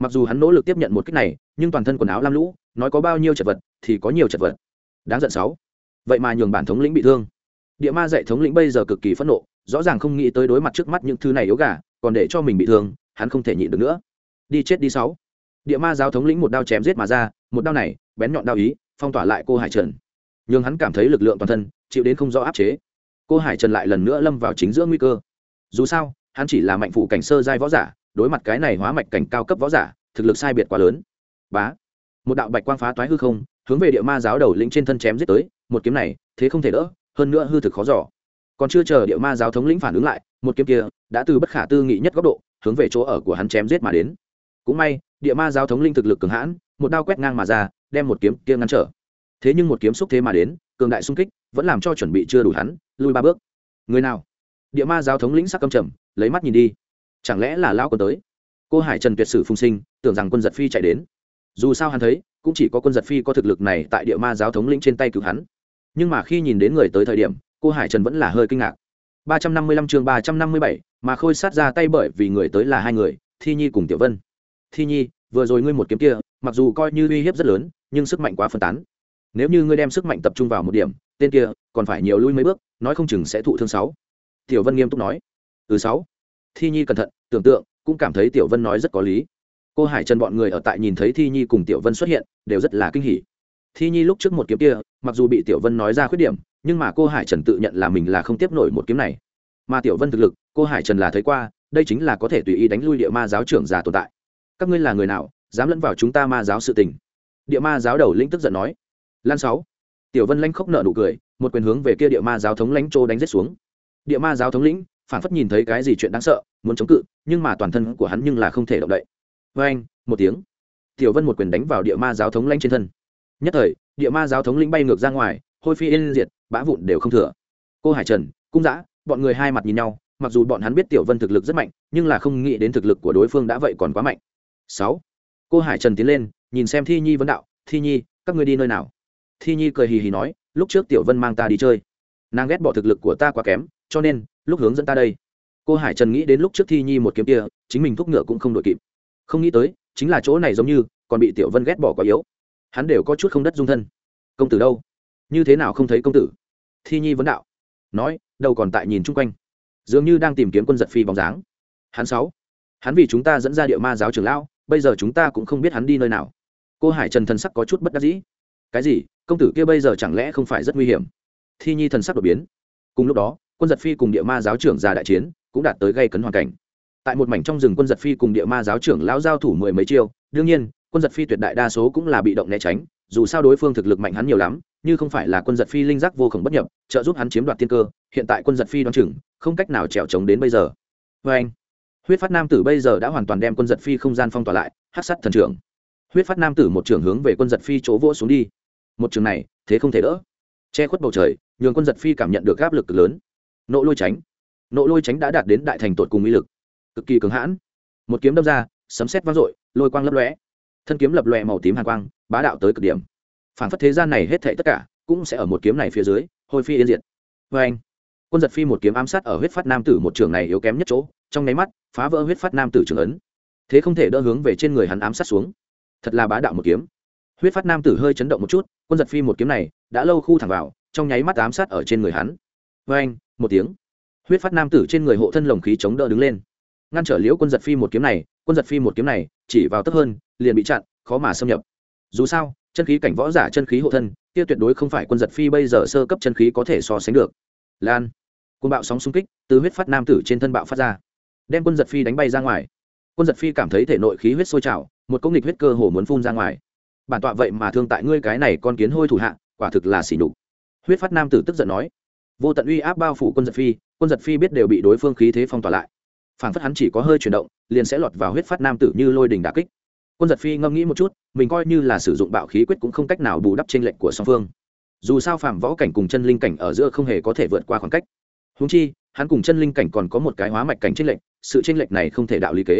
Mặc dù hắn nỗ lực tiếp nhận một kích này, nhưng toàn thân quần áo lam lũ, nói có bao nhiêu chật vật thì có nhiều chật vật. Đáng giận sáu. Vậy mà nhường bản thống lĩnh bị thương. Địa ma dạy thống lĩnh bây giờ cực kỳ phẫn nộ, rõ ràng không nghĩ tới đối mặt trước mắt những thứ này yếu gà, còn để cho mình bị thương, hắn không thể nhịn được nữa. Đi chết đi sáu. Địa ma giáo thống lĩnh một đao chém giết mà ra, một đao này, bén nhọn đao ý, phong tỏa lại cô hải trần nhưng hắn cảm thấy lực lượng toàn thân, chịu đến không rõ áp chế cô hải trần lại lần nữa lâm vào chính giữa nguy cơ. Dù sao, hắn chỉ là mạnh phủ cảnh sơ giai võ giả, đối mặt cái này hóa mạch cảnh cao cấp võ giả, thực lực sai biệt quá lớn. Bá. Một đạo bạch quang phá toái hư không, hướng về địa ma giáo đầu lĩnh trên thân chém giết tới, một kiếm này, thế không thể đỡ, hơn nữa hư thực khó giỏ còn chưa chờ địa ma giáo thống lĩnh phản ứng lại, một kiếm kia đã từ bất khả tư nghị nhất góc độ, hướng về chỗ ở của hắn chém giết mà đến. Cũng may, địa ma giáo thống linh thực lực cường hãn, một đao quét ngang mà ra, đem một kiếm kia ngăn trở. Thế nhưng một kiếm xúc thế mà đến, cường đại xung kích, vẫn làm cho chuẩn bị chưa đủ hắn lui ba bước. Người nào? Địa ma giáo thống lĩnh sắc cầm trầm, lấy mắt nhìn đi. Chẳng lẽ là lão còn tới? Cô hải trần tuyệt sử phung sinh, tưởng rằng quân giật phi chạy đến. Dù sao hắn thấy, cũng chỉ có quân giật phi có thực lực này tại địa ma giáo thống lĩnh trên tay cứu hắn. Nhưng mà khi nhìn đến người tới thời điểm, cô hải trần vẫn là hơi kinh ngạc. Ba trăm năm mươi lăm chương ba trăm năm mươi bảy, mà khôi sát ra tay bởi vì người tới là hai người, thi nhi cùng tiểu vân. Thi nhi, vừa rồi ngươi một kiếm kia, mặc dù coi như uy hiếp rất lớn, nhưng sức mạnh quá phân tán. Nếu như ngươi đem sức mạnh tập trung vào một điểm tên kia, còn phải nhiều lui mấy bước, nói không chừng sẽ thụ thương sáu. Tiểu vân nghiêm túc nói. Từ sáu. Thi nhi cẩn thận, tưởng tượng, cũng cảm thấy tiểu vân nói rất có lý. Cô hải trần bọn người ở tại nhìn thấy thi nhi cùng tiểu vân xuất hiện, đều rất là kinh hỉ. Thi nhi lúc trước một kiếm kia, mặc dù bị tiểu vân nói ra khuyết điểm, nhưng mà cô hải trần tự nhận là mình là không tiếp nổi một kiếm này. Mà tiểu vân thực lực, cô hải trần là thấy qua, đây chính là có thể tùy ý đánh lui địa ma giáo trưởng già tồn tại. Các ngươi là người nào, dám lẫn vào chúng ta ma giáo sự tình? Địa ma giáo đầu lĩnh tức giận nói. Lan sáu tiểu vân lanh khóc nợ nụ cười, một quyền hướng về kia địa ma giáo thống lãnh trô đánh rết xuống. Địa ma giáo thống lĩnh, phản phất nhìn thấy cái gì chuyện đáng sợ, muốn chống cự, nhưng mà toàn thân của hắn nhưng là không thể động đậy. Vê anh một tiếng. Tiểu vân một quyền đánh vào địa ma giáo thống lãnh trên thân. Nhất thời, địa ma giáo thống lĩnh bay ngược ra ngoài, hôi phi yên diệt, bã vụn đều không thừa. Cô hải trần, cung giã bọn người hai mặt nhìn nhau, mặc dù bọn hắn biết tiểu vân thực lực rất mạnh, nhưng là không nghĩ đến thực lực của đối phương đã vậy còn quá mạnh. Sáu. Cô hải trần tiến lên, nhìn xem thi nhi vấn đạo, thi nhi, các ngươi đi nơi nào? Thi nhi cười hì hì nói, lúc trước tiểu vân mang ta đi chơi, nàng ghét bỏ thực lực của ta quá kém, cho nên, lúc hướng dẫn ta đây. Cô hải trần nghĩ đến lúc trước thi nhi một kiếm kia, chính mình thúc ngựa cũng không đội kịp. Không nghĩ tới, chính là chỗ này giống như, còn bị tiểu vân ghét bỏ quá yếu. Hắn đều có chút không đất dung thân. Công tử đâu? Như thế nào không thấy công tử? Thi nhi vấn đạo. Nói, đâu còn tại nhìn chung quanh. Dường như đang tìm kiếm quân giật phi bóng dáng. Hắn sáu. Hắn vì chúng ta dẫn ra địa ma giáo trường lão, bây giờ chúng ta cũng không biết hắn đi nơi nào. Cô hải trần thần sắc có chút bất đắc dĩ. Cái gì? Công tử kia bây giờ chẳng lẽ không phải rất nguy hiểm? Thi nhi thần sắc đột biến. Cùng lúc đó, quân giật phi cùng địa ma giáo trưởng ra đại chiến cũng đạt tới gây cấn hoàn cảnh. Tại một mảnh trong rừng quân giật phi cùng địa ma giáo trưởng lão giao thủ mười mấy chiêu, đương nhiên, quân giật phi tuyệt đại đa số cũng là bị động né tránh, dù sao đối phương thực lực mạnh hắn nhiều lắm, như không phải là quân giật phi linh giác vô khổng bất nhập, trợ giúp hắn chiếm đoạt tiên cơ, hiện tại quân giật phi đoán chừng, không cách nào trèo trống đến bây giờ. Vê anh, huyết phát nam tử bây giờ đã hoàn toàn đem quân giật phi không gian phong tỏa lại hát sắt thần trưởng. Huyết phát nam tử một trường hướng về quân giật phi chỗ vỗ xuống đi một trường này, thế không thể đỡ. Che khuất bầu trời, nhường quân giật phi cảm nhận được áp lực cực lớn. Nộ lôi tránh. Nộ lôi tránh đã đạt đến đại thành tột cùng uy lực. Cực kỳ cứng hãn. Một kiếm đâm ra, sấm xét vang dội, lôi quang lấp lóe. Thân kiếm lập lòe màu tím hàn quang, bá đạo tới cực điểm. Phản phất thế gian này hết thảy tất cả, cũng sẽ ở một kiếm này phía dưới hôi phi yên diệt. Vê anh quân giật phi một kiếm ám sát ở huyết phát nam tử một trường này yếu kém nhất chỗ, trong nháy mắt, phá vỡ huyết phát nam tử trường ấn. Thế không thể đỡ hướng về trên người hắn ám sát xuống. Thật là bá đạo một kiếm huyết phát nam tử hơi chấn động một chút, quân giật phi một kiếm này, đã lâu khu thẳng vào, trong nháy mắt ám sát ở trên người hắn. Vê anh một tiếng. Huyết phát nam tử trên người hộ thân lồng khí chống đỡ đứng lên. Ngăn trở liễu quân giật phi một kiếm này, quân giật phi một kiếm này, chỉ vào tấp hơn, liền bị chặn, khó mà xâm nhập. Dù sao, chân khí cảnh võ giả chân khí hộ thân, kia tuyệt đối không phải quân giật phi bây giờ sơ cấp chân khí có thể so sánh được. Lan. Quân bạo sóng xung kích, từ huyết phát nam tử trên thân bạo phát ra. Đem quân giật phi đánh bay ra ngoài. Quân giật phi cảm thấy thể nội khí huyết sôi trào, một công nghịch huyết cơ hồ muốn phun ra ngoài bản tọa vậy mà thương tại ngươi cái này con kiến hôi thủ hạ, quả thực là xỉ nhục. Huyết phát nam tử tức giận nói, vô tận uy áp bao phủ quân giật phi, quân giật phi biết đều bị đối phương khí thế phong tỏa lại. Phản phất hắn chỉ có hơi chuyển động, liền sẽ lọt vào huyết phát nam tử như lôi đình đà kích. Quân giật phi ngẫm nghĩ một chút, mình coi như là sử dụng bạo khí quyết cũng không cách nào bù đắp t r ê n lệch của song phương. Dù sao phạm võ cảnh cùng chân linh cảnh ở giữa không hề có thể vượt qua khoảng cách. Húng chi, hắn cùng chân linh cảnh còn có một cái hóa mạch cảnh t r ê n lệch, sự t r ê n lệch này không thể đạo lý kế.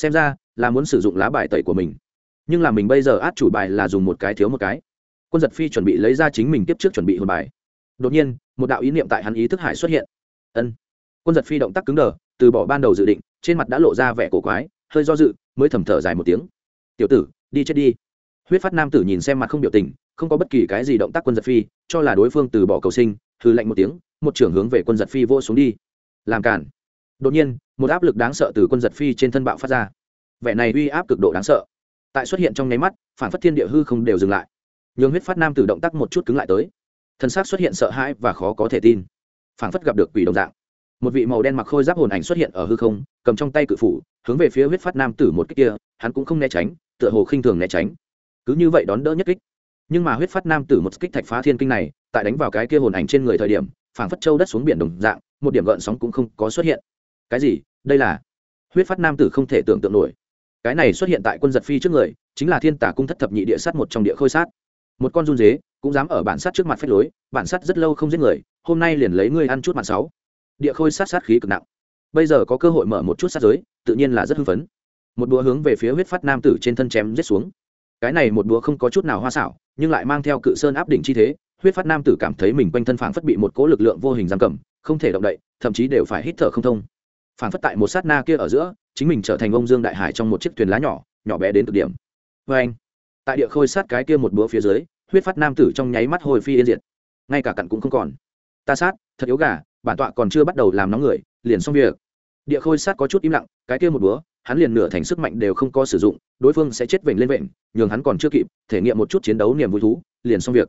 Xem ra, là muốn sử dụng lá bài tẩy của mình nhưng là mình bây giờ át chủ bài là dùng một cái thiếu một cái. Quân giật phi chuẩn bị lấy ra chính mình tiếp trước chuẩn bị hồn bài. Đột nhiên, một đạo ý niệm tại hắn ý thức hải xuất hiện. Ân. Quân giật phi động tác cứng đờ, từ bỏ ban đầu dự định, trên mặt đã lộ ra vẻ cổ quái, hơi do dự, mới thầm thở dài một tiếng. Tiểu tử, đi chết đi. Huyết phát nam tử nhìn xem mặt không biểu tình, không có bất kỳ cái gì động tác quân giật phi, cho là đối phương từ bỏ cầu sinh thư lạnh một tiếng, một trưởng hướng về quân giật phi vô xuống đi. Làm cản đột nhiên, một áp lực đáng sợ từ quân giật phi trên thân bạo phát ra. Vẻ này uy áp cực độ đáng sợ tại xuất hiện trong nháy mắt, phản phất thiên địa hư không đều dừng lại. Nhường huyết phát nam tử động tác một chút cứng lại tới. Thân xác xuất hiện sợ hãi và khó có thể tin. Phản phất gặp được quỷ đồng dạng. Một vị màu đen mặc khôi giáp hồn ảnh xuất hiện ở hư không, cầm trong tay cự phủ, hướng về phía huyết phát nam tử một kích kia, hắn cũng không né tránh, tựa hồ khinh thường né tránh. Cứ như vậy đón đỡ nhất kích. Nhưng mà huyết phát nam tử một kích thạch phá thiên kinh này, tại đánh vào cái kia hồn ảnh trên người thời điểm phảng phất châu đất xuống biển đồng dạng, một điểm gợn sóng cũng không có xuất hiện. Cái gì? Đây là? Huyết phát nam tử không thể tưởng tượng nổi cái này xuất hiện tại quân giật phi trước người, chính là thiên tả cung thất thập nhị địa sát một trong địa khôi sát. Một con run dế, cũng dám ở bản sát trước mặt phép lối, bản sát rất lâu không giết người, hôm nay liền lấy ngươi ăn chút mặt sáu. Địa khôi sát sát khí cực nặng. Bây giờ có cơ hội mở một chút sát giới, tự nhiên là rất hưng phấn. Một búa hướng về phía huyết phát nam tử trên thân chém giết xuống. Cái này một búa không có chút nào hoa xảo, nhưng lại mang theo cự sơn áp đỉnh chi thế, huyết phát nam tử cảm thấy mình quanh thân phảng phất bị một cỗ lực lượng vô hình giam cầm, không thể động đậy, thậm chí đều phải hít thở không thông. Phảng phất tại một sát na kia ở giữa chính mình trở thành ông dương đại hải trong một chiếc thuyền lá nhỏ nhỏ bé đến cực điểm. Vê anh, tại địa khôi sát cái kia một bữa phía dưới, huyết phát nam tử trong nháy mắt hồi phi yên diệt. Ngay cả cặn cũng không còn. Ta sát, thật yếu gà, bản tọa còn chưa bắt đầu làm nóng người, liền xong việc. Địa khôi sát có chút im lặng, cái kia một bữa, hắn liền nửa thành sức mạnh đều không có sử dụng, đối phương sẽ chết vểnh lên vểnh, nhường hắn còn chưa kịp, thể nghiệm một chút chiến đấu niềm vui thú, liền xong việc.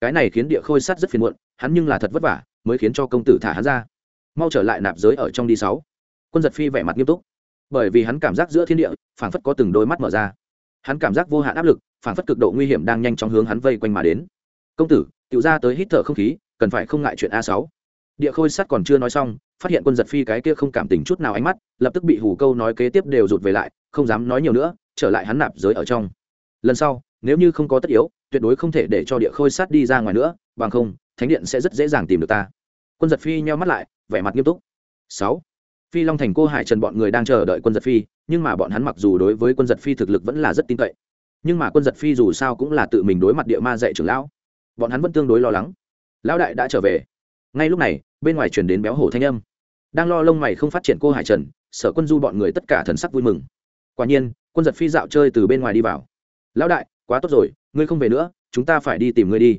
Cái này khiến địa khôi sát rất phiền muộn, hắn nhưng là thật vất vả, mới khiến cho công tử thả hắn ra. Mau trở lại nạp giới ở trong đi sáu. Quân giật phi vẻ mặt nghiêm túc bởi vì hắn cảm giác giữa thiên địa, phảng phất có từng đôi mắt mở ra. Hắn cảm giác vô hạn áp lực, phảng phất cực độ nguy hiểm đang nhanh chóng hướng hắn vây quanh mà đến. Công tử tự ra tới hít thở không khí, cần phải không ngại chuyện a sáu. Địa khôi sắt còn chưa nói xong, phát hiện quân giật phi cái kia không cảm tình chút nào ánh mắt, lập tức bị hù câu nói kế tiếp đều rụt về lại, không dám nói nhiều nữa, trở lại hắn nạp giới ở trong. Lần sau, nếu như không có tất yếu, tuyệt đối không thể để cho địa khôi sắt đi ra ngoài nữa, bằng không, thánh điện sẽ rất dễ dàng tìm được ta. Quân giật phi nheo mắt lại, vẻ mặt nghiêm túc. Sáu phi long thành cô hải trần bọn người đang chờ đợi quân giật phi, nhưng mà bọn hắn mặc dù đối với quân giật phi thực lực vẫn là rất tin cậy. Nhưng mà quân giật phi dù sao cũng là tự mình đối mặt địa ma dạy trưởng lão. Bọn hắn vẫn tương đối lo lắng. Lão đại đã trở về. Ngay lúc này, bên ngoài chuyển đến béo hổ thanh âm. Đang lo lông mày không phát triển cô hải trần, sở quân du bọn người tất cả thần sắc vui mừng. Quả nhiên, quân giật phi dạo chơi từ bên ngoài đi vào. Lão đại, quá tốt rồi, ngươi không về nữa, chúng ta phải đi tìm ngươi đi.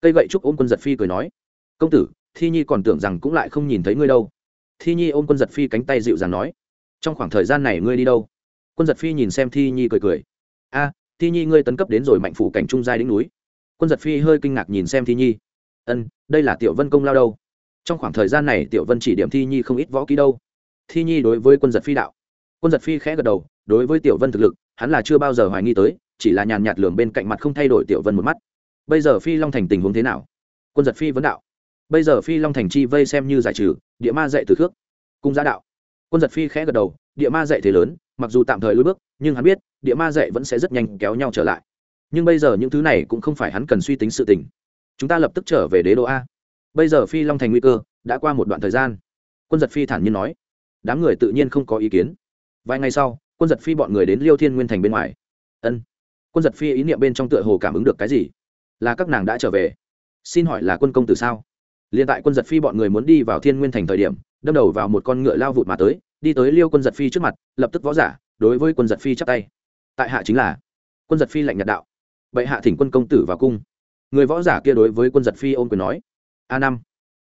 Cây gậy trúc ôm quân giật phi cười nói. Công tử, thi nhi còn tưởng rằng cũng lại không nhìn thấy ngươi đâu thi nhi ôm quân giật phi cánh tay dịu dàng nói, trong khoảng thời gian này ngươi đi đâu? Quân giật phi nhìn xem thi nhi cười cười, a, thi nhi ngươi tấn cấp đến rồi mạnh phủ cảnh trung giai đỉnh núi. Quân giật phi hơi kinh ngạc nhìn xem thi nhi, ân, đây là tiểu vân công lao đâu? Trong khoảng thời gian này tiểu vân chỉ điểm thi nhi không ít võ ký đâu. Thi nhi đối với quân giật phi đạo, quân giật phi khẽ gật đầu, đối với tiểu vân thực lực, hắn là chưa bao giờ hoài nghi tới, chỉ là nhàn nhạt lường bên cạnh mặt không thay đổi tiểu vân một mắt. Bây giờ phi long thành tình huống thế nào? Quân giật phi vấn đạo bây giờ phi long thành chi vây xem như giải trừ, địa ma dạy từ khước, cung giá đạo. Quân giật phi khẽ gật đầu, địa ma dạy thế lớn, mặc dù tạm thời lùi bước, nhưng hắn biết, địa ma dạy vẫn sẽ rất nhanh kéo nhau trở lại. Nhưng bây giờ những thứ này cũng không phải hắn cần suy tính sự tình. Chúng ta lập tức trở về đế đô a. Bây giờ phi long thành nguy cơ, đã qua một đoạn thời gian. Quân giật phi thản nhiên nói. Đám người tự nhiên không có ý kiến. Vài ngày sau, quân giật phi bọn người đến liêu thiên nguyên thành bên ngoài. Ân. Quân giật phi ý niệm bên trong tựa hồ cảm ứng được cái gì? Là các nàng đã trở về. Xin hỏi là quân công tử sao? Liền tại quân giật phi bọn người muốn đi vào thiên nguyên thành thời điểm, đâm đầu vào một con ngựa lao vụt mà tới, đi tới liêu quân giật phi trước mặt, lập tức võ giả, đối với quân giật phi chắp tay. Tại hạ chính là quân giật phi lạnh nhạt đạo. Bệ hạ thỉnh quân công tử vào cung. Người võ giả kia đối với quân giật phi ôm quyền nói, a năm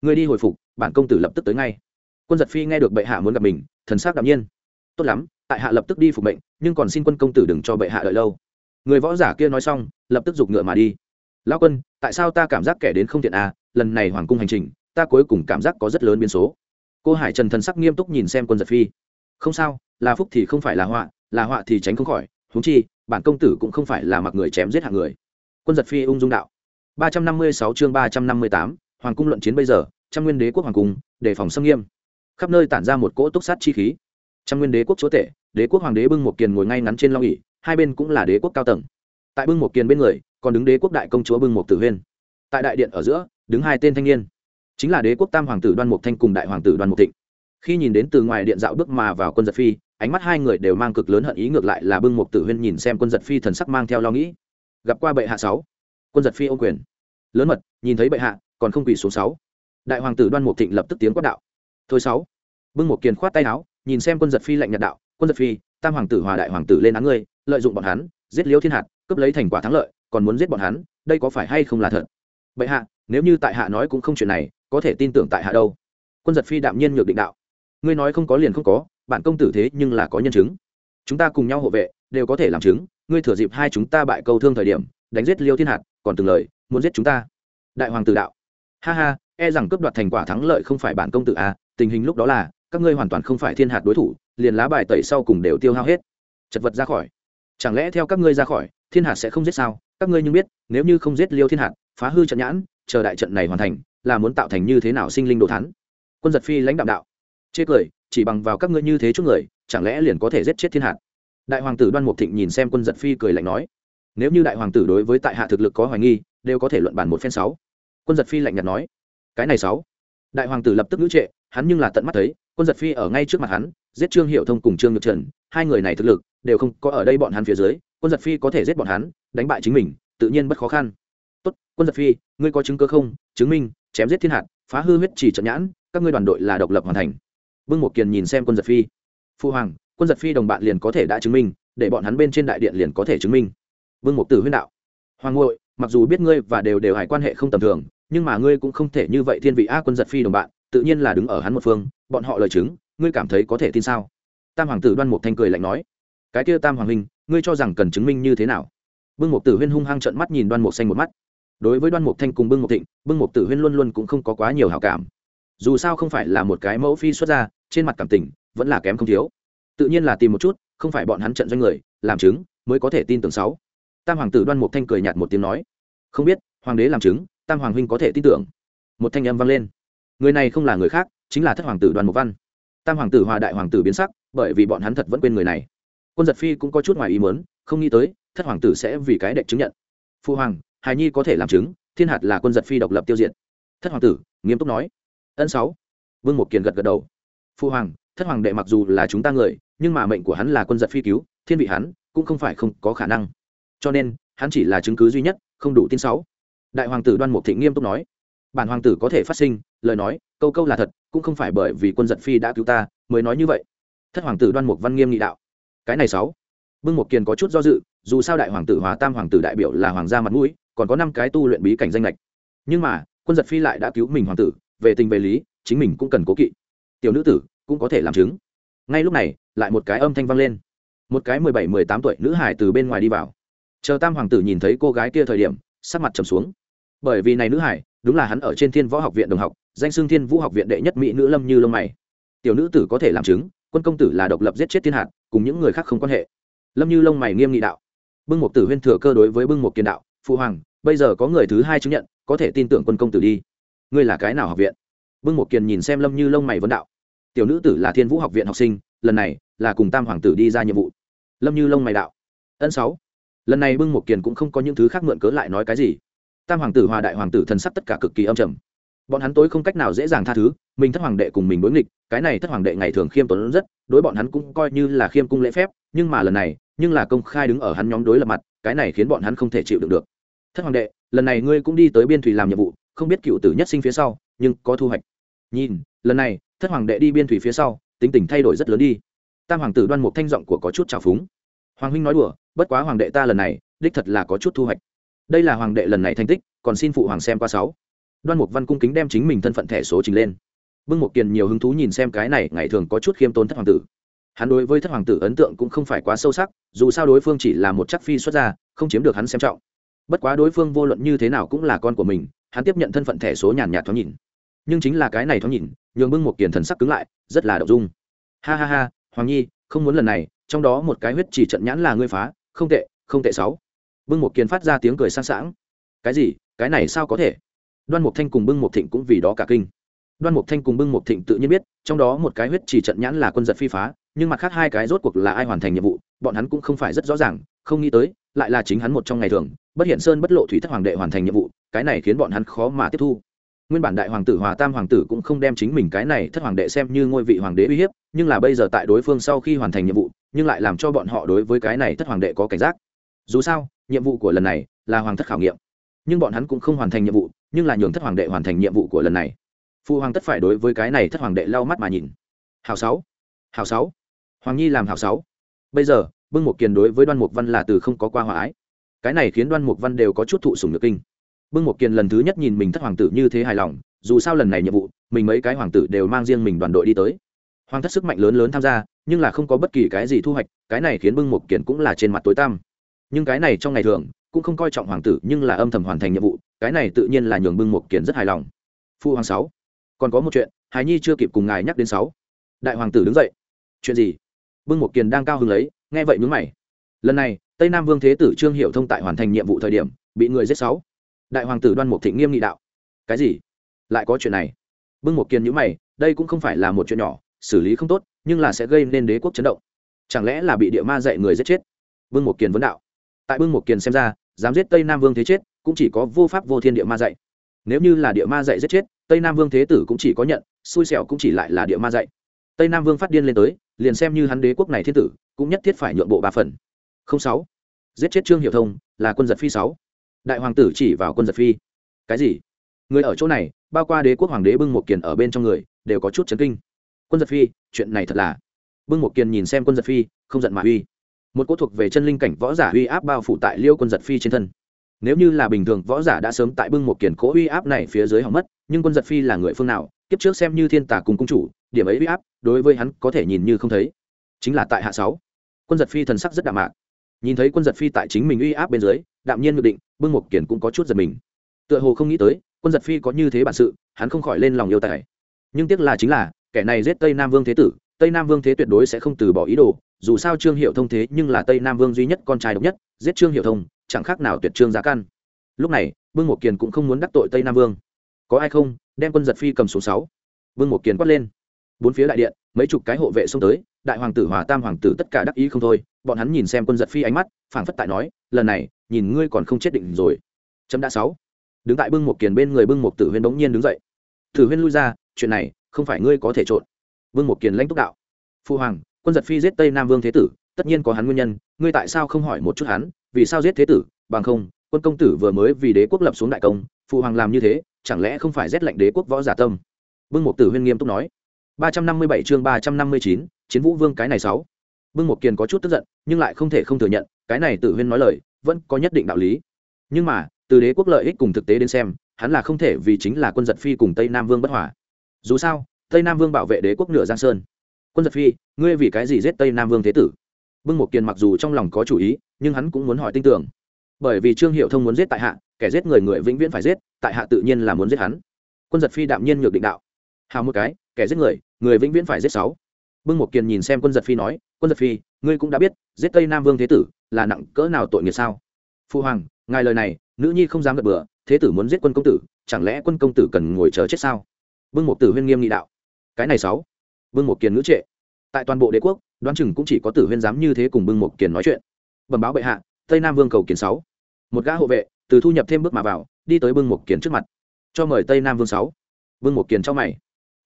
người đi hồi phục, bản công tử lập tức tới ngay. Quân giật phi nghe được bệ hạ muốn gặp mình, thần s c đạm nhiên. Tốt lắm, tại hạ lập tức đi phục bệnh nhưng còn xin quân công tử đừng cho bệ hạ đợi lâu. Người võ giả kia nói xong, lập tức giục ngựa mà đi. Lao quân, tại sao ta cảm giác kẻ đến không tiện à? Lần này hoàng cung hành trình, ta cuối cùng cảm giác có rất lớn biến số. Cô hải trần thần sắc nghiêm túc nhìn xem quân giật phi. Không sao, là phúc thì không phải là họa là họa thì tránh không khỏi, huống chi, bản công tử cũng không phải là mặc người chém giết hạng người. Quân giật phi ung dung đạo. Ba trăm năm mươi sáu chương ba trăm năm mươi tám, hoàng cung luận chiến bây giờ, trăm nguyên đế quốc hoàng cung, đề phòng xâm nghiêm. Khắp nơi tản ra một cỗ túc sát chi khí. Trăm nguyên đế quốc chúa tể, đế quốc hoàng đế bưng một kiền ngồi ngay ngắn trên long ỉ hai bên cũng là đế quốc cao tầng. Tại bưng một kiền bên người, còn đứng đế quốc đại công chúa bưng một tử huyên. Tại đại điện ở giữa đứng hai tên thanh niên. Chính là đế quốc tam hoàng tử đoan mục thanh cùng đại hoàng tử đoan mục thịnh. Khi nhìn đến từ ngoài điện dạo bước mà vào quân giật phi, ánh mắt hai người đều mang cực lớn hận ý ngược lại là bưng mục tử huyên nhìn xem quân giật phi thần sắc mang theo lo nghĩ. Gặp qua bệ hạ sáu. Quân giật phi ô quyền. Lớn mật, nhìn thấy bệ hạ, còn không quỳ số sáu. Đại hoàng tử đoan mục thịnh lập tức tiếng quát đạo. Thôi sáu. Bưng một kiền khoát tay áo, nhìn xem quân giật phi lạnh nhạt đạo, quân giật phi, tam hoàng tử hòa đại hoàng tử lên án ngươi, lợi dụng bọn hắn, giết liễu thiên hạt, cướp lấy thành quả thắng lợi, còn muốn giết bọn hắn, đây có phải hay không là thật? Bệ hạ nếu như tại hạ nói cũng không chuyện này, có thể tin tưởng tại hạ đâu. Quân giật phi đạm nhiên nhược định đạo. Ngươi nói không có liền không có bạn công tử thế nhưng là có nhân chứng. Chúng ta cùng nhau hộ vệ, đều có thể làm chứng. Ngươi thừa dịp hai chúng ta bại câu thương thời điểm, đánh giết liêu thiên hạt, còn từng lời, muốn giết chúng ta. Đại hoàng tử đạo. Ha ha e rằng cướp đoạt thành quả thắng lợi không phải bản công tử à tình hình lúc đó là, các ngươi hoàn toàn không phải thiên hạt đối thủ, liền lá bài tẩy sau cùng đều tiêu hao hết. Chật vật ra khỏi. Chẳng lẽ theo các ngươi ra khỏi, thiên hạt sẽ không giết sao? Các ngươi nhưng biết, nếu như không giết liêu thiên hạt, phá hư trận nhãn chờ đại trận này hoàn thành, là muốn tạo thành như thế nào sinh linh đồ thắn quân giật phi lãnh đạo đạo. Chê cười, chỉ bằng vào các ngươi như thế chút người, chẳng lẽ liền có thể giết chết thiên hạt đại hoàng tử đoan mục thịnh nhìn xem quân giật phi cười lạnh nói, nếu như đại hoàng tử đối với tại hạ thực lực có hoài nghi, đều có thể luận bàn một phen sáu. Quân giật phi lạnh nhạt nói, cái này sáu. Đại hoàng tử lập tức ngữ trệ, hắn nhưng là tận mắt thấy, quân giật phi ở ngay trước mặt hắn, giết trương hiệu thông cùng trương nhược trần, hai người này thực lực, đều không có ở đây bọn hắn phía dưới, quân giật phi có thể giết bọn hắn, đánh bại chính mình, tự nhiên bất khó khăn tốt, quân giật phi, ngươi có chứng cơ không? Chứng minh, chém giết thiên hạt, phá hư huyết chỉ trận nhãn, các ngươi đoàn đội là độc lập hoàn thành. Vương một kiền nhìn xem quân giật phi. Phu hoàng, quân giật phi đồng bạn liền có thể đã chứng minh, để bọn hắn bên trên đại điện liền có thể chứng minh. Vương mục tử huyên đạo. Hoàng ngội mặc dù biết ngươi và đều đều hải quan hệ không tầm thường, nhưng mà ngươi cũng không thể như vậy thiên vị a quân giật phi đồng bạn, tự nhiên là đứng ở hắn một phương, bọn họ lời chứng, ngươi cảm thấy có thể tin sao? Tam hoàng tử đoan mục thanh cười lạnh nói. Cái kia tam hoàng huynh, ngươi cho rằng cần chứng minh như thế nào? Vương mục tử huyên hung hăng trận mắt nhìn đoan mục xanh một mắt đối với đoan mục thanh cùng bưng mục thịnh, bưng mục tử huyên luôn luôn cũng không có quá nhiều hảo cảm. Dù sao không phải là một cái mẫu phi xuất ra trên mặt cảm tình vẫn là kém không thiếu. Tự nhiên là tìm một chút, không phải bọn hắn trận doanh người, làm chứng mới có thể tin tưởng sáu. Tam hoàng tử đoan mục thanh cười nhạt một tiếng nói, không biết, hoàng đế làm chứng, tam hoàng huynh có thể tin tưởng. Một thanh âm vang lên. Người này không là người khác, chính là thất hoàng tử đoàn mục văn. Tam hoàng tử hòa đại hoàng tử biến sắc, bởi vì bọn hắn thật vẫn quên người này. Quân giật phi cũng có chút ngoài ý muốn, không nghĩ tới, thất hoàng tử sẽ vì cái đệ chứng nhận. Phu hoàng hài nhi có thể làm chứng, thiên hạt là quân giật phi độc lập tiêu diệt. Thất hoàng tử, nghiêm túc nói. Ân sáu. Vương một kiền gật gật đầu. Phu hoàng, thất hoàng đệ mặc dù là chúng ta người, nhưng mà mệnh của hắn là quân giật phi cứu, thiên vị hắn cũng không phải không có khả năng. Cho nên, hắn chỉ là chứng cứ duy nhất, không đủ tin sáu. Đại hoàng tử đoan mục thịnh nghiêm túc nói. Bản hoàng tử có thể phát sinh, lời nói, câu câu là thật, cũng không phải bởi vì quân giật phi đã cứu ta mới nói như vậy. Thất hoàng tử đoan mục văn nghiêm nghị đạo. Cái này sáu. Bưng một kiền có chút do dự, dù sao đại hoàng tử hòa tam hoàng tử đại biểu là hoàng gia mặt mũi còn có năm cái tu luyện bí cảnh danh lệch. Nhưng mà, quân giật phi lại đã cứu mình hoàng tử, về tình về lý, chính mình cũng cần cố kỵ. Tiểu nữ tử cũng có thể làm chứng. Ngay lúc này, lại một cái âm thanh vang lên. Một cái mười bảy, mười tám tuổi nữ hải từ bên ngoài đi vào. Chờ tam hoàng tử nhìn thấy cô gái kia thời điểm, sắc mặt trầm xuống. Bởi vì này nữ hải, đúng là hắn ở trên thiên võ học viện đồng học, danh xưng thiên vũ học viện đệ nhất mỹ nữ lâm như lông mày. Tiểu nữ tử có thể làm chứng, quân công tử là độc lập giết chết thiên hạt cùng những người khác không quan hệ. Lâm như lông mày nghiêm nghị đạo. Bưng một tử huyên thừa cơ đối với bưng một kiên đạo phụ hoàng, bây giờ có người thứ hai chứng nhận, có thể tin tưởng quân công tử đi. Ngươi là cái nào học viện? Bưng một kiền nhìn xem lâm như lông mày vấn đạo. Tiểu nữ tử là thiên vũ học viện học sinh, lần này là cùng tam hoàng tử đi ra nhiệm vụ. Lâm như lông mày đạo. Ân sáu. Lần này bưng một kiền cũng không có những thứ khác mượn cớ lại nói cái gì. Tam hoàng tử hòa đại hoàng tử thần sắc tất cả cực kỳ âm trầm. Bọn hắn tối không cách nào dễ dàng tha thứ, mình thất hoàng đệ cùng mình đối nghịch, cái này thất hoàng đệ ngày thường khiêm tốn rất, đối bọn hắn cũng coi như là khiêm cung lễ phép, nhưng mà lần này, nhưng là công khai đứng ở hắn nhóm đối lập mặt cái này khiến bọn hắn không thể chịu đựng được. Thất hoàng đệ, lần này ngươi cũng đi tới biên thủy làm nhiệm vụ, không biết cựu tử nhất sinh phía sau, nhưng có thu hoạch. Nhìn, lần này, thất hoàng đệ đi biên thủy phía sau, tính tình thay đổi rất lớn đi. Tam hoàng tử đoan một thanh giọng của có chút trào phúng. Hoàng huynh nói đùa, bất quá hoàng đệ ta lần này, đích thật là có chút thu hoạch. Đây là hoàng đệ lần này thành tích, còn xin phụ hoàng xem qua sáu. Đoan mục văn cung kính đem chính mình thân phận thẻ số trình lên. Bưng một kiền nhiều hứng thú nhìn xem cái này, ngày thường có chút khiêm tốn thất hoàng tử hắn đối với thất hoàng tử ấn tượng cũng không phải quá sâu sắc, dù sao đối phương chỉ là một chắc phi xuất gia, không chiếm được hắn xem trọng. Bất quá đối phương vô luận như thế nào cũng là con của mình, hắn tiếp nhận thân phận thẻ số nhàn nhạt thoáng nhìn. Nhưng chính là cái này thoáng nhìn, nhường bưng một kiền thần sắc cứng lại, rất là đậu dung. Ha ha ha, hoàng nhi, không muốn lần này, trong đó một cái huyết chỉ trận nhãn là ngươi phá, không tệ không tệ sáu. Bưng một kiền phát ra tiếng cười sang sảng. Cái gì? Cái này sao có thể? Đoan mục thanh cùng bưng một thịnh cũng vì đó cả kinh đoan mục thanh cùng bưng một thịnh tự nhiên biết, trong đó một cái huyết chỉ trận nhãn là quân giật phi phá, nhưng mặt khác hai cái rốt cuộc là ai hoàn thành nhiệm vụ, bọn hắn cũng không phải rất rõ ràng, không nghĩ tới, lại là chính hắn một trong ngày thường, bất hiện sơn, bất lộ thủy thất hoàng đệ hoàn thành nhiệm vụ, cái này khiến bọn hắn khó mà tiếp thu. Nguyên bản đại hoàng tử, hòa tam hoàng tử cũng không đem chính mình cái này thất hoàng đệ xem như ngôi vị hoàng đế uy hiếp, nhưng là bây giờ tại đối phương sau khi hoàn thành nhiệm vụ, nhưng lại làm cho bọn họ đối với cái này thất hoàng đệ có cảnh giác. Dù sao, nhiệm vụ của lần này là hoàng thất khảo nghiệm, nhưng bọn hắn cũng không hoàn thành nhiệm vụ, nhưng là nhường thất hoàng đệ hoàn thành nhiệm vụ của lần này phụ hoàng tất phải đối với cái này thất hoàng đệ lau mắt mà nhìn. Hào sáu. Hào sáu. Hoàng nhi làm hào sáu. Bây giờ, bưng một kiền đối với đoan mục văn là từ không có qua hòa ái. Cái này khiến đoan mục văn đều có chút thụ sùng nhược kinh. Bưng một kiền lần thứ nhất nhìn mình thất hoàng tử như thế hài lòng, dù sao lần này nhiệm vụ, mình mấy cái hoàng tử đều mang riêng mình đoàn đội đi tới. Hoàng thất sức mạnh lớn lớn tham gia, nhưng là không có bất kỳ cái gì thu hoạch, cái này khiến bưng một kiền cũng là trên mặt tối tăm. Nhưng cái này trong ngày thường, cũng không coi trọng hoàng tử, nhưng là âm thầm hoàn thành nhiệm vụ, cái này tự nhiên là nhường bưng một kiền rất hài lòng. Phu hoàng sáu còn có một chuyện hài nhi chưa kịp cùng ngài nhắc đến sáu. Đại hoàng tử đứng dậy. Chuyện gì? Bưng một kiền đang cao hứng lấy, nghe vậy nhướng mày. Lần này, tây nam vương thế tử trương hiệu thông tại hoàn thành nhiệm vụ thời điểm, bị người giết sáu. Đại hoàng tử đoan mục thịnh nghiêm nghị đạo. Cái gì? Lại có chuyện này? Bưng một kiền nhữ mày, đây cũng không phải là một chuyện nhỏ, xử lý không tốt, nhưng là sẽ gây nên đế quốc chấn động. Chẳng lẽ là bị địa ma dạy người giết chết? Bưng một kiền vấn đạo. Tại bưng một kiền xem ra, dám giết tây nam vương thế chết, cũng chỉ có vô pháp vô thiên địa ma dạy. Nếu như là địa ma dạy giết chết tây nam vương thế tử cũng chỉ có nhận, xui xẻo cũng chỉ lại là địa ma dạy. Tây nam vương phát điên lên tới, liền xem như hắn đế quốc này thiên tử, cũng nhất thiết phải nhượng bộ ba phần. Không sáu. Giết chết trương hiệu thông, là quân giật phi sáu. Đại hoàng tử chỉ vào quân giật phi. Cái gì? Người ở chỗ này, bao qua đế quốc hoàng đế bưng một kiền ở bên trong người, đều có chút chấn kinh. Quân giật phi, chuyện này thật là. Bưng một kiền nhìn xem quân giật phi, không giận mà uy. Một cỗ thuộc về chân linh cảnh võ giả uy áp bao phủ tại liêu quân giật phi trên thân. Nếu như là bình thường, võ giả đã sớm tại bưng một kiền cỗ uy áp này phía dưới hỏng mất nhưng quân giật phi là người phương nào, kiếp trước xem như thiên tà cùng cung chủ, điểm ấy uy áp, đối với hắn có thể nhìn như không thấy. Chính là tại hạ sáu, quân giật phi thần sắc rất đạm mạc. Nhìn thấy quân giật phi tại chính mình uy áp bên dưới, đạm nhiên ngự định, bưng một kiền cũng có chút giật mình. Tựa hồ không nghĩ tới, quân giật phi có như thế bản sự, hắn không khỏi lên lòng yêu tài. Nhưng tiếc là chính là, kẻ này giết tây nam vương thế tử, tây nam vương thế tuyệt đối sẽ không từ bỏ ý đồ, dù sao trương hiệu thông thế nhưng là tây nam vương duy nhất con trai độc nhất, giết trương hiệu thông, chẳng khác nào tuyệt trương giá căn lúc này, bưng một kiền cũng không muốn đắc tội tây nam vương có ai không, đem quân giật phi cầm số sáu. Vương một kiền quát lên. Bốn phía đại điện, mấy chục cái hộ vệ xông tới, đại hoàng tử hòa tam hoàng tử tất cả đắc ý không thôi, bọn hắn nhìn xem quân giật phi ánh mắt, phảng phất tại nói, lần này, nhìn ngươi còn không chết định rồi. Chấm đã sáu. Đứng tại bưng một kiền bên người bưng một tử huyên bỗng nhiên đứng dậy. Tử huyên lui ra, chuyện này, không phải ngươi có thể trộn. Bưng một kiền lãnh túc đạo. Phu hoàng, quân giật phi giết tây nam vương thế tử, tất nhiên có hắn nguyên nhân, ngươi tại sao không hỏi một chút hắn, vì sao giết thế tử, bằng không quân công tử vừa mới vì đế quốc lập xuống đại công, phụ hoàng làm như thế, chẳng lẽ không phải rét lệnh đế quốc võ giả tâm? Bưng một tử huyên nghiêm túc nói. ba trăm năm mươi bảy chương ba trăm năm mươi chín, chiến vũ vương cái này sáu. Bưng một kiền có chút tức giận, nhưng lại không thể không thừa nhận, cái này tử huyên nói lời, vẫn có nhất định đạo lý. Nhưng mà, từ đế quốc lợi ích cùng thực tế đến xem, hắn là không thể vì chính là quân giật phi cùng tây nam vương bất hòa. Dù sao, tây nam vương bảo vệ đế quốc nửa giang sơn. Quân giật phi, ngươi vì cái gì giết tây nam vương thế tử? Bưng một kiền mặc dù trong lòng có chủ ý, nhưng hắn cũng muốn hỏi tin tưởng bởi vì trương hiệu thông muốn giết tại hạ, kẻ giết người người vĩnh viễn phải giết, tại hạ tự nhiên là muốn giết hắn. Quân giật phi đạm nhiên nhược định đạo. Hào một cái, kẻ giết người người vĩnh viễn phải giết sáu. Bưng một kiền nhìn xem quân giật phi nói, quân giật phi, ngươi cũng đã biết, giết tây nam vương thế tử là nặng cỡ nào tội nghiệp sao? Phu hoàng, ngài lời này, nữ nhi không dám gật bừa, thế tử muốn giết quân công tử, chẳng lẽ quân công tử cần ngồi chờ chết sao? Bưng một tử huyên nghiêm nghị đạo. Cái này sáu. Bưng một kiền ngữ trệ. Tại toàn bộ đế quốc, đoán chừng cũng chỉ có tử huyên dám như thế cùng bưng một kiền nói chuyện. Bẩm báo bệ hạ, tây nam vương cầu kiến sáu một gã hộ vệ từ thu nhập thêm bước mà vào, đi tới bưng một kiền trước mặt. Cho mời tây nam vương sáu. Bưng một kiền trong mày.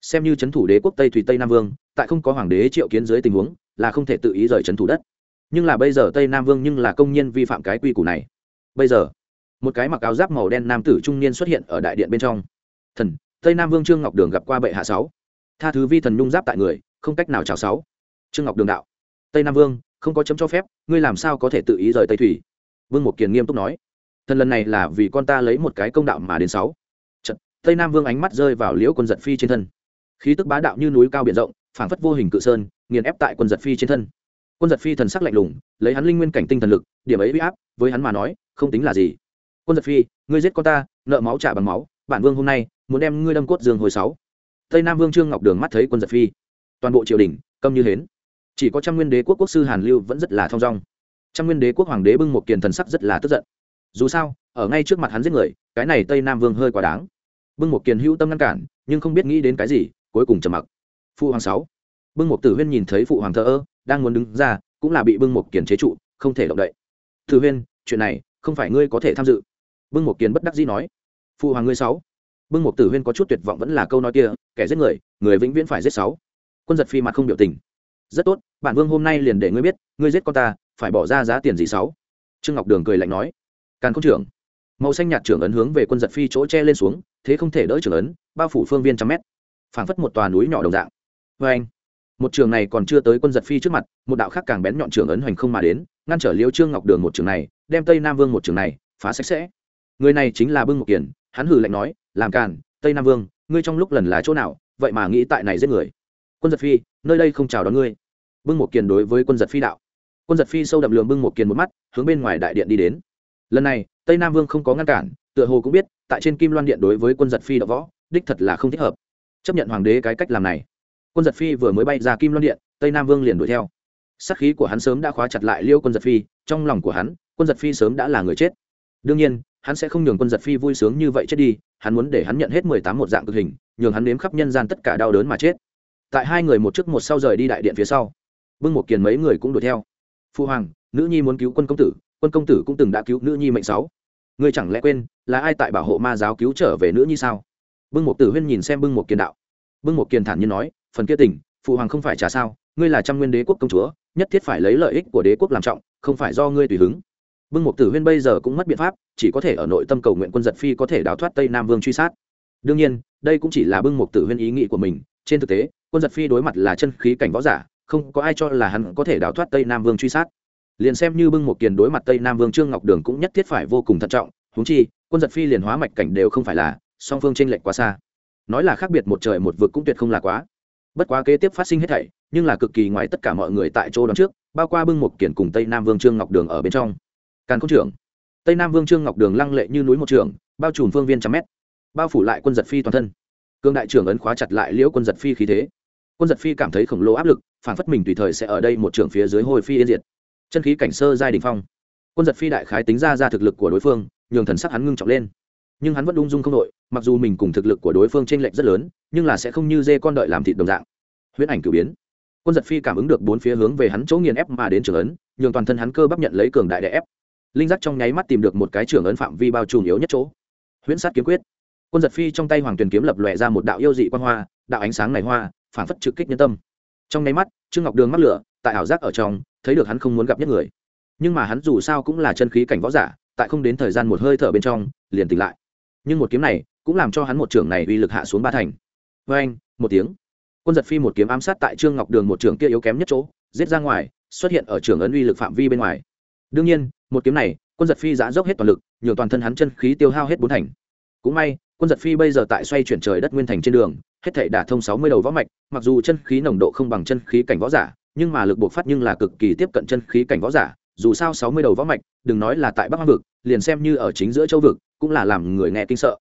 Xem như c h ấ n thủ đế quốc tây thủy tây nam vương, tại không có hoàng đế triệu kiến dưới tình huống, là không thể tự ý rời c h ấ n thủ đất. Nhưng là bây giờ tây nam vương nhưng là công nhân vi phạm cái quy củ này. Bây giờ, một cái mặc áo giáp màu đen nam tử trung niên xuất hiện ở đại điện bên trong. Thần, tây nam vương trương ngọc đường gặp qua bệ hạ sáu. Tha thứ vi thần nhung giáp tại người, không cách nào chào sáu. Trương ngọc đường đạo. Tây nam vương, không có chấm cho phép, ngươi làm sao có thể tự ý rời tây thủy? Vương một kiền nghiêm túc nói thần lần này là vì con ta lấy một cái công đạo mà đến sáu. Trận, tây nam vương ánh mắt rơi vào liễu quân giật phi trên thân. Khí tức bá đạo như núi cao biển rộng phảng phất vô hình cự sơn nghiền ép tại quân giật phi trên thân. Quân giật phi thần sắc lạnh lùng lấy hắn linh nguyên cảnh tinh thần lực điểm ấy huy áp với hắn mà nói không tính là gì. Quân giật phi ngươi giết con ta nợ máu trả bằng máu bản vương hôm nay muốn đem ngươi đâm cốt dương hồi sáu. Tây nam vương trương ngọc đường mắt thấy quân giật phi. Toàn bộ triều đình câm như hến. Chỉ có trăm nguyên đế quốc quốc sư hàn lưu vẫn rất là thong dong. Trang nguyên đế quốc hoàng đế bưng một kiền thần sắc rất là tức giận. Dù sao, ở ngay trước mặt hắn giết người, cái này tây nam vương hơi quá đáng. Bưng một kiền hữu tâm ngăn cản, nhưng không biết nghĩ đến cái gì, cuối cùng trầm mặc. Phụ hoàng sáu. Bưng một tử huyên nhìn thấy phụ hoàng thờ ơ, đang muốn đứng ra, cũng là bị bưng một kiền chế trụ, không thể động đậy. Tử huyên, chuyện này, không phải ngươi có thể tham dự. Bưng một kiền bất đắc dĩ nói. Phụ hoàng ngươi sáu. Bưng một tử huyên có chút tuyệt vọng vẫn là câu nói kia, kẻ giết người người vĩnh viễn phải giết sáu. Quân giật phi mặt không biểu tình. Rất tốt, bản vương hôm nay liền để ngươi biết, ngươi giết con ta phải bỏ ra giá tiền gì sáu? Trương ngọc đường cười lạnh nói. Càn công trưởng. Màu xanh nhạt trưởng ấn hướng về quân giật phi chỗ che lên xuống, thế không thể đỡ trưởng ấn, bao phủ phương viên trăm mét. Phảng phất một tòa núi nhỏ đồng dạng. Vê anh, một trường này còn chưa tới quân giật phi trước mặt, một đạo khác càng bén nhọn trưởng ấn hoành không mà đến, ngăn trở liêu trương ngọc đường một trường này, đem tây nam vương một trường này phá sạch sẽ. Người này chính là bưng một kiển, hắn hừ lạnh nói, làm càn, tây nam vương, ngươi trong lúc lần lá chỗ nào, vậy mà nghĩ tại này giết người. Quân giật phi, nơi đây không chào đón ngươi. Bưng một kiền đối với quân giật phi đạo quân giật phi sâu đậm lường bưng một kiền một mắt, hướng bên ngoài đại điện đi đến. Lần này, tây nam vương không có ngăn cản, tựa hồ cũng biết, tại trên kim loan điện đối với quân giật phi đã võ, đích thật là không thích hợp. Chấp nhận hoàng đế cái cách làm này. Quân giật phi vừa mới bay ra kim loan điện, tây nam vương liền đuổi theo. Sắc khí của hắn sớm đã khóa chặt lại liêu quân giật phi, trong lòng của hắn, quân giật phi sớm đã là người chết. Đương nhiên, hắn sẽ không nhường quân giật phi vui sướng như vậy chết đi, hắn muốn để hắn nhận hết mười tám một dạng cực hình, nhường hắn nếm khắp nhân gian tất cả đau đớn mà chết. Tại hai người một trước một sau rời đi đại điện phía sau, bưng một kiền mấy người cũng đuổi theo phu hoàng, nữ nhi muốn cứu quân công tử, quân công tử cũng từng đã cứu nữ nhi mệnh sáu. Ngươi chẳng lẽ quên, là ai tại bảo hộ ma giáo cứu trở về nữ nhi sao? Bưng một tử huyên nhìn xem bưng một kiền đạo. Bưng một kiền thản nhiên nói, phần kia tỉnh phụ hoàng không phải trả sao, ngươi là trăm nguyên đế quốc công chúa, nhất thiết phải lấy lợi ích của đế quốc làm trọng, không phải do ngươi tùy hứng. Bưng mục tử huyên bây giờ cũng mất biện pháp, chỉ có thể ở nội tâm cầu nguyện quân giật phi có thể đào thoát tây nam vương truy sát. Đương nhiên, đây cũng chỉ là bưng mục tử huyên ý nghĩ của mình, trên thực tế, quân giật phi đối mặt là chân khí cảnh võ giả không có ai cho là hắn có thể đào thoát tây nam vương truy sát. Liền xem như bưng một kiền đối mặt tây nam vương trương ngọc đường cũng nhất thiết phải vô cùng thận trọng húng chi, quân giật phi liền hóa mạch cảnh đều không phải là, song phương tranh lệch quá xa. Nói là khác biệt một trời một vực cũng tuyệt không là quá. Bất quá kế tiếp phát sinh hết thảy, nhưng là cực kỳ ngoài tất cả mọi người tại chỗ đón trước, bao qua bưng một kiển cùng tây nam vương trương ngọc đường ở bên trong. Càn công trưởng, tây nam vương trương ngọc đường lăng lệ như núi một trường, bao trùm phương viên trăm mét, bao phủ lại quân giật phi toàn thân. Cương đại trưởng ấn khóa chặt lại liễu quân giật phi khí thế quân giật phi cảm thấy khổng lồ áp lực phản phất mình tùy thời sẽ ở đây một trường phía dưới hồi phi yên diệt. Chân khí cảnh sơ giai đình phong. Quân giật phi đại khái tính ra ra thực lực của đối phương, nhường thần sắc hắn ngưng trọng lên. Nhưng hắn vẫn ung dung không đội mặc dù mình cùng thực lực của đối phương t r ê n lệch rất lớn, nhưng là sẽ không như dê con đợi làm thịt đồng dạng. Huyễn ảnh cử biến. Quân giật phi cảm ứng được bốn phía hướng về hắn chỗ nghiền ép mà đến trường ấn, nhường toàn thân hắn cơ bắp nhận lấy cường đại đè ép. Linh giác trong nháy mắt tìm được một cái trường ấn phạm vi bao trùm yếu nhất chỗ. Huyễn sát kiếm quyết. Quân giật phi trong tay hoàng tuyền kiếm lập lòe ra một đạo yêu dị quan hoa, đạo ánh sáng này hoa phản phất trực kích nhân tâm. Trong nháy mắt, trương ngọc đường mắc lửa, tại ảo giác ở trong, thấy được hắn không muốn gặp nhất người. Nhưng mà hắn dù sao cũng là chân khí cảnh võ giả, tại không đến thời gian một hơi thở bên trong, liền tỉnh lại. Nhưng một kiếm này cũng làm cho hắn một trưởng này uy lực hạ xuống ba thành. Vê anh, một tiếng. Quân giật phi một kiếm ám sát tại trương ngọc đường một trưởng kia yếu kém nhất chỗ, giết ra ngoài, xuất hiện ở trường ấn uy lực phạm vi bên ngoài. Đương nhiên, một kiếm này, quân giật phi giã dốc hết toàn lực, nhường toàn thân hắn chân khí tiêu hao hết bốn thành. Cũng may, quân giật phi bây giờ tại xoay chuyển trời đất nguyên thành trên đường hết thể đả thông sáu mươi đầu võ mạch, mặc dù chân khí nồng độ không bằng chân khí cảnh võ giả, nhưng mà lực buộc phát nhưng là cực kỳ tiếp cận chân khí cảnh võ giả, dù sao sáu mươi đầu võ mạch, đừng nói là tại bắc hoang vực, liền xem như ở chính giữa châu vực, cũng là làm người nghe kinh sợ.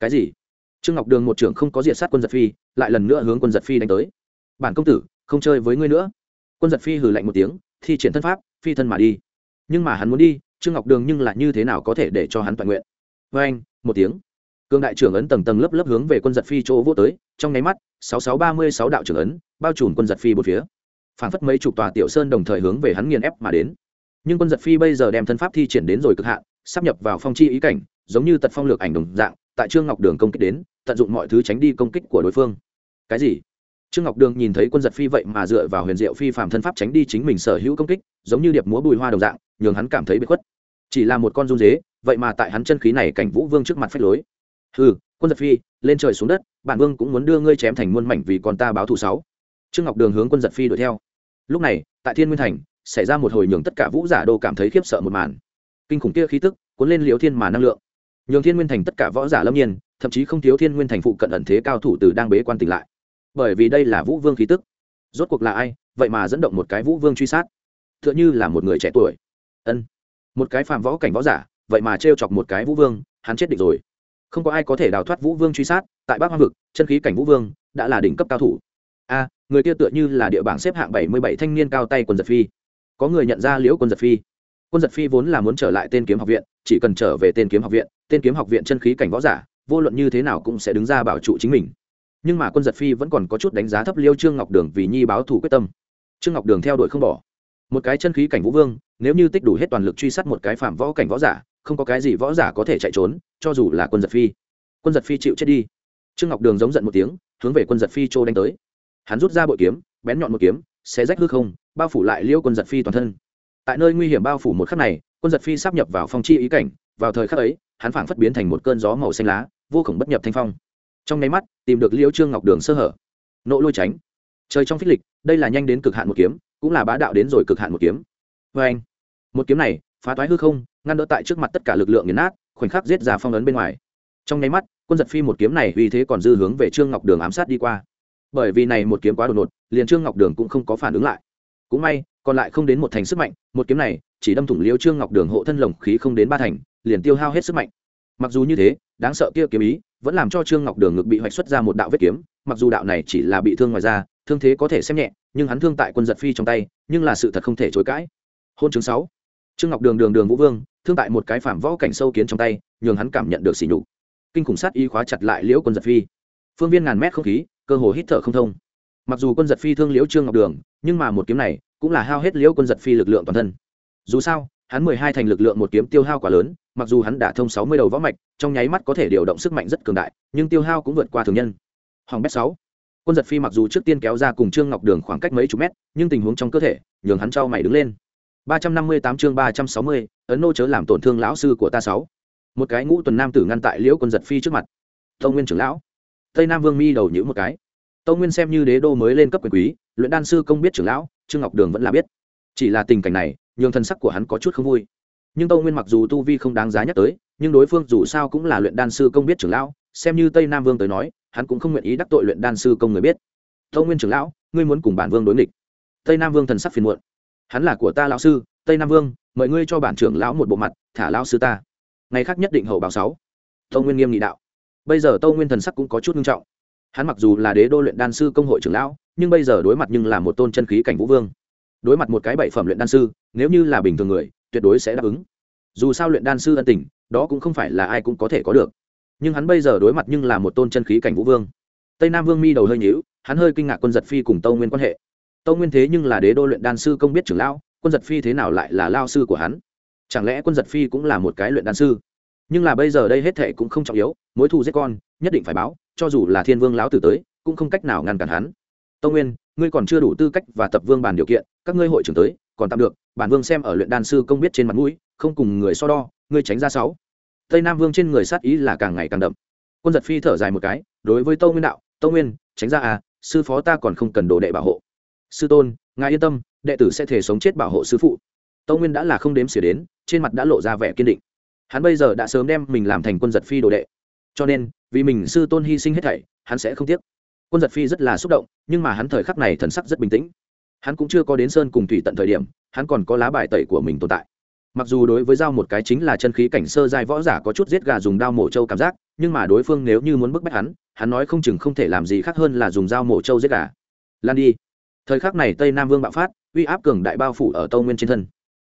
Cái gì? Trương ngọc đường một trưởng không có diệt sát quân giật phi, lại lần nữa hướng quân giật phi đánh tới. Bản công tử, không chơi với ngươi nữa. Quân giật phi hừ lạnh một tiếng, thi triển thân pháp, phi thân mà đi. Nhưng mà hắn muốn đi, trương ngọc đường nhưng là như thế nào có thể để cho hắn toàn nguyện? Vê anh một tiếng cương đại trưởng ấn tầng tầng lớp lớp hướng về quân giật phi chỗ vô tới, trong nháy mắt, sáu sáu ba mươi sáu đạo trưởng ấn bao trùm quân giật phi một phía. Phản phất mấy chục tòa tiểu sơn đồng thời hướng về hắn nghiền ép mà đến. Nhưng quân giật phi bây giờ đem thân pháp thi triển đến rồi cực hạn, sắp nhập vào phong chi ý cảnh, giống như tật phong lược ảnh đồng dạng, tại trương ngọc đường công kích đến, tận dụng mọi thứ tránh đi công kích của đối phương. Cái gì? Trương ngọc đường nhìn thấy quân giật phi vậy mà dựa vào huyền diệu phi phạm thân pháp tránh đi chính mình sở hữu công kích, giống như điệp múa bùi hoa đồng dạng, nhường hắn cảm thấy bị khuất. Chỉ là một con run dế, vậy mà tại hắn chân khí này cảnh vũ vương trước mặt phách lối ừ quân giật phi, lên trời xuống đất, bản vương cũng muốn đưa ngươi chém thành muôn mảnh vì con ta báo thù sáu. Trương ngọc đường hướng quân giật phi đuổi theo. Lúc này, tại thiên nguyên thành, xảy ra một hồi nhường tất cả vũ giả đô cảm thấy khiếp sợ một màn. Kinh khủng kia khí tức, cuốn lên liễu thiên mà năng lượng. Nhường thiên nguyên thành tất cả võ giả lâm nhiên, thậm chí không thiếu thiên nguyên thành phụ cận ẩn thế cao thủ từ đang bế quan tỉnh lại. Bởi vì đây là vũ vương khí tức. Rốt cuộc là ai, vậy mà dẫn động một cái vũ vương truy sát. T h ư ợ n h ư là một người trẻ tuổi. Ân. Một cái phàm võ cảnh võ giả, vậy mà t chọc một cái vũ vương, hắn chết địch rồi không có ai có thể đào thoát vũ vương truy sát, tại bắc hoa vực, chân khí cảnh vũ vương đã là đỉnh cấp cao thủ. A, người kia tựa như là địa bảng xếp hạng bảy mươi bảy thanh niên cao tay quân giật phi. Có người nhận ra liễu quân giật phi. Quân giật phi vốn là muốn trở lại tên kiếm học viện, chỉ cần trở về tên kiếm học viện, tên kiếm học viện chân khí cảnh võ giả, vô luận như thế nào cũng sẽ đứng ra bảo trụ chính mình. Nhưng mà quân giật phi vẫn còn có chút đánh giá thấp liêu trương ngọc đường vì nhi báo thủ quyết tâm. Trương ngọc đường theo đuổi không bỏ. Một cái chân khí cảnh vũ vương, nếu như tích đủ hết toàn lực truy sát một cái phạm võ cảnh võ giả không có cái gì võ giả có thể chạy trốn, cho dù là quân giật phi. Quân giật phi chịu chết đi. Trương ngọc đường giống giận một tiếng, hướng về quân giật phi trô đánh tới. Hắn rút ra bội kiếm, bén nhọn một kiếm, xé rách hư không, bao phủ lại liêu quân giật phi toàn thân. Tại nơi nguy hiểm bao phủ một khắc này, quân giật phi sắp nhập vào phong chi ý cảnh, vào thời khắc ấy, hắn phảng phất biến thành một cơn gió màu xanh lá, vô khổng bất nhập thanh phong. Trong nháy mắt, tìm được liêu trương ngọc đường sơ hở. Nộ lôi tránh. Trời trong phích lịch, đây là nhanh đến cực hạn một kiếm, cũng là bá đạo đến rồi cực hạn một kiếm. Vê anh một kiếm này phá toái hư không, ngăn đỡ tại trước mặt tất cả lực lượng nghiền nát, khoảnh khắc giết ra phong ấn bên ngoài. Trong nháy mắt, quân giật phi một kiếm này uy thế còn dư hướng về trương ngọc đường ám sát đi qua. Bởi vì này một kiếm quá đột ngột, liền trương ngọc đường cũng không có phản ứng lại. Cũng may, còn lại không đến một thành sức mạnh, một kiếm này, chỉ đâm thủng liêu trương ngọc đường hộ thân lồng khí không đến ba thành, liền tiêu hao hết sức mạnh. Mặc dù như thế, đáng sợ kia kiếm ý, vẫn làm cho trương ngọc đường ngực bị hoạch xuất ra một đạo vết kiếm, mặc dù đạo này chỉ là bị thương ngoài da, thương thế có thể xem nhẹ, nhưng hắn thương tại quân giật phi trong tay, nhưng là sự thật không thể chối cãi. Hôn chứng sáu trương ngọc đường đường đường vũ vương, thương tại một cái phạm võ cảnh sâu kiến trong tay, nhường hắn cảm nhận được sỉ nhục. Kinh khủng sát y khóa chặt lại liễu quân giật phi. Phương viên ngàn mét không khí, cơ hồ hít thở không thông. Mặc dù quân giật phi thương liễu trương ngọc đường, nhưng mà một kiếm này cũng là hao hết liễu quân giật phi lực lượng toàn thân. Dù sao, hắn mười hai thành lực lượng một kiếm tiêu hao quá lớn, mặc dù hắn đã thông sáu mươi đầu võ mạch, trong nháy mắt có thể điều động sức mạnh rất cường đại, nhưng tiêu hao cũng vượt qua thường nhân. Hoàng bét sáu. Quân giật phi mặc dù trước tiên kéo ra cùng trương ngọc đường khoảng cách mấy chục mét, nhưng tình huống trong cơ thể nhường hắn trao mày đứng lên ba trăm năm mươi tám chương ba trăm sáu mươi, ấn nô chớ làm tổn thương lão sư của ta sáu. Một cái ngũ tuần nam tử ngăn tại liễu quân giật phi trước mặt. Tông nguyên trưởng lão. Tây nam vương mi đầu nhíu một cái. Tông nguyên xem như đế đô mới lên cấp quyền quý, luyện đan sư công biết trưởng lão, trương ngọc đường vẫn là biết. Chỉ là tình cảnh này, nhường thân sắc của hắn có chút không vui. Nhưng tông nguyên mặc dù tu vi không đáng giá nhắc tới, nhưng đối phương dù sao cũng là luyện đan sư công biết trưởng lão, xem như tây nam vương tới nói, hắn cũng không nguyện ý đắc tội luyện đan sư công người biết. Tông nguyên trưởng lão, ngươi muốn cùng bản vương đối nghịch. Tây nam vương thần sắc phiền muộn hắn là của ta lão sư, tây nam vương, mời ngươi cho bản trưởng lão một bộ mặt, thả lão sư ta. Ngày khác nhất định hầu báo sáu. Tâu nguyên nghiêm nghị đạo. Bây giờ tâu nguyên thần sắc cũng có chút nghiêm trọng. Hắn mặc dù là đế đô luyện đan sư công hội trưởng lão, nhưng bây giờ đối mặt nhưng là một tôn chân khí cảnh vũ vương. Đối mặt một cái bảy phẩm luyện đan sư, nếu như là bình thường người, tuyệt đối sẽ đáp ứng. Dù sao luyện đan sư ân tình, đó cũng không phải là ai cũng có thể có được. Nhưng hắn bây giờ đối mặt nhưng là một tôn chân khí cảnh vũ vương. Tây nam vương mi đầu hơi nhíu, hắn hơi kinh ngạc quân giật phi cùng tâu nguyên quan hệ tâu nguyên thế nhưng là đế đô luyện đan sư công biết trưởng lão, quân giật phi thế nào lại là lao sư của hắn? Chẳng lẽ quân giật phi cũng là một cái luyện đan sư? Nhưng là bây giờ đây hết thệ cũng không trọng yếu, mối thù giết con, nhất định phải báo, cho dù là thiên vương lão tử tới, cũng không cách nào ngăn cản hắn. Tâu nguyên, ngươi còn chưa đủ tư cách và tập vương bàn điều kiện, các ngươi hội trưởng tới, còn tạm được, bản vương xem ở luyện đan sư công biết trên mặt mũi, không cùng người so đo, ngươi tránh ra sáu. Tây nam vương trên người sát ý là càng ngày càng đậm. Quân giật phi thở dài một cái, đối với tâu nguyên đạo, tâu nguyên, tránh ra à sư phó ta còn không cần đồ đệ bảo hộ sư tôn, ngài yên tâm, đệ tử sẽ thể sống chết bảo hộ sư phụ. Tâu nguyên đã là không đếm xỉa đến, trên mặt đã lộ ra vẻ kiên định. Hắn bây giờ đã sớm đem mình làm thành quân giật phi đồ đệ. Cho nên, vì mình sư tôn hy sinh hết thảy, hắn sẽ không tiếc. Quân giật phi rất là xúc động, nhưng mà hắn thời khắc này thần sắc rất bình tĩnh. Hắn cũng chưa có đến sơn cùng thủy tận thời điểm, hắn còn có lá bài tẩy của mình tồn tại. Mặc dù đối với dao một cái chính là chân khí cảnh sơ giai võ giả có chút giết gà dùng dao mổ trâu cảm giác, nhưng mà đối phương nếu như muốn bức bách hắn hắn nói không chừng không thể làm gì khác hơn là dùng dao mổ trâu giết gà. Lan đi thời khắc này tây nam vương bạo phát, uy áp cường đại bao phủ ở tâu nguyên trên thân.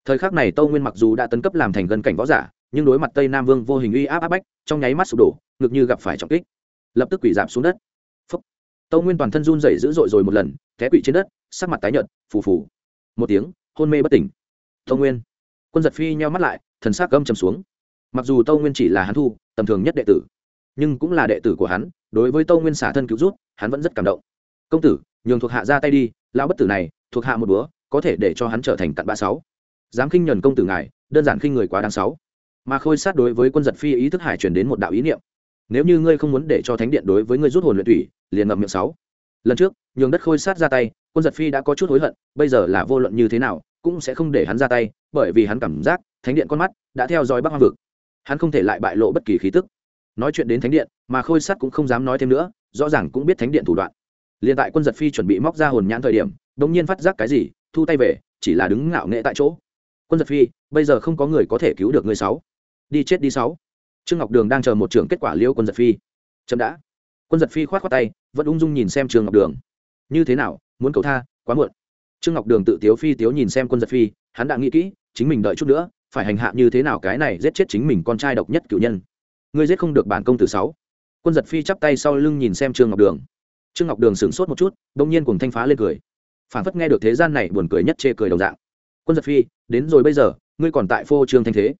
Thời khắc này tâu nguyên mặc dù đã tấn cấp làm thành gần cảnh võ giả, nhưng đối mặt tây nam vương vô hình uy áp áp bách, trong nháy mắt sụp đổ ngực như gặp phải trọng kích. Lập tức quỷ giảm xuống đất. Phúc. tâu nguyên toàn thân run rẩy dữ dội rồi một lần, té quỷ trên đất, sắc mặt tái nhợt, phù phù. Một tiếng, hôn mê bất tỉnh. Tâu nguyên. Quân giật phi nheo mắt lại, thần sắc gâm trầm xuống. Mặc dù tâu nguyên chỉ là hắn thu, tầm thường nhất đệ tử, nhưng cũng là đệ tử của hắn, đối với tâu nguyên xả thân cứu rút, hắn vẫn rất cảm động công tử, nhường thuộc hạ ra tay đi, lão bất tử này, thuộc hạ một búa có thể để cho hắn trở thành cặn ba sáu. Dám khinh nhuần công tử ngài, đơn giản khinh người quá đáng sáu. Mà khôi sát đối với quân giật phi ý thức hải chuyển đến một đạo ý niệm. Nếu như ngươi không muốn để cho thánh điện đối với ngươi rút hồn luyện thủy liền ngậm miệng sáu. Lần trước, nhường đất khôi sát ra tay, quân giật phi đã có chút hối hận, bây giờ là vô luận như thế nào, cũng sẽ không để hắn ra tay, bởi vì hắn cảm giác thánh điện con mắt đã theo dõi bắc hoang vực. Hắn không thể lại bại lộ bất kỳ khí tức. Nói chuyện đến thánh điện, mà khôi sát cũng không dám nói thêm nữa, rõ ràng cũng biết thánh điện thủ đoạn liền tại quân giật phi chuẩn bị móc ra hồn nhãn thời điểm đ nhiên phát giác cái gì, thu tay về, chỉ là đứng ngạo nghệ tại chỗ. Quân giật phi, bây giờ không có người có thể cứu được người sáu. Đi chết đi sáu. Trương ngọc đường đang chờ một trưởng kết quả liêu quân giật phi. Chậm đã. Quân giật phi khoát khoát tay, vẫn ung dung nhìn xem trương ngọc đường. Như thế nào, muốn cầu tha, quá muộn. Trương ngọc đường tự tiếu phi tiếu nhìn xem quân giật phi, hắn đã nghĩ kỹ, chính mình đợi chút nữa, phải hành hạ như thế nào cái này giết chết chính mình con trai độc nhất cử nhân. Ngươi giết không được bản công tử sáu. Quân giật phi chắp tay sau lưng nhìn xem trương ngọc đường trương ngọc đường sửng sốt một chút đông nhiên cùng thanh phá lên cười. Phản phất nghe được thế gian này buồn cười nhất chê cười đồng dạng. Quân giật phi, đến rồi bây giờ, ngươi còn tại phô trương thanh thế.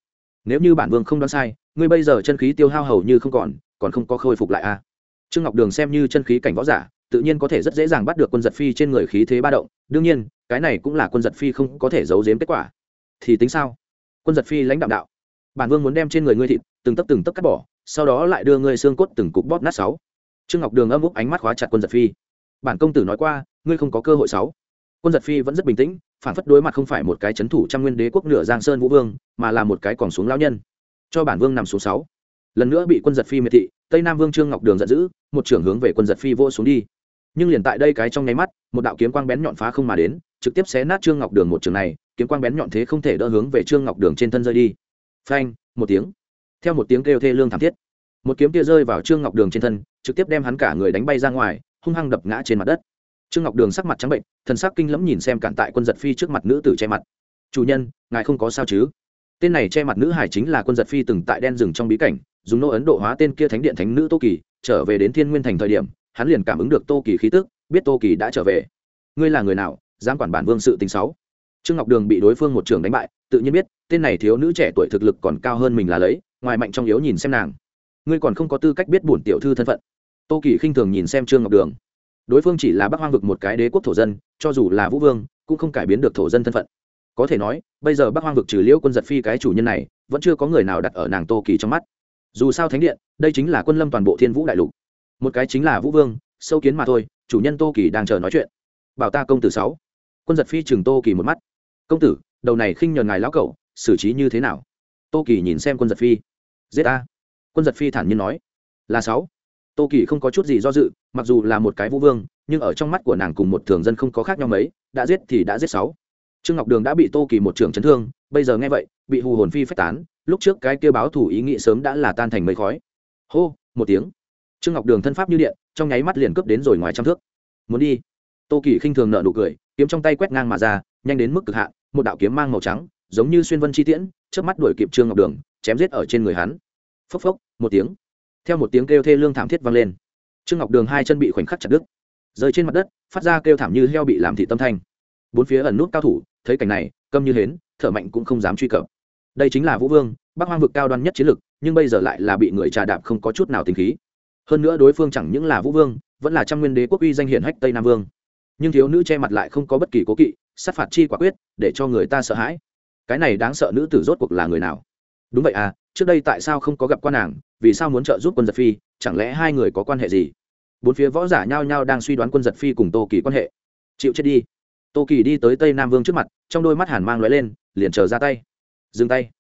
Nếu như bản vương không đoán sai, ngươi bây giờ chân khí tiêu hao hầu như không còn còn không có khôi phục lại a à. trương ngọc đường xem như chân khí cảnh võ giả, tự nhiên có thể rất dễ dàng bắt được quân giật phi trên người khí thế ba động. Đương nhiên, cái này cũng là quân giật phi không có thể giấu giếm kết quả. Thì tính sao? Quân giật phi lãnh đạo đạo. Bản vương muốn đem trên người ngươi thịt, từng tấc từng tấc cắt bỏ, sau đó lại đưa ngươi xương cốt từng cục bóp nát sáu trương ngọc đường âm úc ánh mắt khóa chặt quân giật phi. Bản công tử nói qua, ngươi không có cơ hội sáu. Quân giật phi vẫn rất bình tĩnh phản phất đối mặt không phải một cái c h ấ n thủ trăm nguyên đế quốc nửa giang sơn vũ vương, mà là một cái còn xuống lao nhân. Cho bản vương nằm xuống sáu. Lần nữa bị quân giật phi miệt thị, tây nam vương trương ngọc đường giận dữ, một trưởng hướng về quân giật phi vô xuống đi. Nhưng liền tại đây cái trong nháy mắt, một đạo kiếm quang bén nhọn phá không mà đến, trực tiếp xé nát trương ngọc đường một trường này, kiếm quang bén nhọn thế không thể đỡ hướng về trương ngọc đường trên thân rơi đi. Phanh, một tiếng. Theo một tiếng kêu thê lương thảm thiết một kiếm kia rơi vào trương ngọc đường trên thân, trực tiếp đem hắn cả người đánh bay ra ngoài, hung hăng đập ngã trên mặt đất. Trương ngọc đường sắc mặt trắng bệnh, thần sắc kinh lẫm nhìn xem cản tại quân giật phi trước mặt nữ tử che mặt. Chủ nhân, ngài không có sao chứ? Tên này che mặt nữ hải chính là quân giật phi từng tại đen rừng trong bí cảnh, dùng nô ấn độ hóa tên kia thánh điện thánh nữ tô kỳ, trở về đến thiên nguyên thành thời điểm, hắn liền cảm ứng được tô kỳ khí tức, biết tô kỳ đã trở về. Ngươi là người nào, dám quản bản vương sự tình sáu trương ngọc đường bị đối phương một trường đánh bại, tự nhiên biết, tên này thiếu nữ trẻ tuổi thực lực còn cao hơn mình là lấy, ngoài mạnh trong yếu nhìn xem nàng ngươi còn không có tư cách biết bổn tiểu thư thân phận. Tô kỳ khinh thường nhìn xem trương ngọc đường. Đối phương chỉ là bắc hoang vực một cái đế quốc thổ dân, cho dù là vũ vương, cũng không cải biến được thổ dân thân phận. Có thể nói, bây giờ bắc hoang vực trừ liễu quân giật phi cái chủ nhân này, vẫn chưa có người nào đặt ở nàng tô kỳ trong mắt. Dù sao thánh điện, đây chính là quân lâm toàn bộ thiên vũ đại lục. Một cái chính là vũ vương, sâu kiến mà thôi, chủ nhân tô kỳ đang chờ nói chuyện. Bảo ta công tử sáu. Quân giật phi chừng tô kỳ một mắt. Công tử, đầu này khinh nhờn ngài lão cậu, xử trí như thế nào? Tô kỳ nhìn xem quân giật phi. Giết ta quân giật phi thản nhiên nói, là sáu. Tô kỳ không có chút gì do dự, mặc dù là một cái vũ vương, nhưng ở trong mắt của nàng cùng một thường dân không có khác nhau mấy, đã giết thì đã giết sáu. Trương ngọc đường đã bị tô kỳ một trưởng chấn thương, bây giờ nghe vậy, bị hù hồn phi phách tán, lúc trước cái kêu báo thủ ý nghĩ sớm đã là tan thành mây khói. Hô, một tiếng. Trương ngọc đường thân pháp như điện, trong nháy mắt liền cướp đến rồi ngoài trăm thước. Muốn đi. Tô kỳ khinh thường nợ nụ cười, kiếm trong tay quét ngang mà ra, nhanh đến mức cực hạn, một đạo kiếm mang màu trắng, giống như xuyên vân chi tiễn trước mắt đuổi kịp trương ngọc đường, chém giết ở trên người hắn phốc phốc, một tiếng. Theo một tiếng kêu thê lương thảm thiết vang lên. Trương ngọc đường hai chân bị khoảnh khắc chặt đứt. Rơi trên mặt đất, phát ra kêu thảm như heo bị làm thị tâm thanh. Bốn phía ẩn nút cao thủ, thấy cảnh này, câm như hến, thở mạnh cũng không dám truy cập. Đây chính là vũ vương, bắc hoang vực cao đoan nhất chiến lực, nhưng bây giờ lại là bị người trà đạp không có chút nào tình khí. Hơn nữa đối phương chẳng những là vũ vương, vẫn là trăm nguyên đế quốc uy danh hiển hách tây nam vương. Nhưng thiếu nữ che mặt lại không có bất kỳ cố kỵ, sát phạt chi quả quyết, để cho người ta sợ hãi. Cái này đáng sợ nữ tử rốt cuộc là người nào? Đúng vậy à trước đây tại sao không có gặp quan nàng, vì sao muốn trợ giúp quân giật phi, chẳng lẽ hai người có quan hệ gì? Bốn phía võ giả nhao nhao đang suy đoán quân giật phi cùng tô kỳ quan hệ. Chịu chết đi. Tô kỳ đi tới tây nam vương trước mặt, trong đôi mắt hàn mang l lên, liền chờ ra tay. Dừng tay.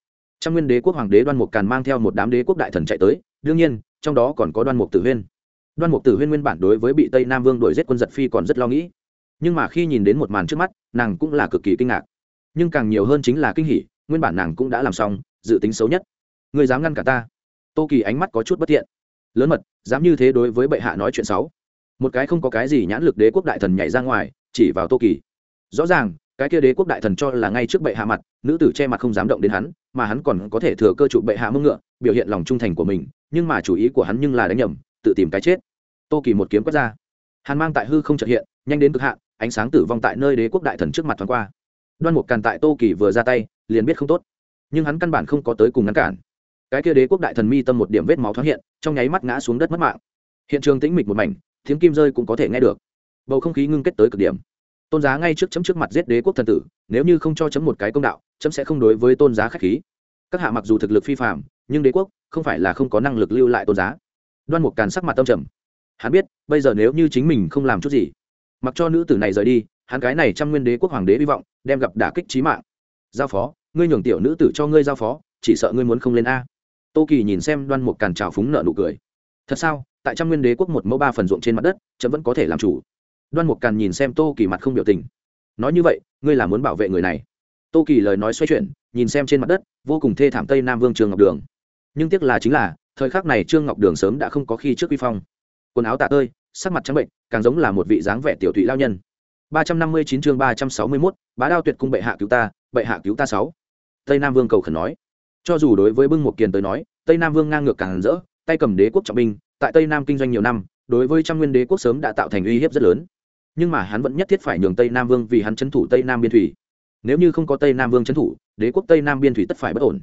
Trong nguyên đế quốc hoàng đế đoan mục càn mang theo một đám đế quốc đại thần chạy tới, đương nhiên, trong đó còn có đoan mục tử huyên. Đoan mục tử huyên nguyên bản đối với bị tây nam vương đuổi giết quân giật phi còn rất lo nghĩ. Nhưng mà khi nhìn đến một màn trước mắt, nàng cũng là cực kỳ kinh ngạc. Nhưng càng nhiều hơn chính là kinh hỉ, nguyên bản nàng cũng đã làm xong dự tính xấu nhất. Người dám ngăn cả ta? Tô kỳ ánh mắt có chút bất thiện. Lớn mật, dám như thế đối với bệ hạ nói chuyện xấu. Một cái không có cái gì nhãn lực đế quốc đại thần nhảy ra ngoài, chỉ vào tô kỳ. Rõ ràng, cái kia đế quốc đại thần cho là ngay trước bệ hạ mặt, nữ tử che mặt không dám động đến hắn, mà hắn còn có thể thừa cơ trụ bệ hạ mưng ngựa, biểu hiện lòng trung thành của mình, nhưng mà chủ ý của hắn nhưng là đánh nhầm, tự tìm cái chết. Tô kỳ một kiếm quất ra. Hắn mang tại hư không trật hiện, nhanh đến cực hạn, ánh sáng tử vong tại nơi đế quốc đại thần trước mặt thoáng qua. Đoan mục càn tại tô kỳ vừa ra tay, liền biết không tốt nhưng hắn căn bản không có tới cùng ngăn cản. Cái kia đế quốc đại thần mi tâm một điểm vết máu thoáng hiện, trong nháy mắt ngã xuống đất mất mạng. Hiện trường tĩnh mịch một mảnh tiếng kim rơi cũng có thể nghe được. Bầu không khí ngưng kết tới cực điểm. Tôn giá ngay trước chấm trước mặt giết đế quốc thần tử, nếu như không cho chấm một cái công đạo, chấm sẽ không đối với tôn giá khách khí. Các hạ mặc dù thực lực phi phạm nhưng đế quốc không phải là không có năng lực lưu lại tôn giá. Đoan mục càn sắc mặt tâm trầm. Hắn biết, bây giờ nếu như chính mình không làm chút gì, mặc cho nữ tử này rời đi, hắn cái này trăm nguyên đế quốc hoàng đế hy vọng, đem gặp đả kích trí mạng. Giao phó ngươi nhường tiểu nữ tử cho ngươi giao phó, chỉ sợ ngươi muốn không lên a. Tô kỳ nhìn xem đoan mục càn trào phúng nợ nụ cười. Thật sao? Tại trăm nguyên đế quốc một mẫu ba phần ruộng trên mặt đất, chấm vẫn có thể làm chủ. Đoan mục càn nhìn xem tô kỳ mặt không biểu tình. Nói như vậy, ngươi là muốn bảo vệ người này. Tô kỳ lời nói xoay chuyển, nhìn xem trên mặt đất, vô cùng thê thảm tây nam vương trường ngọc đường. Nhưng tiếc là chính là, thời khắc này trương ngọc đường sớm đã không có khi trước quy phong. Quần áo tạ tơi, sắc mặt trắng bệnh, càng giống là một vị dáng vẻ tiểu thụy lao nhân. Ba trăm năm mươi chín chương ba trăm sáu mươi mốt, bá đao tuyệt cung bệ hạ cứu ta, bệ hạ cứu ta sáu tây nam vương cầu khẩn nói. Cho dù đối với bưng một kiền tới nói, tây nam vương ngang ngược càng rỡ, tay cầm đế quốc trọng binh, tại tây nam kinh doanh nhiều năm, đối với trăm nguyên đế quốc sớm đã tạo thành uy hiếp rất lớn. Nhưng mà hắn vẫn nhất thiết phải nhường tây nam vương vì hắn trấn thủ tây nam biên thủy. Nếu như không có tây nam vương trấn thủ, đế quốc tây nam biên thủy tất phải bất ổn.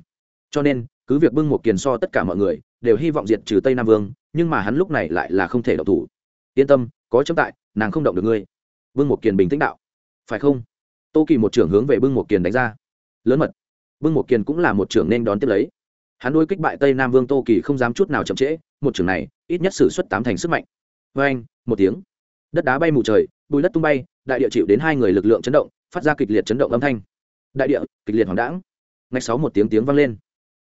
Cho nên, cứ việc bưng một kiền so tất cả mọi người đều hy vọng diệt trừ tây nam vương, nhưng mà hắn lúc này lại là không thể độc thủ. Yên tâm, có chấm tại, nàng không động được ngươi. Bưng một kiền bình tĩnh đạo. Phải không? Tô kỳ một trưởng hướng về bưng một kiền đánh ra. Lớn mật bưng một kiền cũng là một trưởng nên đón tiếp lấy. Hắn đối kích bại tây nam vương tô kỳ không dám chút nào chậm trễ một trưởng này ít nhất sử suất tám thành sức mạnh. Oeng, anh một tiếng. Đất đá bay mù trời bụi đất tung bay đại địa chịu đến hai người lực lượng chấn động phát ra kịch liệt chấn động âm thanh. Đại địa kịch liệt hoàng đãng. Ngay sáu một tiếng tiếng vang lên.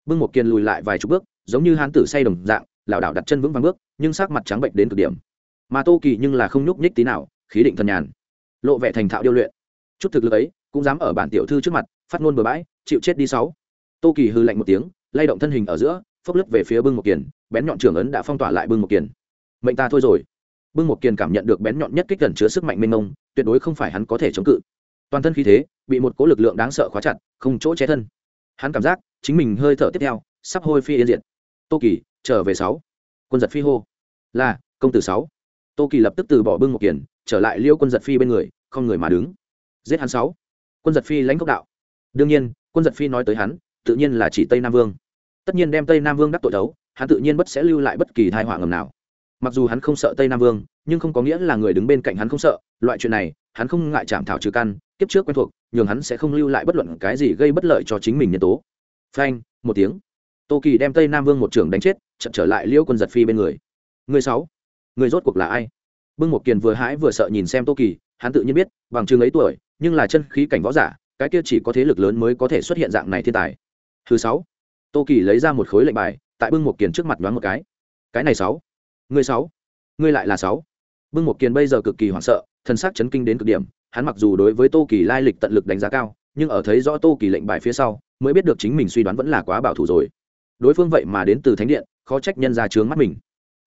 Bưng một kiền lùi lại vài chục bước giống như hán tử say đồng dạng lảo đảo đặt chân vững vàng bước nhưng sắc mặt trắng bệnh đến cực điểm. Mà tô kỳ nhưng là không nhúc nhích tí nào khí định thần nhàn lộ vẻ thành thạo điêu luyện. Chút thực lực ấy cũng dám ở bản tiểu thư trước mặt, phát ngôn bừa bãi, chịu chết đi sáu. Tô kỳ hư lạnh một tiếng, lay động thân hình ở giữa, phốc lướt về phía bưng một kiền, bén nhọn trưởng ấn đã phong tỏa lại bưng một kiền. Mệnh ta thôi rồi. Bưng một kiền cảm nhận được bén nhọn nhất kích gần chứa sức mạnh mênh mông, tuyệt đối không phải hắn có thể chống cự. Toàn thân khí thế bị một cố lực lượng đáng sợ khóa chặt, không chỗ che thân. Hắn cảm giác chính mình hơi thở tiếp theo sắp hôi phi yên diệt. Tô kỳ, trở về sáu. Quân giật phi hô. Là, công tử sáu. Tô kỳ lập tức từ bỏ bưng một kiền, trở lại liêu quân giật phi bên người, không người mà đứng. Giết hắn sáu quân giật phi lãnh gốc đạo. Đương nhiên, quân giật phi nói tới hắn, tự nhiên là chỉ tây nam vương. Tất nhiên đem tây nam vương đắc tội đấu, hắn tự nhiên bất sẽ lưu lại bất kỳ thai họa ngầm nào. Mặc dù hắn không sợ tây nam vương, nhưng không có nghĩa là người đứng bên cạnh hắn không sợ, loại chuyện này, hắn không ngại chạm thảo trừ căn, kiếp trước quen thuộc, nhường hắn sẽ không lưu lại bất luận cái gì gây bất lợi cho chính mình nhân tố. Phanh, một tiếng. Tô kỳ đem tây nam vương một trưởng đánh chết chậm trở lại liêu quân giật phi bên người. Người sáu. Người rốt cuộc là ai? Bưng một kiền vừa hãi vừa sợ nhìn xem tô kỳ hắn tự nhiên biết, bằng chừng ấy tuổi, nhưng là chân khí cảnh võ giả, cái kia chỉ có thế lực lớn mới có thể xuất hiện dạng này thiên tài. Thứ sáu, tô kỳ lấy ra một khối lệnh bài, tại bưng một kiền trước mặt đoán một cái. Cái này sáu. Người sáu. Ngươi lại là sáu. Bưng một kiền bây giờ cực kỳ hoảng sợ thân xác chấn kinh đến cực điểm, hắn mặc dù đối với tô kỳ lai lịch tận lực đánh giá cao, nhưng ở thấy rõ tô kỳ lệnh bài phía sau, mới biết được chính mình suy đoán vẫn là quá bảo thủ rồi. Đối phương vậy mà đến từ thánh điện, khó trách nhân ra trướng mắt mình.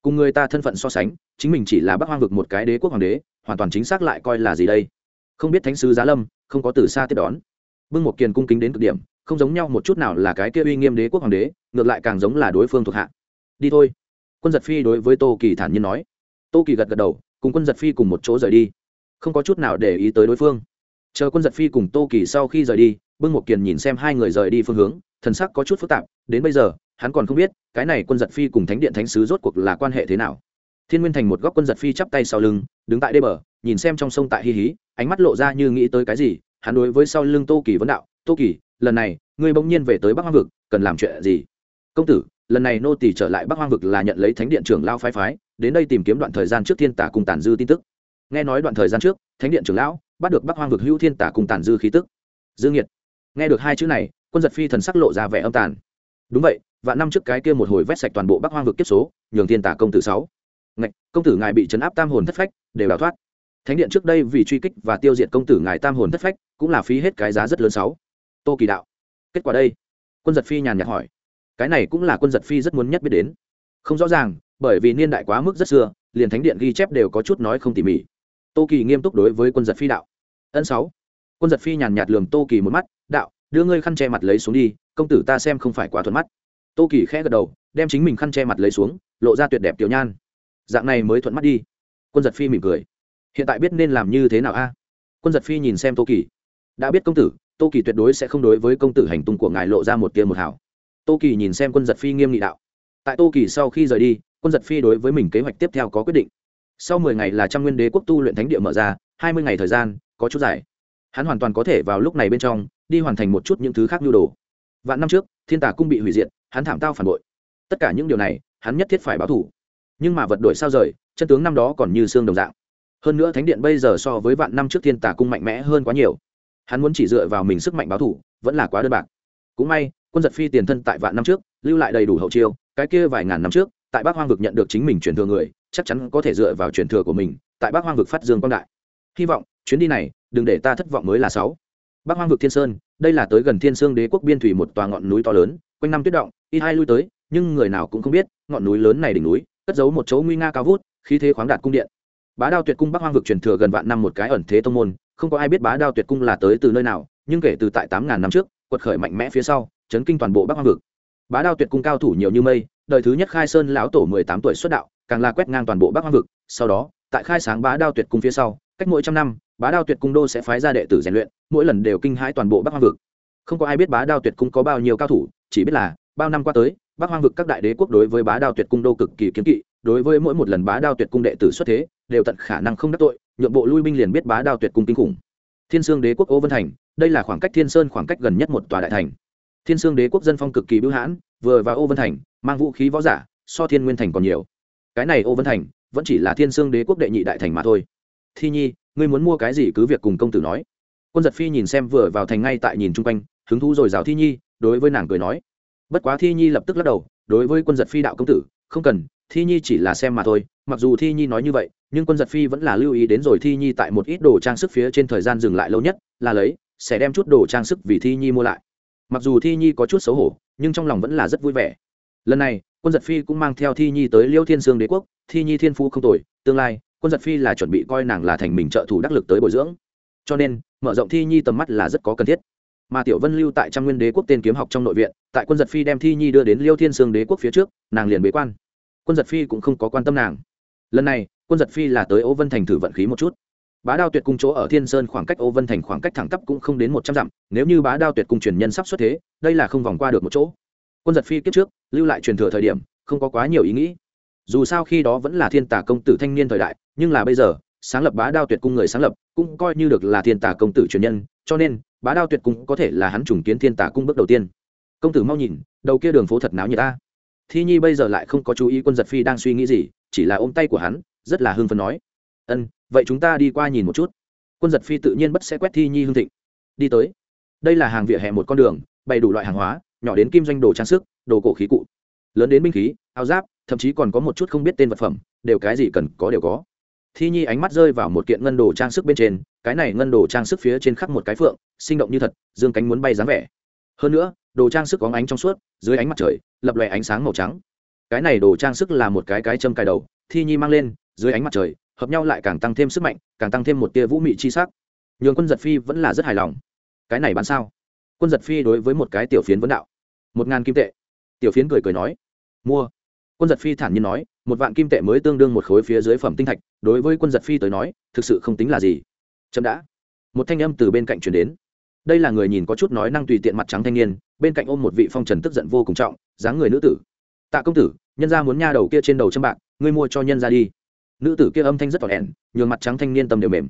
Cùng người ta thân phận so sánh, chính mình chỉ là bắc hoang vực một cái đế quốc hoàng đế hoàn toàn chính xác lại coi là gì đây? Không biết thánh sứ giá lâm không có từ xa tiếp đón. Bưng một kiền cung kính đến cực điểm, không giống nhau một chút nào là cái kia uy nghiêm đế quốc hoàng đế, ngược lại càng giống là đối phương thuộc hạ. Đi thôi. Quân giật phi đối với tô kỳ thản nhiên nói. Tô kỳ gật gật đầu, cùng quân giật phi cùng một chỗ rời đi. Không có chút nào để ý tới đối phương. Chờ quân giật phi cùng tô kỳ sau khi rời đi bưng một kiền nhìn xem hai người rời đi phương hướng, thần sắc có chút phức tạp, đến bây giờ, hắn còn không biết, cái này quân giật phi cùng thánh điện thánh sứ rốt cuộc là quan hệ thế nào. Thiên nguyên thành một góc quân giật phi chắp tay sau lưng đứng tại đê bờ, nhìn xem trong sông tại hi hí, ánh mắt lộ ra như nghĩ tới cái gì, hắn đối với sau lưng tô kỳ vấn đạo, tô kỳ, lần này, ngươi bỗng nhiên về tới bắc hoang vực, cần làm chuyện gì? Công tử, lần này nô tỳ trở lại bắc hoang vực là nhận lấy thánh điện trưởng lao phái phái, đến đây tìm kiếm đoạn thời gian trước thiên tả cùng tàn dư tin tức. Nghe nói đoạn thời gian trước, thánh điện trưởng lão bắt được bắc hoang vực hữu thiên tả cùng tàn dư khí tức. Dương nghiệt. Nghe được hai chữ này, quân giật phi thần sắc lộ ra vẻ âm tàn. Đúng vậy và năm trước cái kia một hồi vét sạch toàn bộ bắc hoang vực kiếp số, nhường thiên tả công tử sáu ngạch, công tử ngài bị chấn áp tam hồn thất phách, đều đào thoát. Thánh điện trước đây vì truy kích và tiêu diệt công tử ngài tam hồn thất phách, cũng là phí hết cái giá rất lớn sáu. Tô kỳ đạo. Kết quả đây? Quân giật phi nhàn nhạt hỏi. Cái này cũng là quân giật phi rất muốn nhất biết đến. Không rõ ràng, bởi vì niên đại quá mức rất xưa, liền thánh điện ghi chép đều có chút nói không tỉ mỉ. Tô kỳ nghiêm túc đối với quân giật phi đạo. Ân sáu. Quân giật phi nhàn nhạt lường tô kỳ một mắt, đạo, đưa ngươi khăn che mặt lấy xuống đi, công tử ta xem không phải quá thuận mắt. Tô kỳ khẽ gật đầu, đem chính mình khăn che mặt lấy xuống, lộ ra tuyệt đẹp tiểu nhan dạng này mới thuận mắt đi. Quân giật phi mỉm cười. Hiện tại biết nên làm như thế nào a? Quân giật phi nhìn xem tô kỳ. Đã biết công tử, tô kỳ tuyệt đối sẽ không đối với công tử hành tung của ngài lộ ra một tia một hảo. Tô kỳ nhìn xem quân giật phi nghiêm nghị đạo. Tại tô kỳ sau khi rời đi, quân giật phi đối với mình kế hoạch tiếp theo có quyết định. Sau mười ngày là trăm nguyên đế quốc tu luyện thánh địa mở ra, hai mươi ngày thời gian, có chút dài. Hắn hoàn toàn có thể vào lúc này bên trong, đi hoàn thành một chút những thứ khác nhu đồ. Vạn năm trước, thiên tả cung bị hủy diệt, hắn thảm tao phản bội. Tất cả những điều này, hắn nhất thiết phải báo thủ nhưng mà vật đổi sao rời, chân tướng năm đó còn như xương đồng dạng. Hơn nữa thánh điện bây giờ so với vạn năm trước thiên tả cung mạnh mẽ hơn quá nhiều. Hắn muốn chỉ dựa vào mình sức mạnh báo thủ vẫn là quá đơn bạc. Cũng may, quân giật phi tiền thân tại vạn năm trước, lưu lại đầy đủ hậu chiêu, cái kia vài ngàn năm trước, tại bắc hoang vực nhận được chính mình truyền thừa người, chắc chắn có thể dựa vào truyền thừa của mình, tại bắc hoang vực phát dương quang đại. Hy vọng, chuyến đi này, đừng để ta thất vọng mới là sáu. Bắc hoang vực thiên sơn, đây là tới gần thiên sương đế quốc biên thủy một tòa ngọn núi to lớn, quanh năm tuyết động ít hai lui tới, nhưng người nào cũng không biết, ngọn núi lớn này đỉnh núi cất giấu một chỗ nguy nga cao vút, khí thế khoáng đạt cung điện. Bá đao tuyệt cung bắc hoang vực truyền thừa gần vạn năm một cái ẩn thế tông môn, không có ai biết bá đao tuyệt cung là tới từ nơi nào, nhưng kể từ tại tám ngàn năm trước, quật khởi mạnh mẽ phía sau, chấn kinh toàn bộ bắc hoang vực. Bá đao tuyệt cung cao thủ nhiều như mây, đời thứ nhất khai sơn lão tổ mười tám tuổi xuất đạo, càng là quét ngang toàn bộ bắc hoang vực. Sau đó, tại khai sáng bá đao tuyệt cung phía sau, cách mỗi trăm năm, bá đao tuyệt cung đô sẽ phái ra đệ tử rèn luyện, mỗi lần đều kinh hãi toàn bộ bắc hoang vực. Không có ai biết bá đao tuyệt cung có bao nhiêu cao thủ, chỉ biết là, bao năm qua tới bắc hoang vực các đại đế quốc đối với bá đao tuyệt cung đô cực kỳ kiếm kỵ, đối với mỗi một lần bá đao tuyệt cung đệ tử xuất thế, đều tận khả năng không đắc tội, nhượng bộ lui binh liền biết bá đao tuyệt cung kinh khủng. Thiên sương đế quốc ô vân thành, đây là khoảng cách thiên sơn khoảng cách gần nhất một tòa đại thành. Thiên sương đế quốc dân phong cực kỳ bưu hãn, vừa vào ô vân thành, mang vũ khí võ giả, so thiên nguyên thành còn nhiều. Cái này ô vân thành, vẫn chỉ là thiên sương đế quốc đệ nhị đại thành mà thôi. Thi nhi, ngươi muốn mua cái gì cứ việc cùng công tử nói. Quân giật phi nhìn xem vừa vào thành ngay tại nhìn chung quanh, hứng thú rồi rào thi nhi, đối với nàng cười nói bất quá thi nhi lập tức lắc đầu, đối với quân giật phi đạo công tử, không cần, thi nhi chỉ là xem mà thôi, mặc dù thi nhi nói như vậy, nhưng quân giật phi vẫn là lưu ý đến rồi thi nhi tại một ít đồ trang sức phía trên thời gian dừng lại lâu nhất, là lấy, sẽ đem chút đồ trang sức vì thi nhi mua lại. Mặc dù thi nhi có chút xấu hổ, nhưng trong lòng vẫn là rất vui vẻ. Lần này, quân giật phi cũng mang theo thi nhi tới liêu thiên sương đế quốc, thi nhi thiên phu không tồi, tương lai, quân giật phi là chuẩn bị coi nàng là thành mình trợ thủ đắc lực tới bồi dưỡng. Cho nên, mở rộng thi nhi tầm mắt là rất có cần thiết mà tiểu vân lưu tại trăm nguyên đế quốc tên kiếm học trong nội viện, tại quân giật phi đem thi nhi đưa đến liêu thiên sương đế quốc phía trước, nàng liền bế quan. Quân giật phi cũng không có quan tâm nàng. Lần này, quân giật phi là tới ô vân thành thử vận khí một chút. Bá đao tuyệt cung chỗ ở thiên sơn khoảng cách ô vân thành khoảng cách thẳng tắp cũng không đến một trăm dặm, nếu như bá đao tuyệt cung truyền nhân sắp xuất thế, đây là không vòng qua được một chỗ. Quân giật phi kiếp trước, lưu lại truyền thừa thời điểm, không có quá nhiều ý nghĩ. Dù sao khi đó vẫn là thiên tả công tử thanh niên thời đại, nhưng là bây giờ, sáng lập bá đao tuyệt cung người sáng lập, cũng coi như được là thiên tả công tử truyền nhân, cho nên bá đao tuyệt cung có thể là hắn trùng kiến thiên tả cung bước đầu tiên. Công tử mau nhìn, đầu kia đường phố thật náo như ta thi nhi bây giờ lại không có chú ý quân giật phi đang suy nghĩ gì, chỉ là ôm tay của hắn, rất là hưng phấn nói. Ân, vậy chúng ta đi qua nhìn một chút. Quân giật phi tự nhiên bất sẽ quét thi nhi hương thịnh. Đi tới. Đây là hàng vỉa hè một con đường, bày đủ loại hàng hóa, nhỏ đến kim doanh đồ trang sức, đồ cổ khí cụ. Lớn đến binh khí, áo giáp, thậm chí còn có một chút không biết tên vật phẩm, đều cái gì cần có đều có thi nhi ánh mắt rơi vào một kiện ngân đồ trang sức bên trên, cái này ngân đồ trang sức phía trên khắc một cái phượng, sinh động như thật, dương cánh muốn bay dáng vẻ. Hơn nữa, đồ trang sức có ánh trong suốt, dưới ánh mặt trời, lập lòe ánh sáng màu trắng. Cái này đồ trang sức là một cái cái châm cài đầu, thi nhi mang lên, dưới ánh mặt trời, hợp nhau lại càng tăng thêm sức mạnh, càng tăng thêm một tia vũ mị chi sắc. Nhường quân giật phi vẫn là rất hài lòng. Cái này bán sao? Quân giật phi đối với một cái tiểu phiến vấn đạo. Một ngàn kim tệ. Tiểu phiến cười cười nói. Mua. Quân giật phi thản nhiên nói một vạn kim tệ mới tương đương một khối phía dưới phẩm tinh thạch, đối với quân giật phi tới nói, thực sự không tính là gì. Chậm đã. Một thanh âm từ bên cạnh chuyển đến. Đây là người nhìn có chút nói năng tùy tiện mặt trắng thanh niên, bên cạnh ôm một vị phong trần tức giận vô cùng trọng, dáng người nữ tử. Tạ công tử, nhân ra muốn nha đầu kia trên đầu châm bạc, ngươi mua cho nhân ra đi. Nữ tử kia âm thanh rất tỏ đèn nhường mặt trắng thanh niên tâm đều mềm.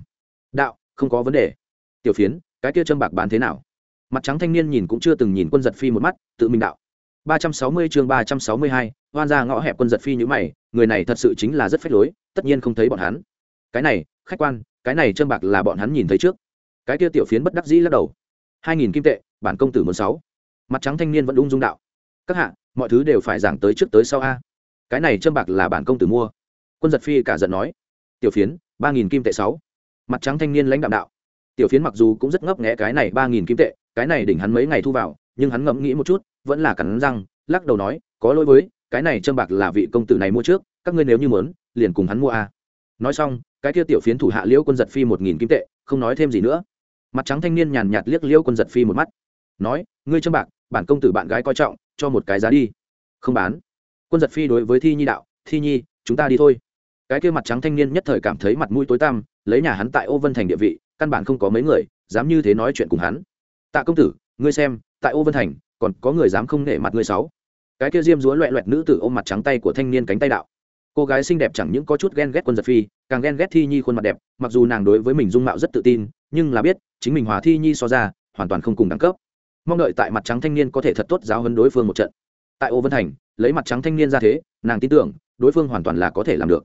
Đạo, không có vấn đề. Tiểu phiến, cái kia châm bạc bán thế nào? Mặt trắng thanh niên nhìn cũng chưa từng nhìn quân giật phi một mắt, tự mình đạo ba trăm sáu mươi chương ba trăm sáu mươi hai hoan gia ngõ hẹp quân giật phi như mày, người này thật sự chính là rất phách lối, tất nhiên không thấy bọn hắn. Cái này, khách quan, cái này châm bạc là bọn hắn nhìn thấy trước. Cái kia tiểu phiến bất đắc dĩ lắc đầu. Hai nghìn kim tệ, bản công tử muốn sáu. Mặt trắng thanh niên vẫn ung dung đạo. Các hạ, mọi thứ đều phải giảng tới trước tới sau a. Cái này châm bạc là bản công tử mua. Quân giật phi cả giận nói. Tiểu phiến, ba nghìn kim tệ sáu. Mặt trắng thanh niên lãnh đạo đạo. Tiểu phiến mặc dù cũng rất ngấp nghé cái này ba nghìn kim tệ, cái này đỉnh hắn mấy ngày thu vào, nhưng hắn ngẫm nghĩ một chút vẫn là cắn răng, lắc đầu nói, có lỗi với, cái này trâm bạc là vị công tử này mua trước, các ngươi nếu như mớn liền cùng hắn mua a. Nói xong, cái kia tiểu phiến thủ hạ liễu quân giật phi một nghìn kim tệ, không nói thêm gì nữa. Mặt trắng thanh niên nhàn nhạt liếc liễu quân giật phi một mắt, nói, ngươi trâm bạc, bản công tử bạn gái coi trọng, cho một cái giá đi. Không bán. Quân giật phi đối với thi nhi đạo, thi nhi, chúng ta đi thôi. Cái kia mặt trắng thanh niên nhất thời cảm thấy mặt mũi tối tăm, lấy nhà hắn tại ô vân thành địa vị, căn bản không có mấy người, dám như thế nói chuyện cùng hắn. Tạ công tử, ngươi xem, tại ô vân thành còn có người dám không nể mặt ngươi sáu. Cái kia diêm dúa loẹ loẹt nữ tử ôm mặt trắng tay của thanh niên cánh tay đạo. Cô gái xinh đẹp chẳng những có chút ghen ghét quân giật phi, càng ghen ghét thi nhi khuôn mặt đẹp, mặc dù nàng đối với mình dung mạo rất tự tin, nhưng là biết, chính mình hòa thi nhi so ra, hoàn toàn không cùng đẳng cấp. Mong đợi tại mặt trắng thanh niên có thể thật tốt giáo hấn đối phương một trận. Tại ô vân thành, lấy mặt trắng thanh niên ra thế, nàng tin tưởng, đối phương hoàn toàn là có thể làm được.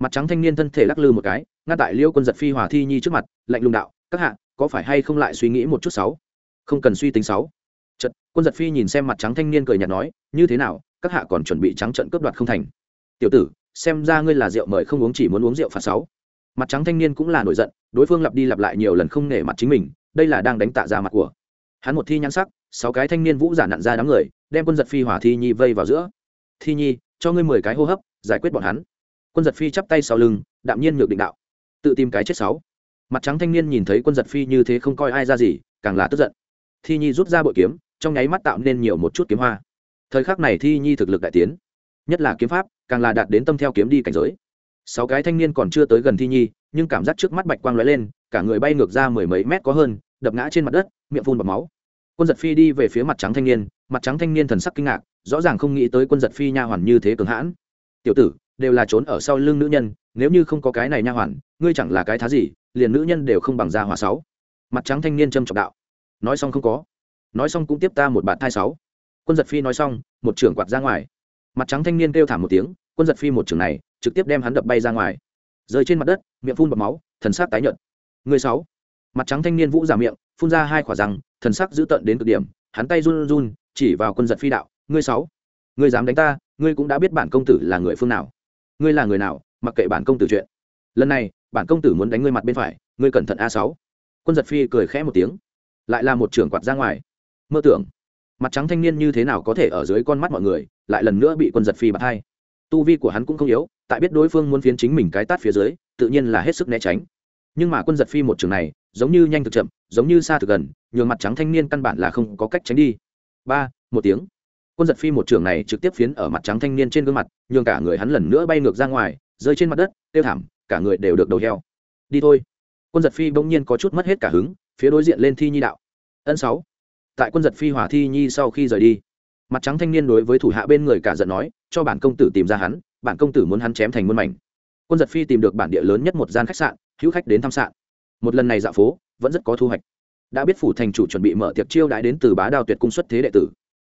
Mặt trắng thanh niên thân thể lắc lư một cái, ngăn tại liêu quân giật phi hòa thi nhi trước mặt, lạnh lùng đạo, các hạ, có phải hay không lại suy nghĩ một chút sáu? Không cần suy tính sáu chật quân giật phi nhìn xem mặt trắng thanh niên cười nhạt nói, như thế nào, các hạ còn chuẩn bị trắng trận cướp đoạt không thành? Tiểu tử, xem ra ngươi là rượu mời không uống chỉ muốn uống rượu phạt sáu. Mặt trắng thanh niên cũng là nổi giận, đối phương lặp đi lặp lại nhiều lần không nể mặt chính mình, đây là đang đánh tạ ra mặt của. Hắn một thi nhãn sắc, sáu cái thanh niên vũ giả nặn ra đám người, đem quân giật phi hỏa thi nhi vây vào giữa. Thi nhi, cho ngươi mười cái hô hấp, giải quyết bọn hắn. Quân giật phi chắp tay sau lưng, đạm nhiên nhược định đạo. Tự tìm cái chết sáu. Mặt trắng thanh niên nhìn thấy quân giật phi như thế không coi ai ra gì, càng là tức giận. Thi nhi rút ra bội kiếm trong nháy mắt tạo nên nhiều một chút kiếm hoa. Thời khắc này thi nhi thực lực đại tiến. Nhất là kiếm pháp, càng là đạt đến tâm theo kiếm đi cảnh giới. Sáu cái thanh niên còn chưa tới gần thi nhi, nhưng cảm giác trước mắt bạch quang lóe lên, cả người bay ngược ra mười mấy mét có hơn, đập ngã trên mặt đất, miệng phun bọt máu. Quân giật phi đi về phía mặt trắng thanh niên, mặt trắng thanh niên thần sắc kinh ngạc, rõ ràng không nghĩ tới quân giật phi nha hoàn như thế cường hãn. Tiểu tử, đều là trốn ở sau lưng nữ nhân, nếu như không có cái này nha hoàn, ngươi chẳng là cái thá gì, liền nữ nhân đều không bằng ra hỏa sáu. Mặt trắng thanh niên trâm trọng đạo. Nói xong không có nói xong cũng tiếp ta một bạt thai sáu. Quân giật phi nói xong, một trưởng quạt ra ngoài. Mặt trắng thanh niên kêu thảm một tiếng, quân giật phi một trưởng này, trực tiếp đem hắn đập bay ra ngoài. Rơi trên mặt đất, miệng phun bọt máu, thần sắc tái nhợt. Người sáu. Mặt trắng thanh niên vũ giả miệng, phun ra hai khỏa răng, thần sắc dữ tợn đến cực điểm, hắn tay run run, chỉ vào quân giật phi đạo, ngươi sáu, ngươi dám đánh ta, ngươi cũng đã biết bản công tử là người phương nào. Ngươi là người nào, mặc kệ bản công tử chuyện. Lần này, bản công tử muốn đánh ngươi mặt bên phải, ngươi cẩn thận a sáu. Quân giật phi cười khẽ một tiếng, lại là một trưởng quạt ra ngoài mơ tưởng. Mặt trắng thanh niên như thế nào có thể ở dưới con mắt mọi người, lại lần nữa bị quân giật phi bạt hai. Tu vi của hắn cũng không yếu, tại biết đối phương muốn phiến chính mình cái tát phía dưới, tự nhiên là hết sức né tránh. Nhưng mà quân giật phi một trường này, giống như nhanh thực chậm, giống như xa thực gần, nhường mặt trắng thanh niên căn bản là không có cách tránh đi. Ba, một tiếng. Quân giật phi một trường này trực tiếp phiến ở mặt trắng thanh niên trên gương mặt, nhường cả người hắn lần nữa bay ngược ra ngoài, rơi trên mặt đất, tiêu thảm, cả người đều được đầu heo. Đi thôi. Quân giật phi bỗng nhiên có chút mất hết cả hứng, phía đối diện lên thi nhi đạo. Ân sáu tại quân giật phi hỏa thi nhi sau khi rời đi. Mặt trắng thanh niên đối với thủ hạ bên người cả giận nói, cho bản công tử tìm ra hắn, bản công tử muốn hắn chém thành muôn mảnh. Quân giật phi tìm được bản địa lớn nhất một gian khách sạn, hữu khách đến thăm sạn. Một lần này dạo phố, vẫn rất có thu hoạch. Đã biết phủ thành chủ chuẩn bị mở tiệc chiêu đãi đến từ bá đao tuyệt cung xuất thế đệ tử.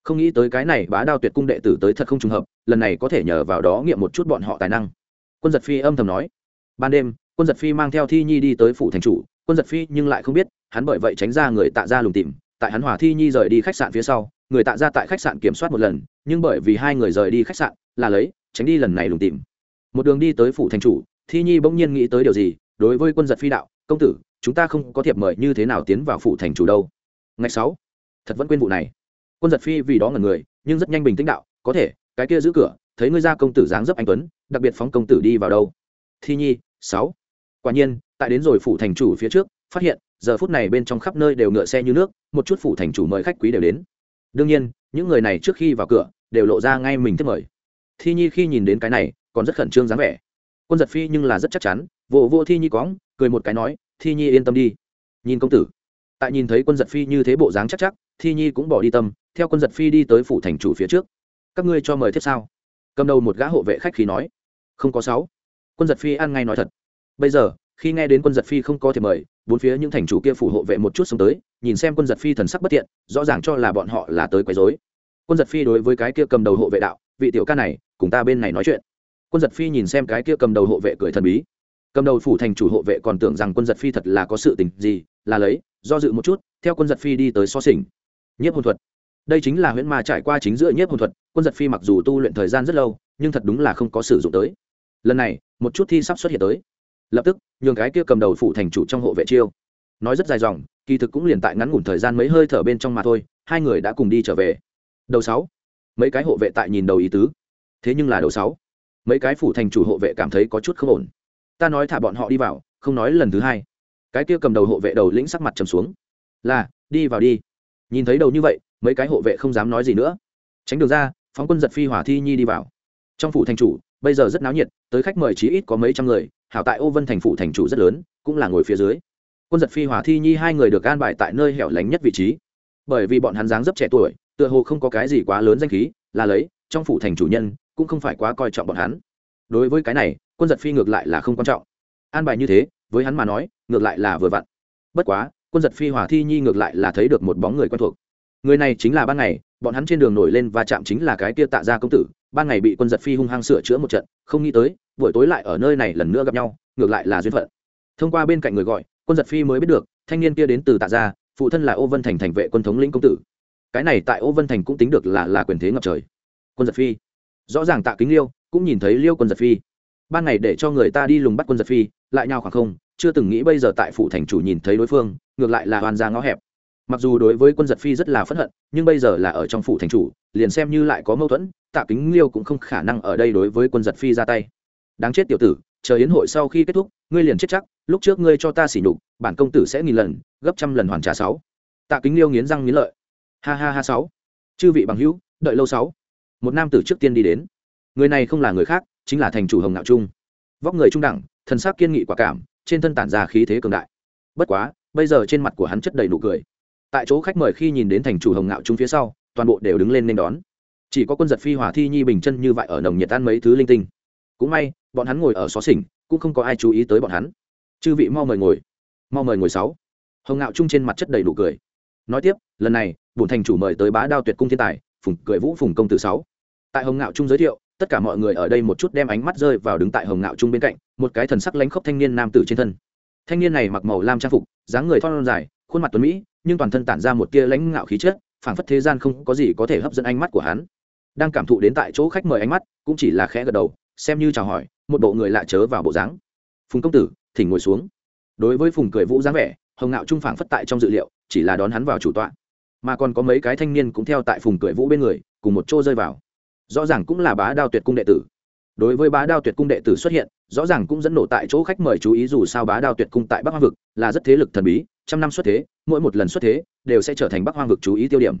Không nghĩ tới cái này bá đao tuyệt cung đệ tử tới thật không trùng hợp, lần này có thể nhờ vào đó nghiệm một chút bọn họ tài năng. Quân giật phi âm thầm nói. Ban đêm, quân giật phi mang theo thi nhi đi tới phủ thành chủ, quân giật phi nhưng lại không biết, hắn bởi vậy tránh ra người tạ ra lùng tìm tại hắn hòa thi nhi rời đi khách sạn phía sau, người tạ ra tại khách sạn kiểm soát một lần, nhưng bởi vì hai người rời đi khách sạn, là lấy, tránh đi lần này lùng tìm. Một đường đi tới phủ thành chủ, thi nhi bỗng nhiên nghĩ tới điều gì, đối với quân giật phi đạo, công tử, chúng ta không có thiệp mời như thế nào tiến vào phủ thành chủ đâu. Ngày sáu, thật vẫn quên vụ này. Quân giật phi vì đó ngần người, nhưng rất nhanh bình tĩnh đạo, có thể, cái kia giữ cửa, thấy ngươi ra công tử dáng dấp anh tuấn, đặc biệt phóng công tử đi vào đâu. Thi nhi, sáu. Quả nhiên, tại đến rồi phủ thành chủ phía trước, phát hiện giờ phút này bên trong khắp nơi đều ngựa xe như nước, một chút phủ thành chủ mời khách quý đều đến. Đương nhiên, những người này trước khi vào cửa, đều lộ ra ngay mình thích mời. Thi nhi khi nhìn đến cái này, còn rất khẩn trương dáng vẻ. Quân giật phi nhưng là rất chắc chắn vô vô thi nhi cóng, cười một cái nói, thi nhi yên tâm đi. Nhìn công tử. Tại nhìn thấy quân giật phi như thế bộ dáng chắc chắc, thi nhi cũng bỏ đi tâm, theo quân giật phi đi tới phủ thành chủ phía trước. Các ngươi cho mời tiếp sao? Cầm đầu một gã hộ vệ khách khí nói. Không có sáu. Quân giật phi ăn ngay nói thật. Bây giờ khi nghe đến quân giật phi không có thể mời, bốn phía những thành chủ kia phủ hộ vệ một chút xông tới, nhìn xem quân giật phi thần sắc bất tiện rõ ràng cho là bọn họ là tới quấy rối. Quân giật phi đối với cái kia cầm đầu hộ vệ đạo, vị tiểu ca này, cùng ta bên này nói chuyện. Quân giật phi nhìn xem cái kia cầm đầu hộ vệ cười thần bí. Cầm đầu phủ thành chủ hộ vệ còn tưởng rằng quân giật phi thật là có sự tình gì, là lấy, do dự một chút, theo quân giật phi đi tới so sình nhiếp hồn thuật. Đây chính là huyễn ma trải qua chính giữa nhiếp hồn thuật, quân giật phi mặc dù tu luyện thời gian rất lâu, nhưng thật đúng là không có sử dụng tới. Lần này, một chút thi sắp xuất hiện tới lập tức, nhường cái kia cầm đầu phủ thành chủ trong hộ vệ chiêu. Nói rất dài dòng, kỳ thực cũng liền tại ngắn ngủn thời gian mấy hơi thở bên trong mà thôi, hai người đã cùng đi trở về. Đầu sáu. Mấy cái hộ vệ tại nhìn đầu ý tứ. Thế nhưng là đầu sáu. Mấy cái phủ thành chủ hộ vệ cảm thấy có chút không ổn. Ta nói thả bọn họ đi vào, không nói lần thứ hai. Cái kia cầm đầu hộ vệ đầu lĩnh sắc mặt trầm xuống. Là, đi vào đi. Nhìn thấy đầu như vậy, mấy cái hộ vệ không dám nói gì nữa. Tránh đường ra, phóng quân giật phi hỏa thi nhi đi vào. Trong phủ thành chủ, bây giờ rất náo nhiệt, tới khách mời chí ít có mấy trăm người hảo tại ô vân thành phủ thành chủ rất lớn, cũng là ngồi phía dưới. Quân giật phi Hòa thi nhi hai người được an bài tại nơi hẻo lánh nhất vị trí. Bởi vì bọn hắn dáng dấp trẻ tuổi, tựa hồ không có cái gì quá lớn danh khí, là lấy, trong phủ thành chủ nhân, cũng không phải quá coi trọng bọn hắn. Đối với cái này, quân giật phi ngược lại là không quan trọng. An bài như thế, với hắn mà nói, ngược lại là vừa vặn. Bất quá, quân giật phi Hòa thi nhi ngược lại là thấy được một bóng người quen thuộc. Người này chính là ban ngày, bọn hắn trên đường nổi lên và chạm chính là cái kia tạ gia công tử ban ngày bị quân giật phi hung hăng sửa chữa một trận, không nghĩ tới, buổi tối lại ở nơi này lần nữa gặp nhau, ngược lại là duyên phận. Thông qua bên cạnh người gọi, quân giật phi mới biết được, thanh niên kia đến từ tạ gia, phụ thân là ô vân thành thành vệ quân thống lĩnh công tử. Cái này tại ô vân thành cũng tính được là là quyền thế ngập trời. Quân giật phi. Rõ ràng tạ kính liêu cũng nhìn thấy liêu quân giật phi. Ban ngày để cho người ta đi lùng bắt quân giật phi, lại nhau khoảng không, chưa từng nghĩ bây giờ tại phủ thành chủ nhìn thấy đối phương, ngược lại là hoàn ra ngõ hẹp. Mặc dù đối với quân giật phi rất là phẫn hận, nhưng bây giờ là ở trong phủ thành chủ, liền xem như lại có mâu thuẫn tạ kính liêu cũng không khả năng ở đây đối với quân giật phi ra tay. Đáng chết tiểu tử, chờ yến hội sau khi kết thúc, ngươi liền chết chắc, lúc trước ngươi cho ta xỉ nhục, bản công tử sẽ nghìn lần, gấp trăm lần hoàn trả sáu. Tạ kính liêu nghiến răng nghiến lợi. Ha ha ha sáu. Chư vị bằng hữu, đợi lâu sáu. Một nam tử trước tiên đi đến. Người này không là người khác, chính là thành chủ hồng ngạo trung. Vóc người trung đẳng, thần sắc kiên nghị quả cảm, trên thân tản ra khí thế cường đại. Bất quá, bây giờ trên mặt của hắn chất đầy nụ cười. Tại chỗ khách mời khi nhìn đến thành chủ hồng ngạo trung phía sau, toàn bộ đều đứng lên nên đón chỉ có quân giật phi hỏa thi nhi bình chân như vậy ở nồng nhiệt ăn mấy thứ linh tinh. Cũng may, bọn hắn ngồi ở xó xỉnh, cũng không có ai chú ý tới bọn hắn. Chư vị mau mời ngồi. Mau mời ngồi sáu. Hồng ngạo trung trên mặt chất đầy đủ cười. Nói tiếp, lần này, bổn thành chủ mời tới bá đao tuyệt cung thiên tài, phùng cười vũ phùng công tử sáu. Tại hồng ngạo trung giới thiệu, tất cả mọi người ở đây một chút đem ánh mắt rơi vào đứng tại hồng ngạo trung bên cạnh, một cái thần sắc lánh khốc thanh niên nam tử trên thân. Thanh niên này mặc màu lam trang phục, dáng người thon dài, khuôn mặt tuấn mỹ, nhưng toàn thân tản ra một tia lãnh ngạo khí chất, phảng phất thế gian không có gì có thể hấp dẫn ánh mắt của hắn đang cảm thụ đến tại chỗ khách mời ánh mắt, cũng chỉ là khẽ gật đầu, xem như chào hỏi, một bộ người lạ chớ vào bộ dáng. Phùng công tử, thỉnh ngồi xuống. Đối với phùng cười vũ dáng vẻ, hồng ngạo trung phảng phất tại trong dự liệu, chỉ là đón hắn vào chủ tọa. Mà còn có mấy cái thanh niên cũng theo tại phùng cười vũ bên người, cùng một chỗ rơi vào. Rõ ràng cũng là bá đao tuyệt cung đệ tử. Đối với bá đao tuyệt cung đệ tử xuất hiện, rõ ràng cũng dẫn nổ tại chỗ khách mời chú ý dù sao bá đao tuyệt cung tại bắc hoa vực là rất thế lực thần bí, trăm năm xuất thế, mỗi một lần xuất thế, đều sẽ trở thành bắc hoang vực chú ý tiêu điểm.